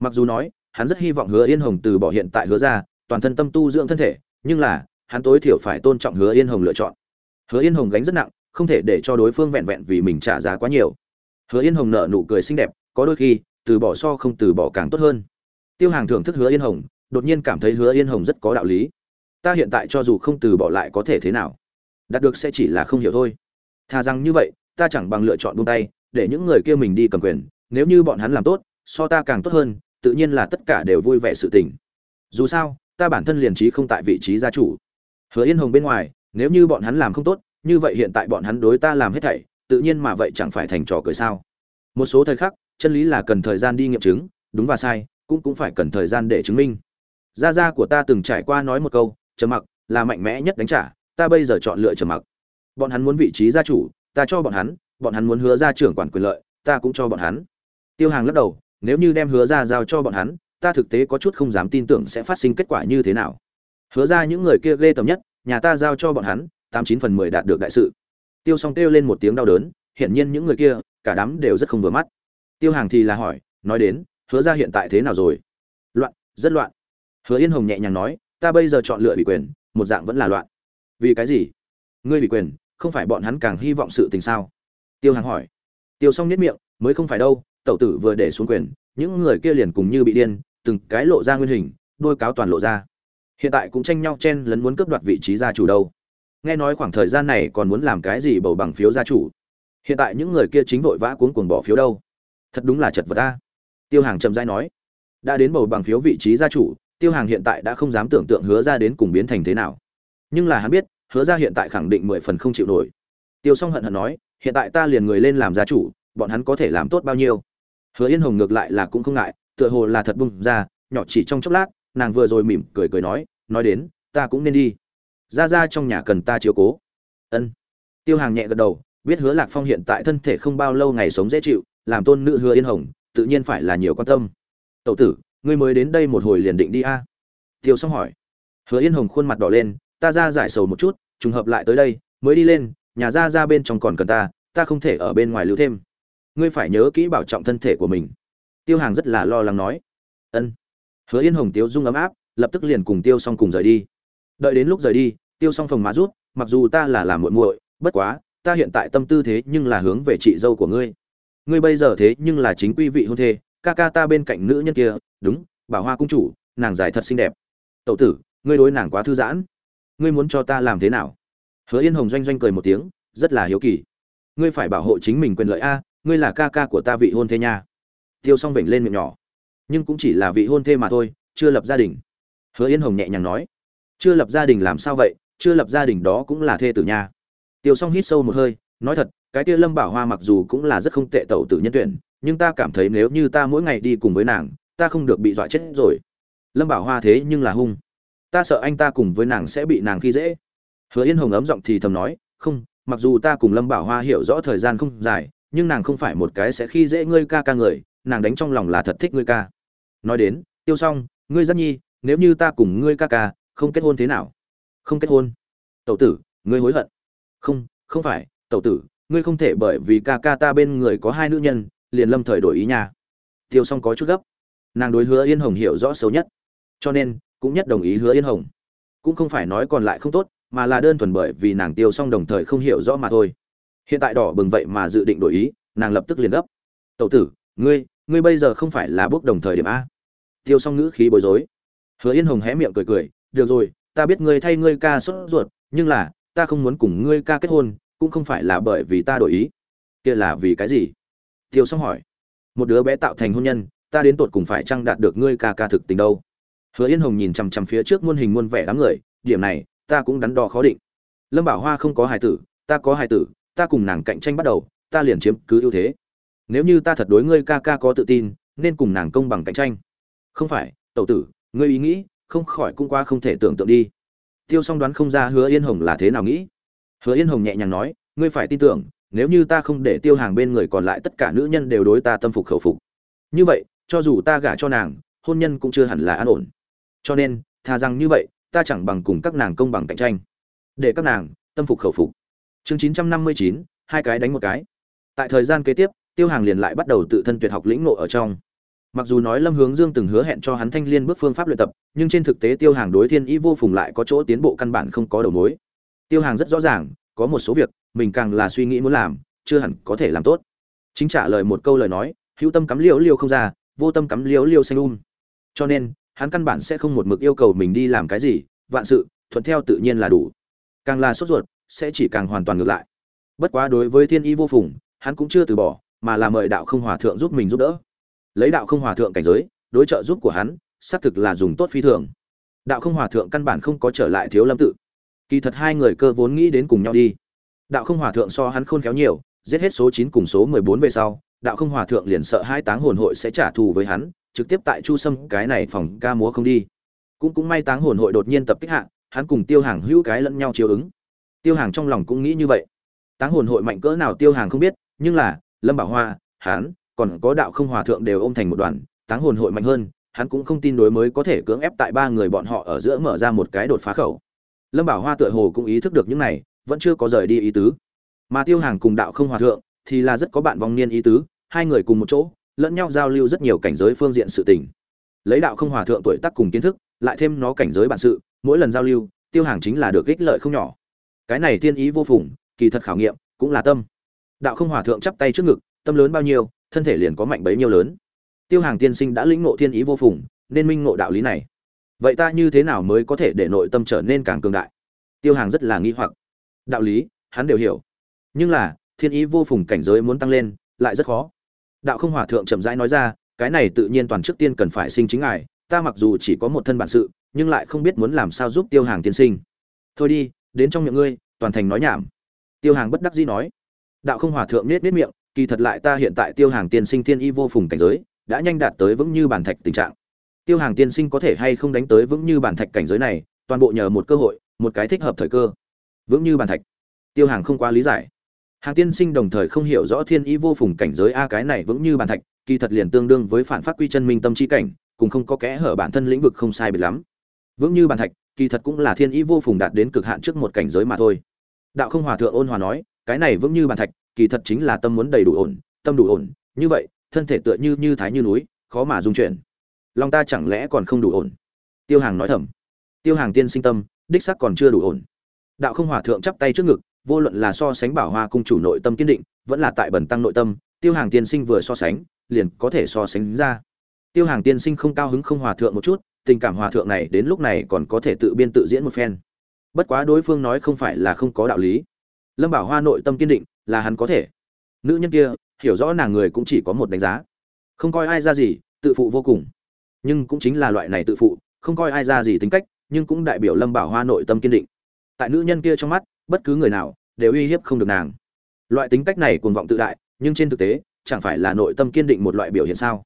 Speaker 1: Mặc dù nói, hắn rất hy vọng hứa yên hồng từ bỏ hiện tại hứa ra, toàn thân tâm tu dưỡng thân thể, nhưng là, hắn tối thiểu phải tôn trọng hứa yên hồng lựa chọn. Hứa yên hồng gánh rất nặng, không thể để cho đối phương vẹn vẹn vì mình trả giá quá nhiều. Hứa yên hồng nở nụ cười xinh đẹp, có đôi khi, từ bỏ so không từ bỏ càng tốt hơn tiêu hàng thưởng thức hứa yên hồng, đột nhiên cảm thấy hứa yên hồng rất có đạo lý. Ta hiện tại cho dù không từ bỏ lại có thể thế nào? Đạt được sẽ chỉ là không hiểu thôi. Thà rằng như vậy, ta chẳng bằng lựa chọn buông tay, để những người kia mình đi cầm quyền. Nếu như bọn hắn làm tốt, so ta càng tốt hơn, tự nhiên là tất cả đều vui vẻ sự tình. Dù sao, ta bản thân liền trí không tại vị trí gia chủ. Hứa yên hồng bên ngoài, nếu như bọn hắn làm không tốt, như vậy hiện tại bọn hắn đối ta làm hết thảy, tự nhiên mà vậy chẳng phải thành trò cười sao? Một số thời khắc, chân lý là cần thời gian đi nghiệm chứng, đúng và sai cũng cũng phải cần thời gian để chứng minh. Gia gia của ta từng trải qua nói một câu, trầm mặc là mạnh mẽ nhất đánh trả, ta bây giờ chọn lựa trầm mặc. Bọn hắn muốn vị trí gia chủ, ta cho bọn hắn bọn hắn muốn hứa ra trưởng quản quyền lợi, ta cũng cho bọn hắn. Tiêu hàng lắc đầu, nếu như đem hứa ra giao cho bọn hắn, ta thực tế có chút không dám tin tưởng sẽ phát sinh kết quả như thế nào. Hứa ra những người kia ghê tởm nhất, nhà ta giao cho bọn hắn, tám chín phần mười đạt được đại sự. Tiêu s o n g kêu lên một tiếng đau đớn, hiển nhiên những người kia, cả đám đều rất không vừa mắt. Tiêu hàng thì là hỏi, nói đến hứa ra hiện tại thế nào rồi? Loạn, rất loạn. Hứa yên hồng nhẹ nhàng nói, ta bây giờ chọn lựa ủy quyền, một dạng vẫn là loạn. Vì cái gì? Ngươi ủy quyền, không phải bọn hắn càng hy vọng sự tình sao? Tiêu hàng hỏi. Tiêu s o n g nhất miệng, mới không phải đâu, tẩu tử vừa để xuống quyền, những người kia liền cùng như bị điên, từng cái lộ ra nguyên hình, đôi cáo toàn lộ ra. Hiện tại cũng tranh nhau chen lấn muốn cướp đoạt vị trí gia chủ đâu. Nghe nói khoảng thời gian này còn muốn làm cái gì bầu bằng phiếu gia chủ? Hiện tại những người kia chính vội vã cuống cuồng bỏ phiếu đâu? Thật đúng là chật vật ta tiêu hàng chậm rãi nói, đã đến bầu bằng phiếu vị trí gia chủ, tiêu hàng hiện tại đã không dám tưởng tượng hứa ra đến cùng biến thành thế nào. Nhưng là hắn biết, hứa ra hiện tại khẳng định mười phần không chịu nổi. Tiêu s hận hận nói, hiện tại ta liền người lên làm gia chủ, bọn hắn có thể làm tốt bao nhiêu? Hứa yên hồng ngược lại là cũng không ngại, tựa hồ là thật bung ra, nhỏ chỉ trong chốc lát, nàng vừa rồi mỉm cười cười nói nói đến, ta cũng nên đi. Ra ra trong nhà cần ta chiếu cố. Ân. Tiêu hàng nhẹ gật đầu, biết hứa lạc phong hiện tại thân thể không bao lâu ngày sống dễ chịu, làm tôn nữ hứa yên hồng tự nhiên phải là nhiều quan tâm. Tậu tử, ngươi mới đến đây một hồi liền định đi a. À? tiêu xong hỏi. Hứa yên hồng khuôn mặt đỏ lên, ta ra giải sầu một chút, trùng hợp lại tới đây, mới đi lên, nhà ra ra bên trong còn cần ta ta không thể ở bên ngoài lưu thêm. Ngươi phải nhớ kỹ bảo trọng thân thể của mình. Tiêu hàng rất là lo lắng nói. Ân. Hứa yên hồng tiêu dung ấm áp, lập tức liền cùng tiêu xong cùng rời đi. Đợi đến lúc rời đi, tiêu xong phòng má rút, mặc dù ta là làm muội muội, bất quá, ta hiện tại tâm tư thế nhưng là hướng về chị dâu của ngươi ngươi bây giờ thế nhưng là chính quy vị hôn thê, ca ca ta bên cạnh nữ nhân kia, đúng, bảo hoa cung chủ, nàng dài thật xinh đẹp. Tậu tử, ngươi đối nàng quá thư giãn. Ngươi muốn cho ta làm thế nào? Hứa yên hồng doanh doanh cười một tiếng, rất là hiếu kỳ. Ngươi phải bảo hộ chính mình quyền lợi a, ngươi là ca ca của ta vị hôn thê nha. Tiêu s o n g vểnh lên miệng nhỏ. Nhưng cũng chỉ là vị hôn thê mà thôi, chưa lập gia đình. Hứa yên hồng nhẹ nhàng nói. Chưa lập gia đình làm sao vậy? Chưa lập gia đình đó cũng là thê tử nha. Tiêu s o n g hít sâu một hơi, nói thật cái kia lâm bảo hoa mặc dù cũng là rất không tệ tẩu tử nhân tuyển, nhưng ta cảm thấy nếu như ta mỗi ngày đi cùng với nàng, ta không được bị dọa chết rồi. Lâm bảo hoa thế nhưng là hung. Ta sợ anh ta cùng với nàng sẽ bị nàng khi dễ. Hứa yên hồng ấm giọng thì thầm nói, không, mặc dù ta cùng lâm bảo hoa hiểu rõ thời gian không dài, nhưng nàng không phải một cái sẽ khi dễ ngươi ca ca người, nàng đánh trong lòng là thật thích ngươi ca. Nói đến, tiêu xong ngươi giác nhi, nếu như ta cùng ngươi ca ca, không kết hôn thế nào? Không kết hôn. Tẩu tử, ngươi hối hận. Không không phải, tẩu tử ngươi không thể bởi vì ca ca ta bên người có hai nữ nhân, liền lâm thời đổi ý nha. Tiêu xong có chút gấp. Nàng đối hứa yên hồng hiểu rõ xấu nhất. Cho nên, cũng nhất đồng ý hứa yên hồng. Cũng không phải nói còn lại không tốt, mà là đơn thuần bởi vì nàng tiêu xong đồng thời không hiểu rõ mà thôi. Hiện tại đỏ bừng vậy mà dự định đổi ý, nàng lập tức liền gấp. Tậu tử, ngươi ngươi bây giờ không phải là bước đồng thời điểm a. Tiêu xong ngữ khí bối rối. Hứa yên hồng hé miệng cười cười, được rồi, ta biết ngươi thay ngươi ca sốt ruột, nhưng là, ta không muốn cùng ngươi ca kết hôn cũng không phải là bởi vì ta đổi ý. Kia là vì cái gì? Tiêu xong hỏi. Một đứa bé tạo thành hôn nhân, ta đến tột cùng phải chăng đạt được ngươi ca ca thực tình đâu? Hứa yên hồng nhìn chằm chằm phía trước muôn hình muôn vẻ đám người, điểm này, ta cũng đắn đo khó định. Lâm bảo hoa không có hài tử, ta có hài tử, ta cùng nàng cạnh tranh bắt đầu, ta liền chiếm cứ ưu thế. Nếu như ta thật đối ngươi ca ca có tự tin, nên cùng nàng công bằng cạnh tranh. Không phải, tẩu tử, ngươi ý nghĩ, không khỏi cũng qua không thể tưởng tượng đi. Tiêu s o n g đoán không ra hứa yên hồng là thế nào nghĩ hứa yên hồng nhẹ nhàng nói, ngươi phải tin tưởng, nếu như ta không để tiêu hàng bên người còn lại tất cả nữ nhân đều đối ta tâm phục khẩu phục. Như vậy, cho dù ta gả cho nàng, hôn nhân cũng chưa hẳn là an ổn. Cho nên thà rằng như vậy, ta chẳng bằng cùng các nàng công bằng cạnh tranh. Để các nàng tâm phục khẩu phục. Chương chín trăm năm mươi chín, hai cái đánh một cái. Tại thời gian kế tiếp, tiêu hàng liền lại bắt đầu tự thân tuyệt học lĩnh ngộ ở trong. Mặc dù nói lâm hướng dương từng hứa hẹn cho hắn thanh liên bước phương pháp luyện tập, nhưng trên thực tế tiêu hàng đối thiên ý vô phùng lại có chỗ tiến bộ căn bản không có đầu mối tiêu hàng rất rõ ràng, có một số việc, mình càng là suy nghĩ muốn làm, chưa hẳn có thể làm tốt. Chính trả lời một câu lời nói, hữu tâm cắm liễu liêu không ra, vô tâm cắm liễu liêu xanh um. Cho nên, hắn căn bản sẽ không một mực yêu cầu mình đi làm cái gì, vạn sự, thuận theo tự nhiên là đủ. Càng là sốt ruột, sẽ chỉ càng hoàn toàn ngược lại. Bất quá đối với thiên y vô phùng, hắn cũng chưa từ bỏ, mà là mời đạo không hòa thượng giúp mình giúp đỡ. Lấy đạo không hòa thượng cảnh giới, đối trợ giúp của hắn, xác thực là dùng tốt phi thường. Đạo không hòa thượng căn bản không có trở lại thiếu lâm tự kỳ thật hai người cơ vốn nghĩ đến cùng nhau đi. Đạo không hòa thượng so hắn khôn khéo nhiều, giết hết số chín cùng số mười bốn về sau, đạo không hòa thượng liền sợ hai táng hồn hội sẽ trả thù với hắn, trực tiếp tại chu sâm cái này phòng ca múa không đi. Cũng cũng may táng hồn hội đột nhiên tập kích hạ, hắn cùng tiêu hàng hữu cái lẫn nhau chiều ứng. Tiêu hàng trong lòng cũng nghĩ như vậy. Táng hồn hội mạnh cỡ nào tiêu hàng không biết, nhưng là, lâm bảo hoa, hắn, còn có đạo không hòa thượng đều ôm thành một đoàn, táng hồn hội mạnh hơn, hắn cũng không tin đối mới có thể cưỡng ép tại ba người bọn họ ở giữa mở ra một cái đột phá khẩu lâm bảo hoa tựa hồ cũng ý thức được những này, vẫn chưa có rời đi ý tứ. Mà tiêu hàng cùng đạo không hòa thượng thì là rất có bạn vong niên ý tứ, hai người cùng một chỗ, lẫn nhau giao lưu rất nhiều cảnh giới phương diện sự tình. Lấy đạo không hòa thượng tuổi tác cùng kiến thức, lại thêm nó cảnh giới bản sự, mỗi lần giao lưu, tiêu hàng chính là được ích lợi không nhỏ. Cái này tiên ý vô phùng, kỳ thật khảo nghiệm cũng là tâm. Đạo không hòa thượng chắp tay trước ngực, tâm lớn bao nhiêu, thân thể liền có mạnh bấy nhiêu lớn. Tiêu hàng tiên sinh đã lĩnh ngộ thiên ý vô phùng, nên minh ngộ đạo lý này vậy ta như thế nào mới có thể để nội tâm trở nên càng cường đại? Tiêu hàng rất là nghi hoặc. Đạo lý, hắn đều hiểu. Nhưng là, thiên ý vô phùng cảnh giới muốn tăng lên, lại rất khó. Đạo không hòa thượng chậm rãi nói ra, cái này tự nhiên toàn trước tiên cần phải sinh chính ngài, ta mặc dù chỉ có một thân bản sự, nhưng lại không biết muốn làm sao giúp tiêu hàng tiên sinh. Thôi đi, đến trong miệng ngươi, toàn thành nói nhảm. Tiêu hàng bất đắc dĩ nói. Đạo không hòa thượng nết nết miệng, kỳ thật lại ta hiện tại tiêu hàng tiên sinh thiên y vô phùng cảnh giới, đã nhanh đạt tới vững như bản thạch tình trạng tiêu hàng tiên sinh có thể hay không đánh tới vững như bản thạch cảnh giới này, toàn bộ nhờ một cơ hội, một cái thích hợp thời cơ. Vững như bản thạch. Tiêu hàng không quá lý giải. Hàng tiên sinh đồng thời không hiểu rõ thiên ý vô phùng cảnh giới a cái này vững như bản thạch, kỳ thật liền tương đương với phản phát quy chân minh tâm chi cảnh, cùng không có kẽ hở bản thân lĩnh vực không sai biệt lắm. Vững như bản thạch, kỳ thật cũng là thiên ý vô phùng đạt đến cực hạn trước một cảnh giới mà thôi. Đạo không hòa thượng ôn hòa nói, cái này vững như bản thạch, kỳ thật chính là tâm muốn đầy đủ ổn, tâm đủ ổn, như vậy, thân thể tựa như như thái như núi, khó mà dung chuyển lòng ta chẳng lẽ còn không đủ ổn? Tiêu hàng nói thầm. Tiêu hàng tiên sinh tâm, đích sắc còn chưa đủ ổn. Đạo không hòa thượng chắp tay trước ngực, vô luận là so sánh bảo hoa cung chủ nội tâm kiên định, vẫn là tại bẩn tăng nội tâm, tiêu hàng tiên sinh vừa so sánh, liền có thể so sánh ra. Tiêu hàng tiên sinh không cao hứng không hòa thượng một chút, tình cảm hòa thượng này đến lúc này còn có thể tự biên tự diễn một phen. Bất quá đối phương nói không phải là không có đạo lý. Lâm bảo hoa nội tâm kiên định, là hắn có thể. Nữ nhân kia, hiểu rõ nàng người cũng chỉ có một đánh giá. Không coi ai ra gì, tự phụ vô cùng nhưng cũng chính là loại này tự phụ, không coi ai ra gì tính cách, nhưng cũng đại biểu lâm bảo hoa nội tâm kiên định. Tại nữ nhân kia trong mắt, bất cứ người nào đều uy hiếp không được nàng. Loại tính cách này cuồng vọng tự đại, nhưng trên thực tế, chẳng phải là nội tâm kiên định một loại biểu hiện sao?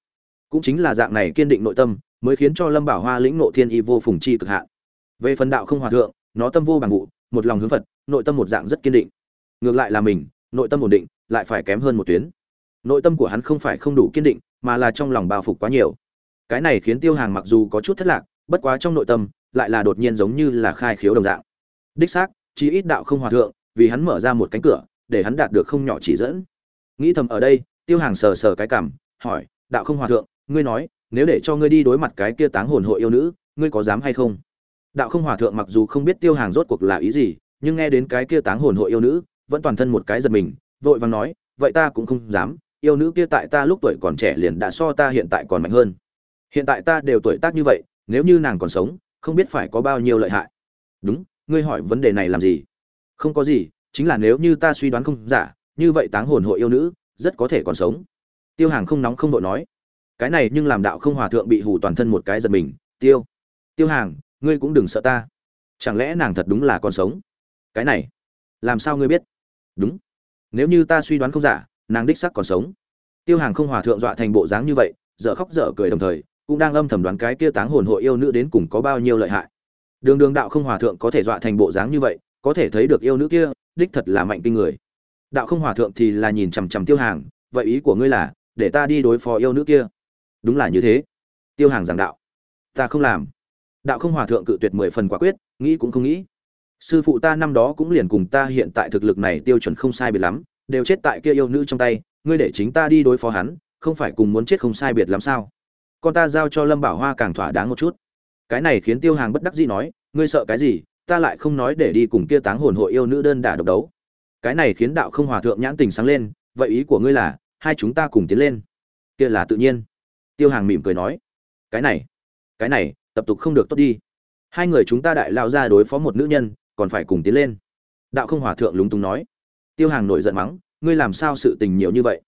Speaker 1: Cũng chính là dạng này kiên định nội tâm, mới khiến cho lâm bảo hoa lĩnh nộ thiên y vô phùng chi cực hạn. Về phần đạo không hòa thượng, nó tâm vô bằng vụ, một lòng hướng phật, nội tâm một dạng rất kiên định. Ngược lại là mình, nội tâm ổn định, lại phải kém hơn một tuyến. Nội tâm của hắn không phải không đủ kiên định, mà là trong lòng bao phục quá nhiều cái này khiến tiêu hàng mặc dù có chút thất lạc, bất quá trong nội tâm, lại là đột nhiên giống như là khai khiếu đồng dạng. Đích xác, chí ít đạo không hòa thượng, vì hắn mở ra một cánh cửa, để hắn đạt được không nhỏ chỉ dẫn. Nghĩ thầm ở đây, tiêu hàng sờ sờ cái cảm, hỏi, đạo không hòa thượng, ngươi nói, nếu để cho ngươi đi đối mặt cái kia táng hồn hội yêu nữ, ngươi có dám hay không? Đạo không hòa thượng mặc dù không biết tiêu hàng rốt cuộc là ý gì, nhưng nghe đến cái kia táng hồn hội yêu nữ, vẫn toàn thân một cái giật mình, vội vàng nói, vậy ta cũng không dám, yêu nữ kia tại ta lúc tuổi còn trẻ liền đã so ta hiện tại còn mạnh hơn hiện tại ta đều tuổi tác như vậy, nếu như nàng còn sống, không biết phải có bao nhiêu lợi hại. Đúng, ngươi hỏi vấn đề này làm gì? Không có gì, chính là nếu như ta suy đoán không giả, như vậy táng hồn hội yêu nữ, rất có thể còn sống. Tiêu hàng không nóng không vội nói. Cái này nhưng làm đạo không hòa thượng bị hù toàn thân một cái giật mình. Tiêu tiêu hàng, ngươi cũng đừng sợ ta. Chẳng lẽ nàng thật đúng là còn sống? Cái này, làm sao ngươi biết? Đúng, nếu như ta suy đoán không giả, nàng đích sắc còn sống. Tiêu hàng không hòa thượng dọa thành bộ dáng như vậy, dở khóc dở cười đồng thời cũng đang âm thầm đoán cái kia táng hồn hội yêu nữ đến cùng có bao nhiêu lợi hại. Đường đường đạo không hòa thượng có thể dọa thành bộ dáng như vậy, có thể thấy được yêu nữ kia, đích thật là mạnh kinh người. Đạo không hòa thượng thì là nhìn chằm chằm tiêu hàng, vậy ý của ngươi là, để ta đi đối phó yêu nữ kia. Đúng là như thế. Tiêu hàng giảng đạo. Ta không làm. Đạo không hòa thượng cự tuyệt mười phần quả quyết, nghĩ cũng không nghĩ. Sư phụ ta năm đó cũng liền cùng ta hiện tại thực lực này tiêu chuẩn không sai biệt lắm, đều chết tại kia yêu nữ trong tay, ngươi để chính ta đi đối phó hắn, không phải cùng muốn chết không sai biệt lắm sao? Con ta giao cho lâm bảo hoa càng thỏa đáng một chút. Cái này khiến tiêu hàng bất đắc dĩ nói, ngươi sợ cái gì, ta lại không nói để đi cùng kia táng hồn hội yêu nữ đơn đả độc đấu. Cái này khiến đạo không hòa thượng nhãn tình sáng lên, vậy ý của ngươi là, hai chúng ta cùng tiến lên. Kia là tự nhiên. Tiêu hàng mỉm cười nói, cái này cái này, tập tục không được tốt đi. Hai người chúng ta đại lao ra đối phó một nữ nhân, còn phải cùng tiến lên. Đạo không hòa thượng lúng túng nói. Tiêu hàng nổi giận mắng, ngươi làm sao sự tình nhiều như vậy?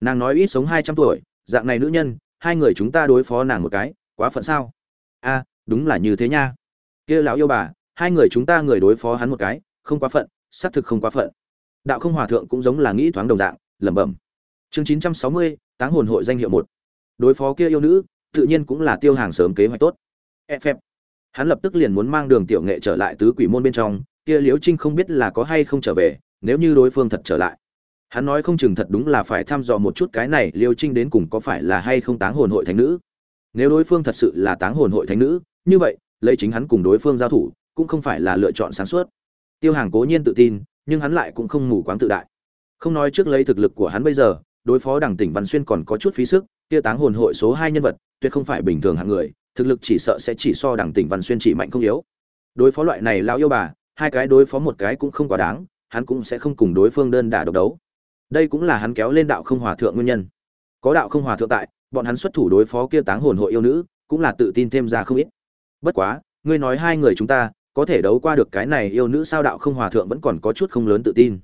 Speaker 1: Nàng nói ít sống hai trăm tuổi, dạng này nữ nhân hai người chúng ta đối phó nàng một cái, quá phận sao? A, đúng là như thế nha. Kia lão yêu bà, hai người chúng ta người đối phó hắn một cái, không quá phận, xác thực không quá phận. Đạo không hòa thượng cũng giống là nghĩ thoáng đồng dạng, lẩm bẩm. Chương chín trăm sáu mươi, táng hồn hội danh hiệu một. Đối phó kia yêu nữ, tự nhiên cũng là tiêu hàng sớm kế hoạch tốt. E phép. Hắn lập tức liền muốn mang đường tiểu nghệ trở lại tứ quỷ môn bên trong, kia liễu trinh không biết là có hay không trở về, nếu như đối phương thật trở lại hắn nói không chừng thật đúng là phải thăm dò một chút cái này liêu trinh đến cùng có phải là hay không táng hồn hội thánh nữ. Nếu đối phương thật sự là táng hồn hội thánh nữ, như vậy, lấy chính hắn cùng đối phương giao thủ, cũng không phải là lựa chọn sáng suốt. Tiêu hàng cố nhiên tự tin, nhưng hắn lại cũng không mù quáng tự đại. Không nói trước lấy thực lực của hắn bây giờ, đối phó đảng tỉnh văn xuyên còn có chút phí sức tiêu táng hồn hội số hai nhân vật, tuyệt không phải bình thường hạng người, thực lực chỉ sợ sẽ chỉ so đảng tỉnh văn xuyên chỉ mạnh không yếu. Đối phó loại này lão yêu bà, hai cái đối phó một cái cũng không quá đáng, hắn cũng sẽ không cùng đối phương đơn đả độc đấu đây cũng là hắn kéo lên đạo không hòa thượng nguyên nhân. Có đạo không hòa thượng tại, bọn hắn xuất thủ đối phó kia táng hồn hội yêu nữ, cũng là tự tin thêm ra không ít. Bất quá, ngươi nói hai người chúng ta, có thể đấu qua được cái này yêu nữ sao đạo không hòa thượng vẫn còn có chút không lớn tự tin.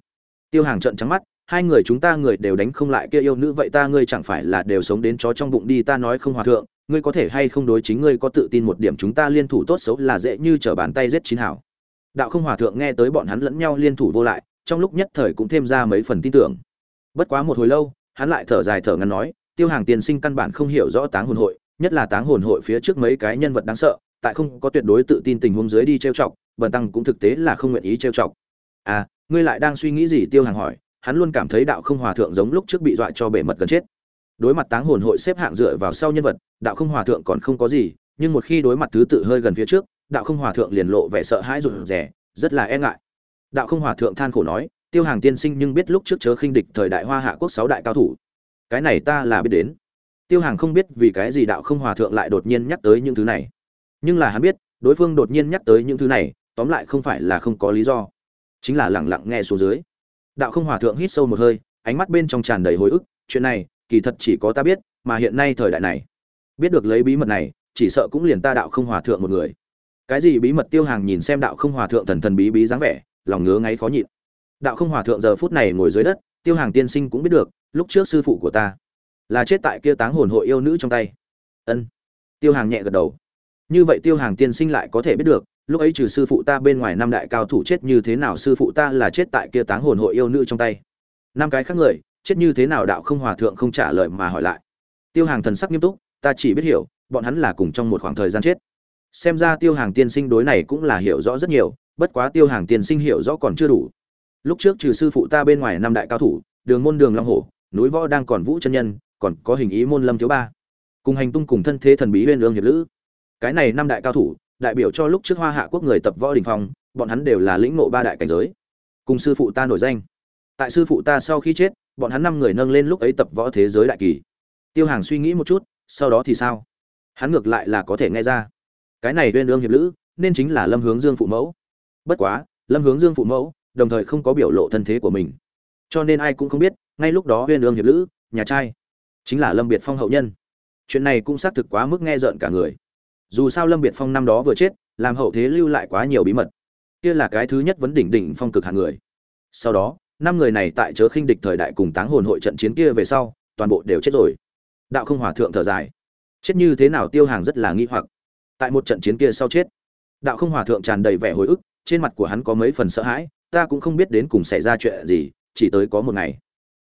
Speaker 1: Tiêu hàng trận trắng mắt, hai người chúng ta người đều đánh không lại kia yêu nữ vậy ta ngươi chẳng phải là đều sống đến chó trong bụng đi ta nói không hòa thượng, ngươi có thể hay không đối chính ngươi có tự tin một điểm chúng ta liên thủ tốt xấu là dễ như trở bàn tay giết chín hảo đạo không hòa thượng nghe tới bọn hắn lẫn nhau liên thủ vô lại, trong lúc nhất thời cũng thêm ra mấy phần tin tưởng bất quá một hồi lâu, hắn lại thở dài thở ngắn nói, tiêu hàng tiên sinh căn bản không hiểu rõ táng hồn hội, nhất là táng hồn hội phía trước mấy cái nhân vật đáng sợ, tại không có tuyệt đối tự tin tình huống dưới đi trêu chọc, bần tăng cũng thực tế là không nguyện ý trêu chọc. À ngươi lại đang suy nghĩ gì? Tiêu hàng hỏi, hắn luôn cảm thấy đạo không hòa thượng giống lúc trước bị dọa cho bể mật gần chết. Đối mặt táng hồn hội xếp hạng dựa vào sau nhân vật, đạo không hòa thượng còn không có gì, nhưng một khi đối mặt thứ tự hơi gần phía trước, đạo không hòa thượng liền lộ vẻ sợ hãi rụt rè, rất là e ngại. Đạo không hòa thượng than khổ nói tiêu hàng tiên sinh nhưng biết lúc trước chớ khinh địch thời đại hoa hạ quốc sáu đại cao thủ. Cái này ta là biết đến. Tiêu hàng không biết vì cái gì đạo không hòa thượng lại đột nhiên nhắc tới những thứ này. Nhưng là hắn biết, đối phương đột nhiên nhắc tới những thứ này, tóm lại không phải là không có lý do. Chính là lẳng lặng nghe xuống dưới. Đạo không hòa thượng hít sâu một hơi, ánh mắt bên trong tràn đầy hồi ức, chuyện này, kỳ thật chỉ có ta biết, mà hiện nay thời đại này. Biết được lấy bí mật này, chỉ sợ cũng liền ta đạo không hòa thượng một người. Cái gì bí mật tiêu hàng nhìn xem đạo không hòa thượng thần thần bí bí dáng vẻ, lòng ngứa ngáy khó nhịn đạo không hòa thượng giờ phút này ngồi dưới đất, tiêu hàng tiên sinh cũng biết được, lúc trước sư phụ của ta là chết tại kia táng hồn hội yêu nữ trong tay. Ân. Tiêu hàng nhẹ gật đầu. Như vậy tiêu hàng tiên sinh lại có thể biết được, lúc ấy trừ sư phụ ta bên ngoài năm đại cao thủ chết như thế nào, sư phụ ta là chết tại kia táng hồn hội yêu nữ trong tay. Năm cái khác người, chết như thế nào đạo không hòa thượng không trả lời mà hỏi lại. Tiêu hàng thần sắc nghiêm túc, ta chỉ biết hiểu, bọn hắn là cùng trong một khoảng thời gian chết. Xem ra tiêu hàng tiên sinh đối này cũng là hiểu rõ rất nhiều, bất quá tiêu hàng tiên sinh hiểu rõ còn chưa đủ lúc trước trừ sư phụ ta bên ngoài năm đại cao thủ, đường môn, đường long hổ, núi võ đang còn vũ chân nhân, còn có hình ý môn lâm thiếu ba. Cùng hành tung cùng thân thế thần bí huyên lương hiệp lữ. Cái này năm đại cao thủ, đại biểu cho lúc trước hoa hạ quốc người tập võ đình phong, bọn hắn đều là lĩnh ngộ ba đại cảnh giới. Cùng sư phụ ta nổi danh. Tại sư phụ ta sau khi chết, bọn hắn năm người nâng lên lúc ấy tập võ thế giới đại kỳ. Tiêu hàng suy nghĩ một chút, sau đó thì sao? Hắn ngược lại là có thể nghe ra. Cái này uyên lương hiệp lữ, nên chính là lâm hướng dương phụ mẫu. Bất quá, lâm hướng dương phụ mẫu đồng thời không có biểu lộ thân thế của mình. Cho nên ai cũng không biết, ngay lúc đó huyên ương hiệp lữ, nhà trai, chính là lâm biệt phong hậu nhân. Chuyện này cũng xác thực quá mức nghe rợn cả người. Dù sao lâm biệt phong năm đó vừa chết, làm hậu thế lưu lại quá nhiều bí mật. Kia là cái thứ nhất vấn đỉnh đỉnh phong cực hạng người. Sau đó, năm người này tại chớ khinh địch thời đại cùng táng hồn hội trận chiến kia về sau, toàn bộ đều chết rồi. Đạo không hòa thượng thở dài. Chết như thế nào tiêu hàng rất là nghi hoặc. Tại một trận chiến kia sau chết, đạo không hòa thượng tràn đầy vẻ hồi ức, trên mặt của hắn có mấy phần sợ hãi ta cũng không biết đến cùng xảy ra chuyện gì, chỉ tới có một ngày.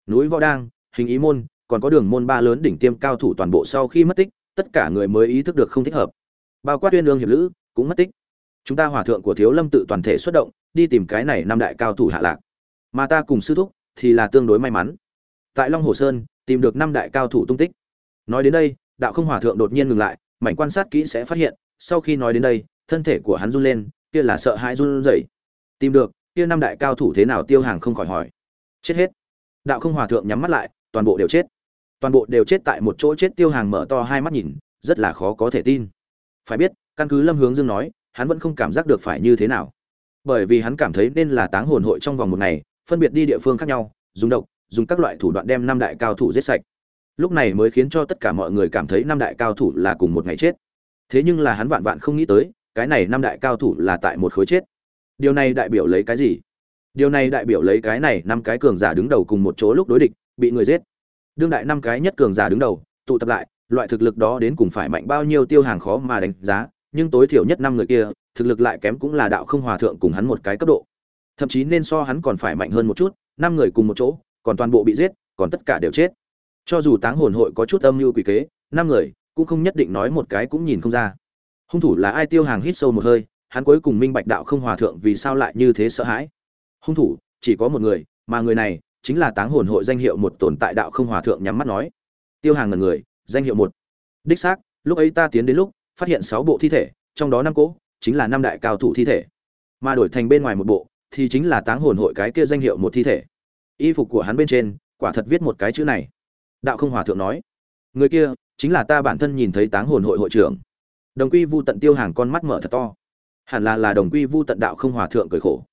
Speaker 1: Núi võ đang, hình ý môn, còn có đường môn ba lớn đỉnh tiêm cao thủ toàn bộ sau khi mất tích, tất cả người mới ý thức được không thích hợp. Bao quát tuyên lương hiệp lữ, cũng mất tích. Chúng ta hòa thượng của thiếu lâm tự toàn thể xuất động, đi tìm cái này năm đại cao thủ hạ lạc. Mà ta cùng sư thúc, thì là tương đối may mắn. Tại long hồ sơn, tìm được năm đại cao thủ tung tích. Nói đến đây, đạo không hòa thượng đột nhiên ngừng lại, mảnh quan sát kỹ sẽ phát hiện, sau khi nói đến đây, thân thể của hắn run lên, kia là sợ hãi run rẩy. Tìm được kia năm đại cao thủ thế nào tiêu hàng không khỏi hỏi. Chết hết. Đạo không hòa thượng nhắm mắt lại, toàn bộ đều chết. Toàn bộ đều chết tại một chỗ chết tiêu hàng mở to hai mắt nhìn, rất là khó có thể tin. Phải biết, căn cứ lâm hướng dương nói, hắn vẫn không cảm giác được phải như thế nào. Bởi vì hắn cảm thấy nên là táng hồn hội trong vòng một ngày, phân biệt đi địa phương khác nhau, dùng độc, dùng các loại thủ đoạn đem năm đại cao thủ giết sạch. Lúc này mới khiến cho tất cả mọi người cảm thấy năm đại cao thủ là cùng một ngày chết. Thế nhưng là hắn vạn vạn không nghĩ tới, cái này năm đại cao thủ là tại một khối chết điều này đại biểu lấy cái gì? Điều này đại biểu lấy cái này năm cái cường giả đứng đầu cùng một chỗ lúc đối địch, bị người giết. Đương đại năm cái nhất cường giả đứng đầu, tụ tập lại, loại thực lực đó đến cùng phải mạnh bao nhiêu tiêu hàng khó mà đánh giá, nhưng tối thiểu nhất năm người kia, thực lực lại kém cũng là đạo không hòa thượng cùng hắn một cái cấp độ. Thậm chí nên so hắn còn phải mạnh hơn một chút, năm người cùng một chỗ, còn toàn bộ bị giết, còn tất cả đều chết. Cho dù táng hồn hội có chút âm mưu quỷ kế, năm người cũng không nhất định nói một cái cũng nhìn không ra. Hung thủ là ai tiêu hàng hít sâu một hơi hắn cuối cùng minh bạch đạo không hòa thượng vì sao lại như thế sợ hãi. Hung thủ, chỉ có một người, mà người này chính là táng hồn hội danh hiệu một tồn tại đạo không hòa thượng nhắm mắt nói. Tiêu hàng là người, danh hiệu một. Đích xác, lúc ấy ta tiến đến lúc, phát hiện sáu bộ thi thể, trong đó năm cỗ chính là năm đại cao thủ thi thể. Mà đổi thành bên ngoài một bộ, thì chính là táng hồn hội cái kia danh hiệu một thi thể. Y phục của hắn bên trên, quả thật viết một cái chữ này. Đạo không hòa thượng nói. Người kia chính là ta bản thân nhìn thấy táng hồn hội hội trưởng. Đồng quy vu tận tiêu hàng con mắt mở thật to hẳn là là đồng quy vu tận đạo không hòa thượng cười khổ.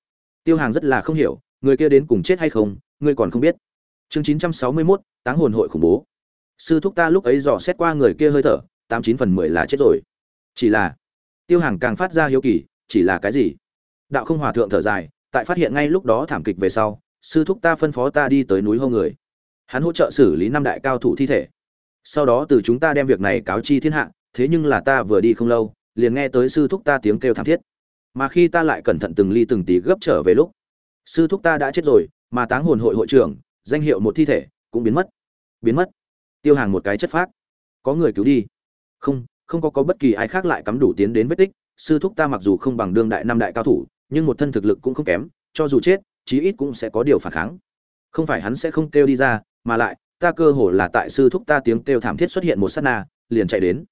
Speaker 1: Tiêu hàng rất là không hiểu người kia đến cùng chết hay không ngươi còn không biết. Chương chín trăm sáu mươi 961, táng hồn hội khủng bố. Sư thúc ta lúc ấy dò xét qua người kia hơi thở tám chín phần mười là chết rồi. Chỉ là tiêu hàng càng phát ra hiếu kỳ chỉ là cái gì? Đạo không hòa thượng thở dài tại phát hiện ngay lúc đó thảm kịch về sau sư thúc ta phân phó ta đi tới núi hô người. Hắn hỗ trợ xử lý năm đại cao thủ thi thể. Sau đó từ chúng ta đem việc này cáo chi thiên hạ thế nhưng là ta vừa đi không lâu liền nghe tới sư thúc ta tiếng kêu thảm thiết. Mà khi ta lại cẩn thận từng ly từng tí gấp trở về lúc, sư thúc ta đã chết rồi, mà táng hồn hội hội trưởng, danh hiệu một thi thể, cũng biến mất. Biến mất. Tiêu hàng một cái chất phác. Có người cứu đi. Không không có có bất kỳ ai khác lại cắm đủ tiến đến vết tích. Sư thúc ta mặc dù không bằng đương đại năm đại cao thủ, nhưng một thân thực lực cũng không kém, cho dù chết, chí ít cũng sẽ có điều phản kháng. Không phải hắn sẽ không kêu đi ra, mà lại, ta cơ hồ là tại sư thúc ta tiếng kêu thảm thiết xuất hiện một sát na, liền chạy đến.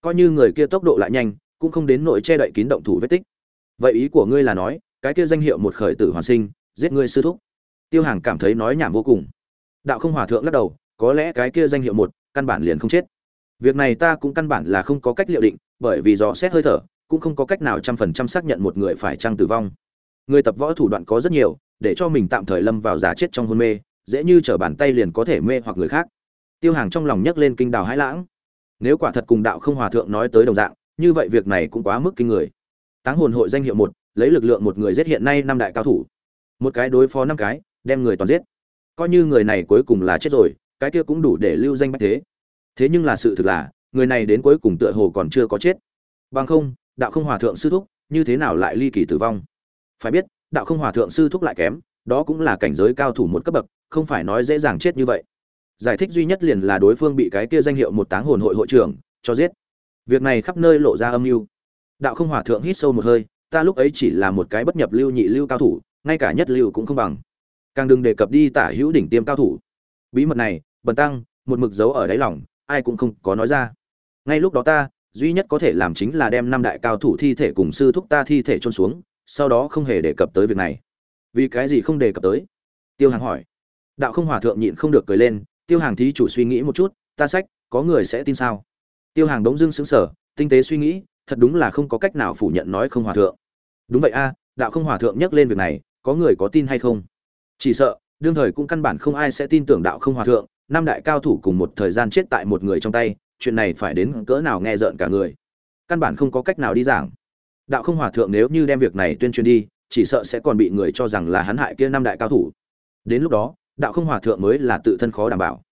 Speaker 1: Coi như người kia tốc độ lại nhanh cũng không đến nỗi che đậy kín động thủ vết tích. Vậy ý của ngươi là nói, cái kia danh hiệu một khởi tử hoàn sinh, giết ngươi sư thúc. Tiêu hàng cảm thấy nói nhảm vô cùng. Đạo không hòa thượng lắc đầu, có lẽ cái kia danh hiệu một, căn bản liền không chết. Việc này ta cũng căn bản là không có cách liệu định, bởi vì dò xét hơi thở, cũng không có cách nào trăm phần trăm xác nhận một người phải chăng tử vong. Người tập võ thủ đoạn có rất nhiều, để cho mình tạm thời lâm vào giá chết trong hôn mê, dễ như t bàn tay liền có thể mê hoặc người khác. Tiêu hàng trong lòng nhấc lên kinh đào hãi lãng. Nếu quả thật cùng đạo không hòa thượng nói tới đồng dạng như vậy việc này cũng quá mức kinh người. Táng hồn hội danh hiệu một, lấy lực lượng một người giết hiện nay năm đại cao thủ. Một cái đối phó năm cái, đem người toàn giết. Coi như người này cuối cùng là chết rồi, cái kia cũng đủ để lưu danh bách thế. Thế nhưng là sự thực là, người này đến cuối cùng tựa hồ còn chưa có chết. Bằng không, đạo không hòa thượng sư thúc, như thế nào lại ly kỳ tử vong? Phải biết, đạo không hòa thượng sư thúc lại kém, đó cũng là cảnh giới cao thủ một cấp bậc, không phải nói dễ dàng chết như vậy. Giải thích duy nhất liền là đối phương bị cái kia danh hiệu một táng hồn hội hội trưởng cho giết việc này khắp nơi lộ ra âm mưu. Đạo không hòa thượng hít sâu một hơi, ta lúc ấy chỉ là một cái bất nhập lưu nhị lưu cao thủ, ngay cả nhất lưu cũng không bằng. Càng đừng đề cập đi tả hữu đỉnh tiêm cao thủ. Bí mật này, bần tăng, một mực dấu ở đáy lòng, ai cũng không có nói ra. Ngay lúc đó ta, duy nhất có thể làm chính là đem năm đại cao thủ thi thể cùng sư thúc ta thi thể trôn xuống, sau đó không hề đề cập tới việc này. Vì cái gì không đề cập tới? Tiêu hàng hỏi. Đạo không hòa thượng nhịn không được cười lên, tiêu hàng thí chủ suy nghĩ một chút, ta sách, có người sẽ tin sao? Tiêu hàng đống dưng xứng sở tinh tế suy nghĩ, thật đúng là không có cách nào phủ nhận nói không hòa thượng. Đúng vậy a, đạo không hòa thượng nhắc lên việc này, có người có tin hay không? Chỉ sợ, đương thời cũng căn bản không ai sẽ tin tưởng đạo không hòa thượng, năm đại cao thủ cùng một thời gian chết tại một người trong tay, chuyện này phải đến cỡ nào nghe rợn cả người. Căn bản không có cách nào đi giảng. Đạo không hòa thượng nếu như đem việc này tuyên truyền đi, chỉ sợ sẽ còn bị người cho rằng là hắn hại kia năm đại cao thủ. Đến lúc đó, đạo không hòa thượng mới là tự thân khó đảm bảo.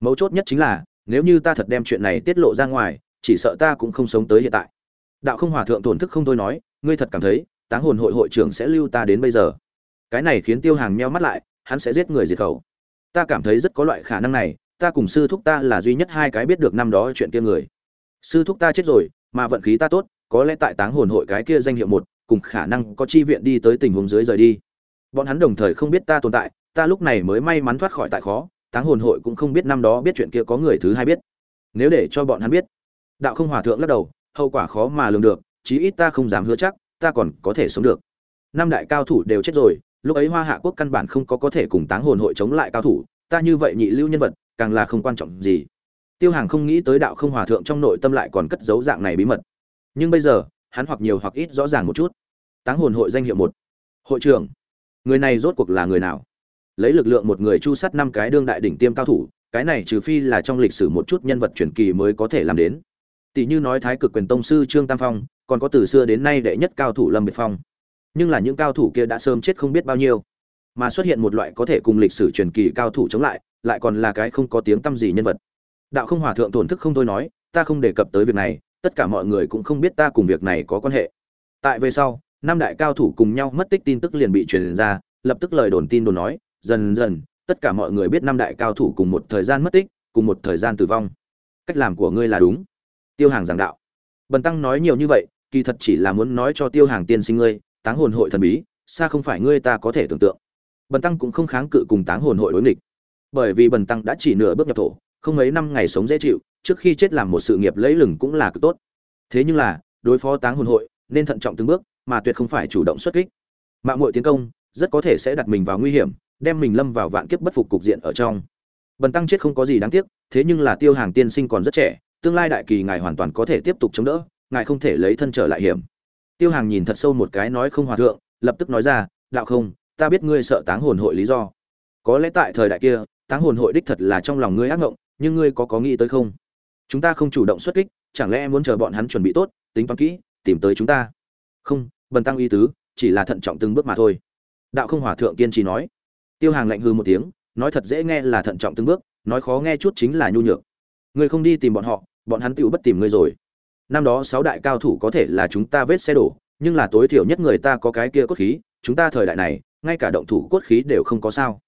Speaker 1: Mấu chốt nhất chính là nếu như ta thật đem chuyện này tiết lộ ra ngoài, chỉ sợ ta cũng không sống tới hiện tại. Đạo không hòa thượng tổn thức không thôi nói, ngươi thật cảm thấy, táng hồn hội hội trưởng sẽ lưu ta đến bây giờ. Cái này khiến tiêu hàng meo mắt lại, hắn sẽ giết người diệt khẩu. Ta cảm thấy rất có loại khả năng này, ta cùng sư thúc ta là duy nhất hai cái biết được năm đó chuyện kia người. Sư thúc ta chết rồi, mà vận khí ta tốt, có lẽ tại táng hồn hội cái kia danh hiệu một, cùng khả năng có chi viện đi tới tình huống dưới rời đi. Bọn hắn đồng thời không biết ta tồn tại, ta lúc này mới may mắn thoát khỏi tại khó táng hồn hội cũng không biết năm đó biết chuyện kia có người thứ hai biết. Nếu để cho bọn hắn biết, đạo không hòa thượng lắc đầu, hậu quả khó mà lường được, chí ít ta không dám hứa chắc, ta còn có thể sống được. Năm đại cao thủ đều chết rồi, lúc ấy hoa hạ quốc căn bản không có có thể cùng táng hồn hội chống lại cao thủ, ta như vậy nhị lưu nhân vật, càng là không quan trọng gì. Tiêu hàng không nghĩ tới đạo không hòa thượng trong nội tâm lại còn cất giấu dạng này bí mật. Nhưng bây giờ, hắn hoặc nhiều hoặc ít rõ ràng một chút. Táng hồn hội danh hiệu một. Hội trưởng, người này rốt cuộc là người nào? Lấy lực lượng một người chu sát năm cái đương đại đỉnh tiêm cao thủ, cái này trừ phi là trong lịch sử một chút nhân vật truyền kỳ mới có thể làm đến. Tỷ như nói thái cực quyền tông sư trương tam phong, còn có từ xưa đến nay đệ nhất cao thủ lâm biệt phong. Nhưng là những cao thủ kia đã sớm chết không biết bao nhiêu. Mà xuất hiện một loại có thể cùng lịch sử truyền kỳ cao thủ chống lại lại còn là cái không có tiếng tăm gì nhân vật. Đạo không hòa thượng tổn thức không thôi nói, ta không đề cập tới việc này, tất cả mọi người cũng không biết ta cùng việc này có quan hệ. Tại về sau, năm đại cao thủ cùng nhau mất tích tin tức liền bị truyền ra, lập tức lời đồn tin đồn nói dần dần, tất cả mọi người biết năm đại cao thủ cùng một thời gian mất tích, cùng một thời gian tử vong. Cách làm của ngươi là đúng. Tiêu hàng giảng đạo. Bần tăng nói nhiều như vậy, kỳ thật chỉ là muốn nói cho tiêu hàng tiên sinh ngươi, táng hồn hội thần bí, xa không phải ngươi ta có thể tưởng tượng. Bần tăng cũng không kháng cự cùng táng hồn hội đối nghịch. Bởi vì bần tăng đã chỉ nửa bước nhập thổ, không mấy năm ngày sống dễ chịu, trước khi chết làm một sự nghiệp lấy lừng cũng là cực tốt. Thế nhưng là, đối phó táng hồn hội, nên thận trọng từng bước, mà tuyệt không phải chủ động xuất kích. Mạng muội tiến công, rất có thể sẽ đặt mình vào nguy hiểm đem mình lâm vào vạn kiếp bất phục cục diện ở trong. Bần tăng chết không có gì đáng tiếc, thế nhưng là tiêu hàng tiên sinh còn rất trẻ, tương lai đại kỳ ngài hoàn toàn có thể tiếp tục chống đỡ, ngài không thể lấy thân trở lại hiểm. Tiêu hàng nhìn thật sâu một cái nói không hòa thượng, lập tức nói ra, đạo không, ta biết ngươi sợ táng hồn hội lý do. Có lẽ tại thời đại kia, táng hồn hội đích thật là trong lòng ngươi ác ngộng, nhưng ngươi có có nghĩ tới không? Chúng ta không chủ động xuất kích, chẳng lẽ muốn chờ bọn hắn chuẩn bị tốt, tính toán kỹ, tìm tới chúng ta? Không, bần tăng y tứ, chỉ là thận trọng từng bước mà thôi. Đạo không hòa thượng kiên trì nói tiêu hàng lạnh hư một tiếng, nói thật dễ nghe là thận trọng từng bước, nói khó nghe chút chính là nhu nhược. Ngươi không đi tìm bọn họ, bọn hắn tựu bất tìm ngươi rồi. Năm đó sáu đại cao thủ có thể là chúng ta vết xe đổ, nhưng là tối thiểu nhất người ta có cái kia cốt khí, chúng ta thời đại này, ngay cả động thủ cốt khí đều không có sao.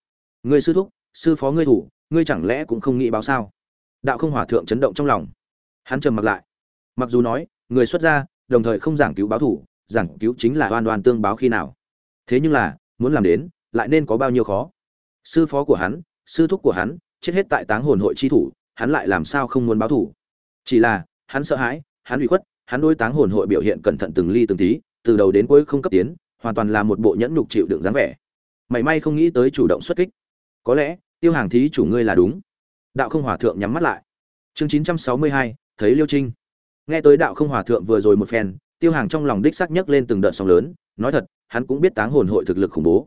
Speaker 1: Ngươi sư thúc, sư phó ngươi thủ, ngươi chẳng lẽ cũng không nghĩ báo sao? Đạo không hòa thượng chấn động trong lòng. Hắn trầm mặc lại. Mặc dù nói, người xuất gia, đồng thời không giảng cứu báo thủ, giảng cứu chính là oan oan tương báo khi nào. Thế nhưng là, muốn làm đến lại nên có bao nhiêu khó? Sư phó của hắn, sư thúc của hắn, chết hết tại táng hồn hội chi thủ, hắn lại làm sao không muốn báo thủ chỉ là, hắn sợ hãi, hắn ủy khuất, hắn đối táng hồn hội biểu hiện cẩn thận từng ly từng tí, từ đầu đến cuối không cấp tiến, hoàn toàn là một bộ nhẫn nhục chịu đựng dáng vẻ. Mảy may không nghĩ tới chủ động xuất kích. Có lẽ, tiêu hàng thí chủ ngươi là đúng. Đạo không hòa thượng nhắm mắt lại. Chương chín trăm sáu mươi hai, thấy liêu trinh. Nghe tới đạo không hòa thượng vừa rồi một phen, tiêu hàng trong lòng đích xác nhấc lên từng đợt sóng lớn, nói thật, hắn cũng biết táng hồn hội thực lực khủng bố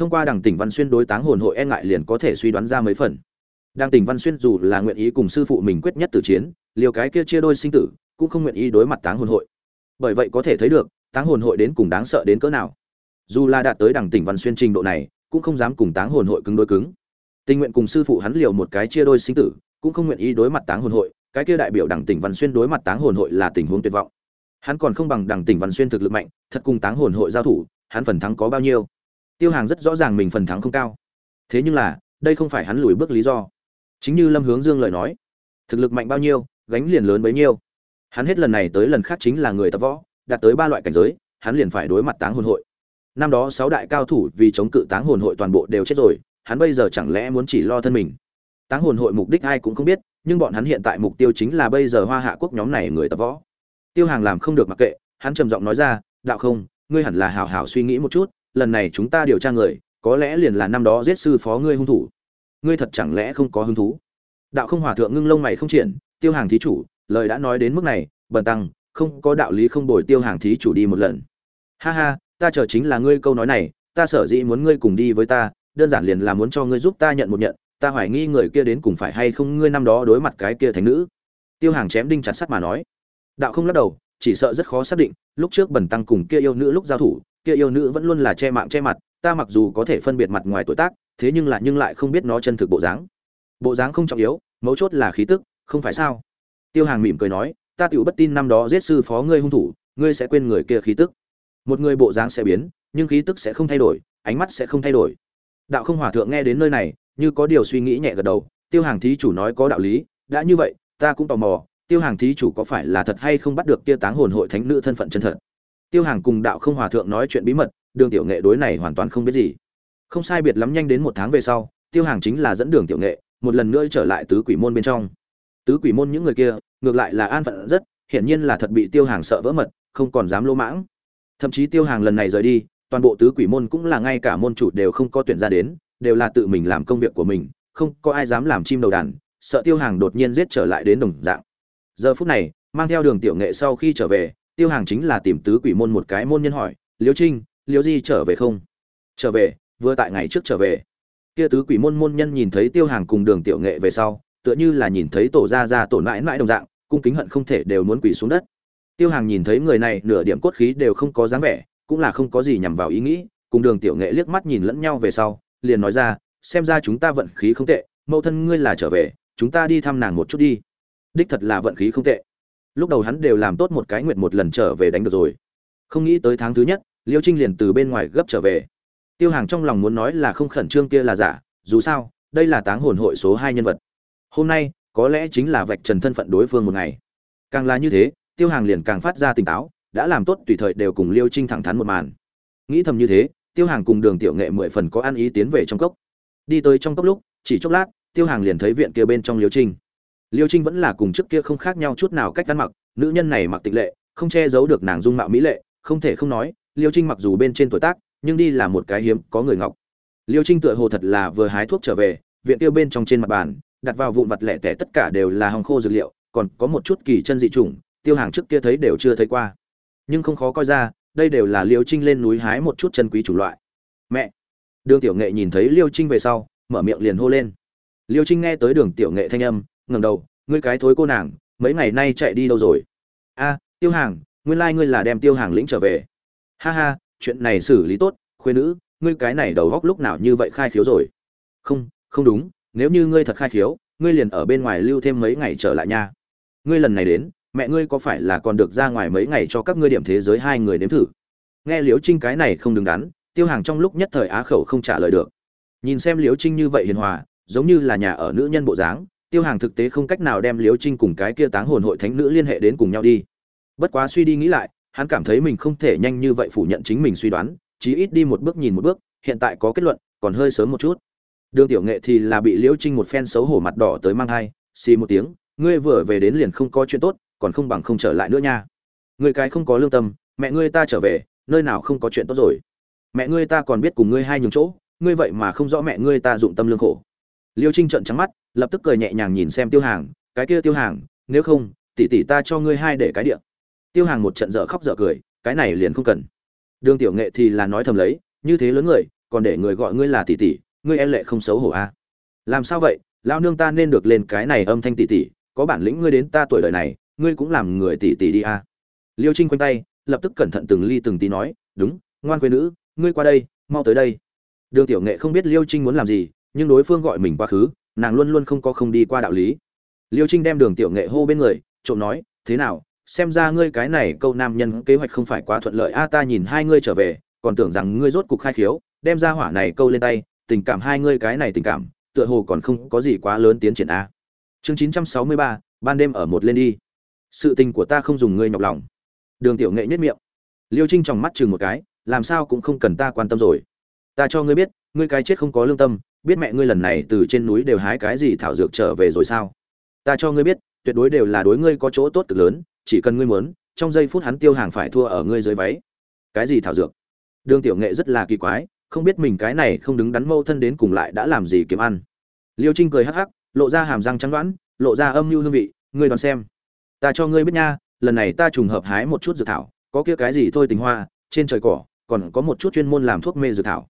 Speaker 1: thông qua đằng tỉnh văn xuyên đối táng hồn hội e ngại liền có thể suy đoán ra mấy phần. Đằng tỉnh văn xuyên dù là nguyện ý cùng sư phụ mình quyết nhất tử chiến, liều cái kia chia đôi sinh tử, cũng không nguyện ý đối mặt táng hồn hội. Bởi vậy có thể thấy được, táng hồn hội đến cùng đáng sợ đến cỡ nào. Dù là đạt tới đằng tỉnh văn xuyên trình độ này, cũng không dám cùng táng hồn hội cứng đối cứng. Tình nguyện cùng sư phụ hắn liều một cái chia đôi sinh tử, cũng không nguyện ý đối mặt táng hồn hội, cái kia đại biểu đằng tỉnh văn xuyên đối mặt táng hồn hội là tình huống tuyệt vọng. Hắn còn không bằng đằng tỉnh văn xuyên thực lực mạnh, thật cùng táng hồn hội giao thủ, hắn phần thắng có bao nhiêu? Tiêu hàng rất rõ ràng mình phần thắng không cao. Thế nhưng là, đây không phải hắn lùi bước lý do. Chính như lâm hướng dương lời nói, thực lực mạnh bao nhiêu, gánh liền lớn bấy nhiêu. Hắn hết lần này tới lần khác chính là người tập võ, đạt tới ba loại cảnh giới, hắn liền phải đối mặt táng hồn hội. Năm đó sáu đại cao thủ vì chống cự táng hồn hội toàn bộ đều chết rồi, hắn bây giờ chẳng lẽ muốn chỉ lo thân mình? Táng hồn hội mục đích ai cũng không biết, nhưng bọn hắn hiện tại mục tiêu chính là bây giờ hoa hạ quốc nhóm này người tập võ. Tiêu hàng làm không được mặc kệ, hắn trầm giọng nói ra, đạo không, ngươi hẳn là hào hào suy nghĩ một chút lần này chúng ta điều tra người, có lẽ liền là năm đó giết sư phó ngươi hung thủ. Ngươi thật chẳng lẽ không có hứng thú? Đạo không hòa thượng ngưng lông mày không triển, tiêu hàng thí chủ, lời đã nói đến mức này, bần tăng, không có đạo lý không đổi tiêu hàng thí chủ đi một lần. Ha ha, ta chờ chính là ngươi câu nói này, ta sở dĩ muốn ngươi cùng đi với ta, đơn giản liền là muốn cho ngươi giúp ta nhận một nhận, ta hoài nghi người kia đến cùng phải hay không ngươi năm đó đối mặt cái kia thành nữ. Tiêu hàng chém đinh chặt sắt mà nói. Đạo không lắc đầu, chỉ sợ rất khó xác định, lúc trước bần tăng cùng kia yêu nữ lúc giao thủ kia yêu nữ vẫn luôn là che mạng che mặt, ta mặc dù có thể phân biệt mặt ngoài tuổi tác, thế nhưng lại nhưng lại không biết nó chân thực bộ dáng. Bộ dáng không trọng yếu, mấu chốt là khí tức, không phải sao? Tiêu hàng mỉm cười nói, ta tựu bất tin năm đó giết sư phó ngươi hung thủ, ngươi sẽ quên người kia khí tức. Một người bộ dáng sẽ biến, nhưng khí tức sẽ không thay đổi, ánh mắt sẽ không thay đổi. Đạo không hòa thượng nghe đến nơi này, như có điều suy nghĩ nhẹ gật đầu, tiêu hàng thí chủ nói có đạo lý, đã như vậy, ta cũng tò mò, tiêu hàng thí chủ có phải là thật hay không bắt được kia táng hồn hội thánh nữ thân phận chân thật? Tiêu hàng cùng đạo không hòa thượng nói chuyện bí mật, đường tiểu nghệ đối này hoàn toàn không biết gì. Không sai biệt lắm nhanh đến một tháng về sau, tiêu hàng chính là dẫn đường tiểu nghệ, một lần nữa trở lại tứ quỷ môn bên trong. Tứ quỷ môn những người kia, ngược lại là an phận rất, hiển nhiên là thật bị tiêu hàng sợ vỡ mật, không còn dám lỗ mãng. Thậm chí tiêu hàng lần này rời đi, toàn bộ tứ quỷ môn cũng là ngay cả môn chủ đều không có tuyển ra đến, đều là tự mình làm công việc của mình, không có ai dám làm chim đầu đàn, sợ tiêu hàng đột nhiên giết trở lại đến đồng dạng. Giờ phút này, mang theo đường tiểu nghệ sau khi trở về tiêu hàng chính là tìm tứ quỷ môn một cái môn nhân hỏi, liêu trinh, liêu di trở về không? Trở về, vừa tại ngày trước trở về. Kia tứ quỷ môn môn nhân nhìn thấy tiêu hàng cùng đường tiểu nghệ về sau, tựa như là nhìn thấy tổ ra ra tổn mãi mãi đồng dạng, cung kính hận không thể đều muốn quỳ xuống đất. Tiêu hàng nhìn thấy người này, nửa điểm cốt khí đều không có dáng vẻ, cũng là không có gì nhằm vào ý nghĩ, cùng đường tiểu nghệ liếc mắt nhìn lẫn nhau về sau, liền nói ra, xem ra chúng ta vận khí không tệ, mẫu thân ngươi là trở về, chúng ta đi thăm nàng một chút đi. Đích thật là vận khí không tệ lúc đầu hắn đều làm tốt một cái nguyện một lần trở về đánh được rồi. Không nghĩ tới tháng thứ nhất, liêu trinh liền từ bên ngoài gấp trở về. Tiêu hàng trong lòng muốn nói là không khẩn trương kia là giả, dù sao, đây là táng hồn hội số hai nhân vật. Hôm nay, có lẽ chính là vạch trần thân phận đối phương một ngày. Càng là như thế, tiêu hàng liền càng phát ra tỉnh táo, đã làm tốt tùy thời đều cùng liêu trinh thẳng thắn một màn. Nghĩ thầm như thế, tiêu hàng cùng đường tiểu nghệ mười phần có ăn ý tiến về trong cốc. Đi tới trong cốc lúc, chỉ chốc lát, tiêu hàng liền thấy viện kia bên trong liêu trinh liêu trinh vẫn là cùng trước kia không khác nhau chút nào cách ăn mặc, nữ nhân này mặc tịch lệ, không che giấu được nàng dung mạo mỹ lệ, không thể không nói, liêu trinh mặc dù bên trên tuổi tác, nhưng đi là một cái hiếm, có người ngọc. Liêu trinh tựa hồ thật là vừa hái thuốc trở về, viện tiêu bên trong trên mặt bàn, đặt vào vụn vặt lẻ tẻ tất cả đều là hồng khô dược liệu, còn có một chút kỳ chân dị trùng tiêu hàng trước kia thấy đều chưa thấy qua. Nhưng không khó coi ra, đây đều là liêu trinh lên núi hái một chút chân quý chủng loại. Mẹ! Đường tiểu nghệ nhìn thấy liêu trinh về sau, mở miệng liền hô lên. Liêu trinh nghe tới đường tiểu nghệ thanh âm ngẩng đầu, ngươi cái thối cô nàng, mấy ngày nay chạy đi đâu rồi? A, tiêu hàng, nguyên lai ngươi là đem tiêu hàng lĩnh trở về. Ha ha, chuyện này xử lý tốt, khuê nữ, ngươi cái này đầu góc lúc nào như vậy khai khiếu rồi? Không không đúng, nếu như ngươi thật khai khiếu, ngươi liền ở bên ngoài lưu thêm mấy ngày trở lại nha. Ngươi lần này đến, mẹ ngươi có phải là còn được ra ngoài mấy ngày cho các ngươi điểm thế giới hai người nếm thử? Nghe liễu trinh cái này không đứng đắn, tiêu hàng trong lúc nhất thời á khẩu không trả lời được. Nhìn xem liễu trinh như vậy hiền hòa, giống như là nhà ở nữ nhân bộ dáng tiêu hàng thực tế không cách nào đem liễu trinh cùng cái kia táng hồn hội thánh nữ liên hệ đến cùng nhau đi. Bất quá suy đi nghĩ lại, hắn cảm thấy mình không thể nhanh như vậy phủ nhận chính mình suy đoán, chí ít đi một bước nhìn một bước, hiện tại có kết luận, còn hơi sớm một chút. Đường tiểu nghệ thì là bị liễu trinh một phen xấu hổ mặt đỏ tới mang hai xì một tiếng, ngươi vừa về đến liền không có chuyện tốt, còn không bằng không trở lại nữa nha. Người cái không có lương tâm, mẹ ngươi ta trở về, nơi nào không có chuyện tốt rồi. Mẹ ngươi ta còn biết cùng ngươi hai nhường chỗ, ngươi vậy mà không rõ mẹ ngươi ta dụng tâm lương khổ. Liêu trinh trợn trắng mắt lập tức cười nhẹ nhàng nhìn xem tiêu hàng, cái kia tiêu hàng, nếu không, tỷ tỷ ta cho ngươi hai để cái địa tiêu hàng một trận dở khóc dở cười, cái này liền không cần đường tiểu nghệ thì là nói thầm lấy, như thế lớn người, còn để người gọi ngươi là tỷ tỷ, ngươi e lệ không xấu hổ a à? làm sao vậy lao nương ta nên được lên cái này âm thanh tỷ tỷ, có bản lĩnh ngươi đến ta tuổi đời này, ngươi cũng làm người tỷ tỷ đi a à? liêu trinh quanh tay, lập tức cẩn thận từng ly từng tí nói, đúng, ngoan quê nữ, ngươi qua đây, mau tới đây đường tiểu nghệ không biết liêu trinh muốn làm gì, nhưng đối phương gọi mình quá khứ nàng luôn luôn không có không đi qua đạo lý. Liêu trinh đem đường tiểu nghệ hô bên người, trộm nói, thế nào, xem ra ngươi cái này câu nam nhân kế hoạch không phải quá thuận lợi a, ta nhìn hai ngươi trở về, còn tưởng rằng ngươi rốt cục khai khiếu, đem ra hỏa này câu lên tay, tình cảm hai ngươi cái này tình cảm, tựa hồ còn không có gì quá lớn tiến triển a. Chương chín trăm sáu mươi ba, ban đêm ở một lên đi. Sự tình của ta không dùng ngươi nhọc lòng. Đường tiểu nghệ nhất miệng. Liêu trinh trong mắt chừng một cái, làm sao cũng không cần ta quan tâm rồi. Ta cho ngươi biết, ngươi cái chết không có lương tâm biết mẹ ngươi lần này từ trên núi đều hái cái gì thảo dược trở về rồi sao? Ta cho ngươi biết, tuyệt đối đều là đối ngươi có chỗ tốt cực lớn, chỉ cần ngươi muốn, trong giây phút hắn tiêu hàng phải thua ở ngươi dưới váy. Cái gì thảo dược? Đường tiểu nghệ rất là kỳ quái, không biết mình cái này không đứng đắn mâu thân đến cùng lại đã làm gì kiếm ăn. Liêu trinh cười hắc hắc, lộ ra hàm răng trắng đoán, lộ ra âm mưu hương vị, ngươi đoán xem. Ta cho ngươi biết nha, lần này ta trùng hợp hái một chút dược thảo, có kia cái gì thôi tình hoa, trên trời cỏ, còn có một chút chuyên môn làm thuốc mê dược thảo.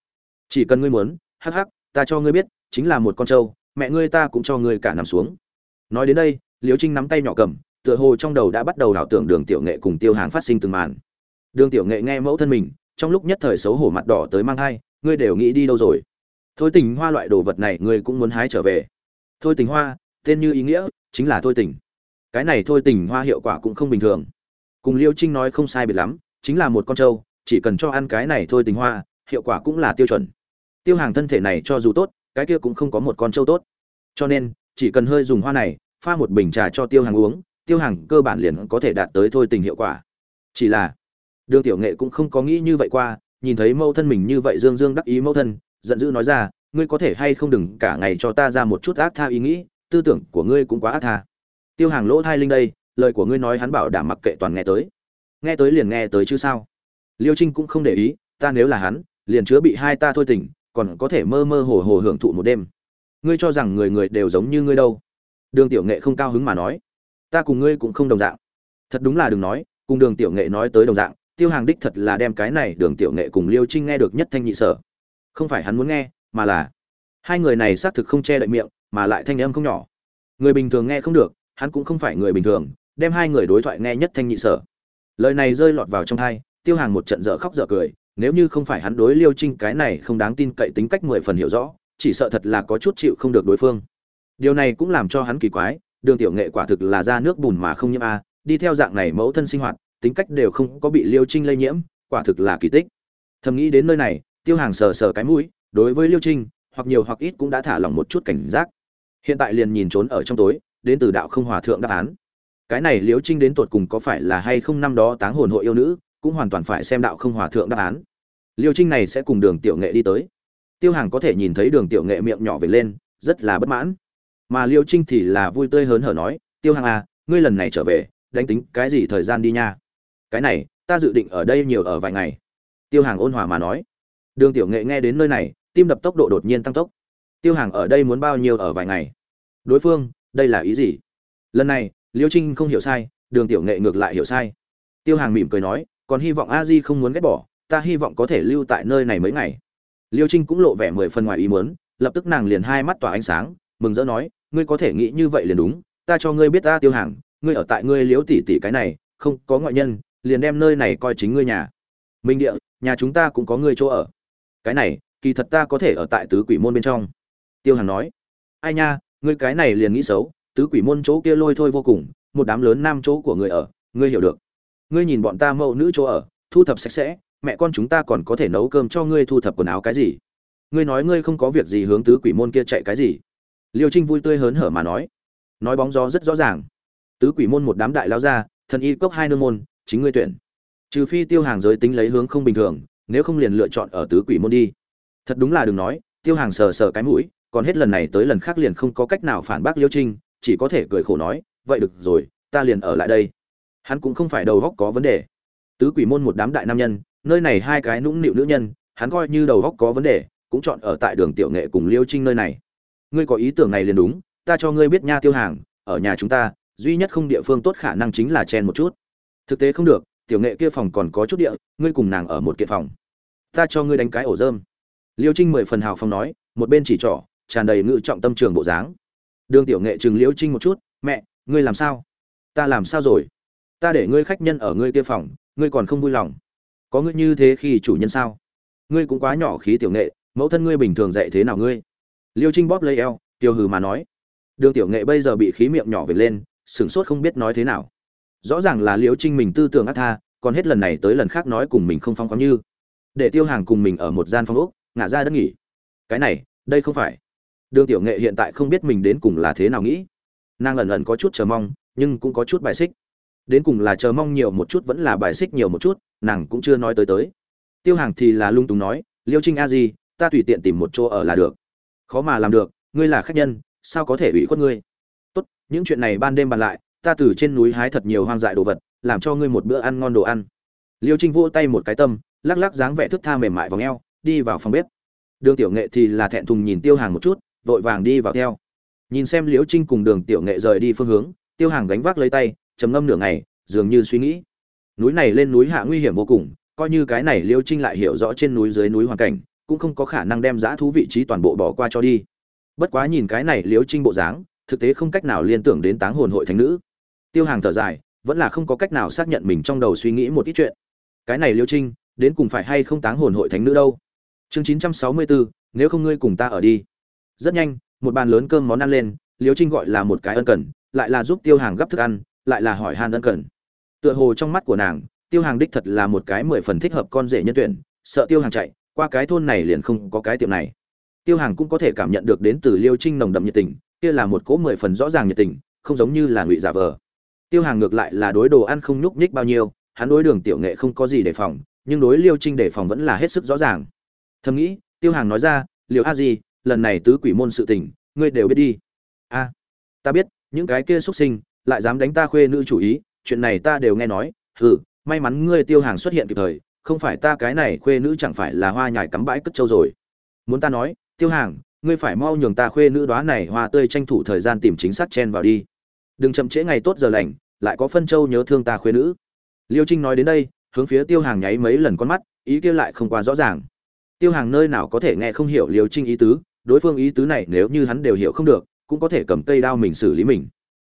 Speaker 1: Chỉ cần ngươi muốn, hắc hắc ta cho ngươi biết, chính là một con trâu, mẹ ngươi ta cũng cho ngươi cả nằm xuống. Nói đến đây, Liễu trinh nắm tay nhỏ cầm, tựa hồ trong đầu đã bắt đầu đảo tưởng đường tiểu nghệ cùng tiêu hàng phát sinh từng màn. Đường tiểu nghệ nghe mẫu thân mình, trong lúc nhất thời xấu hổ mặt đỏ tới mang thai, ngươi đều nghĩ đi đâu rồi? Thôi tình hoa loại đồ vật này ngươi cũng muốn hái trở về. Thôi tình hoa, tên như ý nghĩa, chính là thôi tình. Cái này thôi tình hoa hiệu quả cũng không bình thường. Cùng liêu trinh nói không sai biệt lắm, chính là một con trâu, chỉ cần cho ăn cái này thôi tình hoa, hiệu quả cũng là tiêu chuẩn tiêu hàng thân thể này cho dù tốt, cái kia cũng không có một con trâu tốt. Cho nên, chỉ cần hơi dùng hoa này, pha một bình trà cho tiêu hàng uống, tiêu hàng cơ bản liền có thể đạt tới thôi tình hiệu quả. Chỉ là, đường tiểu nghệ cũng không có nghĩ như vậy qua, nhìn thấy mẫu thân mình như vậy dương dương đắc ý mẫu thân, giận dữ nói ra, ngươi có thể hay không đừng cả ngày cho ta ra một chút ác tha ý nghĩ, tư tưởng của ngươi cũng quá ác tha. Tiêu hàng lỗ thai linh đây, lời của ngươi nói hắn bảo đảm mặc kệ toàn nghe tới. Nghe tới liền nghe tới chứ sao? Liêu trinh cũng không để ý, ta nếu là hắn, liền chứa bị hai ta thôi tỉnh còn có thể mơ mơ hồ hồ hưởng thụ một đêm. Ngươi cho rằng người người đều giống như ngươi đâu? Đường tiểu nghệ không cao hứng mà nói. Ta cùng ngươi cũng không đồng dạng. Thật đúng là đừng nói, cùng đường tiểu nghệ nói tới đồng dạng, tiêu hàng đích thật là đem cái này đường tiểu nghệ cùng liêu trinh nghe được nhất thanh nhị sở. Không phải hắn muốn nghe, mà là hai người này xác thực không che đậy miệng, mà lại thanh âm không nhỏ. Người bình thường nghe không được, hắn cũng không phải người bình thường, đem hai người đối thoại nghe nhất thanh nhị sở. Lời này rơi lọt vào trong thai tiêu hàng một trận dở khóc dở cười nếu như không phải hắn đối liêu trinh cái này không đáng tin cậy tính cách mười phần hiểu rõ, chỉ sợ thật là có chút chịu không được đối phương. Điều này cũng làm cho hắn kỳ quái, đường tiểu nghệ quả thực là ra nước bùn mà không nhiễm a, đi theo dạng này mẫu thân sinh hoạt, tính cách đều không có bị liêu trinh lây nhiễm, quả thực là kỳ tích. Thầm nghĩ đến nơi này, tiêu hàng sờ sờ cái mũi, đối với liêu trinh, hoặc nhiều hoặc ít cũng đã thả lỏng một chút cảnh giác. Hiện tại liền nhìn trốn ở trong tối, đến từ đạo không hòa thượng đáp án. Cái này liêu trinh đến tột cùng có phải là hay không năm đó táng hồn hội yêu nữ, cũng hoàn toàn phải xem đạo không hòa thượng đáp án liêu trinh này sẽ cùng đường tiểu nghệ đi tới. Tiêu hàng có thể nhìn thấy đường tiểu nghệ miệng nhỏ về lên, rất là bất mãn. Mà liêu trinh thì là vui tươi hớn hở nói, tiêu hàng à ngươi lần này trở về, đánh tính cái gì thời gian đi nha? Cái này, ta dự định ở đây nhiều ở vài ngày. Tiêu hàng ôn hòa mà nói. Đường tiểu nghệ nghe đến nơi này, tim đập tốc độ đột nhiên tăng tốc. Tiêu hàng ở đây muốn bao nhiêu ở vài ngày? Đối phương, đây là ý gì? Lần này, liêu trinh không hiểu sai, đường tiểu nghệ ngược lại hiểu sai. Tiêu hàng mỉm cười nói, còn hy vọng a di không muốn ghét bỏ ta hy vọng có thể lưu tại nơi này mấy ngày. Liêu trinh cũng lộ vẻ mười phần ngoài ý muốn, lập tức nàng liền hai mắt tỏa ánh sáng, mừng rỡ nói, ngươi có thể nghĩ như vậy liền đúng, ta cho ngươi biết ta tiêu hàng, ngươi ở tại ngươi liếu tỷ tỷ cái này, không có ngoại nhân, liền đem nơi này coi chính ngươi nhà. Minh địa, nhà chúng ta cũng có ngươi chỗ ở. Cái này, kỳ thật ta có thể ở tại tứ quỷ môn bên trong. Tiêu hàng nói, ai nha, ngươi cái này liền nghĩ xấu, tứ quỷ môn chỗ kia lôi thôi vô cùng, một đám lớn nam chỗ của người ở, ngươi hiểu được. Ngươi nhìn bọn ta mẫu nữ chỗ ở, thu thập sạch sẽ mẹ con chúng ta còn có thể nấu cơm cho ngươi thu thập quần áo cái gì? Ngươi nói ngươi không có việc gì hướng tứ quỷ môn kia chạy cái gì? Liêu trinh vui tươi hớn hở mà nói. Nói bóng gió rất rõ ràng. Tứ quỷ môn một đám đại lao ra thần y cốc hai nương môn, chính ngươi tuyển. Trừ phi tiêu hàng giới tính lấy hướng không bình thường, nếu không liền lựa chọn ở tứ quỷ môn đi. Thật đúng là đừng nói, tiêu hàng sờ sờ cái mũi, còn hết lần này tới lần khác liền không có cách nào phản bác liêu trinh, chỉ có thể cười khổ nói, vậy được rồi, ta liền ở lại đây. Hắn cũng không phải đầu góc có vấn đề. Tứ quỷ môn một đám đại nam nhân nơi này hai cái nũng nịu nữ nhân, hắn coi như đầu góc có vấn đề, cũng chọn ở tại đường tiểu nghệ cùng liêu trinh nơi này. Ngươi có ý tưởng này liền đúng, ta cho ngươi biết nha tiêu hàng, ở nhà chúng ta, duy nhất không địa phương tốt khả năng chính là chen một chút. Thực tế không được, tiểu nghệ kia phòng còn có chút địa, ngươi cùng nàng ở một kiện phòng. Ta cho ngươi đánh cái ổ dơm liêu trinh mười phần hào phong nói, một bên chỉ trỏ, tràn đầy ngự trọng tâm trường bộ dáng. Đường tiểu nghệ chừng liêu trinh một chút, mẹ, ngươi làm sao? Ta làm sao rồi? Ta để ngươi khách nhân ở ngươi kia phòng, ngươi còn không vui lòng có ngươi như thế khi chủ nhân sao? Ngươi cũng quá nhỏ khí tiểu nghệ, mẫu thân ngươi bình thường dạy thế nào ngươi? Liêu trinh bóp lấy eo tiêu hừ mà nói. Đường tiểu nghệ bây giờ bị khí miệng nhỏ về lên, sửng sốt không biết nói thế nào. Rõ ràng là liêu trinh mình tư tưởng ác tha, còn hết lần này tới lần khác nói cùng mình không phong khoáng như. Để tiêu hàng cùng mình ở một gian phòng úc ngả ra đất nghỉ. Cái này, đây không phải. Đường tiểu nghệ hiện tại không biết mình đến cùng là thế nào nghĩ. Nàng ẩn ẩn có chút chờ mong, nhưng cũng có chút bài xích đến cùng là chờ mong nhiều một chút vẫn là bài xích nhiều một chút nàng cũng chưa nói tới tới. Tiêu hàng thì là lung túng nói liêu trinh a di ta tùy tiện tìm một chỗ ở là được. Khó mà làm được ngươi là khách nhân sao có thể ủy khuất ngươi? Tốt những chuyện này ban đêm bàn lại ta từ trên núi hái thật nhiều hoang dại đồ vật làm cho ngươi một bữa ăn ngon đồ ăn. Liêu trinh vỗ tay một cái tâm lắc lắc dáng vẻ thức tha mềm mại vòng eo, đi vào phòng bếp. Đường tiểu nghệ thì là thẹn thùng nhìn tiêu hàng một chút vội vàng đi vào theo. Nhìn xem liễu trinh cùng đường tiểu nghệ rời đi phương hướng tiêu hàng gánh vác lấy tay trầm ngâm nửa ngày, dường như suy nghĩ. Núi này lên núi hạ nguy hiểm vô cùng, coi như cái này liễu trinh lại hiểu rõ trên núi dưới núi hoàn cảnh, cũng không có khả năng đem giã thú vị trí toàn bộ bỏ qua cho đi. Bất quá nhìn cái này liễu trinh bộ dáng, thực tế không cách nào liên tưởng đến táng hồn hội thánh nữ. Tiêu hàng thở dài, vẫn là không có cách nào xác nhận mình trong đầu suy nghĩ một ít chuyện. Cái này liễu trinh, đến cùng phải hay không táng hồn hội thánh nữ đâu? Chương chín trăm sáu mươi bốn nếu không ngươi cùng ta ở đi. Rất nhanh, một bàn lớn cơm món ăn lên liễu trinh gọi là một cái ân cần, lại là giúp tiêu hàng gấp thức ăn lại là hỏi han ân cần. Tựa hồ trong mắt của nàng, tiêu hàng đích thật là một cái mười phần thích hợp con rể nhân tuyển, sợ tiêu hàng chạy, qua cái thôn này liền không có cái tiệm này. Tiêu hàng cũng có thể cảm nhận được đến từ liêu trinh nồng đậm nhiệt tình, kia là một cỗ mười phần rõ ràng nhiệt tình, không giống như là ngụy giả vờ. Tiêu hàng ngược lại là đối đồ ăn không nhúc nhích bao nhiêu, hắn đối đường tiểu nghệ không có gì đề phòng, nhưng đối liêu trinh đề phòng vẫn là hết sức rõ ràng. Thầm nghĩ, tiêu hàng nói ra liệu a gì lần này tứ quỷ môn sự tình, ngươi đều biết đi. A, ta biết, những cái kia xuất sinh lại dám đánh ta khuê nữ chủ ý, chuyện này ta đều nghe nói, hừ, may mắn ngươi tiêu hàng xuất hiện kịp thời, không phải ta cái này khuê nữ chẳng phải là hoa nhài cắm bãi cất trâu rồi. Muốn ta nói, tiêu hàng, ngươi phải mau nhường ta khuê nữ đoá này hoa tươi tranh thủ thời gian tìm chính xác chen vào đi. Đừng chậm trễ ngày tốt giờ lành, lại có phân châu nhớ thương ta khuê nữ. Liêu trinh nói đến đây, hướng phía tiêu hàng nháy mấy lần con mắt, ý kia lại không quá rõ ràng. Tiêu hàng nơi nào có thể nghe không hiểu liêu trinh ý tứ, đối phương ý tứ này nếu như hắn đều hiểu không được, cũng có thể cầm cây đao mình xử lý mình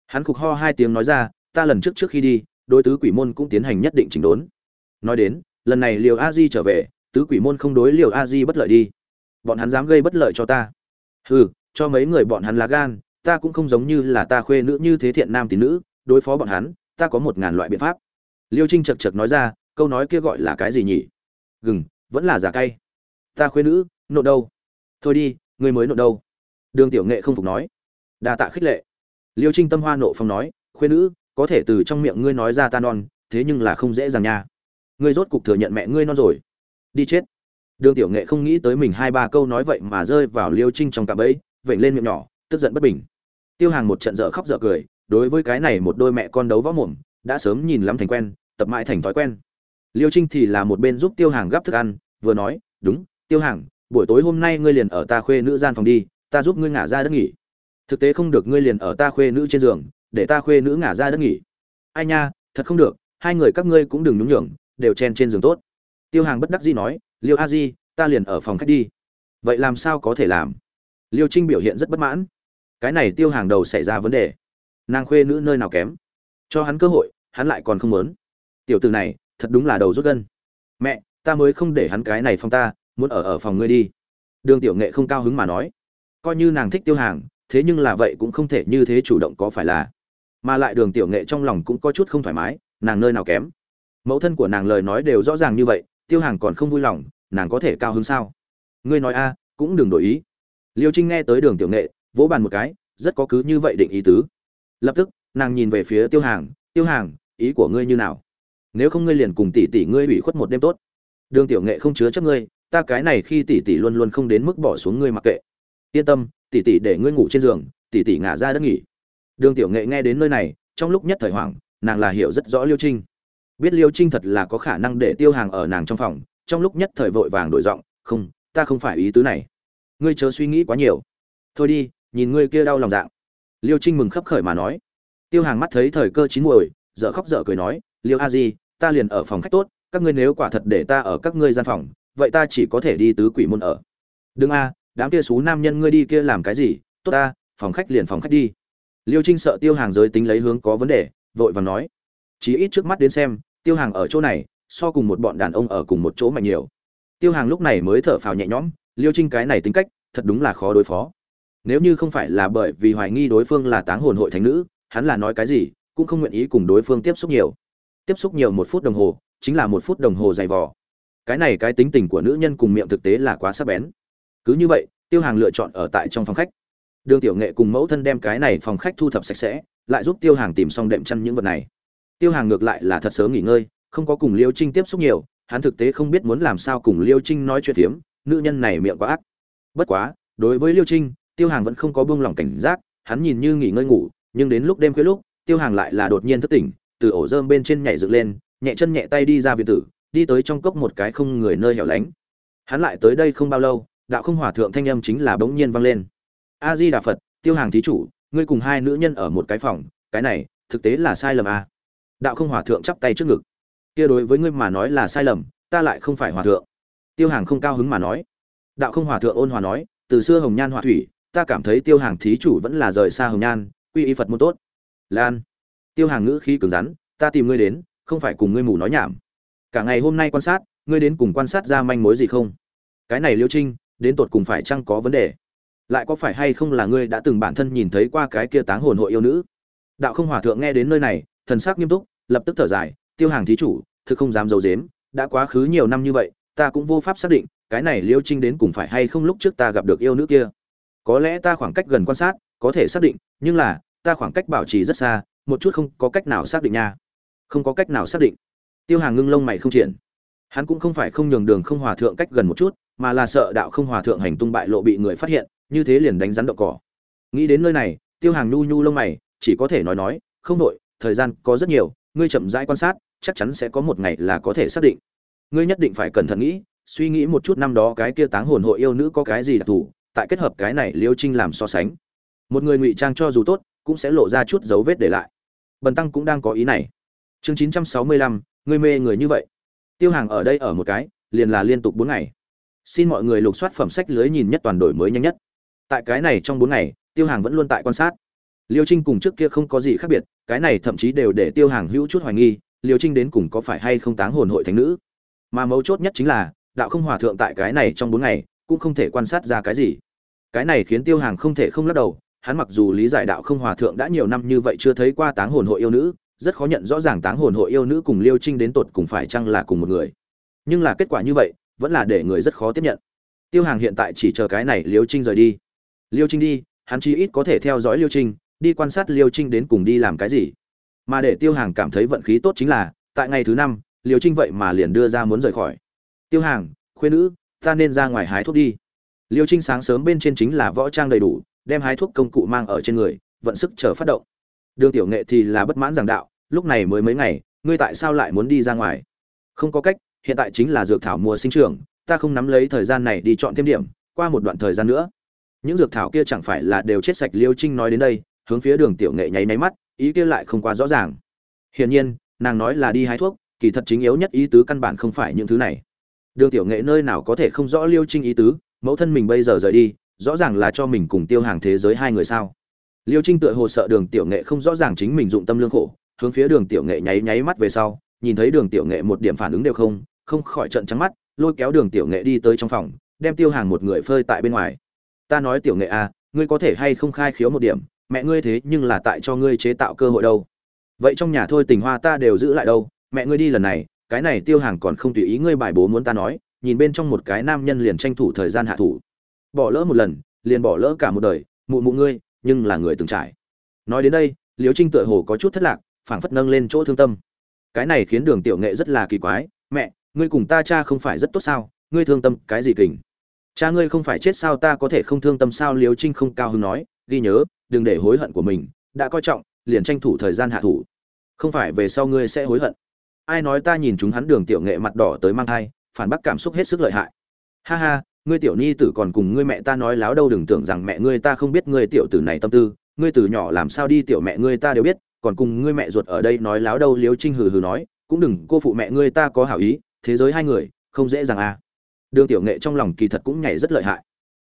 Speaker 1: hắn khục ho hai tiếng nói ra, ta lần trước trước khi đi, đối tứ quỷ môn cũng tiến hành nhất định chỉnh đốn. Nói đến, lần này liều a di trở về, tứ quỷ môn không đối liều a di bất lợi đi. Bọn hắn dám gây bất lợi cho ta. Hừ, cho mấy người bọn hắn lá gan, ta cũng không giống như là ta khuê nữ như thế thiện nam tín nữ, đối phó bọn hắn, ta có một ngàn loại biện pháp. Liêu trinh chật chật nói ra, câu nói kia gọi là cái gì nhỉ? Gừng, vẫn là giả cay. Ta khuê nữ nộ đâu? Thôi đi ngươi mới nộ đâu? Đường tiểu nghệ không phục nói. Đa tạ khích lệ liêu trinh tâm hoa nộ phong nói, khuê nữ, có thể từ trong miệng ngươi nói ra ta non, thế nhưng là không dễ dàng nha. Ngươi rốt cục thừa nhận mẹ ngươi non rồi. Đi chết. Đường tiểu nghệ không nghĩ tới mình hai ba câu nói vậy mà rơi vào liêu trinh trong cạm bẫy, vểnh lên miệng nhỏ, tức giận bất bình. Tiêu hàng một trận dở khóc dở cười, đối với cái này một đôi mẹ con đấu võ mồm, đã sớm nhìn lắm thành quen, tập mãi thành thói quen. Liêu trinh thì là một bên giúp tiêu hàng gắp thức ăn, vừa nói, đúng, tiêu hàng, buổi tối hôm nay ngươi liền ở ta khuê nữ gian phòng đi, ta giúp ngươi ngả ra đất nghỉ thực tế không được ngươi liền ở ta khuê nữ trên giường, để ta khuê nữ ngả ra đất nghỉ. Ai nha, thật không được, hai người các ngươi cũng đừng nhúng nhường, đều chen trên giường tốt. Tiêu hàng bất đắc dĩ nói, liêu a di, ta liền ở phòng khách đi. Vậy làm sao có thể làm? Liêu trinh biểu hiện rất bất mãn. Cái này tiêu hàng đầu xảy ra vấn đề. Nàng khuê nữ nơi nào kém? Cho hắn cơ hội, hắn lại còn không muốn. Tiểu từ này, thật đúng là đầu rút gân. Mẹ, ta mới không để hắn cái này phong ta, muốn ở ở phòng ngươi đi. Đường tiểu nghệ không cao hứng mà nói. Coi như nàng thích tiêu hàng thế nhưng là vậy cũng không thể như thế chủ động có phải là. Mà lại đường tiểu nghệ trong lòng cũng có chút không thoải mái, nàng nơi nào kém. Mẫu thân của nàng lời nói đều rõ ràng như vậy, tiêu hàng còn không vui lòng, nàng có thể cao hơn sao? Ngươi nói a, cũng đừng đổi ý. Liêu trinh nghe tới đường tiểu nghệ, vỗ bàn một cái, rất có cứ như vậy định ý tứ. Lập tức, nàng nhìn về phía tiêu hàng tiêu hàng, ý của ngươi như nào? Nếu không ngươi liền cùng tỷ tỷ ngươi ủy khuất một đêm tốt. Đường tiểu nghệ không chứa chấp ngươi, ta cái này khi tỷ tỷ luôn luôn không đến mức bỏ xuống ngươi mặc kệ. Yên tâm tỷ tỷ để ngươi ngủ trên giường, tỷ tỷ ngả ra đất nghỉ. Đường tiểu nghệ nghe đến nơi này, trong lúc nhất thời hoảng, nàng là hiểu rất rõ liêu trinh. Biết liêu trinh thật là có khả năng để tiêu hàng ở nàng trong phòng, trong lúc nhất thời vội vàng đổi giọng, không, ta không phải ý tứ này. Ngươi chớ suy nghĩ quá nhiều. Thôi đi, nhìn ngươi kia đau lòng dạng. Liêu trinh mừng khấp khởi mà nói. Tiêu hàng mắt thấy thời cơ chín muồi, dở khóc dở cười nói, liêu a di, ta liền ở phòng khách tốt, các ngươi nếu quả thật để ta ở các ngươi gian phòng, vậy ta chỉ có thể đi tứ quỷ môn ở. Đừng a đám kia xú nam nhân ngươi đi kia làm cái gì? Tốt ta, phòng khách liền phòng khách đi. Liêu trinh sợ tiêu hàng giới tính lấy hướng có vấn đề, vội vàng nói. Chí ít trước mắt đến xem, tiêu hàng ở chỗ này, so cùng một bọn đàn ông ở cùng một chỗ mạnh nhiều. Tiêu hàng lúc này mới thở phào nhẹ nhõm, liêu trinh cái này tính cách, thật đúng là khó đối phó. Nếu như không phải là bởi vì hoài nghi đối phương là táng hồn hội thánh nữ, hắn là nói cái gì, cũng không nguyện ý cùng đối phương tiếp xúc nhiều. Tiếp xúc nhiều một phút đồng hồ, chính là một phút đồng hồ dày vò. Cái này cái tính tình của nữ nhân cùng miệng thực tế là quá sắc bén cứ như vậy, tiêu hàng lựa chọn ở tại trong phòng khách. Đường tiểu nghệ cùng mẫu thân đem cái này phòng khách thu thập sạch sẽ, lại giúp tiêu hàng tìm xong đệm chăn những vật này. Tiêu hàng ngược lại là thật sớm nghỉ ngơi, không có cùng liêu trinh tiếp xúc nhiều, hắn thực tế không biết muốn làm sao cùng liêu trinh nói chuyện phiếm, nữ nhân này miệng quá ác. Bất quá, đối với liêu trinh, tiêu hàng vẫn không có buông lỏng cảnh giác, hắn nhìn như nghỉ ngơi ngủ, nhưng đến lúc đêm khuya lúc, tiêu hàng lại là đột nhiên thức tỉnh, từ ổ rơm bên trên nhảy dựng lên, nhẹ chân nhẹ tay đi ra viện tử, đi tới trong cốc một cái không người nơi hẻo lánh. Hắn lại tới đây không bao lâu đạo không hòa thượng thanh âm chính là bỗng nhiên vang lên. A di đà phật, tiêu hàng thí chủ, ngươi cùng hai nữ nhân ở một cái phòng, cái này, thực tế là sai lầm a à? đạo không hòa thượng chắp tay trước ngực. Kia đối với ngươi mà nói là sai lầm, ta lại không phải hòa thượng. Tiêu hàng không cao hứng mà nói. Đạo không hòa thượng ôn hòa nói, từ xưa hồng nhan hòa thủy, ta cảm thấy tiêu hàng thí chủ vẫn là rời xa hồng nhan, quy y phật môn tốt. Lan. Tiêu hàng ngữ khí cứng rắn, ta tìm ngươi đến, không phải cùng ngươi mù nói nhảm. Cả ngày hôm nay quan sát, ngươi đến cùng quan sát ra manh mối gì không? Cái này liêu trinh đến tột cùng phải chăng có vấn đề? Lại có phải hay không là ngươi đã từng bản thân nhìn thấy qua cái kia táng hồn hội yêu nữ? Đạo không hòa thượng nghe đến nơi này, thần sắc nghiêm túc, lập tức thở dài, tiêu hàng thí chủ, thực không dám d i ấ u dếm đã quá khứ nhiều năm như vậy, ta cũng vô pháp xác định, cái này liêu trinh đến cùng phải hay không lúc trước ta gặp được yêu nữ kia. Có lẽ ta khoảng cách gần quan sát, có thể xác định, nhưng là, ta khoảng cách bảo trì rất xa, một chút không có cách nào xác định nha. Không có cách nào xác định. Tiêu hàng ngưng lông mày không triển hắn cũng không phải không nhường đường không hòa thượng cách gần một chút mà là sợ đạo không hòa thượng hành tung bại lộ bị người phát hiện, như thế liền đánh rắn đậu cỏ. Nghĩ đến nơi này, tiêu hàng nhu nhu lông mày, chỉ có thể nói nói, không đội thời gian có rất nhiều, ngươi chậm rãi quan sát, chắc chắn sẽ có một ngày là có thể xác định. Ngươi nhất định phải cẩn thận nghĩ, suy nghĩ một chút năm đó cái kia táng hồn hội yêu nữ có cái gì đặc thù, tại kết hợp cái này liêu trinh làm so sánh. Một người ngụy trang cho dù tốt, cũng sẽ lộ ra chút dấu vết để lại. Bần tăng cũng đang có ý này. Chương chín trăm sáu mươi lăm, ngươi mê người như vậy. Tiêu hàng ở đây ở một cái, liền là liên tục bốn ngày xin mọi người lục soát phẩm sách lưới nhìn nhất toàn đổi mới nhanh nhất. Tại cái này trong bốn ngày, tiêu hàng vẫn luôn tại quan sát. Liêu trinh cùng trước kia không có gì khác biệt, cái này thậm chí đều để tiêu hàng hữu chút hoài nghi, liêu trinh đến cùng có phải hay không táng hồn hội thánh nữ. Mà mấu chốt nhất chính là, đạo không hòa thượng tại cái này trong bốn ngày, cũng không thể quan sát ra cái gì. Cái này khiến tiêu hàng không thể không lắc đầu, hắn mặc dù lý giải đạo không hòa thượng đã nhiều năm như vậy chưa thấy qua táng hồn hội yêu nữ, rất khó nhận rõ ràng táng hồn hội yêu nữ cùng liêu trinh đến tột cùng phải chăng là cùng một người. Nhưng là kết quả như vậy vẫn là để người rất khó tiếp nhận. Tiêu hàng hiện tại chỉ chờ cái này liêu trinh rời đi. Liêu trinh đi, hắn chí ít có thể theo dõi liêu trinh, đi quan sát liêu trinh đến cùng đi làm cái gì. Mà để tiêu hàng cảm thấy vận khí tốt chính là, tại ngày thứ năm, liêu trinh vậy mà liền đưa ra muốn rời khỏi. Tiêu hàng, khuyên nữ, ta nên ra ngoài hái thuốc đi. Liêu trinh sáng sớm bên trên chính là võ trang đầy đủ, đem hái thuốc công cụ mang ở trên người, vận sức chờ phát động. Đường tiểu nghệ thì là bất mãn giảng đạo, lúc này mới mấy ngày, ngươi tại sao lại muốn đi ra ngoài? Không có cách hiện tại chính là dược thảo mùa sinh trưởng, ta không nắm lấy thời gian này đi chọn thêm điểm, qua một đoạn thời gian nữa. Những dược thảo kia chẳng phải là đều chết sạch liêu trinh nói đến đây, hướng phía đường tiểu nghệ nháy nháy mắt, ý kia lại không quá rõ ràng. Hiển nhiên, nàng nói là đi hái thuốc, kỳ thật chính yếu nhất ý tứ căn bản không phải những thứ này. Đường tiểu nghệ nơi nào có thể không rõ liêu trinh ý tứ, mẫu thân mình bây giờ rời đi, rõ ràng là cho mình cùng tiêu hàng thế giới hai người sao. Liêu trinh tựa hồ sợ đường tiểu nghệ không rõ ràng chính mình dụng tâm lương khổ, hướng phía đường tiểu nghệ nháy nháy mắt về sau, nhìn thấy đường tiểu nghệ một điểm phản ứng đều không không khỏi trận trắng mắt, lôi kéo đường tiểu nghệ đi tới trong phòng, đem tiêu hàng một người phơi tại bên ngoài. Ta nói tiểu nghệ à ngươi có thể hay không khai khiếu một điểm, mẹ ngươi thế nhưng là tại cho ngươi chế tạo cơ hội đâu. Vậy trong nhà thôi tình hoa ta đều giữ lại đâu, mẹ ngươi đi lần này, cái này tiêu hàng còn không tùy ý ngươi bài bố muốn ta nói, nhìn bên trong một cái nam nhân liền tranh thủ thời gian hạ thủ. Bỏ lỡ một lần, liền bỏ lỡ cả một đời, mụ mụ ngươi, nhưng là người từng trải. Nói đến đây, liễu trinh tựa hồ có chút thất lạc, phảng phất nâng lên chỗ thương tâm. Cái này khiến đường tiểu nghệ rất là kỳ quái, mẹ ngươi cùng ta cha không phải rất tốt sao? Ngươi thương tâm cái gì kình? Cha ngươi không phải chết sao ta có thể không thương tâm sao? Liễu trinh không cao hứng nói, ghi nhớ, đừng để hối hận của mình, đã coi trọng, liền tranh thủ thời gian hạ thủ. Không phải về sau ngươi sẽ hối hận. Ai nói ta nhìn chúng hắn đường tiểu nghệ mặt đỏ tới mang thai, phản bác cảm xúc hết sức lợi hại. Ha ha, ngươi tiểu nhi tử còn cùng ngươi mẹ ta nói láo đâu, đừng tưởng rằng mẹ ngươi ta không biết ngươi tiểu tử này tâm tư. Ngươi từ nhỏ làm sao đi tiểu mẹ ngươi ta đều biết, còn cùng ngươi mẹ ruột ở đây nói láo đâu liếu trinh hừ hừ nói, cũng đừng, cô phụ mẹ ngươi ta có hảo ý thế giới hai người, không dễ dàng à. Đường tiểu nghệ trong lòng kỳ thật cũng nhảy rất lợi hại.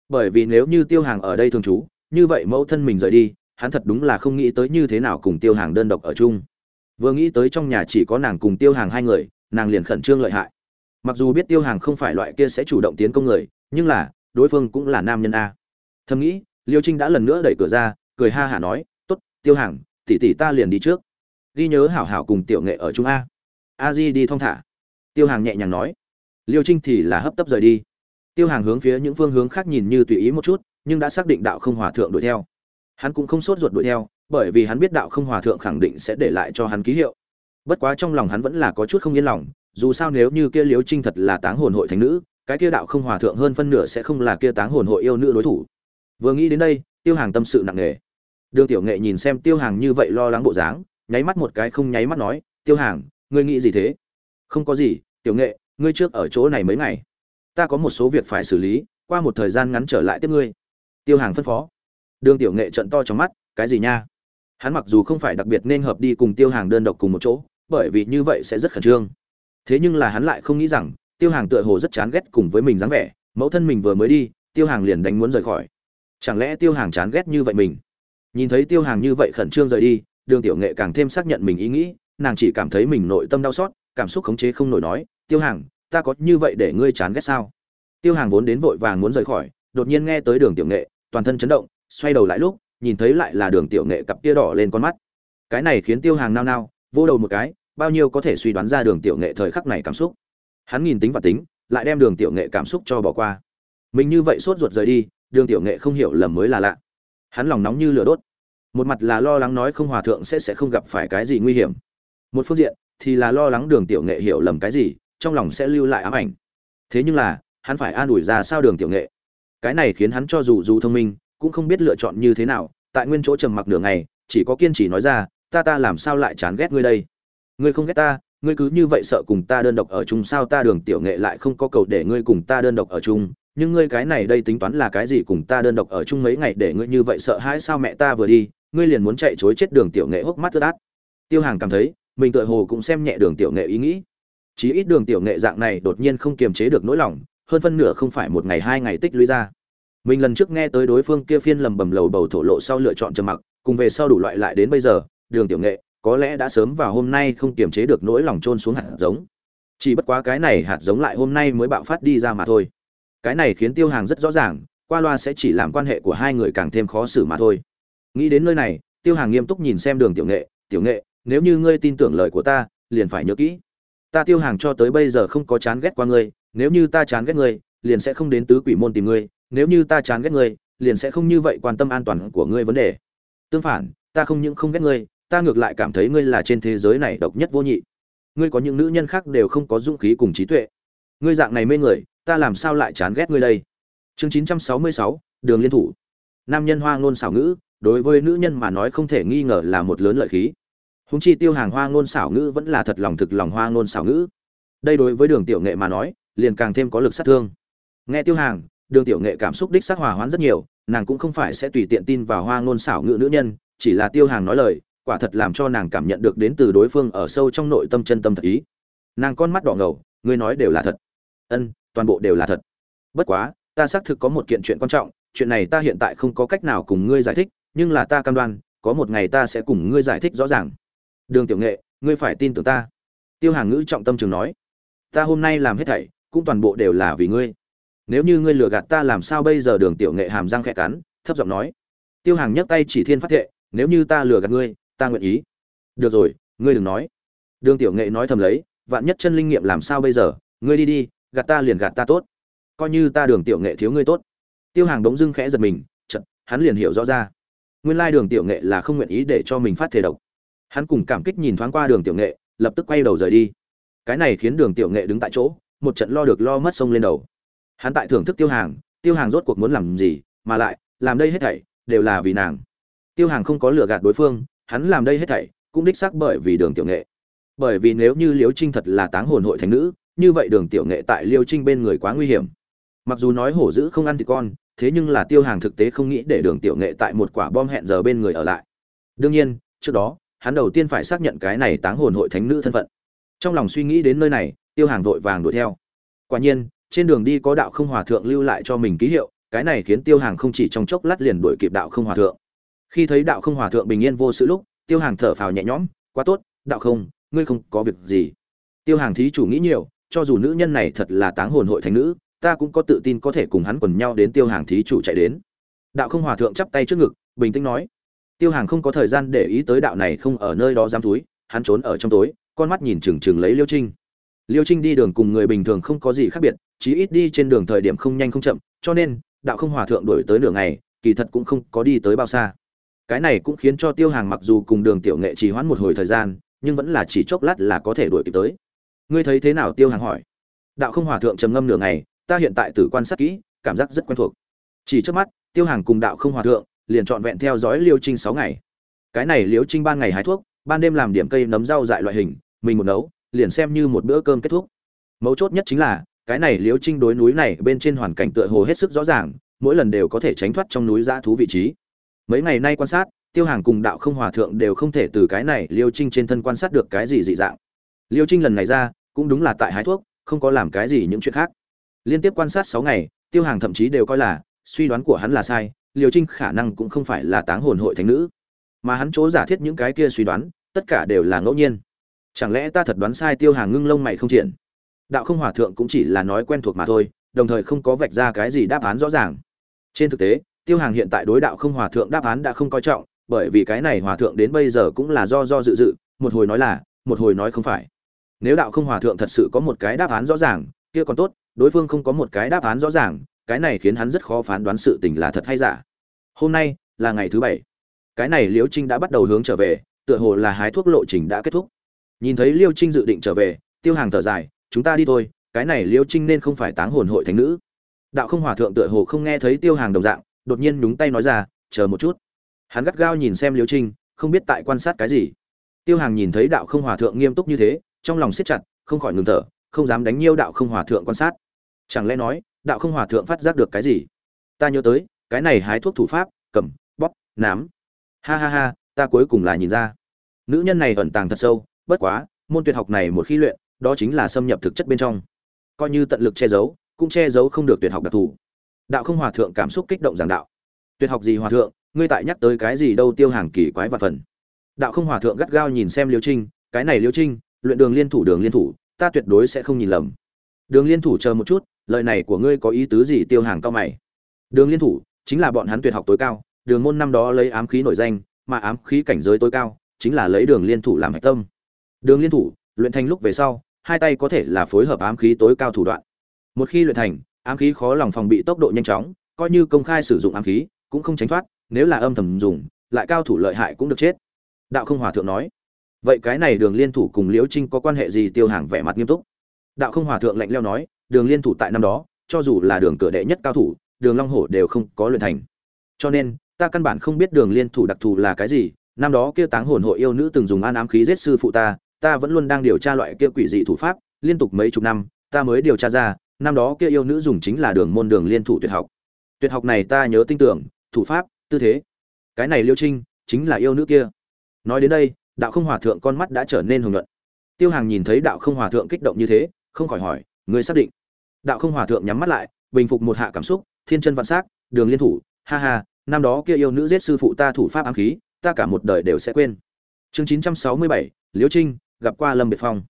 Speaker 1: Bởi vì nếu như tiêu hàng ở đây thường trú, như vậy mẫu thân mình rời đi, hắn thật đúng là không nghĩ tới như thế nào cùng tiêu hàng đơn độc ở chung. Vừa nghĩ tới trong nhà chỉ có nàng cùng tiêu hàng hai người, nàng liền khẩn trương lợi hại. Mặc dù biết tiêu hàng không phải loại kia sẽ chủ động tiến công người, nhưng là, đối phương cũng là nam nhân a. Thầm nghĩ, liêu trinh đã lần nữa đẩy cửa ra, cười ha hả nói t ố t tiêu hàng tỉ tỉ ta liền đi trước. Ghi nhớ hảo hảo cùng tiểu nghệ ở trung a. A di đi thong thả tiêu hàng nhẹ nhàng nói. Liêu trinh thì là hấp tấp rời đi. Tiêu hàng hướng phía những phương hướng khác nhìn như tùy ý một chút, nhưng đã xác định đạo không hòa thượng đuổi theo. Hắn cũng không sốt ruột đuổi theo, bởi vì hắn biết đạo không hòa thượng khẳng định sẽ để lại cho hắn ký hiệu. Bất quá trong lòng hắn vẫn là có chút không yên lòng, dù sao nếu như kia Liêu trinh thật là táng hồn hội thánh nữ, cái kia đạo không hòa thượng hơn phân nửa sẽ không là kia táng hồn hội yêu nữ đối thủ. Vừa nghĩ đến đây, tiêu hàng tâm sự nặng nề. Đường tiểu nghệ nhìn xem tiêu hàng như vậy lo lắng bộ dáng, nháy mắt một cái không nháy mắt nói, tiêu hàng, ngươi nghĩ gì thế? Không có gì tiểu nghệ, ngươi trước ở chỗ này mấy ngày. Ta có một số việc phải xử lý, qua một thời gian ngắn trở lại tiếp ngươi. Tiêu hàng phân phó. Đường tiểu nghệ trận to trong mắt, cái gì nha? Hắn mặc dù không phải đặc biệt nên hợp đi cùng tiêu hàng đơn độc cùng một chỗ, bởi vì như vậy sẽ rất khẩn trương. Thế nhưng là hắn lại không nghĩ rằng, tiêu hàng tựa hồ rất chán ghét cùng với mình dáng vẻ, mẫu thân mình vừa mới đi, tiêu hàng liền đánh muốn rời khỏi. Chẳng lẽ tiêu hàng chán ghét như vậy mình? Nhìn thấy tiêu hàng như vậy khẩn trương rời đi, đường tiểu nghệ càng thêm xác nhận mình ý nghĩ, nàng chỉ cảm thấy mình nội tâm đau xót cảm xúc khống chế không nổi nói, tiêu hàng, ta có như vậy để ngươi chán ghét sao? Tiêu hàng vốn đến vội vàng muốn rời khỏi, đột nhiên nghe tới đường tiểu nghệ, toàn thân chấn động, xoay đầu lại lúc, nhìn thấy lại là đường tiểu nghệ cặp tia đỏ lên con mắt. Cái này khiến tiêu hàng nao nao vô đầu một cái, bao nhiêu có thể suy đoán ra đường tiểu nghệ thời khắc này cảm xúc. Hắn nhìn tính và tính, lại đem đường tiểu nghệ cảm xúc cho bỏ qua. Mình như vậy sốt ruột rời đi, đường tiểu nghệ không hiểu lầm mới là lạ. Hắn lòng nóng như lửa đốt. Một mặt là lo lắng nói không hòa thượng sẽ sẽ không gặp phải cái gì nguy hiểm. Một phương diện thì là lo lắng đường tiểu nghệ hiểu lầm cái gì, trong lòng sẽ lưu lại ám ảnh. Thế nhưng là, hắn phải an ủi ra sao đường tiểu nghệ? Cái này khiến hắn cho dù dù thông minh, cũng không biết lựa chọn như thế nào, tại nguyên chỗ trầm mặc nửa ngày, chỉ có kiên trì nói ra, ta ta làm sao lại chán ghét ngươi đây? Ngươi không ghét ta, ngươi cứ như vậy sợ cùng ta đơn độc ở chung sao ta đường tiểu nghệ lại không có cầu để ngươi cùng ta đơn độc ở chung? Nhưng ngươi cái này đây tính toán là cái gì cùng ta đơn độc ở chung mấy ngày để ngươi như vậy sợ hãi sao mẹ ta vừa đi? Ngươi liền muốn chạy chối chết đường tiểu nghệ hốc mắt ướt át. Tiêu hàng cảm thấy mình tựa hồ cũng xem nhẹ đường tiểu nghệ ý nghĩ. Chí ít đường tiểu nghệ dạng này đột nhiên không kiềm chế được nỗi lòng, hơn phân nửa không phải một ngày hai ngày tích lũy ra. Mình lần trước nghe tới đối phương kia phiên lầm bầm lầu bầu thổ lộ sau lựa chọn trầm mặc, cùng về sau đủ loại lại đến bây giờ, đường tiểu nghệ, có lẽ đã sớm vào hôm nay không kiềm chế được nỗi lòng trôn xuống hạt giống. Chỉ bất quá cái này hạt giống lại hôm nay mới bạo phát đi ra mà thôi. Cái này khiến tiêu hàng rất rõ ràng, qua loa sẽ chỉ làm quan hệ của hai người càng thêm khó xử mà thôi. Nghĩ đến nơi này, tiêu hàng nghiêm túc nhìn xem đường tiểu nghệ tiểu nghệ nếu như ngươi tin tưởng lời của ta, liền phải nhớ kỹ. Ta tiêu hàng cho tới bây giờ không có chán ghét qua ngươi, nếu như ta chán ghét ngươi, liền sẽ không đến tứ quỷ môn tìm ngươi, nếu như ta chán ghét ngươi, liền sẽ không như vậy quan tâm an toàn của ngươi vấn đề. Tương phản, ta không những không ghét ngươi, ta ngược lại cảm thấy ngươi là trên thế giới này độc nhất vô nhị. Ngươi có những nữ nhân khác đều không có dũng khí cùng trí tuệ. Ngươi dạng này mê người, ta làm sao lại chán ghét ngươi đây? Chương chín trăm sáu mươi sáu, đường liên thủ. Nam nhân hoa ngôn xảo ngữ, đối với nữ nhân mà nói không thể nghi ngờ là một lớn lợi khí húng chi tiêu hàng hoa ngôn xảo ngữ vẫn là thật lòng thực lòng hoa ngôn xảo ngữ. Đây đối với đường tiểu nghệ mà nói, liền càng thêm có lực sát thương. Nghe tiêu hàng, đường tiểu nghệ cảm xúc đích xác hòa hoãn rất nhiều, nàng cũng không phải sẽ tùy tiện tin vào hoa ngôn xảo ngữ nữ nhân, chỉ là tiêu hàng nói lời, quả thật làm cho nàng cảm nhận được đến từ đối phương ở sâu trong nội tâm chân tâm thật ý. Nàng con mắt đỏ ngầu, ngươi nói đều là thật. Ân, toàn bộ đều là thật. Bất quá, ta xác thực có một kiện chuyện quan trọng, chuyện này ta hiện tại không có cách nào cùng ngươi giải thích, nhưng là ta cam đoan, có một ngày ta sẽ cùng ngươi giải thích rõ ràng đường tiểu nghệ, ngươi phải tin tưởng ta. Tiêu hàng ngữ trọng tâm trường nói. Ta hôm nay làm hết thảy, cũng toàn bộ đều là vì ngươi. Nếu như ngươi lừa gạt ta làm sao bây giờ? Đường tiểu nghệ hàm răng khẽ cắn, thấp giọng nói. Tiêu hàng nhấc tay chỉ thiên phát thệ, nếu như ta lừa gạt ngươi, ta nguyện ý. Được rồi, ngươi đừng nói. Đường tiểu nghệ nói thầm lấy, vạn nhất chân linh nghiệm làm sao bây giờ? Ngươi đi đi, gạt ta liền gạt ta tốt. Coi như ta đường tiểu nghệ thiếu ngươi tốt. Tiêu hàng đống dưng khẽ giật mình chật hắn liền hiểu rõ ra. Nguyên lai đường tiểu nghệ là không nguyện ý để cho mình phát thể độc hắn cùng cảm kích nhìn thoáng qua đường tiểu nghệ, lập tức quay đầu rời đi. Cái này khiến đường tiểu nghệ đứng tại chỗ, một trận lo được lo mất sông lên đầu. Hắn tại thưởng thức tiêu hàng tiêu hàng rốt cuộc muốn làm gì, mà lại, làm đây hết thảy, đều là vì nàng. Tiêu hàng không có lừa gạt đối phương, hắn làm đây hết thảy, cũng đích xác bởi vì đường tiểu nghệ. Bởi vì nếu như liễu trinh thật là táng hồn hội thánh nữ, như vậy đường tiểu nghệ tại liêu trinh bên người quá nguy hiểm. Mặc dù nói hổ dữ không ăn thì con, thế nhưng là tiêu hàng thực tế không nghĩ để đường tiểu nghệ tại một quả bom hẹn giờ bên người ở lại. Đương nhiên, trước đó hắn đầu tiên phải xác nhận cái này táng hồn hội thánh nữ thân phận. Trong lòng suy nghĩ đến nơi này, tiêu hàng vội vàng đuổi theo. Quả nhiên, trên đường đi có đạo không hòa thượng lưu lại cho mình ký hiệu, cái này khiến tiêu hàng không chỉ trong chốc lát liền đuổi kịp đạo không hòa thượng. Khi thấy đạo không hòa thượng bình yên vô sự lúc, tiêu hàng thở phào nhẹ nhõm, quá tốt, đạo không, ngươi không có việc gì. Tiêu hàng thí chủ nghĩ nhiều, cho dù nữ nhân này thật là táng hồn hội thánh nữ, ta cũng có tự tin có thể cùng hắn quần nhau đến tiêu hàng thí chủ chạy đến. Đạo không hòa thượng chắp tay trước ngực, bình tĩnh nói tiêu hàng không có thời gian để ý tới đạo này không ở nơi đó giam túi, hắn trốn ở trong tối, con mắt nhìn chừng chừng lấy liêu trinh. Liêu trinh đi đường cùng người bình thường không có gì khác biệt, chí ít đi trên đường thời điểm không nhanh không chậm, cho nên, đạo không hòa thượng đổi tới nửa ngày, kỳ thật cũng không có đi tới bao xa. Cái này cũng khiến cho tiêu hàng mặc dù cùng đường tiểu nghệ trì hoãn một hồi thời gian, nhưng vẫn là chỉ chốc lát là có thể đuổi kịp tới. Ngươi thấy thế nào? Tiêu hàng hỏi. Đạo không hòa thượng trầm ngâm nửa ngày, ta hiện tại tử quan sát kỹ, cảm giác rất quen thuộc. Chỉ trước mắt, tiêu hàng cùng đạo không hòa thượng liền trọn vẹn theo dõi liêu trinh sáu ngày. Cái này liêu trinh ban ngày hái thuốc, ban đêm làm điểm cây nấm rau dại loại hình, mình một nấu, liền xem như một bữa cơm kết thúc. Mấu chốt nhất chính là, cái này liêu trinh đối núi này bên trên hoàn cảnh tựa hồ hết sức rõ ràng, mỗi lần đều có thể tránh thoát trong núi dã thú vị trí. Mấy ngày nay quan sát, tiêu hàng cùng đạo không hòa thượng đều không thể từ cái này liêu trinh trên thân quan sát được cái gì dị dạng. Liêu trinh lần này ra, cũng đúng là tại hái thuốc, không có làm cái gì những chuyện khác. Liên tiếp quan sát sáu ngày, tiêu hàng thậm chí đều coi là, suy đoán của hắn là sai liêu trinh khả năng cũng không phải là táng hồn hội thánh nữ, mà hắn chỗ giả thiết những cái kia suy đoán, tất cả đều là ngẫu nhiên. Chẳng lẽ ta thật đoán sai tiêu hàng ngưng lông mày không triển đạo không hòa thượng cũng chỉ là nói quen thuộc mà thôi, đồng thời không có vạch ra cái gì đáp án rõ ràng. Trên thực tế, tiêu hàng hiện tại đối đạo không hòa thượng đáp án đã không coi trọng, bởi vì cái này hòa thượng đến bây giờ cũng là do do dự dự, một hồi nói là, một hồi nói không phải. Nếu đạo không hòa thượng thật sự có một cái đáp án rõ ràng, kia còn tốt, đối phương không có một cái đáp án rõ ràng, cái này khiến hắn rất khó phán đoán sự tình là thật hay giả hôm nay là ngày thứ bảy. Cái này Liêu trinh đã bắt đầu hướng trở về, tựa hồ là hái thuốc lộ trình đã kết thúc. Nhìn thấy liêu trinh dự định trở về, tiêu hàng thở dài, chúng ta đi thôi, cái này liêu trinh nên không phải táng hồn hội thánh nữ. Đạo không hòa thượng tựa hồ không nghe thấy tiêu hàng đồng dạng, đột nhiên nhúng tay nói ra, chờ một chút. Hắn gắt gao nhìn xem liêu trinh, không biết tại quan sát cái gì. Tiêu hàng nhìn thấy đạo không hòa thượng nghiêm túc như thế, trong lòng siết chặt, không khỏi ngừng thở, không dám đánh nhiêu đạo không hòa thượng quan sát. Chẳng lẽ nói, đạo không hòa thượng phát giác được cái gì? Ta nhớ tới cái này hái thuốc thủ pháp, cầm, bóp, nám. Ha ha ha, ta cuối cùng là nhìn ra. Nữ nhân này ẩn tàng thật sâu, bất quá, môn tuyệt học này một khi luyện, đó chính là xâm nhập thực chất bên trong. Coi như tận lực che giấu, cũng che giấu không được tuyệt học đặc thù. Đạo không hòa thượng cảm xúc kích động giảng đạo. Tuyệt học gì hòa thượng, ngươi tại nhắc tới cái gì đâu tiêu hàng kỳ quái và phần. Đạo không hòa thượng gắt gao nhìn xem liêu trinh, cái này liêu trinh, luyện đường liên thủ đường liên thủ, ta tuyệt đối sẽ không nhìn lầm. Đường liên thủ chờ một chút, lời này của ngươi có ý tứ gì tiêu hàng cao mày. Đường liên thủ chính là bọn hắn tuyệt học tối cao, đường môn năm đó lấy ám khí nổi danh, mà ám khí cảnh giới tối cao chính là lấy đường liên thủ làm hạch tâm. Đường liên thủ, luyện thành lúc về sau, hai tay có thể là phối hợp ám khí tối cao thủ đoạn. Một khi luyện thành, ám khí khó lòng phòng bị tốc độ nhanh chóng, coi như công khai sử dụng ám khí, cũng không tránh thoát, nếu là âm thầm dùng, lại cao thủ lợi hại cũng được chết. Đạo không hòa thượng nói, vậy cái này đường liên thủ cùng liễu trinh có quan hệ gì? Tiêu hàng vẻ mặt nghiêm túc. Đạo không hòa thượng lạnh lẽo nói, đường liên thủ tại năm đó, cho dù là đường cửa đệ nhất cao thủ đường long hổ đều không có luyện thành. Cho nên, ta căn bản không biết đường liên thủ đặc thù là cái gì, năm đó kia táng hồn hội yêu nữ từng dùng an ám khí giết sư phụ ta ta vẫn luôn đang điều tra loại kia quỷ dị thủ pháp, liên tục mấy chục năm, ta mới điều tra ra, năm đó kia yêu nữ dùng chính là đường môn đường liên thủ tuyệt học. Tuyệt học này ta nhớ tin tưởng, thủ pháp, tư thế. Cái này liêu trinh, chính là yêu nữ kia. Nói đến đây, đạo không hòa thượng con mắt đã trở nên hùng luận tiêu hàng nhìn thấy đạo không hòa thượng kích động như thế, không khỏi hỏi người xác định? Đạo không hòa thượng nhắm mắt lại, bình phục một hạ cảm xúc thiên chân vạn s á c, đường liên thủ, ha ha, năm đó kia yêu nữ giết sư phụ ta thủ pháp ám khí, ta cả một đời đều sẽ quên. Chương chín trăm sáu mươi bảy, liễu trinh, gặp qua lâm biệt phong.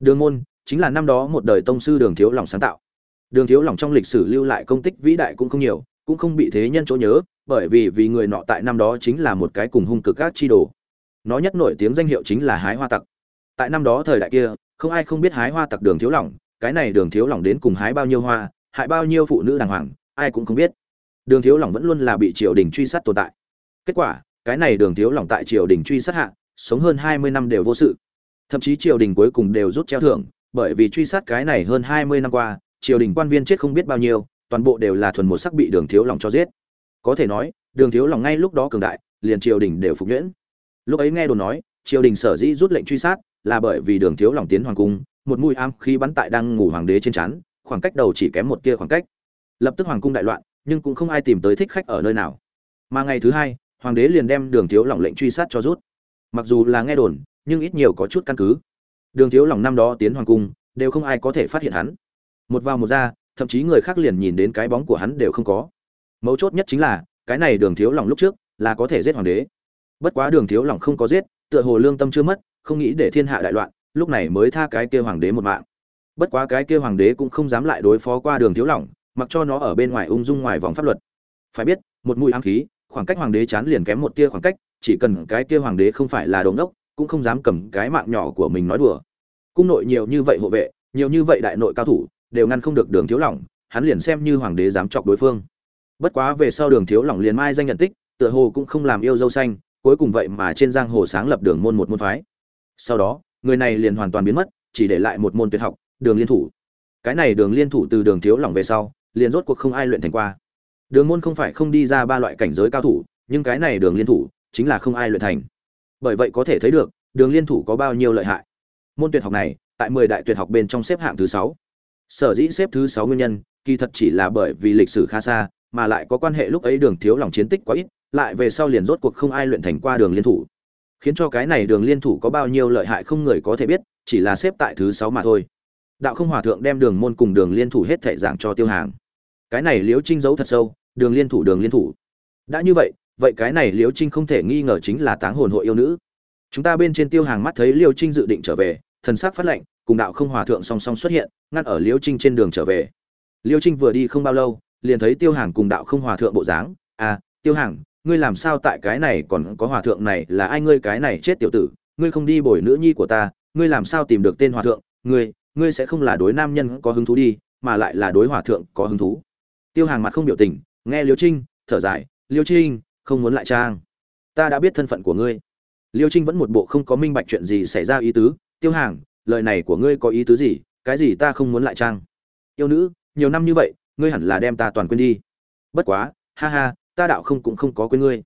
Speaker 1: Đường môn, chính là năm đó một đời tông sư đường thiếu lòng sáng tạo. Đường thiếu lòng trong lịch sử lưu lại công tích vĩ đại cũng không nhiều, cũng không bị thế nhân chỗ nhớ, bởi vì vì người nọ tại năm đó chính là một cái cùng hung cực các chi đồ. Nó nhất nổi tiếng danh hiệu chính là hái hoa tặc. Tại năm đó thời đại kia, không ai không biết hái hoa tặc đường thiếu lỏng cái này đường thiếu lỏng đến cùng hái bao nhiêu hoa, hại bao nhiêu phụ nữ đàng hoàng ai cũng không biết. Đường thiếu lỏng vẫn luôn là bị triều đình truy sát tồn tại. Kết quả, cái này đường thiếu lỏng tại triều đình truy sát hạ, sống hơn hai mươi năm đều vô sự. Thậm chí triều đình cuối cùng đều rút treo thưởng, bởi vì truy sát cái này hơn hai mươi năm qua, triều đình quan viên chết không biết bao nhiêu, toàn bộ đều là thuần một sắc bị đường thiếu lỏng cho giết. Có thể nói, đường thiếu lỏng ngay lúc đó cường đại, liền triều đình đều phục nhuyễn. Lúc ấy nghe đồn nói, triều đình sở dĩ rút lệnh truy sát là bởi vì đường thiếu lòng tiến hoàng cung, một mũi ám khí bắn tại đang ngủ hoàng đế trên chắn khoảng cách đầu chỉ kém một tia khoảng cách lập tức hoàng cung đại loạn, nhưng cũng không ai tìm tới thích khách ở nơi nào. Mà ngày thứ hai, hoàng đế liền đem đường thiếu Lỏng lệnh truy sát cho rút. Mặc dù là nghe đồn, nhưng ít nhiều có chút căn cứ. Đường thiếu Lỏng năm đó tiến hoàng cung, đều không ai có thể phát hiện hắn. Một vào một ra, thậm chí người khác liền nhìn đến cái bóng của hắn đều không có. Mấu chốt nhất chính là, cái này đường thiếu Lỏng lúc trước là có thể giết hoàng đế. Bất quá đường thiếu Lỏng không có giết, tựa hồ lương tâm chưa mất, không nghĩ để thiên hạ đại loạn, lúc này mới tha cái kia hoàng đế một mạng. Bất quá cái kia hoàng đế cũng không dám lại đối phó qua đường thiếu Lỏng mặc cho nó ở bên ngoài ung dung ngoài vòng pháp luật. Phải biết, một mũi ám khí, khoảng cách hoàng đế chán liền kém một tia khoảng cách, chỉ cần cái kia hoàng đế không phải là đồ đốc, cũng không dám cầm cái mạng nhỏ của mình nói đùa. Cung nội nhiều như vậy hộ vệ, nhiều như vậy đại nội cao thủ, đều ngăn không được đường thiếu lỏng hắn liền xem như hoàng đế dám chọc đối phương. Bất quá về sau đường thiếu lỏng liền mai danh nhận tích, tựa hồ cũng không làm yêu dâu xanh, cuối cùng vậy mà trên giang hồ sáng lập đường môn một môn phái. Sau đó, người này liền hoàn toàn biến mất, chỉ để lại một môn tuyệt học, đường liên thủ. Cái này đường liên thủ từ đường thiếu lỏng về sau liền rốt cuộc không ai luyện thành qua. Đường môn không phải không đi ra ba loại cảnh giới cao thủ, nhưng cái này đường liên thủ chính là không ai luyện thành. Bởi vậy có thể thấy được, đường liên thủ có bao nhiêu lợi hại. Môn tuyệt học này, tại mười đại tuyệt học bên trong xếp hạng thứ sáu. Sở dĩ xếp thứ sáu nguyên nhân, kỳ thật chỉ là bởi vì lịch sử khá xa, mà lại có quan hệ lúc ấy đường thiếu lòng chiến tích quá ít, lại về sau liền rốt cuộc không ai luyện thành qua đường liên thủ. Khiến cho cái này đường liên thủ có bao nhiêu lợi hại không người có thể biết, chỉ là xếp tại thứ sáu mà thôi đạo không hòa thượng đem đường môn cùng đường liên thủ hết thể giảng cho tiêu hàng. Cái này liễu trinh giấu thật sâu, đường liên thủ, đường liên thủ. Đã như vậy vậy cái này liễu trinh không thể nghi ngờ chính là táng hồn hội yêu nữ. Chúng ta bên trên tiêu hàng mắt thấy liễu trinh dự định trở về, thần sắc phát lệnh, cùng đạo không hòa thượng song song xuất hiện, ngăn ở liễu trinh trên đường trở về. Liễu trinh vừa đi không bao lâu, liền thấy tiêu hàng cùng đạo không hòa thượng bộ dáng. À tiêu hàng, ngươi làm sao tại cái này còn có hòa thượng này là ai ngươi cái này chết tiểu tử, ngươi không đi bồi nữ nhi của ta, ngươi làm sao tìm được tên hòa thượng, ngươi? Ngươi sẽ không là đối nam nhân có hứng thú đi, mà lại là đối hòa thượng có hứng thú. Tiêu hàng mặt không biểu tình, nghe liêu trinh, thở dài, liêu trinh, không muốn lại trang. Ta đã biết thân phận của ngươi. Liêu trinh vẫn một bộ không có minh bạch chuyện gì xảy ra ý tứ. Tiêu hàng, lời này của ngươi có ý tứ gì? Cái gì ta không muốn lại trang? Yêu nữ, nhiều năm như vậy, ngươi hẳn là đem ta toàn quên đi. Bất quá, ha ha, ta đạo không cũng không có quên ngươi.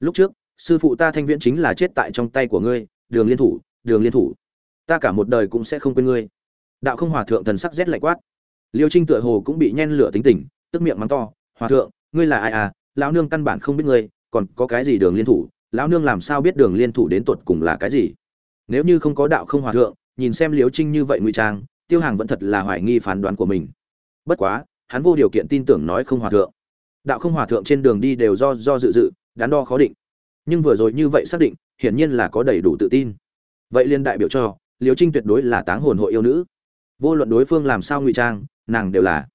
Speaker 1: Lúc trước, sư phụ ta thanh viễn chính là chết tại trong tay của ngươi, đường liên thủ, đường liên thủ. Ta cả một đời cũng sẽ không quên ngươi đạo không hòa thượng thần sắc rét lạnh quát. Liêu trinh tựa hồ cũng bị nhen lửa tính tình, tức miệng mắng to, hòa thượng, ngươi là ai à? Lão nương căn bản không biết ngươi, còn có cái gì đường liên thủ? Lão nương làm sao biết đường liên thủ đến tuột cùng là cái gì? Nếu như không có đạo không hòa thượng, nhìn xem liêu trinh như vậy ngụy trang, tiêu hàng vẫn thật là hoài nghi phán đoán của mình. Bất quá, hắn vô điều kiện tin tưởng nói không hòa thượng. Đạo không hòa thượng trên đường đi đều do do dự dự, đắn đo khó định. Nhưng vừa rồi như vậy xác định, hiển nhiên là có đầy đủ tự tin. Vậy liên đại biểu cho, Liêu trinh tuyệt đối là táng hồn hội yêu nữ vô luận đối phương làm sao ngụy trang, nàng đều là.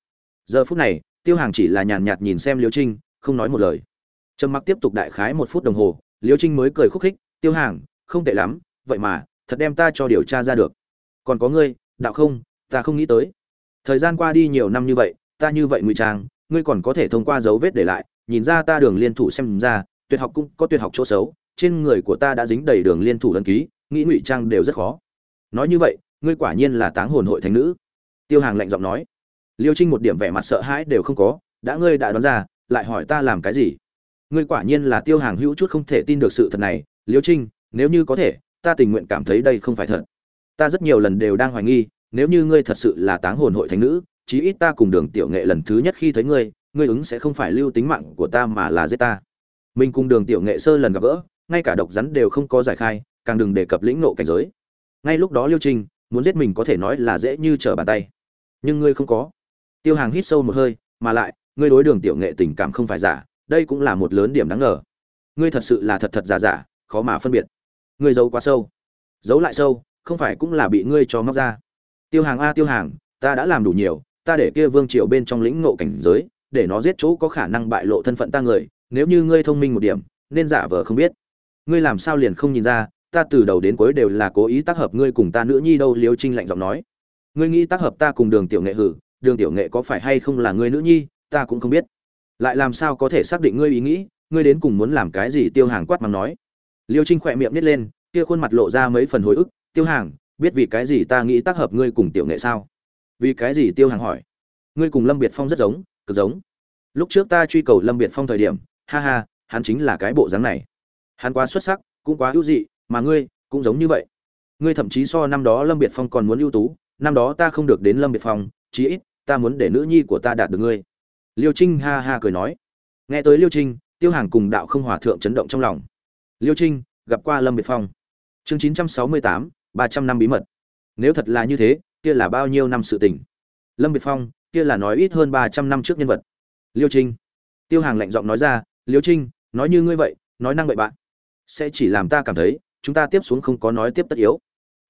Speaker 1: Giờ phút này, tiêu hàng chỉ là nhàn nhạt nhìn xem liễu trinh, không nói một lời. Trầm mặc tiếp tục đại khái một phút đồng hồ, liễu trinh mới cười khúc khích, tiêu hàng, không tệ lắm, vậy mà, thật đem ta cho điều tra ra được. Còn có ngươi, đạo không, ta không nghĩ tới. Thời gian qua đi nhiều năm như vậy, ta như vậy ngụy trang, ngươi còn có thể thông qua dấu vết để lại, nhìn ra ta đường liên thủ xem ra, tuyệt học cũng có tuyệt học chỗ xấu, trên người của ta đã dính đầy đường liên thủ ấn ký, nghĩ ngụy trang đều rất khó. Nói như vậy ngươi quả nhiên là táng hồn hội thánh nữ. Tiêu hàng lạnh giọng nói. Liêu trinh một điểm vẻ mặt sợ hãi đều không có, đã ngươi đã đoán ra, lại hỏi ta làm cái gì? Ngươi quả nhiên là tiêu hàng hữu chút không thể tin được sự thật này, liêu trinh, nếu như có thể, ta tình nguyện cảm thấy đây không phải thật. Ta rất nhiều lần đều đang hoài nghi, nếu như ngươi thật sự là táng hồn hội thánh nữ, chí ít ta cùng đường tiểu nghệ lần thứ nhất khi thấy ngươi ngươi ứng sẽ không phải lưu tính mạng của ta mà là giết ta. Mình cùng đường tiểu nghệ sơ lần gặp gỡ, ngay cả độc rắn đều không có giải khai, càng đừng đề cập lĩnh nộ cảnh giới. Ngay lúc đó liêu trinh muốn giết mình có thể nói là dễ như trở bàn tay. Nhưng ngươi không có. Tiêu hàng hít sâu một hơi, mà lại, ngươi đối đường tiểu nghệ tình cảm không phải giả, đây cũng là một lớn điểm đáng ngờ. Ngươi thật sự là thật thật giả giả, khó mà phân biệt. Ngươi giấu quá sâu. Giấu lại sâu, không phải cũng là bị ngươi cho móc ra. Tiêu hàng a, tiêu hàng, ta đã làm đủ nhiều, ta để kia vương triều bên trong lĩnh ngộ cảnh giới, để nó giết chỗ có khả năng bại lộ thân phận ta người, nếu như ngươi thông minh một điểm, nên giả vờ không biết. Ngươi làm sao liền không nhìn ra ta từ đầu đến cuối đều là cố ý tác hợp ngươi cùng ta nữ nhi đâu, liêu trinh lạnh giọng nói. Ngươi nghĩ tác hợp ta cùng đường tiểu nghệ hử? Đường tiểu nghệ có phải hay không là ngươi nữ nhi? Ta cũng không biết. Lại làm sao có thể xác định ngươi ý nghĩ? Ngươi đến cùng muốn làm cái gì? Tiêu hàng quát mắng nói. Liêu trinh khỏe miệng nít lên, kia khuôn mặt lộ ra mấy phần hồi ức. Tiêu hàng, biết vì cái gì ta nghĩ tác hợp ngươi cùng tiểu nghệ sao? Vì cái gì? Tiêu hàng hỏi. Ngươi cùng lâm biệt phong rất giống, cực giống. Lúc trước ta truy cầu lâm biệt phong thời điểm, ha ha, hắn chính là cái bộ dáng này. Hắn quá xuất sắc, cũng quá ưu dị mà ngươi cũng giống như vậy. Ngươi thậm chí so năm đó lâm biệt phong còn muốn ưu tú, năm đó ta không được đến lâm biệt phong, chí ít ta muốn để nữ nhi của ta đạt được ngươi. Liêu trinh ha ha cười nói. Nghe tới liêu trinh, tiêu hàng cùng đạo không hòa thượng chấn động trong lòng. Liêu trinh, gặp qua lâm biệt phong. Chương chín trăm sáu mươi tám, ba trăm năm bí mật. Nếu thật là như thế, kia là bao nhiêu năm sự tình? Lâm biệt phong, kia là nói ít hơn ba trăm năm trước nhân vật. Liêu trinh. Tiêu hàng lạnh giọng nói ra. Liêu trinh, nói như ngươi vậy, nói năng bậy bạn sẽ chỉ làm ta cảm thấy chúng ta tiếp xuống không có nói tiếp tất yếu.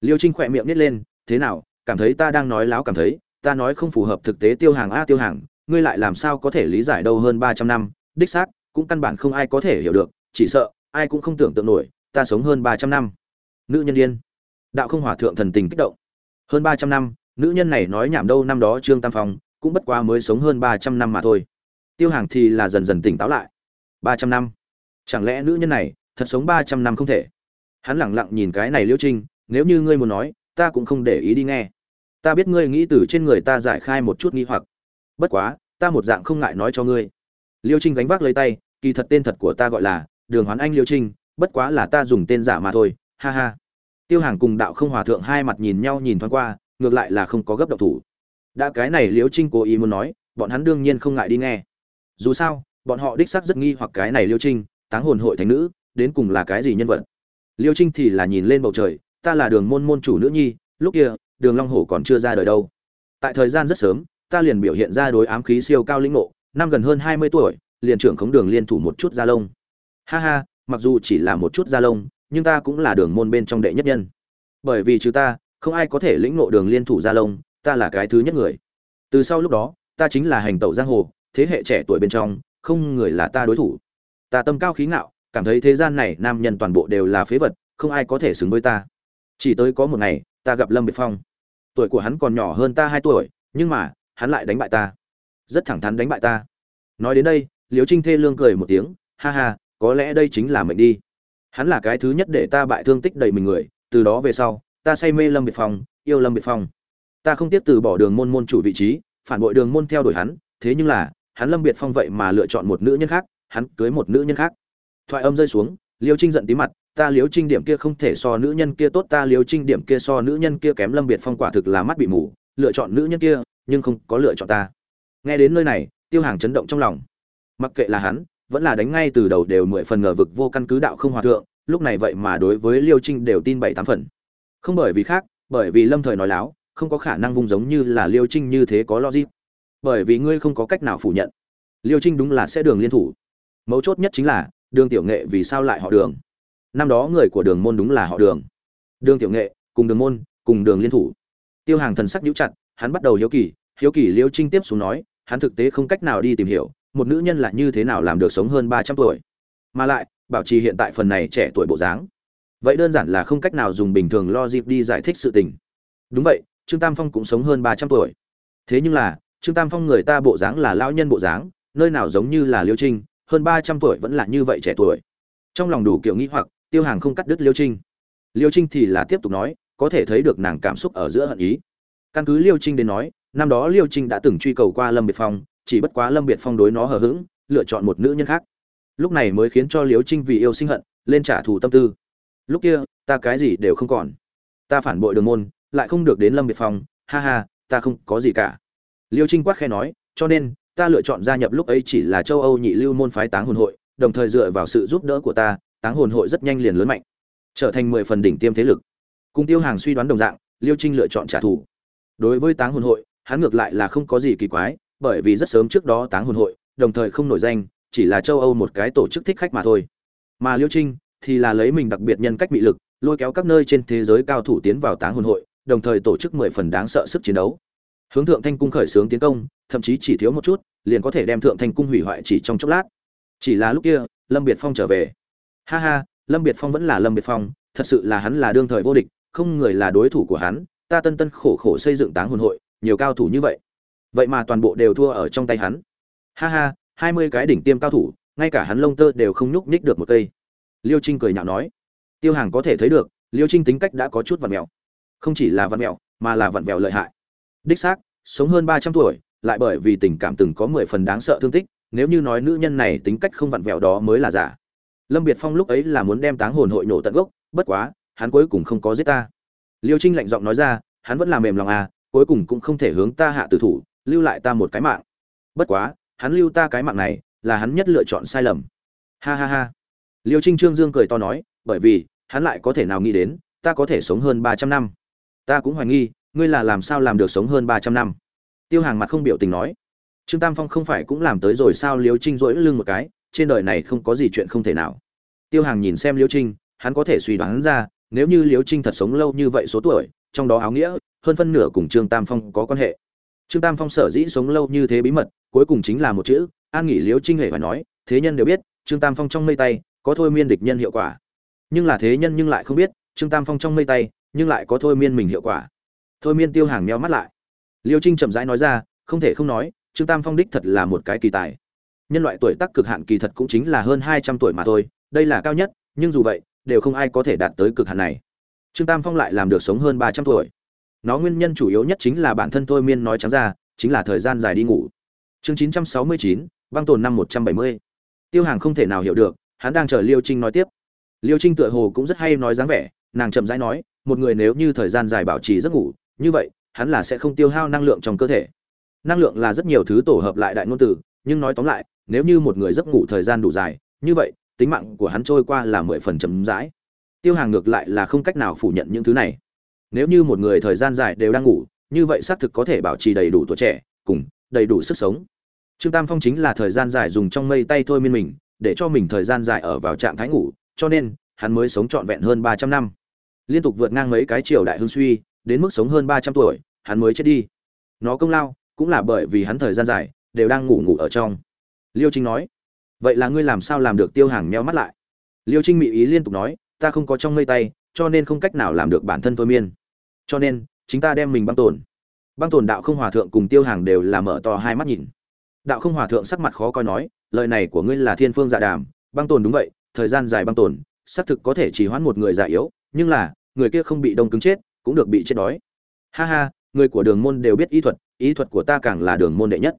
Speaker 1: Liêu trinh khỏe miệng nít lên, thế nào, cảm thấy ta đang nói láo cảm thấy, ta nói không phù hợp thực tế tiêu hàng a tiêu hàng, ngươi lại làm sao có thể lý giải đâu hơn ba trăm năm, đích xác, cũng căn bản không ai có thể hiểu được, chỉ sợ, ai cũng không tưởng tượng nổi, ta sống hơn ba trăm năm. Nữ nhân điên. Đạo không hòa thượng thần tình kích động. Hơn ba trăm năm, nữ nhân này nói nhảm đâu năm đó trương tam phong, cũng bất quá mới sống hơn ba trăm năm mà thôi. Tiêu hàng thì là dần dần tỉnh táo lại. Ba trăm năm? Chẳng lẽ nữ nhân này thật sống ba trăm năm không thể? Hắn lẳng lặng nhìn cái này liễu trinh, nếu như ngươi muốn nói, ta cũng không để ý đi nghe. Ta biết ngươi nghĩ từ trên người ta giải khai một chút nghi hoặc. Bất quá, ta một dạng không ngại nói cho ngươi. Liêu trinh gánh vác lấy tay, kỳ thật tên thật của ta gọi là đường hoán anh liêu trinh, bất quá là ta dùng tên giả mà thôi, ha ha. Tiêu hàng cùng đạo không hòa thượng hai mặt nhìn nhau nhìn thoáng qua, ngược lại là không có gấp độc thủ. Đã cái này liêu trinh cố ý muốn nói, bọn hắn đương nhiên không ngại đi nghe. Dù sao, bọn họ đích xác rất nghi hoặc cái này liêu trinh, táng hồn hội thánh nữ, đến cùng là cái gì nhân vật? Liêu trinh thì là nhìn lên bầu trời, ta là đường môn môn chủ nữ nhi, lúc kia, đường long hổ còn chưa ra đời đâu. Tại thời gian rất sớm, ta liền biểu hiện ra đối ám khí siêu cao linh ngộ, năm gần hơn hai mươi tuổi, liền trưởng khống đường liên thủ một chút gia lông. Ha ha, mặc dù chỉ là một chút gia lông, nhưng ta cũng là đường môn bên trong đệ nhất nhân. Bởi vì trừ ta, không ai có thể lĩnh ngộ đường liên thủ gia lông, ta là cái thứ nhất người. Từ sau lúc đó, ta chính là hành tẩu giang hồ, thế hệ trẻ tuổi bên trong, không người là ta đối thủ. Ta tâm cao khí ngạo cảm thấy thế gian này nam nhân toàn bộ đều là phế vật, không ai có thể xứng với ta. Chỉ tới có một ngày, ta gặp lâm biệt phong. Tuổi của hắn còn nhỏ hơn ta hai tuổi, nhưng mà, hắn lại đánh bại ta. Rất thẳng thắn đánh bại ta. Nói đến đây liều trinh thê lương cười một tiếng, ha ha, có lẽ đây chính là mệnh đi. Hắn là cái thứ nhất để ta bại thương tích đầy mình người, từ đó về sau, ta say mê lâm biệt phong, yêu lâm biệt phong. Ta không tiếp từ bỏ đường môn môn chủ vị trí, phản bội đường môn theo đuổi hắn, thế nhưng là, hắn lâm biệt phong vậy mà lựa chọn một nữ nhân khác, hắn cưới một nữ nhân khác thoại âm rơi xuống, liêu trinh giận tí mặt, ta liêu trinh điểm kia không thể so nữ nhân kia tốt, ta liêu trinh điểm kia so nữ nhân kia kém lâm biệt phong quả thực là mắt bị mù, lựa chọn nữ nhân kia, nhưng không có lựa chọn ta. Nghe đến nơi này, tiêu hàng chấn động trong lòng. Mặc kệ là hắn, vẫn là đánh ngay từ đầu đều mười phần ngờ vực vô căn cứ đạo không hòa thượng, lúc này vậy mà đối với liêu trinh đều tin bảy tám phần. Không bởi vì khác, bởi vì lâm thời nói láo, không có khả năng vung giống như là liêu trinh như thế có logic. Bởi vì ngươi không có cách nào phủ nhận. Liêu trinh đúng là sẽ đường liên thủ. Mấu chốt nhất chính là đường tiểu nghệ vì sao lại họ đường? Năm đó người của đường môn đúng là họ đường. Đường tiểu nghệ, cùng đường môn, cùng đường liên thủ. Tiêu hàng thần sắc nhíu chặt, hắn bắt đầu hiếu kỳ hiếu kỳ liêu trinh tiếp xuống nói, hắn thực tế không cách nào đi tìm hiểu, một nữ nhân là như thế nào làm được sống hơn ba trăm tuổi. Mà lại, bảo trì hiện tại phần này trẻ tuổi bộ dáng. Vậy đơn giản là không cách nào dùng bình thường lo dịp đi giải thích sự tình. Đúng vậy, trương tam phong cũng sống hơn ba trăm tuổi. Thế nhưng là, trương tam phong người ta bộ dáng là lão nhân bộ dáng, nơi nào giống như là liêu trinh hơn ba trăm tuổi vẫn là như vậy trẻ tuổi. Trong lòng đủ kiểu nghĩ hoặc, tiêu hàng không cắt đứt liêu trinh. Liêu trinh thì là tiếp tục nói, có thể thấy được nàng cảm xúc ở giữa hận ý. Căn cứ liêu trinh đến nói, năm đó liêu trinh đã từng truy cầu qua lâm biệt phong, chỉ bất quá lâm biệt phong đối nó hờ hững, lựa chọn một nữ nhân khác. Lúc này mới khiến cho liêu trinh vì yêu sinh hận, lên trả thù tâm tư. Lúc kia, ta cái gì đều không còn. Ta phản bội đường môn, lại không được đến lâm biệt phong, ha ha, ta không có gì cả. Liêu trinh quát khe nói, cho nên ta lựa chọn gia nhập lúc ấy chỉ là châu âu nhị lưu môn phái táng hồn hội, đồng thời dựa vào sự giúp đỡ của ta, táng hồn hội rất nhanh liền lớn mạnh, trở thành mười phần đỉnh tiêm thế lực. Cùng tiêu hàng suy đoán đồng dạng, liêu trinh lựa chọn trả thù. Đối với táng hồn hội, hắn ngược lại là không có gì kỳ quái, bởi vì rất sớm trước đó táng hồn hội, đồng thời không nổi danh, chỉ là châu âu một cái tổ chức thích khách mà thôi. Mà liêu trinh thì là lấy mình đặc biệt nhân cách bị lực, lôi kéo các nơi trên thế giới cao thủ tiến vào táng hồn hội, đồng thời tổ chức mười phần đáng sợ sức chiến đấu hướng thượng thanh cung khởi xướng tiến công, thậm chí chỉ thiếu một chút, liền có thể đem thượng thanh cung hủy hoại chỉ trong chốc lát. Chỉ là lúc kia, lâm biệt phong trở về. Ha ha, lâm biệt phong vẫn là lâm biệt phong, thật sự là hắn là đương thời vô địch, không người là đối thủ của hắn, ta tân tân khổ khổ xây dựng táng hồn hội, nhiều cao thủ như vậy. Vậy mà toàn bộ đều thua ở trong tay hắn. Ha ha, hai mươi cái đỉnh tiêm cao thủ, ngay cả hắn lông tơ đều không nhúc nhích được một cây. Liêu trinh cười nhạo nói, tiêu hàng có thể thấy được, liêu trinh tính cách đã có chút vặn mẹo không chỉ là vặn mẹo mà là vặn vẹo lợi hại đích xác, sống hơn ba trăm tuổi, lại bởi vì tình cảm từng có mười phần đáng sợ thương tích, nếu như nói nữ nhân này tính cách không vặn vẹo đó mới là giả. Lâm biệt phong lúc ấy là muốn đem táng hồn hội nổ tận gốc, bất quá, hắn cuối cùng không có giết ta. Liêu trinh lạnh giọng nói ra, hắn vẫn là mềm lòng à cuối cùng cũng không thể hướng ta hạ tử thủ, lưu lại ta một cái mạng. Bất quá, hắn lưu ta cái mạng này, là hắn nhất lựa chọn sai lầm. Ha ha ha. Liêu trinh trương dương cười to nói, bởi vì, hắn lại có thể nào nghĩ đến, ta có thể sống hơn ba trăm năm. Ta cũng hoài nghi ngươi là làm sao làm được sống hơn ba trăm năm? Tiêu hàng mặt không biểu tình nói. Trương tam phong không phải cũng làm tới rồi sao liêu trinh rỗi lưng một cái, trên đời này không có gì chuyện không thể nào. Tiêu hàng nhìn xem liêu trinh, hắn có thể suy đoán ra, nếu như liêu trinh thật sống lâu như vậy số tuổi, trong đó áo nghĩa, hơn phân nửa cùng trương tam phong có quan hệ. Trương tam phong sở dĩ sống lâu như thế bí mật, cuối cùng chính là một chữ, an nghỉ liêu trinh hề phải nói, thế nhân đều biết, trương tam phong trong mây tay, có thôi miên địch nhân hiệu quả. Nhưng là thế nhân nhưng lại không biết, trương tam phong trong mây tay, nhưng lại có thôi miên mình hiệu quả thôi miên tiêu hàng meo mắt lại. Liêu trinh chậm rãi nói ra, không thể không nói, trương tam phong đích thật là một cái kỳ tài. Nhân loại tuổi tác cực hạn kỳ thật cũng chính là hơn hai trăm tuổi mà thôi, đây là cao nhất, nhưng dù vậy, đều không ai có thể đạt tới cực hạn này. Trương tam phong lại làm được sống hơn ba trăm tuổi. Nó nguyên nhân chủ yếu nhất chính là bản thân thôi miên nói trắng ra, chính là thời gian dài đi ngủ. Chương chín trăm sáu mươi chín băng tồn năm một trăm bảy mươi. Tiêu hàng không thể nào hiểu được, hắn đang chờ liêu trinh nói tiếp. Liêu trinh tựa hồ cũng rất hay nói dáng vẻ, nàng chậm rãi nói, một người nếu như thời gian dài bảo trì giấc ngủ như vậy, hắn là sẽ không tiêu hao năng lượng trong cơ thể. Năng lượng là rất nhiều thứ tổ hợp lại đại ngôn từ, nhưng nói tóm lại, nếu như một người giấc ngủ thời gian đủ dài, như vậy, tính mạng của hắn trôi qua là mười phần chấm dãi tiêu hàng ngược lại là không cách nào phủ nhận những thứ này. Nếu như một người thời gian dài đều đang ngủ, như vậy xác thực có thể bảo trì đầy đủ tuổi trẻ, cùng, đầy đủ sức sống. Trương tam phong chính là thời gian dài dùng trong mây tay thôi miên mình, để cho mình thời gian dài ở vào trạng thái ngủ, cho nên, hắn mới sống trọn vẹn hơn ba trăm năm. Liên tục vượt ngang mấy cái triều đại hưng suy đến mức sống hơn ba trăm tuổi, hắn mới chết đi. Nó công lao cũng là bởi vì hắn thời gian dài đều đang ngủ ngủ ở trong. Liêu trinh nói, vậy là ngươi làm sao làm được tiêu hàng meo mắt lại? Liêu trinh mị ý liên tục nói, ta không có trong mây tay, cho nên không cách nào làm được bản thân thôi miên. Cho nên, chính ta đem mình băng tồn. Băng tồn đạo không hòa thượng cùng tiêu hàng đều là mở to hai mắt nhìn. Đạo không hòa thượng sắc mặt khó coi nói, lời này của ngươi là thiên phương dạ đàm, băng tồn đúng vậy, thời gian dài băng tồn, xác thực có thể chỉ hoãn một người già yếu, nhưng là, người kia không bị đông cứng chết cũng được bị chết đói. Ha ha, người của đường môn đều biết y thuật ý thuật của ta càng là đường môn đệ nhất.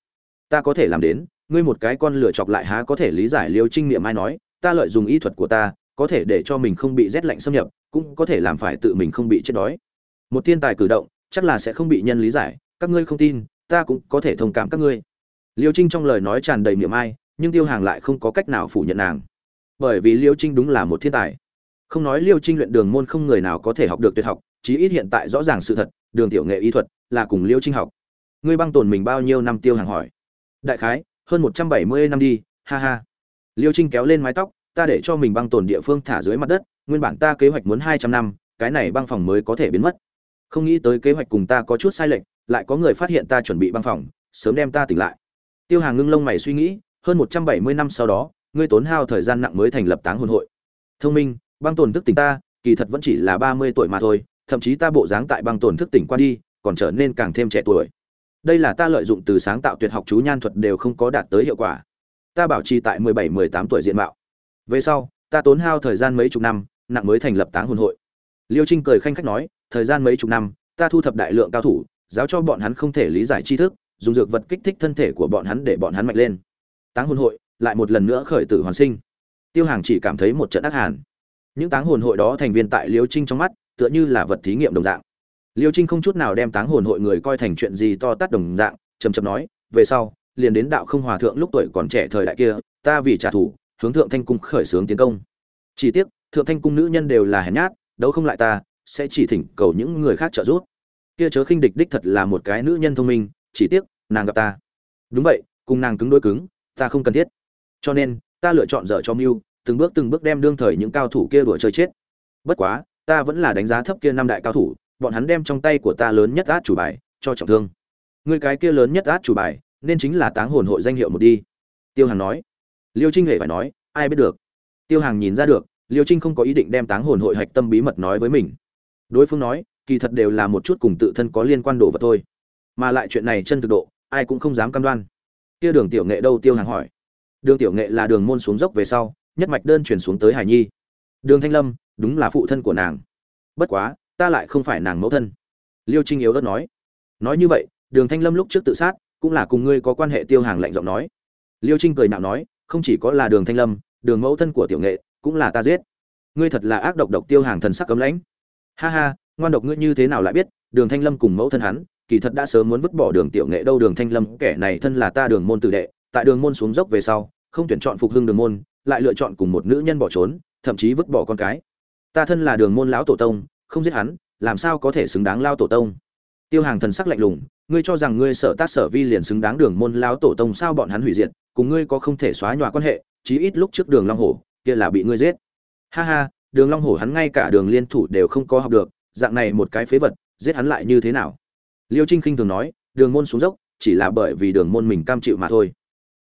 Speaker 1: Ta có thể làm đến, ngươi một cái con lửa chọc lại há có thể lý giải liêu trinh niệm ai nói, ta lợi dụng y thuật của ta, có thể để cho mình không bị rét lạnh xâm nhập, cũng có thể làm phải tự mình không bị chết đói. Một thiên tài cử động, chắc là sẽ không bị nhân lý giải, các ngươi không tin, ta cũng có thể thông cảm các ngươi. Liêu trinh trong lời nói tràn đầy niệm ai, nhưng tiêu hàng lại không có cách nào phủ nhận nàng. Bởi vì liêu trinh đúng là một thiên tài. Không nói liêu trinh luyện đường môn không người nào có thể học được tuyệt học chí ít hiện tại rõ ràng sự thật, đường tiểu nghệ y thuật là cùng liêu trinh học. Ngươi băng tồn mình bao nhiêu năm tiêu hàng hỏi. Đại khái, hơn một trăm bảy mươi năm đi, ha ha. Liêu trinh kéo lên mái tóc, ta để cho mình băng tồn địa phương thả dưới mặt đất, nguyên bản ta kế hoạch muốn hai trăm năm, cái này băng phòng mới có thể biến mất. Không nghĩ tới kế hoạch cùng ta có chút sai lệch, lại có người phát hiện ta chuẩn bị băng phòng, sớm đem ta tỉnh lại. Tiêu hàng ngưng lông mày suy nghĩ, hơn một trăm bảy mươi năm sau đó, ngươi tốn hao thời gian nặng mới thành lập táng hồn hội. Thông minh, băng tồn thức tỉnh ta, kỳ thật vẫn chỉ là ba mươi tuổi mà thôi thậm chí ta bộ dáng tại băng tổn thức tỉnh qua đi, còn trở nên càng thêm trẻ tuổi. Đây là ta lợi dụng từ sáng tạo tuyệt học chú nhan thuật đều không có đạt tới hiệu quả. Ta bảo trì tại mười bảy, mười tám tuổi diện mạo. Về sau, ta tốn hao thời gian mấy chục năm, nặng mới thành lập táng hồn hội. Liêu trinh cười khanh khách nói, thời gian mấy chục năm, ta thu thập đại lượng cao thủ, giáo cho bọn hắn không thể lý giải tri thức, dùng dược vật kích thích thân thể của bọn hắn để bọn hắn mạnh lên. Táng hồn hội, lại một lần nữa khởi tử hoàn sinh. Tiêu hàng chỉ cảm thấy một trận ác hàn. Những táng hồn hội đó thành viên tại liêu trinh trong mắt tựa như là vật thí nghiệm đồng dạng. Liêu trinh không chút nào đem táng hồn hội người coi thành chuyện gì to tát đồng dạng, chậm chậm nói, về sau, liền đến đạo không hòa thượng lúc tuổi còn trẻ thời đại kia, ta vì trả thù, hướng thượng thanh cung khởi xướng tiến công. Chỉ tiếc, thượng thanh cung nữ nhân đều là hèn nhát, đấu không lại ta, sẽ chỉ thỉnh cầu những người khác trợ giúp. Kia chớ khinh địch đích thật là một cái nữ nhân thông minh, chỉ tiếc, nàng gặp ta. Đúng vậy, cùng nàng cứng đối cứng, ta không cần thiết. Cho nên, ta lựa chọn dở cho mưu từng bước từng bước đem đương thời những cao thủ kia đùa chơi chết. Bất quá ta vẫn là đánh giá thấp kia năm đại cao thủ, bọn hắn đem trong tay của ta lớn nhất át chủ bài, cho trọng thương. Người cái kia lớn nhất át chủ bài, nên chính là táng hồn hội danh hiệu một đi. Tiêu hàng nói. Liêu trinh hề phải nói, ai biết được? Tiêu hàng nhìn ra được, liêu trinh không có ý định đem táng hồn hội hạch tâm bí mật nói với mình. Đối phương nói, kỳ thật đều là một chút cùng tự thân có liên quan đồ vật thôi. Mà lại chuyện này chân thực độ, ai cũng không dám cam đoan. Kia đường tiểu nghệ đâu? Tiêu hàng hỏi. Đường tiểu nghệ là đường môn xuống dốc về sau, nhất mạch đơn chuyển xuống tới hải nhi. Đường thanh lâm đúng là phụ thân của nàng. Bất quá, ta lại không phải nàng mẫu thân. Liêu trinh yếu đất nói. Nói như vậy, đường thanh lâm lúc trước tự sát, cũng là cùng ngươi có quan hệ tiêu hàng lạnh giọng nói. Liêu trinh cười nạo nói, không chỉ có là đường thanh lâm, đường mẫu thân của tiểu nghệ, cũng là ta giết. Ngươi thật là ác độc độc tiêu hàng thần sắc cấm lãnh. Ha ha, ngoan độc ngươi như thế nào lại biết, đường thanh lâm cùng mẫu thân hắn, kỳ thật đã sớm muốn vứt bỏ đường tiểu nghệ đâu. Đường thanh lâm, kẻ này thân là ta đường môn tử đệ, tại đường môn xuống dốc về sau, không tuyển chọn phục hưng đường môn, lại lựa chọn cùng một nữ nhân bỏ trốn, thậm chí vứt bỏ con cái ta thân là đường môn lão tổ tông, không giết hắn, làm sao có thể xứng đáng lao tổ tông? Tiêu hàng thần sắc lạnh lùng, ngươi cho rằng ngươi sở tác sở vi liền xứng đáng đường môn lão tổ tông sao bọn hắn hủy diệt, cùng ngươi có không thể xóa nhòa quan hệ, chí ít lúc trước đường long hổ, kia là bị ngươi giết. Ha ha, đường long hổ hắn ngay cả đường liên thủ đều không có học được, dạng này một cái phế vật, giết hắn lại như thế nào? Liêu trinh khinh thường nói, đường môn xuống dốc, chỉ là bởi vì đường môn mình cam chịu mà thôi.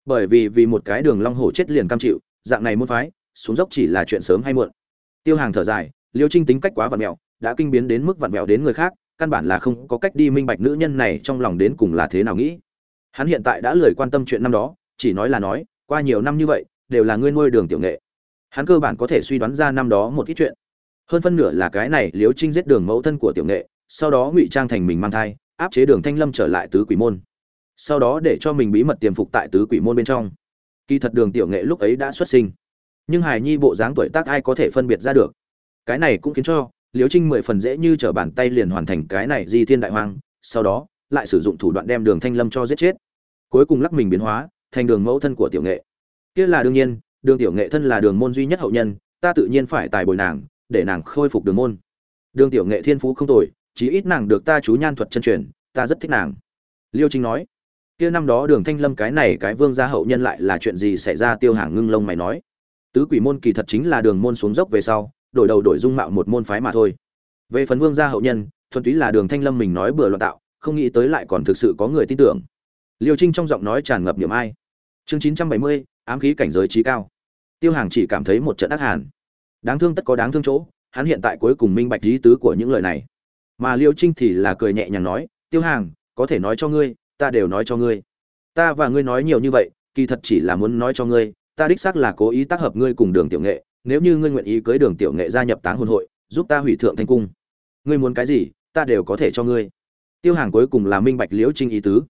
Speaker 1: Bởi vì vì một cái đường long hổ chết liền cam chịu, dạng này môn phái, xuống dốc chỉ là chuyện sớm hay muộn tiêu hàng thở dài, liêu trinh tính cách quá vặn mẹo, đã kinh biến đến mức vặn mẹo đến người khác, căn bản là không có cách đi minh bạch nữ nhân này trong lòng đến cùng là thế nào nghĩ. Hắn hiện tại đã lười quan tâm chuyện năm đó, chỉ nói là nói, qua nhiều năm như vậy, đều là ngươi nuôi đường tiểu nghệ. Hắn cơ bản có thể suy đoán ra năm đó một ít chuyện. Hơn phân nửa là cái này liếu trinh giết đường mẫu thân của tiểu nghệ, sau đó ngụy trang thành mình mang thai, áp chế đường thanh lâm trở lại tứ quỷ môn. Sau đó để cho mình bí mật tiềm phục tại tứ quỷ môn bên trong. Kỳ thật đường tiểu nghệ lúc ấy đã xuất sinh nhưng hài nhi bộ dáng tuổi tác ai có thể phân biệt ra được? Cái này cũng khiến cho liếu trinh mười phần dễ như t r ở bàn tay liền hoàn thành cái này di thiên đại hoang, sau đó lại sử dụng thủ đoạn đem đường thanh lâm cho giết chết. Cuối cùng lắc mình biến hóa, thành đường mẫu thân của tiểu nghệ. Kia là đương nhiên, đường tiểu nghệ thân là đường môn duy nhất hậu nhân, ta tự nhiên phải tài bồi nàng, để nàng khôi phục đường môn. Đường tiểu nghệ thiên phú không tồi, chí ít nàng được ta chú nhan thuật chân truyền, ta rất thích nàng. Liêu trinh nói, kia năm đó đường thanh lâm cái này cái vương gia hậu nhân lại là chuyện gì xảy ra? Tiêu hàng ngưng lông mày nói tứ quỷ môn kỳ thật chính là đường môn xuống dốc về sau, đổi đầu đổi dung mạo một môn phái mà thôi. Về phần vương gia hậu nhân, thuần túy là đường thanh lâm mình nói bừa loạn tạo, không nghĩ tới lại còn thực sự có người tin tưởng. Liêu trinh trong giọng nói tràn ngập niềm ai. Chương chín trăm bảy mươi, ám khí cảnh giới trí cao. Tiêu hàng chỉ cảm thấy một trận ác hàn. Đáng thương tất có đáng thương chỗ, hắn hiện tại cuối cùng minh bạch lý tứ của những lời này. Mà liêu trinh thì là cười nhẹ nhàng nói, tiêu hàng, có thể nói cho ngươi, ta đều nói cho ngươi. Ta và ngươi nói nhiều như vậy, kỳ thật chỉ là muốn nói cho ngươi ta đích xác là cố ý tác hợp ngươi cùng đường tiểu nghệ, nếu như ngươi nguyện ý cưới đường tiểu nghệ gia nhập táng hồn hội, giúp ta hủy thượng thanh cung. Ngươi muốn cái gì, ta đều có thể cho ngươi. Tiêu hàng cuối cùng là minh bạch liễu trinh ý tứ.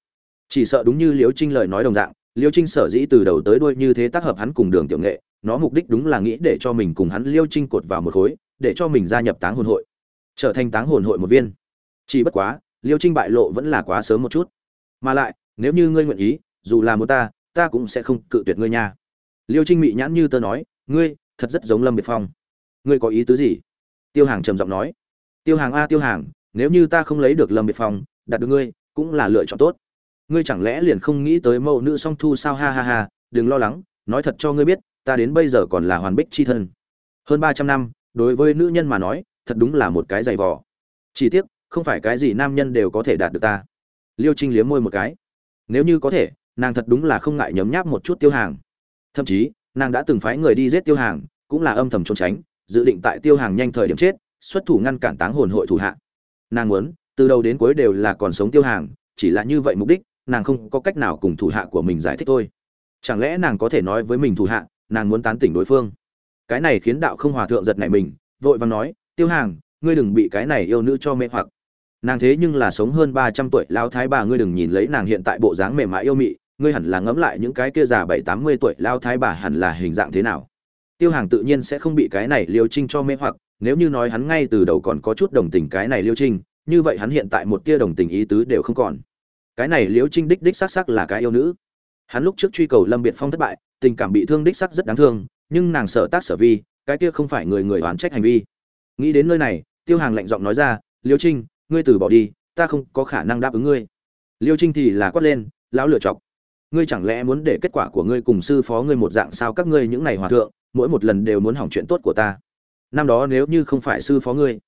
Speaker 1: Chỉ sợ đúng như liễu trinh lời nói đồng dạng, liễu trinh sở dĩ từ đầu tới đuôi như thế tác hợp hắn cùng đường tiểu nghệ, nó mục đích đúng là nghĩ để cho mình cùng hắn liễu trinh cột vào một khối, để cho mình gia nhập táng hồn hội, trở thành táng hồn hội một viên. Chỉ bất quá, liễu trinh bại lộ vẫn là quá sớm một chút. Mà lại, nếu như ngươi nguyện ý, dù là một ta ta cũng sẽ không cự tuyệt ngươi nha liêu trinh mị nhãn như tớ nói, ngươi, thật rất giống lâm biệt phong. Ngươi có ý tứ gì? Tiêu hàng trầm giọng nói, tiêu hàng a, tiêu hàng, nếu như ta không lấy được lâm biệt phong, đạt được ngươi, cũng là lựa chọn tốt. Ngươi chẳng lẽ liền không nghĩ tới mẫu nữ song thu sao? Ha ha ha, đừng lo lắng, nói thật cho ngươi biết, ta đến bây giờ còn là hoàn bích chi thân. Hơn ba trăm năm, đối với nữ nhân mà nói, thật đúng là một cái giày vò. Chỉ tiếc, không phải cái gì nam nhân đều có thể đạt được ta. Liêu trinh liếm môi một cái. Nếu như có thể, nàng thật đúng là không ngại nhấm nháp một chút tiêu hàng thậm chí, nàng đã từng phái người đi giết tiêu hàng, cũng là âm thầm trốn tránh, dự định tại tiêu hàng nhanh thời điểm chết, xuất thủ ngăn cản táng hồn hội thủ hạ. Nàng muốn, từ đầu đến cuối đều là còn sống tiêu hàng, chỉ là như vậy mục đích, nàng không có cách nào cùng thủ hạ của mình giải thích thôi. Chẳng lẽ nàng có thể nói với mình thủ hạ, nàng muốn tán tỉnh đối phương? Cái này khiến đạo không hòa thượng giật nảy mình, vội vàng nói, tiêu hàng, ngươi đừng bị cái này yêu nữ cho mê hoặc. Nàng thế nhưng là sống hơn ba trăm tuổi lao thái bà ngươi đừng nhìn lấy nàng hiện tại bộ dáng mềm mại yêu mị ngươi hẳn là ngẫm lại những cái kia già bảy, tám mươi tuổi, lao thái bà hẳn là hình dạng thế nào. Tiêu hàng tự nhiên sẽ không bị cái này liêu trinh cho mê hoặc, nếu như nói hắn ngay từ đầu còn có chút đồng tình cái này liêu trinh, như vậy hắn hiện tại một tia đồng tình ý tứ đều không còn. Cái này liêu trinh đích đích sắc sắc là cái yêu nữ. Hắn lúc trước truy cầu lâm biệt phong thất bại, tình cảm bị thương đích sắc rất đáng thương, nhưng nàng sợ tác sở vi, cái kia không phải người người oán trách hành vi. Nghĩ đến nơi này, tiêu hàng lạnh giọng nói ra, liêu trinh, ngươi từ bỏ đi, ta không có khả năng đáp ứng ngươi. Liêu trinh thì là quát lên, lão lựa chọc ngươi chẳng lẽ muốn để kết quả của ngươi cùng sư phó ngươi một dạng sao các ngươi những này hòa thượng, mỗi một lần đều muốn hỏng chuyện tốt của ta. Năm đó nếu như không phải sư phó ngươi,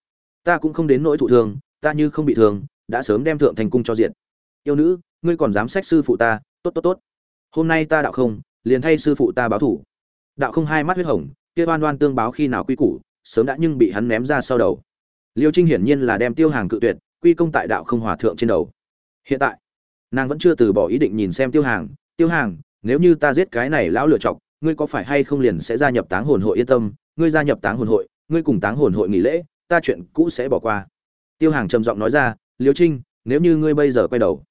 Speaker 1: ta cũng không đến nỗi thụ thương, ta như không bị thương, đã sớm đem thượng thành cung cho diện yêu nữ, ngươi còn dám sách sư phụ ta, tốt tốt tốt. Hôm nay ta đạo không, liền thay sư phụ ta báo thủ. Đạo không hai mắt huyết hồng, kia oan oan tương báo khi nào quy củ, sớm đã nhưng bị hắn ném ra sau đầu. Liêu trinh hiển nhiên là đem tiêu hàng cự tuyệt, quy công tại đạo không hòa thượng trên đầu. Hiện tại nàng vẫn chưa từ bỏ ý định nhìn xem tiêu hàng. Tiêu hàng, nếu như ta giết cái này lão lựa chọc, ngươi có phải hay không liền sẽ gia nhập táng hồn hội yên tâm? Ngươi gia nhập táng hồn hội, ngươi cùng táng hồn hội nghỉ lễ, ta chuyện cũ sẽ bỏ qua. Tiêu hàng trầm giọng nói ra, liêu trinh, nếu như ngươi bây giờ quay đầu,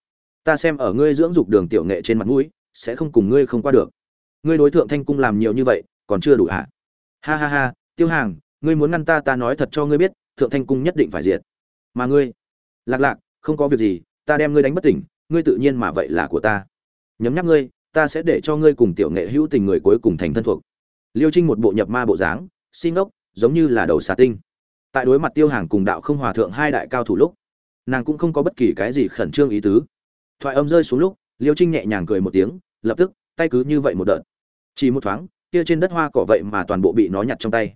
Speaker 1: ta xem ở ngươi dưỡng dục đường tiểu nghệ trên mặt mũi, sẽ không cùng ngươi không qua được. Ngươi đối tượng thanh cung làm nhiều như vậy, còn chưa đủ hả? Ha ha ha, tiêu hàng, ngươi muốn ngăn ta ta nói thật cho ngươi biết, thượng thanh cung nhất định phải diệt. Mà ngươi? Lạc lạc, không có việc gì, ta đem ngươi đánh bất tỉnh ngươi tự nhiên mà vậy là của ta. Nhấm nhắc ngươi, ta sẽ để cho ngươi cùng tiểu nghệ hữu tình người cuối cùng thành thân thuộc. Liêu trinh một bộ nhập ma bộ dáng xin ốc giống như là đầu xà tinh. Tại đối mặt tiêu hàng cùng đạo không hòa thượng hai đại cao thủ lúc, nàng cũng không có bất kỳ cái gì khẩn trương ý tứ. Thoại âm rơi xuống lúc, liêu trinh nhẹ nhàng cười một tiếng, lập tức, tay cứ như vậy một đợt. Chỉ một thoáng, kia trên đất hoa cỏ vậy mà toàn bộ bị nó nhặt trong tay.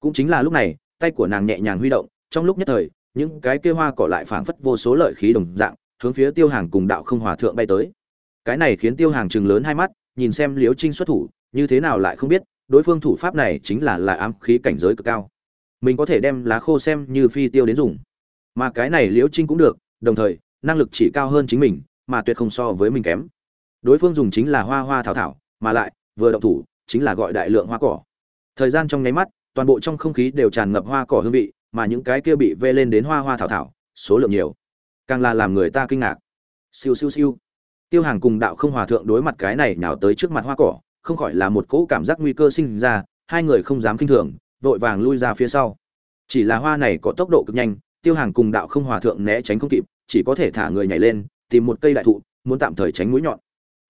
Speaker 1: Cũng chính là lúc này, tay của nàng nhẹ nhàng huy động, trong lúc nhất thời, những cái kia hoa cỏ lại phảng phất vô số lợi khí đồng dạng hướng phía tiêu hàng cùng đạo không hòa thượng bay tới. Cái này khiến tiêu hàng chừng lớn hai mắt, nhìn xem liếu trinh xuất thủ, như thế nào lại không biết, đối phương thủ pháp này chính là là ám khí cảnh giới cực cao. Mình có thể đem lá khô xem như phi tiêu đến dùng. Mà cái này liễu trinh cũng được, đồng thời, năng lực chỉ cao hơn chính mình, mà tuyệt không so với mình kém. Đối phương dùng chính là hoa hoa thảo thảo, mà lại, vừa động thủ, chính là gọi đại lượng hoa cỏ. Thời gian trong nháy mắt, toàn bộ trong không khí đều tràn ngập hoa cỏ hương vị, mà những cái kia bị vê lên đến hoa hoa thảo thảo, số lượng nhiều càng là làm người ta kinh ngạc. Siêu siêu siêu. Tiêu hàng cùng đạo không hòa thượng đối mặt cái này nào tới trước mặt hoa cỏ, không khỏi là một cỗ cảm giác nguy cơ sinh ra, hai người không dám kinh thường, vội vàng lui ra phía sau. Chỉ là hoa này có tốc độ cực nhanh, tiêu hàng cùng đạo không hòa thượng né tránh không kịp, chỉ có thể thả người nhảy lên, tìm một cây đại thụ, muốn tạm thời tránh mũi nhọn.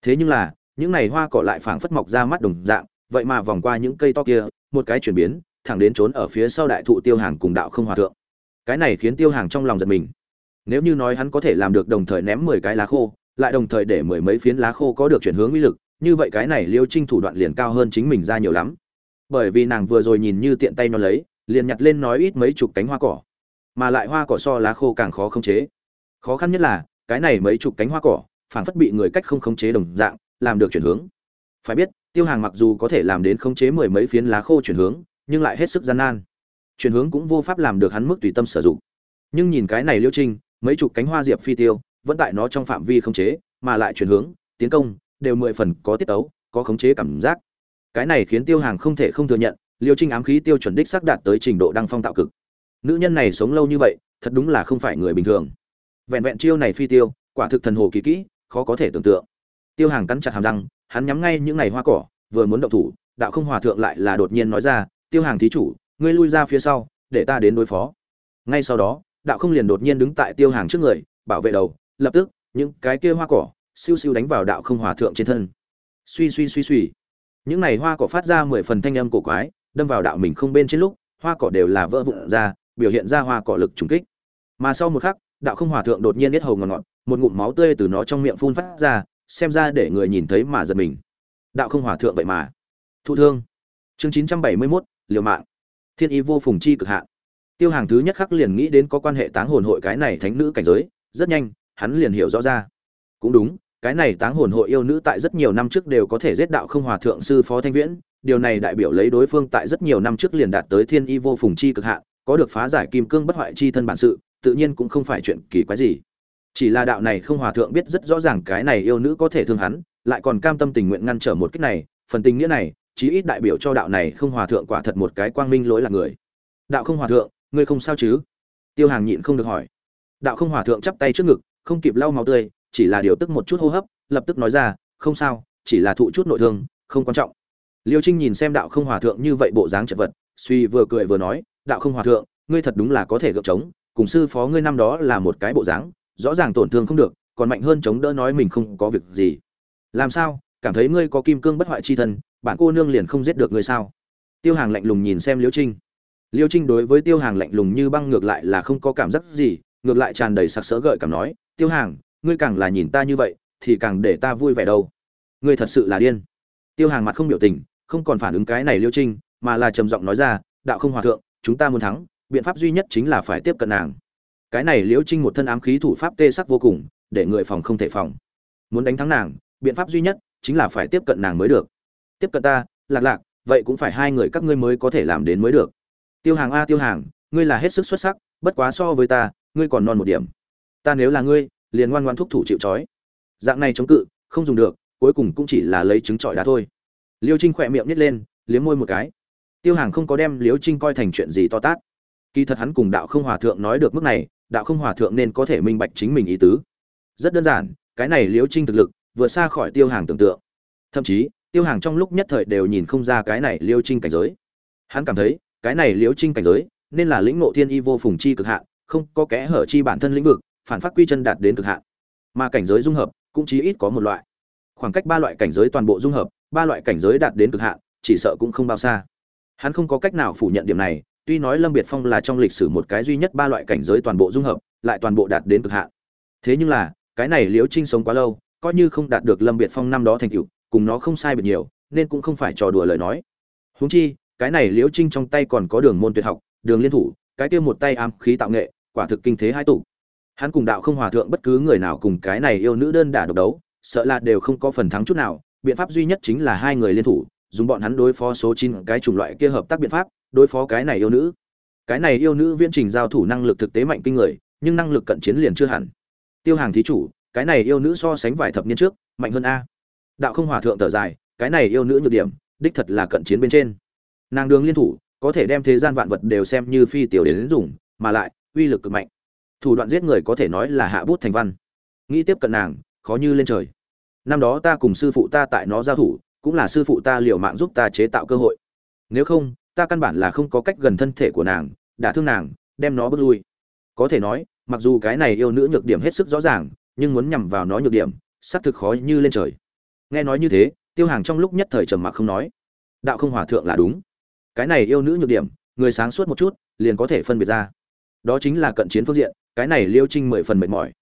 Speaker 1: Thế nhưng là, những này hoa cỏ lại phảng phất mọc ra mắt đồng dạng, vậy mà vòng qua những cây to kia, một cái chuyển biến, thẳng đến trốn ở phía sau đại thụ tiêu hàng cùng đạo không hòa thượng. Cái này khiến tiêu hàng trong lòng giật mình nếu như nói hắn có thể làm được đồng thời ném mười cái lá khô, lại đồng thời để mười mấy phiến lá khô có được chuyển hướng uy lực, như vậy cái này liêu trinh thủ đoạn liền cao hơn chính mình ra nhiều lắm. Bởi vì nàng vừa rồi nhìn như tiện tay nó lấy, liền nhặt lên nói ít mấy chục cánh hoa cỏ. Mà lại hoa cỏ so lá khô càng khó khống chế. Khó khăn nhất là, cái này mấy chục cánh hoa cỏ phản phất bị người cách không khống chế đồng dạng, làm được chuyển hướng. Phải biết, tiêu hàng mặc dù có thể làm đến khống chế mười mấy phiến lá khô chuyển hướng, nhưng lại hết sức gian nan. Chuyển hướng cũng vô pháp làm được hắn mức tùy tâm sử dụng. Nhưng nhìn cái này liêu trinh mấy chục cánh hoa diệp phi tiêu, vẫn tại nó trong phạm vi khống chế, mà lại chuyển hướng, tiến công, đều mười phần có tiết tấu, có khống chế cảm giác. Cái này khiến tiêu hàng không thể không thừa nhận liêu trinh ám khí tiêu chuẩn đích xác đạt tới trình độ đăng phong tạo cực. Nữ nhân này sống lâu như vậy, thật đúng là không phải người bình thường. Vẹn vẹn chiêu này phi tiêu, quả thực thần hồ kỳ kỹ, khó có thể tưởng tượng. Tiêu hàng cắn chặt hàm răng, hắn nhắm ngay những ngày hoa cỏ, vừa muốn động thủ, đạo không hòa thượng lại là đột nhiên nói ra, tiêu hàng thí chủ, ngươi lui ra phía sau, để ta đến đối phó. Ngay sau đó đạo không liền đột nhiên đứng tại tiêu hàng trước người, bảo vệ đầu, lập tức, những cái kia hoa cỏ, siêu siêu đánh vào đạo không hòa thượng trên thân. Suy suy suy suy. Những này hoa cỏ phát ra mười phần thanh âm cổ quái, đâm vào đạo mình không bên trên lúc, hoa cỏ đều là vỡ vụn ra, biểu hiện ra hoa cỏ lực trùng kích. Mà sau một khắc, đạo không hòa thượng đột nhiên biết hầu ngọt ngọt, một ngụm máu tươi từ nó trong miệng phun phát ra, xem ra để người nhìn thấy mà giật mình. Đạo không hòa thượng vậy mà. Thụ thương. Chương chín trăm bảy mươi mốt, liều mạng. Thiên ý vô phùng chi cực hạn tiêu hàng thứ nhất khắc liền nghĩ đến có quan hệ táng hồn hội cái này thánh nữ cảnh giới, rất nhanh, hắn liền hiểu rõ ra. Cũng đúng, cái này táng hồn hội yêu nữ tại rất nhiều năm trước đều có thể giết đạo không hòa thượng sư phó thanh viễn, điều này đại biểu lấy đối phương tại rất nhiều năm trước liền đạt tới thiên y vô phùng chi cực hạn, có được phá giải kim cương bất hoại chi thân bản sự, tự nhiên cũng không phải chuyện kỳ quái gì. Chỉ là đạo này không hòa thượng biết rất rõ ràng cái này yêu nữ có thể thương hắn, lại còn cam tâm tình nguyện ngăn trở một cách này, phần tình nghĩa này, chí ít đại biểu cho đạo này không hòa thượng quả thật một cái quang minh lỗi là người. Đạo không hòa thượng ngươi không sao chứ? Tiêu hàng nhịn không được hỏi. Đạo không hòa thượng chắp tay trước ngực, không kịp lau máu tươi, chỉ là điều tức một chút hô hấp, lập tức nói ra, không sao, chỉ là thụ chút nội thương, không quan trọng. Liêu trinh nhìn xem đạo không hòa thượng như vậy bộ dáng chật vật, suy vừa cười vừa nói, đạo không hòa thượng, ngươi thật đúng là có thể gợp chống cùng sư phó ngươi năm đó là một cái bộ dáng, rõ ràng tổn thương không được, còn mạnh hơn chống đỡ nói mình không có việc gì. Làm sao? Cảm thấy ngươi có kim cương bất hoại chi thân, bạn cô nương liền không giết được ngươi sao? Tiêu hàng lạnh lùng nhìn xem liêu trinh liêu trinh đối với tiêu hàng lạnh lùng như băng ngược lại là không có cảm giác gì, ngược lại tràn đầy sặc sỡ gợi cảm nói, tiêu hàng, ngươi càng là nhìn ta như vậy, thì càng để ta vui vẻ đâu. Ngươi thật sự là điên. Tiêu hàng mặt không biểu tình, không còn phản ứng cái này liêu trinh, mà là trầm giọng nói ra, đạo không hòa thượng, chúng ta muốn thắng, biện pháp duy nhất chính là phải tiếp cận nàng. Cái này Liêu trinh một thân ám khí thủ pháp tê sắc vô cùng, để người phòng không thể phòng. Muốn đánh thắng nàng, biện pháp duy nhất chính là phải tiếp cận nàng mới được. Tiếp cận ta, lạc lạc, vậy cũng phải hai người các ngươi mới có thể làm đến mới được tiêu hàng a, tiêu hàng, ngươi là hết sức xuất sắc, bất quá so với ta, ngươi còn non một điểm. Ta nếu là ngươi, liền ngoan ngoan thúc thủ chịu trói. Dạng này chống cự, không dùng được, cuối cùng cũng chỉ là lấy trứng trọi đá thôi. Liêu trinh khỏe miệng nhét lên, liếm môi một cái. Tiêu hàng không có đem liêu trinh coi thành chuyện gì to tát. Kỳ thật hắn cùng đạo không hòa thượng nói được mức này, đạo không hòa thượng nên có thể minh bạch chính mình ý tứ. Rất đơn giản, cái này liêu trinh thực lực, vượt xa khỏi tiêu hàng tưởng tượng. Thậm chí, tiêu hàng trong lúc nhất thời đều nhìn không ra cái này liêu trinh cảnh giới. Hắn cảm thấy cái này liễu trinh cảnh giới, nên là lĩnh ngộ thiên y vô phùng chi cực hạn, không có kẽ hở chi bản thân lĩnh vực, phản phát quy chân đạt đến cực hạn. Mà cảnh giới dung hợp, cũng chí ít có một loại. Khoảng cách ba loại cảnh giới toàn bộ dung hợp, ba loại cảnh giới đạt đến cực hạn, chỉ sợ cũng không bao xa. Hắn không có cách nào phủ nhận điểm này, tuy nói lâm biệt phong là trong lịch sử một cái duy nhất ba loại cảnh giới toàn bộ dung hợp, lại toàn bộ đạt đến cực hạn. Thế nhưng là, cái này liễu trinh sống quá lâu, coi như không đạt được lâm biệt phong năm đó thành tựu, cùng nó không sai biệt nhiều, nên cũng không phải trò đùa lời nói. Huống chi cái này liễu trinh trong tay còn có đường môn tuyệt học, đường liên thủ, cái kia một tay ám khí tạo nghệ, quả thực kinh thế hai tụ. Hắn cùng đạo không hòa thượng bất cứ người nào cùng cái này yêu nữ đơn đả độc đấu, sợ là đều không có phần thắng chút nào, biện pháp duy nhất chính là hai người liên thủ, dùng bọn hắn đối phó số chín cái chủng loại kia hợp tác biện pháp, đối phó cái này yêu nữ. Cái này yêu nữ viễn trình giao thủ năng lực thực tế mạnh kinh người, nhưng năng lực cận chiến liền chưa hẳn. Tiêu hàng thí chủ, cái này yêu nữ so sánh vài thập niên trước, mạnh hơn a. Đạo không hòa thượng thở dài, cái này yêu nữ nhược điểm, đích thật là cận chiến bên trên nàng đường liên thủ, có thể đem thế gian vạn vật đều xem như phi tiểu đến dùng, mà lại, uy lực cực mạnh. Thủ đoạn giết người có thể nói là hạ bút thành văn. Nghĩ tiếp cận nàng, khó như lên trời. Năm đó ta cùng sư phụ ta tại nó giao thủ, cũng là sư phụ ta liều mạng giúp ta chế tạo cơ hội. Nếu không, ta căn bản là không có cách gần thân thể của nàng đã thương nàng, đem nó bước lui. Có thể nói, mặc dù cái này yêu nữ nhược điểm hết sức rõ ràng, nhưng muốn nhằm vào nó nhược điểm, xác thực khó như lên trời. Nghe nói như thế, tiêu hàng trong lúc nhất thời trầm mặc không nói. Đạo không hòa thượng là đúng cái này yêu nữ nhược điểm, người sáng suốt một chút, liền có thể phân biệt ra. Đó chính là cận chiến phương diện, cái này liêu trinh mười phần mệt mỏi.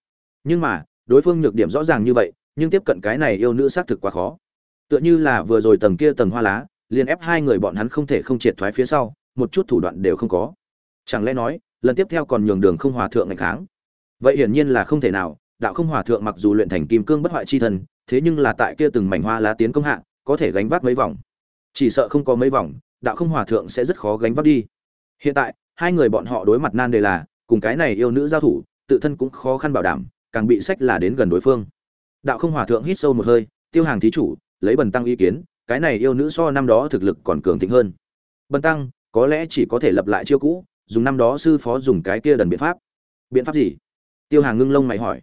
Speaker 1: Nhưng mà, đối phương nhược điểm rõ ràng như vậy, nhưng tiếp cận cái này yêu nữ xác thực quá khó. Tựa như là vừa rồi tầng kia tầng hoa lá, liền ép hai người bọn hắn không thể không triệt thoái phía sau, một chút thủ đoạn đều không có. Chẳng lẽ nói, lần tiếp theo còn nhường đường không hòa thượng ngày kháng? Vậy hiển nhiên là không thể nào, đạo không hòa thượng mặc dù luyện thành kim cương bất hoại chi thân thế nhưng là tại kia từng mảnh hoa lá tiến công hạ, có thể gánh vác mấy vòng. Chỉ sợ không có mấy vòng đạo không hòa thượng sẽ rất khó gánh vác đi. Hiện tại, hai người bọn họ đối mặt nan đề là, cùng cái này yêu nữ giao thủ, tự thân cũng khó khăn bảo đảm, càng bị sách là đến gần đối phương. Đạo không hòa thượng hít sâu một hơi, tiêu hàng thí chủ, lấy bần tăng ý kiến, cái này yêu nữ so năm đó thực lực còn cường thịnh hơn. Bần tăng, có lẽ chỉ có thể lập lại chiêu cũ, dùng năm đó sư phó dùng cái kia đần biện pháp. Biện pháp gì? Tiêu hàng ngưng lông mày hỏi.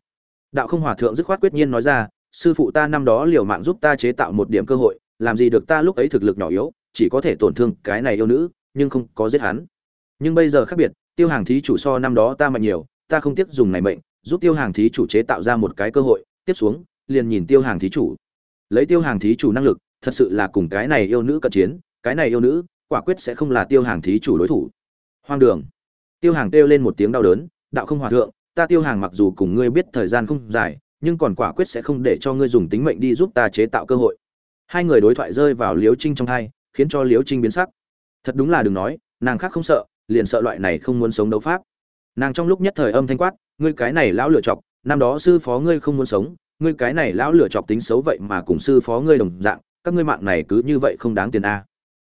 Speaker 1: Đạo không hòa thượng dứt khoát quyết nhiên nói ra, sư phụ ta năm đó liều mạng giúp ta chế tạo một điểm cơ hội, làm gì được ta lúc ấy thực lực nhỏ yếu chỉ có thể tổn thương cái này yêu nữ, nhưng không có giết hắn. Nhưng bây giờ khác biệt, tiêu hàng thí chủ so năm đó ta mạnh nhiều, ta không tiếc dùng này mệnh, giúp tiêu hàng thí chủ chế tạo ra một cái cơ hội. Tiếp xuống, liền nhìn tiêu hàng thí chủ. Lấy tiêu hàng thí chủ năng lực, thật sự là cùng cái này yêu nữ cận chiến, cái này yêu nữ, quả quyết sẽ không là tiêu hàng thí chủ đối thủ. Hoang đường. Tiêu hàng kêu lên một tiếng đau đớn, đạo không hòa thượng, ta tiêu hàng mặc dù cùng ngươi biết thời gian không dài, nhưng còn quả quyết sẽ không để cho ngươi dùng tính mệnh đi giúp ta chế tạo cơ hội. Hai người đối thoại rơi vào liếu trinh trong hai khiến cho Liễu trinh biến sắc. Thật đúng là đừng nói, nàng khác không sợ, liền sợ loại này không muốn sống đấu pháp. Nàng trong lúc nhất thời âm thanh quát, ngươi cái này lão lựa chọc, năm đó sư phó ngươi không muốn sống, ngươi cái này lão lựa chọc tính xấu vậy mà cùng sư phó ngươi đồng dạng, các ngươi mạng này cứ như vậy không đáng tiền a.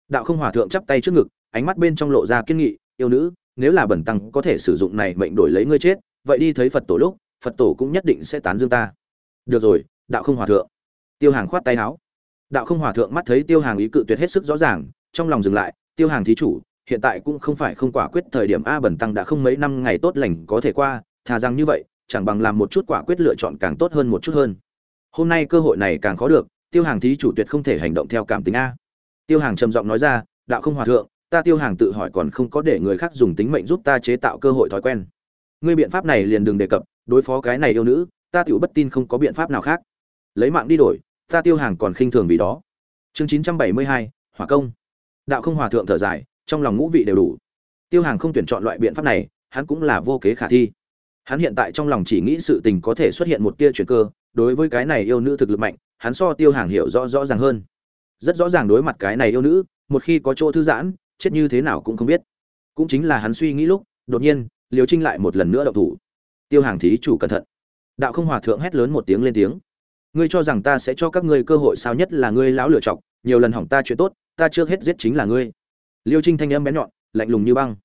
Speaker 1: Đạo không hòa thượng chắp tay trước ngực, ánh mắt bên trong lộ ra kiên nghị, yêu nữ, nếu là bẩn tăng có thể sử dụng này mệnh đổi lấy ngươi chết, vậy đi thấy phật tổ lúc, phật tổ cũng nhất định sẽ tán dương ta. Được rồi, đạo không hòa thượng. Tiêu hàng khoát tay áo đạo không hòa thượng mắt thấy tiêu hàng ý cự tuyệt hết sức rõ ràng, trong lòng dừng lại, tiêu hàng thí chủ, hiện tại cũng không phải không quả quyết, thời điểm a bẩn tăng đã không mấy năm ngày tốt lành có thể qua, thà rằng như vậy, chẳng bằng làm một chút quả quyết lựa chọn càng tốt hơn một chút hơn. Hôm nay cơ hội này càng khó được, tiêu hàng thí chủ tuyệt không thể hành động theo cảm tính a. Tiêu hàng trầm giọng nói ra, đạo không hòa thượng, ta tiêu hàng tự hỏi còn không có để người khác dùng tính mệnh giúp ta chế tạo cơ hội thói quen. Ngươi biện pháp này liền đừng đề cập, đối phó cái này yêu nữ, ta tựu bất tin không có biện pháp nào khác. Lấy mạng đi đổi ta tiêu hàng còn khinh thường vì đó. Chương chín trăm bảy mươi hai, hỏa công. Đạo không hòa thượng thở dài, trong lòng ngũ vị đều đủ. Tiêu hàng không tuyển chọn loại biện pháp này, hắn cũng là vô kế khả thi. Hắn hiện tại trong lòng chỉ nghĩ sự tình có thể xuất hiện một tia chuyển cơ, đối với cái này yêu nữ thực lực mạnh, hắn so tiêu hàng hiểu rõ rõ ràng hơn. Rất rõ ràng đối mặt cái này yêu nữ, một khi có chỗ thư giãn, chết như thế nào cũng không biết. Cũng chính là hắn suy nghĩ lúc, đột nhiên liều trinh lại một lần nữa đậu thủ. Tiêu hàng thí chủ cẩn thận. Đạo không hòa thượng hét lớn một tiếng lên tiếng ngươi cho rằng ta sẽ cho các ngươi cơ hội sao nhất là ngươi lão lựa chọc, nhiều lần hỏng ta chuyện tốt, ta trước hết giết chính là ngươi. Liêu trinh thanh âm bén nhọn, lạnh lùng như băng.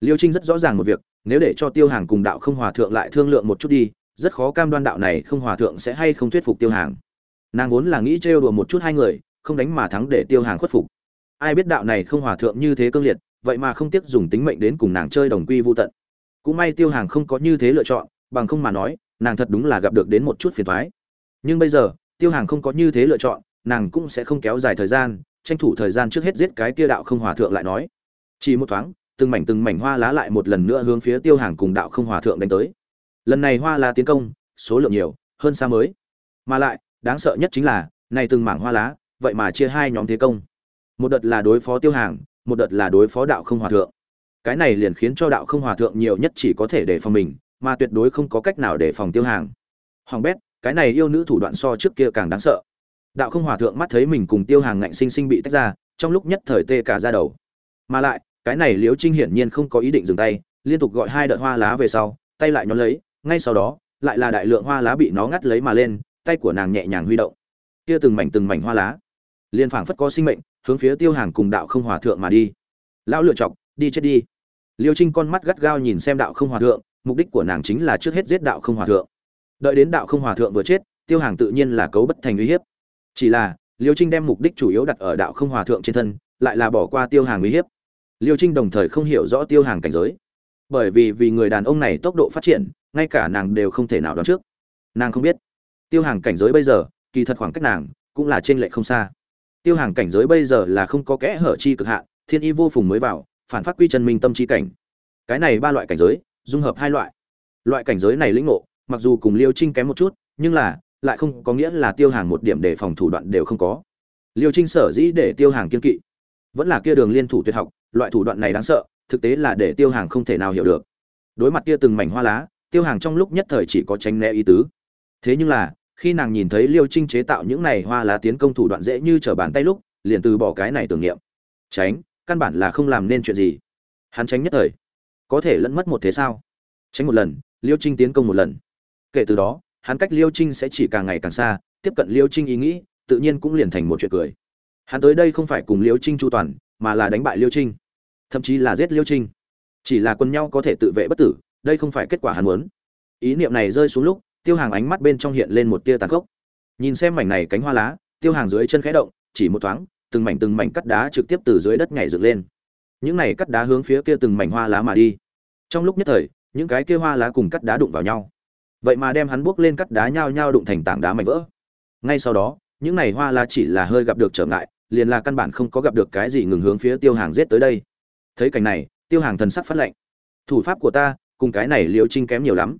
Speaker 1: Liêu trinh rất rõ ràng một việc, nếu để cho tiêu hàng cùng đạo không hòa thượng lại thương lượng một chút đi, rất khó cam đoan đạo này không hòa thượng sẽ hay không thuyết phục tiêu hàng. Nàng vốn là nghĩ trêu đùa một chút hai người, không đánh mà thắng để tiêu hàng khuất phục. Ai biết đạo này không hòa thượng như thế cương liệt, vậy mà không tiếc dùng tính mệnh đến cùng nàng chơi đồng quy vô tận. Cũng may tiêu hàng không có như thế lựa chọn, bằng không mà nói, nàng thật đúng là gặp được đến một chút phiền thoái nhưng bây giờ, tiêu hàng không có như thế lựa chọn, nàng cũng sẽ không kéo dài thời gian, tranh thủ thời gian trước hết giết cái kia đạo không hòa thượng lại nói. Chỉ một thoáng, từng mảnh từng mảnh hoa lá lại một lần nữa hướng phía tiêu hàng cùng đạo không hòa thượng đánh tới. Lần này hoa lá tiến công, số lượng nhiều, hơn xa mới. Mà lại, đáng sợ nhất chính là, này từng mảng hoa lá, vậy mà chia hai nhóm thế công. Một đợt là đối phó tiêu hàng, một đợt là đối phó đạo không hòa thượng. Cái này liền khiến cho đạo không hòa thượng nhiều nhất chỉ có thể để phòng mình, mà tuyệt đối không có cách nào để phòng tiêu hàng. Hoàng bét cái này yêu nữ thủ đoạn so trước kia càng đáng sợ. Đạo không hòa thượng mắt thấy mình cùng tiêu hàng ngạnh sinh sinh bị tách ra, trong lúc nhất thời tê cả ra đầu. Mà lại, cái này liễu trinh hiển nhiên không có ý định dừng tay, liên tục gọi hai đợt hoa lá về sau, tay lại nhón lấy, ngay sau đó, lại là đại lượng hoa lá bị nó ngắt lấy mà lên, tay của nàng nhẹ nhàng huy động. Kia từng mảnh từng mảnh hoa lá liên phảng phất có sinh mệnh, hướng phía tiêu hàng cùng đạo không hòa thượng mà đi. Lão lựa chọc, đi chết đi. Liêu trinh con mắt gắt gao nhìn xem đạo không hòa thượng, mục đích của nàng chính là trước hết giết đạo không hòa thượng đợi đến đạo không hòa thượng vừa chết, tiêu hàng tự nhiên là cấu bất thành uy hiếp. Chỉ là, liêu trinh đem mục đích chủ yếu đặt ở đạo không hòa thượng trên thân, lại là bỏ qua tiêu hàng uy hiếp. Liêu trinh đồng thời không hiểu rõ tiêu hàng cảnh giới. Bởi vì vì người đàn ông này tốc độ phát triển, ngay cả nàng đều không thể nào đoán trước. Nàng không biết. Tiêu hàng cảnh giới bây giờ, kỳ thật khoảng cách nàng cũng là trên lệ không xa. Tiêu hàng cảnh giới bây giờ là không có kẽ hở chi cực hạn, thiên y vô phùng mới vào, phản phát quy chân minh tâm chi cảnh. Cái này ba loại cảnh giới, dung hợp hai loại. Loại cảnh giới này lĩnh ngộ mặc dù cùng liêu trinh kém một chút, nhưng là, lại không có nghĩa là tiêu hàng một điểm để phòng thủ đoạn đều không có. Liêu trinh sở dĩ để tiêu hàng kiên kỵ, vẫn là kia đường liên thủ tuyệt học, loại thủ đoạn này đáng sợ, thực tế là để tiêu hàng không thể nào hiểu được. Đối mặt kia từng mảnh hoa lá, tiêu hàng trong lúc nhất thời chỉ có tránh né ý tứ. Thế nhưng là, khi nàng nhìn thấy liêu trinh chế tạo những này hoa lá tiến công thủ đoạn dễ như trở bàn tay lúc, liền từ bỏ cái này tưởng niệm. Tránh, căn bản là không làm nên chuyện gì. Hắn tránh nhất thời. Có thể lẫn mất một thế sao? Tránh một lần, liêu trinh tiến công một lần kể từ đó, hắn cách liêu trinh sẽ chỉ càng ngày càng xa, tiếp cận liêu trinh ý nghĩ, tự nhiên cũng liền thành một chuyện cười. Hắn tới đây không phải cùng liêu trinh chu toàn, mà là đánh bại liêu trinh. Thậm chí là giết liêu trinh. Chỉ là quân nhau có thể tự vệ bất tử, đây không phải kết quả hắn muốn. Ý niệm này rơi xuống lúc, tiêu hàng ánh mắt bên trong hiện lên một tia tàn khốc. Nhìn xem mảnh này cánh hoa lá, tiêu hàng dưới chân khẽ động, chỉ một thoáng, từng mảnh từng mảnh cắt đá trực tiếp từ dưới đất nhảy dựng lên. Những này cắt đá hướng phía kia từng mảnh hoa lá mà đi. Trong lúc nhất thời, những cái kia hoa lá cùng cắt đá đụng vào nhau vậy mà đem hắn buốc lên cắt đá nhao nhao đụng thành tảng đá mảnh vỡ. Ngay sau đó, những này hoa lá chỉ là hơi gặp được trở ngại, liền là căn bản không có gặp được cái gì ngừng hướng phía tiêu hàng giết tới đây. Thấy cảnh này, tiêu hàng thần sắc phát lệnh. Thủ pháp của ta, cùng cái này liễu trinh kém nhiều lắm.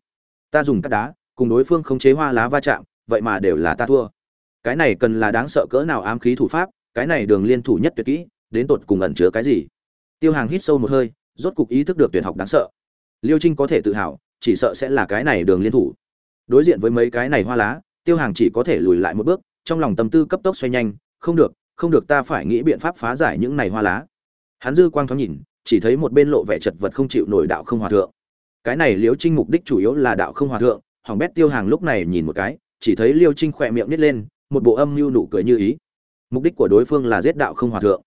Speaker 1: Ta dùng cắt đá, cùng đối phương khống chế hoa lá va chạm, vậy mà đều là ta thua. Cái này cần là đáng sợ cỡ nào ám khí thủ pháp, cái này đường liên thủ nhất tuyệt kỹ, đến tột cùng ẩn chứa cái gì? Tiêu hàng hít sâu một hơi, rốt cục ý thức được tuyệt học đáng sợ. Liêu trinh có thể tự hào chỉ sợ sẽ là cái này đường liên thủ. Đối diện với mấy cái này hoa lá, tiêu hàng chỉ có thể lùi lại một bước, trong lòng tâm tư cấp tốc xoay nhanh, không được không được, ta phải nghĩ biện pháp phá giải những này hoa lá. Hắn dư quang thoáng nhìn, chỉ thấy một bên lộ vẻ chật vật không chịu nổi đạo không hòa thượng. Cái này liêu trinh mục đích chủ yếu là đạo không hòa thượng hỏng bét tiêu hàng lúc này nhìn một cái, chỉ thấy liêu trinh khỏe miệng nít lên, một bộ âm mưu nụ cười như ý. Mục đích của đối phương là giết đạo không hòa thượng.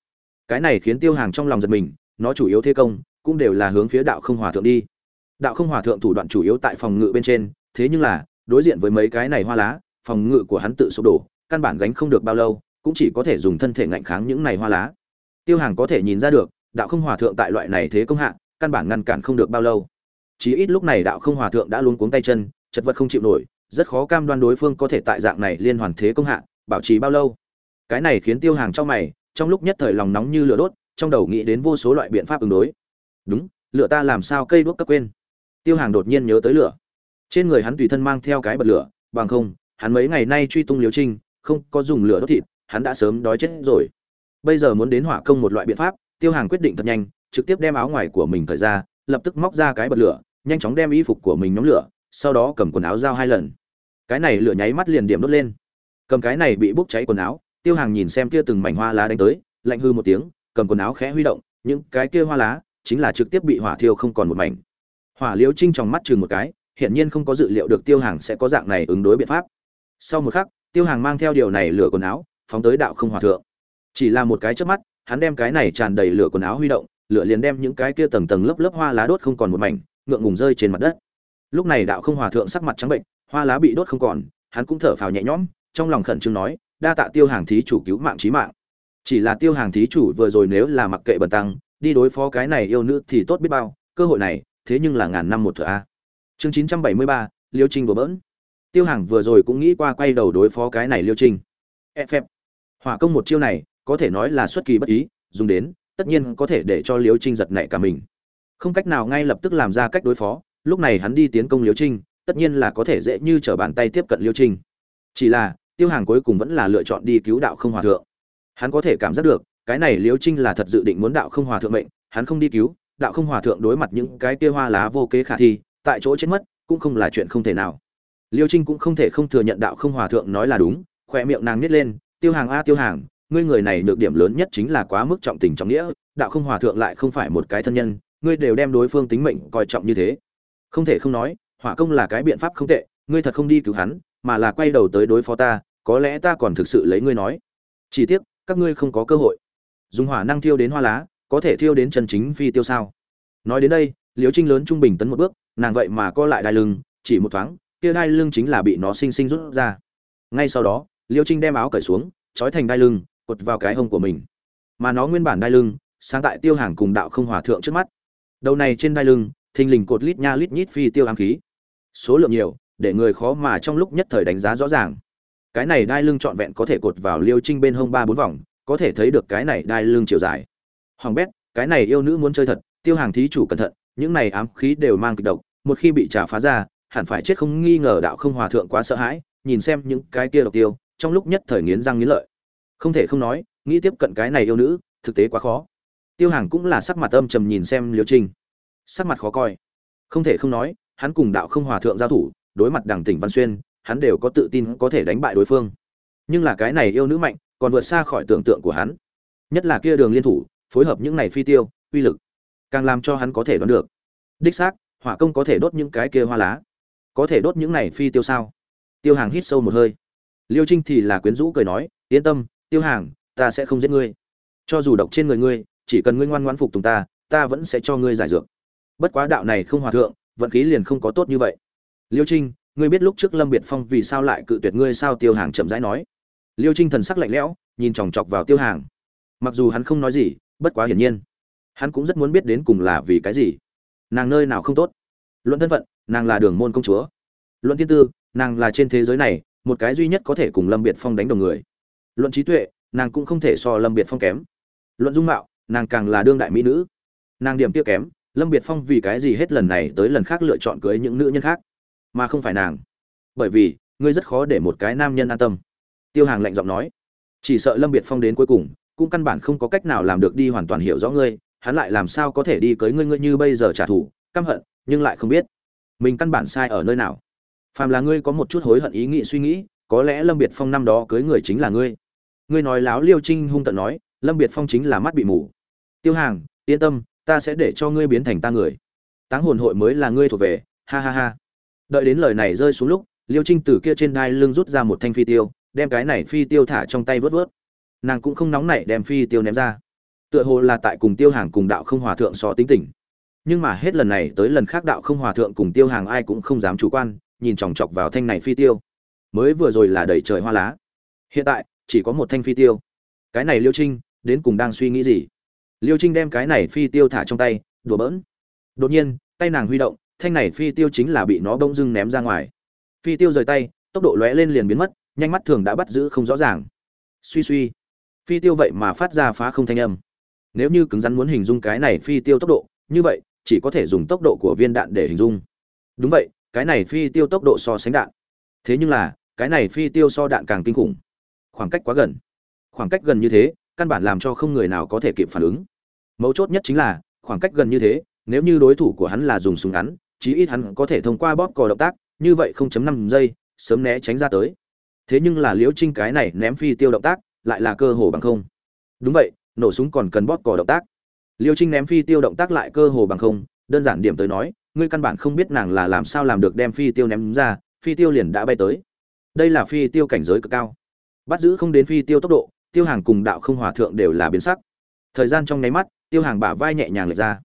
Speaker 1: Cái này khiến tiêu hàng trong lòng giật mình, nó chủ yếu thế công cũng đều là hướng phía đạo không hòa thượng đi đạo không hòa thượng thủ đoạn chủ yếu tại phòng ngự bên trên, thế nhưng là, đối diện với mấy cái này hoa lá, phòng ngự của hắn tự sụp đổ, căn bản gánh không được bao lâu, cũng chỉ có thể dùng thân thể ngạnh kháng những này hoa lá. Tiêu hàng có thể nhìn ra được, đạo không hòa thượng tại loại này thế công hạ, căn bản ngăn cản không được bao lâu. Chí ít lúc này đạo không hòa thượng đã luôn cuống tay chân, chật vật không chịu nổi, rất khó cam đoan đối phương có thể tại dạng này liên hoàn thế công hạ, bảo trì bao lâu. Cái này khiến tiêu hàng trong mày, trong lúc nhất thời lòng nóng như lửa đốt, trong đầu nghĩ đến vô số loại biện pháp ứng đối. Đúng, lửa ta làm sao cây đuốc cấp quên? Tiêu hàng đột nhiên nhớ tới lửa. Trên người hắn tùy thân mang theo cái bật lửa, bằng không, hắn mấy ngày nay truy tung liều trinh, không có dùng lửa đốt thịt, hắn đã sớm đói chết rồi. Bây giờ muốn đến hỏa công một loại biện pháp, tiêu hàng quyết định thật nhanh, trực tiếp đem áo ngoài của mình thời ra, lập tức móc ra cái bật lửa, nhanh chóng đem y phục của mình nhóm lửa, sau đó cầm quần áo dao hai lần. Cái này lửa nháy mắt liền điểm đốt lên. Cầm cái này bị bốc cháy quần áo, tiêu hàng nhìn xem kia từng mảnh hoa lá đánh tới, lạnh hư một tiếng, cầm quần áo khẽ huy động, những cái kia hoa lá chính là trực tiếp bị hỏa thiêu không còn một mảnh hỏa liễu trinh trong mắt chừng một cái, hiển nhiên không có dự liệu được tiêu hàng sẽ có dạng này ứng đối biện pháp. Sau một khắc, tiêu hàng mang theo điều này lửa quần áo, phóng tới đạo không hòa thượng. Chỉ là một cái trước mắt, hắn đem cái này tràn đầy lửa quần áo huy động, lửa liền đem những cái kia tầng tầng lớp lớp hoa lá đốt không còn một mảnh, ngượng ngùng rơi trên mặt đất. Lúc này đạo không hòa thượng sắc mặt trắng bệnh, hoa lá bị đốt không còn, hắn cũng thở phào nhẹ nhõm, trong lòng khẩn trương nói, đa tạ tiêu hàng thí chủ cứu mạng trí mạng. Chỉ là tiêu hàng thí chủ vừa rồi nếu là mặc kệ bần tăng, đi đối phó cái này yêu nữ thì tốt biết bao, cơ hội này thế nhưng là ngàn năm một thợ a. Chương chín trăm bảy mươi ba, liêu trinh bừa bỡn. Tiêu hàng vừa rồi cũng nghĩ qua quay đầu đối phó cái này liêu trinh. E phép. Hỏa công một chiêu này, có thể nói là xuất kỳ bất ý, dùng đến, tất nhiên có thể để cho liêu trinh giật nảy cả mình. Không cách nào ngay lập tức làm ra cách đối phó, lúc này hắn đi tiến công liêu trinh, tất nhiên là có thể dễ như trở bàn tay tiếp cận liêu trinh. Chỉ là, tiêu hàng cuối cùng vẫn là lựa chọn đi cứu đạo không hòa thượng. Hắn có thể cảm giác được, cái này liêu trinh là thật dự định muốn đạo không hòa thượng mệnh, hắn không đi cứu đạo không hòa thượng đối mặt những cái kia hoa lá vô kế khả thi, tại chỗ chết mất, cũng không là chuyện không thể nào. Liêu trinh cũng không thể không thừa nhận đạo không hòa thượng nói là đúng khoe miệng nàng nít lên, tiêu hàng a, tiêu hàng, ngươi người này được điểm lớn nhất chính là quá mức trọng tình trọng nghĩa, đạo không hòa thượng lại không phải một cái thân nhân, ngươi đều đem đối phương tính mệnh coi trọng như thế. Không thể không nói, hỏa công là cái biện pháp không tệ, ngươi thật không đi cứu hắn, mà là quay đầu tới đối phó ta, có lẽ ta còn thực sự lấy ngươi nói. Chỉ tiếc, các ngươi không có cơ hội. Dùng hỏa năng thiêu đến hoa lá có thể thiêu đến chân chính phi tiêu sao? Nói đến đây, liễu trinh lớn trung bình tấn một bước, nàng vậy mà co lại đai lưng, chỉ một thoáng, kia đai lưng chính là bị nó sinh sinh rút ra. Ngay sau đó, liễu trinh đem áo cởi xuống, trói thành đai lưng, cột vào cái hông của mình. Mà nó nguyên bản đai lưng, sáng tại tiêu hàng cùng đạo không hòa thượng trước mắt. Đầu này trên đai lưng, thình lình cột lít nha lít nhít phi tiêu ám khí. Số lượng nhiều, để người khó mà trong lúc nhất thời đánh giá rõ ràng. Cái này đai lưng trọn vẹn có thể cột vào liêu trinh bên hông ba bốn vòng, có thể thấy được cái này đai lưng chiều dài hoàng bét, cái này yêu nữ muốn chơi thật, tiêu hàng thí chủ cẩn thận, những này ám khí đều mang kịch độc, một khi bị trả phá ra, hẳn phải chết không nghi ngờ đạo không hòa thượng quá sợ hãi, nhìn xem những cái kia độc tiêu, trong lúc nhất thời nghiến răng nghiến lợi. Không thể không nói, nghĩ tiếp cận cái này yêu nữ, thực tế quá khó. Tiêu hàng cũng là sắc mặt âm trầm nhìn xem liêu trinh. Sắc mặt khó coi. Không thể không nói, hắn cùng đạo không hòa thượng giao thủ, đối mặt đảng tỉnh văn xuyên, hắn đều có tự tin có thể đánh bại đối phương. Nhưng là cái này yêu nữ mạnh, còn vượt xa khỏi tưởng tượng của hắn. Nhất là kia đường liên thủ phối hợp những này phi tiêu, uy lực, càng làm cho hắn có thể đoán được. Đích xác, hỏa công có thể đốt những cái kia hoa lá. Có thể đốt những này phi tiêu sao? Tiêu hàng hít sâu một hơi. Liêu trinh thì là quyến rũ cười nói, yên tâm, tiêu hàng, ta sẽ không giết ngươi. Cho dù độc trên người ngươi, chỉ cần ngươi ngoan ngoãn phục tùng ta ta vẫn sẽ cho ngươi giải dược. Bất quá đạo này không hòa thượng, vận khí liền không có tốt như vậy. Liêu trinh, ngươi biết lúc trước lâm biệt phong vì sao lại cự tuyệt ngươi sao? Tiêu hàng chậm rãi nói. Liêu trinh thần sắc lạnh lẽo, nhìn chòng chọc vào tiêu hàng. Mặc dù hắn không nói gì bất quá hiển nhiên, hắn cũng rất muốn biết đến cùng là vì cái gì. Nàng nơi nào không tốt? Luận thân phận, nàng là đường môn công chúa. Luận thiên tư, nàng là trên thế giới này một cái duy nhất có thể cùng lâm biệt phong đánh đồng người. Luận trí tuệ, nàng cũng không thể so lâm biệt phong kém. Luận dung mạo, nàng càng là đương đại mỹ nữ. Nàng điểm kia kém, lâm biệt phong vì cái gì hết lần này tới lần khác lựa chọn cưới những nữ nhân khác? Mà không phải nàng. Bởi vì, ngươi rất khó để một cái nam nhân an tâm. Tiêu hàng lạnh giọng nói, chỉ sợ lâm biệt phong đến cuối cùng cũng căn bản không có cách nào làm được đi hoàn toàn hiểu rõ ngươi, hắn lại làm sao có thể đi cưới ngươi ngươi như bây giờ trả thù, căm hận, nhưng lại không biết mình căn bản sai ở nơi nào. Phàm là ngươi có một chút hối hận ý nghĩ suy nghĩ, có lẽ lâm biệt phong năm đó cưới người chính là ngươi. Ngươi nói láo liêu trinh hung tận nói, lâm biệt phong chính là mắt bị mù. Tiêu hàng, yên tâm, ta sẽ để cho ngươi biến thành ta người. Táng hồn hội mới là ngươi thuộc về, ha ha ha. Đợi đến lời này rơi xuống lúc, liêu trinh từ kia trên đai lưng rút ra một thanh phi tiêu, đem cái này phi tiêu thả trong tay vớt vớt nàng cũng không nóng nảy đem phi tiêu ném ra. Tựa hồ là tại cùng tiêu hàng cùng đạo không hòa thượng so tính tình. Nhưng mà hết lần này tới lần khác đạo không hòa thượng cùng tiêu hàng ai cũng không dám chủ quan, nhìn chòng chọc vào thanh này phi tiêu. Mới vừa rồi là đầy trời hoa lá. Hiện tại, chỉ có một thanh phi tiêu. Cái này liêu trinh, đến cùng đang suy nghĩ gì? Liêu trinh đem cái này phi tiêu thả trong tay, đùa bỡn. Đột nhiên, tay nàng huy động, thanh này phi tiêu chính là bị nó bông dưng ném ra ngoài. Phi tiêu rời tay, tốc độ lóe lên liền biến mất, nhanh mắt thường đã bắt giữ không rõ ràng. Suy suy phi tiêu vậy mà phát ra phá không thanh âm. Nếu như cứng rắn muốn hình dung cái này phi tiêu tốc độ, như vậy, chỉ có thể dùng tốc độ của viên đạn để hình dung. Đúng vậy, cái này phi tiêu tốc độ so sánh đạn. Thế nhưng là, cái này phi tiêu so đạn càng kinh khủng. Khoảng cách quá gần. Khoảng cách gần như thế, căn bản làm cho không người nào có thể kịp phản ứng. Mấu chốt nhất chính là, khoảng cách gần như thế, nếu như đối thủ của hắn là dùng súng ngắn, chí ít hắn có thể thông qua bóp cò động tác, như vậy 0.5 giây, sớm né tránh ra tới. Thế nhưng là liễu trinh cái này ném phi tiêu động tác lại là cơ hồ bằng không. Đúng vậy, nổ súng còn cần bóp cò động tác. Liêu trinh ném phi tiêu động tác lại cơ hồ bằng không, đơn giản điểm tới nói, ngươi căn bản không biết nàng là làm sao làm được đem phi tiêu ném ra, phi tiêu liền đã bay tới. Đây là phi tiêu cảnh giới cực cao. Bắt giữ không đến phi tiêu tốc độ, tiêu hàng cùng đạo không hòa thượng đều là biến sắc. Thời gian trong nháy mắt, tiêu hàng bả vai nhẹ nhàng lệch ra.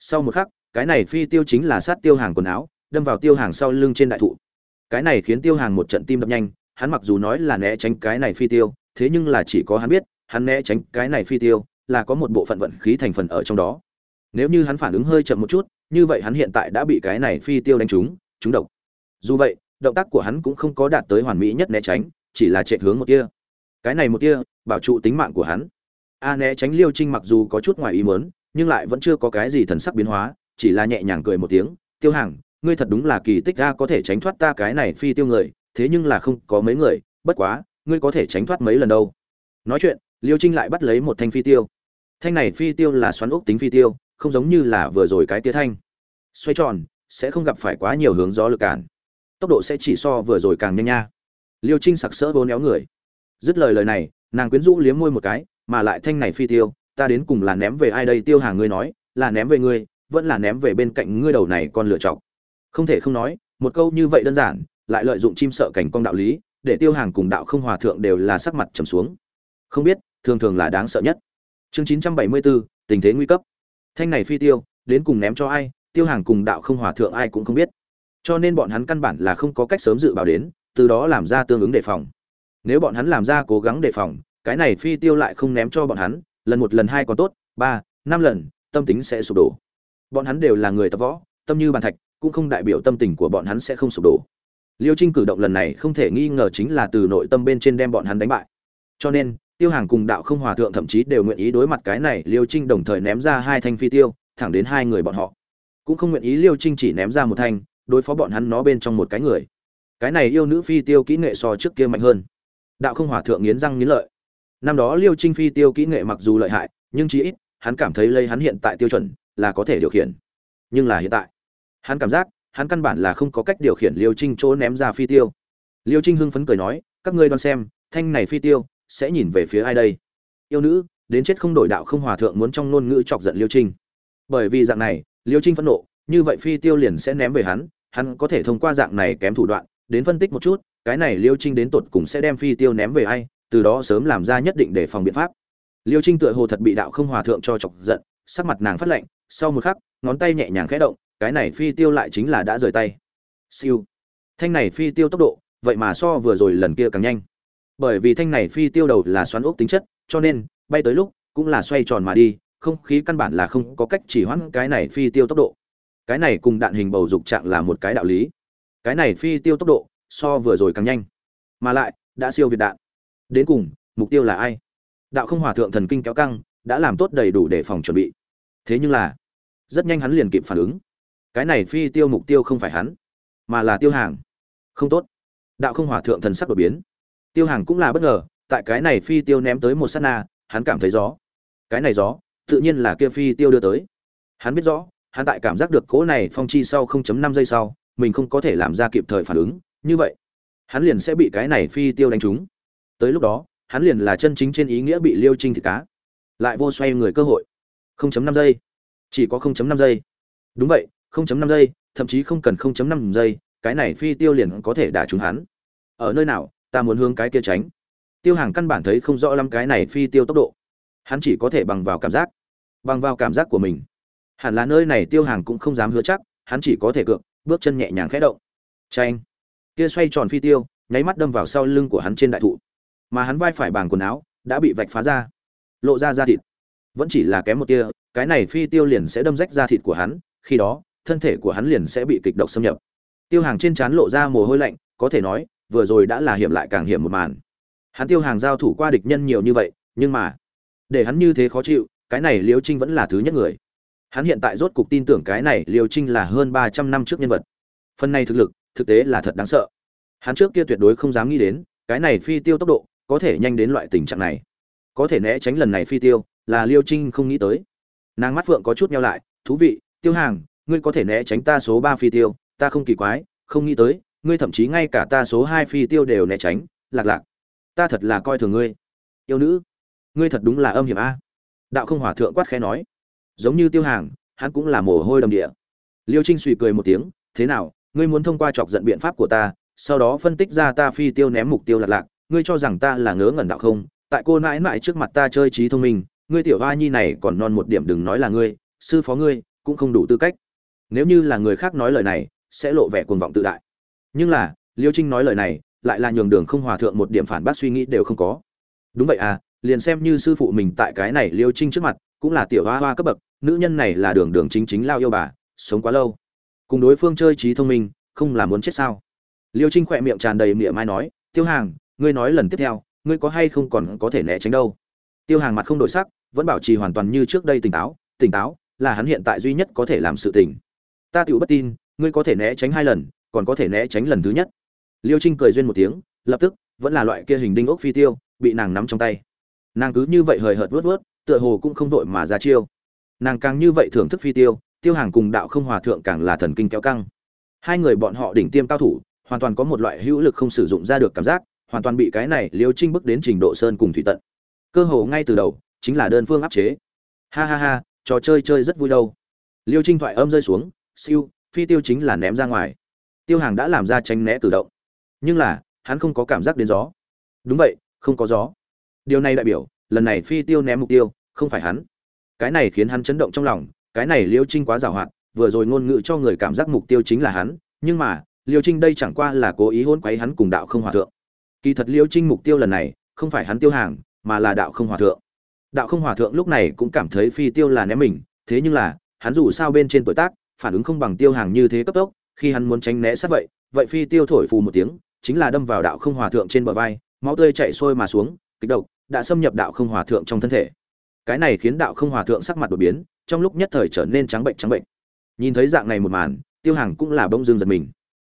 Speaker 1: Sau một khắc, cái này phi tiêu chính là sát tiêu hàng quần áo, đâm vào tiêu hàng sau lưng trên đại thụ. Cái này khiến tiêu hàng một trận tim đập nhanh, hắn mặc dù nói là né tránh cái này phi tiêu thế nhưng là chỉ có hắn biết hắn né tránh cái này phi tiêu là có một bộ phận vận khí thành phần ở trong đó. Nếu như hắn phản ứng hơi chậm một chút như vậy hắn hiện tại đã bị cái này phi tiêu đánh trúng trúng độc. Dù vậy động tác của hắn cũng không có đạt tới hoàn mỹ nhất né tránh chỉ là chạy hướng một tia. Cái này một tia bảo trụ tính mạng của hắn. A né tránh liêu trinh mặc dù có chút ngoài ý muốn, nhưng lại vẫn chưa có cái gì thần sắc biến hóa chỉ là nhẹ nhàng cười một tiếng tiêu hàng ngươi thật đúng là kỳ tích a có thể tránh thoát ta cái này phi tiêu người thế nhưng là không có mấy người bất quá ngươi có thể tránh thoát mấy lần đâu. Nói chuyện, liêu trinh lại bắt lấy một thanh phi tiêu. Thanh này phi tiêu là xoắn ốc tính phi tiêu, không giống như là vừa rồi cái tia thanh. Xoay tròn, sẽ không gặp phải quá nhiều hướng gió lực cản. Tốc độ sẽ chỉ so vừa rồi càng nhanh nha. Liêu trinh sặc sỡ bốn éo người. Dứt lời lời này, nàng quyến rũ liếm môi một cái, mà lại thanh này phi tiêu, ta đến cùng là ném về ai đây tiêu hàng ngươi nói, là ném về ngươi, vẫn là ném về bên cạnh ngươi đầu này con lựa chọc. Không thể không nói, một câu như vậy đơn giản, lại lợi dụng chim sợ cảnh công đạo lý để tiêu hàng cùng đạo không hòa thượng đều là sắc mặt trầm xuống. Không biết, thường thường là đáng sợ nhất. Chương chín trăm bảy mươi bốn tình thế nguy cấp. Thanh này phi tiêu, đến cùng ném cho ai, tiêu hàng cùng đạo không hòa thượng ai cũng không biết. Cho nên bọn hắn căn bản là không có cách sớm dự báo đến, từ đó làm ra tương ứng đề phòng. Nếu bọn hắn làm ra cố gắng đề phòng, cái này phi tiêu lại không ném cho bọn hắn, lần một lần hai còn tốt, ba, năm lần, tâm tính sẽ sụp đổ. Bọn hắn đều là người tập võ, tâm như bàn thạch, cũng không đại biểu tâm tình của bọn hắn sẽ không sụp đổ liêu trinh cử động lần này không thể nghi ngờ chính là từ nội tâm bên trên đem bọn hắn đánh bại. Cho nên, tiêu hàng cùng đạo không hòa thượng thậm chí đều nguyện ý đối mặt cái này, liêu trinh đồng thời ném ra hai thanh phi tiêu, thẳng đến hai người bọn họ. Cũng không nguyện ý liêu trinh chỉ ném ra một thanh, đối phó bọn hắn nó bên trong một cái người. Cái này yêu nữ phi tiêu kỹ nghệ so trước kia mạnh hơn. Đạo không hòa thượng nghiến răng nghiến lợi. Năm đó liêu trinh phi tiêu kỹ nghệ mặc dù lợi hại, nhưng chí ít, hắn cảm thấy lấy hắn hiện tại tiêu chuẩn là có thể điều khiển. Nhưng là hiện tại, hắn cảm giác hắn căn bản là không có cách điều khiển liêu trinh chỗ ném ra phi tiêu. Liêu trinh hưng phấn cười nói, các ngươi đoán xem, thanh này phi tiêu sẽ nhìn về phía ai đây? Yêu nữ, đến chết không đổi đạo không hòa thượng muốn trong ngôn ngữ chọc giận liêu trinh. Bởi vì dạng này, liêu trinh phẫn nộ, như vậy phi tiêu liền sẽ ném về hắn hắn có thể thông qua dạng này kém thủ đoạn, đến phân tích một chút, cái này liêu trinh đến tột cùng sẽ đem phi tiêu ném về ai, từ đó sớm làm ra nhất định để phòng biện pháp. Liêu trinh tựa hồ thật bị đạo không hòa thượng cho chọc giận, sắc mặt nàng phát lạnh, sau một khắc, ngón tay nhẹ nhàng khẽ động cái này phi tiêu lại chính là đã rời tay. Siêu. Thanh này phi tiêu tốc độ, vậy mà so vừa rồi lần kia càng nhanh. Bởi vì thanh này phi tiêu đầu là xoắn ốc tính chất, cho nên, bay tới lúc, cũng là xoay tròn mà đi, không khí căn bản là không có cách chỉ hoãn cái này phi tiêu tốc độ. Cái này cùng đạn hình bầu dục trạng là một cái đạo lý. Cái này phi tiêu tốc độ, so vừa rồi càng nhanh. Mà lại, đã siêu việt đạn. Đến cùng, mục tiêu là ai? Đạo không hòa thượng thần kinh kéo căng, đã làm tốt đầy đủ để phòng chuẩn bị. Thế nhưng là, rất nhanh hắn liền kịp phản ứng cái này phi tiêu mục tiêu không phải hắn, mà là tiêu hàng. Không tốt. Đạo không hòa thượng thần sắc đột biến. Tiêu hàng cũng là bất ngờ, tại cái này phi tiêu ném tới một s á t na, hắn cảm thấy gió. Cái này gió, tự nhiên là kia phi tiêu đưa tới. Hắn biết rõ, hắn tại cảm giác được cỗ này phong chi sau 0.5 giây sau, mình không có thể làm ra kịp thời phản ứng, như vậy, hắn liền sẽ bị cái này phi tiêu đánh trúng. Tới lúc đó, hắn liền là chân chính trên ý nghĩa bị liêu trinh thịt cá. Lại vô xoay người cơ hội. 0.5 giây. Chỉ có 0.5 giây. Đúng vậy 0.5 giây thậm chí không cần 0.5 giây cái này phi tiêu liền có thể đả trúng hắn. Ở nơi nào ta muốn hướng cái kia tránh. Tiêu hàng căn bản thấy không rõ lắm cái này phi tiêu tốc độ. Hắn chỉ có thể bằng vào cảm giác bằng vào cảm giác của mình. Hẳn là nơi này tiêu hàng cũng không dám hứa chắc hắn chỉ có thể cược bước chân nhẹ nhàng khẽ động. Chanh, kia xoay tròn phi tiêu nháy mắt đâm vào sau lưng của hắn trên đại thụ. Mà hắn vai phải bàng quần áo đã bị vạch phá ra lộ ra da thịt. Vẫn chỉ là kém một tia cái này phi tiêu liền sẽ đâm rách da thịt của hắn khi đó thân thể của hắn liền sẽ bị kịch độc xâm nhập. Tiêu hàng trên trán lộ ra mồ hôi lạnh, có thể nói, vừa rồi đã là hiểm lại càng hiểm một màn. Hắn tiêu hàng giao thủ qua địch nhân nhiều như vậy, nhưng mà, để hắn như thế khó chịu, cái này liêu trinh vẫn là thứ nhất người. Hắn hiện tại rốt cục tin tưởng cái này liêu trinh là hơn ba trăm năm trước nhân vật. Phần này thực lực, thực tế là thật đáng sợ. Hắn trước kia tuyệt đối không dám nghĩ đến, cái này phi tiêu tốc độ, có thể nhanh đến loại tình trạng này. Có thể né tránh lần này phi tiêu, là liêu trinh không nghĩ tới. Nàng mắt phượng có chút nhau lại, thú vị, tiêu hàng ngươi có thể né tránh ta số ba phi tiêu, ta không kỳ quái, không nghĩ tới, ngươi thậm chí ngay cả ta số hai phi tiêu đều né tránh, lạc lạc. Ta thật là coi thường ngươi. Yêu nữ, ngươi thật đúng là âm hiểm a. Đạo không hòa thượng quát khẽ nói. Giống như tiêu hàng, hắn cũng là mồ hôi đầm địa. Liêu trinh suy cười một tiếng, thế nào, ngươi muốn thông qua chọc giận biện pháp của ta, sau đó phân tích ra ta phi tiêu ném mục tiêu lạc lạc, ngươi cho rằng ta là ngớ ngẩn đạo không, tại cô nãi nãi trước mặt ta chơi trí thông minh, ngươi tiểu hoa nhi này còn non một điểm đừng nói là ngươi, sư phó ngươi, cũng không đủ tư cách nếu như là người khác nói lời này, sẽ lộ vẻ cuồng vọng tự đại. Nhưng là, liêu trinh nói lời này, lại là nhường đường không hòa thượng một điểm phản bác suy nghĩ đều không có. Đúng vậy à liền xem như sư phụ mình tại cái này liêu trinh trước mặt, cũng là tiểu hoa hoa cấp bậc, nữ nhân này là đường đường chính chính lao yêu bà, sống quá lâu. Cùng đối phương chơi trí thông minh, không là muốn chết sao? Liêu trinh khỏe miệng tràn đầy miệng mai nói, tiêu hàng, ngươi nói lần tiếp theo, ngươi có hay không còn có thể né tránh đâu? Tiêu hàng mặt không đổi sắc, vẫn bảo trì hoàn toàn như trước đây tỉnh táo tỉnh táo là hắn hiện tại duy nhất có thể làm sự tỉnh ta tựu bất tin, ngươi có thể né tránh hai lần, còn có thể né tránh lần thứ nhất. Liêu trinh cười duyên một tiếng, lập tức, vẫn là loại kia hình đinh ốc phi tiêu, bị nàng nắm trong tay. Nàng cứ như vậy hời hợt vớt vớt tựa hồ cũng không vội mà ra chiêu. Nàng càng như vậy thưởng thức phi tiêu tiêu hàng cùng đạo không hòa thượng càng là thần kinh kéo căng. Hai người bọn họ đỉnh tiêm cao thủ, hoàn toàn có một loại hữu lực không sử dụng ra được cảm giác, hoàn toàn bị cái này liêu trinh bước đến trình độ sơn cùng thủy tận. Cơ hồ ngay từ đầu, chính là đơn phương áp chế. Ha ha ha, trò chơi chơi rất vui đâu. Liêu trinh thoại âm rơi xuống siêu, phi tiêu chính là ném ra ngoài. Tiêu hàng đã làm ra tránh né cử động. Nhưng là, hắn không có cảm giác đến gió. Đúng vậy, không có gió. Điều này đại biểu, lần này phi tiêu ném mục tiêu, không phải hắn. Cái này khiến hắn chấn động trong lòng, cái này liêu trinh quá giảo hoạt, vừa rồi ngôn ngữ cho người cảm giác mục tiêu chính là hắn, nhưng mà, liêu trinh đây chẳng qua là cố ý hôn quấy hắn cùng đạo không hòa thượng. Kỳ thật liêu trinh mục tiêu lần này, không phải hắn tiêu hàng, mà là đạo không hòa thượng. Đạo không hòa thượng lúc này cũng cảm thấy phi tiêu là ném mình, thế nhưng là, hắn dù sao bên trên tuổi tác phản ứng không bằng tiêu hàng như thế cấp tốc, khi hắn muốn tránh né sát vậy vậy phi tiêu thổi phù một tiếng, chính là đâm vào đạo không hòa thượng trên bờ vai, máu tươi chạy sôi mà xuống, kịch độc, đã xâm nhập đạo không hòa thượng trong thân thể. Cái này khiến đạo không hòa thượng sắc mặt đột biến, trong lúc nhất thời trở nên trắng bệnh trắng bệnh. Nhìn thấy dạng này một màn, tiêu hàng cũng là bông dương giật mình.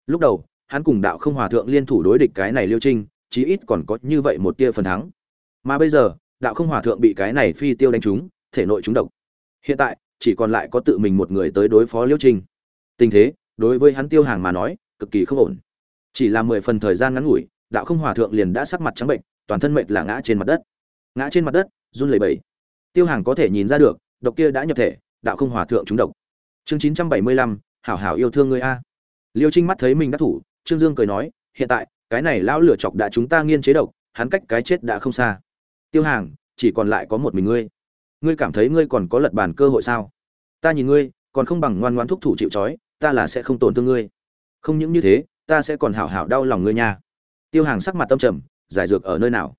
Speaker 1: Lúc đầu, hắn cùng đạo không hòa thượng liên thủ đối địch cái này liêu trinh, chí ít còn có như vậy một tia phần thắng. Mà bây giờ, đạo không hòa thượng bị cái này phi tiêu đánh trúng, thể nội trúng độc. Hiện tại chỉ còn lại có tự mình một người tới đối phó liêu trinh. Tình thế, đối với hắn tiêu hàng mà nói, cực kỳ không ổn. Chỉ là mười phần thời gian ngắn ngủi, đạo không hòa thượng liền đã sắc mặt trắng bệnh, toàn thân mệt là ngã trên mặt đất. Ngã trên mặt đất, run lẩy bẩy. Tiêu hàng có thể nhìn ra được, độc kia đã nhập thể, đạo không hòa thượng trúng độc. Chương chín trăm bảy mươi lăm, hảo hảo yêu thương ngươi a. Liêu trinh mắt thấy mình đắc thủ, trương dương cười nói, hiện tại, cái này lão lửa chọc đã chúng ta nghiên chế độc, hắn cách cái chết đã không xa. Tiêu hàng, chỉ còn lại có một mình ngươi ngươi cảm thấy ngươi còn có lật bàn cơ hội sao? Ta nhìn ngươi, còn không bằng ngoan ngoan thúc thủ chịu trói, ta là sẽ không tổn thương ngươi. Không những như thế, ta sẽ còn hảo hảo đau lòng ngươi nha. Tiêu hàng sắc mặt tâm trầm, giải dược ở nơi nào?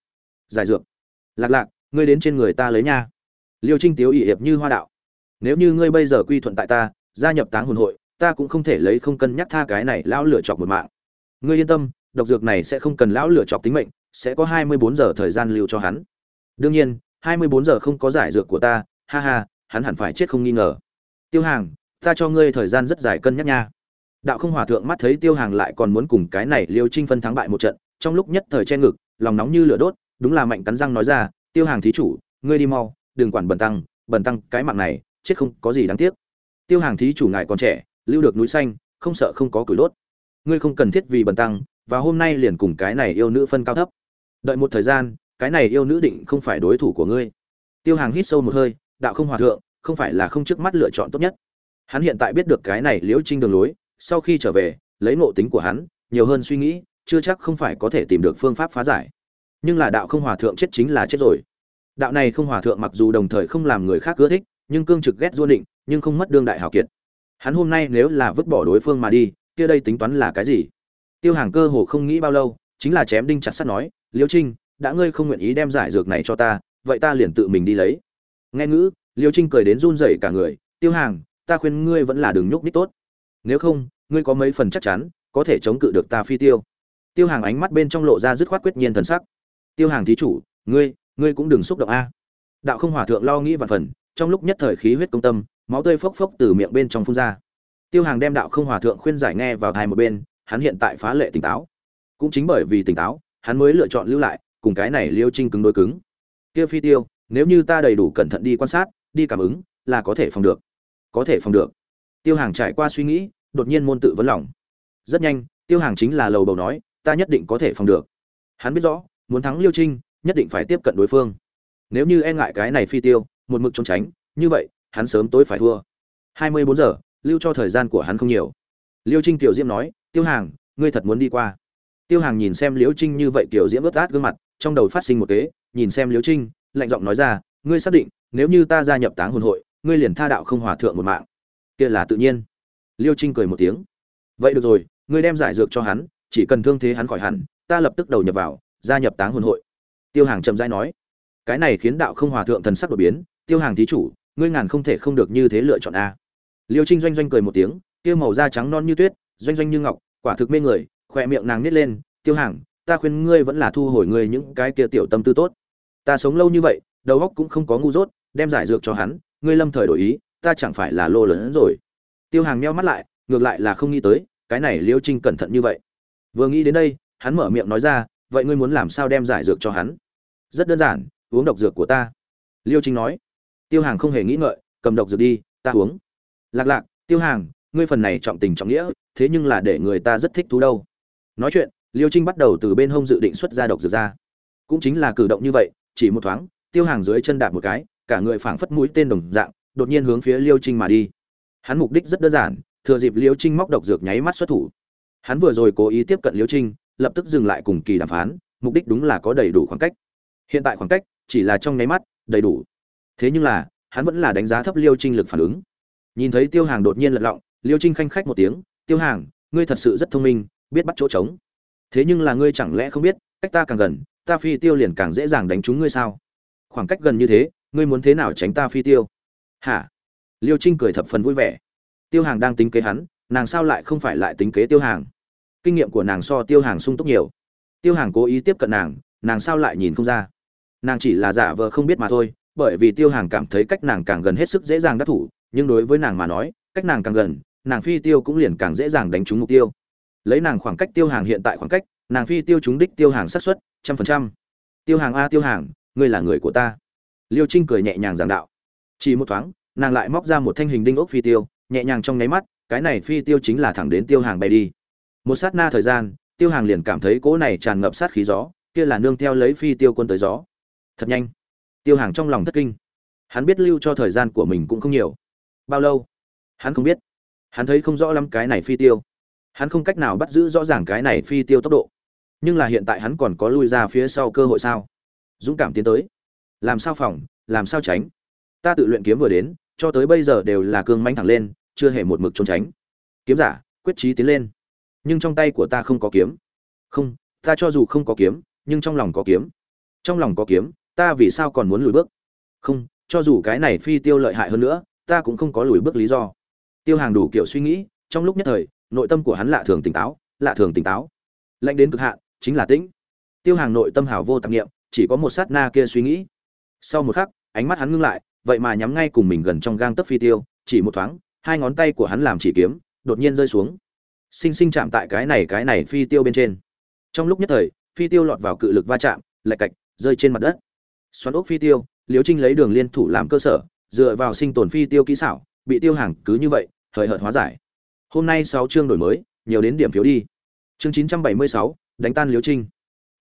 Speaker 1: Giải dược. Lạc lạc, ngươi đến trên người ta lấy nha. Liêu trinh tiếu ỵ hiệp như hoa đạo. Nếu như ngươi bây giờ quy thuận tại ta, gia nhập táng hồn hội, ta cũng không thể lấy không cân nhắc tha cái này lão lửa chọc một mạng. Ngươi yên tâm, độc dược này sẽ không cần lão lửa chọc tính mệnh, sẽ có hai mươi bốn giờ thời gian lưu cho hắn. Đương nhiên hai mươi bốn giờ không có giải dược của ta, ha ha, hắn hẳn phải chết không nghi ngờ. Tiêu hàng, ta cho ngươi thời gian rất dài cân nhắc nha. Đạo không hòa thượng mắt thấy tiêu hàng lại còn muốn cùng cái này liêu trinh phân thắng bại một trận, trong lúc nhất thời che ngực, lòng nóng như lửa đốt, đúng là mạnh cắn răng nói ra, tiêu hàng thí chủ, ngươi đi mau, đừng quản bần tăng bần tăng cái mạng này, chết không có gì đáng tiếc. Tiêu hàng thí chủ ngài còn trẻ, lưu được núi xanh, không sợ không có củi đốt. Ngươi không cần thiết vì bần tăng, và hôm nay liền cùng cái này yêu nữ phân cao thấp. Đợi một thời gian cái này yêu nữ định không phải đối thủ của ngươi. Tiêu hàng hít sâu một hơi, đạo không hòa thượng, không phải là không trước mắt lựa chọn tốt nhất. Hắn hiện tại biết được cái này liễu trinh đường lối, sau khi trở về, lấy ngộ tính của hắn, nhiều hơn suy nghĩ, chưa chắc không phải có thể tìm được phương pháp phá giải. Nhưng là đạo không hòa thượng chết chính là chết rồi. Đạo này không hòa thượng mặc dù đồng thời không làm người khác ưa thích, nhưng cương trực ghét du định, nhưng không mất đương đại hào kiệt. Hắn hôm nay nếu là vứt bỏ đối phương mà đi, kia đây tính toán là cái gì? Tiêu hàng cơ hồ không nghĩ bao lâu, chính là chém đinh chặt sắt nói, liễu trinh đã ngươi không nguyện ý đem giải dược này cho ta, vậy ta liền tự mình đi lấy. Nghe ngữ, liêu trinh cười đến run rẩy cả người, tiêu hàng, ta khuyên ngươi vẫn là đừng nhúc nít tốt. Nếu không, ngươi có mấy phần chắc chắn, có thể chống cự được ta phi tiêu. Tiêu hàng ánh mắt bên trong lộ ra dứt khoát quyết nhiên thần sắc. Tiêu hàng thí chủ, ngươi ngươi cũng đừng xúc động a. Đạo không hòa thượng lo nghĩ vạn phần, trong lúc nhất thời khí huyết công tâm, máu tươi phốc phốc từ miệng bên trong phun ra. Tiêu hàng đem đạo không hòa thượng khuyên giải nghe vào thai một bên, hắn hiện tại phá lệ tỉnh táo. Cũng chính bởi vì tỉnh táo, hắn mới lựa chọn lưu lại cùng cái này liêu trinh cứng đối cứng. Kia phi tiêu, nếu như ta đầy đủ cẩn thận đi quan sát, đi cảm ứng, là có thể phòng được. Có thể phòng được. Tiêu hàng trải qua suy nghĩ, đột nhiên môn tự vấn lòng. Rất nhanh, tiêu hàng chính là lầu bầu nói, ta nhất định có thể phòng được. Hắn biết rõ, muốn thắng liêu trinh, nhất định phải tiếp cận đối phương. Nếu như e ngại cái này phi tiêu, một mực trốn tránh, như vậy, hắn sớm tối phải thua. Hai mươi bốn giờ, lưu cho thời gian của hắn không nhiều. Liêu trinh tiểu diễm nói, tiêu hàng, ngươi thật muốn đi qua. Tiêu hàng nhìn xem liễu trinh như vậy tiểu diễm ướt át gương mặt trong đầu phát sinh một kế, nhìn xem liễu trinh, lạnh giọng nói ra, ngươi xác định, nếu như ta gia nhập táng hồn hội, ngươi liền tha đạo không hòa thượng một mạng. Kia là tự nhiên. Liêu trinh cười một tiếng. Vậy được rồi, ngươi đem giải dược cho hắn, chỉ cần thương thế hắn khỏi hẳn, ta lập tức đầu nhập vào, gia nhập táng hồn hội. Tiêu hàng chậm rãi nói. Cái này khiến đạo không hòa thượng thần sắc đột biến, tiêu hàng thí chủ, ngươi ngàn không thể không được như thế lựa chọn a. Liêu trinh doanh doanh cười một tiếng, kia màu da trắng non như tuyết, doanh doanh như ngọc, quả thực mê người, khỏe miệng nàng nít lên, tiêu hàng ta khuyên ngươi vẫn là thu hồi ngươi những cái kia tiểu tâm tư tốt. Ta sống lâu như vậy, đầu óc cũng không có ngu dốt, đem giải dược cho hắn, ngươi lâm thời đổi ý, ta chẳng phải là lô lớn rồi. Tiêu hàng meo mắt lại, ngược lại là không nghĩ tới, cái này liêu trinh cẩn thận như vậy. Vừa nghĩ đến đây, hắn mở miệng nói ra, vậy ngươi muốn làm sao đem giải dược cho hắn? Rất đơn giản, uống độc dược của ta. Liêu trinh nói. Tiêu hàng không hề nghĩ ngợi, cầm độc dược đi, ta uống. Lạc lạc, tiêu hàng, ngươi phần này trọng tình trọng nghĩa, thế nhưng là để người ta rất thích thú đâu. Nói chuyện liêu trinh bắt đầu từ bên hông dự định xuất ra độc dược ra. Cũng chính là cử động như vậy, chỉ một thoáng, tiêu hàng dưới chân đạp một cái, cả người phảng phất mũi tên đồng dạng, đột nhiên hướng phía liêu trinh mà đi. Hắn mục đích rất đơn giản, thừa dịp liêu trinh móc độc dược nháy mắt xuất thủ. Hắn vừa rồi cố ý tiếp cận liêu trinh, lập tức dừng lại cùng kỳ đàm phán, mục đích đúng là có đầy đủ khoảng cách. Hiện tại khoảng cách, chỉ là trong nháy mắt, đầy đủ. Thế nhưng là, hắn vẫn là đánh giá thấp liêu trinh lực phản ứng. Nhìn thấy tiêu hàng đột nhiên lật lọng, liêu trinh khanh khách một tiếng, tiêu hàng, ngươi thật sự rất thông minh, biết bắt chỗ trống thế nhưng là ngươi chẳng lẽ không biết, cách ta càng gần, ta phi tiêu liền càng dễ dàng đánh trúng ngươi sao? Khoảng cách gần như thế, ngươi muốn thế nào tránh ta phi tiêu? Hả? Liêu trinh cười thập phần vui vẻ. Tiêu hàng đang tính kế hắn, nàng sao lại không phải lại tính kế tiêu hàng? Kinh nghiệm của nàng so tiêu hàng sung túc nhiều. Tiêu hàng cố ý tiếp cận nàng nàng sao lại nhìn không ra? Nàng chỉ là giả vờ không biết mà thôi, bởi vì tiêu hàng cảm thấy cách nàng càng gần hết sức dễ dàng đắc thủ, nhưng đối với nàng mà nói, cách nàng càng gần, nàng phi tiêu cũng liền càng dễ dàng đánh trúng mục tiêu lấy nàng khoảng cách tiêu hàng hiện tại khoảng cách, nàng phi tiêu chúng đích tiêu hàng xác suất, trăm phần trăm. Tiêu hàng a, tiêu hàng, ngươi là người của ta. Liêu trinh cười nhẹ nhàng giảng đạo. Chỉ một thoáng, nàng lại móc ra một thanh hình đinh ốc phi tiêu, nhẹ nhàng trong nháy mắt, cái này phi tiêu chính là thẳng đến tiêu hàng bay đi. Một sát na thời gian, tiêu hàng liền cảm thấy cỗ này tràn ngập sát khí gió, kia là nương theo lấy phi tiêu quân tới gió. Thật nhanh. Tiêu hàng trong lòng thất kinh. Hắn biết lưu cho thời gian của mình cũng không nhiều. Bao lâu? Hắn không biết. Hắn thấy không rõ lắm cái này phi tiêu hắn không cách nào bắt giữ rõ ràng cái này phi tiêu tốc độ. Nhưng là hiện tại hắn còn có lui ra phía sau cơ hội sao? Dũng cảm tiến tới. Làm sao phòng, làm sao tránh? Ta tự luyện kiếm vừa đến, cho tới bây giờ đều là cương manh thẳng lên, chưa hề một mực trốn tránh. Kiếm giả, quyết trí tiến lên. Nhưng trong tay của ta không có kiếm. Không, ta cho dù không có kiếm, nhưng trong lòng có kiếm. Trong lòng có kiếm, ta vì sao còn muốn lùi bước? Không, cho dù cái này phi tiêu lợi hại hơn nữa, ta cũng không có lùi bước lý do. Tiêu hàng đủ kiểu suy nghĩ, trong lúc nhất thời nội tâm của hắn lạ thường tỉnh táo, lạ thường tỉnh táo. Lạnh đến cực hạn, chính là tĩnh. Tiêu hàng nội tâm hào vô tạp nghiệm chỉ có một sát na kia suy nghĩ. Sau một khắc, ánh mắt hắn ngưng lại, vậy mà nhắm ngay cùng mình gần trong gang tấc phi tiêu, chỉ một thoáng, hai ngón tay của hắn làm chỉ kiếm, đột nhiên rơi xuống. Sinh sinh chạm tại cái này cái này phi tiêu bên trên. Trong lúc nhất thời, phi tiêu lọt vào cự lực va chạm lạch cạch, rơi trên mặt đất. Xoắn ốc phi tiêu liếu trinh lấy đường liên thủ làm cơ sở, dựa vào sinh tồn phi tiêu kỹ xảo, bị tiêu hàng cứ như vậy thời hợt hóa giải hôm nay sáu chương đổi mới, nhiều đến điểm phiếu đi. Chương chín trăm bảy mươi sáu, đánh tan Liễu trinh.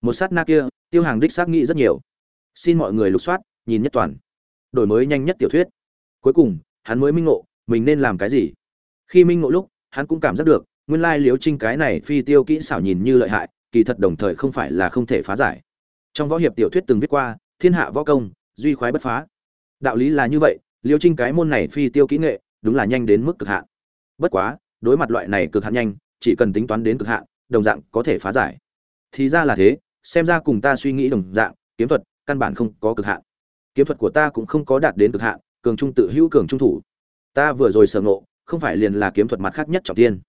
Speaker 1: Một sát na kia, tiêu hàng đích xác nghĩ rất nhiều. Xin mọi người lục soát, nhìn nhất toàn. Đổi mới nhanh nhất tiểu thuyết. Cuối cùng, hắn mới minh ngộ, mình nên làm cái gì? Khi minh ngộ lúc, hắn cũng cảm giác được, nguyên lai Liễu trinh cái này phi tiêu kỹ xảo nhìn như lợi hại, kỳ thật đồng thời không phải là không thể phá giải. Trong võ hiệp tiểu thuyết từng viết qua, thiên hạ võ công, duy khoái bất phá. Đạo lý là như vậy, Liễu trinh cái môn này phi tiêu kỹ nghệ, đúng là nhanh đến mức cực hạn. Bất quá đối mặt loại này cực hạn nhanh, chỉ cần tính toán đến cực hạn, đồng dạng có thể phá giải. Thì ra là thế, xem ra cùng ta suy nghĩ đồng dạng, kiếm thuật căn bản không có cực hạn. Kiếm thuật của ta cũng không có đạt đến cực hạn, cường trung tự hữu cường trung thủ. Ta vừa rồi sở ngộ, không phải liền là kiếm thuật mặt khác nhất trọng tiên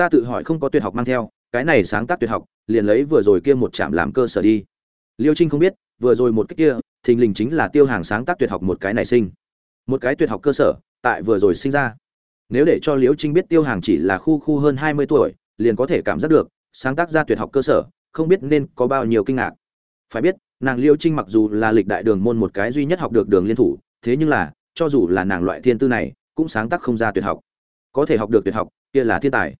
Speaker 1: ta tự hỏi không có tuyệt học mang theo, cái này sáng tác tuyệt học, liền lấy vừa rồi kia một chạm làm cơ sở đi. Liêu trinh không biết, vừa rồi một cái kia, thình lình chính là tiêu hàng sáng tác tuyệt học một cái này sinh. Một cái tuyệt học cơ sở, tại vừa rồi sinh ra nếu để cho liễu trinh biết tiêu hàng chỉ là khu khu hơn hai mươi tuổi, liền có thể cảm giác được, sáng tác ra tuyệt học cơ sở, không biết nên có bao nhiêu kinh ngạc. Phải biết, nàng liễu trinh mặc dù là lịch đại đường môn một cái duy nhất học được đường liên thủ, thế nhưng là, cho dù là nàng loại thiên tư này, cũng sáng tác không ra tuyệt học. Có thể học được tuyệt học, kia là thiên tài.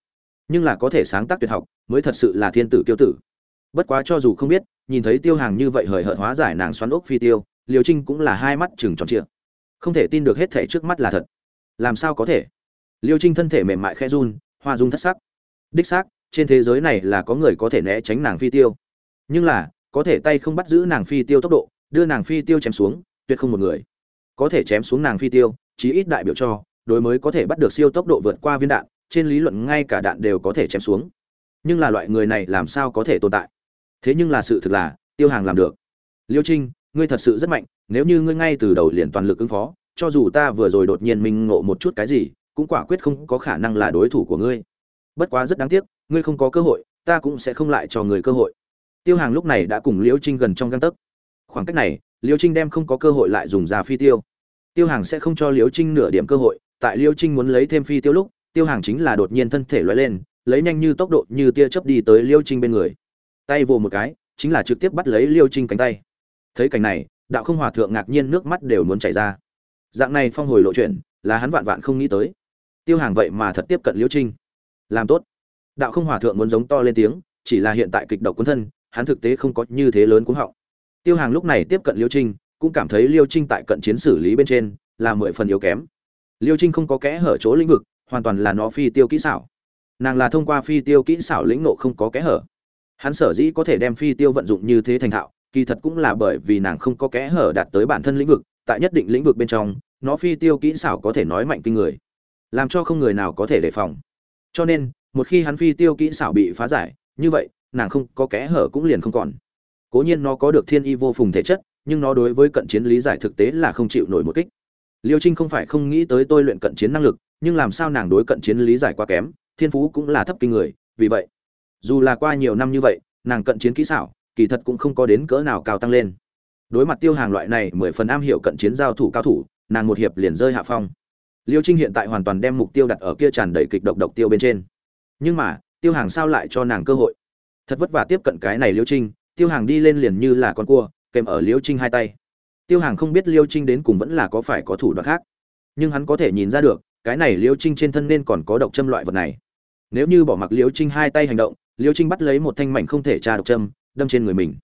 Speaker 1: Nhưng là có thể sáng tác tuyệt học, mới thật sự là thiên tử kiêu tử. Bất quá cho dù không biết, nhìn thấy tiêu hàng như vậy hời hợt hóa giải nàng xoắn ốc phi tiêu liều trinh cũng là hai mắt chừng tròn trịa. Không thể tin được hết thể trước mắt là thật. Làm sao có thể? Liêu trinh thân thể mềm mại khe run, hoa dung thất sắc. Đích xác, trên thế giới này là có người có thể né tránh nàng phi tiêu. Nhưng là, có thể tay không bắt giữ nàng phi tiêu tốc độ, đưa nàng phi tiêu chém xuống, tuyệt không một người. Có thể chém xuống nàng phi tiêu, chí ít đại biểu cho, đối mới có thể bắt được siêu tốc độ vượt qua viên đạn, trên lý luận ngay cả đạn đều có thể chém xuống. Nhưng là loại người này làm sao có thể tồn tại? Thế nhưng là sự thực là, tiêu hàng làm được. Liêu trinh, ngươi thật sự rất mạnh, nếu như ngươi ngay từ đầu liền toàn lực ứng phó, cho dù ta vừa rồi đột nhiên minh ngộ một chút cái gì cũng quả quyết không có khả năng là đối thủ của ngươi. Bất quá rất đáng tiếc, ngươi không có cơ hội, ta cũng sẽ không lại cho người cơ hội. Tiêu hàng lúc này đã cùng liễu trinh gần trong gang tấc. Khoảng cách này, liễu trinh đem không có cơ hội lại dùng ra phi tiêu. Tiêu hàng sẽ không cho liễu trinh nửa điểm cơ hội, tại liễu trinh muốn lấy thêm phi tiêu lúc, tiêu hàng chính là đột nhiên thân thể lóe lên, lấy nhanh như tốc độ như tia chớp đi tới liễu trinh bên người. Tay vồ một cái, chính là trực tiếp bắt lấy liễu trinh cánh tay. Thấy cảnh này, đạo không hòa thượng ngạc nhiên nước mắt đều muốn chảy ra. Dạng này phong hồi lộ chuyện, là hắn vạn vạn không nghĩ tới tiêu hàng vậy mà thật tiếp cận liễu trinh. Làm tốt. Đạo không hòa thượng muốn giống to lên tiếng, chỉ là hiện tại kịch độc quân thân, hắn thực tế không có như thế lớn cuống họng. Tiêu hàng lúc này tiếp cận liêu trinh, cũng cảm thấy liêu trinh tại cận chiến xử lý bên trên, là mười phần yếu kém. Liêu trinh không có kẽ hở chỗ lĩnh vực, hoàn toàn là nó phi tiêu kỹ xảo. Nàng là thông qua phi tiêu kỹ xảo lĩnh nộ không có kẽ hở. Hắn sở dĩ có thể đem phi tiêu vận dụng như thế thành thạo, kỳ thật cũng là bởi vì nàng không có kẽ hở đạt tới bản thân lĩnh vực, tại nhất định lĩnh vực bên trong, nó phi tiêu kỹ xảo có thể nói mạnh kinh người làm cho không người nào có thể đề phòng. Cho nên, một khi hắn phi tiêu kỹ xảo bị phá giải, như vậy, nàng không có kẽ hở cũng liền không còn. Cố nhiên nó có được thiên y vô phùng thể chất, nhưng nó đối với cận chiến lý giải thực tế là không chịu nổi một kích. Liêu trinh không phải không nghĩ tới tôi luyện cận chiến năng lực, nhưng làm sao nàng đối cận chiến lý giải quá kém, thiên phú cũng là thấp kinh người, vì vậy, dù là qua nhiều năm như vậy, nàng cận chiến kỹ xảo, kỳ thật cũng không có đến cỡ nào cao tăng lên. Đối mặt tiêu hàng loại này mười phần am hiểu cận chiến giao thủ cao thủ, nàng một hiệp liền rơi hạ phong liêu trinh hiện tại hoàn toàn đem mục tiêu đặt ở kia tràn đầy kịch độc độc tiêu bên trên. Nhưng mà, tiêu hàng sao lại cho nàng cơ hội? Thật vất vả tiếp cận cái này liêu trinh, tiêu hàng đi lên liền như là con cua, kèm ở liêu trinh hai tay. Tiêu hàng không biết liêu trinh đến cùng vẫn là có phải có thủ đoạn khác, nhưng hắn có thể nhìn ra được, cái này liêu trinh trên thân nên còn có độc châm loại vật này. Nếu như bỏ mặc liêu trinh hai tay hành động, liêu trinh bắt lấy một thanh mảnh không thể tra độc châm, đâm trên người mình.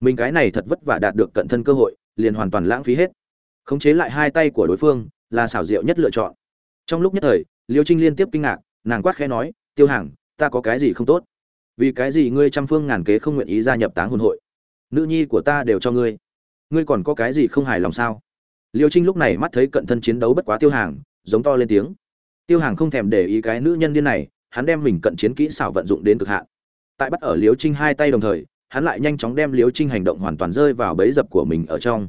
Speaker 1: Mình cái này thật vất vả đạt được cận thân cơ hội, liền hoàn toàn lãng phí hết. Khống chế lại hai tay của đối phương là xảo diệu nhất lựa chọn. Trong lúc nhất thời, liêu trinh liên tiếp kinh ngạc, nàng quát khẽ nói, tiêu hàng ta có cái gì không tốt? Vì cái gì ngươi trăm phương ngàn kế không nguyện ý gia nhập táng hồn hội? Nữ nhi của ta đều cho ngươi. Ngươi còn có cái gì không hài lòng sao? Liêu trinh lúc này mắt thấy cận thân chiến đấu bất quá tiêu hàng giống to lên tiếng. Tiêu hàng không thèm để ý cái nữ nhân điên này, hắn đem mình cận chiến kỹ xảo vận dụng đến cực hạn. Tại bắt ở liêu trinh hai tay đồng thời, hắn lại nhanh chóng đem liêu trinh hành động hoàn toàn rơi vào bẫy dập của mình ở trong.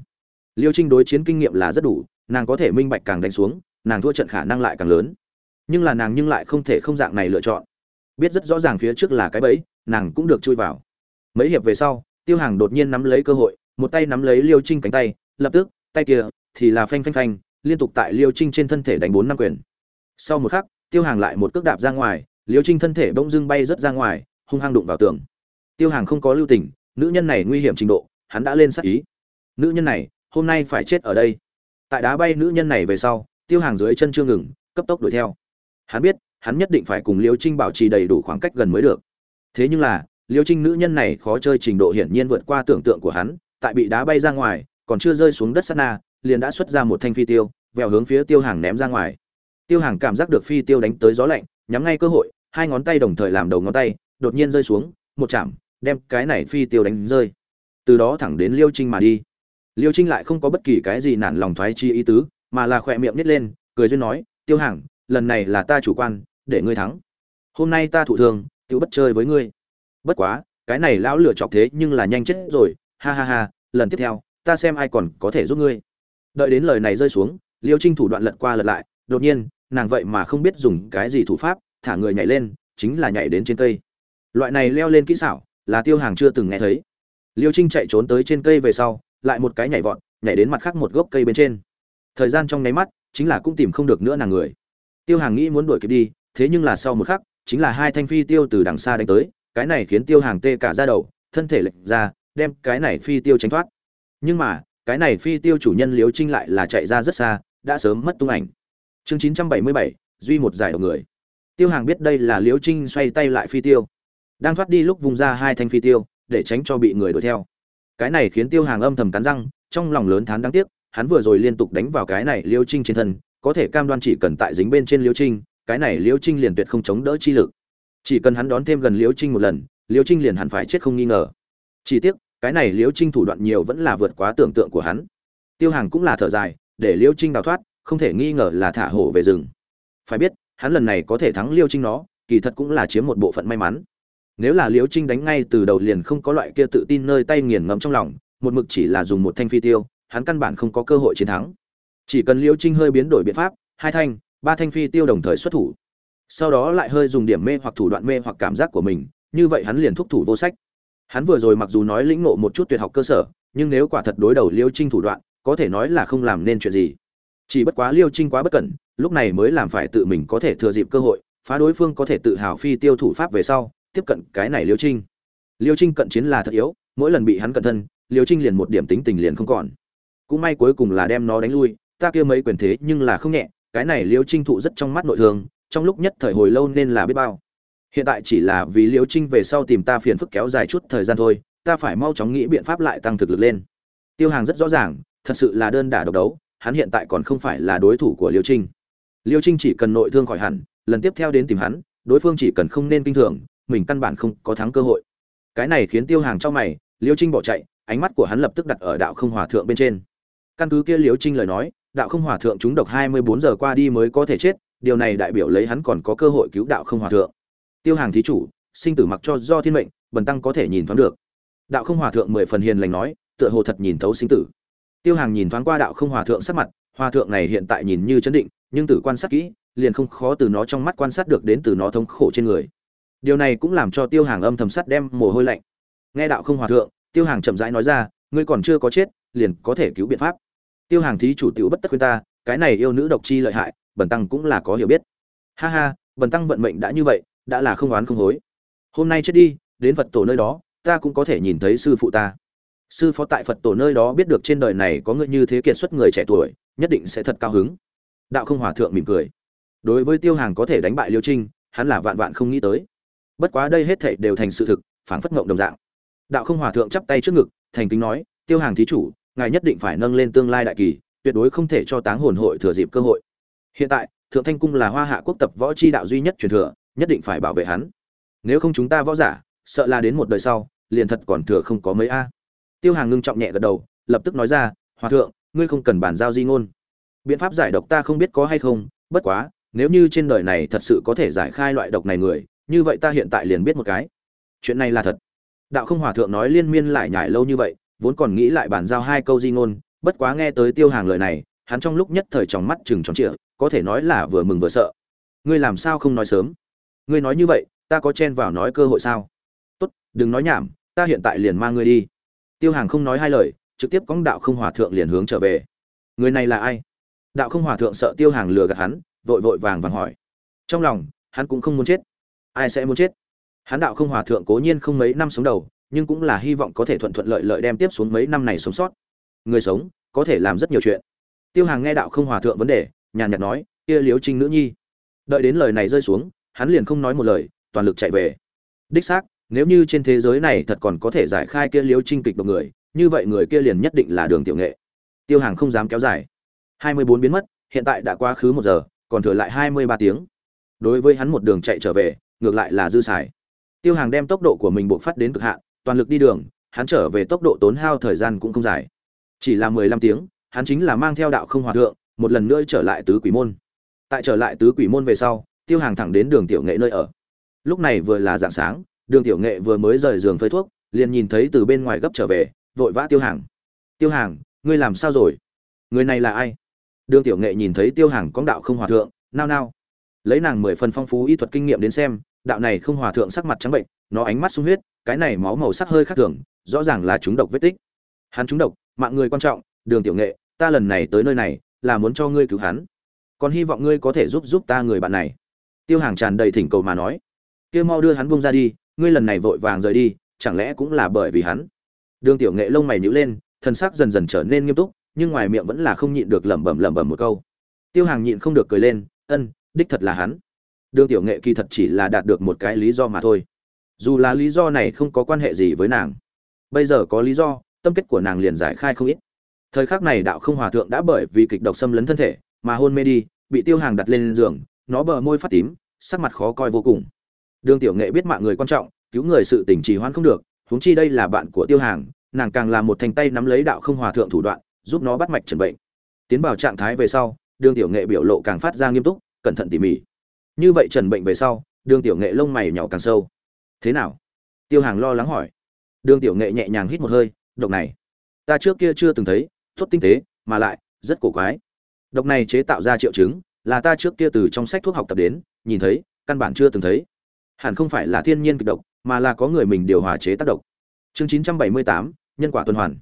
Speaker 1: Liêu trinh đối chiến kinh nghiệm là rất đủ nàng có thể minh bạch càng đánh xuống, nàng thua trận khả năng lại càng lớn. Nhưng là nàng nhưng lại không thể không dạng này lựa chọn. Biết rất rõ ràng phía trước là cái bẫy, nàng cũng được chui vào. Mấy hiệp về sau, tiêu hàng đột nhiên nắm lấy cơ hội, một tay nắm lấy liêu trinh cánh tay, lập tức, tay kia thì là phanh phanh phanh, liên tục tại liêu trinh trên thân thể đánh bốn năm quyền. Sau một khắc, tiêu hàng lại một cước đạp ra ngoài, liêu trinh thân thể bỗng dưng bay rớt ra ngoài, hung hăng đụng vào tường. Tiêu hàng không có lưu tình, nữ nhân này nguy hiểm trình độ, hắn đã lên sắc ý. Nữ nhân này, hôm nay phải chết ở đây tại đá bay nữ nhân này về sau, tiêu hàng dưới chân chưa ngừng, cấp tốc đuổi theo. Hắn biết, hắn nhất định phải cùng liêu trinh bảo trì đầy đủ khoảng cách gần mới được. Thế nhưng là, liêu trinh nữ nhân này khó chơi trình độ hiển nhiên vượt qua tưởng tượng của hắn, tại bị đá bay ra ngoài, còn chưa rơi xuống đất sát na, liền đã xuất ra một thanh phi tiêu, vèo hướng phía tiêu hàng ném ra ngoài. Tiêu hàng cảm giác được phi tiêu đánh tới gió lạnh, nhắm ngay cơ hội, hai ngón tay đồng thời làm đầu ngón tay, đột nhiên rơi xuống, một chạm, đem cái này phi tiêu đánh rơi. Từ đó thẳng đến liêu trinh mà đi liêu trinh lại không có bất kỳ cái gì nản lòng thoái chi ý tứ mà là khỏe miệng nít lên cười duyên nói tiêu hàng lần này là ta chủ quan để ngươi thắng. Hôm nay ta thụ thường, tự bất chơi với ngươi. Bất quá cái này lão lửa chọc thế nhưng là nhanh chết rồi ha ha ha lần tiếp theo ta xem ai còn có thể giúp ngươi. Đợi đến lời này rơi xuống liêu trinh thủ đoạn lật qua lật lại đột nhiên nàng vậy mà không biết dùng cái gì thủ pháp thả người nhảy lên chính là nhảy đến trên cây. Loại này leo lên kỹ xảo là tiêu hàng chưa từng nghe thấy. Liêu trinh chạy trốn tới trên cây về sau lại một cái nhảy vọt, nhảy đến mặt khác một gốc cây bên trên. Thời gian trong nháy mắt, chính là cũng tìm không được nữa nàng người. Tiêu hàng nghĩ muốn đuổi kịp đi, thế nhưng là sau một khắc, chính là hai thanh phi tiêu từ đằng xa đánh tới, cái này khiến tiêu hàng tê cả ra đầu, thân thể lệch ra, đem cái này phi tiêu tránh thoát. Nhưng mà, cái này phi tiêu chủ nhân liếu trinh lại là chạy ra rất xa, đã sớm mất tung ảnh. Chương chín trăm bảy mươi bảy, duy một giải đầu người. Tiêu hàng biết đây là liếu trinh xoay tay lại phi tiêu. Đang thoát đi lúc vùng ra hai thanh phi tiêu, để tránh cho bị người đuổi theo cái này khiến tiêu hàng âm thầm cắn răng, trong lòng lớn thán đáng tiếc, hắn vừa rồi liên tục đánh vào cái này liêu trinh trên thân, có thể cam đoan chỉ cần tại dính bên trên liêu trinh, cái này liêu trinh liền tuyệt không chống đỡ chi lực. Chỉ cần hắn đón thêm gần liêu trinh một lần, liêu trinh liền hẳn phải chết không nghi ngờ. Chỉ tiếc, cái này liêu trinh thủ đoạn nhiều vẫn là vượt quá tưởng tượng của hắn. Tiêu hàng cũng là thở dài, để liêu trinh đào thoát, không thể nghi ngờ là thả hổ về rừng. Phải biết, hắn lần này có thể thắng liêu trinh nó, kỳ thật cũng là chiếm một bộ phận may mắn nếu là Liễu trinh đánh ngay từ đầu liền không có loại kia tự tin nơi tay nghiền ngẫm trong lòng, một mực chỉ là dùng một thanh phi tiêu, hắn căn bản không có cơ hội chiến thắng. Chỉ cần Liễu trinh hơi biến đổi biện pháp, hai thanh, ba thanh phi tiêu đồng thời xuất thủ. Sau đó lại hơi dùng điểm mê hoặc thủ đoạn mê hoặc cảm giác của mình, như vậy hắn liền thúc thủ vô sách. Hắn vừa rồi mặc dù nói lĩnh ngộ một chút tuyệt học cơ sở, nhưng nếu quả thật đối đầu liêu trinh thủ đoạn, có thể nói là không làm nên chuyện gì. Chỉ bất quá liêu trinh quá bất cẩn, lúc này mới làm phải tự mình có thể thừa dịp cơ hội, phá đối phương có thể tự hào phi tiêu thủ pháp về sau tiếp cận cái này liêu trinh. Liêu trinh cận chiến là thật yếu, mỗi lần bị hắn cận thân, liêu trinh liền một điểm tính tình liền không còn. Cũng may cuối cùng là đem nó đánh lui, ta kia mấy quyền thế nhưng là không nhẹ, cái này liêu trinh thụ rất trong mắt nội thương, trong lúc nhất thời hồi lâu nên là biết bao. Hiện tại chỉ là vì liêu trinh về sau tìm ta phiền phức kéo dài chút thời gian thôi, ta phải mau chóng nghĩ biện pháp lại tăng thực lực lên. Tiêu hàng rất rõ ràng, thật sự là đơn đả độc đấu, hắn hiện tại còn không phải là đối thủ của liêu trinh. Liêu trinh chỉ cần nội thương khỏi hẳn, lần tiếp theo đến tìm hắn, đối phương chỉ cần không nên kinh thường mình căn bản không có thắng cơ hội. Cái này khiến tiêu hàng trong mày, liêu trinh bỏ chạy, ánh mắt của hắn lập tức đặt ở đạo không hòa thượng bên trên. Căn cứ kia liêu trinh lời nói, đạo không hòa thượng chúng độc hai mươi bốn giờ qua đi mới có thể chết, điều này đại biểu lấy hắn còn có cơ hội cứu đạo không hòa thượng. Tiêu hàng thí chủ, sinh tử mặc cho do thiên mệnh, bần tăng có thể nhìn thoáng được. Đạo không hòa thượng mười phần hiền lành nói, tựa hồ thật nhìn thấu sinh tử. Tiêu hàng nhìn thoáng qua đạo không hòa thượng sắc mặt, hòa thượng này hiện tại nhìn như chấn định, nhưng từ quan sát kỹ, liền không khó từ nó trong mắt quan sát được đến từ nó thống khổ trên người điều này cũng làm cho tiêu hàng âm thầm sắt đem mồ hôi lạnh. Nghe đạo không hòa thượng, tiêu hàng chậm rãi nói ra, ngươi còn chưa có chết, liền có thể cứu biện pháp. Tiêu hàng thí chủ tiểu bất tất khuyên ta, cái này yêu nữ độc chi lợi hại, bần tăng cũng là có hiểu biết. Ha ha, bần tăng vận mệnh đã như vậy, đã là không oán không hối. Hôm nay chết đi, đến phật tổ nơi đó, ta cũng có thể nhìn thấy sư phụ ta. Sư phó tại phật tổ nơi đó biết được trên đời này có người như thế kiệt xuất người trẻ tuổi, nhất định sẽ thật cao hứng. Đạo không hòa thượng mỉm cười. Đối với tiêu hàng có thể đánh bại liêu trinh, hắn là vạn vạn không nghĩ tới bất quá đây hết thảy đều thành sự thực, phảng phất ngộng đồng dạng. Đạo không hòa thượng chắp tay trước ngực, thành kính nói, tiêu hàng thí chủ, ngài nhất định phải nâng lên tương lai đại kỳ, tuyệt đối không thể cho táng hồn hội thừa dịp cơ hội. Hiện tại, thượng thanh cung là hoa hạ quốc tập võ chi đạo duy nhất truyền thừa, nhất định phải bảo vệ hắn. Nếu không chúng ta võ giả, sợ là đến một đời sau, liền thật còn thừa không có mấy a. Tiêu hàng ngưng trọng nhẹ gật đầu, lập tức nói ra, hòa thượng, ngươi không cần bàn giao di ngôn. Biện pháp giải độc ta không biết có hay không, bất quá, nếu như trên đời này thật sự có thể giải khai loại độc này người như vậy ta hiện tại liền biết một cái. Chuyện này là thật. Đạo không hòa thượng nói liên miên lại nhải lâu như vậy, vốn còn nghĩ lại bàn giao hai câu di ngôn, bất quá nghe tới tiêu hàng lời này, hắn trong lúc nhất thời tròng mắt chừng tròn trịa, có thể nói là vừa mừng vừa sợ. Ngươi làm sao không nói sớm? Ngươi nói như vậy, ta có chen vào nói cơ hội sao? Tốt, đừng nói nhảm, ta hiện tại liền mang ngươi đi. Tiêu hàng không nói hai lời, trực tiếp cóng đạo không hòa thượng liền hướng trở về. Người này là ai? Đạo không hòa thượng sợ tiêu hàng lừa gạt hắn, vội vội vàng vàng hỏi. Trong lòng, hắn cũng không muốn chết ai sẽ muốn chết? Hán đạo không hòa thượng cố nhiên không mấy năm sống đầu, nhưng cũng là hy vọng có thể thuận thuận lợi lợi đem tiếp xuống mấy năm này sống sót. Người sống, có thể làm rất nhiều chuyện. Tiêu hàng nghe đạo không hòa thượng vấn đề, nhàn nhạt nói, kia liếu trinh nữ nhi. Đợi đến lời này rơi xuống, hắn liền không nói một lời, toàn lực chạy về. Đích xác, nếu như trên thế giới này thật còn có thể giải khai kia liếu trinh kịch độc người, như vậy người kia liền nhất định là đường tiểu nghệ. Tiêu hàng không dám kéo dài. Hai mươi bốn biến mất, hiện tại đã quá khứ một giờ, còn thừa lại hai mươi ba tiếng. Đối với hắn một đường chạy trở về ngược lại là dư xài. Tiêu hàng đem tốc độ của mình buộc phát đến cực hạn, toàn lực đi đường, hắn trở về tốc độ tốn hao thời gian cũng không dài. Chỉ là mười lăm tiếng, hắn chính là mang theo đạo không hòa thượng, một lần nữa trở lại tứ quỷ môn. Tại trở lại tứ quỷ môn về sau, tiêu hàng thẳng đến đường tiểu nghệ nơi ở. Lúc này vừa là dạng sáng, đường tiểu nghệ vừa mới rời giường phơi thuốc, liền nhìn thấy từ bên ngoài gấp trở về, vội vã tiêu hàng. Tiêu hàng, ngươi làm sao rồi? Người này là ai? Đường tiểu nghệ nhìn thấy tiêu hàng có đạo không hòa thượng, nao nao. Lấy nàng mười phần phong phú y thuật kinh nghiệm đến xem đạo này không hòa thượng sắc mặt trắng bệnh, nó ánh mắt sung huyết, cái này máu màu sắc hơi khác thường, rõ ràng là chúng độc vết tích. Hắn chúng độc, mạng người quan trọng, đường tiểu nghệ, ta lần này tới nơi này, là muốn cho ngươi cứu hắn. Còn hy vọng ngươi có thể giúp giúp ta người bạn này. Tiêu hàng tràn đầy thỉnh cầu mà nói. Kia mau đưa hắn buông ra đi, ngươi lần này vội vàng rời đi, chẳng lẽ cũng là bởi vì hắn? Đường tiểu nghệ lông mày nhíu lên thân sắc dần dần trở nên nghiêm túc, nhưng ngoài miệng vẫn là không nhịn được lẩm bẩm lẩm bẩm một câu. Tiêu hàng nhịn không được cười lên, ân, đích thật là hắn đường tiểu nghệ kỳ thật chỉ là đạt được một cái lý do mà thôi. Dù là lý do này không có quan hệ gì với nàng, bây giờ có lý do, tâm kết của nàng liền giải khai không ít. Thời khắc này đạo không hòa thượng đã bởi vì kịch độc xâm lấn thân thể, mà hôn mê đi, bị tiêu hàng đặt lên giường, nó bờ môi phát tím, sắc mặt khó coi vô cùng. Đường tiểu nghệ biết mạng người quan trọng, cứu người sự tình trì hoãn không được, huống chi đây là bạn của tiêu hàng, nàng càng làm một thành tay nắm lấy đạo không hòa thượng thủ đoạn, giúp nó bắt mạch trần bệnh. Tiến vào trạng thái về sau, đường tiểu nghệ biểu lộ càng phát ra nghiêm túc, cẩn thận tỉ mỉ như vậy trần bệnh về sau, đường tiểu nghệ lông mày nhỏ càng sâu. Thế nào? Tiêu hàng lo lắng hỏi. Đường tiểu nghệ nhẹ nhàng hít một hơi, độc này. Ta trước kia chưa từng thấy thuốc tinh tế, mà lại, rất cổ quái. Độc này chế tạo ra triệu chứng, là ta trước kia từ trong sách thuốc học tập đến, nhìn thấy, căn bản chưa từng thấy. Hẳn không phải là thiên nhiên kịch độc, mà là có người mình điều hòa chế tác độc. Chương chín trăm bảy mươi tám, nhân quả tuần hoàn.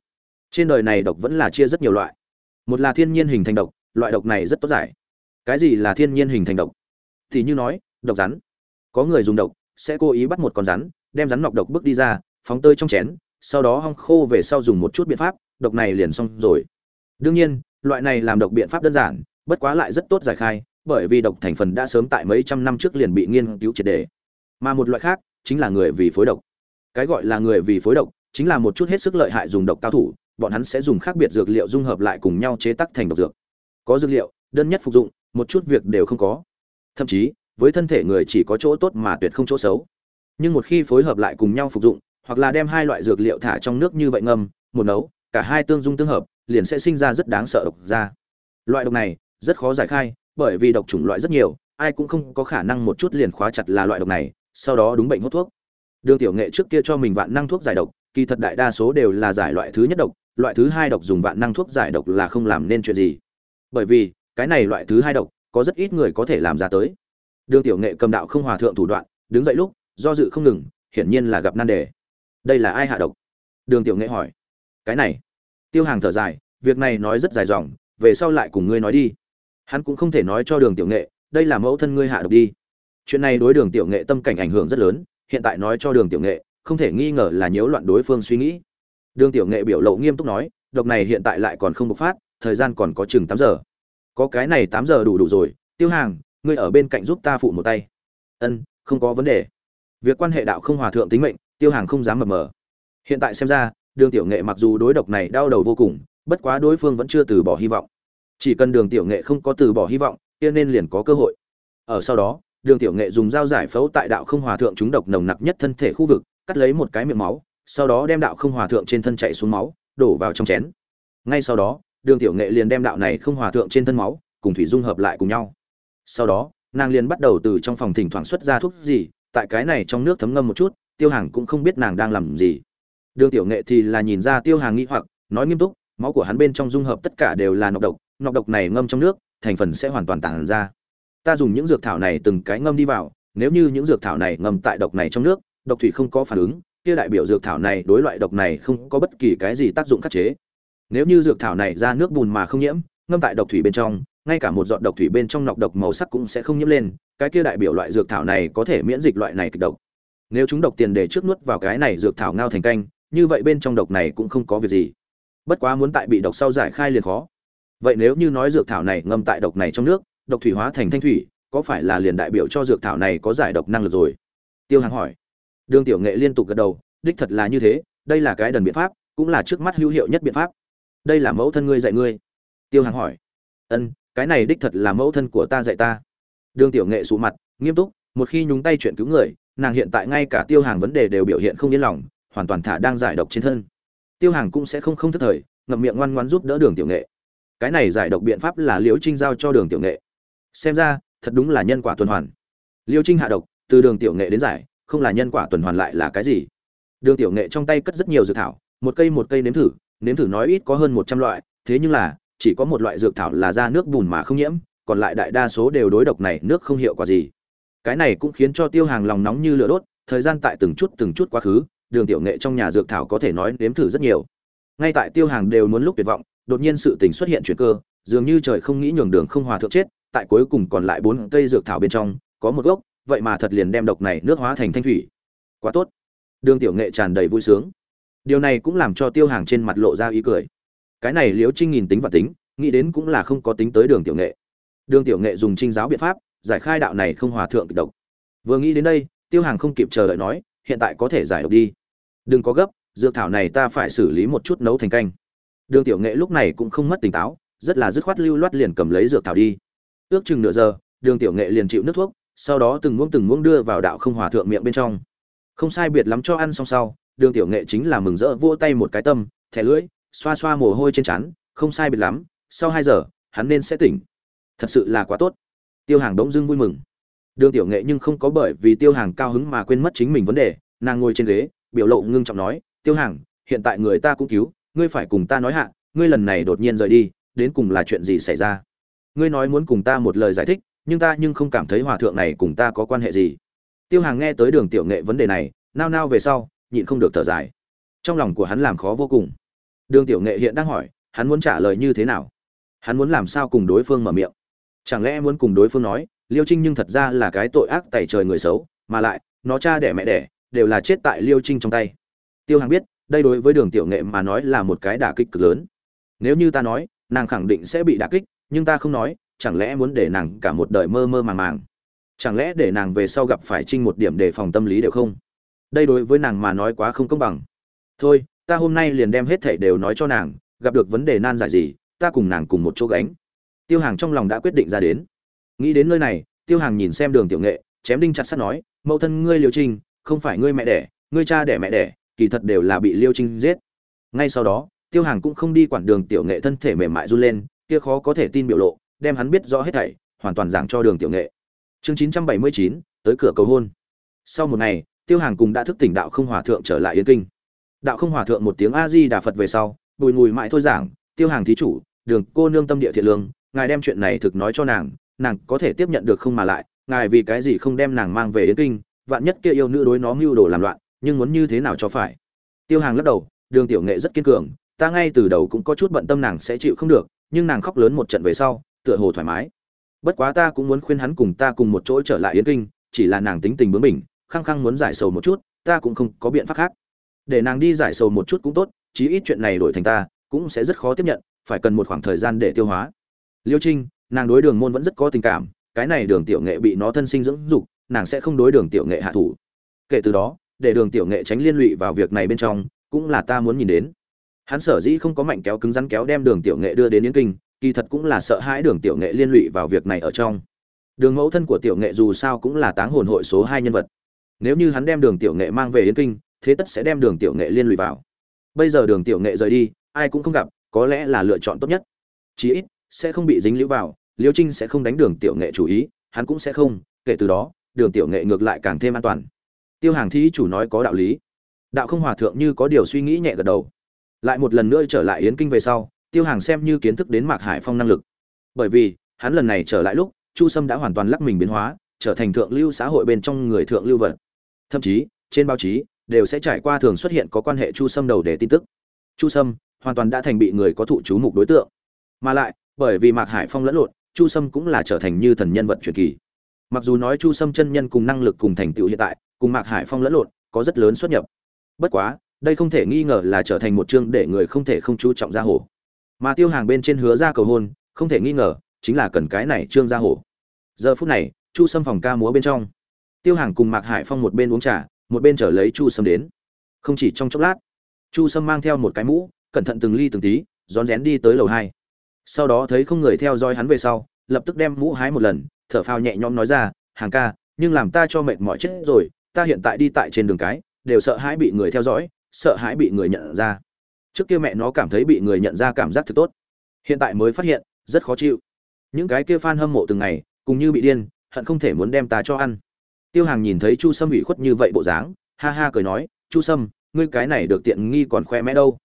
Speaker 1: Trên đời này độc vẫn là chia rất nhiều loại. Một là thiên nhiên hình thành độc, loại độc này rất tốt giải. Cái gì là thiên nhiên hình thành độc? Thì như nói, độc rắn. Có người dùng độc, sẽ cố ý bắt một con rắn, đem rắn nọc độc bước đi ra, phóng tơi trong chén, sau đó hong khô về sau dùng một chút biện pháp, độc này liền xong rồi. Đương nhiên, loại này làm độc biện pháp đơn giản, bất quá lại rất tốt giải khai, bởi vì độc thành phần đã sớm tại mấy trăm năm trước liền bị nghiên cứu triệt đề. Mà một loại khác, chính là người vì phối độc. Cái gọi là người vì phối độc, chính là một chút hết sức lợi hại dùng độc cao thủ, bọn hắn sẽ dùng khác biệt dược liệu dung hợp lại cùng nhau chế tác thành độc dược. Có dược liệu, đơn nhất phục dụng, một chút việc đều không có thậm chí, với thân thể người chỉ có chỗ tốt mà tuyệt không chỗ xấu. Nhưng một khi phối hợp lại cùng nhau phục dụng, hoặc là đem hai loại dược liệu thả trong nước như vậy ngâm, một nấu, cả hai tương dung tương hợp, liền sẽ sinh ra rất đáng sợ độc ra loại độc này, rất khó giải khai, bởi vì độc chủng loại rất nhiều, ai cũng không có khả năng một chút liền khóa chặt là loại độc này, sau đó đúng bệnh hút thuốc. Đường tiểu nghệ trước kia cho mình vạn năng thuốc giải độc, kỳ thật đại đa số đều là giải loại thứ nhất độc, loại thứ hai độc dùng vạn năng thuốc giải độc là không làm nên chuyện gì. Bởi vì, cái này loại thứ hai độc có rất ít người có thể làm ra tới. Đường tiểu nghệ cầm đạo không hòa thượng thủ đoạn, đứng dậy lúc, do dự không ngừng, hiển nhiên là gặp nan đề. Đây là ai hạ độc? Đường tiểu nghệ hỏi. Cái này. Tiêu hàng thở dài, việc này nói rất dài dòng, về sau lại cùng ngươi nói đi. Hắn cũng không thể nói cho đường tiểu nghệ, đây là mẫu thân ngươi hạ độc đi. Chuyện này đối đường tiểu nghệ tâm cảnh ảnh hưởng rất lớn, hiện tại nói cho đường tiểu nghệ, không thể nghi ngờ là nhiễu loạn đối phương suy nghĩ. Đường tiểu nghệ biểu lộ nghiêm túc nói, độc này hiện tại lại còn không bộc phát, thời gian còn có chừng tám giờ có cái này tám giờ đủ đủ rồi, tiêu hàng, ngươi ở bên cạnh giúp ta phụ một tay. Ân, không có vấn đề. Việc quan hệ đạo không hòa thượng tính mệnh, tiêu hàng không dám mập mờ. Hiện tại xem ra, đường tiểu nghệ mặc dù đối độc này đau đầu vô cùng, bất quá đối phương vẫn chưa từ bỏ hy vọng. Chỉ cần đường tiểu nghệ không có từ bỏ hy vọng, kia nên liền có cơ hội. Ở sau đó, đường tiểu nghệ dùng dao giải phẫu tại đạo không hòa thượng chúng độc nồng nặc nhất thân thể khu vực, cắt lấy một cái miệng máu, sau đó đem đạo không hòa thượng trên thân chạy xuống máu, đổ vào trong chén. Ngay sau đó đường tiểu nghệ liền đem đạo này không hòa thượng trên thân máu cùng thủy dung hợp lại cùng nhau. Sau đó, nàng liền bắt đầu từ trong phòng thỉnh thoảng xuất ra thuốc gì, tại cái này trong nước thấm ngâm một chút, tiêu hàng cũng không biết nàng đang làm gì. Đường tiểu nghệ thì là nhìn ra tiêu hàng nghĩ hoặc, nói nghiêm túc, máu của hắn bên trong dung hợp tất cả đều là nọc độc nọc độc này ngâm trong nước, thành phần sẽ hoàn toàn tản ra. Ta dùng những dược thảo này từng cái ngâm đi vào, nếu như những dược thảo này ngâm tại độc này trong nước, độc thủy không có phản ứng, kia đại biểu dược thảo này đối loại độc này không có bất kỳ cái gì tác dụng khắc chế nếu như dược thảo này ra nước bùn mà không nhiễm, ngâm tại độc thủy bên trong, ngay cả một giọt độc thủy bên trong nọc độc màu sắc cũng sẽ không nhiễm lên, cái kia đại biểu loại dược thảo này có thể miễn dịch loại này kịch độc. Nếu chúng độc tiền để trước nuốt vào cái này dược thảo ngao thành canh, như vậy bên trong độc này cũng không có việc gì. Bất quá muốn tại bị độc sau giải khai liền khó. Vậy nếu như nói dược thảo này ngâm tại độc này trong nước, độc thủy hóa thành thanh thủy, có phải là liền đại biểu cho dược thảo này có giải độc năng lực rồi? Tiêu hàng hỏi. Đường tiểu nghệ liên tục gật đầu, đích thật là như thế, đây là cái đần biện pháp, cũng là trước mắt hữu hiệu nhất biện pháp đây là mẫu thân ngươi dạy ngươi. Tiêu hàng hỏi. Ân, cái này đích thật là mẫu thân của ta dạy ta. Đường tiểu nghệ sụ mặt, nghiêm túc, một khi nhúng tay chuyện cứu người, nàng hiện tại ngay cả tiêu hàng vấn đề đều biểu hiện không yên lòng, hoàn toàn thả đang giải độc trên thân. Tiêu hàng cũng sẽ không không thất thời, ngậm miệng ngoan ngoan giúp đỡ đường tiểu nghệ. Cái này giải độc biện pháp là liễu trinh giao cho đường tiểu nghệ. Xem ra, thật đúng là nhân quả tuần hoàn. Liễu trinh hạ độc, từ đường tiểu nghệ đến giải, không là nhân quả tuần hoàn lại là cái gì? Đường tiểu nghệ trong tay cất rất nhiều dược thảo, một cây một cây nếm thử nếm thử nói ít có hơn một trăm loại, thế nhưng là, chỉ có một loại dược thảo là ra nước bùn mà không nhiễm, còn lại đại đa số đều đối độc này nước không hiệu quả gì. Cái này cũng khiến cho tiêu hàng lòng nóng như lửa đốt, thời gian tại từng chút từng chút quá khứ, đường tiểu nghệ trong nhà dược thảo có thể nói nếm thử rất nhiều. Ngay tại tiêu hàng đều muốn lúc tuyệt vọng, đột nhiên sự tình xuất hiện chuyển cơ, dường như trời không nghĩ nhường đường không hòa thượng chết, tại cuối cùng còn lại bốn cây dược thảo bên trong, có một gốc, vậy mà thật liền đem độc này nước hóa thành thanh thủy. Quá tốt. Đường tiểu nghệ tràn đầy vui sướng điều này cũng làm cho tiêu hàng trên mặt lộ ra ý cười. Cái này liễu trinh nghìn tính và tính, nghĩ đến cũng là không có tính tới đường tiểu nghệ. Đường tiểu nghệ dùng trinh giáo biện pháp, giải khai đạo này không hòa thượng kịch độc. Vừa nghĩ đến đây, tiêu hàng không kịp chờ đợi nói, hiện tại có thể giải độc đi. Đừng có gấp, dược thảo này ta phải xử lý một chút nấu thành canh. Đường tiểu nghệ lúc này cũng không mất tỉnh táo, rất là dứt khoát lưu loát liền cầm lấy dược thảo đi. Ước chừng nửa giờ, đường tiểu nghệ liền chịu nước thuốc, sau đó từng muỗng từng muỗng đưa vào đạo không hòa thượng miệng bên trong. Không sai biệt lắm cho ăn xong sau đường tiểu nghệ chính là mừng rỡ vỗ tay một cái tâm, thẻ lưỡi, xoa xoa mồ hôi trên trán, không sai biệt lắm, sau hai giờ, hắn nên sẽ tỉnh. Thật sự là quá tốt. Tiêu hàng đống dưng vui mừng. Đường tiểu nghệ nhưng không có bởi vì tiêu hàng cao hứng mà quên mất chính mình vấn đề, nàng ngồi trên ghế, biểu lộ ngưng trọng nói, tiêu hàng, hiện tại người ta cũng cứu, ngươi phải cùng ta nói hạ, ngươi lần này đột nhiên rời đi, đến cùng là chuyện gì xảy ra? Ngươi nói muốn cùng ta một lời giải thích, nhưng ta nhưng không cảm thấy hòa thượng này cùng ta có quan hệ gì. Tiêu hàng nghe tới đường tiểu nghệ vấn đề này, nao nao về sau nhịn không được thở dài. Trong lòng của hắn làm khó vô cùng. Đường tiểu nghệ hiện đang hỏi, hắn muốn trả lời như thế nào? Hắn muốn làm sao cùng đối phương mở miệng? Chẳng lẽ muốn cùng đối phương nói, liêu trinh nhưng thật ra là cái tội ác tẩy trời người xấu, mà lại, nó cha đẻ mẹ đẻ, đều là chết tại liêu trinh trong tay. Tiêu hàng biết, đây đối với đường tiểu nghệ mà nói là một cái đả kích cực lớn. Nếu như ta nói, nàng khẳng định sẽ bị đả kích, nhưng ta không nói, chẳng lẽ muốn để nàng cả một đời mơ mơ màng màng? Chẳng lẽ để nàng về sau gặp phải trinh một điểm đề phòng tâm lý đều không? Đây đối với nàng mà nói quá không công bằng. Thôi, ta hôm nay liền đem hết thảy đều nói cho nàng, gặp được vấn đề nan giải gì, ta cùng nàng cùng một chỗ gánh. Tiêu hàng trong lòng đã quyết định ra đến. Nghĩ đến nơi này, tiêu hàng nhìn xem đường tiểu nghệ, chém đinh chặt sắt nói, mẫu thân ngươi liêu trinh, không phải ngươi mẹ đẻ, ngươi cha đẻ mẹ đẻ, kỳ thật đều là bị liêu trinh giết. Ngay sau đó, tiêu hàng cũng không đi quản đường tiểu nghệ thân thể mềm mại run lên, kia khó có thể tin biểu lộ, đem hắn biết rõ hết thảy, hoàn toàn giảng cho đường tiểu nghệ. Chương chín trăm bảy mươi chín, tới cửa cầu hôn. Sau một ngày tiêu hàng cùng đã thức tỉnh đạo không hòa thượng trở lại yên kinh. Đạo không hòa thượng một tiếng a di đà phật về sau, bùi ngùi mãi thôi giảng, tiêu hàng thí chủ, đường cô nương tâm địa thiện lương, ngài đem chuyện này thực nói cho nàng nàng có thể tiếp nhận được không mà lại, ngài vì cái gì không đem nàng mang về yến kinh, vạn nhất kia yêu nữ đối nó mưu đồ làm loạn, nhưng muốn như thế nào cho phải? Tiêu hàng lắc đầu, đường tiểu nghệ rất kiên cường, ta ngay từ đầu cũng có chút bận tâm nàng sẽ chịu không được, nhưng nàng khóc lớn một trận về sau, tựa hồ thoải mái. Bất quá ta cũng muốn khuyên hắn cùng ta cùng một chỗ trở lại yến kinh, chỉ là nàng tính tình bướng bỉnh khăng khăng muốn giải sầu một chút, ta cũng không có biện pháp khác. Để nàng đi giải sầu một chút cũng tốt, chí ít chuyện này đổi thành ta, cũng sẽ rất khó tiếp nhận, phải cần một khoảng thời gian để tiêu hóa. Liêu trinh, nàng đối đường môn vẫn rất có tình cảm, cái này đường tiểu nghệ bị nó thân sinh dưỡng dục, nàng sẽ không đối đường tiểu nghệ hạ thủ. Kể từ đó, để đường tiểu nghệ tránh liên lụy vào việc này bên trong, cũng là ta muốn nhìn đến. Hắn sở dĩ không có mạnh kéo cứng rắn kéo đem đường tiểu nghệ đưa đến yến kinh, kỳ thật cũng là sợ hãi đường tiểu nghệ liên lụy vào việc này ở trong. Đường mẫu thân của tiểu nghệ dù sao cũng là táng hồn hội số hai nhân vật nếu như hắn đem đường tiểu nghệ mang về yến kinh, thế tất sẽ đem đường tiểu nghệ liên lụy vào. Bây giờ đường tiểu nghệ rời đi, ai cũng không gặp, có lẽ là lựa chọn tốt nhất. Chí ít, sẽ không bị dính liễu vào, liêu trinh sẽ không đánh đường tiểu nghệ chủ ý, hắn cũng sẽ không, kể từ đó, đường tiểu nghệ ngược lại càng thêm an toàn. Tiêu hàng thí chủ nói có đạo lý. Đạo không hòa thượng như có điều suy nghĩ nhẹ gật đầu. Lại một lần nữa trở lại yến kinh về sau, tiêu hàng xem như kiến thức đến mạc hải phong năng lực. Bởi vì, hắn lần này trở lại lúc, chu sâm đã hoàn toàn lắc mình biến hóa, trở thành thượng lưu xã hội bên trong người thượng lưu vật thậm chí, trên báo chí, đều sẽ trải qua thường xuất hiện có quan hệ chu sâm đầu để tin tức. Chu sâm hoàn toàn đã thành bị người có thụ chú mục đối tượng. Mà lại, bởi vì mạc hải phong lẫn lộn, chu sâm cũng là trở thành như thần nhân vật truyền kỳ. Mặc dù nói chu sâm chân nhân cùng năng lực cùng thành tựu hiện tại, cùng mạc hải phong lẫn lộn, có rất lớn xuất nhập. Bất quá, đây không thể nghi ngờ là trở thành một chương để người không thể không chú trọng ra hổ. Mà tiêu hàng bên trên hứa ra cầu hôn, không thể nghi ngờ, chính là cần cái này trương ra hổ. Giờ phút này, chu sâm phòng ca múa bên trong tiêu hàng cùng mạc hải phong một bên uống trà, một bên trở lấy chu sâm đến. Không chỉ trong chốc lát, chu sâm mang theo một cái mũ, cẩn thận từng ly từng tí, rón rén đi tới lầu hai. Sau đó thấy không người theo dõi hắn về sau, lập tức đem mũ hái một lần, thở phào nhẹ nhõm nói ra, hàng ca, nhưng làm ta cho mệt mỏi chết rồi, ta hiện tại đi tại trên đường cái, đều sợ hãi bị người theo dõi, sợ hãi bị người nhận ra. Trước kia mẹ nó cảm thấy bị người nhận ra cảm giác thật tốt, hiện tại mới phát hiện, rất khó chịu. Những cái kia fan hâm mộ từng ngày, cùng như bị điên, hận không thể muốn đem ta cho ăn tiêu hàng nhìn thấy chu sâm ủy khuất như vậy bộ dáng, ha ha cười nói, chu sâm, ngươi cái này được tiện nghi còn khoe mẽ đâu.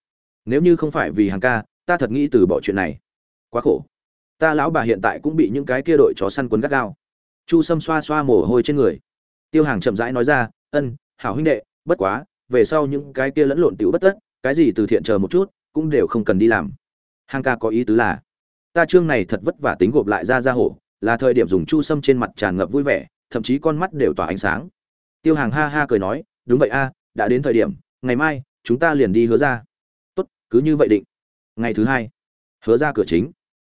Speaker 1: Nếu như không phải vì hàng ca, ta thật nghĩ từ bỏ chuyện này. Quá khổ. Ta lão bà hiện tại cũng bị những cái kia đội chó săn quấn gắt gao. Chu sâm xoa xoa mồ hôi trên người. Tiêu hàng chậm rãi nói ra, ân, hảo huynh đệ, bất quá, về sau những cái kia lẫn lộn tiểu bất tất, cái gì từ thiện chờ một chút, cũng đều không cần đi làm. Hàng ca có ý tứ là, ta chương này thật vất vả tính gộp lại ra ra hổ là thời điểm dùng chu sâm trên mặt tràn ngập vui vẻ thậm chí con mắt đều tỏa ánh sáng. Tiêu hàng ha ha cười nói, đúng vậy a, đã đến thời điểm, ngày mai, chúng ta liền đi hứa ra. Tốt, cứ như vậy định. Ngày thứ hai, hứa ra cửa chính.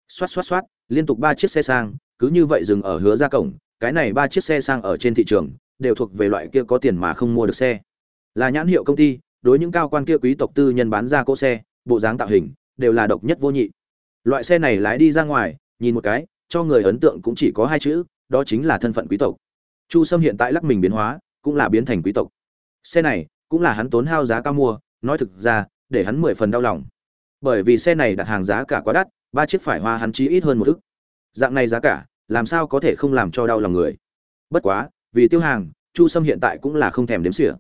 Speaker 1: Xoát xoát xoát, liên tục ba chiếc xe sang, cứ như vậy dừng ở hứa ra cổng, cái này ba chiếc xe sang ở trên thị trường, đều thuộc về loại kia có tiền mà không mua được xe. Là nhãn hiệu công ty, đối những cao quan kia quý tộc tư nhân bán ra cỗ xe, bộ dáng tạo hình, đều là độc nhất vô nhị. Loại xe này lái đi ra ngoài, nhìn một cái, cho người ấn tượng cũng chỉ có hai chữ đó chính là thân phận quý tộc. Chu sâm hiện tại lắc mình biến hóa, cũng là biến thành quý tộc. Xe này cũng là hắn tốn hao giá cao mua, nói thực ra, để hắn mười phần đau lòng. Bởi vì xe này đặt hàng giá cả quá đắt, ba chiếc phải hoa hắn chí ít hơn một ức. Dạng này giá cả, làm sao có thể không làm cho đau lòng người? Bất quá, vì tiêu hàng, chu sâm hiện tại cũng là không thèm đếm xỉa.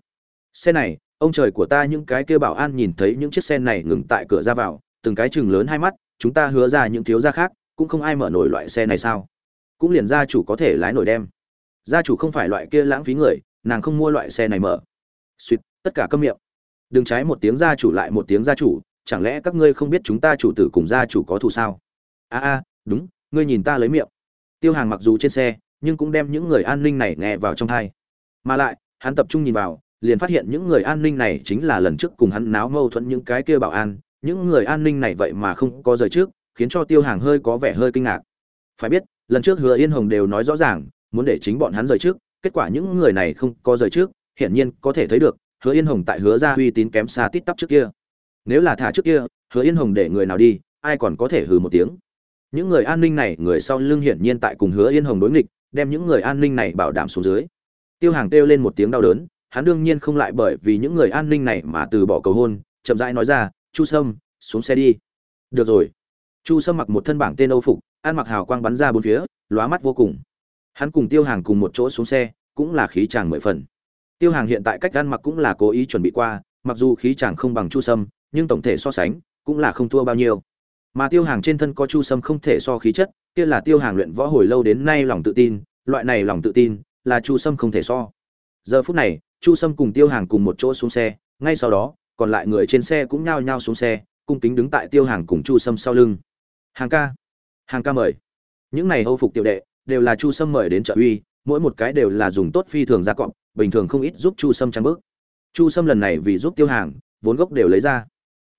Speaker 1: Xe này, ông trời của ta những cái kia bảo an nhìn thấy những chiếc xe này ngừng tại cửa ra vào, từng cái chừng lớn hai mắt, chúng ta hứa ra những thiếu gia khác, cũng không ai mở nổi loại xe này sao? Cũng liền gia chủ có thể lái nổi đem. Gia chủ không phải loại kia lãng phí người, nàng không mua loại xe này mở. Suýt tất cả câm miệng. Đừng trái một tiếng gia chủ lại một tiếng gia chủ, chẳng lẽ các ngươi không biết chúng ta chủ tử cùng gia chủ có thù sao? A a, đúng, ngươi nhìn ta lấy miệng. Tiêu hàng mặc dù trên xe, nhưng cũng đem những người an ninh này nghe vào trong thai. Mà lại, hắn tập trung nhìn vào, liền phát hiện những người an ninh này chính là lần trước cùng hắn náo mâu thuẫn những cái kia bảo an. Những người an ninh này vậy mà không có rời trước, khiến cho tiêu hàng hơi có vẻ hơi kinh ngạc. Phải biết lần trước hứa yên hồng đều nói rõ ràng, muốn để chính bọn hắn rời trước, kết quả những người này không có rời trước, hiển nhiên có thể thấy được, hứa yên hồng tại hứa ra uy tín kém xa tít tắp trước kia. Nếu là thả trước kia, hứa yên hồng để người nào đi, ai còn có thể hừ một tiếng. Những người an ninh này, người sau lưng hiển nhiên tại cùng hứa yên hồng đối nghịch, đem những người an ninh này bảo đảm xuống dưới. Tiêu hàng kêu lên một tiếng đau đớn, hắn đương nhiên không lại bởi vì những người an ninh này mà từ bỏ cầu hôn, chậm rãi nói ra, chu sâm, xuống xe đi. Được rồi. Chu sâm mặc một thân bảng tên âu phục ăn mặc hào quang bắn ra bốn phía, lóa mắt vô cùng. Hắn cùng tiêu hàng cùng một chỗ xuống xe, cũng là khí chàng mười phần. Tiêu hàng hiện tại cách ăn mặc cũng là cố ý chuẩn bị qua, mặc dù khí chàng không bằng chu sâm, nhưng tổng thể so sánh, cũng là không thua bao nhiêu. Mà tiêu hàng trên thân có chu sâm không thể so khí chất, kia là tiêu hàng luyện võ hồi lâu đến nay lòng tự tin, loại này lòng tự tin, là chu sâm không thể so. Giờ phút này, chu sâm cùng tiêu hàng cùng một chỗ xuống xe, ngay sau đó, còn lại người trên xe cũng nhao nhao xuống xe, cung kính đứng tại tiêu hàng cùng chu sâm sau lưng. Hàng ca hàng ca mời. Những này âu phục tiểu đệ, đều là chu sâm mời đến trợ uy, mỗi một cái đều là dùng tốt phi thường ra cọp, bình thường không ít giúp chu sâm trang bước. Chu sâm lần này vì giúp tiêu hàng, vốn gốc đều lấy ra.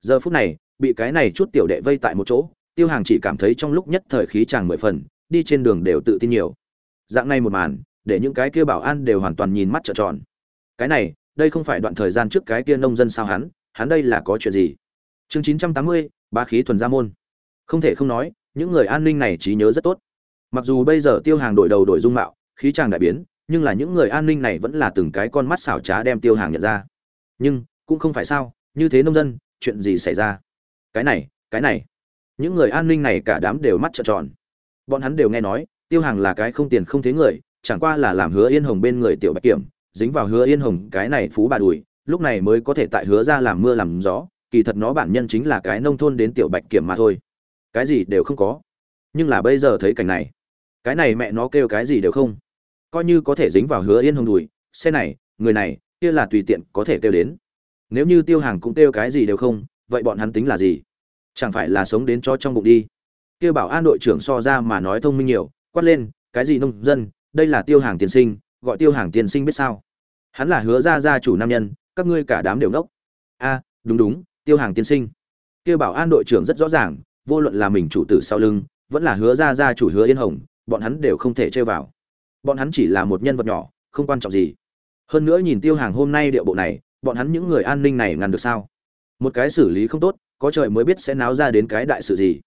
Speaker 1: Giờ phút này, bị cái này chút tiểu đệ vây tại một chỗ, tiêu hàng chỉ cảm thấy trong lúc nhất thời khí chàng mười phần, đi trên đường đều tự tin nhiều. Dạng này một màn, để những cái kia bảo an đều hoàn toàn nhìn mắt trợn tròn. Cái này, đây không phải đoạn thời gian trước cái kia nông dân sao hắn hắn đây là có chuyện gì? Chương chín trăm tám mươi ba khí thuần gia môn. Không thể không nói những người an ninh này trí nhớ rất tốt. Mặc dù bây giờ tiêu hàng đổi đầu đổi dung mạo, khí chàng đại biến, nhưng là những người an ninh này vẫn là từng cái con mắt xảo trá đem tiêu hàng nhận ra. Nhưng, cũng không phải sao, như thế nông dân, chuyện gì xảy ra? Cái này cái này. Những người an ninh này cả đám đều mắt trợn tròn. Bọn hắn đều nghe nói, tiêu hàng là cái không tiền không thế người, chẳng qua là làm hứa yên hồng bên người tiểu bạch kiểm, dính vào hứa yên hồng cái này phú bà đùi, lúc này mới có thể tại hứa ra làm mưa làm gió, kỳ thật nó bản nhân chính là cái nông thôn đến tiểu bạch kiểm mà thôi cái gì đều không có. Nhưng là bây giờ thấy cảnh này, cái này mẹ nó kêu cái gì đều không. Coi như có thể dính vào hứa yên hồng đùi, xe này, người này, kia là tùy tiện có thể kêu đến. Nếu như tiêu hàng cũng kêu cái gì đều không, vậy bọn hắn tính là gì? Chẳng phải là sống đến cho trong bụng đi? Kêu bảo an đội trưởng so ra mà nói thông minh nhiều, quát lên, cái gì nông dân, đây là tiêu hàng tiên sinh, gọi tiêu hàng tiên sinh biết sao? Hắn là hứa ra gia chủ nam nhân, các ngươi cả đám đều nốc a, đúng đúng, tiêu hàng tiên sinh. Kêu bảo an đội trưởng rất rõ ràng vô luận là mình chủ tử sau lưng, vẫn là hứa ra gia chủ hứa yên hồng, bọn hắn đều không thể chơi vào. Bọn hắn chỉ là một nhân vật nhỏ, không quan trọng gì. Hơn nữa nhìn tiêu hàng hôm nay điệu bộ này, bọn hắn những người an ninh này ngăn được sao? Một cái xử lý không tốt, có trời mới biết sẽ náo ra đến cái đại sự gì.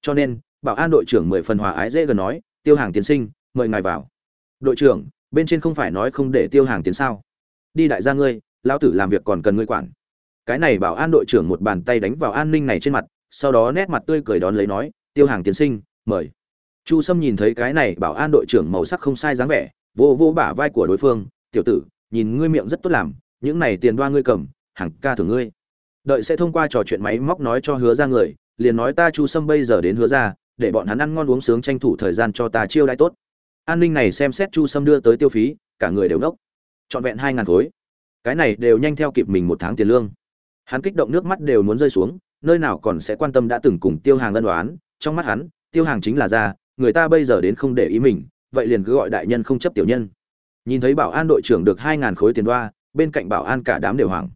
Speaker 1: Cho nên, bảo an đội trưởng mười phần hòa ái dễ gần nói, tiêu hàng tiến sinh, mời ngài vào. Đội trưởng, bên trên không phải nói không để tiêu hàng tiến sao? Đi đại gia ngươi, lão tử làm việc còn cần ngươi quản. Cái này bảo an đội trưởng một bàn tay đánh vào an ninh này trên mặt sau đó nét mặt tươi cười đón lấy nói, tiêu hàng tiến sinh, mời. Chu sâm nhìn thấy cái này bảo an đội trưởng màu sắc không sai dáng vẻ, vô vô bả vai của đối phương, tiểu tử, nhìn ngươi miệng rất tốt làm, những này tiền đoa ngươi cầm, hàng ca thưởng ngươi. Đợi sẽ thông qua trò chuyện máy móc nói cho hứa ra người, liền nói ta chu sâm bây giờ đến hứa ra, để bọn hắn ăn ngon uống sướng tranh thủ thời gian cho ta chiêu đãi tốt. An ninh này xem xét chu sâm đưa tới tiêu phí, cả người đều nốc trọn vẹn hai ngàn khối. Cái này đều nhanh theo kịp mình một tháng tiền lương. Hắn kích động nước mắt đều muốn rơi xuống nơi nào còn sẽ quan tâm đã từng cùng tiêu hàng ân đoán trong mắt hắn, tiêu hàng chính là ra người ta bây giờ đến không để ý mình, vậy liền cứ gọi đại nhân không chấp tiểu nhân. Nhìn thấy bảo an đội trưởng được hai ngàn khối tiền đoa, bên cạnh bảo an cả đám đều hoảng.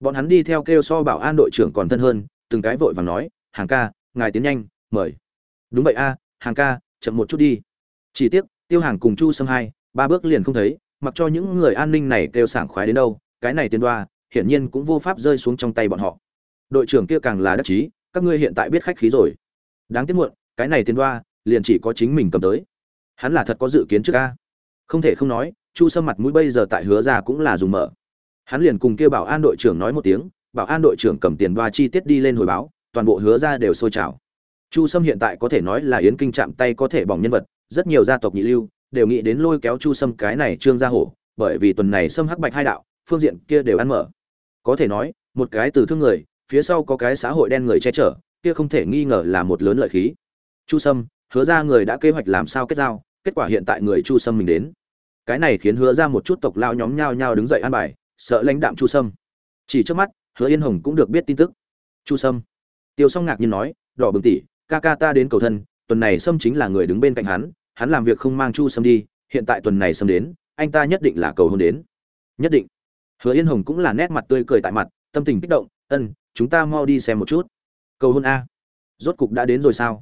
Speaker 1: Bọn hắn đi theo kêu so bảo an đội trưởng còn thân hơn, từng cái vội vàng nói, hàng ca, ngài tiến nhanh, mời. Đúng vậy a, hàng ca, chậm một chút đi. Chỉ tiếc, tiêu hàng cùng chu sâm hai, ba bước liền không thấy, mặc cho những người an ninh này kêu sảng khoái đến đâu, cái này tiền đoa, hiển nhiên cũng vô pháp rơi xuống trong tay bọn họ đội trưởng kia càng là đắc chí, các ngươi hiện tại biết khách khí rồi. Đáng tiếc muộn, cái này tiền đoa, liền chỉ có chính mình cầm tới. Hắn là thật có dự kiến trước ca. Không thể không nói, chu sâm mặt mũi bây giờ tại hứa ra cũng là dùng mở. Hắn liền cùng kia bảo an đội trưởng nói một tiếng, bảo an đội trưởng cầm tiền đoa chi tiết đi lên hồi báo, toàn bộ hứa ra đều sôi trào. Chu sâm hiện tại có thể nói là yến kinh chạm tay có thể bỏng nhân vật, rất nhiều gia tộc nhị lưu đều nghĩ đến lôi kéo chu sâm cái này trương gia hổ, bởi vì tuần này sâm hắc bạch hai đạo, phương diện kia đều ăn mở. Có thể nói, một cái từ thương người phía sau có cái xã hội đen người che chở, kia không thể nghi ngờ là một lớn lợi khí. Chu sâm, hứa ra người đã kế hoạch làm sao kết giao, kết quả hiện tại người chu sâm mình đến. Cái này khiến hứa ra một chút tộc lao nhóm nhao nhao đứng dậy ăn bài, sợ lãnh đạm chu sâm. Chỉ trước mắt, hứa yên hồng cũng được biết tin tức. Chu sâm. Tiêu s ngạc nhiên nói, đỏ bừng tỉ ca ca ta đến cầu thân, tuần này sâm chính là người đứng bên cạnh hắn hắn làm việc không mang chu sâm đi, hiện tại tuần này sâm đến, anh ta nhất định là cầu hôn đến. Nhất định. Hứa yên hồng cũng là nét mặt tươi cười tại mặt, tâm tình kích động, ân chúng ta mau đi xem một chút. Cầu hôn a. Rốt cục đã đến rồi sao?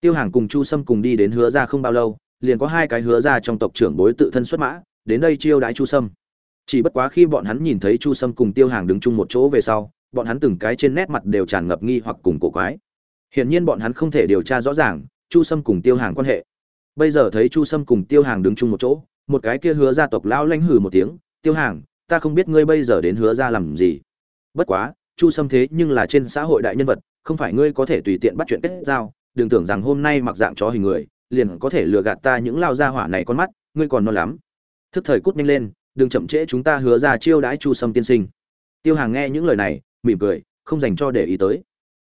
Speaker 1: Tiêu hàng cùng chu sâm cùng đi đến hứa ra không bao lâu, liền có hai cái hứa ra trong tộc trưởng bối tự thân xuất mã, đến đây chiêu đãi chu sâm. Chỉ bất quá khi bọn hắn nhìn thấy chu sâm cùng tiêu hàng đứng chung một chỗ về sau, bọn hắn từng cái trên nét mặt đều tràn ngập nghi hoặc cùng cổ quái. Hiển nhiên bọn hắn không thể điều tra rõ ràng chu sâm cùng tiêu hàng quan hệ. Bây giờ thấy chu sâm cùng tiêu hàng đứng chung một chỗ, một cái kia hứa gia tộc lão lanh hừ một tiếng, tiêu hàng, ta không biết ngươi bây giờ đến hứa ra làm gì. Bất quá chu sâm thế nhưng là trên xã hội đại nhân vật, không phải ngươi có thể tùy tiện bắt chuyện kết giao, đừng tưởng rằng hôm nay mặc dạng chó hình người, liền có thể lừa gạt ta những lao gia hỏa này con mắt, ngươi còn non lắm. Thức thời cút nhanh lên, đừng chậm trễ chúng ta hứa ra chiêu đãi chu sâm tiên sinh. Tiêu hàng nghe những lời này, mỉm cười, không dành cho để ý tới.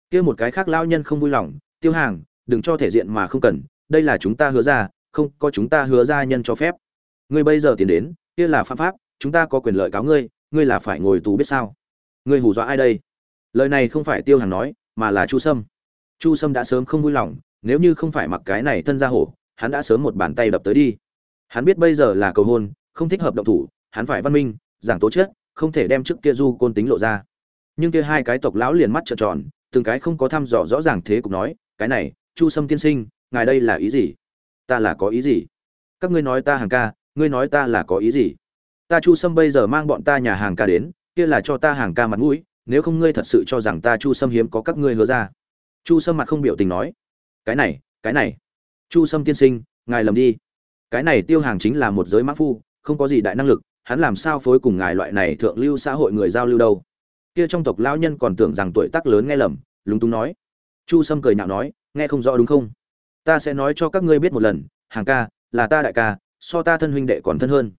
Speaker 1: Kia một cái khác lao nhân không vui lòng, tiêu hàng, đừng cho thể diện mà không cần, đây là chúng ta hứa ra, không có chúng ta hứa ra nhân cho phép. Ngươi bây giờ tiến đến, kia là phạm pháp, chúng ta có quyền lợi cáo ngươi ngươi là phải ngồi tù biết sao? Ngươi hù dọa ai đây? Lời này không phải tiêu hàng nói, mà là chu sâm. Chu sâm đã sớm không vui lòng, nếu như không phải mặc cái này thân ra hổ, hắn đã sớm một bàn tay đập tới đi. Hắn biết bây giờ là cầu hôn, không thích hợp động thủ, hắn phải văn minh, giảng tố chất, không thể đem trước kia du côn tính lộ ra. Nhưng kia hai cái tộc lão liền mắt trợn tròn, từng cái không có thăm dò rõ ràng thế cục nói, cái này, chu sâm tiên sinh, ngài đây là ý gì? Ta là có ý gì? Các ngươi nói ta hàng ca, ngươi nói ta là có ý gì? Ta chu sâm bây giờ mang bọn ta nhà hàng ca đến kia là cho ta hàng ca mặt mũi, nếu không ngươi thật sự cho rằng ta chu sâm hiếm có các ngươi hứa ra. Chu sâm mặt không biểu tình nói, cái này cái này, chu sâm tiên sinh, ngài lầm đi. Cái này tiêu hàng chính là một giới mã phu, không có gì đại năng lực, hắn làm sao phối cùng ngài loại này thượng lưu xã hội người giao lưu đâu? Kia trong tộc lão nhân còn tưởng rằng tuổi tác lớn nghe lầm, lúng túng nói. Chu sâm cười nhạo nói, nghe không rõ đúng không? Ta sẽ nói cho các ngươi biết một lần, hàng ca, là ta đại ca, so ta thân huynh đệ còn thân hơn.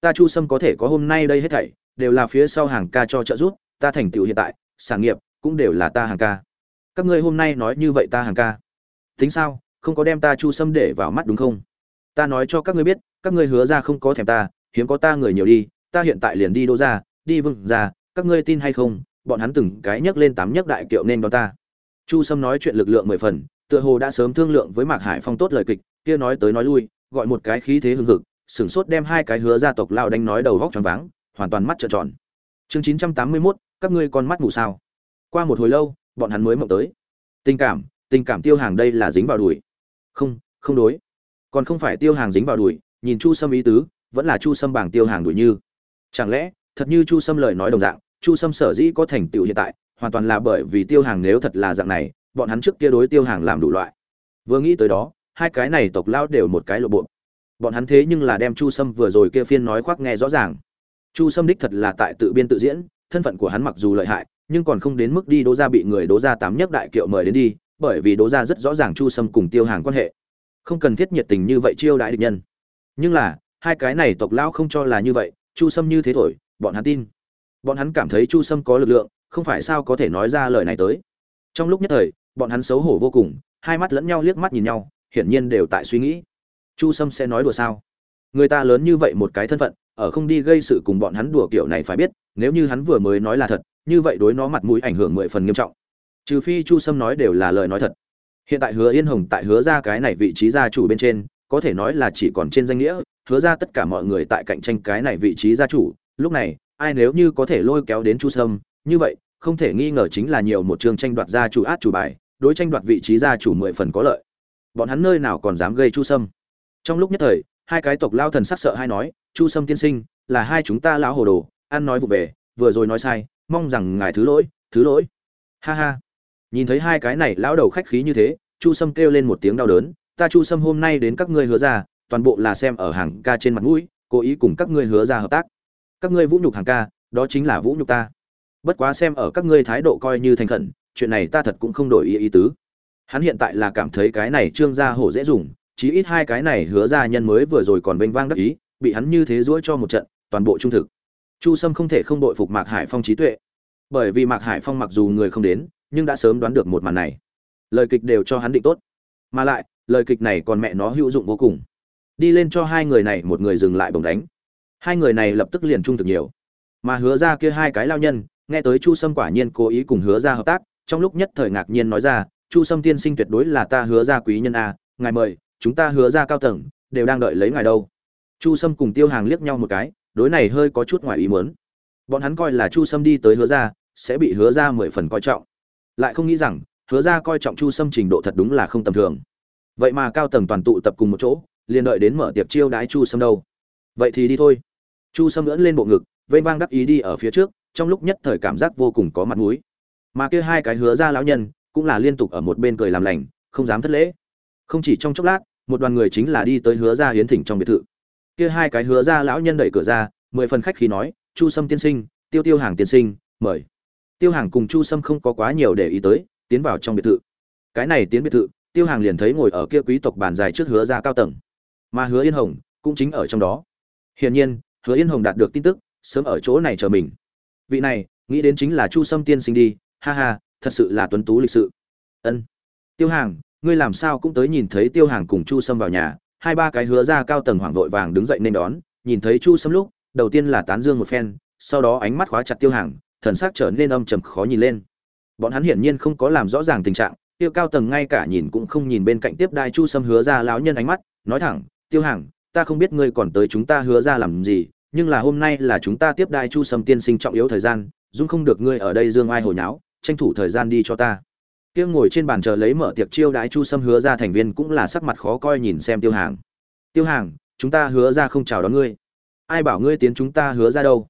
Speaker 1: Ta chu sâm có thể có hôm nay đây hết thảy đều là phía sau hàng ca cho trợ giúp, ta thành tựu hiện tại, sản nghiệp cũng đều là ta hàng ca. Các ngươi hôm nay nói như vậy ta hàng ca. Tính sao, không có đem ta chu sâm để vào mắt đúng không? Ta nói cho các ngươi biết, các ngươi hứa ra không có thèm ta, hiếm có ta người nhiều đi, ta hiện tại liền đi đô ra, đi vương ra, các ngươi tin hay không, bọn hắn từng cái nhấc lên tám nhấc đại kiệu nên đó ta. Chu sâm nói chuyện lực lượng mười phần, tựa hồ đã sớm thương lượng với mạc hải phong tốt lời kịch, kia nói tới nói lui, gọi một cái khí thế hưng hực, sửng sốt đem hai cái hứa gia tộc lao đánh nói đầu vóc choáng váng hoàn toàn mắt trợn tròn. Chương chín trăm tám mươi 981, các ngươi con mắt mù sao? Qua một hồi lâu bọn hắn mới mộng tới. Tình cảm tình cảm tiêu hàng đây là dính vào đùi. Không không đối. Còn không phải tiêu hàng dính vào đùi nhìn chu sâm ý tứ vẫn là chu sâm bảng tiêu hàng đuổi như. Chẳng lẽ thật như chu sâm lời nói đồng dạng chu sâm sở dĩ có thành tựu hiện tại hoàn toàn là bởi vì tiêu hàng nếu thật là dạng này bọn hắn trước kia đối tiêu hàng làm đủ loại. Vừa nghĩ tới đó hai cái này tộc lao đều một cái lộ bộ. Bọn hắn thế nhưng là đem chu sâm vừa rồi kia phiên nói khoác nghe rõ ràng chu sâm đích thật là tại tự biên tự diễn, thân phận của hắn mặc dù lợi hại, nhưng còn không đến mức đi đố gia bị người đố gia tám nhất đại kiệu mời đến đi, bởi vì đố gia rất rõ ràng chu sâm cùng tiêu hàng quan hệ. Không cần thiết nhiệt tình như vậy chiêu đãi địch nhân. Nhưng là, hai cái này tộc lão không cho là như vậy, chu sâm như thế thổi, bọn hắn tin. Bọn hắn cảm thấy chu sâm có lực lượng, không phải sao có thể nói ra lời này tới. Trong lúc nhất thời, bọn hắn xấu hổ vô cùng, hai mắt lẫn nhau liếc mắt nhìn nhau, hiển nhiên đều tại suy nghĩ. Chu sâm sẽ nói đùa sao? Người ta lớn như vậy một cái thân phận ở không đi gây sự cùng bọn hắn đùa kiểu này phải biết, nếu như hắn vừa mới nói là thật, như vậy đối nó mặt mũi ảnh hưởng mười phần nghiêm trọng. Trừ phi chu sâm nói đều là lời nói thật. Hiện tại hứa yên hồng tại hứa ra cái này vị trí gia chủ bên trên, có thể nói là chỉ còn trên danh nghĩa, hứa ra tất cả mọi người tại cạnh tranh cái này vị trí gia chủ, lúc này, ai nếu như có thể lôi kéo đến chu sâm, như vậy, không thể nghi ngờ chính là nhiều một chương tranh đoạt gia chủ át chủ bài, đối tranh đoạt vị trí gia chủ mười phần có lợi. Bọn hắn nơi nào còn dám gây chu sâm? Trong lúc nhất thời hai cái tộc lao thần sắc sợ hai nói, chu sâm tiên sinh, là hai chúng ta lão hồ đồ, ăn nói vụ về, vừa rồi nói sai, mong rằng ngài thứ lỗi thứ lỗi. Ha ha. Nhìn thấy hai cái này lão đầu khách khí như thế, chu sâm kêu lên một tiếng đau đớn, ta chu sâm hôm nay đến các ngươi hứa ra, toàn bộ là xem ở hàng ca trên mặt mũi, cố ý cùng các ngươi hứa ra hợp tác. Các ngươi vũ nhục hàng ca, đó chính là vũ nhục ta. Bất quá xem ở các ngươi thái độ coi như thành khẩn, chuyện này ta thật cũng không đổi ý ý tứ. Hắn hiện tại là cảm thấy cái này trương gia hổ dễ dùng chí ít hai cái này hứa ra nhân mới vừa rồi còn vênh vang đắc ý, bị hắn như thế dỗi cho một trận, toàn bộ trung thực. Chu sâm không thể không đội phục mạc hải phong trí tuệ. Bởi vì mạc hải phong mặc dù người không đến, nhưng đã sớm đoán được một màn này. Lời kịch đều cho hắn định tốt. Mà lại, lời kịch này còn mẹ nó hữu dụng vô cùng. Đi lên cho hai người này một người dừng lại bồng đánh. Hai người này lập tức liền trung thực nhiều. Mà hứa ra kia hai cái lao nhân, nghe tới chu sâm quả nhiên cố ý cùng hứa ra hợp tác, trong lúc nhất thời ngạc nhiên nói ra, chu sâm tiên sinh tuyệt đối là ta hứa ra quý nhân a, ngài mời chúng ta hứa ra cao tầng, đều đang đợi lấy ngài đâu. Chu sâm cùng tiêu hàng liếc nhau một cái, đối này hơi có chút ngoài ý muốn. Bọn hắn coi là chu sâm đi tới hứa ra, sẽ bị hứa ra mười phần coi trọng. Lại không nghĩ rằng, hứa ra coi trọng chu sâm trình độ thật đúng là không tầm thường. Vậy mà cao tầng toàn tụ tập cùng một chỗ, liền đợi đến mở tiệc chiêu đãi chu sâm đâu. Vậy thì đi thôi. Chu sâm ưỡn lên bộ ngực vây vang đắc ý đi ở phía trước, trong lúc nhất thời cảm giác vô cùng có mặt mũi. Mà kia hai cái hứa ra lão nhân, cũng là liên tục ở một bên cười làm lành, không dám thất lễ. Không chỉ trong chốc lát một đoàn người chính là đi tới hứa ra hiến thỉnh trong biệt thự. Kia hai cái hứa ra lão nhân đẩy cửa ra, mười phần khách khí nói, chu sâm tiên sinh, tiêu tiêu hàng tiên sinh, mời. Tiêu hàng cùng chu sâm không có quá nhiều để ý tới, tiến vào trong biệt thự. Cái này tiến biệt thự, tiêu hàng liền thấy ngồi ở kia quý tộc bàn dài trước hứa ra cao tầng. Mà hứa yên hồng cũng chính ở trong đó. Hiển nhiên, hứa yên hồng đạt được tin tức, sớm ở chỗ này chờ mình. Vị này, nghĩ đến chính là chu sâm tiên sinh đi, ha ha, thật sự là tuấn tú lịch sự. Ân. Tiêu hàng ngươi làm sao cũng tới nhìn thấy tiêu hàng cùng chu sâm vào nhà. Hai ba cái hứa ra cao tầng hoảng vội vàng đứng dậy nên đón. Nhìn thấy chu sâm lúc, đầu tiên là tán dương một phen, sau đó ánh mắt khóa chặt tiêu hàng, thần sắc trở nên âm trầm khó nhìn lên. Bọn hắn hiển nhiên không có làm rõ ràng tình trạng. Tiêu cao tầng ngay cả nhìn cũng không nhìn bên cạnh tiếp đai chu sâm hứa ra lão nhân ánh mắt, nói thẳng, tiêu hàng, ta không biết ngươi còn tới chúng ta hứa ra làm gì, nhưng là hôm nay là chúng ta tiếp đai chu sâm tiên sinh trọng yếu thời gian, dung không được ngươi ở đây dương ai hồi nháo, tranh thủ thời gian đi cho ta kia ngồi trên bàn chờ lấy mở tiệc chiêu đãi chu sâm hứa ra thành viên cũng là sắc mặt khó coi nhìn xem tiêu hàng. Tiêu hàng, chúng ta hứa ra không chào đón ngươi. Ai bảo ngươi tiến chúng ta hứa ra đâu?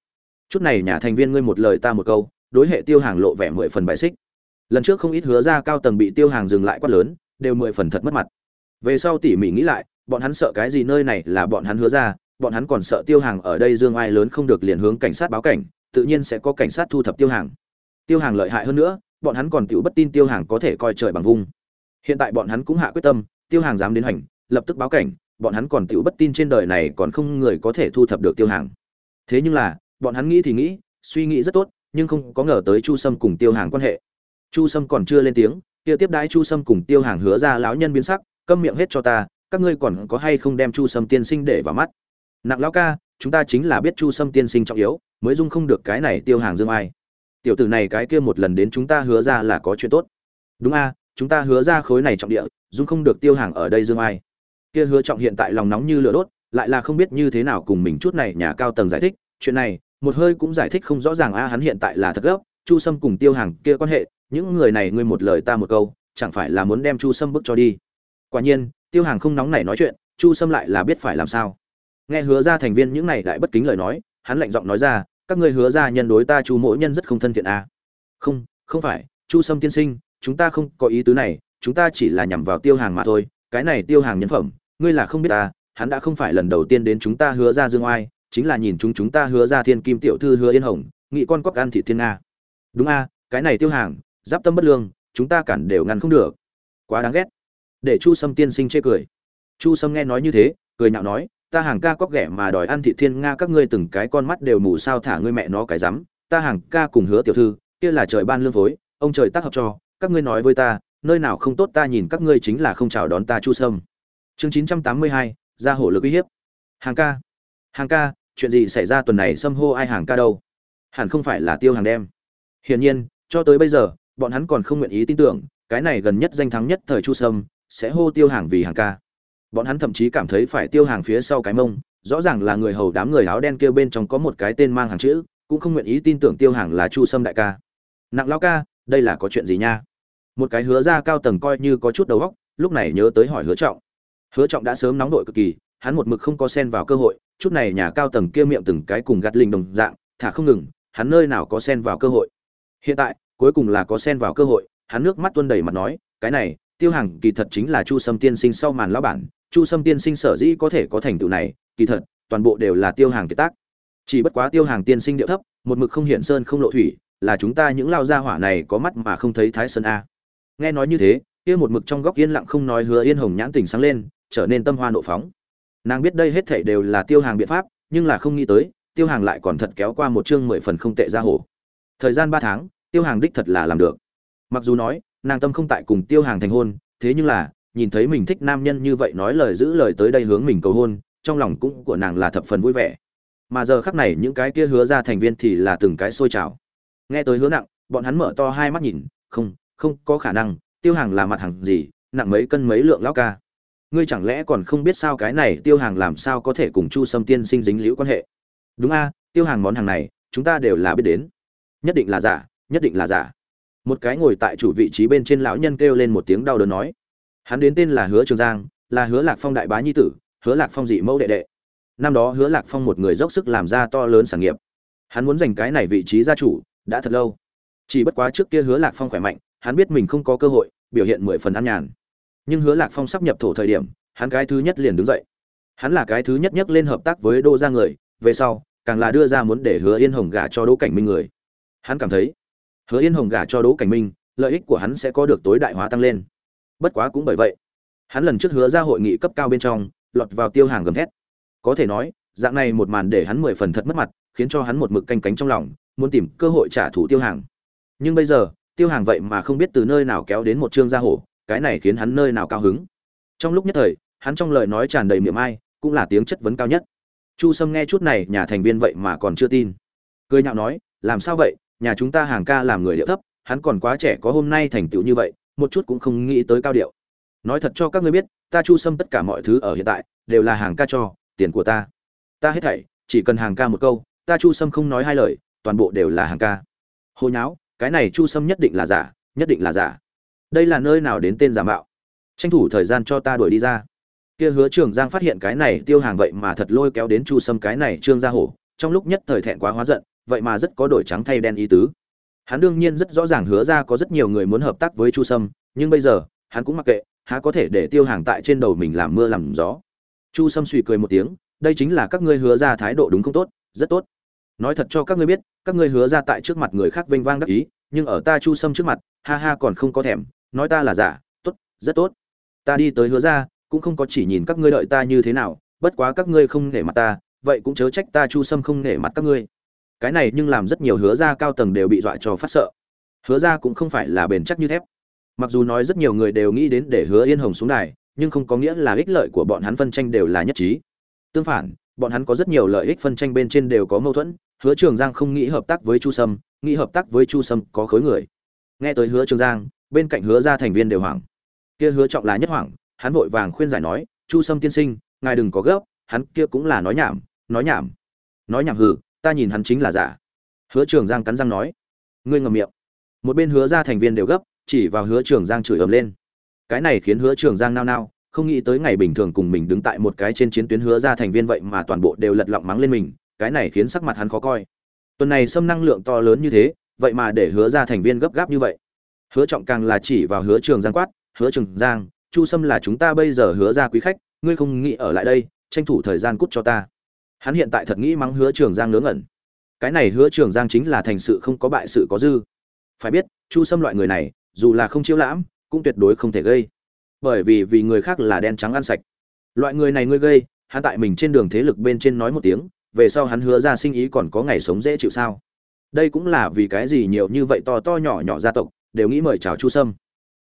Speaker 1: Chút này nhà thành viên ngươi một lời ta một câu, đối hệ tiêu hàng lộ vẻ mười phần bài xích. Lần trước không ít hứa ra cao tầng bị tiêu hàng dừng lại quát lớn, đều mười phần thật mất mặt. Về sau tỉ mỉ nghĩ lại, bọn hắn sợ cái gì nơi này là bọn hắn hứa ra, bọn hắn còn sợ tiêu hàng ở đây dương ai lớn không được liền hướng cảnh sát báo cảnh, tự nhiên sẽ có cảnh sát thu thập tiêu hàng. Tiêu hàng lợi hại hơn nữa bọn hắn còn tiểu bất tin tiêu hàng có thể coi trời bằng vung. Hiện tại bọn hắn cũng hạ quyết tâm, tiêu hàng dám đến hành lập tức báo cảnh, bọn hắn còn tiểu bất tin trên đời này còn không người có thể thu thập được tiêu hàng. Thế nhưng là, bọn hắn nghĩ thì nghĩ, suy nghĩ rất tốt, nhưng không có ngờ tới chu sâm cùng tiêu hàng quan hệ. Chu sâm còn chưa lên tiếng, kia tiếp đãi chu sâm cùng tiêu hàng hứa ra lão nhân biến sắc, câm miệng hết cho ta, các ngươi còn có hay không đem chu sâm tiên sinh để vào mắt? Nặng lão ca, chúng ta chính là biết chu sâm tiên sinh trọng yếu, mới dung không được cái này tiêu hàng dương ai tiểu tử này cái kia một lần đến chúng ta hứa ra là có chuyện tốt. Đúng a, chúng ta hứa ra khối này trọng địa dung không được tiêu hàng ở đây dương ai. Kia hứa trọng hiện tại lòng nóng như lửa đốt, lại là không biết như thế nào cùng mình chút này nhà cao tầng giải thích, chuyện này, một hơi cũng giải thích không rõ ràng a, hắn hiện tại là thật gấp, chu sâm cùng tiêu hàng kia quan hệ, những người này ngươi một lời ta một câu, chẳng phải là muốn đem chu sâm bức cho đi. Quả nhiên, tiêu hàng không nóng này nói chuyện, chu sâm lại là biết phải làm sao. Nghe hứa ra thành viên những này đại bất kính lời nói, hắn lạnh giọng nói ra các ngươi hứa ra nhân đối ta chu mỗi nhân rất không thân thiện à. không không phải, chu sâm tiên sinh, chúng ta không có ý tứ này, chúng ta chỉ là nhằm vào tiêu hàng mà thôi, cái này tiêu hàng nhân phẩm, ngươi là không biết ta hắn đã không phải lần đầu tiên đến chúng ta hứa ra dương oai, chính là nhìn chúng chúng ta hứa ra thiên kim tiểu thư hứa yên hồng, nghị con cóc ăn thị thiên nga. Đúng a cái này tiêu hàng, giáp tâm bất lương, chúng ta cản đều ngăn không được. Quá đáng ghét. Để chu sâm tiên sinh chê cười. Chu sâm nghe nói như thế, cười nhạo nói ta hàng ca cóc ghẻ mà đòi ăn thị thiên nga, các ngươi từng cái con mắt đều mù sao thả ngươi mẹ nó cái rắm. Ta hàng ca cùng hứa tiểu thư, kia là trời ban lương phối, ông trời tác hợp cho, các ngươi nói với ta, nơi nào không tốt ta nhìn các ngươi chính là không chào đón ta chu sâm. Chương chín trăm tám mươi hai, ra hổ lực uy hiếp. Hàng ca hàng ca, chuyện gì xảy ra tuần này xâm hô ai hàng ca đâu? Hẳn không phải là tiêu hàng đem. Hiển nhiên, cho tới bây giờ, bọn hắn còn không nguyện ý tin tưởng, cái này gần nhất danh thắng nhất thời chu sâm, sẽ hô tiêu hàng vì hàng ca bọn hắn thậm chí cảm thấy phải tiêu hàng phía sau cái mông, rõ ràng là người hầu đám người áo đen kia bên trong có một cái tên mang hàng chữ, cũng không nguyện ý tin tưởng tiêu hàng là chu sâm đại ca. Nặng lao ca, đây là có chuyện gì nha? Một cái hứa ra cao tầng coi như có chút đầu óc, lúc này nhớ tới hỏi hứa trọng. Hứa trọng đã sớm nóng đội cực kỳ, hắn một mực không có sen vào cơ hội, chút này nhà cao tầng kia miệng từng cái cùng gạt linh đồng dạng, thả không ngừng, hắn nơi nào có xen vào cơ hội. Hiện tại, cuối cùng là có xen vào cơ hội, hắn nước mắt tuôn đầy mặt nói, cái này, tiêu hàng kỳ thật chính là chu sâm tiên sinh sau màn lão bản chu sâm tiên sinh sở dĩ có thể có thành tựu này, kỳ thật, toàn bộ đều là tiêu hàng kiệt tác. Chỉ bất quá tiêu hàng tiên sinh điệu thấp, một mực không hiện sơn không lộ thủy, là chúng ta những lao gia hỏa này có mắt mà không thấy thái sơn a. Nghe nói như thế, kia một mực trong góc yên lặng không nói hứa yên hồng nhãn tình sáng lên, trở nên tâm hoa nộ phóng. Nàng biết đây hết thảy đều là tiêu hàng biện pháp, nhưng là không nghĩ tới, tiêu hàng lại còn thật kéo qua một chương mười phần không tệ ra hổ. Thời gian ba tháng, tiêu hàng đích thật là làm được. Mặc dù nói, nàng tâm không tại cùng tiêu hàng thành hôn, thế nhưng là nhìn thấy mình thích nam nhân như vậy nói lời giữ lời tới đây hướng mình cầu hôn, trong lòng cũng của nàng là thập phần vui vẻ. Mà giờ khắc này những cái kia hứa ra thành viên thì là từng cái sôi trào. Nghe tới hứa nặng, bọn hắn mở to hai mắt nhìn, không không có khả năng, tiêu hàng là mặt hàng gì, nặng mấy cân mấy lượng lão ca? Ngươi chẳng lẽ còn không biết sao cái này tiêu hàng làm sao có thể cùng chu sâm tiên sinh dính liễu quan hệ? Đúng a, tiêu hàng món hàng này, chúng ta đều là biết đến. Nhất định là giả, nhất định là giả. Một cái ngồi tại chủ vị trí bên trên lão nhân kêu lên một tiếng đau đớn nói hắn đến tên là hứa trường giang, là hứa lạc phong đại bá nhi tử, hứa lạc phong dị mẫu đệ đệ. Năm đó hứa lạc phong một người dốc sức làm ra to lớn sản nghiệp. Hắn muốn giành cái này vị trí gia chủ, đã thật lâu. Chỉ bất quá trước kia hứa lạc phong khỏe mạnh, hắn biết mình không có cơ hội, biểu hiện mười phần ăn nhàn. Nhưng hứa lạc phong sắp nhập thổ thời điểm, hắn cái thứ nhất liền đứng dậy. Hắn là cái thứ nhất nhất lên hợp tác với đô gia người, về sau, càng là đưa ra muốn để hứa yên hồng gả cho đỗ cảnh minh người. Hắn cảm thấy, hứa yên hồng gả cho đỗ cảnh minh, lợi ích của hắn sẽ có được tối đại hóa tăng lên bất quá cũng bởi vậy, hắn lần trước hứa ra hội nghị cấp cao bên trong, lọt vào tiêu hàng gầm thét. Có thể nói, dạng này một màn để hắn mười phần thật mất mặt, khiến cho hắn một mực canh cánh trong lòng, muốn tìm cơ hội trả thù tiêu hàng. Nhưng bây giờ, tiêu hàng vậy mà không biết từ nơi nào kéo đến một trương gia hổ, cái này khiến hắn nơi nào cao hứng. Trong lúc nhất thời, hắn trong lời nói tràn đầy miệng ai, cũng là tiếng chất vấn cao nhất. Chu sâm nghe chút này, nhà thành viên vậy mà còn chưa tin. Cười nhạo nói, làm sao vậy? Nhà chúng ta hàng ca làm người liệu thấp, hắn còn quá trẻ có hôm nay thành tựu như vậy một chút cũng không nghĩ tới cao điệu. Nói thật cho các ngươi biết, ta chu sâm tất cả mọi thứ ở hiện tại, đều là hàng ca cho, tiền của ta. Ta hết thảy, chỉ cần hàng ca một câu, ta chu sâm không nói hai lời, toàn bộ đều là hàng ca. Hồi nháo, cái này chu sâm nhất định là giả, nhất định là giả. Đây là nơi nào đến tên giả mạo? Tranh thủ thời gian cho ta đuổi đi ra. Kia hứa trường giang phát hiện cái này tiêu hàng vậy mà thật lôi kéo đến chu sâm cái này trương gia hổ, trong lúc nhất thời thẹn quá hóa giận, vậy mà rất có đổi trắng thay đen ý tứ hắn đương nhiên rất rõ ràng hứa ra có rất nhiều người muốn hợp tác với chu sâm, nhưng bây giờ, hắn cũng mặc kệ, há có thể để tiêu hàng tại trên đầu mình làm mưa làm gió. Chu sâm suy cười một tiếng, đây chính là các ngươi hứa ra thái độ đúng không tốt, rất tốt. Nói thật cho các ngươi biết, các ngươi hứa ra tại trước mặt người khác vênh vang đắc ý, nhưng ở ta chu sâm trước mặt, ha ha còn không có thèm, nói ta là giả, tốt, rất tốt. Ta đi tới hứa ra, cũng không có chỉ nhìn các ngươi đợi ta như thế nào, bất quá các ngươi không nể mặt ta, vậy cũng chớ trách ta chu sâm không nể mặt các ngươi cái này nhưng làm rất nhiều hứa ra cao tầng đều bị dọa cho phát sợ. Hứa ra cũng không phải là bền chắc như thép. Mặc dù nói rất nhiều người đều nghĩ đến để hứa yên hồng xuống đài, nhưng không có nghĩa là ích lợi của bọn hắn phân tranh đều là nhất trí. Tương phản, bọn hắn có rất nhiều lợi ích phân tranh bên trên đều có mâu thuẫn, hứa trường giang không nghĩ hợp tác với chu sâm, nghĩ hợp tác với chu sâm có khối người. Nghe tới hứa trường giang, bên cạnh hứa ra thành viên đều hoảng. Kia hứa trọng là nhất hoảng, hắn vội vàng khuyên giải nói, chu sâm tiên sinh, ngài đừng có gấp, hắn kia cũng là nói nhảm nói nhảm. Nói nhảm hừ ta nhìn hắn chính là giả. Hứa trường giang cắn răng nói. Ngươi ngầm miệng. Một bên hứa ra thành viên đều gấp, chỉ vào hứa trường giang chửi ầm lên. Cái này khiến hứa trường giang nao nao, không nghĩ tới ngày bình thường cùng mình đứng tại một cái trên chiến tuyến hứa ra thành viên vậy mà toàn bộ đều lật lọng mắng lên mình, cái này khiến sắc mặt hắn khó coi. Tuần này xâm năng lượng to lớn như thế, vậy mà để hứa ra thành viên gấp gáp như vậy. Hứa trọng càng là chỉ vào hứa trường giang quát, hứa trường giang, chu sâm là chúng ta bây giờ hứa ra quý khách, ngươi không nghĩ ở lại đây, tranh thủ thời gian cút cho ta hắn hiện tại thật nghĩ mắng hứa trường giang ngớ ngẩn. Cái này hứa trường giang chính là thành sự không có bại sự có dư. Phải biết, chu xâm loại người này, dù là không chiếu lãm, cũng tuyệt đối không thể gây. Bởi vì vì người khác là đen trắng ăn sạch. Loại người này ngươi gây, hắn tại mình trên đường thế lực bên trên nói một tiếng, về sau hắn hứa ra sinh ý còn có ngày sống dễ chịu sao? Đây cũng là vì cái gì nhiều như vậy to to nhỏ nhỏ gia tộc, đều nghĩ mời chào chu sâm.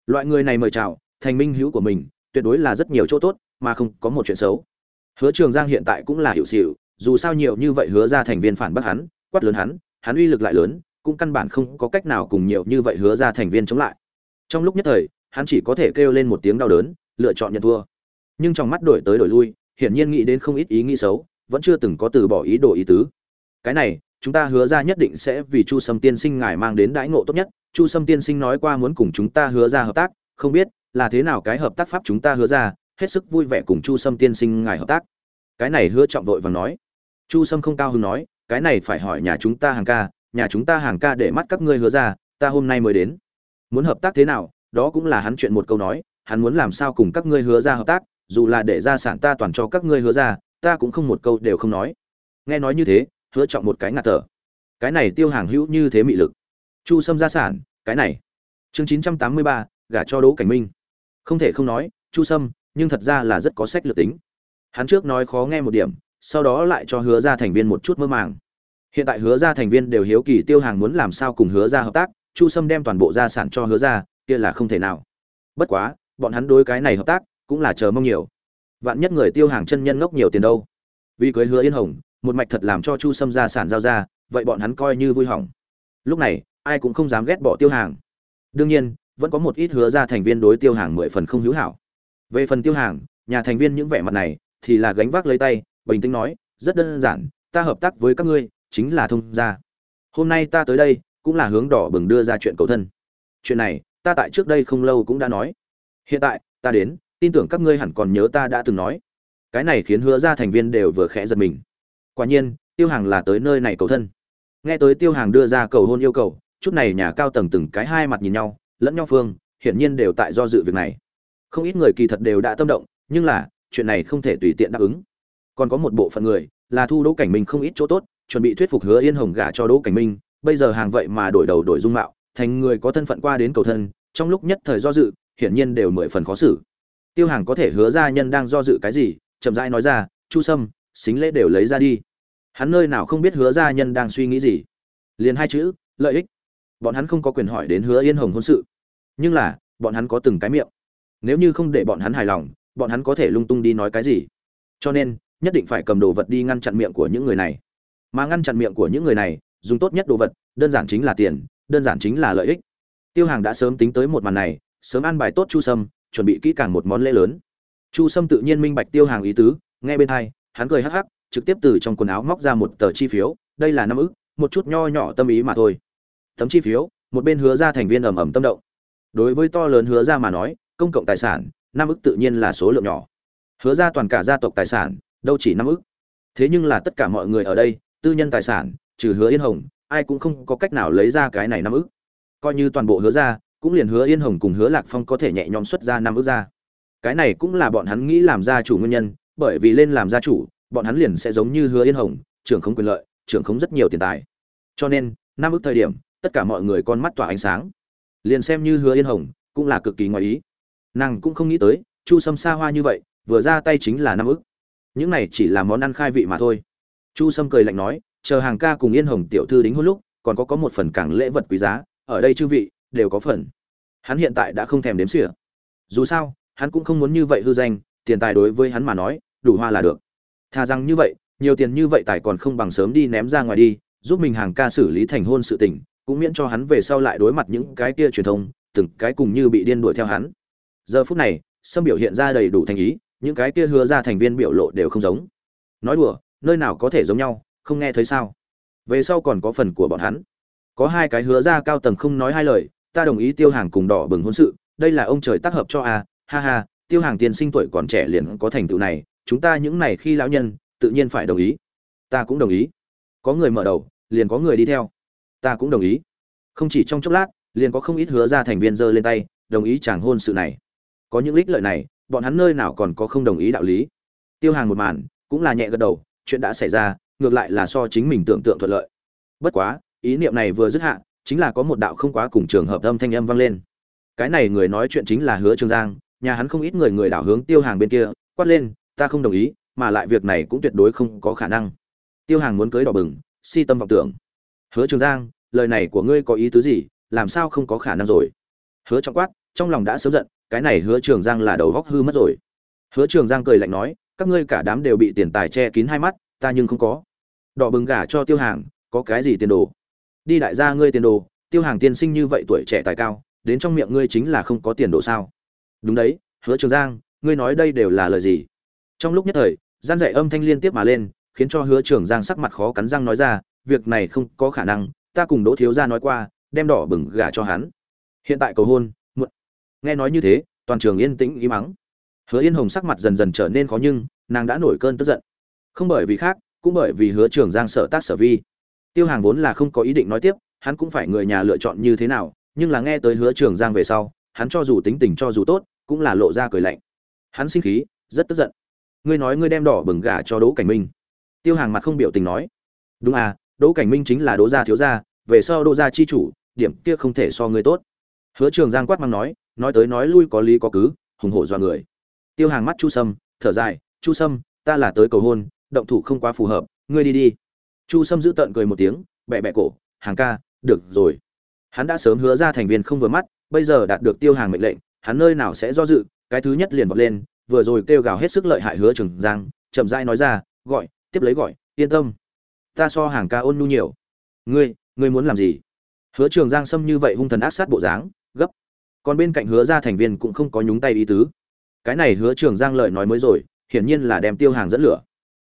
Speaker 1: Loại người này mời chào, thành minh hữu của mình, tuyệt đối là rất nhiều chỗ tốt, mà không có một chuyện xấu. Hứa trường giang hiện tại cũng là hiệu xịu dù sao nhiều như vậy hứa ra thành viên phản bác hắn, quát lớn hắn hắn uy lực lại lớn, cũng căn bản không có cách nào cùng nhiều như vậy hứa ra thành viên chống lại. Trong lúc nhất thời, hắn chỉ có thể kêu lên một tiếng đau đớn, lựa chọn nhận thua. Nhưng trong mắt đổi tới đổi lui, hiển nhiên nghĩ đến không ít ý nghĩ xấu, vẫn chưa từng có từ bỏ ý đồ ý tứ. Cái này, chúng ta hứa ra nhất định sẽ vì chu sâm tiên sinh ngài mang đến đãi ngộ tốt nhất. Chu sâm tiên sinh nói qua muốn cùng chúng ta hứa ra hợp tác, không biết là thế nào cái hợp tác pháp chúng ta hứa ra, hết sức vui vẻ cùng chu sâm tiên sinh ngài hợp tác. Cái này hứa trọng vội và nói chu sâm không cao hứng nói, cái này phải hỏi nhà chúng ta hàng ca, nhà chúng ta hàng ca để mắt các ngươi hứa ra, ta hôm nay mới đến. Muốn hợp tác thế nào, đó cũng là hắn chuyện một câu nói, hắn muốn làm sao cùng các ngươi hứa ra hợp tác, dù là để gia sản ta toàn cho các ngươi hứa ra, ta cũng không một câu đều không nói. Nghe nói như thế, hứa trọng một cái ngạt thở. Cái này tiêu hàng hữu như thế mị lực. Chu sâm gia sản, cái này. Chương chín trăm tám mươi ba, gả cho đỗ cảnh minh. Không thể không nói, chu sâm, nhưng thật ra là rất có sách lược tính. Hắn trước nói khó nghe một điểm sau đó lại cho hứa ra thành viên một chút mơ màng. Hiện tại hứa ra thành viên đều hiếu kỳ tiêu hàng muốn làm sao cùng hứa ra hợp tác, chu sâm đem toàn bộ gia sản cho hứa ra kia là không thể nào. Bất quá, bọn hắn đối cái này hợp tác, cũng là chờ mong nhiều. Vạn nhất người tiêu hàng chân nhân ngốc nhiều tiền đâu. Vì cưới hứa yên hồng, một mạch thật làm cho chu sâm gia sản giao ra, vậy bọn hắn coi như vui hỏng. Lúc này, ai cũng không dám ghét bỏ tiêu hàng. Đương nhiên, vẫn có một ít hứa ra thành viên đối tiêu hàng mười phần không hữu hảo. Về phần tiêu hàng, nhà thành viên những vẻ mặt này, thì là gánh vác lấy tay bình tĩnh nói, rất đơn giản, ta hợp tác với các ngươi chính là thông gia. Hôm nay ta tới đây cũng là hướng đỏ bừng đưa ra chuyện cầu thân. Chuyện này ta tại trước đây không lâu cũng đã nói. Hiện tại, ta đến, tin tưởng các ngươi hẳn còn nhớ ta đã từng nói. Cái này khiến hứa ra thành viên đều vừa khẽ giật mình. Quả nhiên, tiêu hàng là tới nơi này cầu thân. Nghe tới tiêu hàng đưa ra cầu hôn yêu cầu, chút này nhà cao tầng từng cái hai mặt nhìn nhau, lẫn nhau phương, hiển nhiên đều tại do dự việc này. Không ít người kỳ thật đều đã tâm động, nhưng là, chuyện này không thể tùy tiện đáp ứng còn có một bộ phận người là thu đỗ cảnh minh không ít chỗ tốt, chuẩn bị thuyết phục hứa yên hồng gả cho đỗ cảnh minh, bây giờ hàng vậy mà đổi đầu đổi dung mạo, thành người có thân phận qua đến cầu thân, trong lúc nhất thời do dự, hiển nhiên đều mười phần khó xử. Tiêu hàng có thể hứa ra nhân đang do dự cái gì, chậm rãi nói ra, chu sâm, xính lễ đều lấy ra đi. Hắn nơi nào không biết hứa gia nhân đang suy nghĩ gì. Liền hai chữ, lợi ích. Bọn hắn không có quyền hỏi đến hứa yên hồng hôn sự. Nhưng là, bọn hắn có từng cái miệng. Nếu như không để bọn hắn hài lòng, bọn hắn có thể lung tung đi nói cái gì. Cho nên nhất định phải cầm đồ vật đi ngăn chặn miệng của những người này. Mà ngăn chặn miệng của những người này dùng tốt nhất đồ vật đơn giản chính là tiền đơn giản chính là lợi ích. Tiêu hàng đã sớm tính tới một màn này sớm ăn bài tốt chu sâm chuẩn bị kỹ càng một món lễ lớn. Chu sâm tự nhiên minh bạch tiêu hàng ý tứ nghe bên tai, hắn cười hắc hắc trực tiếp từ trong quần áo móc ra một tờ chi phiếu đây là năm ức một chút nho nhỏ tâm ý mà thôi. Tấm chi phiếu một bên hứa ra thành viên ầm ầm tâm động. Đối với to lớn hứa ra mà nói công cộng tài sản năm ức tự nhiên là số lượng nhỏ. Hứa ra toàn cả gia tộc tài sản đâu chỉ năm ức. Thế nhưng là tất cả mọi người ở đây, tư nhân tài sản, trừ hứa yên hồng, ai cũng không có cách nào lấy ra cái này năm ức. Coi như toàn bộ hứa ra, cũng liền hứa yên hồng cùng hứa lạc phong có thể nhẹ nhõm xuất ra năm ức ra. Cái này cũng là bọn hắn nghĩ làm gia chủ nguyên nhân, bởi vì lên làm gia chủ, bọn hắn liền sẽ giống như hứa yên hồng, trưởng không quyền lợi, trưởng không rất nhiều tiền tài. Cho nên, năm ức thời điểm, tất cả mọi người con mắt tỏa ánh sáng. Liền xem như hứa yên hồng, cũng là cực kỳ ngoài ý. Nàng cũng không nghĩ tới, chu sâm xa hoa như vậy, vừa ra tay chính là năm ức những này chỉ là món ăn khai vị mà thôi. Chu sâm cười lạnh nói, chờ hàng ca cùng yên hồng tiểu thư đính hôn lúc, còn có có một phần càng lễ vật quý giá, ở đây chư vị, đều có phần. Hắn hiện tại đã không thèm đếm xỉa. Dù sao, hắn cũng không muốn như vậy hư danh, tiền tài đối với hắn mà nói, đủ hoa là được. Thà rằng như vậy, nhiều tiền như vậy tài còn không bằng sớm đi ném ra ngoài đi, giúp mình hàng ca xử lý thành hôn sự tình, cũng miễn cho hắn về sau lại đối mặt những cái kia truyền thông, từng cái cùng như bị điên đuổi theo hắn. Giờ phút này, sâm biểu hiện ra đầy đủ thành ý những cái kia hứa ra thành viên biểu lộ đều không giống. Nói đùa, nơi nào có thể giống nhau, không nghe thấy sao? Về sau còn có phần của bọn hắn. Có hai cái hứa ra cao tầng không nói hai lời, ta đồng ý tiêu hàng cùng đỏ bừng hôn sự, đây là ông trời tác hợp cho a, ha ha, tiêu hàng tiền sinh tuổi còn trẻ liền có thành tựu này, chúng ta những này khi lão nhân, tự nhiên phải đồng ý. Ta cũng đồng ý. Có người mở đầu, liền có người đi theo. Ta cũng đồng ý. Không chỉ trong chốc lát, liền có không ít hứa ra thành viên giơ lên tay, đồng ý chàng hôn sự này. Có những ích lợi này bọn hắn nơi nào còn có không đồng ý đạo lý. Tiêu hàng một màn, cũng là nhẹ gật đầu, chuyện đã xảy ra, ngược lại là so chính mình tưởng tượng thuận lợi. Bất quá, ý niệm này vừa dứt hạ, chính là có một đạo không quá cùng trường hợp âm thanh âm vang lên. Cái này người nói chuyện chính là hứa trường giang, nhà hắn không ít người người đảo hướng tiêu hàng bên kia, quát lên, ta không đồng ý, mà lại việc này cũng tuyệt đối không có khả năng. Tiêu hàng muốn cưới đỏ bừng, si tâm vọng tưởng. Hứa trường giang, lời này của ngươi có ý tứ gì? Làm sao không có khả năng rồi? Hứa trọng quát, trong lòng đã sớm giận cái này hứa trường giang là đầu góc hư mất rồi. Hứa trường giang cười lạnh nói, các ngươi cả đám đều bị tiền tài che kín hai mắt, ta nhưng không có. Đỏ bừng gả cho tiêu hàng, có cái gì tiền đồ? Đi đại gia ngươi tiền đồ, tiêu hàng tiên sinh như vậy tuổi trẻ tài cao, đến trong miệng ngươi chính là không có tiền đồ sao? Đúng đấy, hứa trường giang, ngươi nói đây đều là lời gì? Trong lúc nhất thời, gian dạy âm thanh liên tiếp mà lên, khiến cho hứa trường giang sắc mặt khó cắn răng nói ra, việc này không có khả năng, ta cùng đỗ thiếu gia nói qua, đem đỏ bừng gả cho hắn. Hiện tại cầu hôn nghe nói như thế, toàn trường yên tĩnh im mắng. Hứa yên hồng sắc mặt dần dần trở nên khó nhưng, nàng đã nổi cơn tức giận. Không bởi vì khác, cũng bởi vì hứa trường giang sợ tác sở vi. Tiêu hàng vốn là không có ý định nói tiếp, hắn cũng phải người nhà lựa chọn như thế nào, nhưng là nghe tới hứa trường giang về sau, hắn cho dù tính tình cho dù tốt, cũng là lộ ra cười lạnh. Hắn sinh khí, rất tức giận. Ngươi nói ngươi đem đỏ bừng gà cho đỗ cảnh minh. Tiêu hàng mặt không biểu tình nói. Đúng à đỗ cảnh minh chính là đỗ gia thiếu gia, về sau đỗ gia chi chủ, điểm kia không thể so ngươi tốt. Hứa trường giang quát mang nói nói tới nói lui có lý có cứ, hùng hổ do người. Tiêu hàng mắt chu sâm, thở dài, chu sâm, ta là tới cầu hôn, động thủ không quá phù hợp, ngươi đi đi. Chu sâm giữ tợn cười một tiếng, bẹ bẹ cổ, hàng ca, được rồi. Hắn đã sớm hứa ra thành viên không vừa mắt, bây giờ đạt được tiêu hàng mệnh lệnh, hắn nơi nào sẽ do dự, cái thứ nhất liền vọt lên, vừa rồi kêu gào hết sức lợi hại hứa trường giang, chậm rãi nói ra, gọi, tiếp lấy gọi, yên tâm. Ta so hàng ca ôn nhu nhiều. Ngươi ngươi muốn làm gì? Hứa trường giang xâm như vậy hung thần ác sát bộ dáng, gấp còn bên cạnh hứa ra thành viên cũng không có nhúng tay ý tứ. Cái này hứa trường giang lợi nói mới rồi, hiển nhiên là đem tiêu hàng dẫn lửa.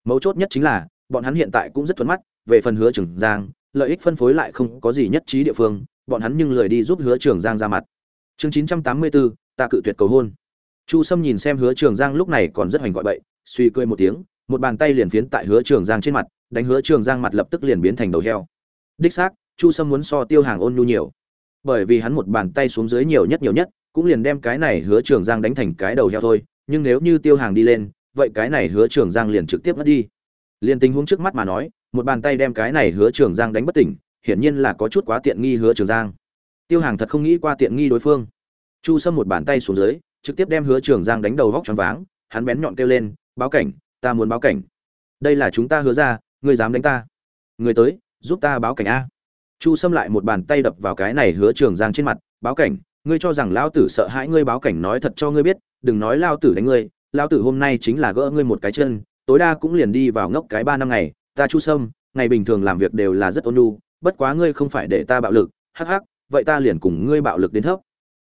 Speaker 1: Mấu chốt nhất chính là, bọn hắn hiện tại cũng rất thuận mắt, về phần hứa trường giang, lợi ích phân phối lại không có gì nhất trí địa phương, bọn hắn nhưng lười đi giúp hứa trường giang ra mặt. Chương chín trăm tám mươi bốn ta cự tuyệt cầu hôn. Chu sâm nhìn xem hứa trường giang lúc này còn rất hoành gọi bậy, suy cười một tiếng, một bàn tay liền phiến tại hứa trường giang trên mặt, đánh hứa trường giang mặt lập tức liền biến thành đầu heo. Đích xác, chu sâm muốn so tiêu hàng ôn nhu nhiều bởi vì hắn một bàn tay xuống dưới nhiều nhất nhiều nhất, cũng liền đem cái này hứa trường giang đánh thành cái đầu heo thôi, nhưng nếu như tiêu hàng đi lên, vậy cái này hứa trường giang liền trực tiếp mất đi. Liên tình huống trước mắt mà nói, một bàn tay đem cái này hứa trường giang đánh bất tỉnh, hiển nhiên là có chút quá tiện nghi hứa trường giang. Tiêu hàng thật không nghĩ qua tiện nghi đối phương. Chu sâm một bàn tay xuống dưới, trực tiếp đem hứa trường giang đánh đầu vóc choáng váng, hắn bén nhọn kêu lên, báo cảnh, ta muốn báo cảnh. Đây là chúng ta hứa ra, ngươi dám đánh ta. Người tới, giúp ta báo cảnh a chu sâm lại một bàn tay đập vào cái này hứa trường giang trên mặt, báo cảnh, ngươi cho rằng lao tử sợ hãi ngươi, báo cảnh nói thật cho ngươi biết, đừng nói lao tử đánh ngươi lao tử hôm nay chính là gỡ ngươi một cái chân, tối đa cũng liền đi vào ngốc cái ba năm ngày, ta chu sâm, ngày bình thường làm việc đều là rất ôn nhu, bất quá ngươi không phải để ta bạo lực, hắc hắc, vậy ta liền cùng ngươi bạo lực đến thấp.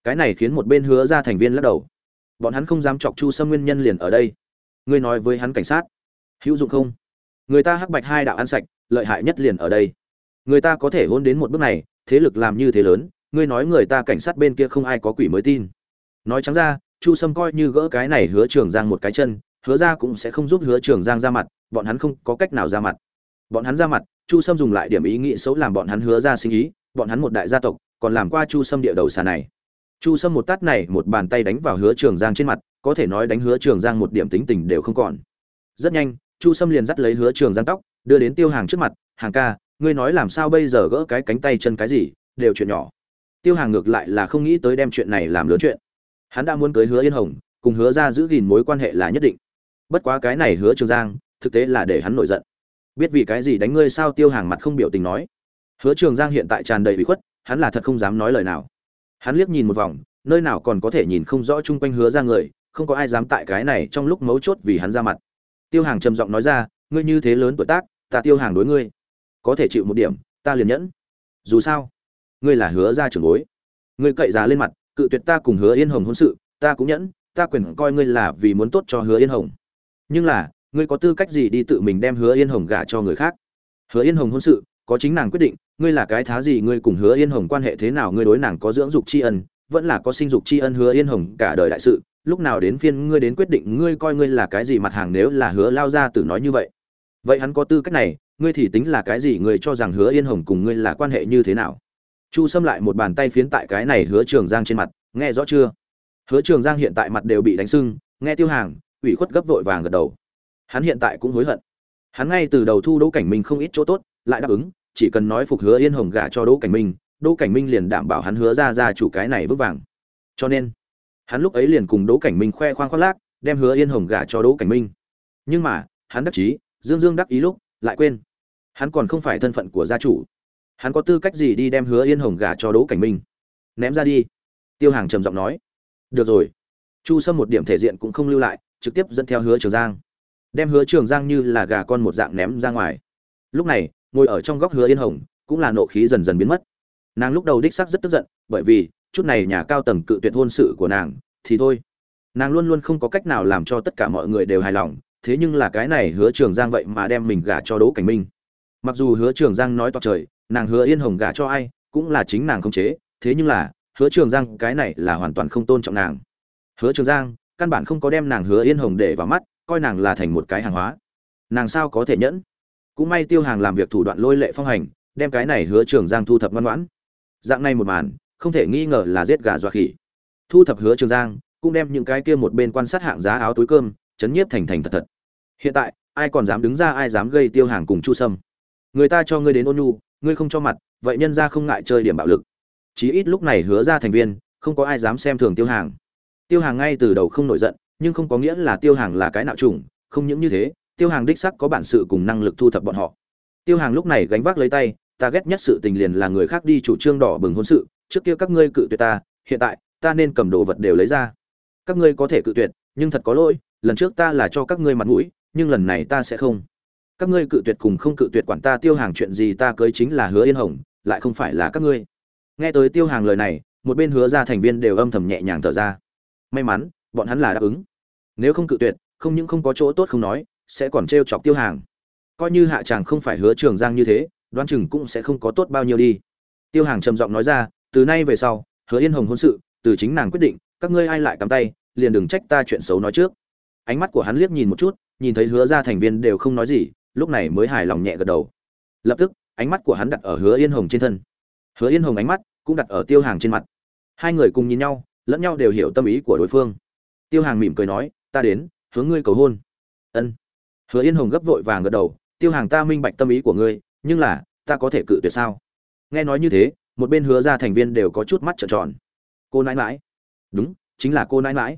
Speaker 1: Cái này khiến một bên hứa ra thành viên lắc đầu. Bọn hắn không dám chọc chu sâm nguyên nhân liền ở đây. Ngươi nói với hắn cảnh sát, hữu dụng không? Người ta hắc bạch hai đạo ăn sạch, lợi hại nhất liền ở đây người ta có thể hôn đến một bước này, thế lực làm như thế lớn, ngươi nói người ta cảnh sát bên kia không ai có quỷ mới tin. Nói trắng ra, chu sâm coi như gỡ cái này hứa trường giang một cái chân, hứa ra cũng sẽ không giúp hứa trường giang ra mặt, bọn hắn không có cách nào ra mặt. Bọn hắn ra mặt, chu sâm dùng lại điểm ý nghĩ xấu làm bọn hắn hứa ra sinh ý, bọn hắn một đại gia tộc, còn làm qua chu sâm địa đầu xà này. Chu sâm một tát này một bàn tay đánh vào hứa trường giang trên mặt, có thể nói đánh hứa trường giang một điểm tính tình đều không còn. Rất nhanh, chu sâm liền dắt lấy hứa trường giang tóc, đưa đến tiêu hàng trước mặt, hàng ca ngươi nói làm sao bây giờ gỡ cái cánh tay chân cái gì, đều chuyện nhỏ. Tiêu hàng ngược lại là không nghĩ tới đem chuyện này làm lớn chuyện. Hắn đã muốn cưới hứa yên hồng, cùng hứa ra giữ gìn mối quan hệ là nhất định. Bất quá cái này hứa trường giang, thực tế là để hắn nổi giận. Biết vì cái gì đánh ngươi sao tiêu hàng mặt không biểu tình nói. Hứa trường giang hiện tại tràn đầy bị khuất, hắn là thật không dám nói lời nào. Hắn liếc nhìn một vòng, nơi nào còn có thể nhìn không rõ chung quanh hứa ra người, không có ai dám tại cái này trong lúc mấu chốt vì hắn ra mặt. Tiêu hàng trầm giọng nói ra, ngươi như thế lớn tuổi tác, ta tiêu hàng đối ngươi có thể chịu một điểm, ta liền nhẫn. Dù sao, ngươi là hứa ra trưởng bối. Ngươi cậy giá lên mặt, cự tuyệt ta cùng hứa yên hồng hôn sự, ta cũng nhẫn, ta quyền coi ngươi là vì muốn tốt cho hứa yên hồng. Nhưng là, ngươi có tư cách gì đi tự mình đem hứa yên hồng gả cho người khác? Hứa yên hồng hôn sự, có chính nàng quyết định, ngươi là cái thá gì ngươi cùng hứa yên hồng quan hệ thế nào, ngươi đối nàng có dưỡng dục tri ân, vẫn là có sinh dục tri ân hứa yên hồng cả đời đại sự, lúc nào đến phiên ngươi đến quyết định ngươi coi ngươi là cái gì mặt hàng nếu là hứa lao ra tử nói như vậy? Vậy hắn có tư cách này, ngươi thì tính là cái gì? Ngươi cho rằng hứa yên hồng cùng ngươi là quan hệ như thế nào? Chu xâm lại một bàn tay phiến tại cái này hứa trường giang trên mặt, nghe rõ chưa? Hứa trường giang hiện tại mặt đều bị đánh sưng, nghe tiêu hàng, ủy khuất gấp vội vàng gật đầu. Hắn hiện tại cũng hối hận. Hắn ngay từ đầu thu đỗ cảnh minh không ít chỗ tốt, lại đáp ứng, chỉ cần nói phục hứa yên hồng gả cho đỗ cảnh minh, đỗ cảnh minh liền đảm bảo hắn hứa ra ra chủ cái này vững vàng. Cho nên, hắn lúc ấy liền cùng đỗ cảnh minh khoe khoang khoác lác, đem hứa yên hồng gả cho đỗ cảnh minh. Nhưng mà, hắn đắc chí dương dương đắc ý lúc, lại quên. Hắn còn không phải thân phận của gia chủ. Hắn có tư cách gì đi đem hứa yên hồng gả cho đỗ cảnh minh? Ném ra đi. Tiêu hàng trầm giọng nói. Được rồi. Chu sâm một điểm thể diện cũng không lưu lại, trực tiếp dẫn theo hứa trường giang. Đem hứa trường giang như là gà con một dạng ném ra ngoài. Lúc này, ngồi ở trong góc hứa yên hồng, cũng là nộ khí dần dần biến mất. Nàng lúc đầu đích sắc rất tức giận, bởi vì, chút này nhà cao tầng cự tuyệt hôn sự của nàng, thì thôi. Nàng luôn luôn không có cách nào làm cho tất cả mọi người đều hài lòng thế nhưng là cái này hứa trường giang vậy mà đem mình gả cho đỗ cảnh minh. Mặc dù hứa trường giang nói to trời, nàng hứa yên hồng gả cho ai, cũng là chính nàng không chế, thế nhưng là, hứa trường giang cái này là hoàn toàn không tôn trọng nàng. Hứa trường giang, căn bản không có đem nàng hứa yên hồng để vào mắt, coi nàng là thành một cái hàng hóa. Nàng sao có thể nhẫn? Cũng may tiêu hàng làm việc thủ đoạn lôi lệ phong hành, đem cái này hứa trường giang thu thập ngoan ngoãn. Dạng này một màn, không thể nghi ngờ là giết gà dọa khỉ. Thu thập hứa trường giang, cũng đem những cái kia một bên quan sát hạng giá áo túi cơm chấn nhiếp thành thành thật thật. Hiện tại, ai còn dám đứng ra, ai dám gây tiêu hàng cùng chu sâm? Người ta cho ngươi đến ôn nhu, ngươi không cho mặt, vậy nhân ra không ngại chơi điểm bạo lực. Chí ít lúc này hứa ra thành viên, không có ai dám xem thường tiêu hàng. Tiêu hàng ngay từ đầu không nổi giận, nhưng không có nghĩa là tiêu hàng là cái nạo trùng không những như thế, tiêu hàng đích sắc có bản sự cùng năng lực thu thập bọn họ. Tiêu hàng lúc này gánh vác lấy tay, ta ghét nhất sự tình liền là người khác đi chủ trương đỏ bừng hôn sự, trước kia các ngươi cự tuyệt ta, hiện tại, ta nên cầm đồ vật đều lấy ra. Các ngươi có thể cự tuyệt, nhưng thật có lỗi lần trước ta là cho các ngươi mặt mũi, nhưng lần này ta sẽ không. Các ngươi cự tuyệt cùng không cự tuyệt quản ta tiêu hàng chuyện gì ta cưới chính là hứa yên hồng, lại không phải là các ngươi. Nghe tới tiêu hàng lời này, một bên hứa ra thành viên đều âm thầm nhẹ nhàng thở ra. May mắn, bọn hắn là đáp ứng. Nếu không cự tuyệt, không những không có chỗ tốt không nói, sẽ còn t chọc tiêu hàng. Coi như hạ chàng không phải hứa trường giang như thế, đoán chừng cũng sẽ không có tốt bao nhiêu đi. Tiêu hàng trầm giọng nói ra, từ nay về sau, hứa yên hồng hôn sự, từ chính nàng quyết định, các ngươi ai lại cắm tay, liền đừng trách ta chuyện xấu nói trước ánh mắt của hắn liếc nhìn một chút, nhìn thấy hứa ra thành viên đều không nói gì, lúc này mới hài lòng nhẹ gật đầu. Lập tức, ánh mắt của hắn đặt ở hứa yên hồng trên thân. Hứa yên hồng ánh mắt cũng đặt ở tiêu hàng trên mặt. Hai người cùng nhìn nhau, lẫn nhau đều hiểu tâm ý của đối phương. Tiêu hàng mỉm cười nói, ta đến, hướng ngươi cầu hôn. Ân. Hứa yên hồng gấp vội vàng gật đầu, tiêu hàng ta minh bạch tâm ý của ngươi, nhưng là, ta có thể cự tuyệt sao? Nghe nói như thế, một bên hứa ra thành viên đều có chút mắt trợn tròn. Cô nãi mãi đúng, chính là cô nãi mãi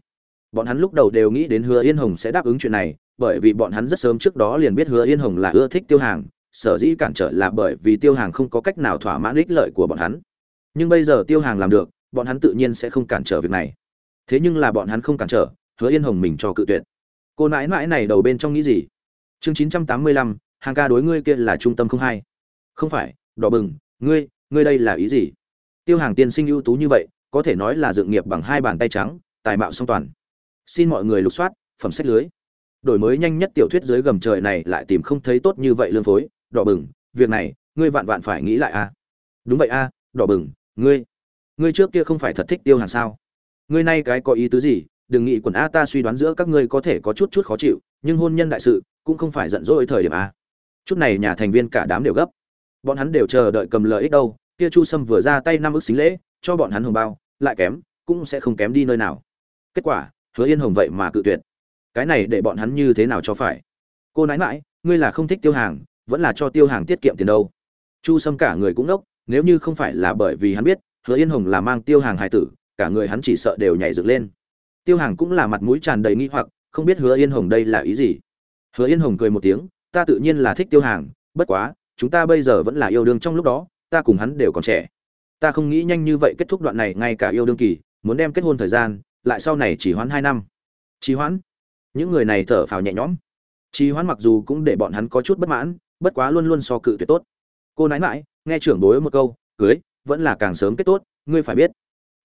Speaker 1: bọn hắn lúc đầu đều nghĩ đến hứa yên hồng sẽ đáp ứng chuyện này, bởi vì bọn hắn rất sớm trước đó liền biết hứa yên hồng là ưa thích tiêu hàng, sở dĩ cản trở là bởi vì tiêu hàng không có cách nào thỏa mãn ích lợi của bọn hắn. Nhưng bây giờ tiêu hàng làm được, bọn hắn tự nhiên sẽ không cản trở việc này. Thế nhưng là bọn hắn không cản trở, hứa yên hồng mình cho cự tuyệt. Cô nãi nãi này đầu bên trong nghĩ gì? Chương chín trăm tám mươi lăm, hàng ca đối ngươi kia là trung tâm không hay. không phải, đỏ bừng, ngươi ngươi đây là ý gì? Tiêu hàng tiên sinh ưu tú như vậy, có thể nói là dựng nghiệp bằng hai bàn tay trắng, tài mạo song toàn xin mọi người lục soát, phẩm sách lưới. Đổi mới nhanh nhất tiểu thuyết dưới gầm trời này lại tìm không thấy tốt như vậy lương phối. Đỏ bừng, việc này, ngươi vạn vạn phải nghĩ lại a. Đúng vậy a, đỏ bừng, ngươi ngươi trước kia không phải thật thích tiêu hàng sao? Ngươi nay cái có ý tứ gì? Đừng nghĩ quần a ta suy đoán giữa các ngươi có thể có chút chút khó chịu, nhưng hôn nhân đại sự, cũng không phải giận dỗi thời điểm a. Chút này nhà thành viên cả đám đều gấp. Bọn hắn đều chờ đợi cầm lợi ích đâu, kia chu sâm vừa ra tay năm ước xính lễ, cho bọn hắn hồng bao, lại kém, cũng sẽ không kém đi nơi nào. Kết quả hứa yên hồng vậy mà cự tuyệt. Cái này để bọn hắn như thế nào cho phải? Cô nãi mãi ngươi là không thích tiêu hàng, vẫn là cho tiêu hàng tiết kiệm tiền đâu. Chu sâm cả người cũng đốc nếu như không phải là bởi vì hắn biết, hứa yên hồng là mang tiêu hàng hài tử, cả người hắn chỉ sợ đều nhảy dựng lên. Tiêu hàng cũng là mặt mũi tràn đầy nghi hoặc, không biết hứa yên hồng đây là ý gì. Hứa yên hồng cười một tiếng, ta tự nhiên là thích tiêu hàng, bất quá, chúng ta bây giờ vẫn là yêu đương trong lúc đó, ta cùng hắn đều còn trẻ. Ta không nghĩ nhanh như vậy kết thúc đoạn này ngay cả yêu đương kỳ, muốn đem kết hôn thời gian lại sau này chỉ hoãn hai năm. Trì hoãn? Những người này thở phào nhẹ nhõm. Trì hoãn mặc dù cũng để bọn hắn có chút bất mãn, bất quá luôn luôn so cự tuyệt tốt. Cô nãi mãi nghe trưởng bối một câu, cưới, vẫn là càng sớm kết tốt, ngươi phải biết,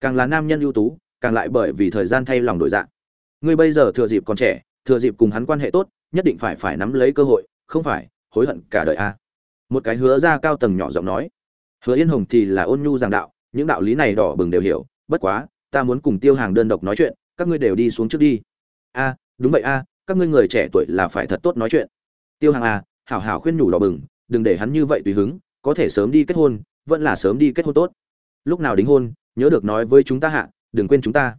Speaker 1: càng là nam nhân ưu tú, càng lại bởi vì thời gian thay lòng đổi dạng. Ngươi bây giờ thừa dịp còn trẻ, thừa dịp cùng hắn quan hệ tốt, nhất định phải phải nắm lấy cơ hội, không phải, hối hận cả đời a. À. một cái hứa ra cao tầng nhỏ giọng nói. Hứa yên hồng thì là ôn nhu giảng đạo, những đạo lý này đỏ bừng đều hiểu, bất quá ta muốn cùng tiêu hàng đơn độc nói chuyện, các ngươi đều đi xuống trước đi. A, đúng vậy a, các ngươi người trẻ tuổi là phải thật tốt nói chuyện. Tiêu hàng a hảo hảo khuyên nhủ đỏ bừng, đừng để hắn như vậy tùy hứng, có thể sớm đi kết hôn, vẫn là sớm đi kết hôn tốt. Lúc nào đính hôn, nhớ được nói với chúng ta hạ, đừng quên chúng ta.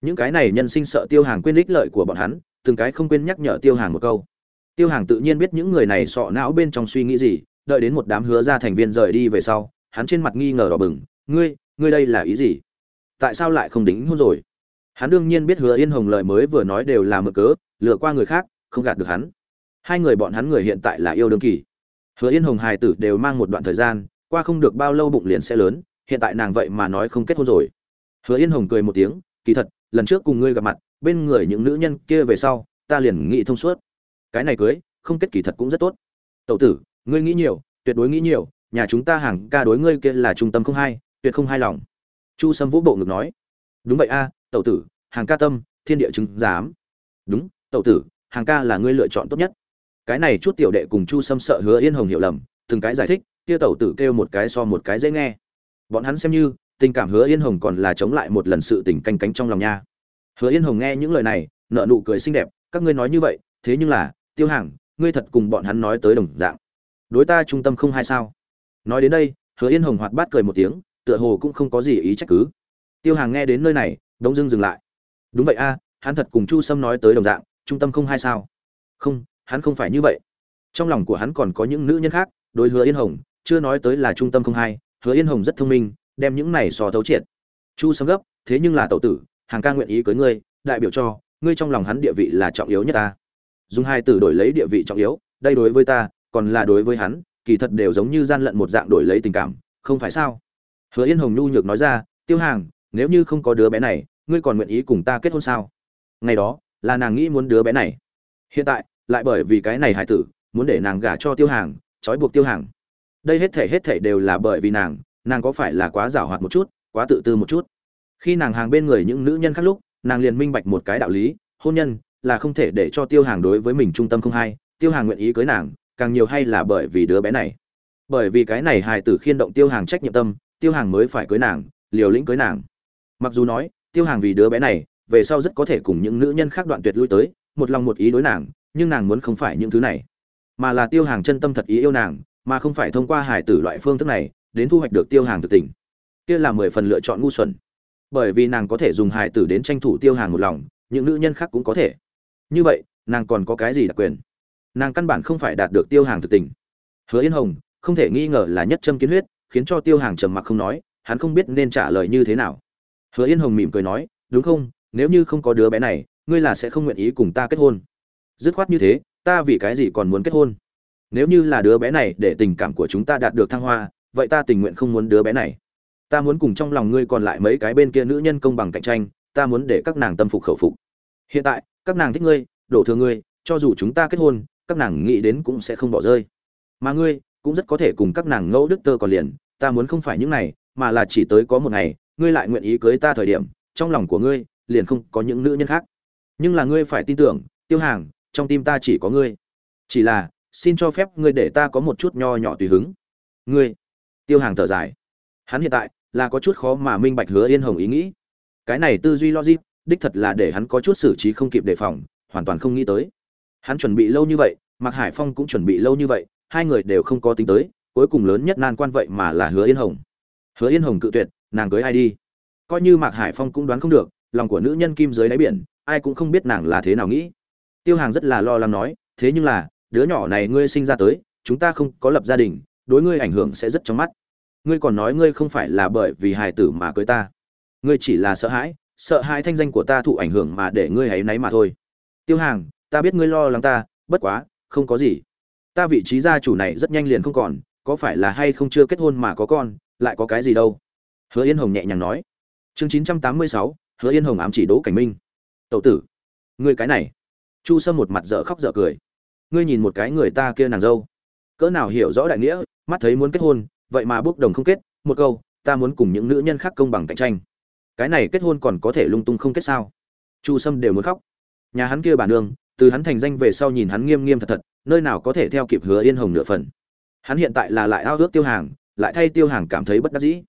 Speaker 1: Những cái này nhân sinh sợ tiêu hàng quên ích lợi của bọn hắn, từng cái không quên nhắc nhở tiêu hàng một câu. Tiêu hàng tự nhiên biết những người này sọ não bên trong suy nghĩ gì, đợi đến một đám hứa ra thành viên rời đi về sau, hắn trên mặt nghi ngờ đỏ bừng, ngươi ngươi đây là ý gì? Tại sao lại không đính hôn rồi? Hắn đương nhiên biết hứa yên hồng lời mới vừa nói đều là mở cớ, lừa qua người khác, không gạt được hắn. Hai người bọn hắn người hiện tại là yêu đương kỳ. Hứa yên hồng hài tử đều mang một đoạn thời gian, qua không được bao lâu bụng liền sẽ lớn, hiện tại nàng vậy mà nói không kết hôn rồi. Hứa yên hồng cười một tiếng, kỳ thật, lần trước cùng ngươi gặp mặt, bên người những nữ nhân kia về sau, ta liền nghĩ thông suốt. Cái này cưới, không kết kỳ thật cũng rất tốt. Tậu tử, ngươi nghĩ nhiều, tuyệt đối nghĩ nhiều, nhà chúng ta hàng ca đối ngươi kia là trung tâm không hai, tuyệt không hai lòng chu sâm vũ bộ ngực nói đúng vậy a à, tậu tử hàng ca tâm thiên địa chứng giám. Đúng tậu tử hàng ca là ngươi lựa chọn tốt nhất. Cái này chút tiểu đệ cùng chu sâm sợ hứa yên hồng hiểu lầm từng cái giải thích kia tẩu tử kêu một cái so một cái dễ nghe. Bọn hắn xem như tình cảm hứa yên hồng còn là chống lại một lần sự tình canh cánh trong lòng nha. Hứa yên hồng nghe những lời này nợ nụ cười xinh đẹp các ngươi nói như vậy thế nhưng là tiêu hàng ngươi thật cùng bọn hắn nói tới đồng dạng. Đối ta trung tâm không hay sao? Nói đến đây hứa yên hồng hoạt bát cười một tiếng tựa hồ cũng không có gì ý trách cứ. Tiêu hàng nghe đến nơi này, đống dưng dừng lại. Đúng vậy a, hắn thật cùng chu sâm nói tới đồng dạng, trung tâm không hay sao? Không, hắn không phải như vậy. Trong lòng của hắn còn có những nữ nhân khác, đối hứa yên hồng, chưa nói tới là trung tâm không hay, hứa yên hồng rất thông minh, đem những này so thấu triệt. Chu sâm gấp, thế nhưng là tẩu tử, hàng ca nguyện ý cưới ngươi, đại biểu cho, ngươi trong lòng hắn địa vị là trọng yếu nhất ta. Dùng hai từ đổi lấy địa vị trọng yếu, đây đối với ta, còn là đối với hắn, kỳ thật đều giống như gian lận một dạng đổi lấy tình cảm, không phải sao? Hứa yên hồng nhu nhược nói ra, tiêu hàng, nếu như không có đứa bé này, ngươi còn nguyện ý cùng ta kết hôn sao? Ngày đó, là nàng nghĩ muốn đứa bé này. Hiện tại, lại bởi vì cái này hải tử, muốn để nàng gả cho tiêu hàng, trói buộc tiêu hàng. Đây hết thể hết thể đều là bởi vì nàng nàng có phải là quá giảo hoạt một chút, quá tự tư một chút? Khi nàng hàng bên người những nữ nhân khác lúc, nàng liền minh bạch một cái đạo lý, hôn nhân là không thể để cho tiêu hàng đối với mình trung tâm không hay, tiêu hàng nguyện ý cưới nàng, càng nhiều hay là bởi vì đứa bé này. Bởi vì cái này hài tử khiên động tiêu hàng trách nhiệm tâm tiêu hàng mới phải cưới nàng, liều lĩnh cưới nàng. Mặc dù nói, tiêu hàng vì đứa bé này, về sau rất có thể cùng những nữ nhân khác đoạn tuyệt lui tới, một lòng một ý đối nàng, nhưng nàng muốn không phải những thứ này. Mà là tiêu hàng chân tâm thật ý yêu nàng, mà không phải thông qua Hải tử loại phương thức này, đến thu hoạch được tiêu hàng thực tình. Kia là mười phần lựa chọn ngu xuẩn. Bởi vì nàng có thể dùng Hải tử đến tranh thủ tiêu hàng một lòng, những nữ nhân khác cũng có thể. Như vậy, nàng còn có cái gì đặc quyền? Nàng căn bản không phải đạt được tiêu hàng thực tình. Hứa yên hồng, không thể nghi ngờ là nhất châm kiến huyết khiến cho tiêu hàng trầm mặc không nói, hắn không biết nên trả lời như thế nào. Hứa yên hồng mỉm cười nói, đúng không? Nếu như không có đứa bé này, ngươi là sẽ không nguyện ý cùng ta kết hôn. Dứt khoát như thế, ta vì cái gì còn muốn kết hôn? Nếu như là đứa bé này để tình cảm của chúng ta đạt được thăng hoa, vậy ta tình nguyện không muốn đứa bé này. Ta muốn cùng trong lòng ngươi còn lại mấy cái bên kia nữ nhân công bằng cạnh tranh, ta muốn để các nàng tâm phục khẩu phục. Hiện tại, các nàng thích ngươi, đổ thừa ngươi, cho dù chúng ta kết hôn, các nàng nghĩ đến cũng sẽ không bỏ rơi. Mà ngươi cũng rất có thể cùng các nàng ngẫu đức tơ còn liền, ta muốn không phải những này, mà là chỉ tới có một ngày, ngươi lại nguyện ý cưới ta thời điểm, trong lòng của ngươi, liền không có những nữ nhân khác. Nhưng là ngươi phải tin tưởng, tiêu hàng, trong tim ta chỉ có ngươi. Chỉ là, xin cho phép ngươi để ta có một chút nho nhỏ tùy hứng. Ngươi. Tiêu hàng thở dài. Hắn hiện tại, là có chút khó mà minh bạch hứa yên hồng ý nghĩ. Cái này tư duy logic, đích thật là để hắn có chút xử trí không kịp đề phòng, hoàn toàn không nghĩ tới. Hắn chuẩn bị lâu như vậy, mạc hải phong cũng chuẩn bị lâu như vậy hai người đều không có tính tới, cuối cùng lớn nhất nan quan vậy mà là hứa yên hồng. Hứa yên hồng cự tuyệt, nàng cưới ai đi? Coi như mạc hải phong cũng đoán không được, lòng của nữ nhân kim dưới đáy biển, ai cũng không biết nàng là thế nào nghĩ. Tiêu hàng rất là lo lắng nói, thế nhưng là, đứa nhỏ này ngươi sinh ra tới, chúng ta không có lập gia đình, đối ngươi ảnh hưởng sẽ rất trong mắt. Ngươi còn nói ngươi không phải là bởi vì hài tử mà cưới ta. Ngươi chỉ là sợ hãi sợ hãi thanh danh của ta thụ ảnh hưởng mà để ngươi hãy náy mà thôi. Tiêu hàng, ta biết ngươi lo lắng ta, bất quá, không có gì ta vị trí gia chủ này rất nhanh liền không còn, có phải là hay không chưa kết hôn mà có con, lại có cái gì đâu? Hứa yên hồng nhẹ nhàng nói. Chương chín trăm tám mươi sáu, hứa yên hồng ám chỉ đỗ cảnh minh. Tậu tử, ngươi cái này. Chu sâm một mặt dở khóc dở cười. Ngươi nhìn một cái người ta kia nàng dâu. Cỡ nào hiểu rõ đại nghĩa, mắt thấy muốn kết hôn, vậy mà bốc đồng không kết, một câu, ta muốn cùng những nữ nhân khác công bằng cạnh tranh. Cái này kết hôn còn có thể lung tung không kết sao? Chu sâm đều muốn khóc. Nhà hắn kia bà nương, từ hắn thành danh về sau nhìn hắn nghiêm nghiêm thật thật nơi nào có thể theo kịp hứa yên hồng nửa phần. Hắn hiện tại là lại ao ước tiêu hàng, lại thay tiêu hàng cảm thấy bất đắc dĩ.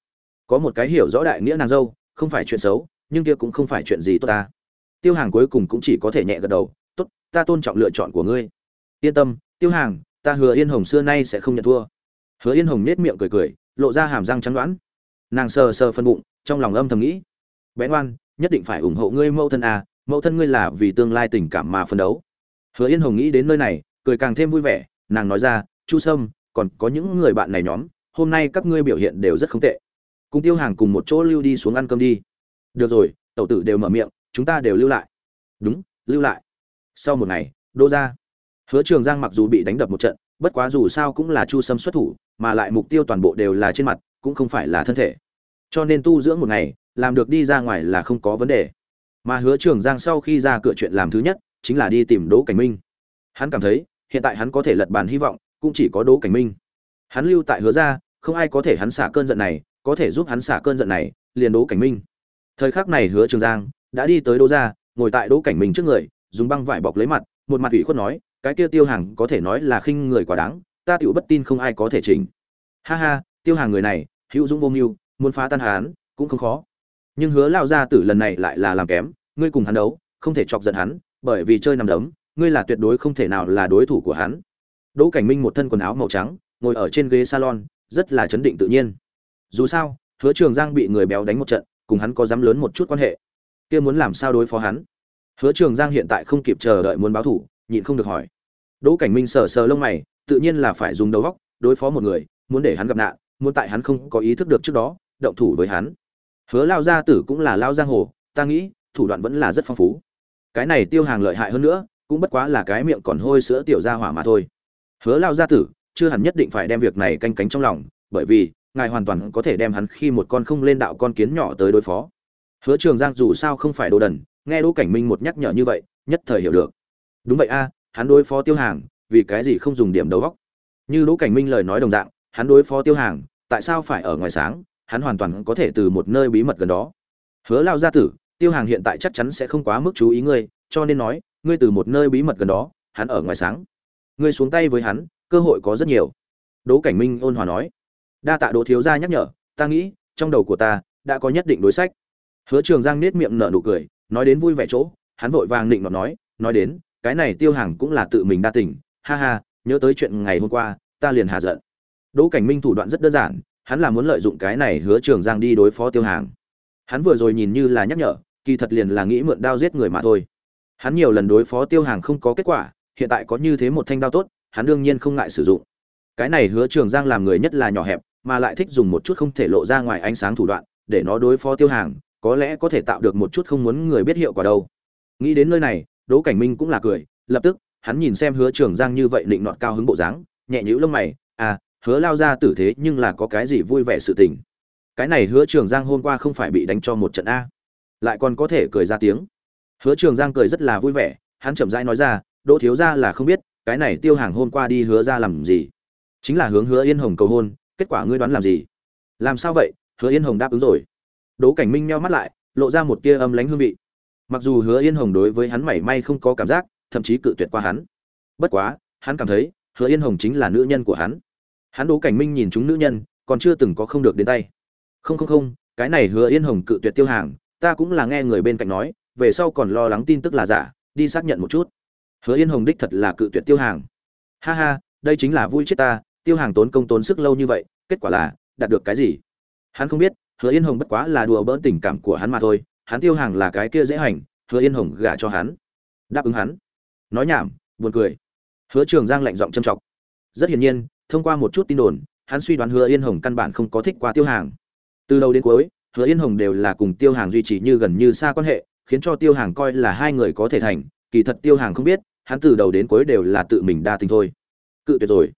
Speaker 1: Có một cái hiểu rõ đại nghĩa nàng dâu, không phải chuyện xấu, nhưng kia cũng không phải chuyện gì tốt ta. Tiêu hàng cuối cùng cũng chỉ có thể nhẹ gật đầu, tốt, ta tôn trọng lựa chọn của ngươi. Yên tâm, tiêu hàng, ta hứa yên hồng xưa nay sẽ không nhận thua. Hứa yên hồng nết miệng cười cười, lộ ra hàm răng trắng đoán. Nàng sờ sờ phân bụng, trong lòng âm thầm nghĩ, bé ngoan, nhất định phải ủng hộ ngươi mẫu thân à mẫu thân ngươi là vì tương lai tình cảm mà phân đấu. Hứa yên hồng nghĩ đến nơi này cười càng thêm vui vẻ, nàng nói ra, chu sâm, còn có những người bạn này nhóm, hôm nay các ngươi biểu hiện đều rất không tệ. Cùng tiêu hàng cùng một chỗ lưu đi xuống ăn cơm đi. Được rồi, tẩu tử đều mở miệng, chúng ta đều lưu lại. Đúng, lưu lại. Sau một ngày đô ra hứa trường giang mặc dù bị đánh đập một trận, bất quá dù sao cũng là chu sâm xuất thủ, mà lại mục tiêu toàn bộ đều là trên mặt, cũng không phải là thân thể. Cho nên tu dưỡng một ngày, làm được đi ra ngoài là không có vấn đề. Mà hứa trường giang sau khi ra cửa chuyện làm thứ nhất, chính là đi tìm đỗ cảnh minh. Hắn cảm thấy hiện tại hắn có thể lật bàn hy vọng, cũng chỉ có đỗ cảnh minh. Hắn lưu tại hứa ra không ai có thể hắn xả cơn giận này, có thể giúp hắn xả cơn giận này, liền đỗ cảnh minh. Thời khắc này hứa trường giang đã đi tới đỗ ra ngồi tại đỗ cảnh minh trước người, dùng băng vải bọc lấy mặt, một mặt ủy khuất nói, cái kia tiêu hàng có thể nói là khinh người quá đáng, ta tựu bất tin không ai có thể chỉnh. Ha ha, tiêu hàng người này, hữu dũng vô mưu, muốn phá tan hắn cũng không khó. Nhưng hứa lao ra tử lần này lại là làm kém, ngươi cùng hắn đấu, không thể chọc giận hắn, bởi vì chơi nằm đấm ngươi là tuyệt đối không thể nào là đối thủ của hắn. Đỗ cảnh minh một thân quần áo màu trắng, ngồi ở trên ghế salon, rất là chấn định tự nhiên. Dù sao, hứa trường giang bị người béo đánh một trận, cùng hắn có dám lớn một chút quan hệ. Kia muốn làm sao đối phó hắn? Hứa trường giang hiện tại không kịp chờ đợi muốn báo thủ, nhịn không được hỏi. Đỗ cảnh minh sờ sờ lông mày, tự nhiên là phải dùng đầu góc đối phó một người, muốn để hắn gặp nạn, muốn tại hắn không có ý thức được trước đó, động thủ với hắn. Hứa lao gia tử cũng là lao giang hồ, ta nghĩ, thủ đoạn vẫn là rất phong phú. Cái này tiêu hàng lợi hại hơn nữa cũng bất quá là cái miệng còn hôi sữa tiểu ra hỏa mà thôi. Hứa lao gia tử, chưa hẳn nhất định phải đem việc này canh cánh trong lòng, bởi vì, ngài hoàn toàn có thể đem hắn khi một con không lên đạo con kiến nhỏ tới đối phó. Hứa trường giang dù sao không phải đồ đần, nghe đỗ cảnh minh một nhắc nhở như vậy, nhất thời hiểu được. Đúng vậy a, hắn đối phó tiêu hàng, vì cái gì không dùng điểm đầu góc như đỗ cảnh minh lời nói đồng dạng, hắn đối phó tiêu hàng, tại sao phải ở ngoài sáng, hắn hoàn toàn có thể từ một nơi bí mật gần đó. Hứa lao gia tử, tiêu hàng hiện tại chắc chắn sẽ không quá mức chú ý ngươi, cho nên nói ngươi từ một nơi bí mật gần đó, hắn ở ngoài sáng. Ngươi xuống tay với hắn, cơ hội có rất nhiều. Đỗ cảnh minh ôn hòa nói. Đa tạ đỗ thiếu gia nhắc nhở, ta nghĩ, trong đầu của ta đã có nhất định đối sách. Hứa trường giang nết miệng nở nụ cười, nói đến vui vẻ chỗ, hắn vội vàng định nó nói nói đến, cái này tiêu hàng cũng là tự mình đa tình, ha ha, nhớ tới chuyện ngày hôm qua, ta liền hà giận. Đỗ cảnh minh thủ đoạn rất đơn giản, hắn là muốn lợi dụng cái này hứa trường giang đi đối phó tiêu hàng. Hắn vừa rồi nhìn như là nhắc nhở, kỳ thật liền là nghĩ mượn đao giết người mà thôi hắn nhiều lần đối phó tiêu hàng không có kết quả, hiện tại có như thế một thanh đao tốt, hắn đương nhiên không ngại sử dụng. Cái này hứa trường giang làm người nhất là nhỏ hẹp, mà lại thích dùng một chút không thể lộ ra ngoài ánh sáng thủ đoạn, để nó đối phó tiêu hàng, có lẽ có thể tạo được một chút không muốn người biết hiệu quả đâu. Nghĩ đến nơi này, đỗ cảnh minh cũng là cười, lập tức, hắn nhìn xem hứa trường giang như vậy định nọt cao hứng bộ dáng, nhẹ nhữ lông mày à hứa lao ra tử thế nhưng là có cái gì vui vẻ sự tình. Cái này hứa trường giang hôm qua không phải bị đánh cho một trận a. Lại còn có thể cười ra tiếng hứa trường giang cười rất là vui vẻ, hắn chậm rãi nói ra, đỗ thiếu ra là không biết, cái này tiêu hàng hôm qua đi hứa ra làm gì? Chính là hướng hứa yên hồng cầu hôn, kết quả ngươi đoán làm gì? Làm sao vậy? Hứa yên hồng đáp ứng rồi. Đỗ cảnh minh meo mắt lại, lộ ra một tia âm lánh hương vị. Mặc dù hứa yên hồng đối với hắn mảy may không có cảm giác, thậm chí cự tuyệt qua hắn. Bất quá, hắn cảm thấy, hứa yên hồng chính là nữ nhân của hắn. Hắn đỗ cảnh minh nhìn chúng nữ nhân, còn chưa từng có không được đến tay. Không không không, cái này hứa yên hồng cự tuyệt tiêu hàng, ta cũng là nghe người bên cạnh nói về sau còn lo lắng tin tức là giả, đi xác nhận một chút. Hứa yên hồng đích thật là cự tuyệt tiêu hàng. Ha ha, đây chính là vui chết ta, tiêu hàng tốn công tốn sức lâu như vậy, kết quả là, đạt được cái gì? Hắn không biết, hứa yên hồng bất quá là đùa bỡn tình cảm của hắn mà thôi, hắn tiêu hàng là cái kia dễ hành, hứa yên hồng gả cho hắn. Đáp ứng hắn. Nói nhảm, buồn cười. Hứa trường giang lạnh giọng châm chọc. Rất hiển nhiên, thông qua một chút tin đồn, hắn suy đoán hứa yên hồng căn bản không có thích qua tiêu hàng. Từ đầu đến cuối, hứa yên hồng đều là cùng tiêu hàng duy trì như gần như xa quan hệ khiến cho tiêu hàng coi là hai người có thể thành, kỳ thật tiêu hàng không biết, hắn từ đầu đến cuối đều là tự mình đa tình thôi. Cự tuyệt rồi.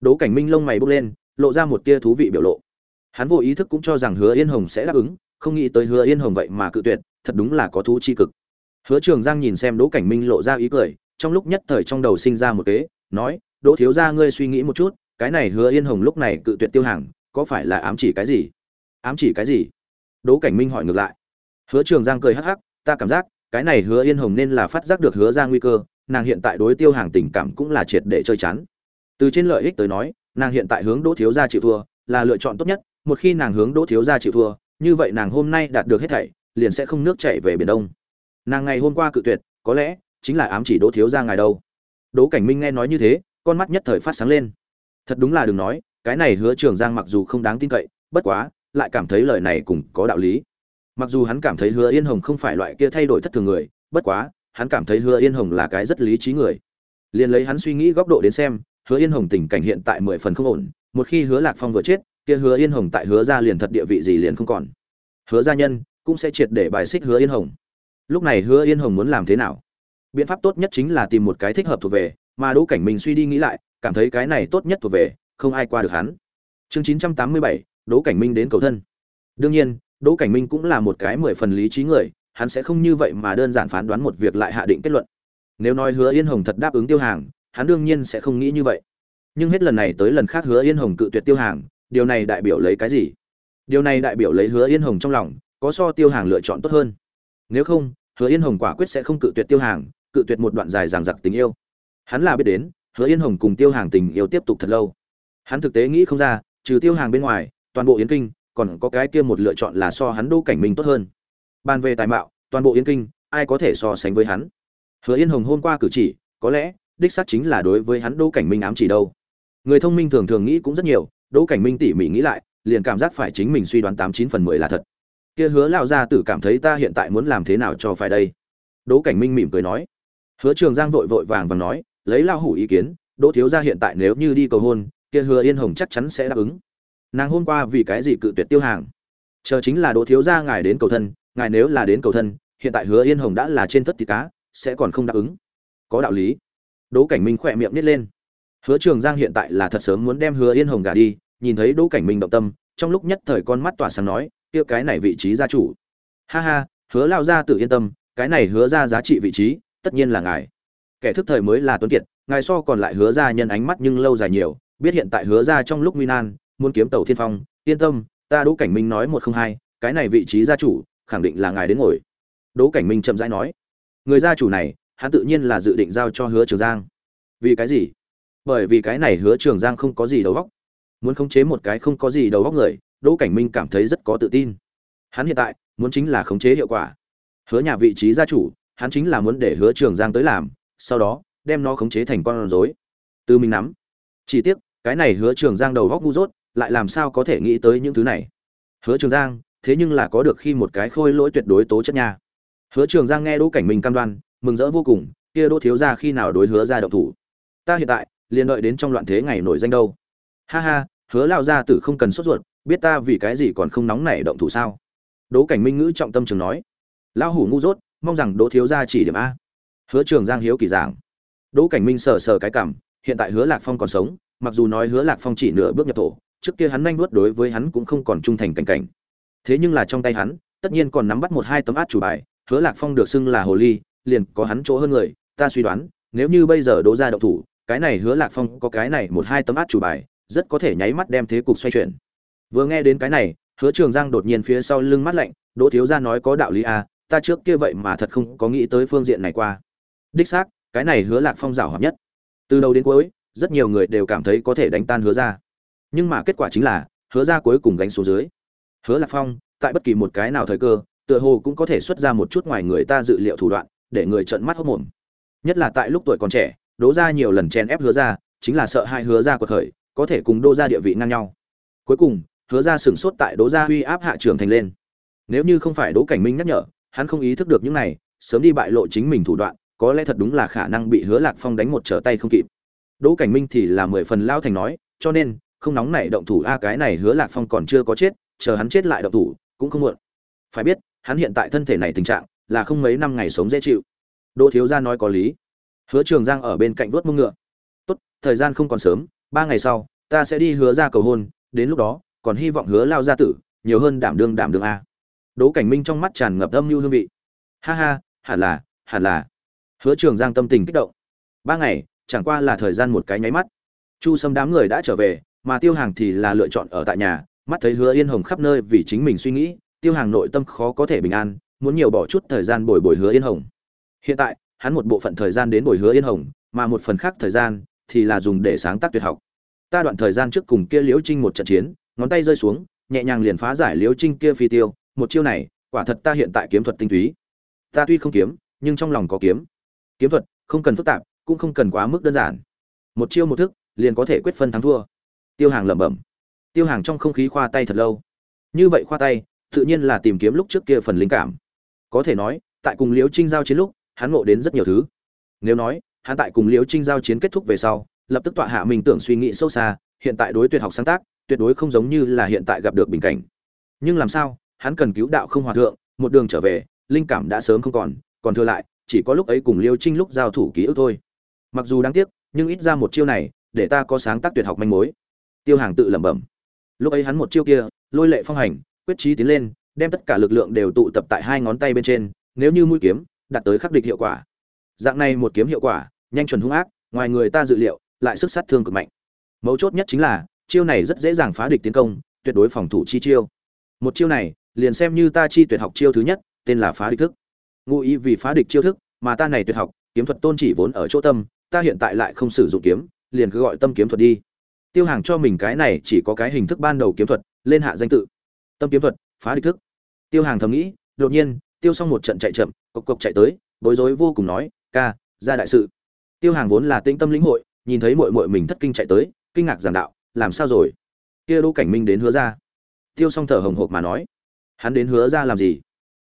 Speaker 1: Đỗ cảnh minh lông mày bốc lên, lộ ra một tia thú vị biểu lộ. Hắn vô ý thức cũng cho rằng hứa yên hồng sẽ đáp ứng, không nghĩ tới hứa yên hồng vậy mà cự tuyệt, thật đúng là có thú chi cực. Hứa trường giang nhìn xem đỗ cảnh minh lộ ra ý cười, trong lúc nhất thời trong đầu sinh ra một kế, nói, đỗ thiếu gia ngươi suy nghĩ một chút, cái này hứa yên hồng lúc này cự tuyệt tiêu hàng, có phải là ám chỉ cái gì? Ám chỉ cái gì? Đỗ cảnh minh hỏi ngược lại. Hứa trường giang cười hắc hắc ta cảm giác, cái này hứa yên hồng nên là phát giác được hứa ra nguy cơ, nàng hiện tại đối tiêu hàng tình cảm cũng là triệt để chơi chán. Từ trên lợi ích tới nói, nàng hiện tại hướng đỗ thiếu gia chịu thua, là lựa chọn tốt nhất, một khi nàng hướng đỗ thiếu gia chịu thua, như vậy nàng hôm nay đạt được hết thảy, liền sẽ không nước chảy về biển đông. Nàng ngày hôm qua cự tuyệt, có lẽ, chính là ám chỉ đỗ thiếu gia ngài đâu. Đỗ cảnh minh nghe nói như thế, con mắt nhất thời phát sáng lên. Thật đúng là đừng nói, cái này hứa trường giang mặc dù không đáng tin cậy, bất quá, lại cảm thấy lời này cũng có đạo lý mặc dù hắn cảm thấy hứa yên hồng không phải loại kia thay đổi thất thường người, bất quá, hắn cảm thấy hứa yên hồng là cái rất lý trí người. Liền lấy hắn suy nghĩ góc độ đến xem, hứa yên hồng tình cảnh hiện tại mười phần không ổn, một khi hứa lạc phong vừa chết, kia hứa yên hồng tại hứa ra liền thật địa vị gì liền không còn. Hứa gia nhân cũng sẽ triệt để bài xích hứa yên hồng. Lúc này hứa yên hồng muốn làm thế nào? Biện pháp tốt nhất chính là tìm một cái thích hợp thuộc về, mà đỗ cảnh mình suy đi nghĩ lại, cảm thấy cái này tốt nhất thuộc về, không ai qua được hắn. Chương chín trăm tám mươi bảy, đỗ cảnh minh đến cầu thân. Đương nhiên đỗ cảnh minh cũng là một cái mười phần lý trí người, hắn sẽ không như vậy mà đơn giản phán đoán một việc lại hạ định kết luận. Nếu nói hứa yên hồng thật đáp ứng tiêu hàng, hắn đương nhiên sẽ không nghĩ như vậy. Nhưng hết lần này tới lần khác hứa yên hồng cự tuyệt tiêu hàng, điều này đại biểu lấy cái gì? Điều này đại biểu lấy hứa yên hồng trong lòng, có so tiêu hàng lựa chọn tốt hơn. Nếu không, hứa yên hồng quả quyết sẽ không cự tuyệt tiêu hàng, cự tuyệt một đoạn dài ràng dặc tình yêu. Hắn là biết đến, hứa yên hồng cùng tiêu hàng tình yêu tiếp tục thật lâu. Hắn thực tế nghĩ không ra, trừ tiêu hàng bên ngoài, toàn bộ yến kinh còn có cái kia một lựa chọn là so hắn đô cảnh minh tốt hơn. Bàn về tài mạo, toàn bộ yến kinh, ai có thể so sánh với hắn? Hứa yên hồng hôm qua cử chỉ, có lẽ, đích xác chính là đối với hắn đô cảnh minh ám chỉ đâu. Người thông minh thường thường nghĩ cũng rất nhiều, đỗ cảnh minh tỉ mỉ nghĩ lại, liền cảm giác phải chính mình suy đoán tám chín phần mười là thật. Kia hứa lao gia tử cảm thấy ta hiện tại muốn làm thế nào cho phải đây? Đỗ cảnh minh mỉm cười nói. Hứa trường giang vội vội vàng vàng nói, lấy lao hủ ý kiến, đỗ thiếu gia hiện tại nếu như đi cầu hôn, kia hứa yên hồng chắc chắn sẽ đáp ứng nàng hôm qua vì cái gì cự tuyệt tiêu hàng? Chờ chính là đỗ thiếu gia ngài đến cầu thân, ngài nếu là đến cầu thân, hiện tại hứa yên hồng đã là trên thất thịt cá, sẽ còn không đáp ứng. Có đạo lý. Đỗ cảnh minh khỏe miệng nít lên. Hứa trường giang hiện tại là thật sớm muốn đem hứa yên hồng gả đi, nhìn thấy đỗ cảnh minh động tâm, trong lúc nhất thời con mắt tỏa sáng nói, kia cái này vị trí gia chủ. Ha ha, hứa lao gia tự yên tâm, cái này hứa ra giá trị vị trí, tất nhiên là ngài. Kẻ thức thời mới là tuấn kiệt, ngài so còn lại hứa ra nhân ánh mắt nhưng lâu dài nhiều, biết hiện tại hứa ra trong lúc nguy nan muốn kiếm tàu thiên phong, yên tâm, ta đỗ cảnh minh nói một không hai, cái này vị trí gia chủ, khẳng định là ngài đến ngồi. Đỗ cảnh minh chậm rãi nói. Người gia chủ này, hắn tự nhiên là dự định giao cho hứa trường giang. Vì cái gì? Bởi vì cái này hứa trường giang không có gì đầu góc muốn khống chế một cái không có gì đầu góc người, đỗ cảnh minh cảm thấy rất có tự tin. Hắn hiện tại, muốn chính là khống chế hiệu quả. Hứa nhà vị trí gia chủ, hắn chính là muốn để hứa trường giang tới làm, sau đó, đem nó khống chế thành con rối. Từ mình nắm. Chỉ tiếc, cái này hứa trường giang đầu góc ngu dốt lại làm sao có thể nghĩ tới những thứ này? Hứa trường giang, thế nhưng là có được khi một cái khôi lỗi tuyệt đối tố chất nha. Hứa trường giang nghe đỗ cảnh minh cam đoan, mừng rỡ vô cùng, kia đỗ thiếu ra khi nào đối hứa ra động thủ? Ta hiện tại, liền đợi đến trong loạn thế ngày nổi danh đâu. Ha ha, hứa lao ra tử không cần sốt ruột, biết ta vì cái gì còn không nóng nảy động thủ sao? Đỗ cảnh minh ngữ trọng tâm trường nói. Lao hủ ngu dốt, mong rằng đỗ thiếu gia chỉ điểm a. Hứa trường giang hiếu kỳ giảng. Đỗ cảnh minh sờ sờ cái cảm, hiện tại hứa lạc phong còn sống, mặc dù nói hứa lạc phong chỉ nửa bước nhập thổ trước kia hắn nhanh vuốt đối với hắn cũng không còn trung thành cảnh cảnh. Thế nhưng là trong tay hắn tất nhiên còn nắm bắt một hai tấm át chủ bài hứa lạc phong được xưng là hồ ly liền có hắn chỗ hơn người ta suy đoán nếu như bây giờ đỗ ra động thủ cái này hứa lạc phong có cái này một hai tấm át chủ bài rất có thể nháy mắt đem thế cục xoay chuyển. Vừa nghe đến cái này hứa trường giang đột nhiên phía sau lưng mắt lạnh đỗ thiếu gia nói có đạo lý à, ta trước kia vậy mà thật không có nghĩ tới phương diện này qua. Đích xác cái này hứa lạc phong giàu hợp nhất. Từ đầu đến cuối rất nhiều người đều cảm thấy có thể đánh tan hứa gia nhưng mà kết quả chính là, hứa ra cuối cùng gánh xuống dưới. Hứa lạc phong, tại bất kỳ một cái nào thời cơ, tựa hồ cũng có thể xuất ra một chút ngoài người ta dự liệu thủ đoạn, để người trợn mắt hốc mồm nhất là tại lúc tuổi còn trẻ, đỗ ra nhiều lần chen ép hứa ra, chính là sợ hai hứa ra của khởi, có thể cùng đô ra địa vị ngang nhau. Cuối cùng, hứa ra sửng sốt tại đỗ gia uy áp hạ trưởng thành lên. Nếu như không phải đỗ cảnh minh nhắc nhở, hắn không ý thức được những này, sớm đi bại lộ chính mình thủ đoạn, có lẽ thật đúng là khả năng bị hứa lạc phong đánh một trở tay không kịp. Đỗ cảnh minh thì là mười phần lao thành nói, cho nên không nóng nảy động thủ, a, cái này hứa lạc phong còn chưa có chết, chờ hắn chết lại động thủ, cũng không muộn. Phải biết, hắn hiện tại thân thể này tình trạng là không mấy năm ngày sống dễ chịu. Đỗ thiếu gia nói có lý. Hứa trường giang ở bên cạnh vuốt mông ngựa. Tốt, thời gian không còn sớm, ba ngày sau, ta sẽ đi hứa ra cầu hôn, đến lúc đó, còn hy vọng hứa lao gia tử nhiều hơn đảm đương đảm đương a. Đỗ cảnh minh trong mắt tràn ngập âm mưu hương vị. Ha ha, hẳn là hẳn là. Hứa trường giang tâm tình kích động. Ba ngày, chẳng qua là thời gian một cái nháy mắt. Chu sâm đám người đã trở về mà tiêu hàng thì là lựa chọn ở tại nhà, mắt thấy hứa yên hồng khắp nơi vì chính mình suy nghĩ, tiêu hàng nội tâm khó có thể bình an, muốn nhiều bỏ chút thời gian bồi bồi hứa yên hồng. Hiện tại, hắn một bộ phận thời gian đến bồi hứa yên hồng, mà một phần khác thời gian thì là dùng để sáng tác tuyệt học. Ta đoạn thời gian trước cùng kia liễu trinh một trận chiến, ngón tay rơi xuống, nhẹ nhàng liền phá giải liễu trinh kia phi tiêu, một chiêu này, quả thật ta hiện tại kiếm thuật tinh túy. Ta tuy không kiếm, nhưng trong lòng có kiếm. Kiếm thuật không cần phức tạp, cũng không cần quá mức đơn giản. Một chiêu một thức, liền có thể quyết phân thắng thua tiêu hàng lẩm bẩm. Tiêu hàng trong không khí khoa tay thật lâu. Như vậy khoa tay, tự nhiên là tìm kiếm lúc trước kia phần linh cảm. Có thể nói, tại cùng liễu trinh giao chiến lúc, hắn ngộ đến rất nhiều thứ. Nếu nói, hắn tại cùng liễu trinh giao chiến kết thúc về sau, lập tức tọa hạ mình tưởng suy nghĩ sâu xa, hiện tại đối tuyệt học sáng tác, tuyệt đối không giống như là hiện tại gặp được bình cảnh. Nhưng làm sao, hắn cần cứu đạo không hòa thượng, một đường trở về, linh cảm đã sớm không còn còn thừa lại, chỉ có lúc ấy cùng liêu trinh lúc giao thủ ký ức thôi. Mặc dù đáng tiếc, nhưng ít ra một chiêu này, để ta có sáng tác tuyệt học manh mối tiêu hàng tự lẩm bẩm. Lúc ấy hắn một chiêu kia, lôi lệ phong hành, quyết trí tiến lên, đem tất cả lực lượng đều tụ tập tại hai ngón tay bên trên, nếu như mũi kiếm đạt tới khắc địch hiệu quả. Dạng này một kiếm hiệu quả, nhanh chuẩn hung ác, ngoài người ta dự liệu, lại sức sát thương cực mạnh. Mấu chốt nhất chính là, chiêu này rất dễ dàng phá địch tiến công, tuyệt đối phòng thủ chi chiêu. Một chiêu này, liền xem như ta chi tuyệt học chiêu thứ nhất, tên là phá địch thức. Ngụ ý vì phá địch chiêu thức, mà ta này tuyệt học, kiếm thuật tôn chỉ vốn ở chỗ tâm, ta hiện tại lại không sử dụng kiếm, liền cứ gọi tâm kiếm thuật đi tiêu hàng cho mình cái này chỉ có cái hình thức ban đầu kiếm thuật, lên hạ danh tự. Tâm kiếm thuật, phá địch thức. Tiêu hàng thầm nghĩ, đột nhiên, tiêu xong một trận chạy chậm, cộc cộc chạy tới, bối rối vô cùng nói, ca, ra đại sự. Tiêu hàng vốn là tĩnh tâm lĩnh hội, nhìn thấy muội muội mình thất kinh chạy tới, kinh ngạc giảng đạo, làm sao rồi? Kia đỗ cảnh minh đến hứa ra. Tiêu xong thở hồng hộc mà nói, hắn đến hứa ra làm gì?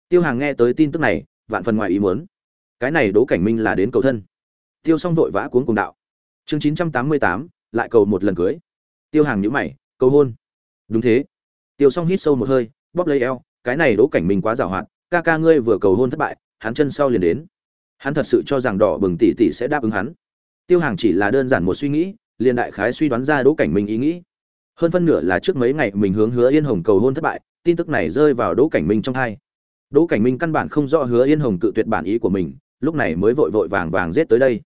Speaker 1: Tiêu hàng nghe tới tin tức này, vạn phần ngoài ý muốn. Cái này đỗ cảnh minh là đến cầu thân. Tiêu Xong vội vã cuốn cùng đạo. Chương chín trăm tám mươi tám lại cầu một lần cưới. Tiêu hàng nhữ mày, cầu hôn. Đúng thế. Tiêu s o n g hít sâu một hơi, bóp lấy eo, cái này đỗ cảnh minh quá giàu hoạt, ca ca ngươi vừa cầu hôn thất bại, hắn chân sau liền đến. Hắn thật sự cho rằng đỏ bừng tỷ tỷ sẽ đáp ứng hắn. Tiêu hàng chỉ là đơn giản một suy nghĩ, liền đại khái suy đoán ra đỗ cảnh minh ý nghĩ. Hơn phân nửa là trước mấy ngày mình hướng hứa yên hồng cầu hôn thất bại, tin tức này rơi vào đỗ cảnh minh trong thai đỗ cảnh minh căn bản không rõ hứa yên hồng cự tuyệt bản ý của mình, lúc này mới vội vội vàng vàng rết tới đây.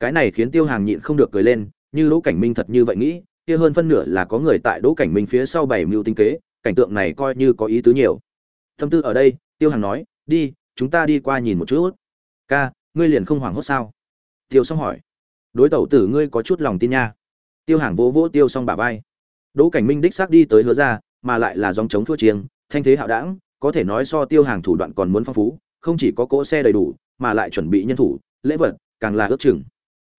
Speaker 1: Cái này khiến tiêu hàng nhịn không được cười lên như đỗ cảnh minh thật như vậy nghĩ kia hơn phân nửa là có người tại đỗ cảnh minh phía sau bảy mưu tinh kế cảnh tượng này coi như có ý tứ nhiều. Tâm tư ở đây tiêu hàng nói đi chúng ta đi qua nhìn một chút. Ca ngươi liền không hoảng hốt sao? Tiêu Song hỏi. Đối tẩu tử ngươi có chút lòng tin nha. Tiêu hàng vỗ vỗ tiêu Song bả vai. Đỗ Cảnh Minh đích xác đi tới hứa ra, mà lại là dòng chống thua chiêng, thanh thế hạo đãng, có thể nói so tiêu hàng thủ đoạn còn muốn phong phú, không chỉ có cỗ xe đầy đủ, mà lại chuẩn bị nhân thủ, lễ vật, càng là ước chừng.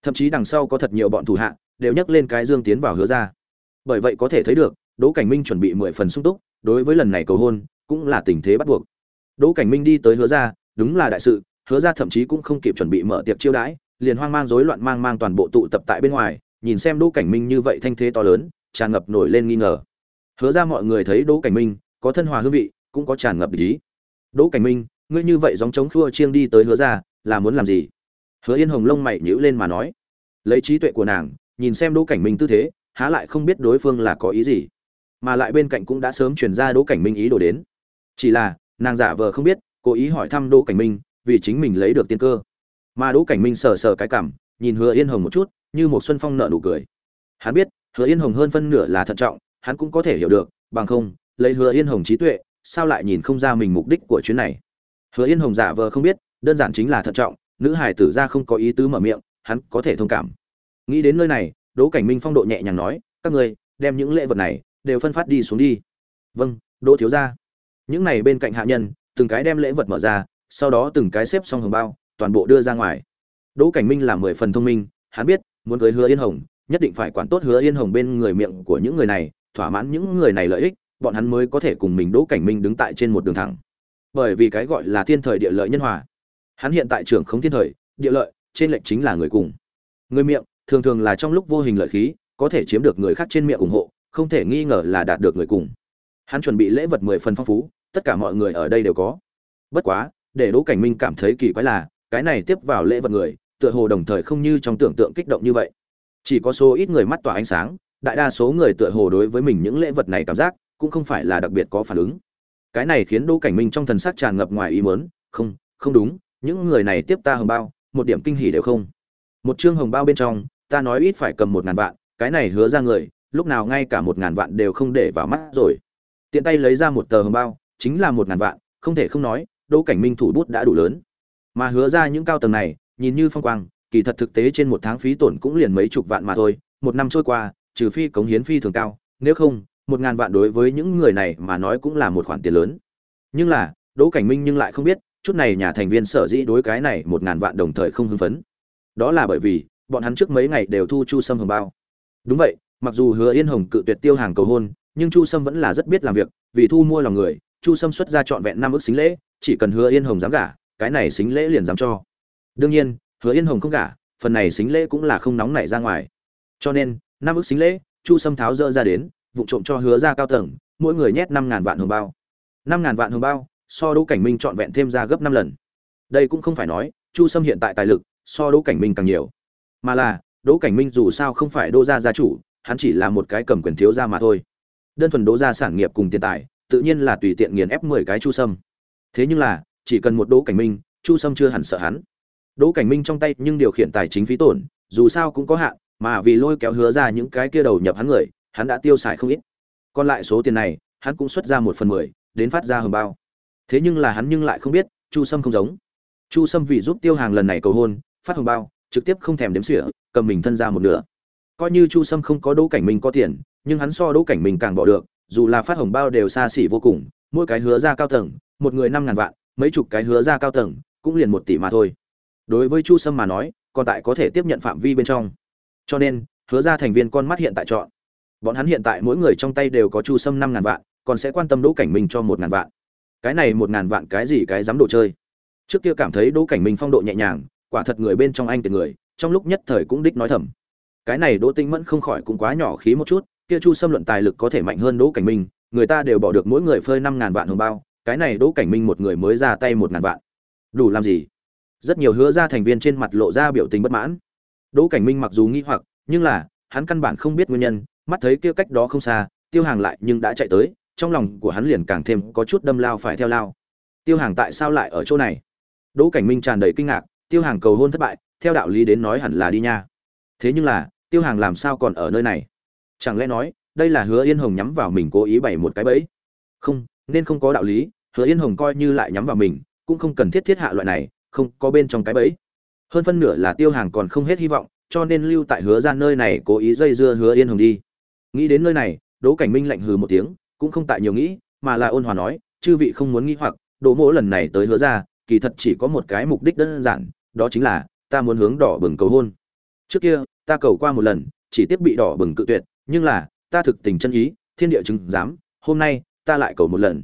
Speaker 1: Thậm chí đằng sau có thật nhiều bọn thủ hạ, đều nhắc lên cái dương tiến vào hứa ra. Bởi vậy có thể thấy được, Đỗ Cảnh Minh chuẩn bị mười phần sung túc, đối với lần này cầu hôn, cũng là tình thế bắt buộc. Đỗ Cảnh Minh đi tới hứa ra, đúng là đại sự, hứa ra thậm chí cũng không kịp chuẩn bị mở tiệc chiêu đãi, liền hoang mang rối loạn mang mang toàn bộ tụ tập tại bên ngoài, nhìn xem Đỗ Cảnh Minh như vậy thanh thế to lớn, tràn ngập nổi lên nghi ngờ hứa ra mọi người thấy đỗ cảnh minh có thân hòa hương vị cũng có tràn ngập ý đỗ cảnh minh ngươi như vậy giống chống khua chiêng đi tới hứa ra là muốn làm gì hứa yên hồng lông mày nhữ lên mà nói lấy trí tuệ của nàng nhìn xem đỗ cảnh minh tư thế, há lại không biết đối phương là có ý gì. Mà lại bên cạnh cũng đã sớm truyền ra đỗ cảnh minh ý đồ đến. Chỉ là, nàng giả vờ không biết, cố ý hỏi thăm đỗ cảnh minh, vì chính mình lấy được tiên cơ. Mà đỗ cảnh minh sờ sờ cái cảm, nhìn hứa yên hồng một chút, như một xuân phong nở nụ cười. Hắn biết, hứa yên hồng hơn phân nửa là thận trọng, hắn cũng có thể hiểu được, bằng không, lấy hứa yên hồng trí tuệ, sao lại nhìn không ra mình mục đích của chuyến này? Hứa yên hồng giả vờ không biết, đơn giản chính là thận trọng, nữ hải tử ra không có ý tứ mở miệng, hắn có thể thông cảm nghĩ đến nơi này, đỗ cảnh minh phong độ nhẹ nhàng nói, các người đem những lễ vật này đều phân phát đi xuống đi. Vâng đỗ thiếu ra những này bên cạnh hạ nhân, từng cái đem lễ vật mở ra, sau đó từng cái xếp xong hồng bao, toàn bộ đưa ra ngoài. Đỗ cảnh minh là mười phần thông minh, hắn biết, muốn cưới hứa yên hồng, nhất định phải quản tốt hứa yên hồng bên người miệng của những người này, thỏa mãn những người này lợi ích, bọn hắn mới có thể cùng mình đỗ cảnh minh đứng tại trên một đường thẳng. Bởi vì cái gọi là thiên thời địa lợi nhân hòa. Hắn hiện tại trưởng không thiên thời, địa lợi, trên lệnh chính là người cùng. Người miệng thường thường là trong lúc vô hình lợi khí, có thể chiếm được người khác trên miệng ủng hộ, không thể nghi ngờ là đạt được người cùng. Hắn chuẩn bị lễ vật mười phần phong phú, tất cả mọi người ở đây đều có. Bất quá, để đỗ cảnh minh cảm thấy kỳ quái là, cái này tiếp vào lễ vật người, tựa hồ đồng thời không như trong tưởng tượng kích động như vậy. Chỉ có số ít người mắt tỏa ánh sáng, đại đa số người tựa hồ đối với mình những lễ vật này cảm giác, cũng không phải là đặc biệt có phản ứng. Cái này khiến đỗ cảnh minh trong thần sắc tràn ngập ngoài ý mớn không không đúng, những người này tiếp ta hồng bao, một điểm kinh hỉ đều không. Một chương hồng bao bên trong ta nói ít phải cầm một ngàn vạn, cái này hứa ra người, lúc nào ngay cả một ngàn vạn đều không để vào mắt rồi. Tiện tay lấy ra một tờ hồng bao, chính là một ngàn vạn, không thể không nói, đỗ cảnh minh thủ bút đã đủ lớn. Mà hứa ra những cao tầng này, nhìn như phong quang, kỳ thật thực tế trên một tháng phí tổn cũng liền mấy chục vạn mà thôi, một năm trôi qua, trừ phi cống hiến phi thường cao, nếu không, một ngàn vạn đối với những người này mà nói cũng là một khoản tiền lớn. Nhưng là, đỗ cảnh minh nhưng lại không biết, chút này nhà thành viên sở dĩ đối cái này một ngàn vạn đồng thời không hưng phấn. Đó là bởi vì bọn hắn trước mấy ngày đều thu chu sâm hồng bao. Đúng vậy, mặc dù hứa yên hồng cự tuyệt tiêu hàng cầu hôn, nhưng chu sâm vẫn là rất biết làm việc, vì thu mua lòng người, chu sâm xuất ra trọn vẹn năm ước xính lễ, chỉ cần hứa yên hồng dám gả, cái này xính lễ liền dám cho. Đương nhiên, hứa yên hồng không gả, phần này xính lễ cũng là không nóng nảy ra ngoài. Cho nên, năm ước xính lễ, chu sâm tháo dỡ ra đến, vụ trộm cho hứa ra cao tầng, mỗi người nhét năm ngàn vạn hồng bao. Năm ngàn vạn hồng bao, so đỗ cảnh minh trọn vẹn thêm ra gấp năm lần. Đây cũng không phải nói, chu sâm hiện tại tài lực, so đỗ cảnh minh càng nhiều mà là đỗ cảnh minh dù sao không phải đô gia gia chủ hắn chỉ là một cái cầm quyền thiếu gia mà thôi đơn thuần đỗ gia sản nghiệp cùng tiền tài tự nhiên là tùy tiện nghiền ép mười cái chu sâm thế nhưng là chỉ cần một đỗ cảnh minh chu sâm chưa hẳn sợ hắn Đỗ Cảnh Minh trong tay nhưng điều khiển tài chính phí tổn, dù sao cũng có hạn, mà vì lôi kéo hứa ra những cái kia đầu nhập hắn người, hắn đã tiêu xài không ít. Còn lại số tiền này, hắn cũng xuất ra một phần mười, đến phát ra hầm bao. Thế nhưng là hắn nhưng lại không biết, Chu Sâm không giống. Chu Sâm vì giúp Tiêu Hàng lần này cầu hôn, phát hồng bao, trực tiếp không thèm đếm xỉa, cầm mình thân ra một nửa. Coi như Chu Sâm không có Đỗ Cảnh Minh có tiền, nhưng hắn so Đỗ Cảnh Minh càng bỏ được, dù là phát hồng bao đều xa xỉ vô cùng, mỗi cái hứa ra cao tầng, một người năm ngàn vạn, mấy chục cái hứa ra cao tầng, cũng liền một tỷ mà thôi. Đối với chu sâm mà nói còn tại có thể tiếp nhận phạm vi bên trong. Cho nên hứa ra thành viên con mắt hiện tại chọn. Bọn hắn hiện tại mỗi người trong tay đều có chu sâm năm ngàn vạn còn sẽ quan tâm đỗ cảnh minh cho một ngàn vạn. Cái này một ngàn vạn cái gì cái dám đồ chơi? Trước kia cảm thấy đỗ cảnh minh phong độ nhẹ nhàng quả thật người bên trong anh tiền người, trong lúc nhất thời cũng đích nói thầm. Cái này đỗ tinh mẫn không khỏi cũng quá nhỏ khí một chút, kia chu xâm luận tài lực có thể mạnh hơn đỗ cảnh minh, người ta đều bỏ được mỗi người phơi năm ngàn vạn hồng bao, cái này đỗ cảnh minh một người mới ra tay một ngàn vạn. Đủ làm gì? Rất nhiều hứa ra thành viên trên mặt lộ ra biểu tình bất mãn. Đỗ cảnh minh mặc dù nghi hoặc, nhưng là, hắn căn bản không biết nguyên nhân, mắt thấy kia cách đó không xa, tiêu hàng lại nhưng đã chạy tới, trong lòng của hắn liền càng thêm có chút đâm lao phải theo lao. Tiêu hàng tại sao lại ở chỗ này? Đỗ cảnh minh tràn đầy kinh ngạc tiêu hàng cầu hôn thất bại, theo đạo lý đến nói hẳn là đi nha. Thế nhưng là, tiêu hàng làm sao còn ở nơi này? Chẳng lẽ nói, đây là hứa yên hồng nhắm vào mình cố ý bày một cái bẫy? Không, nên không có đạo lý, hứa yên hồng coi như lại nhắm vào mình, cũng không cần thiết thiết hạ loại này, không, có bên trong cái bẫy. Hơn phân nửa là tiêu hàng còn không hết hy vọng, cho nên lưu tại hứa ra nơi này cố ý dây dưa hứa yên hồng đi. Nghĩ đến nơi này, đỗ cảnh minh lạnh hừ một tiếng, cũng không tại nhiều nghĩ, mà là ôn hòa nói, chư vị không muốn nghĩ hoặc, đỗ mỗ lần này tới hứa ra kỳ thật chỉ có một cái mục đích đơn giản đó chính là, ta muốn hướng đỏ bừng cầu hôn. Trước kia, ta cầu qua một lần, chỉ tiếp bị đỏ bừng cự tuyệt, nhưng là, ta thực tình chân ý, thiên địa chứng giám, hôm nay, ta lại cầu một lần.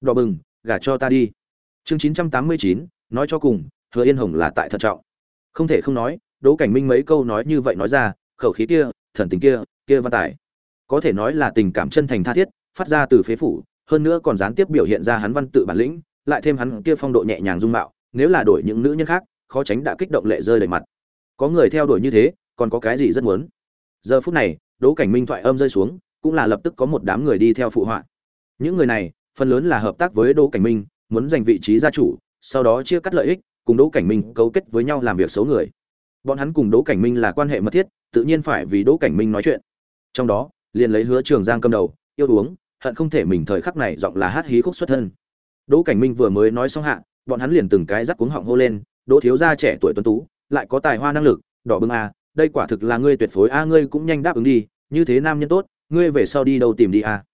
Speaker 1: Đỏ bừng, gả cho ta đi. Chương chín trăm tám mươi chín, nói cho cùng, hứa yên hồng là tại thận trọng. Không thể không nói, đỗ cảnh minh mấy câu nói như vậy nói ra, khẩu khí kia, thần tình kia kia văn tài. Có thể nói là tình cảm chân thành tha thiết, phát ra từ phế phủ, hơn nữa còn gián tiếp biểu hiện ra hắn văn tự bản lĩnh, lại thêm hắn kia phong độ nhẹ nhàng dung mạo, nếu là đổi những nữ nhân khác khó tránh đã kích động lệ rơi đầy mặt. Có người theo đuổi như thế, còn có cái gì rất muốn? Giờ phút này, đỗ cảnh minh thoại âm rơi xuống, cũng là lập tức có một đám người đi theo phụ họa. Những người này, phần lớn là hợp tác với đỗ cảnh minh, muốn giành vị trí gia chủ, sau đó chia cắt lợi ích, cùng đỗ cảnh minh cấu kết với nhau làm việc xấu người. Bọn hắn cùng đỗ cảnh minh là quan hệ mật thiết, tự nhiên phải vì đỗ cảnh minh nói chuyện. Trong đó, liền lấy hứa trường giang cầm đầu, yêu uống, hận không thể mình thời khắc này giọng là hát hí khúc xuất thân. Đỗ cảnh minh vừa mới nói xong hạ, bọn hắn liền từng cái rắc cuống họng hô lên đỗ thiếu gia trẻ tuổi tuấn tú lại có tài hoa năng lực đỏ bưng à, đây quả thực là ngươi tuyệt phối a ngươi cũng nhanh đáp ứng đi như thế nam nhân tốt ngươi về sau đi đâu tìm đi a?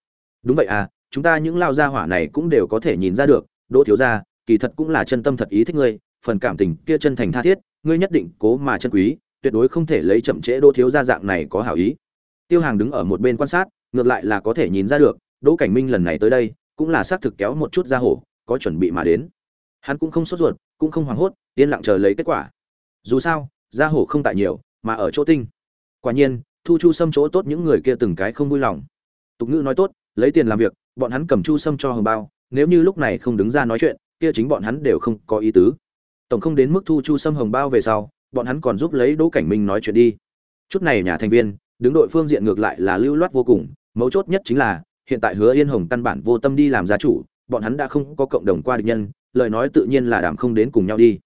Speaker 1: Đúng vậy à chúng ta những lao gia hỏa này cũng đều có thể nhìn ra được đỗ thiếu gia kỳ thật cũng là chân tâm thật ý thích ngươi phần cảm tình kia chân thành tha thiết ngươi nhất định cố mà chân quý tuyệt đối không thể lấy chậm trễ đỗ thiếu gia dạng này có hảo ý. Tiêu hàng đứng ở một bên quan sát ngược lại là có thể nhìn ra được đỗ cảnh minh lần này tới đây cũng là xác thực kéo một chút ra hổ có chuẩn bị mà đến. Hắn cũng không sốt ruột cũng không hoảng hốt, yên lặng chờ lấy kết quả. Dù sao, gia hổ không tại nhiều, mà ở chỗ tinh. Quả nhiên, thu chu sâm chỗ tốt những người kia từng cái không vui lòng. Tục ngữ nói tốt, lấy tiền làm việc, bọn hắn cầm chu sâm cho hồng bao, nếu như lúc này không đứng ra nói chuyện, kia chính bọn hắn đều không có ý tứ. Tổng không đến mức thu chu sâm hồng bao về sau, bọn hắn còn giúp lấy đỗ cảnh minh nói chuyện đi. Chút này nhà thành viên, đứng đội phương diện ngược lại là lưu loát vô cùng, mấu chốt nhất chính là, hiện tại hứa yên hồng căn bản vô tâm đi làm gia chủ, bọn hắn đã không có cộng đồng qua địch nhân lời nói tự nhiên là đảm không đến cùng nhau đi.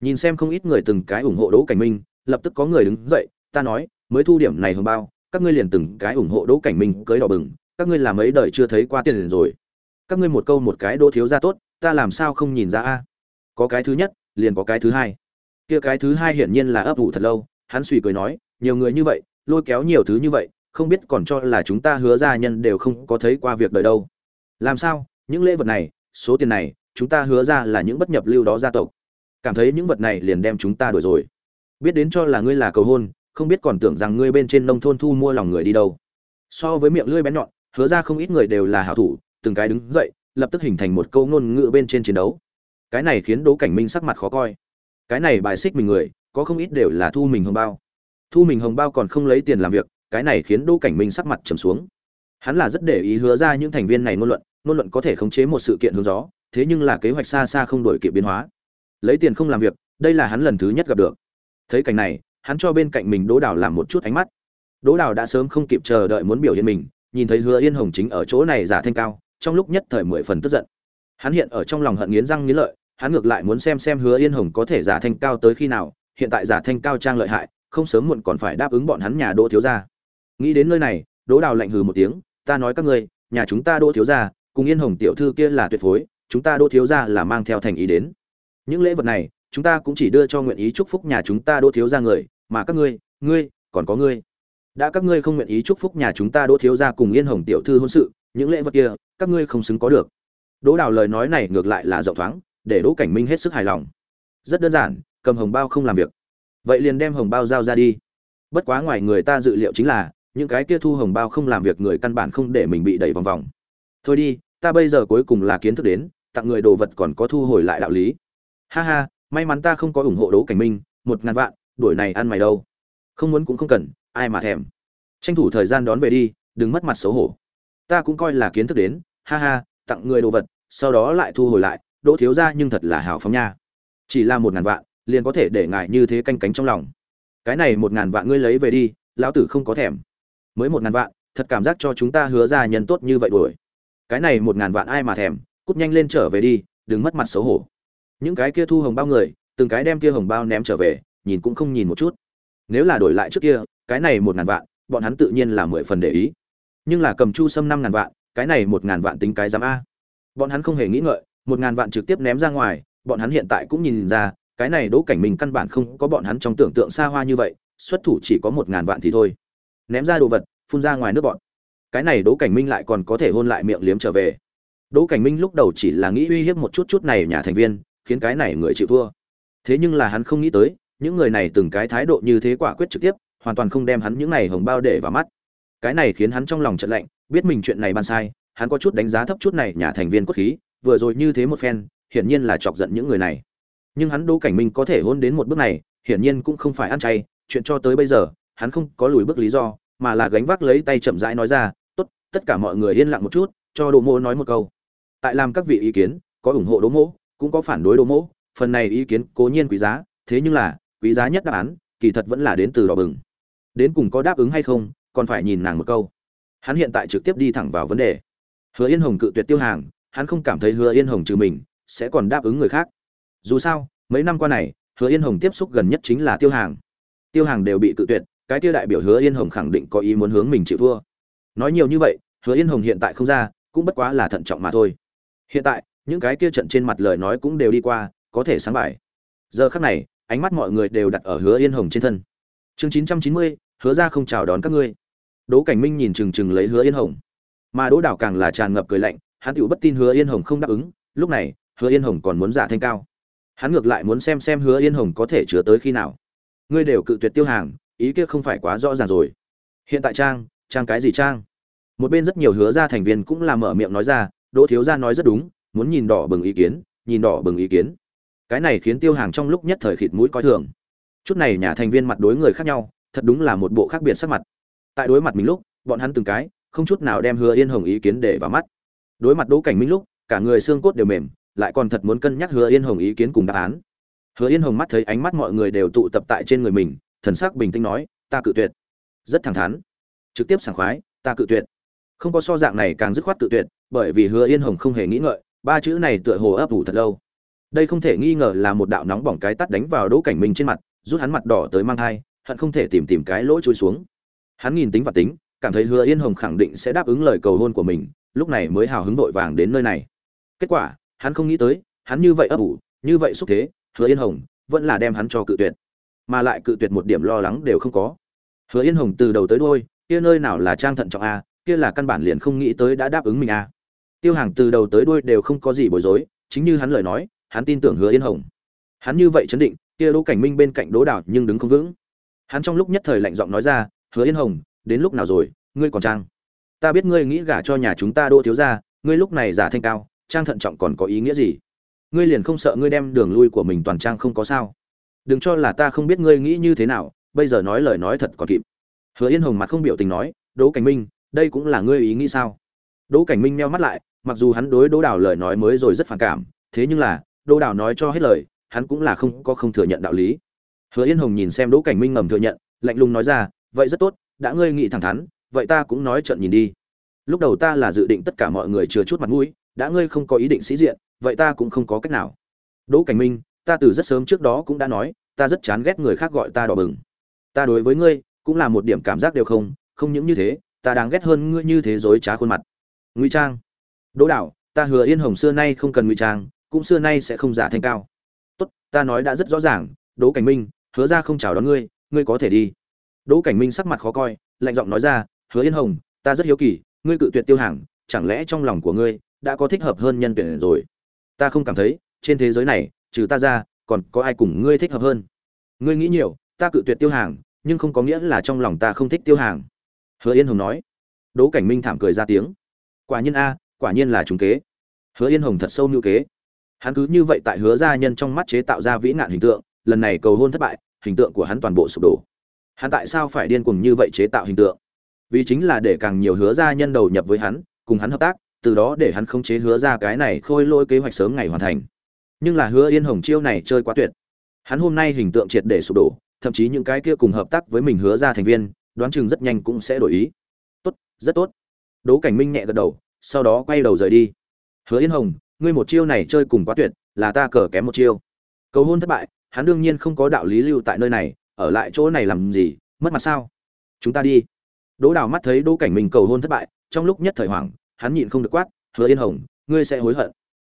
Speaker 1: Nhìn xem không ít người từng cái ủng hộ đỗ cảnh minh, lập tức có người đứng dậy, ta nói, mới thu điểm này hơn bao, các ngươi liền từng cái ủng hộ đỗ cảnh minh cưới đỏ bừng, các ngươi làm mấy đời chưa thấy qua tiền liền rồi. Các ngươi một câu một cái đỗ thiếu ra tốt, ta làm sao không nhìn ra a? Có cái thứ nhất, liền có cái thứ hai. Kia cái thứ hai hiển nhiên là ấp ủ thật lâu, hắn suy cười nói, nhiều người như vậy, lôi kéo nhiều thứ như vậy, không biết còn cho là chúng ta hứa gia nhân đều không có thấy qua việc đời đâu. Làm sao? Những lễ vật này, số tiền này chúng ta hứa ra là những bất nhập lưu đó gia tộc. Cảm thấy những vật này liền đem chúng ta đuổi rồi. Biết đến cho là ngươi là cầu hôn, không biết còn tưởng rằng ngươi bên trên nông thôn thu mua lòng người đi đâu. So với miệng lưỡi bén nhọn, hứa ra không ít người đều là hảo thủ, từng cái đứng dậy, lập tức hình thành một câu ngôn ngữ bên trên chiến đấu. Cái này khiến đỗ cảnh minh sắc mặt khó coi. Cái này bài xích mình người, có không ít đều là thu mình hồng bao. Thu mình hồng bao còn không lấy tiền làm việc, cái này khiến đỗ cảnh minh sắc mặt trầm xuống. Hắn là rất để ý hứa ra những thành viên này ngôn luận ngôn luận có thể khống chế một sự kiện hướng gió thế nhưng là kế hoạch xa xa không đổi kịp biến hóa. Lấy tiền không làm việc, đây là hắn lần thứ nhất gặp được. Thấy cảnh này, hắn cho bên cạnh mình đỗ đào làm một chút ánh mắt. Đỗ đào đã sớm không kịp chờ đợi muốn biểu hiện mình, nhìn thấy hứa yên hồng chính ở chỗ này giả thanh cao, trong lúc nhất thời mười phần tức giận. Hắn hiện ở trong lòng hận nghiến răng nghiến lợi, hắn ngược lại muốn xem xem hứa yên hồng có thể giả thanh cao tới khi nào, hiện tại giả thanh cao trang lợi hại, không sớm muộn còn phải đáp ứng bọn hắn nhà đỗ thiếu gia. Nghĩ đến nơi này, đỗ đào lạnh hừ một tiếng, ta nói các ngươi, nhà chúng ta đỗ thiếu gia, cùng yên hồng tiểu thư kia là tuyệt phối chúng ta đỗ thiếu gia là mang theo thành ý đến. Những lễ vật này, chúng ta cũng chỉ đưa cho nguyện ý chúc phúc nhà chúng ta đỗ thiếu gia người, mà các ngươi ngươi, còn có ngươi. Đã các ngươi không nguyện ý chúc phúc nhà chúng ta đỗ thiếu gia cùng yên hồng tiểu thư hôn sự, những lễ vật kia, các ngươi không xứng có được. Đỗ đào lời nói này ngược lại là rộng thoáng, để đỗ cảnh minh hết sức hài lòng. Rất đơn giản, cầm hồng bao không làm việc. Vậy liền đem hồng bao giao ra đi. Bất quá ngoài người ta dự liệu chính là, những cái kia thu hồng bao không làm việc người căn bản không để mình bị đẩy vòng vòng. Thôi đi, ta bây giờ cuối cùng là kiến thức đến tặng người đồ vật còn có thu hồi lại đạo lý. Ha ha, may mắn ta không có ủng hộ đấu cảnh minh, một ngàn vạn, đuổi này ăn mày đâu. Không muốn cũng không cần, ai mà thèm. Tranh thủ thời gian đón về đi, đừng mất mặt xấu hổ. Ta cũng coi là kiến thức đến, ha ha, tặng người đồ vật, sau đó lại thu hồi lại, đỗ thiếu ra nhưng thật là hào phóng nha. Chỉ là một ngàn vạn, liền có thể để ngài như thế canh cánh trong lòng. Cái này một ngàn vạn ngươi lấy về đi, lão tử không có thèm. Mới một ngàn vạn, thật cảm giác cho chúng ta hứa ra nhân tốt như vậy đuổi. Cái này một ngàn vạn ai mà thèm? Cút nhanh lên trở về đi, đừng mất mặt xấu hổ. Những cái kia thu hồng bao người, từng cái đem kia hồng bao ném trở về, nhìn cũng không nhìn một chút. Nếu là đổi lại trước kia, cái này một ngàn vạn, bọn hắn tự nhiên là mười phần để ý. Nhưng là cầm chu sâm năm ngàn vạn, cái này một ngàn vạn tính cái giám a. Bọn hắn không hề nghĩ ngợi, một ngàn vạn trực tiếp ném ra ngoài, bọn hắn hiện tại cũng nhìn ra, cái này đỗ cảnh mình căn bản không có bọn hắn trong tưởng tượng xa hoa như vậy, xuất thủ chỉ có một ngàn vạn thì thôi. Ném ra đồ vật, phun ra ngoài nước bọn. Cái này đỗ cảnh minh lại còn có thể hôn lại miệng liếm trở về đỗ cảnh minh lúc đầu chỉ là nghĩ uy hiếp một chút chút này nhà thành viên, khiến cái này người chịu thua. Thế nhưng là hắn không nghĩ tới, những người này từng cái thái độ như thế quả quyết trực tiếp, hoàn toàn không đem hắn những này hồng bao để vào mắt. Cái này khiến hắn trong lòng chợt lạnh, biết mình chuyện này ban sai, hắn có chút đánh giá thấp chút này nhà thành viên cốt khí, vừa rồi như thế một phen, hiển nhiên là chọc giận những người này. Nhưng hắn đỗ cảnh minh có thể hôn đến một bước này, hiển nhiên cũng không phải ăn chay, chuyện cho tới bây giờ, hắn không có lùi bước lý do, mà là gánh vác lấy tay chậm rãi nói ra, tốt, tất cả mọi người yên lặng một chút, cho Đỗ Mộ nói một câu tại làm các vị ý kiến, có ủng hộ đỗ mỗ, cũng có phản đối đỗ mỗ, phần này ý kiến cố nhiên quý giá, thế nhưng là, quý giá nhất đáp án, kỳ thật vẫn là đến từ đỏ bừng. Đến cùng có đáp ứng hay không, còn phải nhìn nàng một câu. Hắn hiện tại trực tiếp đi thẳng vào vấn đề. Hứa yên hồng cự tuyệt tiêu hàng, hắn không cảm thấy hứa yên hồng trừ mình, sẽ còn đáp ứng người khác. Dù sao, mấy năm qua này, hứa yên hồng tiếp xúc gần nhất chính là tiêu hàng. Tiêu hàng đều bị cự tuyệt, cái tiêu đại biểu hứa yên hồng khẳng định có ý muốn hướng mình chịu thua. Nói nhiều như vậy, hứa yên hồng hiện tại không ra, cũng bất quá là thận trọng mà thôi hiện tại, những cái kia trận trên mặt lời nói cũng đều đi qua, có thể sáng bài. Giờ khắc này, ánh mắt mọi người đều đặt ở hứa yên hồng trên thân. Chương chín trăm chín mươi, hứa ra không chào đón các ngươi. Đỗ cảnh minh nhìn chừng chừng lấy hứa yên hồng. Mà đỗ đảo càng là tràn ngập cười lạnh, hắn tựu bất tin hứa yên hồng không đáp ứng, lúc này, hứa yên hồng còn muốn giả thanh cao. Hắn ngược lại muốn xem xem hứa yên hồng có thể chứa tới khi nào. Ngươi đều cự tuyệt tiêu hàng, ý kia không phải quá rõ ràng rồi. Hiện tại trang trang cái gì trang? Một bên rất nhiều hứa ra thành viên cũng làm mở miệng nói ra đỗ thiếu gia nói rất đúng, muốn nhìn đỏ bừng ý kiến, nhìn đỏ bừng ý kiến. Cái này khiến tiêu hàng trong lúc nhất thời khịt mũi coi thường. Chút này nhà thành viên mặt đối người khác nhau, thật đúng là một bộ khác biệt sắc mặt. Tại đối mặt mình lúc, bọn hắn từng cái, không chút nào đem hứa yên hồng ý kiến để vào mắt. Đối mặt đỗ cảnh minh lúc, cả người xương cốt đều mềm, lại còn thật muốn cân nhắc hứa yên hồng ý kiến cùng đáp án. Hứa yên hồng mắt thấy ánh mắt mọi người đều tụ tập tại trên người mình, thần sắc bình tĩnh nói, ta cự tuyệt. Rất thẳng thắn. Trực tiếp sảng khoái, ta cự tuyệt không có so dạng này càng dứt khoát tự tuyệt, bởi vì hứa yên hồng không hề nghĩ ngợi, ba chữ này tựa hồ ấp ủ thật lâu. Đây không thể nghi ngờ là một đạo nóng bỏng cái tắt đánh vào đỗ cảnh minh trên mặt, rút hắn mặt đỏ tới mang thai, hận không thể tìm tìm cái lỗ trôi xuống. Hắn nhìn tính và tính, cảm thấy hứa yên hồng khẳng định sẽ đáp ứng lời cầu hôn của mình, lúc này mới hào hứng vội vàng đến nơi này. Kết quả, hắn không nghĩ tới, hắn như vậy ấp ủ, như vậy xúc thế, hứa yên hồng vẫn là đem hắn cho cự tuyệt. Mà lại cự tuyệt một điểm lo lắng đều không có. Hứa yên hồng từ đầu tới đôi kia nơi nào là trang thận trọng a kia là căn bản liền không nghĩ tới đã đáp ứng mình a tiêu hàng từ đầu tới đuôi đều không có gì bối rối, chính như hắn lời nói, hắn tin tưởng hứa yên hồng. Hắn như vậy chấn định, kia đỗ cảnh minh bên cạnh đỗ đảo nhưng đứng không vững. Hắn trong lúc nhất thời lạnh giọng nói ra, hứa yên hồng, đến lúc nào rồi? Ngươi còn trang? Ta biết ngươi nghĩ gả cho nhà chúng ta đỗ thiếu gia, ngươi lúc này giả thanh cao, trang thận trọng còn có ý nghĩa gì? Ngươi liền không sợ ngươi đem đường lui của mình toàn trang không có sao? Đừng cho là ta không biết ngươi nghĩ như thế nào, bây giờ nói lời nói thật còn kịp. Hứa yên hồng mặt không biểu tình nói, đỗ cảnh minh đây cũng là ngươi ý nghĩ sao? Đỗ cảnh minh meo mắt lại, mặc dù hắn đối đỗ đào lời nói mới rồi rất phản cảm, thế nhưng là, đỗ đào nói cho hết lời, hắn cũng là không có không thừa nhận đạo lý. Hứa yên hồng nhìn xem đỗ cảnh minh ngầm thừa nhận, lạnh lùng nói ra, vậy rất tốt, đã ngươi nghĩ thẳng thắn, vậy ta cũng nói trận nhìn đi. Lúc đầu ta là dự định tất cả mọi người chừa chút mặt mũi, đã ngươi không có ý định sĩ diện, vậy ta cũng không có cách nào. Đỗ cảnh minh, ta từ rất sớm trước đó cũng đã nói, ta rất chán ghét người khác gọi ta đỏ bừng. Ta đối với ngươi, cũng là một điểm cảm giác đều không không những như thế ta đáng ghét hơn ngươi như thế dối trá khuôn mặt. Ngụy trang. Đỗ đảo, ta hứa yên hồng xưa nay không cần ngụy trang cũng xưa nay sẽ không giả thanh cao. Tốt ta nói đã rất rõ ràng đỗ cảnh minh hứa ra không chào đón ngươi ngươi có thể đi. Đỗ cảnh minh sắc mặt khó coi lạnh giọng nói ra hứa yên hồng ta rất hiếu kỳ ngươi cự tuyệt tiêu hàng chẳng lẽ trong lòng của ngươi đã có thích hợp hơn nhân tuyển rồi? Ta không cảm thấy trên thế giới này trừ ta ra còn có ai cùng ngươi thích hợp hơn? Ngươi nghĩ nhiều ta cự tuyệt tiêu hàng nhưng không có nghĩa là trong lòng ta không thích tiêu hàng hứa yên hồng nói. Đỗ cảnh minh thảm cười ra tiếng. Quả nhiên a, quả nhiên là trùng kế. Hứa yên hồng thật sâu như kế. Hắn cứ như vậy tại hứa gia nhân trong mắt chế tạo ra vĩ nạn hình tượng, lần này cầu hôn thất bại, hình tượng của hắn toàn bộ sụp đổ. Hắn tại sao phải điên cuồng như vậy chế tạo hình tượng? Vì chính là để càng nhiều hứa gia nhân đầu nhập với hắn, cùng hắn hợp tác, từ đó để hắn không chế hứa ra cái này khôi lôi kế hoạch sớm ngày hoàn thành. Nhưng là hứa yên hồng chiêu này chơi quá tuyệt. Hắn hôm nay hình tượng triệt để sụp đổ, thậm chí những cái kia cùng hợp tác với mình hứa ra thành viên đoán chừng rất nhanh cũng sẽ đổi ý. Tốt, rất tốt. Đỗ cảnh minh nhẹ gật đầu, sau đó quay đầu rời đi. Hứa yên hồng, ngươi một chiêu này chơi cùng quá tuyệt, là ta cờ kém một chiêu. Cầu hôn thất bại, hắn đương nhiên không có đạo lý lưu tại nơi này, ở lại chỗ này làm gì, mất mặt sao? Chúng ta đi. Đỗ đào mắt thấy đỗ cảnh minh cầu hôn thất bại, trong lúc nhất thời hoảng, hắn nhịn không được quát, hứa yên hồng, ngươi sẽ hối hận.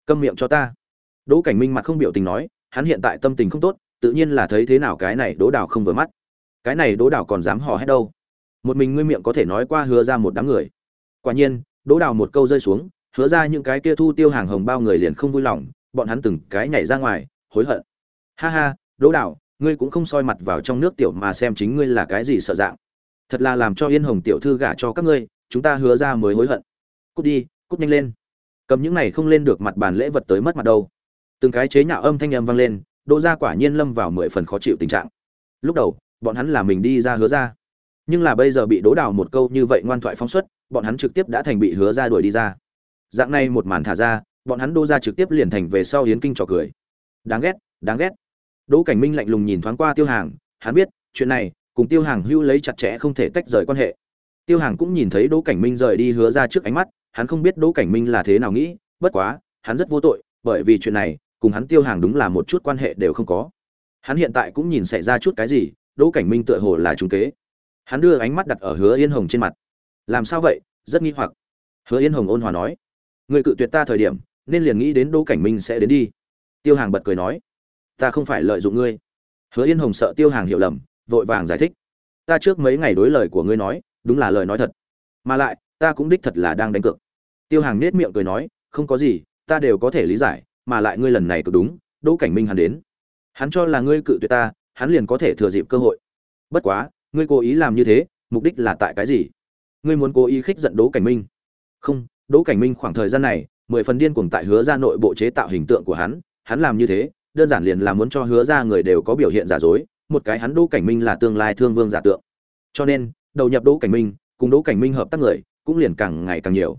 Speaker 1: Câm miệng cho ta. Đỗ cảnh minh mặt không biểu tình nói, hắn hiện tại tâm tình không tốt, tự nhiên là thấy thế nào cái này đỗ đào không vừa mắt cái này đỗ đào còn dám hò hét đâu. Một mình ngươi miệng có thể nói qua hứa ra một đám người. Quả nhiên, đỗ đào một câu rơi xuống, hứa ra những cái kia thu tiêu hàng hồng bao người liền không vui lòng, bọn hắn từng cái nhảy ra ngoài, hối hận. Ha ha, đỗ đào ngươi cũng không soi mặt vào trong nước tiểu mà xem chính ngươi là cái gì sợ dạng. Thật là làm cho yên hồng tiểu thư gả cho các ngươi, chúng ta hứa ra mới hối hận. Cút đi, cút nhanh lên. Cầm những này không lên được mặt bàn lễ vật tới mất mặt đâu. Từng cái chế nhạo âm thanh âm vang lên, đỗ gia quả nhiên lâm vào mười phần khó chịu tình trạng. Lúc đầu bọn hắn là mình đi ra hứa ra. Nhưng là bây giờ bị đố đào một câu như vậy ngoan thoại phóng xuất bọn hắn trực tiếp đã thành bị hứa ra đuổi đi ra. Dạng này một màn thả ra bọn hắn đô ra trực tiếp liền thành về sau hiến kinh trò cười. Đáng ghét đáng ghét. Đỗ cảnh minh lạnh lùng nhìn thoáng qua tiêu hàng hắn biết chuyện này cùng tiêu hàng hưu lấy chặt chẽ không thể tách rời quan hệ. Tiêu hàng cũng nhìn thấy đỗ cảnh minh rời đi hứa ra trước ánh mắt hắn không biết Đỗ Cảnh Minh là thế nào nghĩ, bất quá, hắn rất vô tội, bởi vì chuyện này, cùng hắn Tiêu Hàng đúng là một chút quan hệ đều không có. Hắn hiện tại cũng nhìn xảy ra chút cái gì, Đỗ Cảnh Minh tựa hồ là trung kế. Hắn đưa ánh mắt đặt ở Hứa Yên Hồng trên mặt. Làm sao vậy? Rất nghi hoặc. Hứa Yên Hồng ôn hòa nói, người cự tuyệt ta thời điểm, nên liền nghĩ đến Đỗ Cảnh Minh sẽ đến đi. Tiêu Hàng bật cười nói, ta không phải lợi dụng ngươi. Hứa Yên Hồng sợ Tiêu Hàng hiểu lầm, vội vàng giải thích, ta trước mấy ngày đối lời của ngươi nói, đúng là lời nói thật. Mà lại, ta cũng đích thật là đang đánh cược tiêu hàng nết miệng cười nói không có gì ta đều có thể lý giải mà lại ngươi lần này cực đúng đỗ cảnh minh hắn đến hắn cho là ngươi cự tuyệt ta hắn liền có thể thừa dịp cơ hội. Bất quá, ngươi cố ý làm như thế, mục đích là tại cái gì? Ngươi muốn cố ý khích giận đỗ cảnh minh? Không, đỗ cảnh minh khoảng thời gian này, mười phần điên cuồng tại hứa ra nội bộ chế tạo hình tượng của hắn hắn làm như thế, đơn giản liền là muốn cho hứa ra người đều có biểu hiện giả dối, một cái hắn đỗ cảnh minh là tương lai thương vương giả tượng. Cho nên, đầu nhập đỗ cảnh minh, cùng đỗ cảnh minh hợp tác người, cũng liền càng ngày càng nhiều.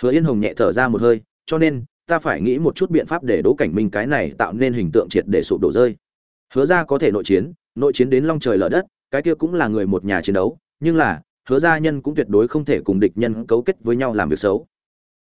Speaker 1: Hứa yên hồng nhẹ thở ra một hơi, cho nên, ta phải nghĩ một chút biện pháp để đỗ cảnh minh cái này tạo nên hình tượng triệt để sụp đổ rơi hứa ra có thể nội chiến nội chiến đến long trời lở đất, cái kia cũng là người một nhà chiến đấu, nhưng là, hứa gia nhân cũng tuyệt đối không thể cùng địch nhân cấu kết với nhau làm việc xấu.